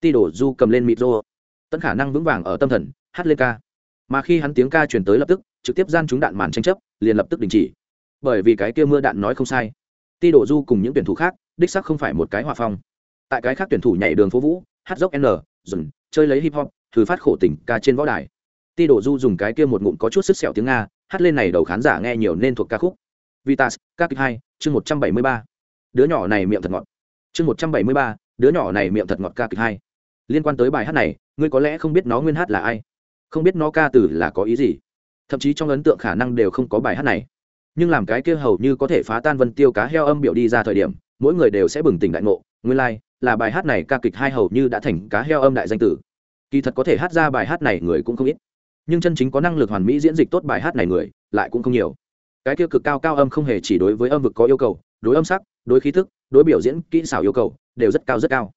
ti đổ du cầm lên mịt rô tận khả năng vững vàng ở tâm thần, hát lên ca. Mà khi hắn tiếng ca truyền tới lập tức, trực tiếp gian chúng đạn màn tranh chấp, liền lập tức đình chỉ. Bởi vì cái kia mưa đạn nói không sai. Ti đổ du cùng những tuyển thủ khác, đích sắc không phải một cái hòa phong. Tại cái khác tuyển thủ nhảy đường phố vũ, hát dốc n, dừng, chơi lấy hip hop, thử phát khổ tình ca trên võ đài. Ti đổ du dùng cái kia một ngụm có chút sức sẹo tiếng nga, hát lên này đầu khán giả nghe nhiều nên thuộc ca khúc. Vitas, ca kịch hai, chương một trăm bảy mươi ba. Đứa nhỏ này miệng thật ngọt. Chương một trăm bảy mươi ba, đứa nhỏ này miệng thật ngọt ca kịch hai liên quan tới bài hát này ngươi có lẽ không biết nó nguyên hát là ai. Không biết nó ca từ là có ý gì. Thậm chí trong ấn tượng khả năng đều không có bài hát này. Nhưng làm cái kia hầu như có thể phá tan vân tiêu cá heo âm biểu đi ra thời điểm mỗi người đều sẽ bừng tỉnh đại ngộ. Nguyên lai、like, là bài hát này ca kịch hai hầu như đã thành cá heo âm đại danh tử. Kỳ thật có thể hát ra bài hát này người cũng không ít. Nhưng chân chính có năng lực hoàn mỹ diễn dịch tốt bài hát này người lại cũng không nhiều. Cái kia cực cao cao âm không hề chỉ đối với âm vực có yêu cầu đối âm sắc đối khí thức đối biểu diễn kỹ xảo yêu cầu đều rất cao rất cao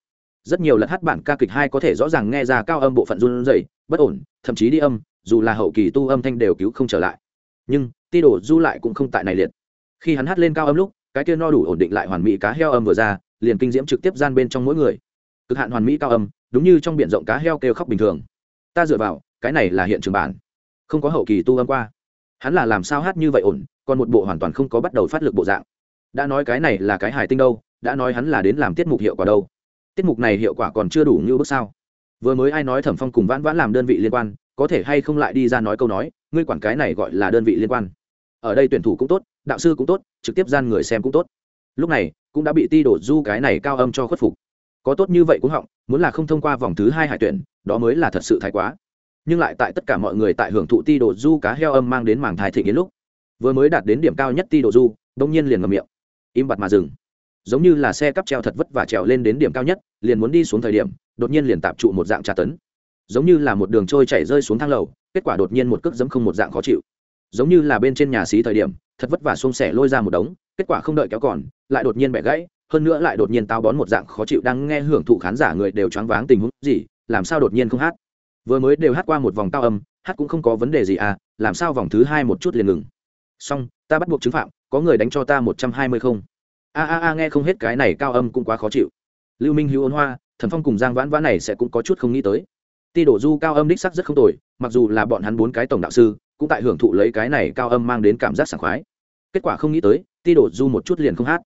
rất nhiều lần hát bản ca kịch hai có thể rõ ràng nghe ra cao âm bộ phận run rẩy, bất ổn, thậm chí đi âm, dù là hậu kỳ tu âm thanh đều cứu không trở lại. Nhưng, ti đổ du lại cũng không tại này liệt. Khi hắn hát lên cao âm lúc, cái kia no đủ ổn định lại hoàn mỹ cá heo âm vừa ra, liền kinh diễm trực tiếp gian bên trong mỗi người. Cực hạn hoàn mỹ cao âm, đúng như trong b i ể n rộng cá heo kêu khóc bình thường. Ta dựa vào, cái này là hiện trường bản. Không có hậu kỳ tu âm qua. Hắn là làm sao hát như vậy ổn, còn một bộ hoàn toàn không có bắt đầu phát lực bộ dạng. Đã nói cái này là cái hài tinh đâu, đã nói hắn là đến làm tiết mục hiệu quả đâu tiết mục này hiệu quả còn chưa đủ như bước sao vừa mới ai nói thẩm phong cùng vãn vãn làm đơn vị liên quan, có thể hay không lại đi ra nói câu nói, ngươi quản cái này gọi là đơn vị liên quan. Ở đây tuyển thủ cũng tốt, đạo sư cũng tốt, trực tiếp gian người xem cũng tốt. Lúc này, cũng đã bị ti đổ du cái này cao âm cho khuất phục. Có tốt như vậy cũng họng, muốn là không thông qua vòng thứ hai hải tuyển, đó mới là thật sự thái quá. Nhưng lại tại tất cả mọi người tại hưởng thụ ti đổ du cá heo âm mang đến mảng thái thị kiến lúc, vừa mới đạt đến điểm cao nhất ti đổ du, đông nhiên liền ngầm miệng. Im bặt mà dừng giống như là xe cắp treo thật vất và trèo lên đến điểm cao nhất, liền muốn đi xuống thời điểm, đột nhiên liền tạp trụ một dạng tra tấn. Giống như là một đường trôi chảy rơi xuống thang lầu, kết quả đột nhiên một cước dẫm không một dạng khó chịu. Giống như là bên trên nhà xí thời điểm, thật vất vả xông xẻ lôi ra một đống, kết quả không đợi kéo còn, lại đột nhiên bẻ gãy, hơn nữa lại đột nhiên tao bón một dạng khó chịu, đang nghe hưởng thụ khán giả người đều choáng váng tình huống gì, làm sao đột nhiên không hát? Vừa mới đều hát qua một vòng cao âm, hát cũng không có vấn đề gì à làm sao vòng thứ hai một chút liền ngừng? Xong, ta bắt buộc chứng phạm, có người đánh cho ta một trăm hai mươi không? A a a, nghe không hết cái này cao âm cũng quá khó chịu. Lưu minh hữu ôn hoa thần phong cùng giang vãn vãn này sẽ cũng có chút không nghĩ tới. Ti đổ du cao âm đích sắc rất không tồi, mặc dù là bọn hắn bốn cái tổng đạo sư, cũng tại hưởng thụ lấy cái này cao âm mang đến cảm giác sảng khoái. Kết quả không nghĩ tới, ti đổ du một chút liền không hát.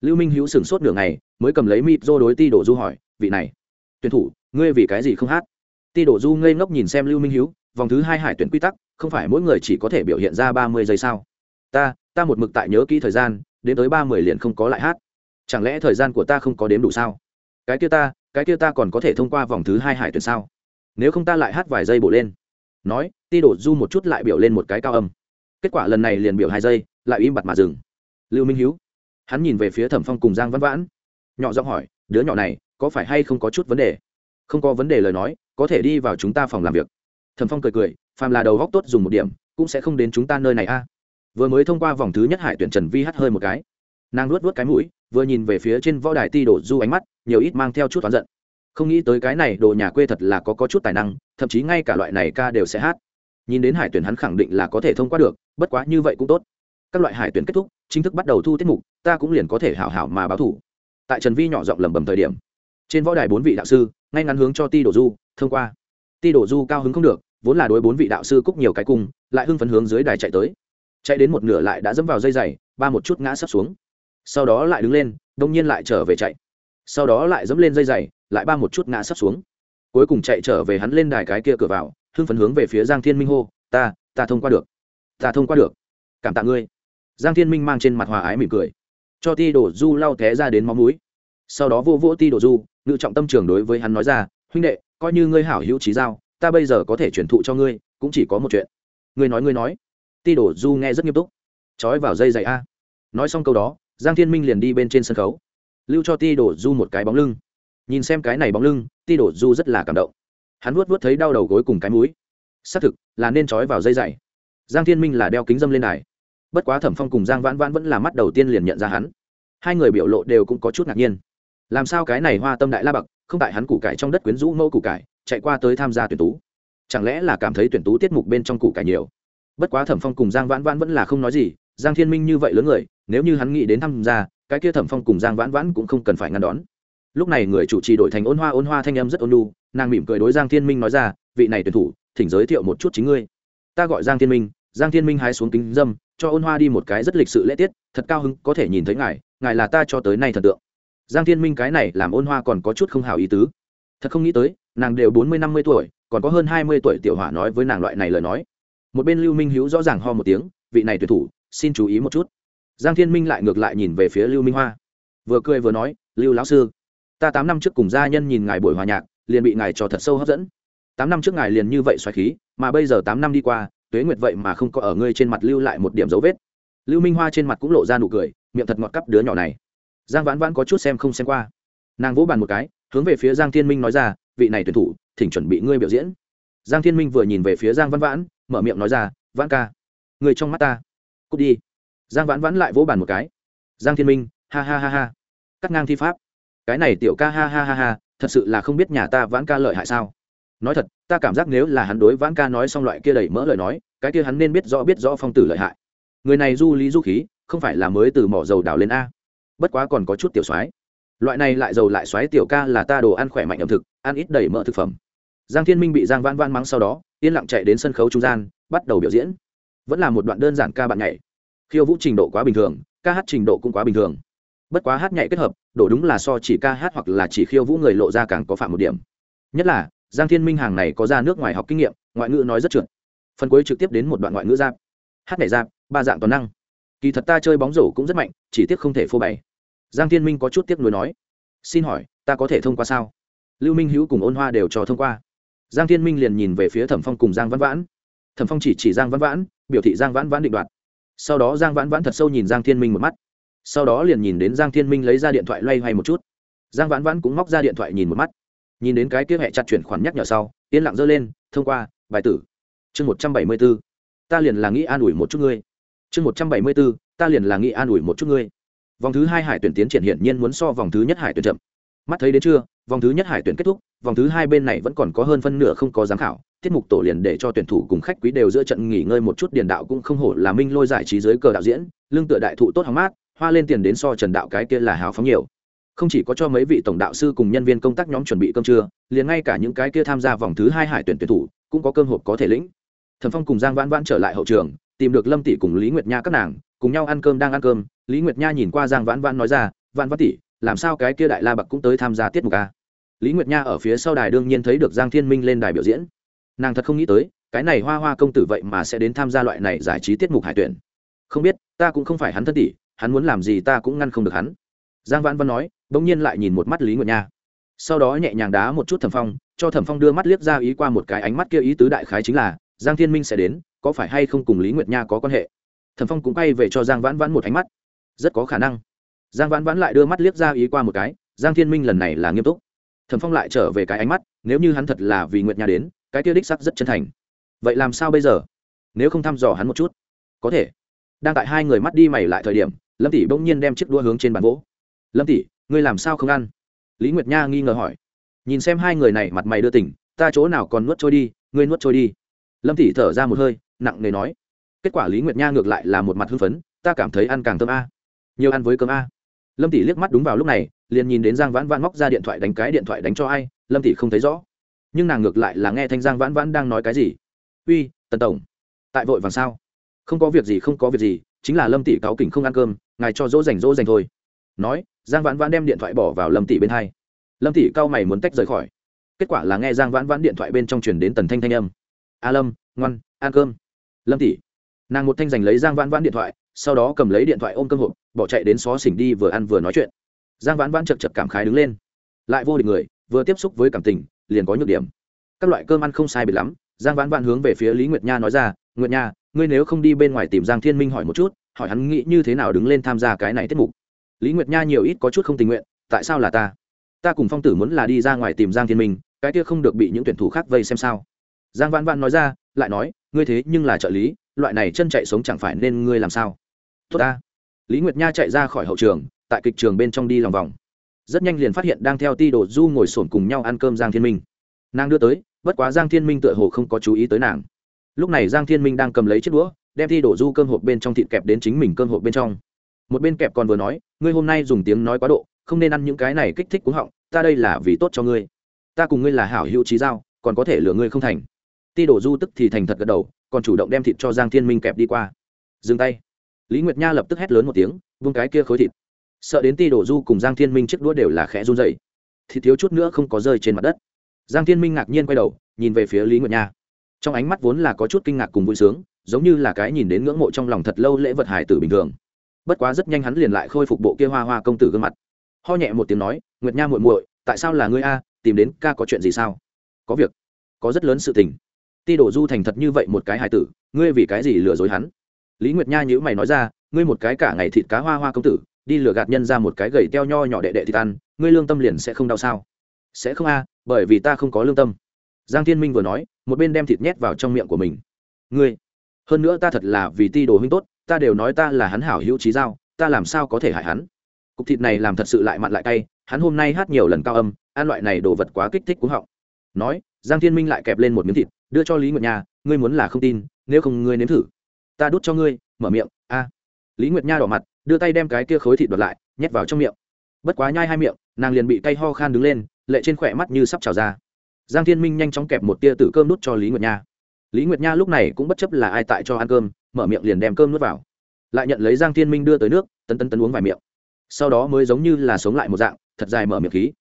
Lưu minh hữu sửng sốt nửa ngày, mới cầm lấy mịp dô đối ti đổ du hỏi, vị này, tuyển thủ, ngươi vì cái gì không hát? Ti đổ du ngây ngốc nhìn xem lưu minh hữu, vòng thứ hai hải tuyển quy tắc, không phải mỗi người chỉ có thể biểu hiện ra ba mươi giây sao? Ta ta một mực tại nhớ kỹ thời gian đến tới ba mươi liền không có lại hát. Chẳng lẽ thời gian của ta không có đếm đủ sao? Cái kia ta, cái kia ta còn có thể thông qua vòng thứ hai hải tuyển sao? Nếu không ta lại hát vài giây bổ lên. Nói, ti đổ du một chút lại biểu lên một cái cao âm. Kết quả lần này liền biểu hai giây, lại im bặt mà dừng. Lưu minh hiếu. Hắn nhìn về phía thẩm phong cùng giang văn vãn. Nhỏ giọng hỏi, đứa nhỏ này, có phải hay không có chút vấn đề? Không có vấn đề lời nói, có thể đi vào chúng ta phòng làm việc. Thẩm phong cười cười, phàm là đầu góc tốt dùng một điểm, cũng sẽ không đến chúng ta nơi này a vừa mới thông qua vòng thứ nhất hải tuyển trần vi hắt hơi một cái. Nàng luốt vớt cái mũi, vừa nhìn về phía trên võ đài ti đổ du ánh mắt, nhiều ít mang theo chút toán giận. Không nghĩ tới cái này đồ nhà quê thật là có có chút tài năng, thậm chí ngay cả loại này ca đều sẽ hát. Nhìn đến hải tuyển hắn khẳng định là có thể thông qua được, bất quá như vậy cũng tốt. Các loại hải tuyển kết thúc, chính thức bắt đầu thu tiết mục, ta cũng liền có thể hảo hảo mà báo thủ. Tại trần vi nhỏ giọng lẩm bẩm thời điểm, trên võ đài bốn vị đạo sư, ngay ngắn hướng cho ti đổ du, thông qua. Ti đổ du cao hứng không được, vốn là đối bốn vị đạo sư cúc nhiều cái cung, lại hưng phấn hướng dưới đài chạy tới chạy đến một nửa lại đã dẫm vào dây giày, ba một chút ngã sấp xuống. Sau đó lại đứng lên, đông nhiên lại trở về chạy. Sau đó lại dẫm lên dây giày, lại ba một chút ngã sấp xuống. Cuối cùng chạy trở về hắn lên đài cái kia cửa vào, hưng phấn hướng về phía giang thiên minh hô, ta ta thông qua được. Ta thông qua được. Cảm tạ ngươi. Giang thiên minh mang trên mặt hòa ái mỉm cười. Cho ti đổ du lau té ra đến máu mũi. Sau đó vô vỗ ti đổ du, ngự trọng tâm trường đối với hắn nói ra, huynh đệ, coi như ngươi hảo hữu trí giao, ta bây giờ có thể truyền thụ cho ngươi, cũng chỉ có một chuyện. Ngươi nói ngươi nói ti đổ du nghe rất nghiêm túc. Trói vào dây dày a. Nói xong câu đó giang thiên minh liền đi bên trên sân khấu. Lưu cho ti đổ du một cái bóng lưng. Nhìn xem cái này bóng lưng ti đổ du rất là cảm động. Hắn vuốt vuốt thấy đau đầu gối cùng cái mũi. Xác thực là nên trói vào dây dày. Giang thiên minh là đeo kính dâm lên này, bất quá thẩm phong cùng giang vãn vãn vẫn là mắt đầu tiên liền nhận ra hắn. Hai người biểu lộ đều cũng có chút ngạc nhiên. Làm sao cái này hoa tâm đại la bậc không tại hắn củ cải trong đất quyến rũ mẫu củ cải chạy qua tới tham gia tuyển tú? Chẳng lẽ là cảm thấy tuyển tú tiết mục bên trong củ cải nhiều? Bất quá thẩm phong cùng giang vãn vãn vẫn là không nói gì, giang thiên minh như vậy lớn người, nếu như hắn nghĩ đến tham gia, cái kia thẩm phong cùng giang vãn vãn cũng không cần phải ngăn đón. Lúc này người chủ trì đổi thành ôn hoa ôn hoa thanh em rất ôn lu nàng mỉm cười đối giang thiên minh nói ra, vị này tuyển thủ, thỉnh giới thiệu một chút chính ngươi. Ta gọi giang thiên minh, giang thiên minh hái xuống kính dâm, cho ôn hoa đi một cái rất lịch sự lễ tiết, thật cao hứng có thể nhìn thấy ngài ngài là ta cho tới nay thần tượng. Giang thiên minh cái này làm ôn hoa còn có chút không hào ý tứ. Thật không nghĩ tới, nàng đều bốn mươi, năm mươi tuổi, còn có hơn hai mươi tuổi tiểu hỏa nói với nàng loại này lời nói một bên lưu minh hữu rõ ràng ho một tiếng, vị này tuyệt thủ, xin chú ý một chút. Giang thiên minh lại ngược lại nhìn về phía lưu minh hoa. Vừa cười vừa nói, lưu lão sư, ta tám năm trước cùng gia nhân nhìn ngài buổi hòa nhạc, liền bị ngài cho thật sâu hấp dẫn. Tám năm trước ngài liền như vậy xoáy khí, mà bây giờ tám năm đi qua, tuế nguyệt vậy mà không có ở ngươi trên mặt lưu lại một điểm dấu vết. Lưu minh hoa trên mặt cũng lộ ra nụ cười, miệng thật ngọt cắp đứa nhỏ này. Giang vãn vãn có chút xem không xem qua. Nàng vỗ bàn một cái, hướng về phía giang thiên minh nói ra, vị này tuyển thủ, thỉnh chuẩn bị ngươi biểu diễn. Giang thiên minh vừa nhìn về phía giang vãn vãn mở miệng nói ra, vãn ca, người trong mắt ta, cút đi. Giang vãn vãn lại vỗ bàn một cái. Giang thiên minh, ha ha ha ha, cắt ngang thi pháp. Cái này tiểu ca ha ha ha ha, thật sự là không biết nhà ta vãn ca lợi hại sao? Nói thật, ta cảm giác nếu là hắn đối vãn ca nói xong loại kia đầy mỡ lời nói, cái kia hắn nên biết rõ biết rõ phong tử lợi hại. Người này du lý du khí, không phải là mới từ mỏ dầu đào lên a. Bất quá còn có chút tiểu soái. Loại này lại dầu lại xoáy tiểu ca là ta đồ ăn khỏe mạnh ẩm thực, ăn ít đầy mỡ thực phẩm giang thiên minh bị giang Vãn Vãn mắng sau đó, yên lặng chạy đến sân khấu trung gian, bắt đầu biểu diễn. Vẫn là một đoạn đơn giản ca bạn nhảy. Khiêu vũ trình độ quá bình thường, ca hát trình độ cũng quá bình thường. Bất quá hát nhảy kết hợp, đổ đúng là so chỉ ca hát hoặc là chỉ khiêu vũ người lộ ra càng có phạm một điểm. Nhất là, giang thiên minh hàng này có ra nước ngoài học kinh nghiệm, ngoại ngữ nói rất trượt phần cuối trực tiếp đến một đoạn ngoại ngữ giáp hát nhảy giáp ba dạng toàn năng. Kỳ thật ta chơi bóng rổ cũng rất mạnh, chỉ tiếc không thể phô bày. Giang thiên minh có chút tiếc nuối nói. Xin hỏi, ta có thể thông qua sao? Lưu minh hữu cùng ôn hoa đều cho thông qua giang thiên minh liền nhìn về phía thẩm phong cùng giang văn vãn. Thẩm phong chỉ chỉ giang văn vãn, biểu thị giang vãn vãn định đoạt. Sau đó giang vãn vãn thật sâu nhìn giang thiên minh một mắt. Sau đó liền nhìn đến giang thiên minh lấy ra điện thoại loay hoay một chút. Giang vãn vãn cũng móc ra điện thoại nhìn một mắt. Nhìn đến cái kia hẹ chặt chuyển khoản nhắc nhở sau, yên lặng dơ lên, thông qua, bài tử. Chương một trăm bảy mươi b ố ta liền là nghĩ an ủi một chút ngươi. Chương một trăm bảy mươi b ố ta liền là nghĩ an ủi một chút ngươi. Vòng thứ hai hải tuyển tiến triển hiển nhiên muốn so vòng thứ nhất hải tuyển chậm. Mắt thấy đến chưa vòng thứ nhất hải tuyển kết thúc, vòng thứ hai bên này vẫn còn có hơn phân nửa không có giám khảo, tiết mục tổ liền để cho tuyển thủ cùng khách quý đều giữa trận nghỉ ngơi một chút, điền đạo cũng không hổ là minh lôi giải trí dưới cờ đạo diễn, lương tựa đại thụ tốt hóng mát, hoa lên tiền đến so trần đạo cái kia là hào phóng nhiều. Không chỉ có cho mấy vị tổng đạo sư cùng nhân viên công tác nhóm chuẩn bị cơm trưa, liền ngay cả những cái kia tham gia vòng thứ hai hải tuyển tuyển thủ cũng có cơm hộp có thể lĩnh. Thần phong cùng giang vãn vãn trở lại hậu trường, tìm được lâm tỷ cùng lý nguyệt nha các nàng, cùng nhau ăn cơm đang ăn cơm, lý nguyệt nha nhìn qua giang vãn vãn nói ra, vãn vãn tỷ làm sao cái kia đại la bậc cũng tới tham gia tiết mục a? Lý nguyệt nha ở phía sau đài đương nhiên thấy được giang thiên minh lên đài biểu diễn. Nàng thật không nghĩ tới, cái này hoa hoa công tử vậy mà sẽ đến tham gia loại này giải trí tiết mục hải tuyển. Không biết, ta cũng không phải hắn thân tỷ, hắn muốn làm gì ta cũng ngăn không được hắn. Giang vãn văn nói, bỗng nhiên lại nhìn một mắt lý nguyệt nha. Sau đó nhẹ nhàng đá một chút thẩm phong, cho thẩm phong đưa mắt liếc ra ý qua một cái ánh mắt kia ý tứ đại khái chính là, giang thiên minh sẽ đến, có phải hay không cùng lý nguyệt nha có quan hệ? Thẩm phong cũng quay về cho giang vãn vãn một ánh mắt. Rất có khả năng giang vãn vãn lại đưa mắt liếc ra ý qua một cái, giang thiên minh lần này là nghiêm túc. Thẩm phong lại trở về cái ánh mắt, nếu như hắn thật là vì nguyệt nha đến, cái tiêu đích sắc rất chân thành. Vậy làm sao bây giờ? Nếu không thăm dò hắn một chút. Có thể. Đang tại hai người mắt đi mày lại thời điểm, lâm tỷ bỗng nhiên đem chiếc đua hướng trên bàn gỗ lâm tỷ, ngươi làm sao không ăn? Lý nguyệt nha nghi ngờ hỏi. Nhìn xem hai người này mặt mày đưa tỉnh, ta chỗ nào còn nuốt trôi đi, ngươi nuốt trôi đi. Lâm tỷ thở ra một hơi, nặng nề nói. Kết quả lý nguyệt nha ngược lại là một mặt hưng phấn, ta cảm thấy ăn càng thơm a. Nhiều ăn với cơm a lâm tỷ liếc mắt đúng vào lúc này, liền nhìn đến giang vãn vãn móc ra điện thoại đánh cái điện thoại đánh cho ai, lâm tỷ không thấy rõ. Nhưng nàng ngược lại là nghe thanh giang vãn vãn đang nói cái gì. Uy, tần tổng, tại vội vàng sao? Không có việc gì, không có việc gì, chính là lâm tỷ cáo kỉnh không ăn cơm, ngài cho dỗ dành dỗ dành thôi. Nói, giang vãn vãn đem điện thoại bỏ vào lâm tỷ bên hai. Lâm tỷ cao mày muốn tách rời khỏi. Kết quả là nghe giang vãn vãn điện thoại bên trong truyền đến tần thanh thanh âm. A lâm, ngoan, ăn cơm. Lâm tỷ. Nàng một thanh giành lấy giang vãn vãn điện thoại sau đó cầm lấy điện thoại ôm cơm hộp, bỏ chạy đến xó xỉnh đi vừa ăn vừa nói chuyện. Giang vãn vãn chật chật cảm khái đứng lên. Lại vô địch người, vừa tiếp xúc với cảm tình, liền có nhược điểm. Các loại cơm ăn không sai biệt lắm, giang vãn vãn hướng về phía lý nguyệt nha nói ra, nguyệt nha, ngươi nếu không đi bên ngoài tìm giang thiên minh hỏi một chút, hỏi hắn nghĩ như thế nào đứng lên tham gia cái này tiết mục. Lý nguyệt nha nhiều ít có chút không tình nguyện, tại sao là ta? Ta cùng phong tử muốn là đi ra ngoài tìm giang thiên minh, cái kia không được bị những tuyển thủ khác vây xem sao? Giang vãn vãn nói ra, lại nói, ngươi thế nhưng là trợ lý, loại này chân chạy sống chẳng phải nên ngươi làm sao? Tốt ta. Lý nguyệt nha chạy ra khỏi hậu trường, tại kịch trường bên trong đi lòng vòng. Rất nhanh liền phát hiện đang theo ti đồ du ngồi sổn cùng nhau ăn cơm giang thiên minh. Nàng đưa tới, bất quá giang thiên minh tựa hồ không có chú ý tới nàng. Lúc này giang thiên minh đang cầm lấy chiếc đũa, đem thi đổ du cơm hộp bên trong thịt kẹp đến chính mình cơm hộp bên trong. Một bên kẹp còn vừa nói, ngươi hôm nay dùng tiếng nói quá độ, không nên ăn những cái này kích thích cúng họng, ta đây là vì tốt cho ngươi. Ta cùng ngươi là hảo hữu trí giao, còn có thể lừa ngươi không thành. Ti đổ du tức thì thành thật gật đầu, còn chủ động đem thịt cho giang thiên minh kẹp đi qua. Dừng tay lý nguyệt nha lập tức hét lớn một tiếng, vung cái kia khối thịt. Sợ đến ti đổ du cùng giang thiên minh chiếc đũa đều là khẽ run dày thì thiếu chút nữa không có rơi trên mặt đất. Giang thiên minh ngạc nhiên quay đầu, nhìn về phía lý nguyệt nha. Trong ánh mắt vốn là có chút kinh ngạc cùng vui sướng, giống như là cái nhìn đến ngưỡng mộ trong lòng thật lâu lễ vật hải tử bình thường. Bất quá rất nhanh hắn liền lại khôi phục bộ kia hoa hoa công tử gương mặt. Ho nhẹ một tiếng nói, nguyệt nha muội muội, tại sao là ngươi a? Tìm đến ca có chuyện gì sao? Có việc. Có rất lớn sự tình. Ti đổ du thành thật như vậy một cái hải tử, ngươi vì cái gì lừa dối hắn? Lý nguyệt nha nhữ mày nói ra ngươi một cái cả ngày thịt cá hoa hoa công tử đi lừa gạt nhân ra một cái gầy teo nho nhỏ đệ đệ thịt ăn ngươi lương tâm liền sẽ không đau sao? Sẽ không a bởi vì ta không có lương tâm. Giang thiên minh vừa nói một bên đem thịt nhét vào trong miệng của mình. Ngươi hơn nữa ta thật là vì ti đồ huynh tốt ta đều nói ta là hắn hảo hữu trí dao, ta làm sao có thể hại hắn? Cục thịt này làm thật sự lại mặn lại cay hắn hôm nay hát nhiều lần cao âm ăn loại này đồ vật quá kích thích cúng họng. Nói giang thiên minh lại kẹp lên một miếng thịt đưa cho lý nguyệt nha ngươi muốn là không tin nếu không ngươi nếm thử ta đút cho ngươi, mở miệng, a. Lý nguyệt nha đỏ mặt, đưa tay đem cái kia khối thịt đột lại, nhét vào trong miệng. Bất quá nhai hai miệng, nàng liền bị cay ho khan đứng lên, lệ trên khỏe mắt như sắp trào ra. Giang thiên minh nhanh chóng kẹp một tia tử cơm nút cho lý nguyệt nha. Lý nguyệt nha lúc này cũng bất chấp là ai tại cho ăn cơm, mở miệng liền đem cơm nuốt vào. Lại nhận lấy giang thiên minh đưa tới nước tân tân tân uống vài miệng. Sau đó mới giống như là sống lại một dạng, thật dài mở miệng khí.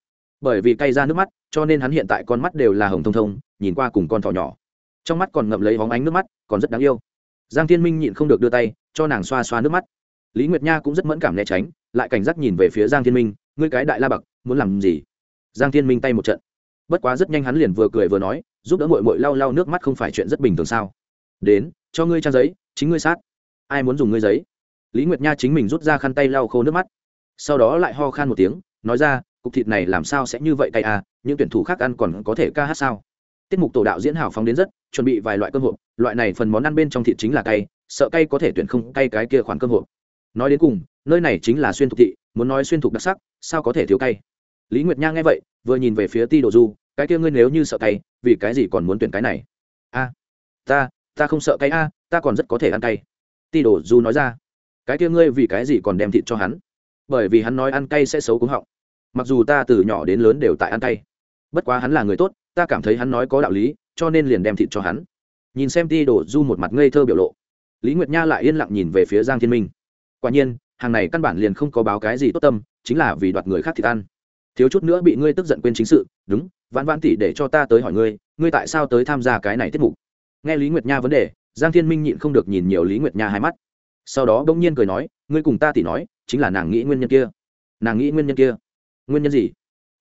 Bởi vì cay ra nước mắt, cho nên hắn hiện tại con mắt đều là hồng thông thông, nhìn qua cùng con thỏ nhỏ. Trong mắt còn ngậm lấy hóng ánh nước mắt, còn rất đáng yêu giang thiên minh nhịn không được đưa tay, cho nàng xoa xoa nước mắt. Lý nguyệt nha cũng rất mẫn cảm né tránh, lại cảnh giác nhìn về phía giang thiên minh, ngươi cái đại la bậc, muốn làm gì? Giang thiên minh tay một trận. Bất quá rất nhanh hắn liền vừa cười vừa nói, giúp đỡ mội mội lau lau nước mắt không phải chuyện rất bình thường sao? Đến, cho ngươi trang giấy, chính ngươi sát. Ai muốn dùng ngươi giấy? Lý nguyệt nha chính mình rút ra khăn tay lau khô nước mắt. Sau đó lại ho khan một tiếng, nói ra, cục thịt này làm sao sẽ như vậy tay à những tuyển thủ khác ăn còn có thể ca hát sao? Tiết mục tổ đạo diễn hào phóng đến rất chuẩn bị vài loại cơm hộp, loại này phần món ăn bên trong thịt chính là cay, sợ cay có thể tuyển không cay cái kia khoản cơm hộp. Nói đến cùng, nơi này chính là xuyên thục thị, muốn nói xuyên thục đặc sắc, sao có thể thiếu cay? Lý nguyệt nha nghe vậy, vừa nhìn về phía ti đồ du, cái kia ngươi nếu như sợ cay, vì cái gì còn muốn tuyển cái này? A, ta ta không sợ cay a, ta còn rất có thể ăn cay. Ti đồ du nói ra, cái kia ngươi vì cái gì còn đem thịt cho hắn? Bởi vì hắn nói ăn cay sẽ xấu cúng họng. Mặc dù ta từ nhỏ đến lớn đều tại ăn cay, bất quá hắn là người tốt ta cảm thấy hắn nói có đạo lý, cho nên liền đem thịt cho hắn. Nhìn xem ti đồ du một mặt ngây thơ biểu lộ, lý nguyệt nha lại yên lặng nhìn về phía giang thiên minh. Quả nhiên, hàng này căn bản liền không có báo cái gì tốt tâm, chính là vì đoạt người khác thịt ăn. Thiếu chút nữa bị ngươi tức giận quên chính sự, đúng, vãn vãn tỉ để cho ta tới hỏi ngươi ngươi tại sao tới tham gia cái này tiết mục? Nghe lý nguyệt nha vấn đề, giang thiên minh nhịn không được nhìn nhiều lý nguyệt nha hai mắt. Sau đó bỗng nhiên cười nói, ngươi cùng ta tỉ nói, chính là nàng nghĩ nguyên nhân kia. Nàng nghĩ nguyên nhân kia. Nguyên nhân gì?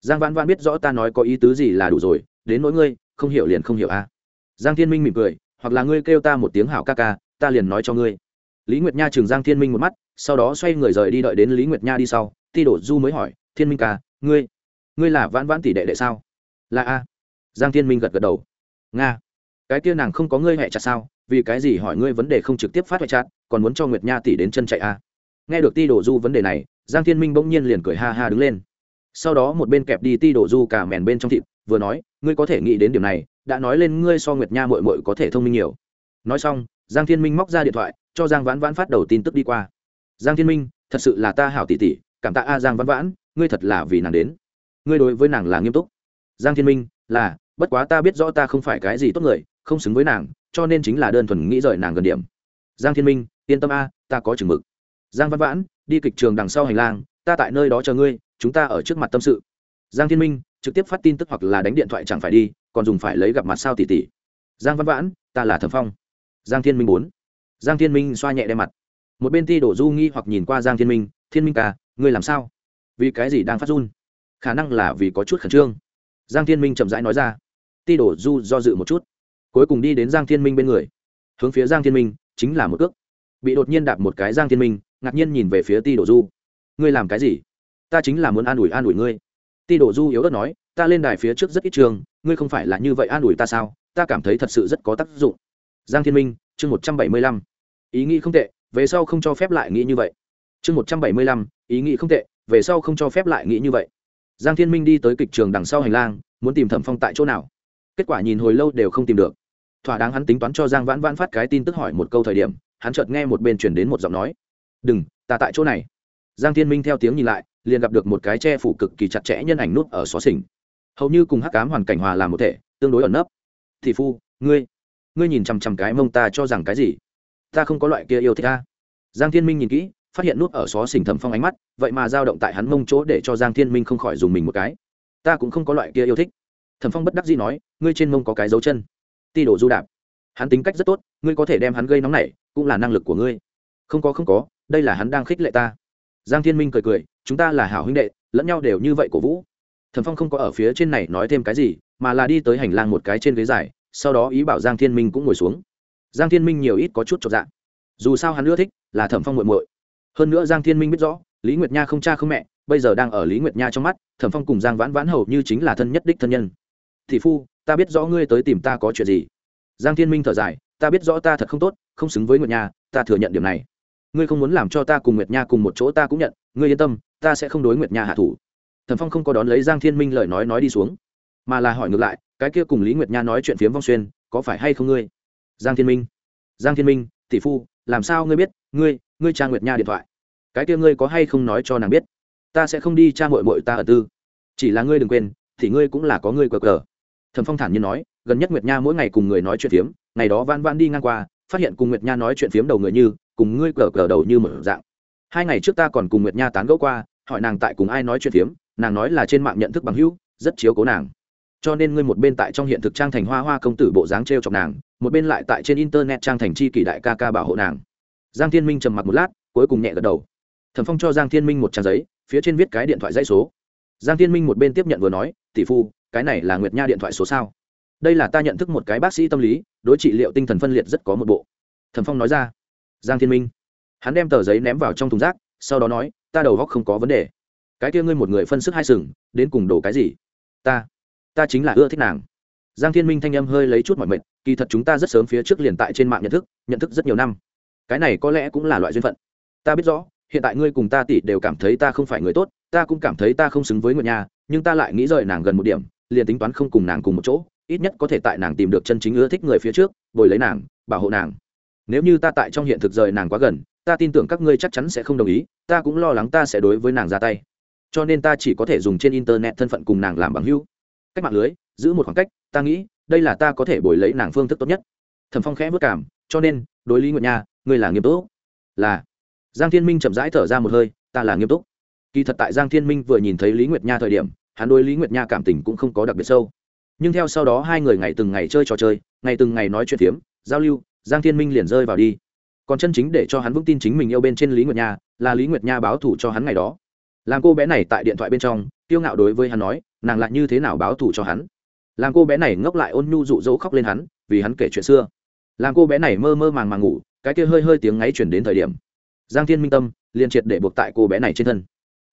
Giang vãn vãn biết rõ ta nói có ý tứ gì là đủ rồi đến nỗi ngươi, không hiểu liền không hiểu a giang thiên minh mỉm cười, hoặc là ngươi kêu ta một tiếng hảo ca ca, ta liền nói cho ngươi. Lý nguyệt nha chừng giang thiên minh một mắt, sau đó xoay người rời đi đợi đến lý nguyệt nha đi sau, ti đổ du mới hỏi, thiên minh ca, ngươi ngươi là vãn vãn tỷ đệ đệ sao? Là a. Giang thiên minh gật gật đầu. Nga, cái kia nàng không có ngươi hẹ chặt sao, vì cái gì hỏi ngươi vấn đề không trực tiếp phát hoại chặt, còn muốn cho nguyệt nha tỷ đến chân chạy a? Nghe được ti đổ du vấn đề này, giang thiên minh bỗng nhiên liền cười ha ha đứng lên. Sau đó một bên kẹp đi ti đổ du cả mèn bên trong thịt vừa nói, ngươi có thể nghĩ đến điểm này, đã nói lên ngươi so nguyệt nha mội mội có thể thông minh nhiều. Nói xong, giang thiên minh móc ra điện thoại, cho giang vãn vãn phát đầu tin tức đi qua. Giang thiên minh, thật sự là ta hảo tỷ tỷ, cảm tạ a giang vãn vãn, ngươi thật là vì nàng đến. Ngươi đối với nàng là nghiêm túc. Giang thiên minh, là, bất quá ta biết rõ ta không phải cái gì tốt người, không xứng với nàng, cho nên chính là đơn thuần nghĩ rời nàng gần điểm. Giang thiên minh, yên tâm a, ta có chừng mực. Giang văn vãn, đi kịch trường đằng sau hành lang, ta tại nơi đó chờ ngươi, chúng ta ở trước mặt tâm sự. Giang thiên minh trực tiếp phát tin tức hoặc là đánh điện thoại chẳng phải đi, còn dùng phải lấy gặp mặt sao tỷ tỷ giang văn vãn, ta là thẩm phong. Giang thiên minh bốn. Giang thiên minh xoa nhẹ đe mặt. Một bên ti đổ du nghi hoặc nhìn qua giang thiên minh thiên minh ca, ngươi làm sao? Vì cái gì đang phát run? Khả năng là vì có chút khẩn trương. Giang thiên minh chậm rãi nói ra. Ti đổ du do dự một chút, cuối cùng đi đến giang thiên minh bên người. Hướng phía giang thiên minh, chính là một cước. Bị đột nhiên đạp một cái giang thiên minh, ngạc nhiên nhìn về phía ti đổ du. Ngươi làm cái gì? Ta chính là muốn an ủi an ủi ngươi ti đồ du yếu ớt nói, ta lên đài phía trước rất ít trường, ngươi không phải là như vậy an ủi ta sao? Ta cảm thấy thật sự rất có tác dụng. Giang thiên minh, chương một trăm bảy mươi lăm. Ý nghĩ không tệ, về sau không cho phép lại nghĩ như vậy. Chương một trăm bảy mươi lăm, ý nghĩ không tệ, về sau không cho phép lại nghĩ như vậy. Giang thiên minh đi tới kịch trường đằng sau hành lang, muốn tìm thẩm phong tại chỗ nào. Kết quả nhìn hồi lâu đều không tìm được. Thỏa đáng hắn tính toán cho giang vãn vãn phát cái tin tức hỏi một câu thời điểm, hắn chợt nghe một bên chuyển đến một giọng nói. Đừng, ta tại chỗ này. Giang thiên minh theo tiếng nhìn lại liền gặp được một cái che phủ cực kỳ chặt chẽ nhân ảnh nút ở xó xỉnh. Hầu như cùng hắc cám hoàn cảnh hòa làm một thể, tương đối ẩn nấp. Thị phu, ngươi ngươi nhìn chằm chằm cái mông ta cho rằng cái gì? Ta không có loại kia yêu thích ta. Giang thiên minh nhìn kỹ, phát hiện nút ở xó xỉnh thẩm phong ánh mắt, vậy mà dao động tại hắn mông chỗ để cho giang thiên minh không khỏi dùng mình một cái. Ta cũng không có loại kia yêu thích. Thẩm phong bất đắc dĩ nói, ngươi trên mông có cái dấu chân. Ti đổ du đạp. Hắn tính cách rất tốt, ngươi có thể đem hắn gây nóng nảy, cũng là năng lực của ngươi. Không có không có, đây là hắn đang khích lệ ta giang thiên minh cười cười, chúng ta là hảo huynh đệ, lẫn nhau đều như vậy cổ vũ. Thẩm phong không có ở phía trên này nói thêm cái gì, mà là đi tới hành lang một cái trên ghế dài, sau đó ý bảo giang thiên minh cũng ngồi xuống. Giang thiên minh nhiều ít có chút chột dạng dù sao hắn ưa thích là thẩm phong muội muội. Hơn nữa giang thiên minh biết rõ, lý nguyệt nha không cha không mẹ, bây giờ đang ở lý nguyệt nha trong mắt, thẩm phong cùng giang vãn vãn hầu như chính là thân nhất đích thân nhân. Thị phu, ta biết rõ ngươi tới tìm ta có chuyện gì. Giang thiên minh thở dài, ta biết rõ ta thật không tốt, không xứng với nguyệt nha, ta thừa nhận điểm này ngươi không muốn làm cho ta cùng nguyệt nha cùng một chỗ ta cũng nhận, ngươi yên tâm, ta sẽ không đối nguyệt nha hạ thủ. Thẩm phong không có đón lấy giang thiên minh lời nói nói đi xuống, mà là hỏi ngược lại, cái kia cùng lý nguyệt nha nói chuyện phiếm vong xuyên, có phải hay không ngươi? Giang thiên minh. Giang thiên minh, tỷ phu, làm sao ngươi biết, ngươi ngươi cha nguyệt nha điện thoại? Cái kia ngươi có hay không nói cho nàng biết? Ta sẽ không đi cha mội mội ta ở tư. Chỉ là ngươi đừng quên, thì ngươi cũng là có ngươi cờ cờ thẩm phong thản nhiên nói, gần nhất nguyệt nha mỗi ngày cùng người nói chuyện phiếm, ngày đó van van đi ngang qua, phát hiện cùng nguyệt nha nói chuyện phiếm đầu người như cùng ngươi cờ cờ đầu như một dạng. Hai ngày trước ta còn cùng nguyệt nha tán gẫu qua, hỏi nàng tại cùng ai nói chuyện phiếm, nàng nói là trên mạng nhận thức bằng hữu, rất chiếu cố nàng. Cho nên ngươi một bên tại trong hiện thực trang thành hoa hoa công tử bộ dáng t r e o chọc nàng, một bên lại tại trên internet trang thành chi kỷ đại ca ca bảo hộ nàng. Giang thiên minh trầm mặc một lát, cuối cùng nhẹ gật đầu. Thẩm phong cho giang thiên minh một trang giấy, phía trên viết cái điện thoại dãy số. Giang thiên minh một bên tiếp nhận vừa nói, tỷ phu, cái này là nguyệt nha điện thoại số sao? Đây là ta nhận thức một cái bác sĩ tâm lý, đối trị liệu tinh thần phân liệt rất có một bộ. Thẩm phong nói ra giang thiên minh. Hắn đem tờ giấy ném vào trong thùng rác, sau đó nói, ta đầu góc không có vấn đề. Cái kia ngươi một người phân sức hai sừng, đến cùng đổ cái gì? Ta ta chính là ưa thích nàng. Giang thiên minh thanh âm hơi lấy chút mọi mệnh kỳ thật chúng ta rất sớm phía trước liền tại trên mạng nhận thức nhận thức rất nhiều năm. Cái này có lẽ cũng là loại duyên phận. Ta biết rõ, hiện tại ngươi cùng ta tỷ đều cảm thấy ta không phải người tốt, ta cũng cảm thấy ta không xứng với người nhà, nhưng ta lại nghĩ rời nàng gần một điểm, liền tính toán không cùng nàng cùng một chỗ, ít nhất có thể tại nàng tìm được chân chính ưa thích người phía trước, bồi lấy nàng, bảo hộ nàng nếu như ta tại trong hiện thực rời nàng quá gần, ta tin tưởng các ngươi chắc chắn sẽ không đồng ý, ta cũng lo lắng ta sẽ đối với nàng ra tay. Cho nên ta chỉ có thể dùng trên internet thân phận cùng nàng làm bằng hữu. Cách mạng lưới, giữ một khoảng cách, ta nghĩ, đây là ta có thể bồi lấy nàng phương thức tốt nhất. Thẩm phong khẽ vất cảm, cho nên, đối lý nguyệt nha, ngươi là nghiêm túc. Là. Giang thiên minh chậm rãi thở ra một hơi, ta là nghiêm túc. Kỳ thật tại giang thiên minh vừa nhìn thấy lý nguyệt nha thời điểm, hắn đối lý nguyệt nha cảm tình cũng không có đặc biệt sâu. Nhưng theo sau đó hai người ngày từng ngày chơi trò chơi, ngày từng ngày nói chuyện phiếm, giao lưu giang thiên minh liền rơi vào đi. Còn chân chính để cho hắn vững tin chính mình yêu bên trên lý nguyệt nha, là lý nguyệt nha báo thủ cho hắn ngày đó. Làm cô bé này tại điện thoại bên trong tiêu ngạo đối với hắn nói, nàng lại như thế nào báo thủ cho hắn? Làm cô bé này ngốc lại ôn nhu dụ dỗ khóc lên hắn, vì hắn kể chuyện xưa. Làm cô bé này mơ mơ màng màng ngủ, cái kia hơi hơi tiếng ngáy chuyển đến thời điểm. Giang thiên minh tâm, liền triệt để buộc tại cô bé này trên thân.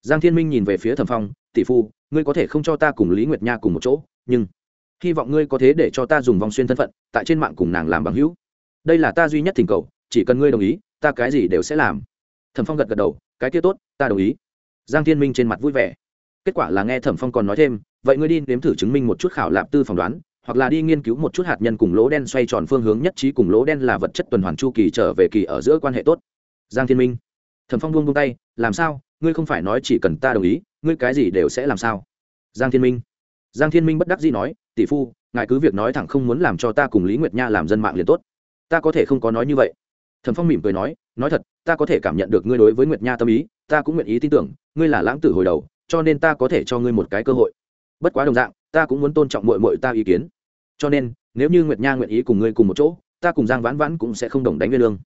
Giang thiên minh nhìn về phía thẩm phong, tỷ phu, ngươi có thể không cho ta cùng lý nguyệt nha cùng một chỗ, nhưng hy vọng ngươi có thế để cho ta dùng vòng xuyên thân phận, tại trên mạng cùng nàng làm bằng hữu đây là ta duy nhất thỉnh cầu, chỉ cần ngươi đồng ý, ta cái gì đều sẽ làm. Thẩm phong gật gật đầu, cái kia tốt, ta đồng ý. Giang thiên minh trên mặt vui vẻ. Kết quả là nghe thẩm phong còn nói thêm, vậy ngươi đi nếm thử chứng minh một chút khảo lạp tư phỏng đoán, hoặc là đi nghiên cứu một chút hạt nhân cùng lỗ đen xoay tròn phương hướng nhất trí cùng lỗ đen là vật chất tuần hoàn chu kỳ trở về kỳ ở giữa quan hệ tốt. Giang thiên minh. Thẩm phong buông buông tay, làm sao? Ngươi không phải nói chỉ cần ta đồng ý, ngươi cái gì đều sẽ làm sao? Giang thiên minh. Giang thiên minh bất đắc dĩ nói, tỷ phu, ngài cứ việc nói thẳng không muốn làm cho ta cùng lý nguyệt nha làm dân mạng liền tốt ta có thể không có nói như vậy. Thẩm phong mỉm cười nói nói thật, ta có thể cảm nhận được ngươi đối với nguyệt nha tâm ý, ta cũng nguyện ý tin tưởng, ngươi là lãng tử hồi đầu, cho nên ta có thể cho ngươi một cái cơ hội. Bất quá đồng dạng, ta cũng muốn tôn trọng mội mội ta ý kiến. Cho nên, nếu như nguyệt nha nguyện ý cùng ngươi cùng một chỗ, ta cùng giang vãn vãn cũng sẽ không đồng đánh nguyên lương.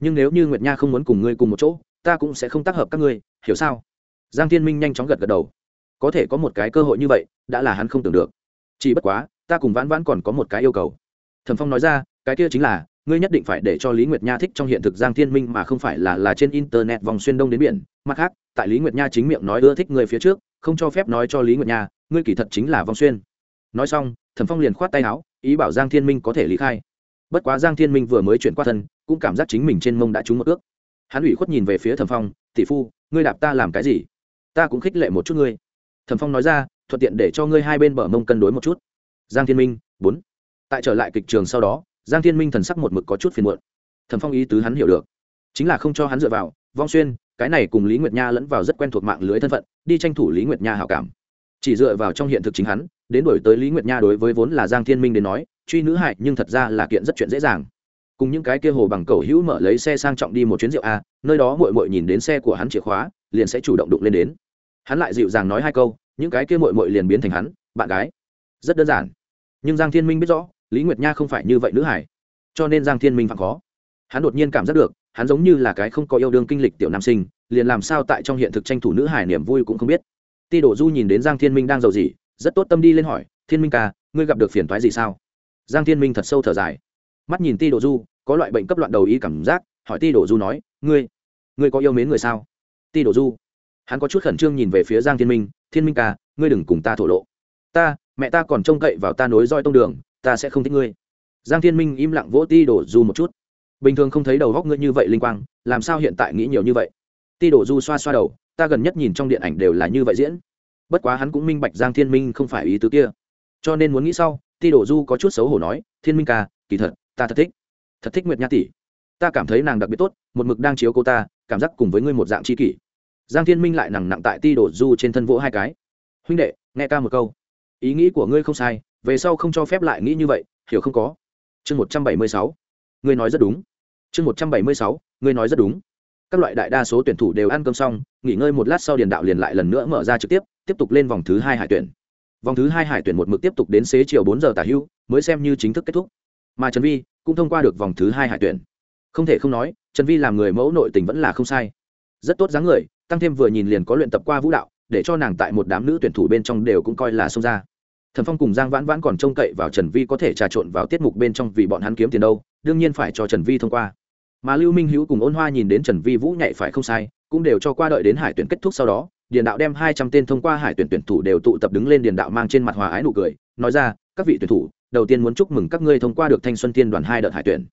Nhưng nếu như nguyệt nha không muốn cùng ngươi cùng một chỗ, ta cũng sẽ không tác hợp các ngươi, hiểu sao? Giang thiên minh nhanh chóng gật gật đầu. Có thể có một cái cơ hội như vậy, đã là hắn không tưởng được. Chỉ bất quá, ta cùng vãn vãn còn có một cái yêu cầu. Thẩm phong nói ra, cái kia chính là ngươi nhất định phải để cho lý nguyệt nha thích trong hiện thực giang thiên minh mà không phải là là trên internet vòng xuyên đông đến biển. Mặt khác, tại lý nguyệt nha chính miệng nói ưa thích người phía trước, không cho phép nói cho lý nguyệt nha, ngươi kỳ thật chính là vòng xuyên. Nói xong, thẩm phong liền khoát tay áo, ý bảo giang thiên minh có thể lý khai. Bất quá giang thiên minh vừa mới chuyển qua thân, cũng cảm giác chính mình trên mông đã trúng một ước. Hắn ủy khuất nhìn về phía thẩm phong, tỷ phu, ngươi đạp ta làm cái gì? Ta cũng khích lệ một chút ngươi. Thẩm phong nói ra, thuận tiện để cho ngươi hai bên bờ mông cân đối một chút. Giang thiên minh, bốn. Tại trở lại kịch trường sau đó giang thiên minh thần sắc một mực có chút phiền muộn. Thẩm phong ý tứ hắn hiểu được. Chính là không cho hắn dựa vào, vong xuyên, cái này cùng lý nguyệt nha lẫn vào rất quen thuộc mạng lưới thân phận, đi tranh thủ lý nguyệt nha hảo cảm. Chỉ dựa vào trong hiện thực chính hắn, đến đổi tới lý nguyệt nha đối với vốn là giang thiên minh đến nói, truy nữ hại nhưng thật ra là kiện rất chuyện dễ dàng. Cùng những cái kia hồ bằng cầu hữu mở lấy xe sang trọng đi một chuyến rượu a, nơi đó mội mội nhìn đến xe của hắn chìa khóa, liền sẽ chủ động đụng lên đến. Hắn lại dịu dàng nói hai câu, những cái kia mội mội liền biến thành hắn, bạn gái. Rất đơn giản. Nhưng giang thiên minh biết rõ lý nguyệt nha không phải như vậy nữ hải cho nên giang thiên minh phạm khó. Hắn đột nhiên cảm giác được, hắn giống như là cái không có yêu đương kinh lịch tiểu nam sinh, liền làm sao tại trong hiện thực tranh thủ nữ hải niềm vui cũng không biết. Ti đổ du nhìn đến giang thiên minh đang giàu gì, rất tốt tâm đi lên hỏi, thiên minh ca, ngươi gặp được phiền thoái gì sao? Giang thiên minh thật sâu thở dài. Mắt nhìn ti đổ du, có loại bệnh cấp loạn đầu ý cảm giác, hỏi ti đổ du nói, ngươi ngươi có yêu mến người sao? Ti đổ du, hắn có chút khẩn trương nhìn về phía giang thiên minh thiên minh ca, ngươi đừng cùng ta thổ lộ. Ta, mẹ ta còn trông cậy vào ta nối roi tông đường ta sẽ không thích ngươi. Giang thiên minh im lặng vỗ ti đổ du một chút. Bình thường không thấy đầu góc ngươi như vậy linh quang, làm sao hiện tại nghĩ nhiều như vậy? Ti đổ du xoa xoa đầu, ta gần nhất nhìn trong điện ảnh đều là như vậy diễn. Bất quá hắn cũng minh bạch giang thiên minh không phải ý tứ kia. Cho nên muốn nghĩ sau, ti đổ du có chút xấu hổ nói, thiên minh ca, kỳ thật, ta thật thích. Thật thích nguyệt nha tỷ. Ta cảm thấy nàng đặc biệt tốt, một mực đang chiếu cô ta, cảm giác cùng với ngươi một dạng c h i kỷ. Giang thiên minh lại nặng nặng tại ti đổ du trên thân vỗ hai cái. Huynh đệ, nghe ca một câu. Ý nghĩ của ngươi không sai về sau không cho phép lại nghĩ như vậy, hiểu không có? Chương một trăm bảy mươi sáu. Ngươi nói rất đúng. Chương một trăm bảy mươi sáu, ngươi nói rất đúng. Các loại đại đa số tuyển thủ đều ăn cơm xong, nghỉ ngơi một lát sau điền đạo liền lại lần nữa mở ra trực tiếp tiếp tục lên vòng thứ hai hải tuyển. Vòng thứ hai hải tuyển một mực tiếp tục đến xế chiều bốn giờ tả hưu, mới xem như chính thức kết thúc. Mà trần vi cũng thông qua được vòng thứ hai hải tuyển. Không thể không nói, trần vi làm người mẫu nội tình vẫn là không sai. Rất tốt dáng người, tăng thêm vừa nhìn liền có luyện tập qua vũ đạo, để cho nàng tại một đám nữ tuyển thủ bên trong đều cũng coi là xông ra thần phong cùng giang vãn vãn còn trông cậy vào trần vi có thể trà trộn vào tiết mục bên trong vì bọn hắn kiếm tiền đâu, đương nhiên phải cho trần vi thông qua. Mà lưu minh hữu cùng ôn hoa nhìn đến trần vi vũ nhạy phải không sai, cũng đều cho qua đợi đến hải tuyển kết thúc sau đó, điền đạo đem hai trăm tên thông qua hải tuyển tuyển thủ đều tụ tập đứng lên điền đạo mang trên mặt hòa ái nụ cười, nói ra, các vị tuyển thủ, đầu tiên muốn chúc mừng các ngươi thông qua được thanh xuân tiên đoàn hai đợt hải tuyển.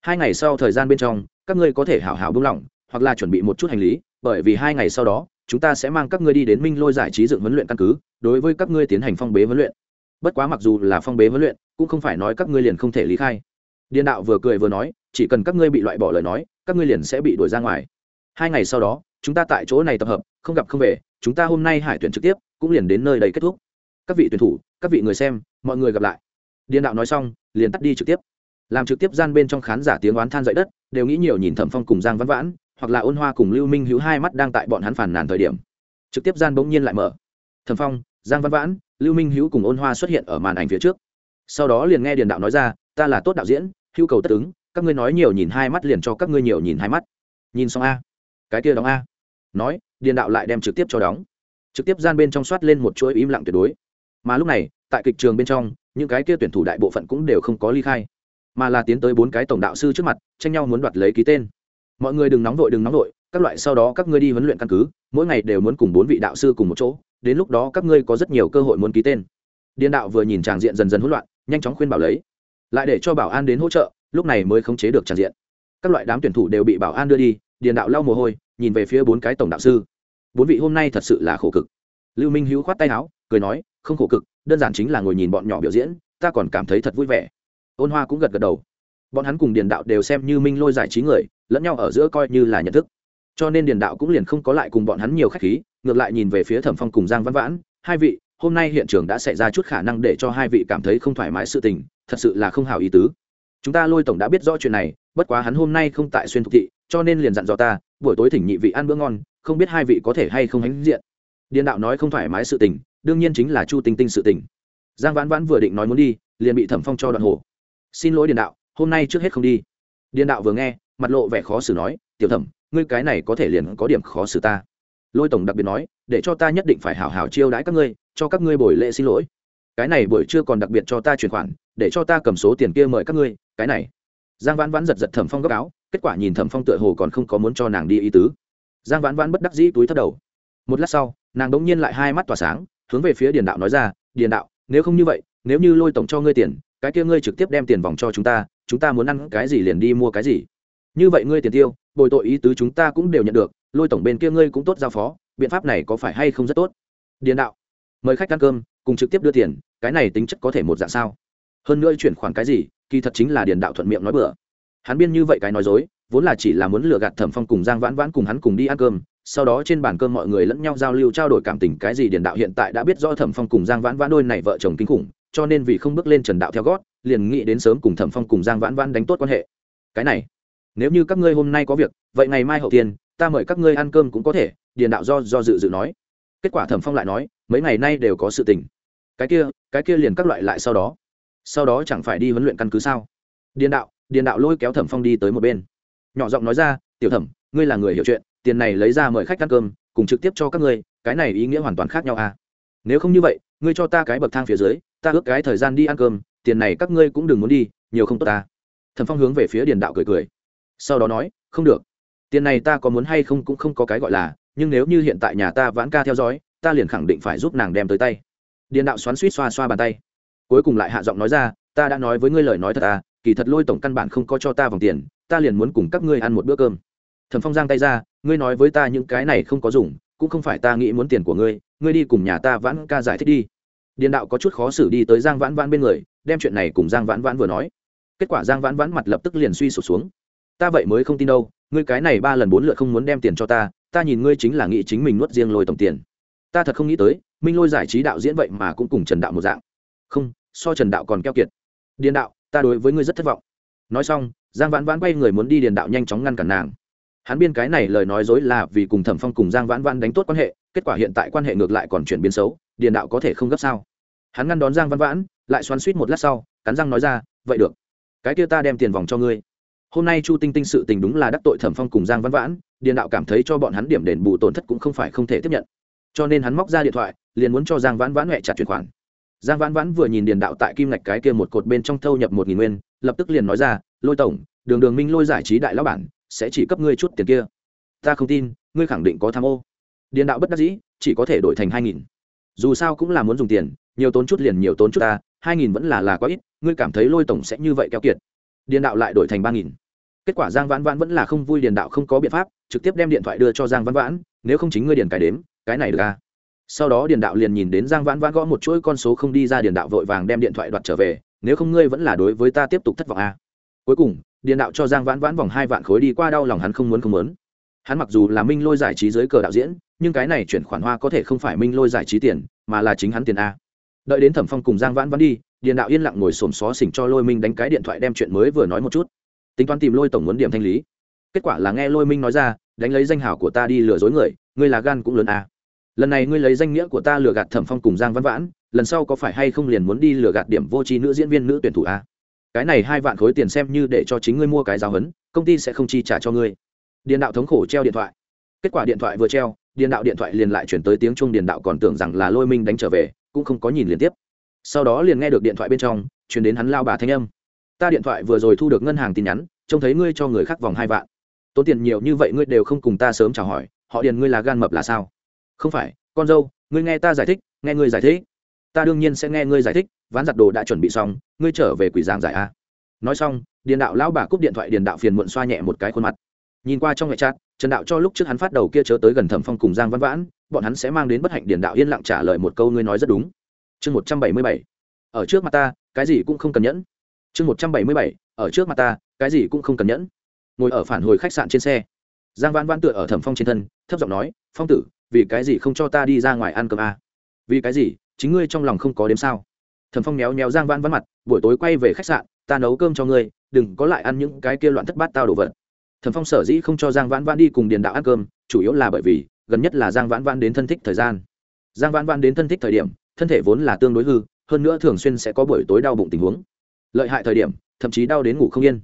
Hai ngày sau thời gian bên trong, các ngươi có thể hảo hảo buông lỏng, hoặc là chuẩn bị một chút hành lý, bởi vì hai ngày sau đó chúng ta sẽ mang các ngươi đi đến minh lôi giải trí dựng huấn luyện căn cứ, đối với các ngươi tiến hành phong bế huấn luyện. Bất quá mặc dù là phong bế huấn luyện, cũng không phải nói các ngươi liền không thể lý khai. Điền đạo vừa cười vừa nói, chỉ cần các ngươi bị loại bỏ lời nói, các ngươi liền sẽ bị đuổi ra ngoài. Hai ngày sau đó, chúng ta tại chỗ này tập hợp, không gặp không về, chúng ta hôm nay hải tuyển trực tiếp, cũng liền đến nơi đây kết thúc. Các vị tuyển thủ, các vị người xem, mọi người gặp lại. Điền đạo nói xong, liền tắt đi trực tiếp. Làm trực tiếp gian bên trong khán giả tiếng oán than dậy đất, đều nghĩ nhiều nhìn thẩm phong cùng giang văn vãn hoặc là ôn hoa cùng lưu minh hữu hai mắt đang tại bọn hắn phản nàn thời điểm trực tiếp gian bỗng nhiên lại mở Thần phong giang văn vãn lưu minh hữu cùng ôn hoa xuất hiện ở màn ảnh phía trước sau đó liền nghe điền đạo nói ra ta là tốt đạo diễn hữu cầu tất ứng các ngươi nói nhiều nhìn hai mắt liền cho các ngươi nhiều nhìn hai mắt nhìn xong a cái kia đóng a nói điền đạo lại đem trực tiếp cho đóng trực tiếp gian bên trong soát lên một chuỗi im lặng tuyệt đối mà lúc này tại kịch trường bên trong những cái kia tuyển thủ đại bộ phận cũng đều không có ly khai mà là tiến tới bốn cái tổng đạo sư trước mặt tranh nhau muốn đoạt lấy ký tên mọi người đừng nóng vội, đừng nóng vội, các loại sau đó các ngươi đi huấn luyện căn cứ, mỗi ngày đều muốn cùng bốn vị đạo sư cùng một chỗ, đến lúc đó các ngươi có rất nhiều cơ hội muốn ký tên. Điền đạo vừa nhìn tràng diện dần dần hỗn loạn, nhanh chóng khuyên bảo lấy. Lại để cho bảo an đến hỗ trợ, lúc này mới khống chế được tràng diện. Các loại đám tuyển thủ đều bị bảo an đưa đi, điền đạo lau mồ hôi, nhìn về phía bốn cái tổng đạo sư. Bốn vị hôm nay thật sự là khổ cực. Lưu minh hữu khoát tay áo, cười nói, không khổ cực, đơn giản chính là ngồi nhìn bọn nhỏ biểu diễn, ta còn cảm thấy thật vui vẻ. Ôn hoa cũng gật gật đầu. Bọn hắn cùng điền đạo đều xem như minh lôi giải trí người lẫn nhau ở giữa coi như là nhận thức. Cho nên điền đạo cũng liền không có lại cùng bọn hắn nhiều khách khí, ngược lại nhìn về phía thẩm phong cùng giang văn vãn, hai vị, hôm nay hiện trường đã xảy ra chút khả năng để cho hai vị cảm thấy không thoải mái sự tình, thật sự là không hào ý tứ. Chúng ta lôi tổng đã biết rõ chuyện này, bất quá hắn hôm nay không tại xuyên thục thị, cho nên liền dặn dò ta, buổi tối thỉnh nhị vị ăn bữa ngon, không biết hai vị có thể hay không hãnh diện. Điền đạo nói không thoải mái sự tình, đương nhiên chính là chu tinh tinh sự tình. Giang vãn vãn vừa định nói muốn đi, liền bị thẩm phong cho đoạn hồ. Xin lỗi điền đạo, hôm nay trước hết không đi. Điền đạo vừa nghe mặt lộ vẻ khó xử nói, tiểu thẩm, ngươi cái này có thể liền có điểm khó xử ta. Lôi tổng đặc biệt nói, để cho ta nhất định phải hảo hảo chiêu đãi các ngươi, cho các ngươi buổi lễ xin lỗi. Cái này buổi chưa còn đặc biệt cho ta chuyển khoản, để cho ta cầm số tiền kia mời các ngươi, cái này. Giang vãn vãn giật giật thẩm phong gấp áo, kết quả nhìn thẩm phong tựa hồ còn không có muốn cho nàng đi ý tứ. Giang vãn vãn bất đắc dĩ túi thất đầu. Một lát sau, nàng đ ỗ n g nhiên lại hai mắt tỏa sáng, hướng về phía điền đạo nói ra, điền đạo, nếu không như vậy, nếu như lôi tổng cho ngươi tiền, cái kia ngươi trực tiếp đem tiền vòng cho chúng ta chúng ta muốn ăn cái gì liền đi mua cái gì như vậy ngươi tiền tiêu, bồi tội ý tứ chúng ta cũng đều nhận được, lôi tổng bên kia ngươi cũng tốt giao phó, biện pháp này có phải hay không rất tốt? Điền đạo, mời khách ăn cơm, cùng trực tiếp đưa tiền, cái này tính chất có thể một dạng sao? Hơn nữa chuyển khoản cái gì, kỳ thật chính là điền đạo thuận miệng nói bừa. Hắn biên như vậy cái nói dối, vốn là chỉ là muốn lừa gạt thẩm phong cùng giang vãn vãn cùng hắn cùng đi ăn cơm, sau đó trên bàn cơm mọi người lẫn nhau giao lưu trao đổi cảm tình cái gì điền đạo hiện tại đã biết rõ thẩm phong cùng giang vãn vãn đôi này vợ chồng kinh khủng, cho nên vì không bước lên trần đạo theo gót, liền nghĩ đến sớm cùng thẩm phong cùng giang vãn vãn đánh tốt quan hệ. Cái này nếu như các ngươi hôm nay có việc, vậy ngày mai hậu tiên, ta mời các ngươi ăn cơm cũng có thể, điền đạo do do dự dự nói. Kết quả thẩm phong lại nói, mấy ngày nay đều có sự tình. Cái kia cái kia liền các loại lại sau đó. Sau đó chẳng phải đi huấn luyện căn cứ sao? Điền đạo điền đạo lôi kéo thẩm phong đi tới một bên. Nhỏ giọng nói ra, tiểu thẩm, ngươi là người hiểu chuyện, tiền này lấy ra mời khách ăn cơm, cùng trực tiếp cho các ngươi, cái này ý nghĩa hoàn toàn khác nhau à? Nếu không như vậy, ngươi cho ta cái bậc thang phía dưới, ta ước cái thời gian đi ăn cơm, tiền này các ngươi cũng đừng muốn đi, nhiều không tốt ta. Thẩm phong hướng về phía điền đạo cười cười sau đó nói, không được. Tiền này ta có muốn hay không cũng không có cái gọi là, nhưng nếu như hiện tại nhà ta vãn ca theo dõi, ta liền khẳng định phải giúp nàng đem tới tay. Điền đạo xoắn suýt xoa xoa bàn tay. Cuối cùng lại hạ giọng nói ra, ta đã nói với ngươi lời nói thật à kỳ thật lôi tổng căn bản không có cho ta vòng tiền, ta liền muốn cùng các ngươi ăn một bữa cơm. Thẩm phong giang tay ra, ngươi nói với ta những cái này không có dùng, cũng không phải ta nghĩ muốn tiền của ngươi ngươi đi cùng nhà ta vãn ca giải thích đi. Điền đạo có chút khó xử đi tới giang vãn vãn bên người, đem chuyện này cùng giang vãn vãn vừa nói. Kết quả giang vãn vãn mặt lập tức liền suy sụp xuống ta vậy mới không tin đâu, ngươi cái này ba lần bốn lượt không muốn đem tiền cho ta ta nhìn ngươi chính là nghĩ chính mình nuốt riêng lôi tổng tiền. Ta thật không nghĩ tới, minh lôi giải trí đạo diễn vậy mà cũng cùng trần đạo một dạng. Không, so trần đạo còn keo kiệt. Điền đạo, ta đối với ngươi rất thất vọng. Nói xong, giang vãn vãn quay người muốn đi điền đạo nhanh chóng ngăn cản nàng. Hắn biên cái này lời nói dối là vì cùng thẩm phong cùng giang vãn vãn đánh tốt quan hệ, kết quả hiện tại quan hệ ngược lại còn chuyển biến xấu, điền đạo có thể không gấp sao? Hắn ngăn đón giang vãn vãn, lại xoắn suýt một lát sau, cắn răng nói ra, vậy được. Cái kia ta đem tiền vòng cho ngươi hôm nay chu tinh tinh sự tình đúng là đắc tội thẩm phong cùng giang Văn vãn, điền đạo cảm thấy cho bọn hắn điểm đền bù tổn thất cũng không phải không thể tiếp nhận. Cho nên hắn móc ra điện thoại, liền muốn cho giang vãn vãn huệ chặt chuyển khoản. Giang vãn vãn vừa nhìn điền đạo tại kim ngạch cái kia một cột bên trong thâu nhập một nghìn nguyên, lập tức liền nói ra, lôi tổng, đường đường minh lôi giải trí đại lão bản, sẽ chỉ cấp ngươi chút tiền kia. Ta không tin, ngươi khẳng định có tham ô. Điền đạo bất đắc dĩ, chỉ có thể đổi thành hai nghìn. Dù sao cũng là muốn dùng tiền, nhiều tốn chút liền nhiều tốn chút ta, hai nghìn vẫn là là quá ít, ngươi cảm thấy lôi tổng sẽ như vậy keo kiệt. Điền đạo lại đổi thành ba nghìn kết quả giang vãn vãn vẫn là không vui điền đạo không có biện pháp, trực tiếp đem điện thoại đưa cho giang vãn vãn, nếu không chính ngươi điền cái đếm, cái này được à? Sau đó điền đạo liền nhìn đến giang vãn vãn gõ một chuỗi con số không đi ra điền đạo vội vàng đem điện thoại đoạt trở về, nếu không ngươi vẫn là đối với ta tiếp tục thất vọng à. cuối cùng, điền đạo cho giang vãn vãn vòng hai vạn khối đi qua đau lòng hắn không muốn không muốn. Hắn mặc dù là minh lôi giải trí dưới cờ đạo diễn, nhưng cái này chuyển khoản hoa có thể không phải minh lôi giải trí tiền, mà là chính hắn tiền a. Đợi đến thẩm phong cùng giang vãn vãn đi, điền đạo yên lặng ngồi xổm xó xỉnh cho lôi minh đánh cái điện thoại đem chuyện mới vừa nói một chút tính toán tìm lôi tổng muốn điểm thanh lý. Kết quả là nghe lôi minh nói ra, đánh lấy danh hảo của ta đi lừa dối người, ngươi là gan cũng lớn à? lần này ngươi lấy danh nghĩa của ta lừa gạt thẩm phong cùng giang văn vãn, lần sau có phải hay không liền muốn đi lừa gạt điểm vô tri nữ diễn viên nữ tuyển thủ a cái này hai vạn khối tiền xem như để cho chính ngươi mua cái giáo hấn công ty sẽ không chi trả cho ngươi. Điện đạo thống khổ treo điện thoại. Kết quả điện thoại vừa treo điện đạo điện thoại liền lại chuyển tới tiếng chuông điện đạo còn tưởng rằng là lôi minh đánh trở về, cũng không có nhìn liên tiếp. Sau đó liền nghe được điện thoại bên trong, chuyển đến hắn lao bà thanh âm ta điện thoại vừa rồi thu được ngân hàng tin nhắn, trông thấy ngươi cho người khác vòng hai vạn. Tốn tiền nhiều như vậy ngươi đều không cùng ta sớm chào hỏi, họ điền ngươi là gan mập là sao? Không phải, con dâu, ngươi nghe ta giải thích, nghe ngươi giải thích. Ta đương nhiên sẽ nghe ngươi giải thích, ván giặt đồ đã chuẩn bị xong, ngươi trở về quỷ giang giải a. Nói xong, điền đạo lão bà cúp điện thoại, điền đạo phiền muộn xoa nhẹ một cái khuôn mặt. Nhìn qua trong ngoại trát trần đạo cho lúc trước hắn phát đầu kia chớ tới gần thẩm phong cùng giang văn vãn, bọn hắn sẽ mang đến bất hạnh, điền đạo yên lặng trả lời một câu ngươi nói rất đúng. Chương một trăm bảy mươi bảy. Ở trước mặt ta, cái gì cũng không cần nhẫn chương một trăm bảy mươi bảy, ở trước mặt ta, cái gì cũng không cần nhẫn. Ngồi ở phản hồi khách sạn trên xe. Giang văn vãn tựa ở thẩm phong trên thân, thấp giọng nói, phong tử, vì cái gì không cho ta đi ra ngoài ăn cơm à? vì cái gì? Chính ngươi trong lòng không có đếm sao? Thẩm phong méo méo giang văn văn mặt, buổi tối quay về khách sạn, ta nấu cơm cho ngươi, đừng có lại ăn những cái kia loạn thất bát tao đồ vật. Thẩm phong sở dĩ không cho giang vãn vãn đi cùng điền đạo ăn cơm, chủ yếu là bởi vì, gần nhất là giang vãn vãn đến thân thích thời gian. Giang vãn vãn đến thân thích thời điểm, thân thể vốn là tương đối hư, hơn nữa thường xuyên sẽ có buổi tối đau bụng tình huống lợi hại thời điểm, thậm chí đau đến ngủ không yên.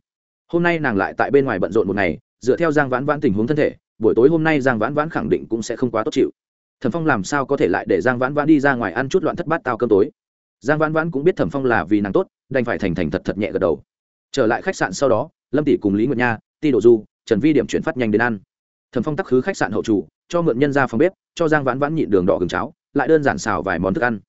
Hôm nay nàng lại tại bên ngoài bận rộn một ngày, dựa theo giang vãn vãn tình huống thân thể, buổi tối hôm nay giang vãn vãn khẳng định cũng sẽ không quá tốt chịu. Thẩm phong làm sao có thể lại để giang vãn vãn đi ra ngoài ăn chút loạn thất bát tao cơm tối? Giang vãn vãn cũng biết thẩm phong là vì nàng tốt, đành phải thành thành thật thật nhẹ gật đầu. Trở lại khách sạn sau đó, lâm tỷ cùng lý nguyệt nha, ti đồ du, trần vi điểm chuyển phát nhanh đến ăn. Thẩm phong tắc khứ khách sạn hậu chủ, cho mượn nhân ra phòng bếp, cho giang vãn vãn nhịn đường đỏ gừng cháo, lại đơn giản xào vài món thức ăn.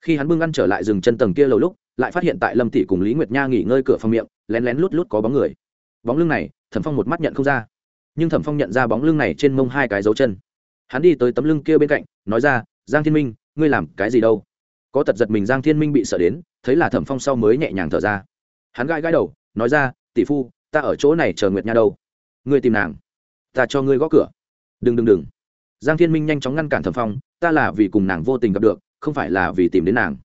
Khi hắn bưng ăn trở lại rừng chân tầng kia lâu lúc lại phát hiện tại lâm tỷ cùng lý nguyệt nha nghỉ ngơi cửa phòng miệng, lén lén lút lút có bóng người. Bóng lưng này, thẩm phong một mắt nhận không ra. Nhưng thẩm phong nhận ra bóng lưng này trên mông hai cái dấu chân. Hắn đi tới tấm lưng kia bên cạnh, nói ra, giang thiên minh, ngươi làm cái gì đâu? Có tật giật mình giang thiên minh bị sợ đến, thấy là thẩm phong sau mới nhẹ nhàng thở ra. Hắn gãi gãi đầu, nói ra, tỷ phu, ta ở chỗ này chờ nguyệt nha đâu. Ngươi tìm nàng. Ta cho ngươi gõ cửa. Đừng đừng đừng. Giang thiên minh nhanh chóng ngăn cản thẩm phong, ta là vì cùng nàng vô tình gặp được, không phải là vì tìm đến nàng.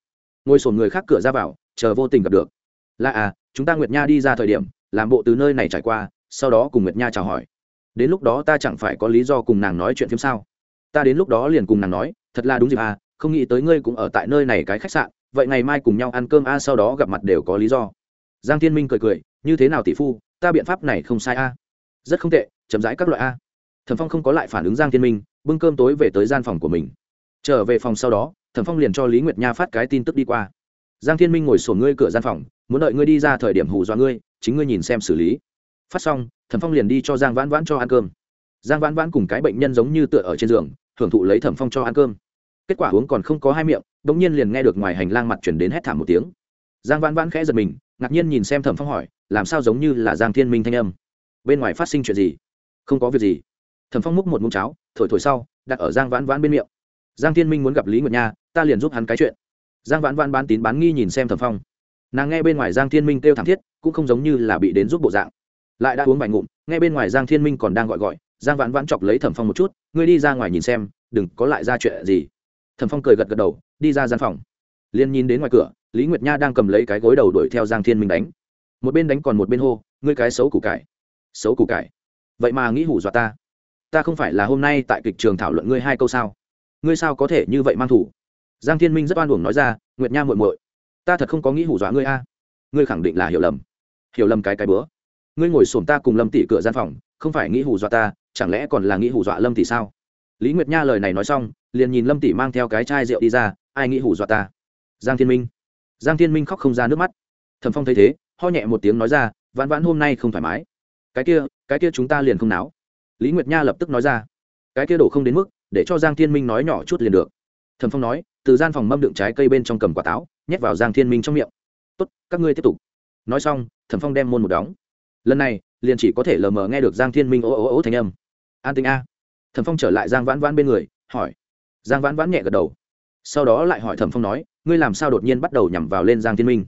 Ngồi sổn người khác cửa ra vào chờ vô tình gặp được. Là à chúng ta nguyệt nha đi ra thời điểm, làm bộ từ nơi này trải qua, sau đó cùng nguyệt nha chào hỏi. Đến lúc đó ta chẳng phải có lý do cùng nàng nói chuyện phim sao? Ta đến lúc đó liền cùng nàng nói, thật là đúng dịp à không nghĩ tới ngươi cũng ở tại nơi này cái khách sạn, vậy ngày mai cùng nhau ăn cơm a sau đó gặp mặt đều có lý do. Giang thiên minh cười cười, như thế nào tỷ phu, ta biện pháp này không sai a rất không tệ, chậm rãi các loại a thẩm phong không có lại phản ứng giang thiên minh, bưng cơm tối về tới gian phòng của mình. Trở về phòng sau đó, thẩm phong liền cho lý nguyệt nha phát cái tin tức đi qua giang thiên minh ngồi sổ ngươi cửa gian phòng, muốn đợi ngươi đi ra thời điểm hù dọa ngươi, chính ngươi nhìn xem xử lý. Phát xong, thẩm phong liền đi cho giang vãn vãn cho ăn cơm. Giang vãn vãn cùng cái bệnh nhân giống như tựa ở trên giường, hưởng thụ lấy thẩm phong cho ăn cơm. Kết quả uống còn không có hai miệng đ ỗ n g nhiên liền nghe được ngoài hành lang mặt chuyển đến hét thảm một tiếng. Giang vãn vãn khẽ giật mình, ngạc nhiên nhìn xem thẩm phong hỏi, làm sao giống như là giang thiên minh thanh âm? Bên ngoài phát sinh chuyện gì? Không có việc gì. Thẩm phong múc một mông cháo, thổi thổi sau, đặt ở giang vãn vãn bên miệng. Giang thiên minh muốn gặp lý nguyệt nha, ta liền giúp hắn cái chuyện giang vãn vãn bán tín bán nghi nhìn xem thẩm phong. Nàng nghe bên ngoài giang thiên minh kêu thảm thiết, cũng không giống như là bị đến giúp bộ dạng. Lại đã uống vài ngụm, nghe bên ngoài giang thiên minh còn đang gọi gọi, giang vãn vãn chọc lấy thẩm phong một chút, ngươi đi ra ngoài nhìn xem, đừng có lại ra chuyện gì. Thẩm phong cười gật gật đầu, đi ra gian phòng. Liền nhìn đến ngoài cửa, lý nguyệt nha đang cầm lấy cái gối đầu đuổi theo giang thiên minh đánh. Một bên đánh còn một bên hô, ngươi cái xấu củ cải. Xấu củ cải? Vậy mà nghĩ hủ dọa ta. Ta không phải là hôm nay tại kịch trường thảo luận ngươi hai câu sao? Ngươi sao có thể như vậy mang thủ? Giang thiên minh rất oan uổng nói ra, nguyệt nha muội muội, ta thật không có nghĩ hủ dọa ngươi a. Ngươi khẳng định là hiểu lầm. Hiểu lầm cái cái bữa. Ngươi ngồi xổm ta cùng lâm tỷ cửa gian phòng, không phải nghĩ hù dọa ta, chẳng lẽ còn là nghĩ hù dọa lâm tỷ sao? Lý nguyệt nha lời này nói xong, liền nhìn lâm tỷ mang theo cái chai rượu đi ra, ai nghĩ hù dọa ta? Giang thiên minh. Giang thiên minh khóc không ra nước mắt. Thẩm phong thấy thế, ho nhẹ một tiếng nói ra, vãn vãn hôm nay không thoải mái. Cái kia cái kia chúng ta liền không náo. Lý nguyệt nha lập tức nói ra, cái kia đổ không đến mức, để cho giang thiên minh nói nhỏ chút liền được. Thẩm phong nói từ gian phòng mâm đựng trái cây bên trong cầm quả táo, nhét vào giang thiên minh trong miệng. Tốt, các ngươi tiếp tục. Nói xong, thẩm phong đem môn một đóng. Lần này, liền chỉ có thể lờ mờ nghe được giang thiên minh ố ố ố thành âm. An tinh a. Thẩm phong trở lại giang vãn vãn bên người, hỏi. Giang vãn vãn nhẹ gật đầu. Sau đó lại hỏi thẩm phong nói, ngươi làm sao đột nhiên bắt đầu nhằm vào lên giang thiên minh?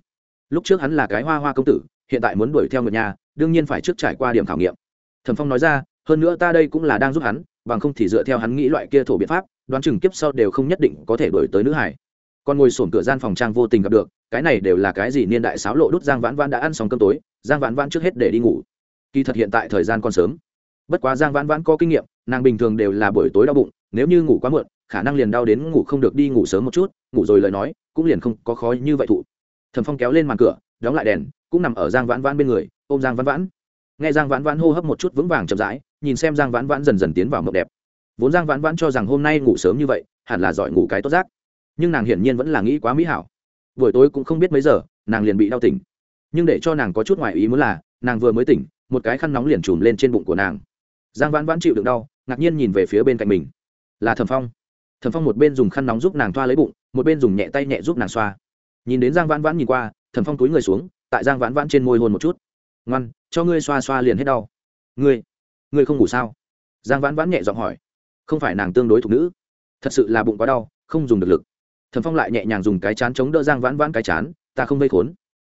Lúc trước hắn là cái hoa hoa công tử, hiện tại muốn đuổi theo người nhà, đương nhiên phải trước trải qua điểm khảo nghiệm. Thẩm phong nói ra, hơn nữa ta đây cũng là đang giúp hắn, bằng không thì dựa theo hắn nghĩ loại kia thổ biện pháp đoán chừng kiếp sau đều không nhất định có thể đuổi tới nữ hải. Còn ngồi sổm cửa gian phòng trang vô tình gặp được, cái này đều là cái gì niên đại sáo lộ đốt giang vãn vãn đã ăn xong cơm tối, giang vãn vãn trước hết để đi ngủ. Kỳ thật hiện tại thời gian còn sớm. Bất quá giang vãn vãn có kinh nghiệm, nàng bình thường đều là buổi tối đau bụng, nếu như ngủ quá muộn, khả năng liền đau đến ngủ không được đi ngủ sớm một chút, ngủ rồi lời nói, cũng liền không có khó như vậy thụ. Thầm phong kéo lên màn cửa, đóng lại đèn, cũng nằm ở giang vãn vãn bên người, ôm giang vãn vãn. Nghe giang vãn vãn hô hấp một chút vững vàng chậm rãi, nhìn xem giang vãn vãn dần dần tiến vào mộng đẹp vốn giang vãn vãn cho rằng hôm nay ngủ sớm như vậy, hẳn là giỏi ngủ cái tốt giác. Nhưng nàng hiển nhiên vẫn là nghĩ quá mỹ hảo. Buổi tối cũng không biết mấy giờ, nàng liền bị đau tỉnh. Nhưng để cho nàng có chút ngoại ý muốn là, nàng vừa mới tỉnh, một cái khăn nóng liền trùm lên trên bụng của nàng. Giang vãn vãn chịu đựng đau, ngạc nhiên nhìn về phía bên cạnh mình. Là thẩm phong. Thẩm phong một bên dùng khăn nóng giúp nàng thoa lấy bụng, một bên dùng nhẹ tay nhẹ giúp nàng xoa. Nhìn đến giang vãn vãn nhìn qua, thẩm phong túi người xuống, tại giang vãn vãn trên môi hôn một chút. Ngoan, cho ngươi xoa xoa liền hết đau. Ngươi ngươi không ngủ sao? Giang vãn vãn nhẹ giọng hỏi không phải nàng tương đối thuộc nữ. Thật sự là bụng quá đau, không dùng được lực. Thẩm phong lại nhẹ nhàng dùng cái chán chống đỡ giang vãn vãn cái chán, ta không vây khốn.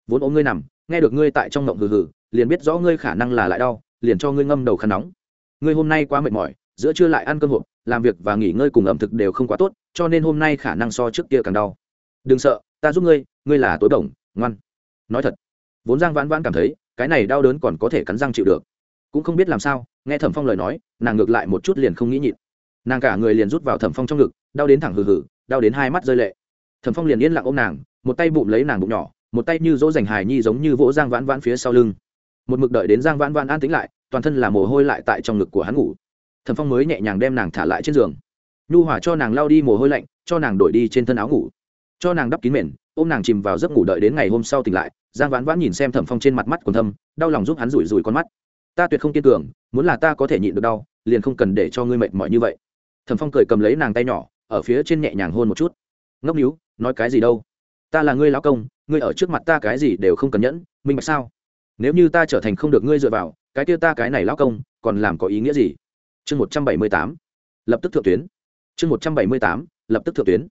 Vốn ôm ngươi nằm, nghe được ngươi tại trong ngộng hừ hừ, liền biết rõ ngươi khả năng là lại đau, liền cho ngươi ngâm đầu khăn nóng. Ngươi hôm nay quá mệt mỏi, giữa trưa lại ăn cơm hộp, làm việc và nghỉ ngơi cùng ẩm thực đều không quá tốt, cho nên hôm nay khả năng so trước kia càng đau. Đừng sợ, ta giúp ngươi ngươi là tối bổng, ngoan. Nói thật, vốn giang vãn vãn cảm thấy, cái này đau đớn còn có thể cắn răng chịu được. Cũng không biết làm sao, nghe thẩm phong lời nói, nàng ngược lại một chút liền không nghĩ nhịn nàng cả người liền rút vào thẩm phong trong ngực, đau đến thẳng hừ hừ, đau đến hai mắt rơi lệ. Thẩm phong liền yên lặng ôm nàng, một tay bụng lấy nàng bụng nhỏ, một tay như dỗ dành hài nhi giống như vỗ giang vãn vãn phía sau lưng. Một mực đợi đến giang vãn vãn an tính lại, toàn thân là mồ hôi lại tại trong ngực của hắn ngủ. Thẩm phong mới nhẹ nhàng đem nàng thả lại trên giường. Nhu hỏa cho nàng lao đi mồ hôi lạnh, cho nàng đổi đi trên thân áo ngủ. Cho nàng đắp kín mền, ôm nàng chìm vào giấc ngủ đợi đến ngày hôm sau tỉnh lại, giang vãn vãn nhìn xem thẩm phong trên mặt mắt còn thâm, đau lòng giúp hắn rủi rủi con mắt. Ta tuyệt không kiên cường, muốn là ta có thể nhịn được đau, liền không cần để cho ngươi mệt mỏi như vậy thẩm phong cười cầm lấy nàng tay nhỏ, ở phía trên nhẹ nhàng hôn một chút. Ngốc níu, nói cái gì đâu? Ta là ngươi lão công, ngươi ở trước mặt ta cái gì đều không cần nhẫn, minh bạch sao? Nếu như ta trở thành không được ngươi dựa vào, cái kia ta cái này lão công, còn làm có ý nghĩa gì? Chương một trăm bảy mươi tám. Lập tức thượng tuyến. Chương một trăm bảy mươi tám, lập tức thượng tuyến.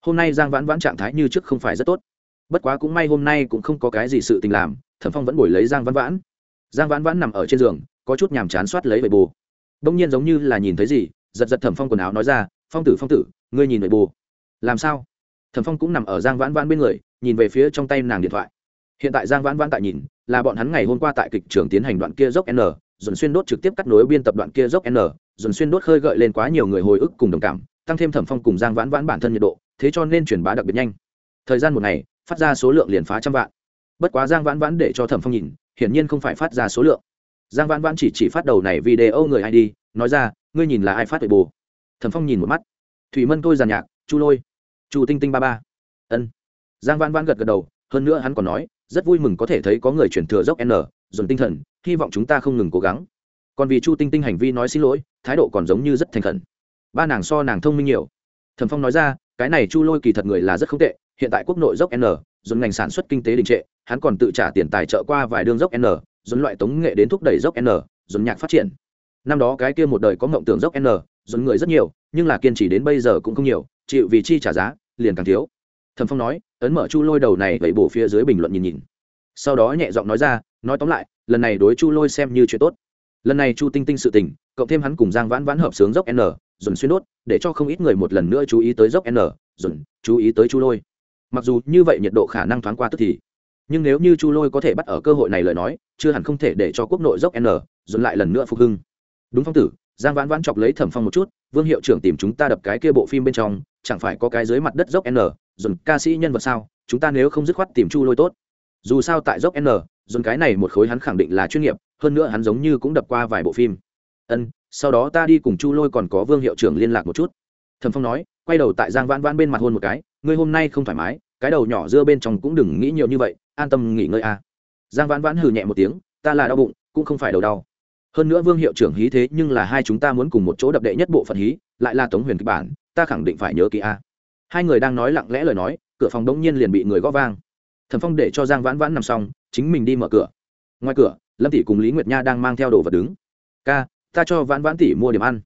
Hôm nay giang vãn vãn trạng thái như trước không phải rất tốt. Bất quá cũng may hôm nay cũng không có cái gì sự tình làm, thẩm phong vẫn ngồi lấy giang vãn vãn. Giang vãn vãn nằm ở trên giường, có chút nhàm chán soát lấy về bồ. Đông nhiên giống như là nhìn thấy gì giật giật thẩm phong quần áo nói ra, phong tử phong tử, ngươi nhìn về bù. làm sao? Thẩm phong cũng nằm ở giang vãn vãn bên người, nhìn về phía trong tay nàng điện thoại. Hiện tại giang vãn vãn tại nhìn, là bọn hắn ngày hôm qua tại kịch trường tiến hành đoạn kia dốc n dồn xuyên đốt trực tiếp cắt nối biên tập đoạn kia dốc n dồn xuyên đốt khơi gợi lên quá nhiều người hồi ức cùng đồng cảm, tăng thêm thẩm phong cùng giang vãn vãn bản thân nhiệt độ, thế cho nên truyền bá đặc biệt nhanh. Thời gian một ngày, phát ra số lượng liền phá trăm vạn. Bất quá giang vãn vãn để cho thẩm phong nhìn, hiển nhiên không phải phát ra số lượng. Giang vãn vãn chỉ chỉ phát đầu này video người ai đi nói ra, ngươi nhìn là ai phát huệ bồ thẩm phong nhìn một mắt. Thủy mân tôi giàn nhạc, chu lôi, chu tinh tinh ba ba. Ân. Giang Văn Văn gật gật đầu, hơn nữa hắn còn nói, rất vui mừng có thể thấy có người chuyển thừa dốc n, dồn tinh thần, hy vọng chúng ta không ngừng cố gắng. Còn vì chu tinh tinh hành vi nói xin lỗi, thái độ còn giống như rất thành khẩn. Ba nàng so nàng thông minh nhiều. Thẩm phong nói ra, cái này chu lôi kỳ thật người là rất không tệ, hiện tại quốc nội dốc n, dồn ngành sản xuất kinh tế đình trệ, hắn còn tự trả tiền tài trợ qua vài đường dốc n, dồn loại tống nghệ đến thúc đẩy dốc n, dồn nhạc phát triển năm đó cái kia một đời có mộng tưởng dốc n, dồn người rất nhiều, nhưng là kiên trì đến bây giờ cũng không nhiều, chịu vì chi trả giá, liền càng thiếu. Thẩm phong nói, ấn mở chu lôi đầu này vậy bổ phía dưới bình luận nhìn nhìn. Sau đó nhẹ giọng nói ra, nói tóm lại, lần này đối chu lôi xem như chuyện tốt. Lần này chu tinh tinh sự tình, cộng thêm hắn cùng giang vãn vãn hợp sướng dốc n, dồn xuyên đốt, để cho không ít người một lần nữa chú ý tới dốc n, dồn, chú ý tới chu lôi. Mặc dù như vậy nhiệt độ khả năng thoáng qua tức thì, nhưng nếu như chu lôi có thể bắt ở cơ hội này lời nói, chưa hẳn không thể để cho quốc nội dốc n, dồn lại lần nữa phục hưng đúng phong tử, giang vãn vãn chọc lấy thẩm phong một chút, vương hiệu trưởng tìm chúng ta đập cái kia bộ phim bên trong, chẳng phải có cái dưới mặt đất dốc n, dồn ca sĩ nhân vật sao? Chúng ta nếu không dứt khoát tìm chu lôi tốt. Dù sao tại dốc n, dồn cái này một khối hắn khẳng định là chuyên nghiệp, hơn nữa hắn giống như cũng đập qua vài bộ phim. Ân, sau đó ta đi cùng chu lôi còn có vương hiệu trưởng liên lạc một chút. Thẩm phong nói, quay đầu tại giang vãn vãn bên mặt hôn một cái, ngươi hôm nay không thoải mái, cái đầu nhỏ dưa bên trong cũng đừng nghĩ nhiều như vậy, an tâm nghỉ ngơi à. giang vãn vãn hừ nhẹ một tiếng, ta là đau bụng, cũng không phải đầu đau hơn nữa vương hiệu trưởng hí thế nhưng là hai chúng ta muốn cùng một chỗ đập đệ nhất bộ phận hí lại là tống huyền kịch bản ta khẳng định phải nhớ kỹ a. Hai người đang nói lặng lẽ lời nói cửa phòng đống nhiên liền bị người gõ vang. Thần phong để cho giang vãn vãn nằm xong chính mình đi mở cửa. Ngoài cửa lâm tỷ cùng lý nguyệt nha đang mang theo đồ vật đứng. Ca ta cho vãn vãn tỷ mua điểm ăn.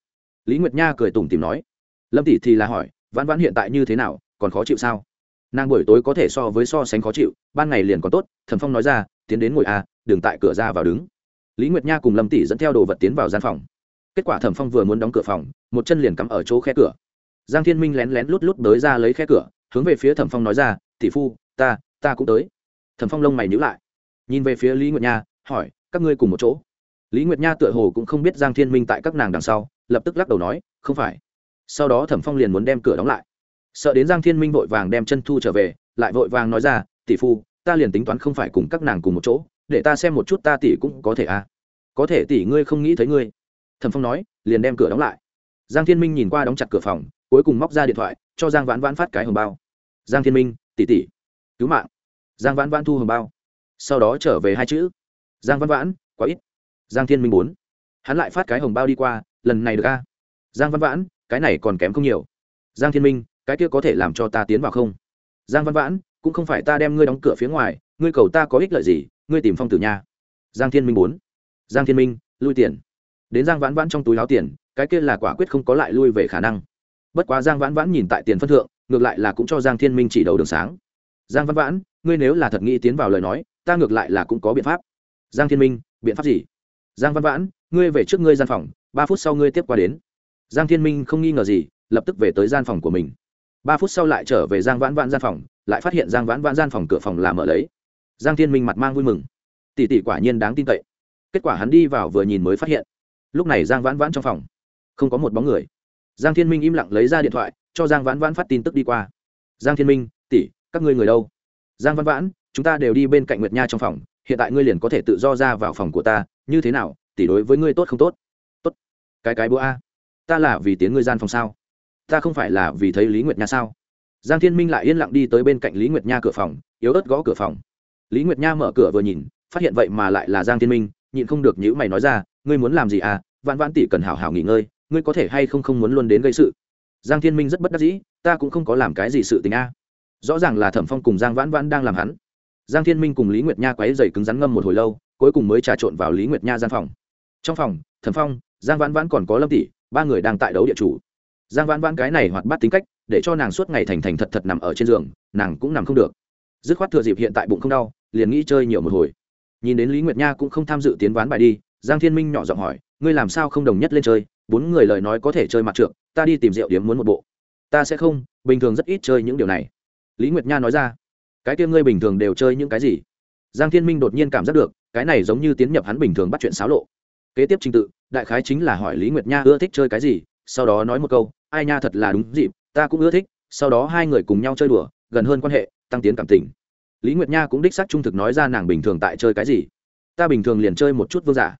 Lý nguyệt nha cười tủm tìm nói. Lâm tỷ thì là hỏi vãn vãn hiện tại như thế nào còn khó chịu sao? Nàng buổi tối có thể so với so sánh khó chịu ban ngày liền còn tốt thần phong nói ra tiến đến ngồi a à, đừng tại cửa ra vào đứng lý nguyệt nha cùng lâm tỷ dẫn theo đồ vật tiến vào gian phòng. Kết quả thẩm phong vừa muốn đóng cửa phòng, một chân liền cắm ở chỗ khe cửa. Giang thiên minh lén lén lút lút tới ra lấy khe cửa, hướng về phía thẩm phong nói ra, tỷ phu, ta ta cũng tới. Thẩm phong lông mày nhữ lại, nhìn về phía lý nguyệt nha, hỏi, các ngươi cùng một chỗ? Lý nguyệt nha tựa hồ cũng không biết giang thiên minh tại các nàng đằng sau, lập tức lắc đầu nói, không phải. Sau đó thẩm phong liền muốn đem cửa đóng lại. Sợ đến giang thiên minh vội vàng đem chân thu trở về, lại vội vàng nói ra, tỷ phu, ta liền tính toán không phải cùng các nàng cùng một chỗ để ta xem một chút ta tỷ cũng có thể à? Có thể tỷ ngươi không nghĩ thấy ngươi. Thẩm phong nói, liền đem cửa đóng lại. Giang thiên minh nhìn qua đóng chặt cửa phòng, cuối cùng móc ra điện thoại, cho giang vãn vãn phát cái hồng bao. Giang thiên minh, tỷ tỷ, cứu mạng. Giang vãn vãn thu hồng bao. Sau đó trở về hai chữ. Giang văn vãn, quá ít. Giang thiên minh bốn hắn lại phát cái hồng bao đi qua, lần này được a giang văn vãn, cái này còn kém không nhiều. Giang thiên minh, cái kia có thể làm cho ta tiến vào không? Giang văn vãn, cũng không phải ta đem ngươi đóng cửa phía ngoài, ngươi cầu ta có ích lợi gì ngươi tìm phong tử nha. Giang thiên minh bốn. Giang thiên minh, lui tiền. Đến giang vãn vãn trong túi láo tiền, cái kia là quả quyết không có lại lui về khả năng. Bất quá giang vãn vãn nhìn tại tiền phân thượng, ngược lại là cũng cho giang thiên minh chỉ đầu đường sáng. Giang Vãn vãn, ngươi nếu là thật nghĩ tiến vào lời nói, ta ngược lại là cũng có biện pháp. Giang thiên minh, biện pháp gì? Giang Vãn vãn, ngươi về trước ngươi gian phòng, ba phút sau ngươi tiếp qua đến. Giang thiên minh không nghi ngờ gì, lập tức về tới gian phòng của mình. Ba phút sau lại trở về giang vãn vãn gian phòng, lại phát hiện giang vãn vãn gian phòng cửa phòng làm mở lấy giang thiên minh mặt mang vui mừng. Tỷ tỷ quả nhiên đáng tin cậy. Kết quả hắn đi vào vừa nhìn mới phát hiện. Lúc này giang vãn vãn trong phòng, không có một bóng người. Giang thiên minh im lặng lấy ra điện thoại, cho giang vãn vãn phát tin tức đi qua. Giang thiên minh, tỷ, các ngươi người đâu? Giang Vãn vãn, chúng ta đều đi bên cạnh nguyệt nha trong phòng, hiện tại ngươi liền có thể tự do ra vào phòng của ta, như thế nào? Tỷ đối với ngươi tốt không tốt? Tốt. Cái cái búa a. Ta là vì tiến ngươi gian phòng sao? Ta không phải là vì thấy lý nguyệt nha sao? Giang thiên minh lại yên lặng đi tới bên cạnh lý nguyệt nha cửa phòng, yếu ớt gõ cửa phòng lý nguyệt nha mở cửa vừa nhìn, phát hiện vậy mà lại là giang thiên minh, nhịn không được nhữ mày nói ra, ngươi muốn làm gì à? Vạn vãn tỷ cần hảo hảo nghỉ ngơi, ngươi có thể hay không không muốn luôn đến gây sự? Giang thiên minh rất bất đắc dĩ, ta cũng không có làm cái gì sự tình a. Rõ ràng là thẩm phong cùng giang vãn vãn đang làm hắn. Giang thiên minh cùng lý nguyệt nha quáy dày cứng rắn ngâm một hồi lâu, cuối cùng mới trà trộn vào lý nguyệt nha gian phòng. Trong phòng, thẩm phong, giang vãn vãn còn có lâm tỷ, ba người đang tại đấu địa chủ. Giang vãn vãn cái này hoạt bát tính cách, để cho nàng suốt ngày thành thành thật thật nằm ở trên giường, nàng cũng nằm không được dứt khoát thừa dịp hiện tại bụng không đau, liền nghĩ chơi nhiều một hồi. Nhìn đến lý nguyệt nha cũng không tham dự tiến ván bài đi, giang thiên minh nhỏ giọng hỏi, ngươi làm sao không đồng nhất lên chơi? Bốn người lời nói có thể chơi mặt trượng, ta đi tìm rượu điếm muốn một bộ. Ta sẽ không, bình thường rất ít chơi những điều này. Lý nguyệt nha nói ra, cái kia ngươi bình thường đều chơi những cái gì? Giang thiên minh đột nhiên cảm giác được, cái này giống như tiến nhập hắn bình thường bắt chuyện xáo lộ. Kế tiếp trình tự, đại khái chính là hỏi lý nguyệt nha ưa thích chơi cái gì, sau đó nói một câu, ai nha thật là đúng dịp, ta cũng ưa thích. Sau đó hai người cùng nhau chơi đùa gần hơn quan hệ, tăng tiến cảm tình. Lý nguyệt nha cũng đích xác trung thực nói ra nàng bình thường tại chơi cái gì. Ta bình thường liền chơi một chút vương giả.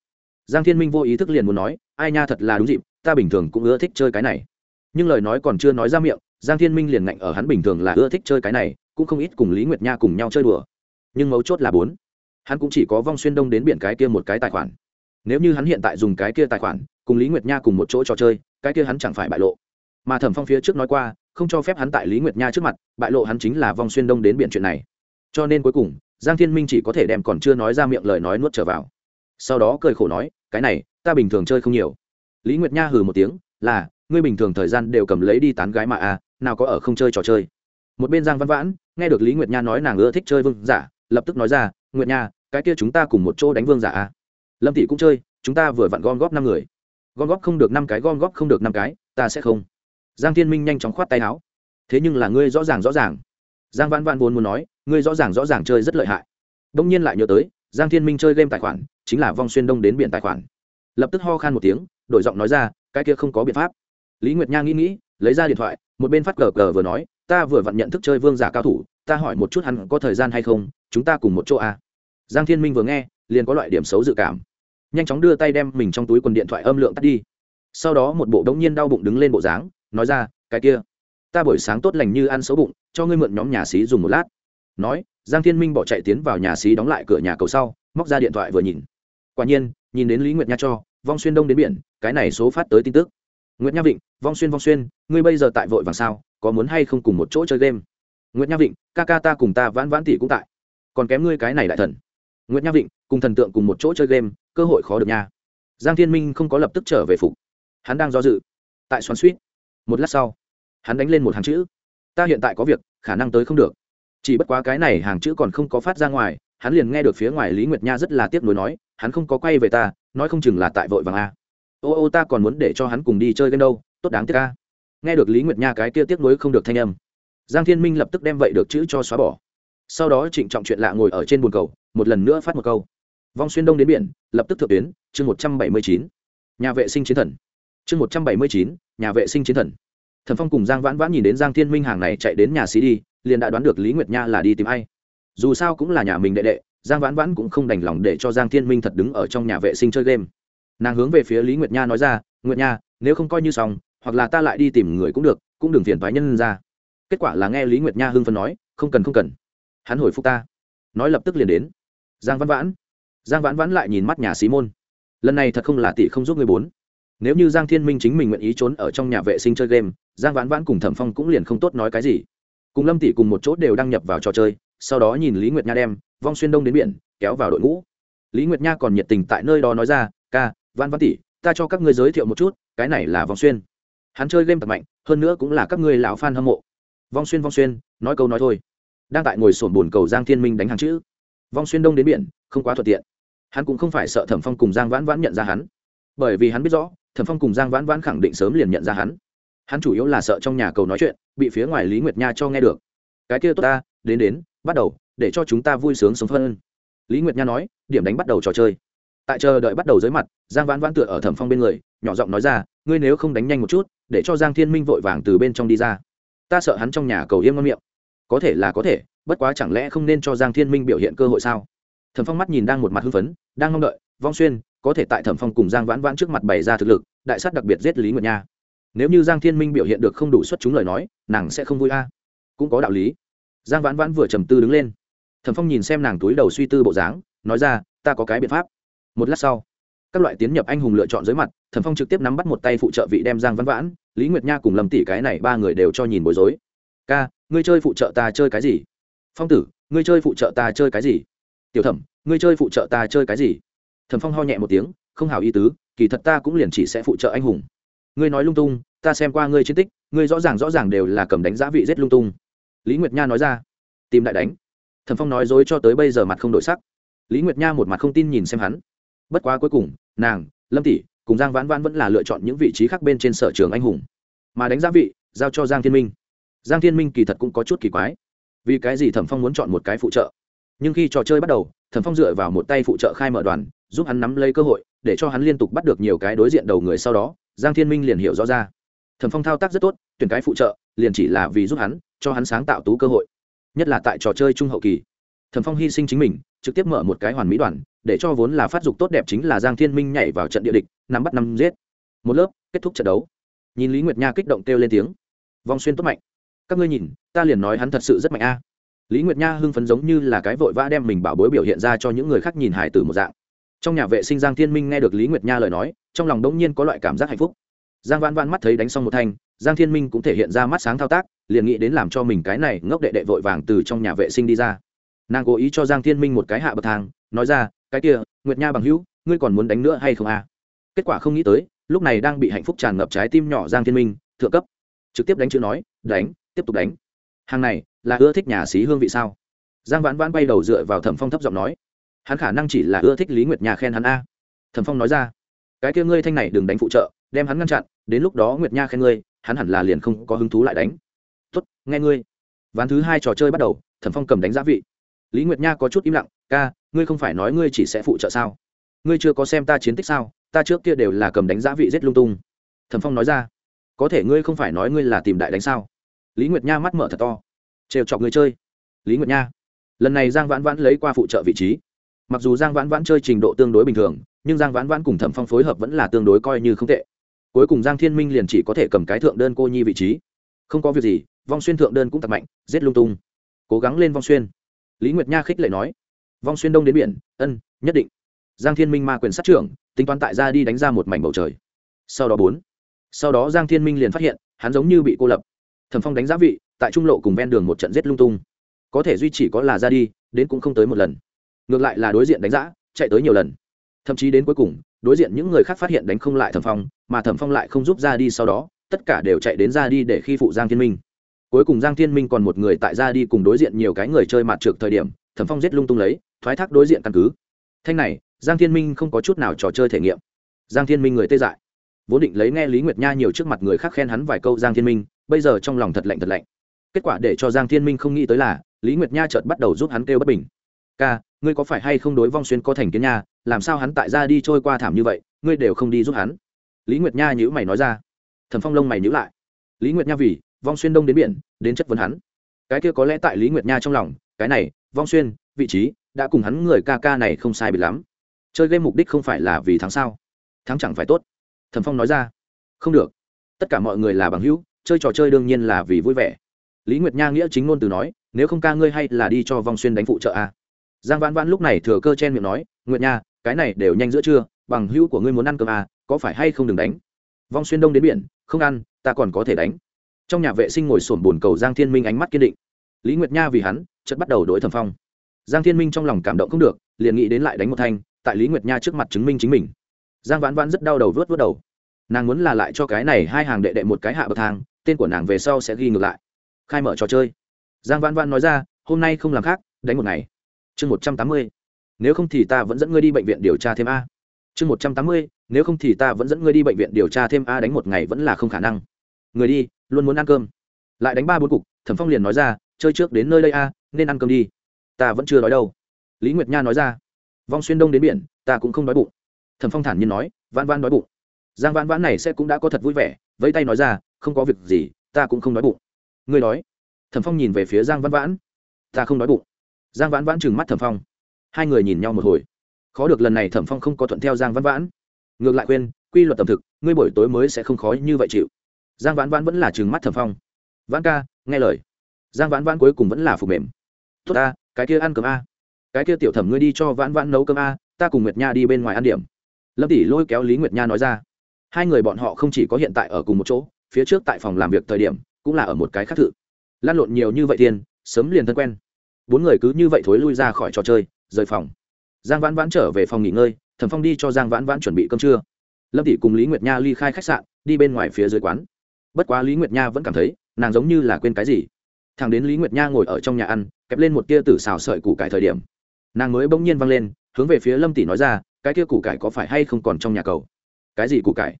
Giang thiên minh vô ý thức liền muốn nói, ai nha thật là đúng dịp, ta bình thường cũng ưa thích chơi cái này. Nhưng lời nói còn chưa nói ra miệng, giang thiên minh liền ngạnh ở hắn bình thường là ưa thích chơi cái này, cũng không ít cùng lý nguyệt nha cùng nhau chơi đùa. Nhưng mấu chốt là bốn. Hắn cũng chỉ có vong xuyên đông đến biển cái kia một cái tài khoản. Nếu như hắn hiện tại dùng cái kia tài khoản, cùng lý nguyệt nha cùng một chỗ trò chơi, cái kia hắn chẳng phải bại lộ. Mà thẩm phong phía trước nói qua không cho phép hắn tại lý nguyệt nha trước mặt, bại lộ hắn chính là vong xuyên đông đến biện chuyện này. Cho nên cuối cùng, giang thiên minh chỉ có thể đem còn chưa nói ra miệng lời nói nuốt trở vào. Sau đó cười khổ nói, cái này, ta bình thường chơi không nhiều. Lý nguyệt nha hừ một tiếng, là, ngươi bình thường thời gian đều cầm lấy đi tán gái mà à nào có ở không chơi trò chơi. Một bên giang văn vãn, nghe được lý nguyệt nha nói nàng ưa thích chơi vương giả, lập tức nói ra, nguyệt nha, cái kia chúng ta cùng một chỗ đánh vương giả à? Lâm thị cũng chơi, chúng ta vừa vặn gom góp năm người. Gom góp không được năm cái, gom góp không được năm cái, ta sẽ không giang thiên minh nhanh chóng khoát tay áo. Thế nhưng là ngươi rõ ràng rõ ràng. Giang văn văn vốn muốn nói, ngươi rõ ràng rõ ràng chơi rất lợi hại. Đông nhiên lại nhớ tới, giang thiên minh chơi game tài khoản, chính là vong xuyên đông đến biển tài khoản. Lập tức ho khan một tiếng, đổi giọng nói ra, cái kia không có biện pháp. Lý nguyệt nha nghĩ nghĩ, lấy ra điện thoại, một bên phát cờ cờ vừa nói, ta vừa vặn nhận thức chơi vương giả cao thủ, ta hỏi một chút hắn có thời gian hay không, chúng ta cùng một chỗ à. giang thiên minh vừa nghe, liền có loại điểm xấu dự cảm. Nhanh chóng đưa tay đem mình trong túi quần điện thoại âm lượng tắt đi. Sau đó một bộ đống nhiên đau bụng đứng lên bộ dáng nói ra, cái kia, ta buổi sáng tốt lành như ăn xấu bụng, cho ngươi mượn nhóm nhà xí dùng một lát. Nói, giang thiên minh bỏ chạy tiến vào nhà xí đóng lại cửa nhà cầu sau, móc ra điện thoại vừa nhìn. Quả nhiên, nhìn đến lý nguyệt nha cho, vong xuyên đông đến biển, cái này số phát tới tin tức. Nguyệt nha vịnh, vong xuyên vong xuyên, ngươi bây giờ tại vội vàng sao, có muốn hay không cùng một chỗ chơi game? Nguyệt nha vịnh, ca ca ta cùng ta vãn vãn tỷ cũng tại. Còn kém ngươi cái này đại thần. Nguyệt nha vịnh, cùng thần tượng cùng một chỗ chơi game, cơ hội khó được nha. Giang thiên minh không có lập tức trở về phục. Hắn đang do dự. Tại xoắn suýt một lát sau, hắn đánh lên một hàng chữ. Ta hiện tại có việc, khả năng tới không được. Chỉ bất quá cái này hàng chữ còn không có phát ra ngoài, hắn liền nghe được phía ngoài lý nguyệt nha rất là tiếc nuối nói, hắn không có quay về ta, nói không chừng là tại vội vàng a. Ô ô, ta còn muốn để cho hắn cùng đi chơi game đâu, tốt đáng tiếc a. Nghe được lý nguyệt nha cái kia tiếc nuối không được thanh âm, giang thiên minh lập tức đem vậy được chữ cho xóa bỏ. Sau đó trịnh trọng chuyện lạ ngồi ở trên bồn cầu, một lần nữa phát một câu. Vong xuyên đông đến biển, lập tức thượng tuyến, chương một trăm bảy mươi chín. Nhà vệ sinh chiến thần chương một trăm bảy mươi chín, nhà vệ sinh chiến thần. Thần phong cùng giang vãn vãn nhìn đến giang thiên minh hàng này chạy đến nhà xí đi, liền đã đoán được lý nguyệt nha là đi tìm ai. Dù sao cũng là nhà mình đệ đệ, giang vãn vãn cũng không đành lòng để cho giang thiên minh thật đứng ở trong nhà vệ sinh chơi game. Nàng hướng về phía lý nguyệt nha nói ra, nguyệt nha, nếu không coi như xong, hoặc là ta lại đi tìm người cũng được, cũng đừng phiền thoái nhân ra. Kết quả là nghe lý nguyệt nha hưng phân nói, không cần không cần. Hắn hồi phục ta. Nói lập tức liền đến. Giang văn vãn. Giang vãn vãn lại nhìn mắt nhà xí môn. Lần này thật không là tỷ không giúp người bốn nếu như giang thiên minh chính mình nguyện ý trốn ở trong nhà vệ sinh chơi game, giang vãn vãn cùng thẩm phong cũng liền không tốt nói cái gì. Cùng lâm tỷ cùng một chỗ đều đăng nhập vào trò chơi, sau đó nhìn lý nguyệt nha đem vong xuyên đông đến biển, kéo vào đội ngũ. Lý nguyệt nha còn nhiệt tình tại nơi đó nói ra, ca, Vãn Vãn tỷ, ta cho các ngươi giới thiệu một chút, cái này là vong xuyên. Hắn chơi game thật mạnh, hơn nữa cũng là các ngươi lão fan hâm mộ. Vong xuyên vong xuyên, nói câu nói thôi. Đang tại ngồi sổn bồn cầu giang thiên minh đánh hàng chữ. Vong xuyên đông đến biển, không quá thuận tiện. Hắn cũng không phải sợ thẩm phong cùng giang vãn vãn nhận ra hắn. Bởi vì hắn biết rõ thẩm phong cùng giang vãn vãn khẳng định sớm liền nhận ra hắn. Hắn chủ yếu là sợ trong nhà cầu nói chuyện, bị phía ngoài lý nguyệt nha cho nghe được. Cái kia tốt ta, đến đến, bắt đầu, để cho chúng ta vui sướng sống phân lý nguyệt nha nói, điểm đánh bắt đầu trò chơi. Tại chờ đợi bắt đầu dưới mặt, giang vãn vãn tựa ở thẩm phong bên người, nhỏ giọng nói ra, ngươi nếu không đánh nhanh một chút, để cho giang thiên minh vội vàng từ bên trong đi ra. Ta sợ hắn trong nhà cầu yêm ngon miệng. Có thể là có thể, bất quá chẳng lẽ không nên cho giang thiên minh biểu hiện cơ hội sao? Thẩm phong mắt nhìn đang một mặt hưng phấn, đang mong đợi, vong xuyên có thể tại thẩm phong cùng giang vãn vãn trước mặt bày ra thực lực, đại sát đặc biệt giết lý nguyệt nha. Nếu như giang thiên minh biểu hiện được không đủ xuất chúng lời nói, nàng sẽ không vui a. Cũng có đạo lý. Giang vãn vãn vừa trầm tư đứng lên. Thẩm phong nhìn xem nàng túi đầu suy tư bộ dáng, nói ra, ta có cái biện pháp. Một lát sau, các loại tiến nhập anh hùng lựa chọn dưới mặt, thẩm phong trực tiếp nắm bắt một tay phụ trợ vị đem giang vãn vãn, lý nguyệt nha cùng lâm tỷ cái này ba người đều cho nhìn bối rối. Ca, ngươi chơi phụ trợ ta chơi cái gì? Phong tử, ngươi chơi phụ trợ ta chơi cái gì? Tiểu thẩm, ngươi chơi phụ trợ ta chơi cái gì? Thẩm phong ho nhẹ một tiếng, không hào ý tứ, kỳ thật ta cũng liền chỉ sẽ phụ trợ anh hùng. Ngươi nói lung tung, ta xem qua ngươi chiến tích, ngươi rõ ràng rõ ràng đều là cầm đánh giá vị rất lung tung. Lý nguyệt nha nói ra. Tìm đại đánh. Thẩm phong nói dối cho tới bây giờ mặt không đổi sắc. Lý nguyệt nha một mặt không tin nhìn xem hắn. Bất quá cuối cùng, nàng, lâm tỷ cùng giang vãn vãn vẫn là lựa chọn những vị trí khác bên trên sở trường anh hùng. Mà đánh giá vị, giao cho giang thiên minh. Giang thiên minh kỳ thật cũng có chút kỳ quái. Vì cái gì thẩm phong muốn chọn một cái phụ trợ? Nhưng khi trò chơi bắt đầu, thẩm phong dựa vào một tay phụ trợ khai mở đoàn giúp hắn nắm lấy cơ hội, để cho hắn liên tục bắt được nhiều cái đối diện đầu người sau đó, giang thiên minh liền hiểu rõ ra. Thẩm phong thao tác rất tốt, tuyển cái phụ trợ, liền chỉ là vì giúp hắn, cho hắn sáng tạo tú cơ hội. Nhất là tại trò chơi trung hậu kỳ. Thẩm phong hy sinh chính mình, trực tiếp mở một cái hoàn mỹ đoàn, để cho vốn là phát dục tốt đẹp chính là giang thiên minh nhảy vào trận địa địch, nắm bắt năm giết. Một lớp, kết thúc trận đấu. Nhìn lý nguyệt nha kích động kêu lên tiếng. Vong xuyên tốt mạnh. Các ngươi nhìn, ta liền nói hắn thật sự rất mạnh a. Lý nguyệt nha hưng phấn giống như là cái vội vã đem mình bảo bối biểu hiện ra cho những người khác nhìn hải tử một dạng trong nhà vệ sinh giang thiên minh nghe được lý nguyệt nha lời nói, trong lòng đống nhiên có loại cảm giác hạnh phúc. Giang vãn vãn mắt thấy đánh xong một thanh, giang thiên minh cũng thể hiện ra mắt sáng thao tác, liền nghĩ đến làm cho mình cái này ngốc đệ đệ vội vàng từ trong nhà vệ sinh đi ra. Nàng cố ý cho giang thiên minh một cái hạ bậc thang, nói ra, cái kia, nguyệt nha bằng hữu, ngươi còn muốn đánh nữa hay không à? kết quả không nghĩ tới, lúc này đang bị hạnh phúc tràn ngập trái tim nhỏ giang thiên minh, thượng cấp, trực tiếp đánh chữ nói, đánh, tiếp tục đánh. Hàng này, là ưa thích nhà xí hương vị sao? Giang vãn vãn bay đầu dựa vào thẩm phong thấp giọng nói hắn khả năng chỉ là ưa thích lý nguyệt nhà khen hắn a. Thẩm phong nói ra, cái kia ngươi thanh này đừng đánh phụ trợ, đem hắn ngăn chặn, đến lúc đó nguyệt nha khen ngươi, hắn hẳn là liền không có hứng thú lại đánh. Tốt, nghe ngươi. Ván thứ hai trò chơi bắt đầu, thẩm phong cầm đánh giá vị. Lý nguyệt nha có chút im lặng, ca, ngươi không phải nói ngươi chỉ sẽ phụ trợ sao? Ngươi chưa có xem ta chiến tích sao? Ta trước kia đều là cầm đánh giá vị rất lung tung. Thẩm phong nói ra, có thể ngươi không phải nói ngươi là tìm đại đánh sao? Lý nguyệt nha mắt mở thật to, trêu chọc người chơi. Lý nguyệt nha. Lần này giang vãn vãn lấy qua phụ trợ vị trí mặc dù giang vãn vãn chơi trình độ tương đối bình thường, nhưng giang vãn vãn cùng thẩm phong phối hợp vẫn là tương đối coi như không tệ. Cuối cùng giang thiên minh liền chỉ có thể cầm cái thượng đơn cô nhi vị trí. Không có việc gì, vong xuyên thượng đơn cũng tập mạnh, giết lung tung. Cố gắng lên vong xuyên. Lý nguyệt nha khích lệ nói, vong xuyên đông đến biển, ân, nhất định. Giang thiên minh ma quyền sát trưởng, tính toán tại ra đi đánh ra một mảnh bầu trời. Sau đó bốn, sau đó giang thiên minh liền phát hiện, hắn giống như bị cô lập. Thẩm phong đánh giá vị, tại trung lộ cùng ven đường một trận giết lung tung. Có thể duy chỉ có là ra đi, đến cũng không tới một lần ngược lại là đối diện đánh giá chạy tới nhiều lần. Thậm chí đến cuối cùng, đối diện những người khác phát hiện đánh không lại thẩm phong, mà thẩm phong lại không giúp ra đi sau đó, tất cả đều chạy đến ra đi để khi phụ giang thiên minh. Cuối cùng giang thiên minh còn một người tại ra đi cùng đối diện nhiều cái người chơi mặt trượt thời điểm, thẩm phong giết lung tung lấy, thoái thác đối diện căn cứ. Thanh này, giang thiên minh không có chút nào trò chơi thể nghiệm. Giang thiên minh người tê dại. Vốn định lấy nghe lý nguyệt nha nhiều trước mặt người khác khen hắn vài câu giang thiên minh, bây giờ trong lòng thật lạnh thật lạnh. Kết quả để cho giang thiên minh không nghĩ tới là, lý nguyệt nha chợt bắt đầu giúp hắn kêu bất bình ca, ngươi có phải hay không đối vong xuyên có thành kiến nha? Làm sao hắn tại ra đi trôi qua thảm như vậy? Ngươi đều không đi giúp hắn. Lý nguyệt nha nhữ mày nói ra. Thần phong lông mày nhữ lại. Lý nguyệt nha vì vong xuyên đông đến biển, đến chất vấn hắn. Cái kia có lẽ tại lý nguyệt nha trong lòng, cái này, vong xuyên, vị trí, đã cùng hắn người ca ca này không sai biệt lắm. Chơi game mục đích không phải là vì thắng sao? Thắng chẳng phải tốt. Thần phong nói ra. Không được. Tất cả mọi người là bằng hữu, chơi trò chơi đương nhiên là vì vui vẻ. Lý nguyệt nha nghĩa chính ngôn từ nói, nếu không ca ngươi hay là đi cho vong xuyên đánh phụ trợ a. à? Giang vãn vãn lúc này thừa cơ chen miệng nói nguyệt nha cái này đều nhanh giữa trưa bằng hữu của ngươi muốn ăn cơm à, có phải hay không đừng đánh? Vong xuyên đông đến biển không ăn ta còn có thể đánh. Trong nhà vệ sinh ngồi sổn bồn cầu giang thiên minh ánh mắt kiên định. Lý nguyệt nha vì hắn chợt bắt đầu đổi thẩm phong. Giang thiên minh trong lòng cảm động không được liền nghĩ đến lại đánh một thanh tại lý nguyệt nha trước mặt chứng minh chính mình. Giang vãn vãn rất đau đầu vớt vớt đầu. Nàng muốn là lại cho cái này hai hàng đệ đệ một cái hạ bậc thang tên của nàng về sau sẽ ghi ngược lại. Khai mở trò chơi. Giang vãn vãn nói ra hôm nay không làm khác đánh một ngày chương một trăm tám mươi, nếu không thì ta vẫn dẫn ngươi đi bệnh viện điều tra thêm a. Chương một trăm tám mươi, nếu không thì ta vẫn dẫn ngươi đi bệnh viện điều tra thêm a đánh một ngày vẫn là không khả năng. Người đi, luôn muốn ăn cơm. Lại đánh ba bốn cục, thẩm phong liền nói ra, chơi trước đến nơi đây a, nên ăn cơm đi. Ta vẫn chưa đói đâu. Lý nguyệt nha nói ra, vong xuyên đông đến biển, ta cũng không đói bụng. Thẩm phong thản nhiên nói, vãn vãn đói bụng. Giang vãn vãn này sẽ cũng đã có thật vui vẻ, vẫy tay nói ra, không có việc gì, ta cũng không đói bụng. Ngươi đói? Thẩm phong nhìn về phía giang vãn vãn, ta không đói bụng giang vãn vãn trừng mắt thẩm phong. Hai người nhìn nhau một hồi. Khó được lần này thẩm phong không có thuận theo giang vãn vãn. Ngược lại khuyên, quy luật tầm thực, ngươi buổi tối mới sẽ không khó như vậy chịu. Giang vãn vãn vẫn là trừng mắt thẩm phong. Vãn ca, nghe lời. Giang vãn vãn cuối cùng vẫn là phục mềm. Tốt a, cái kia ăn cơm a. Cái kia tiểu thẩm ngươi đi cho vãn vãn nấu cơm a, ta cùng nguyệt nha đi bên ngoài ăn điểm. Lâm tỷ lôi kéo lý nguyệt nha nói ra. Hai người bọn họ không chỉ có hiện tại ở cùng một chỗ, phía trước tại phòng làm việc thời điểm, cũng là ở một cái khác thự. Lan lộn nhiều như vậy tiền, sớm liền thân quen bốn người cứ như vậy thối lui ra khỏi trò chơi, rời phòng. Giang vãn vãn trở về phòng nghỉ ngơi, thẩm phong đi cho giang vãn vãn chuẩn bị cơm trưa. Lâm tỷ cùng lý nguyệt nha ly khai khách sạn, đi bên ngoài phía dưới quán. Bất quá lý nguyệt nha vẫn cảm thấy, nàng giống như là quên cái gì. Thằng đến lý nguyệt nha ngồi ở trong nhà ăn, kẹp lên một tia tử xào sợi củ cải thời điểm, nàng mới bỗng nhiên văng lên, hướng về phía lâm tỷ nói ra, cái kia củ cải có phải hay không còn trong nhà cầu? Cái gì củ cải?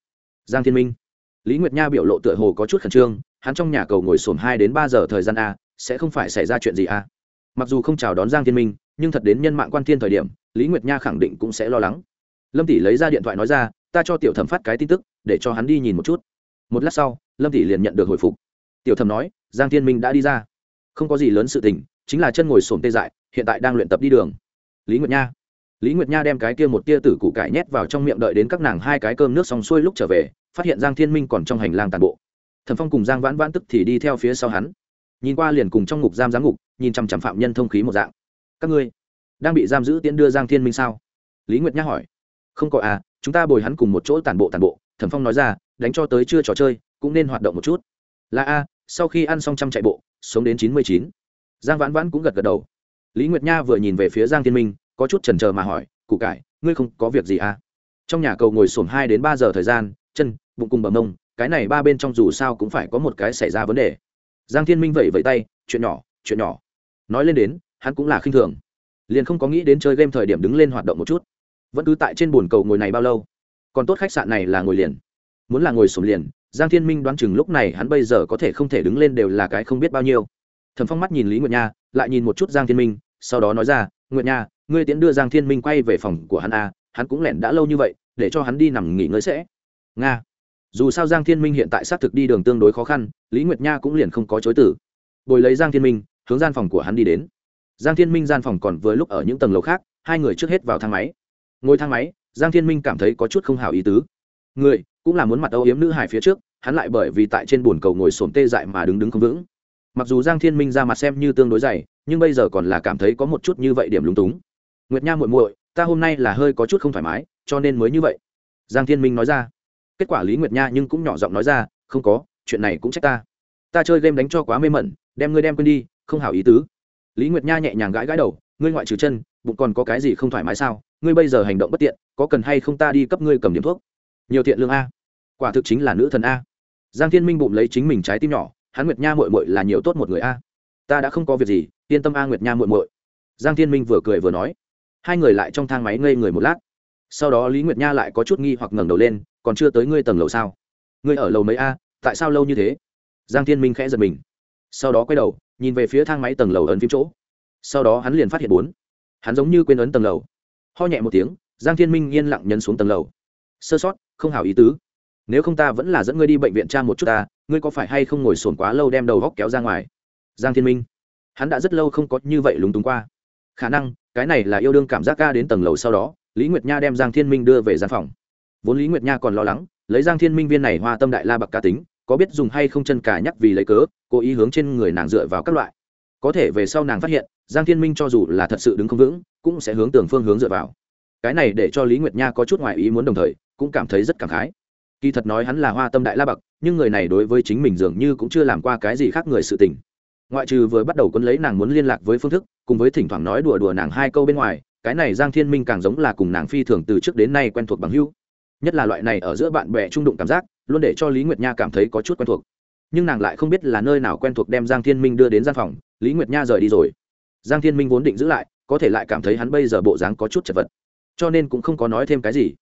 Giang thiên minh. Lý nguyệt nha biểu lộ tựa hồ có chút khẩn trương, hắn trong nhà cầu ngồi xổm hai đến ba giờ thời gian a, sẽ không phải xảy ra chuyện gì a? Mặc dù không chào đón giang thiên minh, nhưng thật đến nhân mạng quan thiên thời điểm, lý nguyệt nha khẳng định cũng sẽ lo lắng. Lâm tỷ lấy ra điện thoại nói ra, ta cho tiểu thẩm phát cái tin tức, để cho hắn đi nhìn một chút. Một lát sau, lâm tỷ liền nhận được hồi phục. Tiểu thẩm nói, giang thiên minh đã đi ra. Không có gì lớn sự tình, chính là chân ngồi sổm tê dại, hiện tại đang luyện tập đi đường. Lý nguyệt nha. Lý nguyệt nha đem cái kia một tia tử củ cải nhét vào trong miệng đợi đến các nàng hai cái cơm nước xong xuôi lúc trở về, phát hiện giang thiên minh còn trong hành lang tàn bộ. Thẩm phong cùng giang vãn vãn tức thì đi theo phía sau hắn. Nhìn qua liền cùng trong ngục giam giám ngục nhìn chằm chằm phạm nhân thông khí một dạng. Các ngươi đang bị giam giữ tiễn đưa giang thiên minh sao? Lý nguyệt nhắc hỏi. Không có à chúng ta bồi hắn cùng một chỗ tản bộ tản bộ, thẩm phong nói ra, đánh cho tới chưa trò chơi, cũng nên hoạt động một chút. Là a, sau khi ăn xong trăm chạy bộ, sống đến chín mươi chín. Giang vãn vãn cũng gật gật đầu. Lý nguyệt nha vừa nhìn về phía giang thiên minh, có chút chần chờ mà hỏi, cụ cải, ngươi không có việc gì à? Trong nhà cầu ngồi sổm hai đến ba giờ thời gian, chân, bụng cùng bầm mông, cái này ba bên trong dù sao cũng phải có một cái xảy ra vấn đề. Giang thiên minh vẫy vẫy tay, chuyện nhỏ chuyện nhỏ nói lên đến, hắn cũng là khinh thường. Liền không có nghĩ đến chơi game thời điểm đứng lên hoạt động một chút. Vẫn cứ tại trên bồn cầu ngồi này bao lâu. Còn tốt khách sạn này là ngồi liền. Muốn là ngồi sổm liền, giang thiên minh đoán chừng lúc này hắn bây giờ có thể không thể đứng lên đều là cái không biết bao nhiêu. Thầm phong mắt nhìn lý nguyệt nha, lại nhìn một chút giang thiên minh, sau đó nói ra, nguyệt nha, ngươi tiễn đưa giang thiên minh quay về phòng của hắn a hắn cũng lẻn đã lâu như vậy, để cho hắn đi nằm nghỉ ngơi sẽ. Nga. Dù sao giang thiên minh hiện tại xác thực đi đường tương đối khó khăn, lý nguyệt nha cũng liền không có chối tử bồi lấy giang thiên minh hướng gian phòng của hắn đi đến. Giang thiên minh gian phòng còn vừa lúc ở những tầng lầu khác, hai người trước hết vào thang máy. Ngồi thang máy, giang thiên minh cảm thấy có chút không hào ý tứ. Người, cũng là muốn mặt âu yếm nữ hải phía trước, hắn lại bởi vì tại trên bồn cầu ngồi xổm tê dại mà đứng đứng không vững. Mặc dù giang thiên minh ra mặt xem như tương đối dày, nhưng bây giờ còn là cảm thấy có một chút như vậy điểm lúng túng. Nguyệt nha muội muội, ta hôm nay là hơi có chút không thoải mái, cho nên mới như vậy. Giang thiên minh nói ra. Kết quả lý nguyệt nha nhưng cũng nhỏ giọng nói ra, không có, chuyện này cũng trách ta. Ta chơi game đánh cho quá mê mẩn, đem ngươi đem quên đi không hảo ý tứ. Lý nguyệt nha nhẹ nhàng gãi gãi đầu, ngươi ngoại trừ chân, bụng còn có cái gì không thoải mái sao? Ngươi bây giờ hành động bất tiện, có cần hay không ta đi cấp ngươi cầm điểm thuốc? Nhiều thiện lương a. Quả thực chính là nữ thần a. Giang thiên minh bụng lấy chính mình trái tim nhỏ, hắn nguyệt nha mội mội là nhiều tốt một người a. Ta đã không có việc gì, yên tâm a nguyệt nha mội mội giang thiên minh vừa cười vừa nói. Hai người lại trong thang máy ngây người một lát. Sau đó lý nguyệt nha lại có chút nghi hoặc ngẩng đầu lên, còn chưa tới ngươi tầng lầu sao? Ngươi ở lầu mấy a? Tại sao lâu như thế? Giang thiên minh khẽ giật mình. Sau đó quay đầu nhìn về phía thang máy tầng lầu ấn phím chỗ. Sau đó hắn liền phát hiện bốn. Hắn giống như quên ấn tầng lầu. Ho nhẹ một tiếng, giang thiên minh yên lặng nhấn xuống tầng lầu. Sơ sót, không hảo ý tứ. Nếu không ta vẫn là dẫn ngươi đi bệnh viện tra một chút ta, ngươi có phải hay không ngồi sồn quá lâu đem đầu góc kéo ra ngoài? Giang thiên minh. Hắn đã rất lâu không có như vậy lúng túng qua. Khả năng, cái này là yêu đương cảm giác ca đến tầng lầu sau đó, lý nguyệt nha đem giang thiên minh đưa về gian phòng. Vốn lý nguyệt nha còn lo lắng, lấy giang thiên minh viên này hoa tâm đại la bậc ca tính có biết dùng hay không chân cả nhắc vì lấy cớ, cố ý hướng trên người nàng dựa vào các loại. Có thể về sau nàng phát hiện, giang thiên minh cho dù là thật sự đứng không vững, cũng sẽ hướng tưởng phương hướng dựa vào. Cái này để cho lý nguyệt nha có chút ngoại ý muốn đồng thời, cũng cảm thấy rất cảm khái. Kỳ thật nói hắn là hoa tâm đại la bậc, nhưng người này đối với chính mình dường như cũng chưa làm qua cái gì khác người sự tình. Ngoại trừ vừa bắt đầu quân lấy nàng muốn liên lạc với phương thức, cùng với thỉnh thoảng nói đùa đùa nàng hai câu bên ngoài, cái này giang thiên minh càng giống là cùng nàng phi thường từ trước đến nay quen thuộc bằng hữu. Nhất là loại này ở giữa bạn bè trung đụng cảm giác luôn để cho lý nguyệt nha cảm thấy có chút quen thuộc nhưng nàng lại không biết là nơi nào quen thuộc đem giang thiên minh đưa đến gian phòng lý nguyệt nha rời đi rồi giang thiên minh vốn định giữ lại có thể lại cảm thấy hắn bây giờ bộ dáng có chút chật vật cho nên cũng không có nói thêm cái gì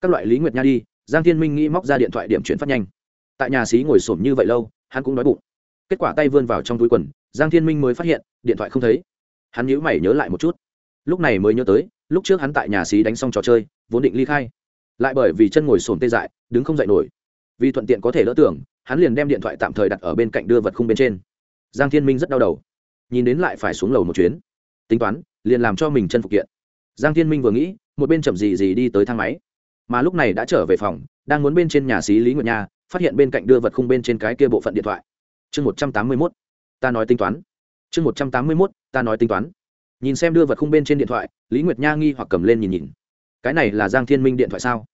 các loại lý nguyệt nha đi giang thiên minh nghĩ móc ra điện thoại điểm chuyển phát nhanh tại nhà xí ngồi xổm như vậy lâu hắn cũng đói bụng kết quả tay vươn vào trong túi quần giang thiên minh mới phát hiện điện thoại không thấy hắn nhíu mày nhớ lại một chút lúc này mới nhớ tới lúc trước hắn tại nhà xí đánh xong trò chơi vốn định ly khai lại bởi vì chân ngồi sồn tê dại đứng không dậy nổi vì thuận tiện có thể đỡ tưởng, hắn liền đem điện thoại tạm thời đặt ở bên cạnh đưa vật khung bên trên. Giang thiên minh rất đau đầu. Nhìn đến lại phải xuống lầu một chuyến. Tính toán, liền làm cho mình chân phục kiện. Giang thiên minh vừa nghĩ, một bên chậm gì gì đi tới thang máy. Mà lúc này đã trở về phòng, đang muốn bên trên nhà xí lý nguyệt nha, phát hiện bên cạnh đưa vật khung bên trên cái kia bộ phận điện thoại. Chương một trăm tám mươi mốt, ta nói tính toán. Chương một trăm tám mươi mốt, ta nói tính toán. Nhìn xem đưa vật khung bên trên điện thoại, lý nguyệt nha nghi hoặc cầm lên nhìn nhìn. Cái này là giang thiên minh điện thoại sao?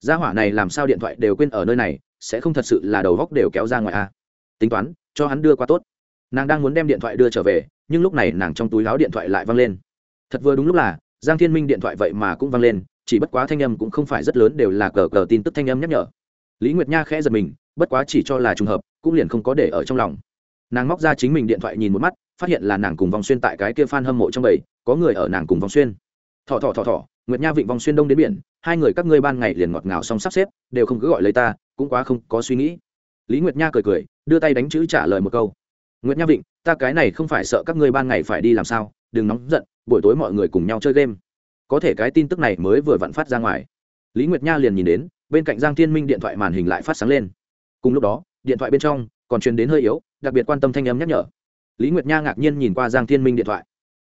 Gia hỏa này làm sao điện thoại đều quên ở nơi này sẽ không thật sự là đầu góc đều kéo ra ngoài a à? tính toán, cho hắn đưa qua tốt. Nàng đang muốn đem điện thoại đưa trở về, nhưng lúc này nàng trong túi láo điện thoại lại văng lên. Thật vừa đúng lúc là, giang thiên minh điện thoại vậy mà cũng văng lên, chỉ bất quá thanh âm cũng không phải rất lớn đều là cờ cờ tin tức thanh âm nhắc nhở. Lý nguyệt nha khẽ giật mình, bất quá chỉ cho là trùng hợp, cũng liền không có để ở trong lòng. Nàng móc ra chính mình điện thoại nhìn một mắt, phát hiện là nàng cùng vòng xuyên tại cái kia f hâm mộ trong bầy, có người ở nàng cùng vòng xuyên. Thọ thọ thọ thọ nguyệt nha vịnh vòng xuyên đông đến biển, hai người các ngươi ban ngày liền ngọt ngào xong sắp xếp, đều không cứ gọi lấy ta cũng quá không có suy nghĩ. Lý nguyệt nha cười cười, đưa tay đánh chữ trả lời một câu. Nguyệt nha vịnh, ta cái này không phải sợ các ngươi ban ngày phải đi làm sao, đừng nóng giận, buổi tối mọi người cùng nhau chơi game. Có thể cái tin tức này mới vừa vặn phát ra ngoài. Lý nguyệt nha liền nhìn đến, bên cạnh giang thiên minh điện thoại màn hình lại phát sáng lên. Cùng lúc đó, điện thoại bên trong còn truyền đến hơi yếu, đặc biệt quan tâm thanh âm nhắc nhở. Lý nguyệt nha ngạc nhiên nhìn qua giang thiên minh điện thoại.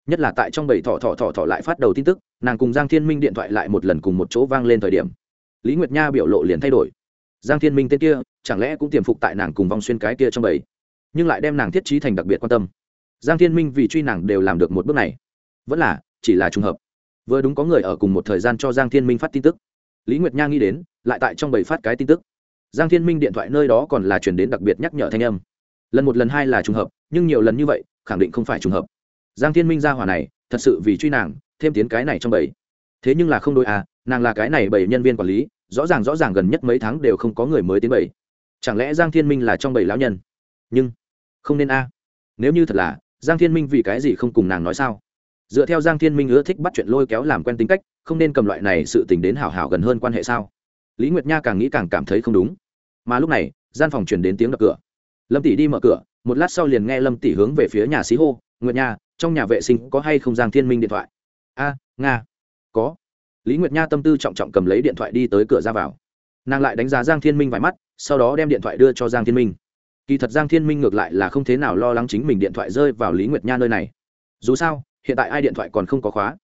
Nhất là tại trong bảy thọ thọ thọ thọ lại phát đầu tin tức, nàng cùng giang thiên minh điện thoại lại một lần cùng một chỗ vang lên thời điểm. Lý nguyệt nha biểu lộ liền thay đổi giang thiên minh tên kia, chẳng lẽ cũng tiềm phục tại nàng cùng vong xuyên cái kia trong bảy nhưng lại đem nàng thiết trí thành đặc biệt quan tâm. Giang thiên minh vì truy nàng đều làm được một bước này. Vẫn là, chỉ là trùng hợp. Vừa đúng có người ở cùng một thời gian cho giang thiên minh phát tin tức. Lý nguyệt nha nghĩ đến, lại tại trong bảy phát cái tin tức. Giang thiên minh điện thoại nơi đó còn là chuyển đến đặc biệt nhắc nhở thanh âm. Lần một lần hai là trùng hợp, nhưng nhiều lần như vậy, khẳng định không phải trùng hợp. Giang thiên minh ra hỏa này, thật sự vì truy nàng, thêm tiến cái này trong bảy thế nhưng là không đôi à nàng là cái này bảy nhân viên quản lý rõ ràng rõ ràng gần nhất mấy tháng đều không có người mới tiến bảy. Chẳng lẽ giang thiên minh là trong bảy lão nhân? Nhưng, không nên a. Nếu như thật là, giang thiên minh vì cái gì không cùng nàng nói sao? Dựa theo giang thiên minh ưa thích bắt chuyện lôi kéo làm quen tính cách, không nên cầm loại này sự tình đến hảo hảo gần hơn quan hệ sao? Lý nguyệt nha càng nghĩ càng cảm thấy không đúng. Mà lúc này, gian phòng truyền đến tiếng đập cửa. Lâm tỷ đi mở cửa, một lát sau liền nghe lâm tỷ hướng về phía nhà xí hô, nguyệt nha, trong nhà vệ sinh có hay không giang thiên minh điện thoại? A, nga. Có lý nguyệt nha tâm tư trọng trọng cầm lấy điện thoại đi tới cửa ra vào. Nàng lại đánh giá giang thiên minh vài mắt, sau đó đem điện thoại đưa cho giang thiên minh. Kỳ thật giang thiên minh ngược lại là không thế nào lo lắng chính mình điện thoại rơi vào lý nguyệt nha nơi này. Dù sao, hiện tại ai điện thoại còn không có khóa.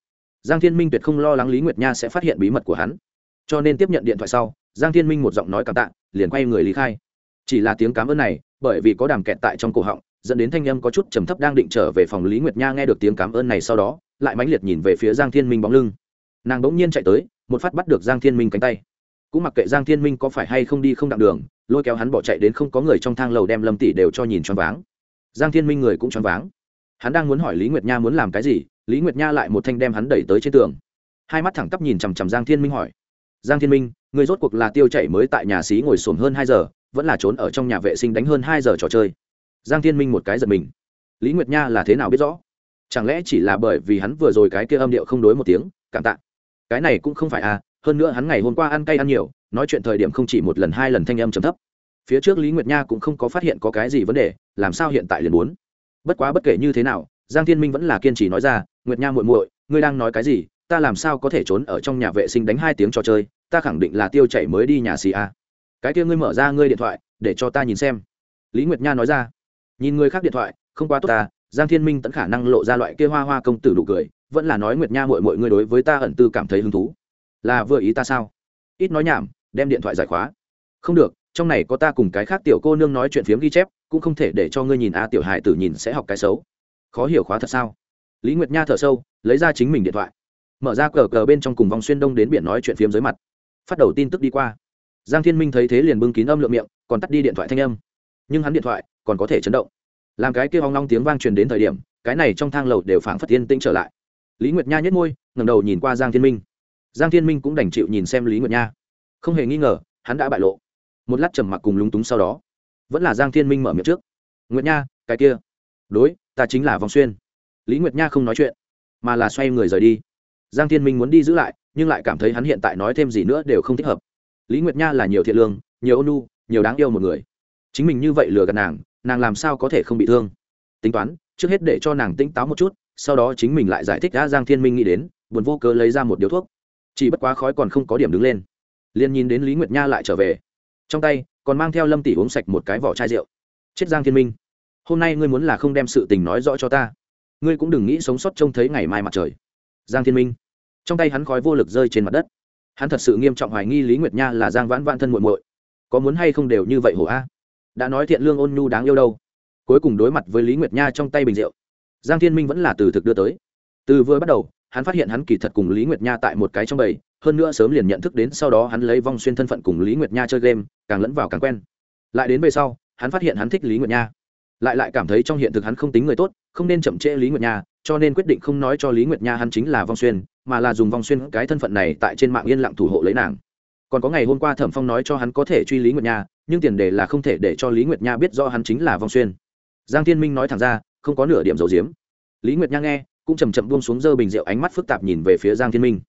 Giang thiên minh tuyệt không lo lắng lý nguyệt nha sẽ phát hiện bí mật của hắn. Cho nên tiếp nhận điện thoại sau, giang thiên minh một giọng nói cảm tạ, liền quay người lý khai. Chỉ là tiếng cảm ơn này, bởi vì có đàm kẹt tại trong cổ họng, dẫn đến thanh âm có chút trầm thấp đang định trở về phòng lý nguyệt nha nghe được tiếng cảm ơn này sau đó, lại mãnh liệt nhìn về phía giang thiên minh bóng lưng nàng đ ỗ n g nhiên chạy tới, một phát bắt được giang thiên minh cánh tay. Cũng mặc kệ giang thiên minh có phải hay không đi không đặng đường, lôi kéo hắn bỏ chạy đến không có người trong thang lầu đem lâm tỷ đều cho nhìn choáng váng. Giang thiên minh người cũng choáng váng. Hắn đang muốn hỏi lý nguyệt nha muốn làm cái gì, lý nguyệt nha lại một thanh đem hắn đẩy tới trên tường. Hai mắt thẳng tắp nhìn chằm chằm giang thiên minh hỏi. Giang thiên minh, người rốt cuộc là tiêu chảy mới tại nhà xí ngồi xổm hơn hai giờ, vẫn là trốn ở trong nhà vệ sinh đánh hơn hai giờ trò chơi. Giang thiên minh một cái giật mình. Lý nguyệt nha là thế nào biết rõ? Chẳng lẽ chỉ là bởi vì hắn vừa rồi cái kia âm điệu không đối một tiếng? Cảm tạ cái này cũng không phải à hơn nữa hắn ngày hôm qua ăn cay ăn nhiều, nói chuyện thời điểm không chỉ một lần hai lần thanh âm trầm thấp. Phía trước lý nguyệt nha cũng không có phát hiện có cái gì vấn đề, làm sao hiện tại liền muốn? Bất quá bất kể như thế nào, giang thiên minh vẫn là kiên trì nói ra, nguyệt nha muội muội, ngươi đang nói cái gì? Ta làm sao có thể trốn ở trong nhà vệ sinh đánh hai tiếng trò chơi? Ta khẳng định là tiêu chảy mới đi nhà xì a cái kia ngươi mở ra ngươi điện thoại, để cho ta nhìn xem. Lý nguyệt nha nói ra. Nhìn người khác điện thoại, không quá tốt ta giang thiên minh tẫn khả năng lộ ra loại kia hoa hoa công tử đủ cười, vẫn là nói nguyệt nha mội mội người đối với ta ẩn tư cảm thấy hứng thú. Là vừa ý ta sao? Ít nói nhảm, đem điện thoại giải khóa. Không được, trong này có ta cùng cái khác tiểu cô nương nói chuyện phiếm ghi chép, cũng không thể để cho ngươi nhìn a tiểu hải tử nhìn sẽ học cái xấu. Khó hiểu khóa thật sao? Lý nguyệt nha thở sâu, lấy ra chính mình điện thoại. Mở ra cờ cờ bên trong cùng vòng xuyên đông đến biển nói chuyện phiếm dưới mặt. Phát đầu tin tức đi qua. Giang thiên minh thấy thế liền bưng kín âm lượng miệng, còn tắt đi điện thoại thanh âm. Nhưng hắn điện thoại còn có thể chấn động làm cái kia hoang long tiếng vang truyền đến thời điểm, cái này trong thang lầu đều phảng phất tiên tĩnh trở lại. Lý nguyệt nha nhất ngôi ngầm đầu nhìn qua giang thiên minh. Giang thiên minh cũng đành chịu nhìn xem lý nguyệt nha. Không hề nghi ngờ, hắn đã bại lộ. Một lát trầm mặc cùng lúng túng sau đó, vẫn là giang thiên minh mở miệng trước. Nguyệt nha, cái kia. Đối, ta chính là vòng xuyên. Lý nguyệt nha không nói chuyện, mà là xoay người rời đi. Giang thiên minh muốn đi giữ lại, nhưng lại cảm thấy hắn hiện tại nói thêm gì nữa đều không thích hợp. Lý nguyệt nha là nhiều thiện lương, nhiều ôn nhu, nhiều đáng yêu một người. Chính mình như vậy lừa gạt nàng nàng làm sao có thể không bị thương? Tính toán, trước hết để cho nàng tỉnh táo một chút, sau đó chính mình lại giải thích đã giang thiên minh nghĩ đến, buồn vô cớ lấy ra một điếu thuốc. Chỉ bất quá khói còn không có điểm đứng lên. Liền nhìn đến lý nguyệt nha lại trở về. Trong tay, còn mang theo lâm tỷ uống sạch một cái vỏ chai rượu. Chết giang thiên minh, hôm nay ngươi muốn là không đem sự tình nói rõ cho ta, ngươi cũng đừng nghĩ sống sót trông thấy ngày mai mặt trời. Giang thiên minh, trong tay hắn khói vô lực rơi trên mặt đất. Hắn thật sự nghiêm trọng hoài nghi lý nguyệt nha là giang vãn vãn thân muộn muội. Có muốn hay không đều như vậy hổ a? Đã nói thiện lương ôn nhu đáng yêu đâu. Cuối cùng đối mặt với lý nguyệt nha trong tay bình rượu, giang thiên minh vẫn là từ thực đưa tới. Từ vừa bắt đầu, hắn phát hiện hắn kỳ thật cùng lý nguyệt nha tại một cái trong bầy, hơn nữa sớm liền nhận thức đến sau đó hắn lấy vong xuyên thân phận cùng lý nguyệt nha chơi game, càng lẫn vào càng quen. Lại đến về sau, hắn phát hiện hắn thích lý nguyệt nha. Lại lại cảm thấy trong hiện thực hắn không tính người tốt, không nên chậm trễ lý nguyệt nha, cho nên quyết định không nói cho lý nguyệt nha hắn chính là vong xuyên, mà là dùng vong xuyên cái thân phận này tại trên mạng yên lặng thủ hộ lấy nàng. Còn có ngày hôm qua thẩm phong nói cho hắn có thể truy lý nguyệt nha nhưng tiền đề là không thể để cho lý nguyệt nha biết do hắn chính là vong xuyên. Giang thiên minh nói thẳng ra, không có nửa điểm dầu diếm. Lý nguyệt nha nghe, cũng chầm chậm buông xuống dơ bình rượu ánh mắt phức tạp nhìn về phía giang thiên minh.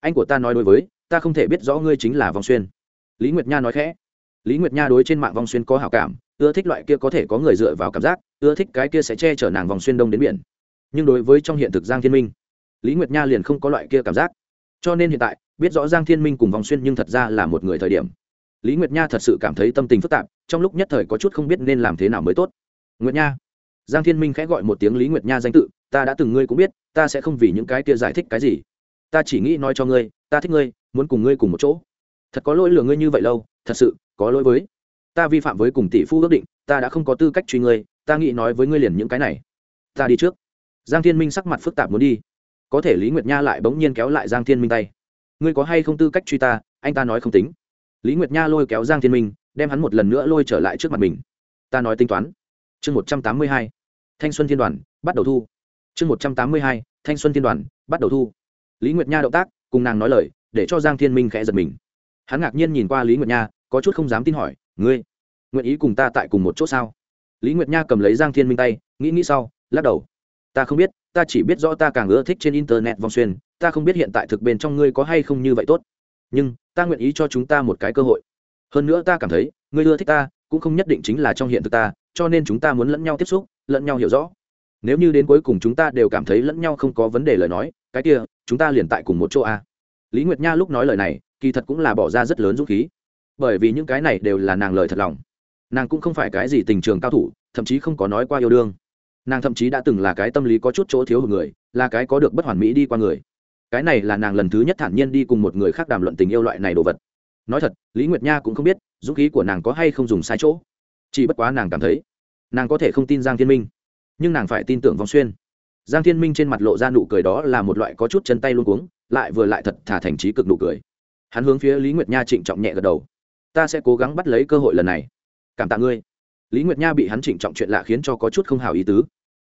Anh của ta nói đối với, ta không thể biết rõ ngươi chính là vong xuyên. Lý nguyệt nha nói khẽ. Lý nguyệt nha đối trên mạng vong xuyên có hảo cảm, ưa thích loại kia có thể có người dựa vào cảm giác, ưa thích cái kia sẽ che chở nàng vòng xuyên đông đến biển. Nhưng đối với trong hiện thực giang thiên minh, lý nguyệt nha liền không có loại kia cảm giác. Cho nên hiện tại, biết rõ giang thiên minh cùng vòng xuyên nhưng thật ra là một người thời điểm lý nguyệt nha thật sự cảm thấy tâm tình phức tạp, trong lúc nhất thời có chút không biết nên làm thế nào mới tốt. Nguyệt nha, giang thiên minh khẽ gọi một tiếng lý nguyệt nha danh tự, ta đã từng ngươi cũng biết, ta sẽ không vì những cái kia giải thích cái gì. Ta chỉ nghĩ nói cho ngươi, ta thích ngươi, muốn cùng ngươi cùng một chỗ. Thật có lỗi lừa ngươi như vậy lâu, thật sự có lỗi với. Ta vi phạm với cùng tỷ phu ước định, ta đã không có tư cách truy ngươi, ta nghĩ nói với ngươi liền những cái này. Ta đi trước. Giang thiên minh sắc mặt phức tạp muốn đi. Có thể lý nguyệt nha lại bỗng nhiên kéo lại giang thiên minh tay. Ngươi có hay không tư cách truy ta, anh ta nói không tính lý nguyệt nha lôi kéo giang thiên minh, đem hắn một lần nữa lôi trở lại trước mặt mình. Ta nói tính toán. Chương một trăm tám mươi hai. Thanh xuân thiên đoàn, bắt đầu thu. Chương một trăm tám mươi hai. Thanh xuân thiên đoàn, bắt đầu thu. Lý nguyệt nha động tác, cùng nàng nói lời, để cho giang thiên minh khẽ giật mình. Hắn ngạc nhiên nhìn qua lý nguyệt nha, có chút không dám tin hỏi, ngươi, nguyện ý cùng ta tại cùng một chỗ sao? Lý nguyệt nha cầm lấy giang thiên minh tay, nghĩ nghĩ sau, lắc đầu. Ta không biết, ta chỉ biết rõ ta càng ưa thích trên internet vòng xuyên, ta không biết hiện tại thực bên trong ngươi có hay không như vậy tốt. Nhưng ta nguyện ý cho chúng ta một cái cơ hội. Hơn nữa ta cảm thấy, ngươi ưa thích ta, cũng không nhất định chính là trong hiện thực ta, cho nên chúng ta muốn lẫn nhau tiếp xúc, lẫn nhau hiểu rõ. Nếu như đến cuối cùng chúng ta đều cảm thấy lẫn nhau không có vấn đề lời nói, cái kia, chúng ta liền tại cùng một chỗ a. Lý nguyệt nha lúc nói lời này, kỳ thật cũng là bỏ ra rất lớn dũng khí. Bởi vì những cái này đều là nàng lời thật lòng. Nàng cũng không phải cái gì tình trường cao thủ, thậm chí không có nói qua yêu đương. Nàng thậm chí đã từng là cái tâm lý có chút chỗ thiếu hụt người, là cái có được bất hoàn mỹ đi qua người cái này là nàng lần thứ nhất thản nhiên đi cùng một người khác đàm luận tình yêu loại này đồ vật. Nói thật, lý nguyệt nha cũng không biết, dũng khí của nàng có hay không dùng sai chỗ. Chỉ bất quá nàng cảm thấy, nàng có thể không tin giang thiên minh, nhưng nàng phải tin tưởng vong xuyên. Giang thiên minh trên mặt lộ ra nụ cười đó là một loại có chút chân tay luôn cuống, lại vừa lại thật thả thành trí cực nụ cười. Hắn hướng phía lý nguyệt nha trịnh trọng nhẹ gật đầu. Ta sẽ cố gắng bắt lấy cơ hội lần này. Cảm tạ ngươi. Lý nguyệt nha bị hắn trịnh trọng chuyện lạ khiến cho có chút không hào ý tứ.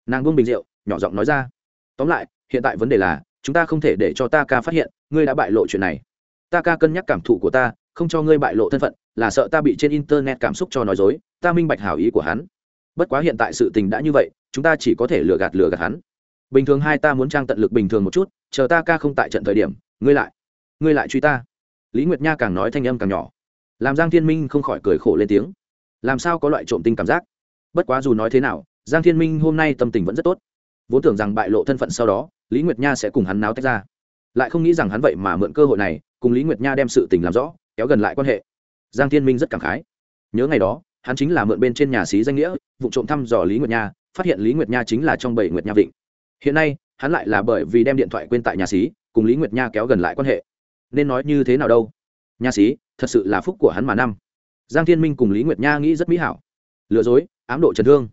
Nàng buông bình rượu, nhỏ giọng nói ra. Tóm lại, hiện tại vấn đề là chúng ta không thể để cho ta ca phát hiện, ngươi đã bại lộ chuyện này. Ta ca cân nhắc cảm thụ của ta, không cho ngươi bại lộ thân phận, là sợ ta bị trên internet cảm xúc cho nói dối, ta minh bạch hảo ý của hắn. Bất quá hiện tại sự tình đã như vậy, chúng ta chỉ có thể lừa gạt lừa gạt hắn. Bình thường hai ta muốn trang tận lực bình thường một chút, chờ ta ca không tại trận thời điểm, ngươi lại ngươi lại truy ta. Lý nguyệt nha càng nói thanh âm càng nhỏ. Làm giang thiên minh không khỏi cười khổ lên tiếng. Làm sao có loại trộm tinh cảm giác? Bất quá dù nói thế nào, giang thiên minh hôm nay tâm tình vẫn rất tốt. Vốn tưởng rằng bại lộ thân phận sau đó lý nguyệt nha sẽ cùng hắn náo tách ra. Lại không nghĩ rằng hắn vậy mà mượn cơ hội này, cùng lý nguyệt nha đem sự tình làm rõ, kéo gần lại quan hệ. Giang thiên minh rất cảm khái. Nhớ ngày đó, hắn chính là mượn bên trên nhà xí danh nghĩa, vụ trộm thăm dò lý nguyệt nha, phát hiện lý nguyệt nha chính là trong bảy nguyệt nha vịnh. Hiện nay, hắn lại là bởi vì đem điện thoại quên tại nhà xí, cùng lý nguyệt nha kéo gần lại quan hệ. Nên nói như thế nào đâu? Nhà xí, thật sự là phúc của hắn mà năm. Giang thiên minh cùng lý nguyệt nha nghĩ rất mỹ hảo. Lừa dối, ám độ chấn thương.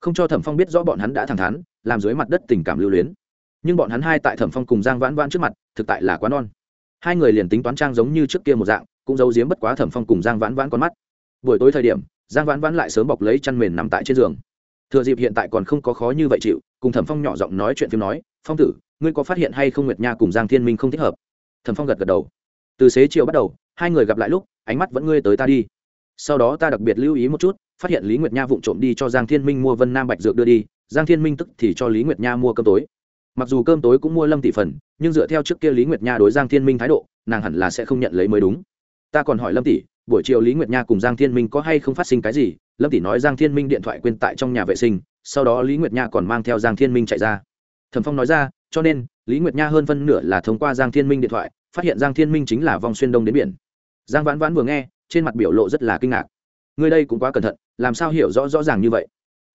Không cho thẩm phong biết rõ bọn hắn đã thẳng thắn, làm dưới mặt đất tình cảm lưu luyến nhưng bọn hắn hai tại thẩm phong cùng giang vãn vãn trước mặt, thực tại là quá non. Hai người liền tính toán trang giống như trước kia một dạng, cũng giấu giếm bất quá thẩm phong cùng giang vãn vãn con mắt. Buổi tối thời điểm, giang vãn vãn lại sớm bọc lấy chăn mền nằm tại trên giường. Thừa dịp hiện tại còn không có khó như vậy chịu, cùng thẩm phong nhỏ giọng nói chuyện phim nói, phong tử, ngươi có phát hiện hay không nguyệt nha cùng giang thiên minh không thích hợp? Thẩm phong gật gật đầu. Từ xế chiều bắt đầu, hai người gặp lại lúc, ánh mắt vẫn ngươi tới ta đi. Sau đó ta đặc biệt lưu ý một chút, phát hiện lý nguyệt nha vụng trộm đi cho giang thiên minh mua vân nam bạch dược đưa đi, giang thiên minh tức thì cho lý nguyệt nha mua cơm tối mặc dù cơm tối cũng mua lâm tỷ phần, nhưng dựa theo trước kia lý nguyệt nha đối giang thiên minh thái độ, nàng hẳn là sẽ không nhận lấy mới đúng. Ta còn hỏi lâm tỷ, buổi chiều lý nguyệt nha cùng giang thiên minh có hay không phát sinh cái gì? Lâm tỷ nói giang thiên minh điện thoại quên tại trong nhà vệ sinh, sau đó lý nguyệt nha còn mang theo giang thiên minh chạy ra. Thẩm phong nói ra, cho nên, lý nguyệt nha hơn phân nửa là thông qua giang thiên minh điện thoại, phát hiện giang thiên minh chính là vòng xuyên đông đến biển. Giang vãn vãn vừa nghe, trên mặt biểu lộ rất là kinh ngạc. Ngươi đây cũng quá cẩn thận, làm sao hiểu rõ rõ ràng như vậy?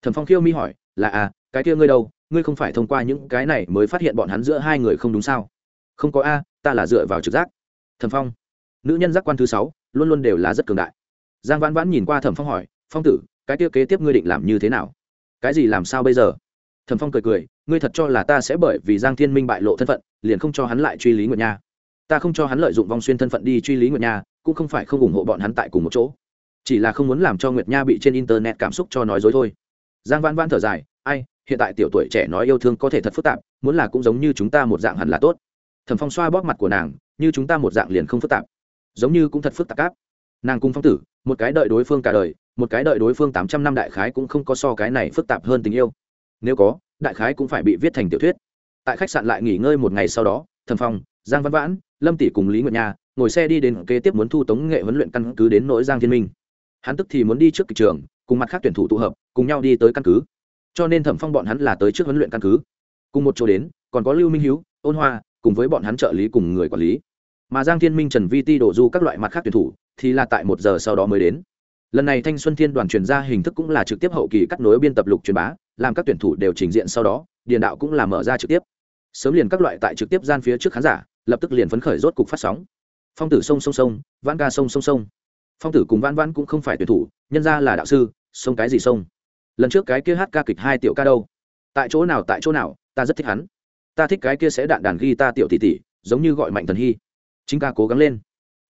Thẩm phong khiêu mi hỏi, là à cái kia ngươi đâu? Ngươi không phải thông qua những cái này mới phát hiện bọn hắn giữa hai người không đúng sao? Không có a, ta là dựa vào trực giác. Thẩm phong. Nữ nhân giác quan thứ sáu, luôn luôn đều là rất cường đại. Giang vãn vãn nhìn qua thẩm phong hỏi, phong tử, cái kia kế tiếp ngươi định làm như thế nào? Cái gì làm sao bây giờ? Thẩm phong cười cười, ngươi thật cho là ta sẽ bởi vì giang thiên minh bại lộ thân phận, liền không cho hắn lại truy lý nguyệt nha. Ta không cho hắn lợi dụng vong xuyên thân phận đi truy lý nguyệt nha, cũng không phải không ủng hộ bọn hắn tại cùng một chỗ. Chỉ là không muốn làm cho nguyệt nha bị trên internet cảm xúc cho nói dối thôi. Giang vãn vãn thở dài, ai hiện tại tiểu tuổi trẻ nói yêu thương có thể thật phức tạp, muốn là cũng giống như chúng ta một dạng hẳn là tốt. Thẩm phong xoa bóp mặt của nàng, như chúng ta một dạng liền không phức tạp. Giống như cũng thật phức tạp cáp. Nàng cung phong tử, một cái đợi đối phương cả đời, một cái đợi đối phương tám trăm năm đại khái cũng không có so cái này phức tạp hơn tình yêu. Nếu có, đại khái cũng phải bị viết thành tiểu thuyết. Tại khách sạn lại nghỉ ngơi một ngày sau đó, thẩm phong, giang văn vãn, lâm tỷ cùng lý nguyệt nha ngồi xe đi đến kế tiếp muốn thu tống nghệ huấn luyện căn cứ đến nỗi giang thiên minh. Hắn tức thì muốn đi trước kịch trường, cùng mặt khác tuyển thủ tụ hợp, cùng nhau đi tới căn cứ cho nên thẩm phong bọn hắn là tới trước huấn luyện căn cứ. Cùng một chỗ đến, còn có lưu minh hiếu, ôn hoa, cùng với bọn hắn trợ lý cùng người quản lý. Mà giang thiên minh, trần vi ti đổ du các loại mặt khác tuyển thủ thì là tại một giờ sau đó mới đến. Lần này thanh xuân thiên đoàn truyền ra hình thức cũng là trực tiếp hậu kỳ cắt nối biên tập lục truyền bá, làm các tuyển thủ đều trình diện sau đó, điền đạo cũng là mở ra trực tiếp. Sớm liền các loại tại trực tiếp gian phía trước khán giả, lập tức liền phấn khởi rốt cục phát sóng. Phong tử sông sông sông, vãn ca sông sông sông. Phong tử cùng vãn vãn cũng không phải tuyển thủ, nhân ra là đạo sư, sông cái gì sông? Lần trước cái kia hát ca kịch hai tiểu ca đâu? Tại chỗ nào, tại chỗ nào? Ta rất thích hắn. Ta thích cái kia sẽ đạn đàn ghi ta tiểu tỷ tỷ, giống như gọi mạnh thần hy. Chính ca cố gắng lên.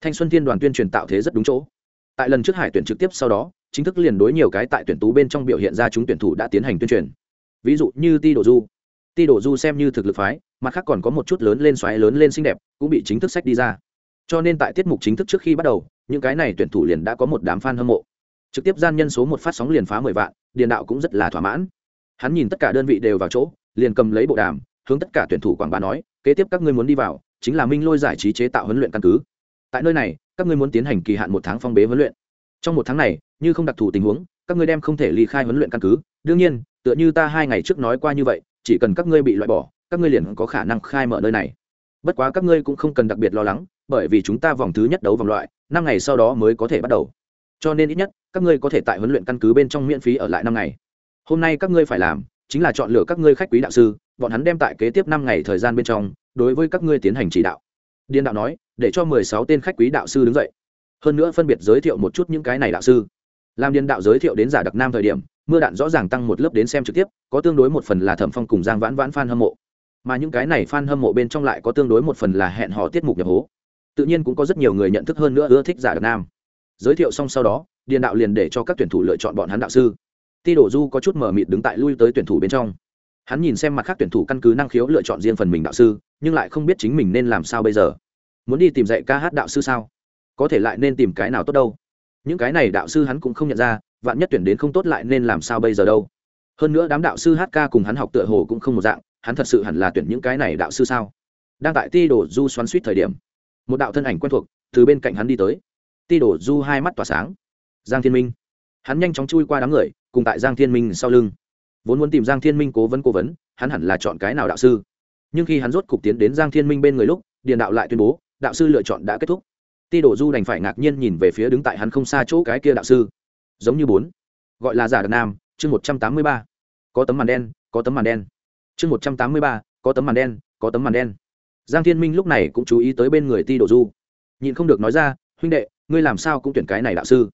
Thanh xuân thiên đoàn tuyên truyền tạo thế rất đúng chỗ. Tại lần trước hải tuyển trực tiếp sau đó, chính thức liền đối nhiều cái tại tuyển tú bên trong biểu hiện ra chúng tuyển thủ đã tiến hành tuyên truyền. Ví dụ như ti đồ du. Ti đồ du xem như thực lực phái, mặt khác còn có một chút lớn lên xoáy lớn lên xinh đẹp, cũng bị chính thức sách đi ra. Cho nên tại tiết mục chính thức trước khi bắt đầu, những cái này tuyển thủ liền đã có một đám fan hâm mộ trực tiếp gian nhân số một phát sóng liền phá mười vạn, điền đạo cũng rất là thỏa mãn. Hắn nhìn tất cả đơn vị đều vào chỗ, liền cầm lấy bộ đàm, hướng tất cả tuyển thủ quảng bá nói, kế tiếp các ngươi muốn đi vào, chính là minh lôi giải trí chế tạo huấn luyện căn cứ. Tại nơi này, các ngươi muốn tiến hành kỳ hạn một tháng phong bế huấn luyện. Trong một tháng này, như không đặc thù tình huống, các ngươi đem không thể ly khai huấn luyện căn cứ. Đương nhiên, tựa như ta hai ngày trước nói qua như vậy, chỉ cần các ngươi bị loại bỏ, các ngươi liền có khả năng khai mở nơi này. Bất quá các ngươi cũng không cần đặc biệt lo lắng, bởi vì chúng ta vòng thứ nhất đấu vòng loại, năm ngày sau đó mới có thể bắt đầu cho nên ít nhất, các ngươi có thể tại huấn luyện căn cứ bên trong miễn phí ở lại năm ngày. Hôm nay các ngươi phải làm, chính là chọn lựa các ngươi khách quý đạo sư, bọn hắn đem tại kế tiếp năm ngày thời gian bên trong, đối với các ngươi tiến hành chỉ đạo. Điên đạo nói, để cho mười sáu tên khách quý đạo sư đứng dậy. Hơn nữa phân biệt giới thiệu một chút những cái này đạo sư. Làm điên đạo giới thiệu đến giả đặc nam thời điểm, mưa đạn rõ ràng tăng một lớp đến xem trực tiếp, có tương đối một phần là thẩm phong cùng giang vãn vãn f a n hâm mộ. Mà những cái này f a n hâm mộ bên trong lại có tương đối một phần là hẹn họ tiết mục nhập hố. Tự nhiên cũng có rất nhiều người nhận thức hơn nữa ưa thích giả đặc nam giới thiệu xong sau đó, điền đạo liền để cho các tuyển thủ lựa chọn bọn hắn đạo sư. Ti đổ du có chút mờ mịt đứng tại lui tới tuyển thủ bên trong. Hắn nhìn xem mặt khác tuyển thủ căn cứ năng khiếu lựa chọn riêng phần mình đạo sư, nhưng lại không biết chính mình nên làm sao bây giờ. Muốn đi tìm dạy ca hát đạo sư sao? Có thể lại nên tìm cái nào tốt đâu? Những cái này đạo sư hắn cũng không nhận ra, vạn nhất tuyển đến không tốt lại nên làm sao bây giờ đâu? Hơn nữa đám đạo sư hát ca cùng hắn học tựa hồ cũng không một dạng, hắn thật sự hẳn là tuyển những cái này đạo sư sao? Đang tại ti đổ du xoắn suýt thời điểm, một đạo thân ảnh quen thuộc từ bên cạnh hắn đi tới ti đổ du hai mắt tỏa sáng. Giang thiên minh. Hắn nhanh chóng chui qua đám người, cùng tại giang thiên minh sau lưng. Vốn muốn tìm giang thiên minh cố vấn cố vấn, hắn hẳn là chọn cái nào đạo sư. Nhưng khi hắn rốt cục tiến đến giang thiên minh bên người lúc, điền đạo lại tuyên bố, đạo sư lựa chọn đã kết thúc. Ti đổ du đành phải ngạc nhiên nhìn về phía đứng tại hắn không xa chỗ cái kia đạo sư. Giống như bốn. Gọi là giả đặc nam, chương một trăm tám mươi ba. Có tấm màn đen, có tấm màn đen. Chương một trăm tám mươi ba, có tấm màn đen, có tấm màn đen. Giang thiên minh lúc này cũng chú ý tới bên người ti đổ du. Nhìn không được nói ra, huynh đệ ngươi làm sao cũng tuyển cái này đạo sư?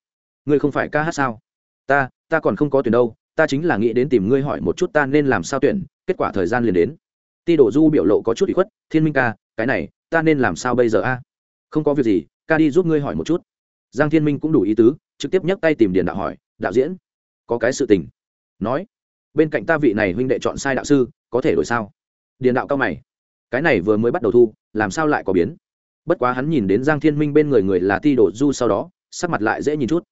Ngươi không phải ca hát sao? Ta ta còn không có tuyển đâu, ta chính là nghĩ đến tìm ngươi hỏi một chút ta nên làm sao tuyển, kết quả thời gian liền đến. Ti đổ du biểu lộ có chút bị khuất, thiên minh ca, cái này, ta nên làm sao bây giờ a? Không có việc gì, ca đi giúp ngươi hỏi một chút. Giang thiên minh cũng đủ ý tứ, trực tiếp nhấc tay tìm điền đạo hỏi, đạo diễn, có cái sự tình. Nói, bên cạnh ta vị này huynh đệ chọn sai đạo sư, có thể đổi sao? Điền đạo cao mày, cái này vừa mới bắt đầu thu, làm sao lại có biến? Bất quá hắn nhìn đến giang thiên minh bên người người là ti đổ du sau đó, sắc mặt lại dễ nhìn chút.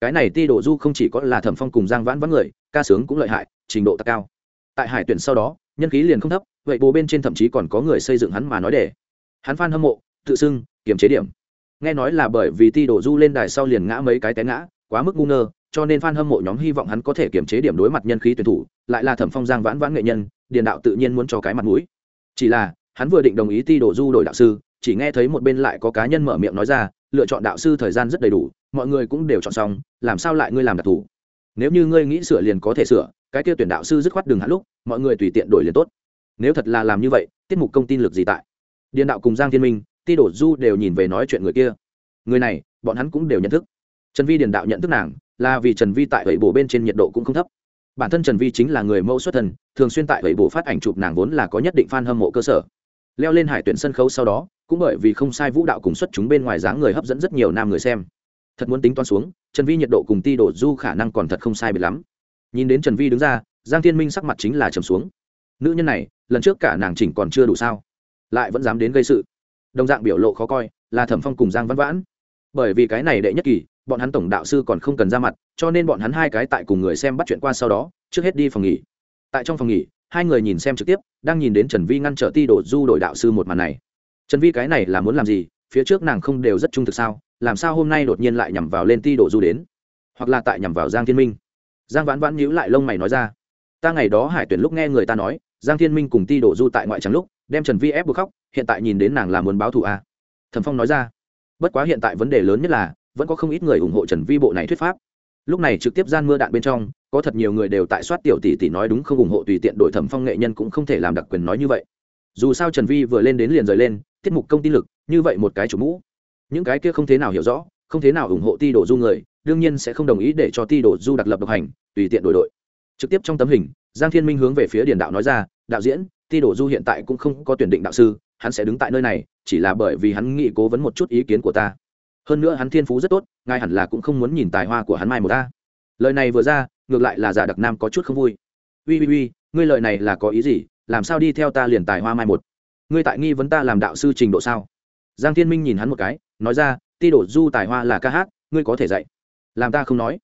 Cái này ti đổ du không chỉ có là thẩm phong cùng giang vãn vãn người, ca sướng cũng lợi hại, trình độ tạc cao. Tại hải tuyển sau đó, nhân khí liền không thấp, vậy bố bên trên thậm chí còn có người xây dựng hắn mà nói để. Hắn phan hâm mộ, tự xưng, kiềm chế điểm. Nghe nói là bởi vì ti đổ du lên đài sau liền ngã mấy cái té ngã, quá mức ngu ngơ, cho nên f a n hâm mộ nhóm hy vọng hắn có thể kiềm chế điểm đối mặt nhân khí tuyển thủ, lại là thẩm phong giang vãn vãn nghệ nhân, điền đạo tự nhiên muốn cho cái mặt mũi. Chỉ là, hắn vừa định đồng ý ti đổ du đổi đạo sư chỉ nghe thấy một bên lại có cá nhân mở miệng nói ra, lựa chọn đạo sư thời gian rất đầy đủ, mọi người cũng đều chọn xong, làm sao lại ngươi làm đặc thù? Nếu như ngươi nghĩ sửa liền có thể sửa, cái kia tuyển đạo sư dứt khoát đừng hạn lúc, mọi người tùy tiện đổi liền tốt. Nếu thật là làm như vậy, tiết mục công tin lực gì tại? Điện đạo cùng giang thiên minh, ti đổ du đều nhìn về nói chuyện người kia. Người này, bọn hắn cũng đều nhận thức. Trần vi điện đạo nhận thức nàng, là vì trần vi tại vậy bổ bên trên nhiệt độ cũng không thấp. Bản thân trần vi chính là người mẫu xuất thần thường xuyên tại vậy bổ phát ảnh chụp nàng vốn là có nhất định f a n hâm mộ cơ sở. Leo lên hải tuyển sân khấu sau đó cũng bởi vì không sai vũ đạo cùng xuất chúng bên ngoài dáng người hấp dẫn rất nhiều nam người xem. Thật muốn tính toán xuống, trần vi nhiệt độ cùng ti đổ du khả năng còn thật không sai bị lắm. Nhìn đến trần vi đứng ra, giang thiên minh sắc mặt chính là trầm xuống. Nữ nhân này, lần trước cả nàng chỉnh còn chưa đủ sao? Lại vẫn dám đến gây sự. Đồng dạng biểu lộ khó coi, là thẩm phong cùng giang văn vãn. Bởi vì cái này đệ nhất kỳ, bọn hắn tổng đạo sư còn không cần ra mặt, cho nên bọn hắn hai cái tại cùng người xem bắt chuyện qua sau đó, trước hết đi phòng nghỉ. Tại trong phòng nghỉ, hai người nhìn xem trực tiếp, đang nhìn đến trần vi ngăn trở ti đổ du đổi đạo sư một màn này trần vi cái này là muốn làm gì? Phía trước nàng không đều rất trung thực sao? Làm sao hôm nay đột nhiên lại nhằm vào lên ti đổ du đến? Hoặc là tại nhằm vào giang thiên minh? Giang vãn vãn nhíu lại lông mày nói ra. Ta ngày đó hải tuyển lúc nghe người ta nói, giang thiên minh cùng ti đổ du tại ngoại trắng lúc, đem trần vi ép buộc khóc, hiện tại nhìn đến nàng là muốn báo thù à. thẩm phong nói ra. Bất quá hiện tại vấn đề lớn nhất là, vẫn có không ít người ủng hộ trần vi bộ này thuyết pháp. Lúc này trực tiếp gian mưa đạn bên trong, có thật nhiều người đều tại soát tiểu tỷ tỷ nói đúng không ủng hộ tùy tiện đổi thẩm phong nghệ nhân cũng không thể làm đặc quyền nói như vậy dù sao trần vi vừa lên đến liền rời lên tiết mục công ty lực, như vậy một cái chủ mũ. Những cái kia không thế nào hiểu rõ, không thế nào ủng hộ ti đổ du người, đương nhiên sẽ không đồng ý để cho ti đổ du đặc lập độc hành, tùy tiện đổi đội. Trực tiếp trong tấm hình, giang thiên minh hướng về phía điền đạo nói ra, đạo diễn, ti đổ du hiện tại cũng không có tuyển định đạo sư, hắn sẽ đứng tại nơi này, chỉ là bởi vì hắn nghĩ cố vấn một chút ý kiến của ta. Hơn nữa hắn thiên phú rất tốt, ngài hẳn là cũng không muốn nhìn tài hoa của hắn mai một ta. Lời này vừa ra, ngược lại là giả đặc nam có chút không vui. Ui ui ui ngươi lời này là có ý gì? Làm sao đi theo ta liền tài hoa mai một? Ngươi tại nghi vấn ta làm đạo sư trình độ sao? Giang thiên minh nhìn hắn một cái, nói ra, ti đổ du tài hoa là ca hát, ngươi có thể dạy. Làm ta không nói.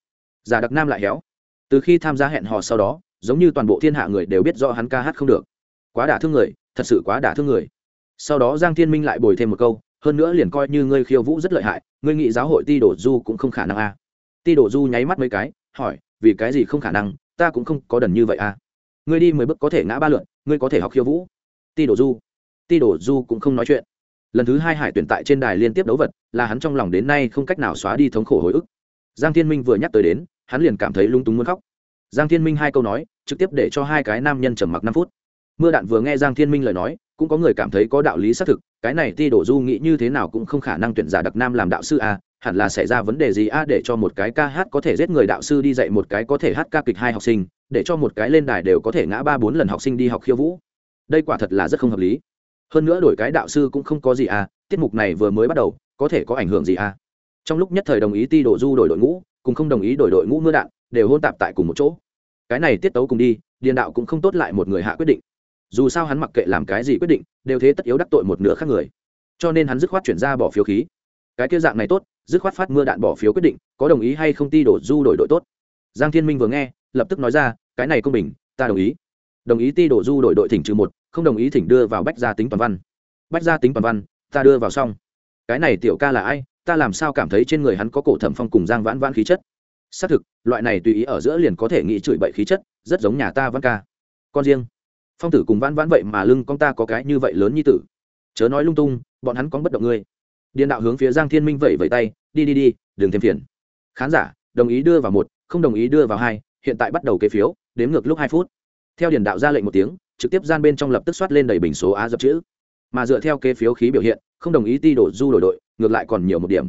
Giả đặc nam lại héo. Từ khi tham gia hẹn hò sau đó, giống như toàn bộ thiên hạ người đều biết rõ hắn ca hát không được. Quá đả thương người, thật sự quá đả thương người. Sau đó giang thiên minh lại bồi thêm một câu, hơn nữa liền coi như ngươi khiêu vũ rất lợi hại, ngươi nghĩ giáo hội ti đổ du cũng không khả năng a. À. ti đổ du nháy mắt mấy cái, hỏi, vì cái gì không khả năng? Ta cũng không có đần như vậy a. À. ngươi đi mười bước có thể ngã ba lượn ngươi có thể học khiêu vũ. Ti đổ du. Ti đổ du cũng không nói chuyện. Lần thứ hai hải tuyển tại trên đài liên tiếp đấu vật, là hắn trong lòng đến nay không cách nào xóa đi thống khổ hồi ức. Giang thiên minh vừa nhắc tới đến, hắn liền cảm thấy lung túng muốn khóc. Giang thiên minh hai câu nói, trực tiếp để cho hai cái nam nhân trầm mặc năm phút. Mưa đạn vừa nghe giang thiên minh lời nói, cũng có người cảm thấy có đạo lý xác thực, cái này ti đổ du nghĩ như thế nào cũng không khả năng tuyển giả đặc nam làm đạo sư a, hẳn là xảy ra vấn đề gì a để cho một cái ca hát có thể giết người đạo sư đi dạy một cái có thể hát ca kịch hai học sinh để cho một cái lên đài đều có thể ngã ba bốn lần học sinh đi học khiêu vũ. Đây quả thật là rất không hợp lý. Hơn nữa đổi cái đạo sư cũng không có gì à tiết mục này vừa mới bắt đầu, có thể có ảnh hưởng gì à? Trong lúc nhất thời đồng ý ti đổ du đổi đội ngũ, cùng không đồng ý đổi đội ngũ mưa đạn, đều hôn tạp tại cùng một chỗ. Cái này tiết tấu cùng đi, điền đạo cũng không tốt lại một người hạ quyết định. Dù sao hắn mặc kệ làm cái gì quyết định, đều thế tất yếu đắc tội một nửa khác người. Cho nên hắn dứt khoát chuyển ra bỏ phiếu khí. Cái kia dạng này tốt, dứt khoát phát mưa đạn bỏ phiếu quyết định, có đồng ý hay không ti đổ du đổi đội tốt. Giang thiên minh vừa nghe lập tức nói ra, cái này công bình, ta đồng ý. Đồng ý ti đổ du đổi đội thỉnh trừ một, không đồng ý thỉnh đưa vào bách gia tính toàn văn. Bách gia tính toàn văn, ta đưa vào xong. Cái này tiểu ca là ai? Ta làm sao cảm thấy trên người hắn có cổ thẩm phong cùng giang vãn vãn khí chất? Xác thực, loại này tùy ý ở giữa liền có thể nghĩ chửi bậy khí chất, rất giống nhà ta văn ca. Con riêng. Phong tử cùng vãn vãn vậy mà lưng con ta có cái như vậy lớn như tử. Chớ nói lung tung, bọn hắn có bất động ngươi. Điền đạo hướng phía giang thiên minh vẩy vẩy tay, đi đi đi, đừng thêm phiền. Khán giả, đồng ý đưa vào một, không đồng ý đưa vào hai hiện tại bắt đầu kê phiếu đếm ngược lúc hai phút. Theo điền đạo ra lệnh một tiếng, trực tiếp gian bên trong lập tức soát lên đầy bình số á dập chữ. Mà dựa theo kê phiếu khí biểu hiện, không đồng ý ti đổ du đổi đội, ngược lại còn nhiều một điểm.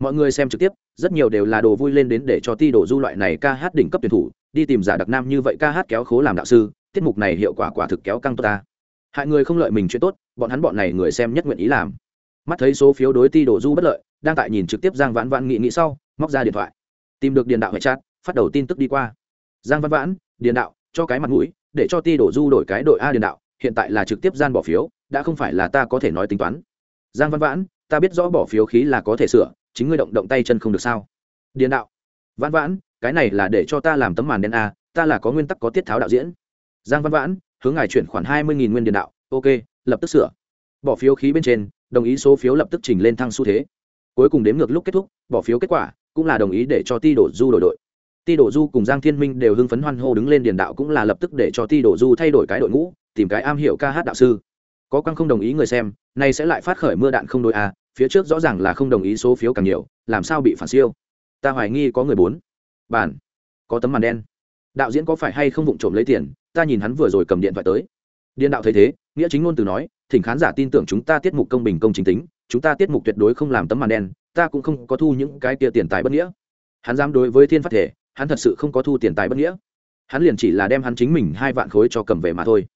Mọi người xem trực tiếp, rất nhiều đều là đồ vui lên đến để cho ti đổ du loại này ca hát đỉnh cấp tuyển thủ, đi tìm giả đặc nam như vậy ca hát kéo khố làm đạo sư, tiết mục này hiệu quả quả thực kéo căng tốt ta. Hại người không lợi mình chuyện tốt, bọn hắn bọn này người xem nhất nguyện ý làm. Mắt thấy số phiếu đối ti đổ du bất lợi, đang tại nhìn trực tiếp giang vãn vãn nghị nghĩ sau, móc ra điện thoại. Tìm được điện đạo hệ chat, phát đầu tin tức đi qua giang văn vãn, Điền đạo, cho cái mặt mũi, để cho ti đổ du đổi cái đội a Điền đạo, hiện tại là trực tiếp gian bỏ phiếu, đã không phải là ta có thể nói tính toán. Giang văn vãn, ta biết rõ bỏ phiếu khí là có thể sửa, chính ngươi động động tay chân không được sao? Điền đạo vãn vãn, cái này là để cho ta làm tấm màn đen a, ta là có nguyên tắc có tiết tháo đạo diễn. Giang văn vãn, hướng ngài chuyển khoản hai mươi nguyên Điền đạo, ok, lập tức sửa. Bỏ phiếu khí bên trên, đồng ý số phiếu lập tức chỉnh lên thăng xu thế. Cuối cùng đếm ngược lúc kết thúc, bỏ phiếu kết quả cũng là đồng ý để cho ti đổ du đổi đội ti đổ du cùng giang thiên minh đều hưng phấn hoan hô đứng lên điền đạo cũng là lập tức để cho ti đổ du thay đổi cái đội ngũ, tìm cái am hiểu ca hát đạo sư. Có quan không đồng ý người xem, nay sẽ lại phát khởi mưa đạn không đôi a phía trước rõ ràng là không đồng ý số phiếu càng nhiều, làm sao bị phản siêu? Ta hoài nghi có người bốn bản, có tấm màn đen. Đạo diễn có phải hay không vụng trộm lấy tiền, ta nhìn hắn vừa rồi cầm điện thoại tới. Điền đạo thấy thế, nghĩa chính ngôn từ nói, thỉnh khán giả tin tưởng chúng ta tiết mục công bình công chính tính, chúng ta tiết mục tuyệt đối không làm tấm màn đen, ta cũng không có thu những cái kia tiền tài bất nghĩa. Hắn dám đối với thiên phát thể hắn thật sự không có thu tiền tài bất nghĩa. Hắn liền chỉ là đem hắn chính mình hai vạn khối cho cầm về mà thôi.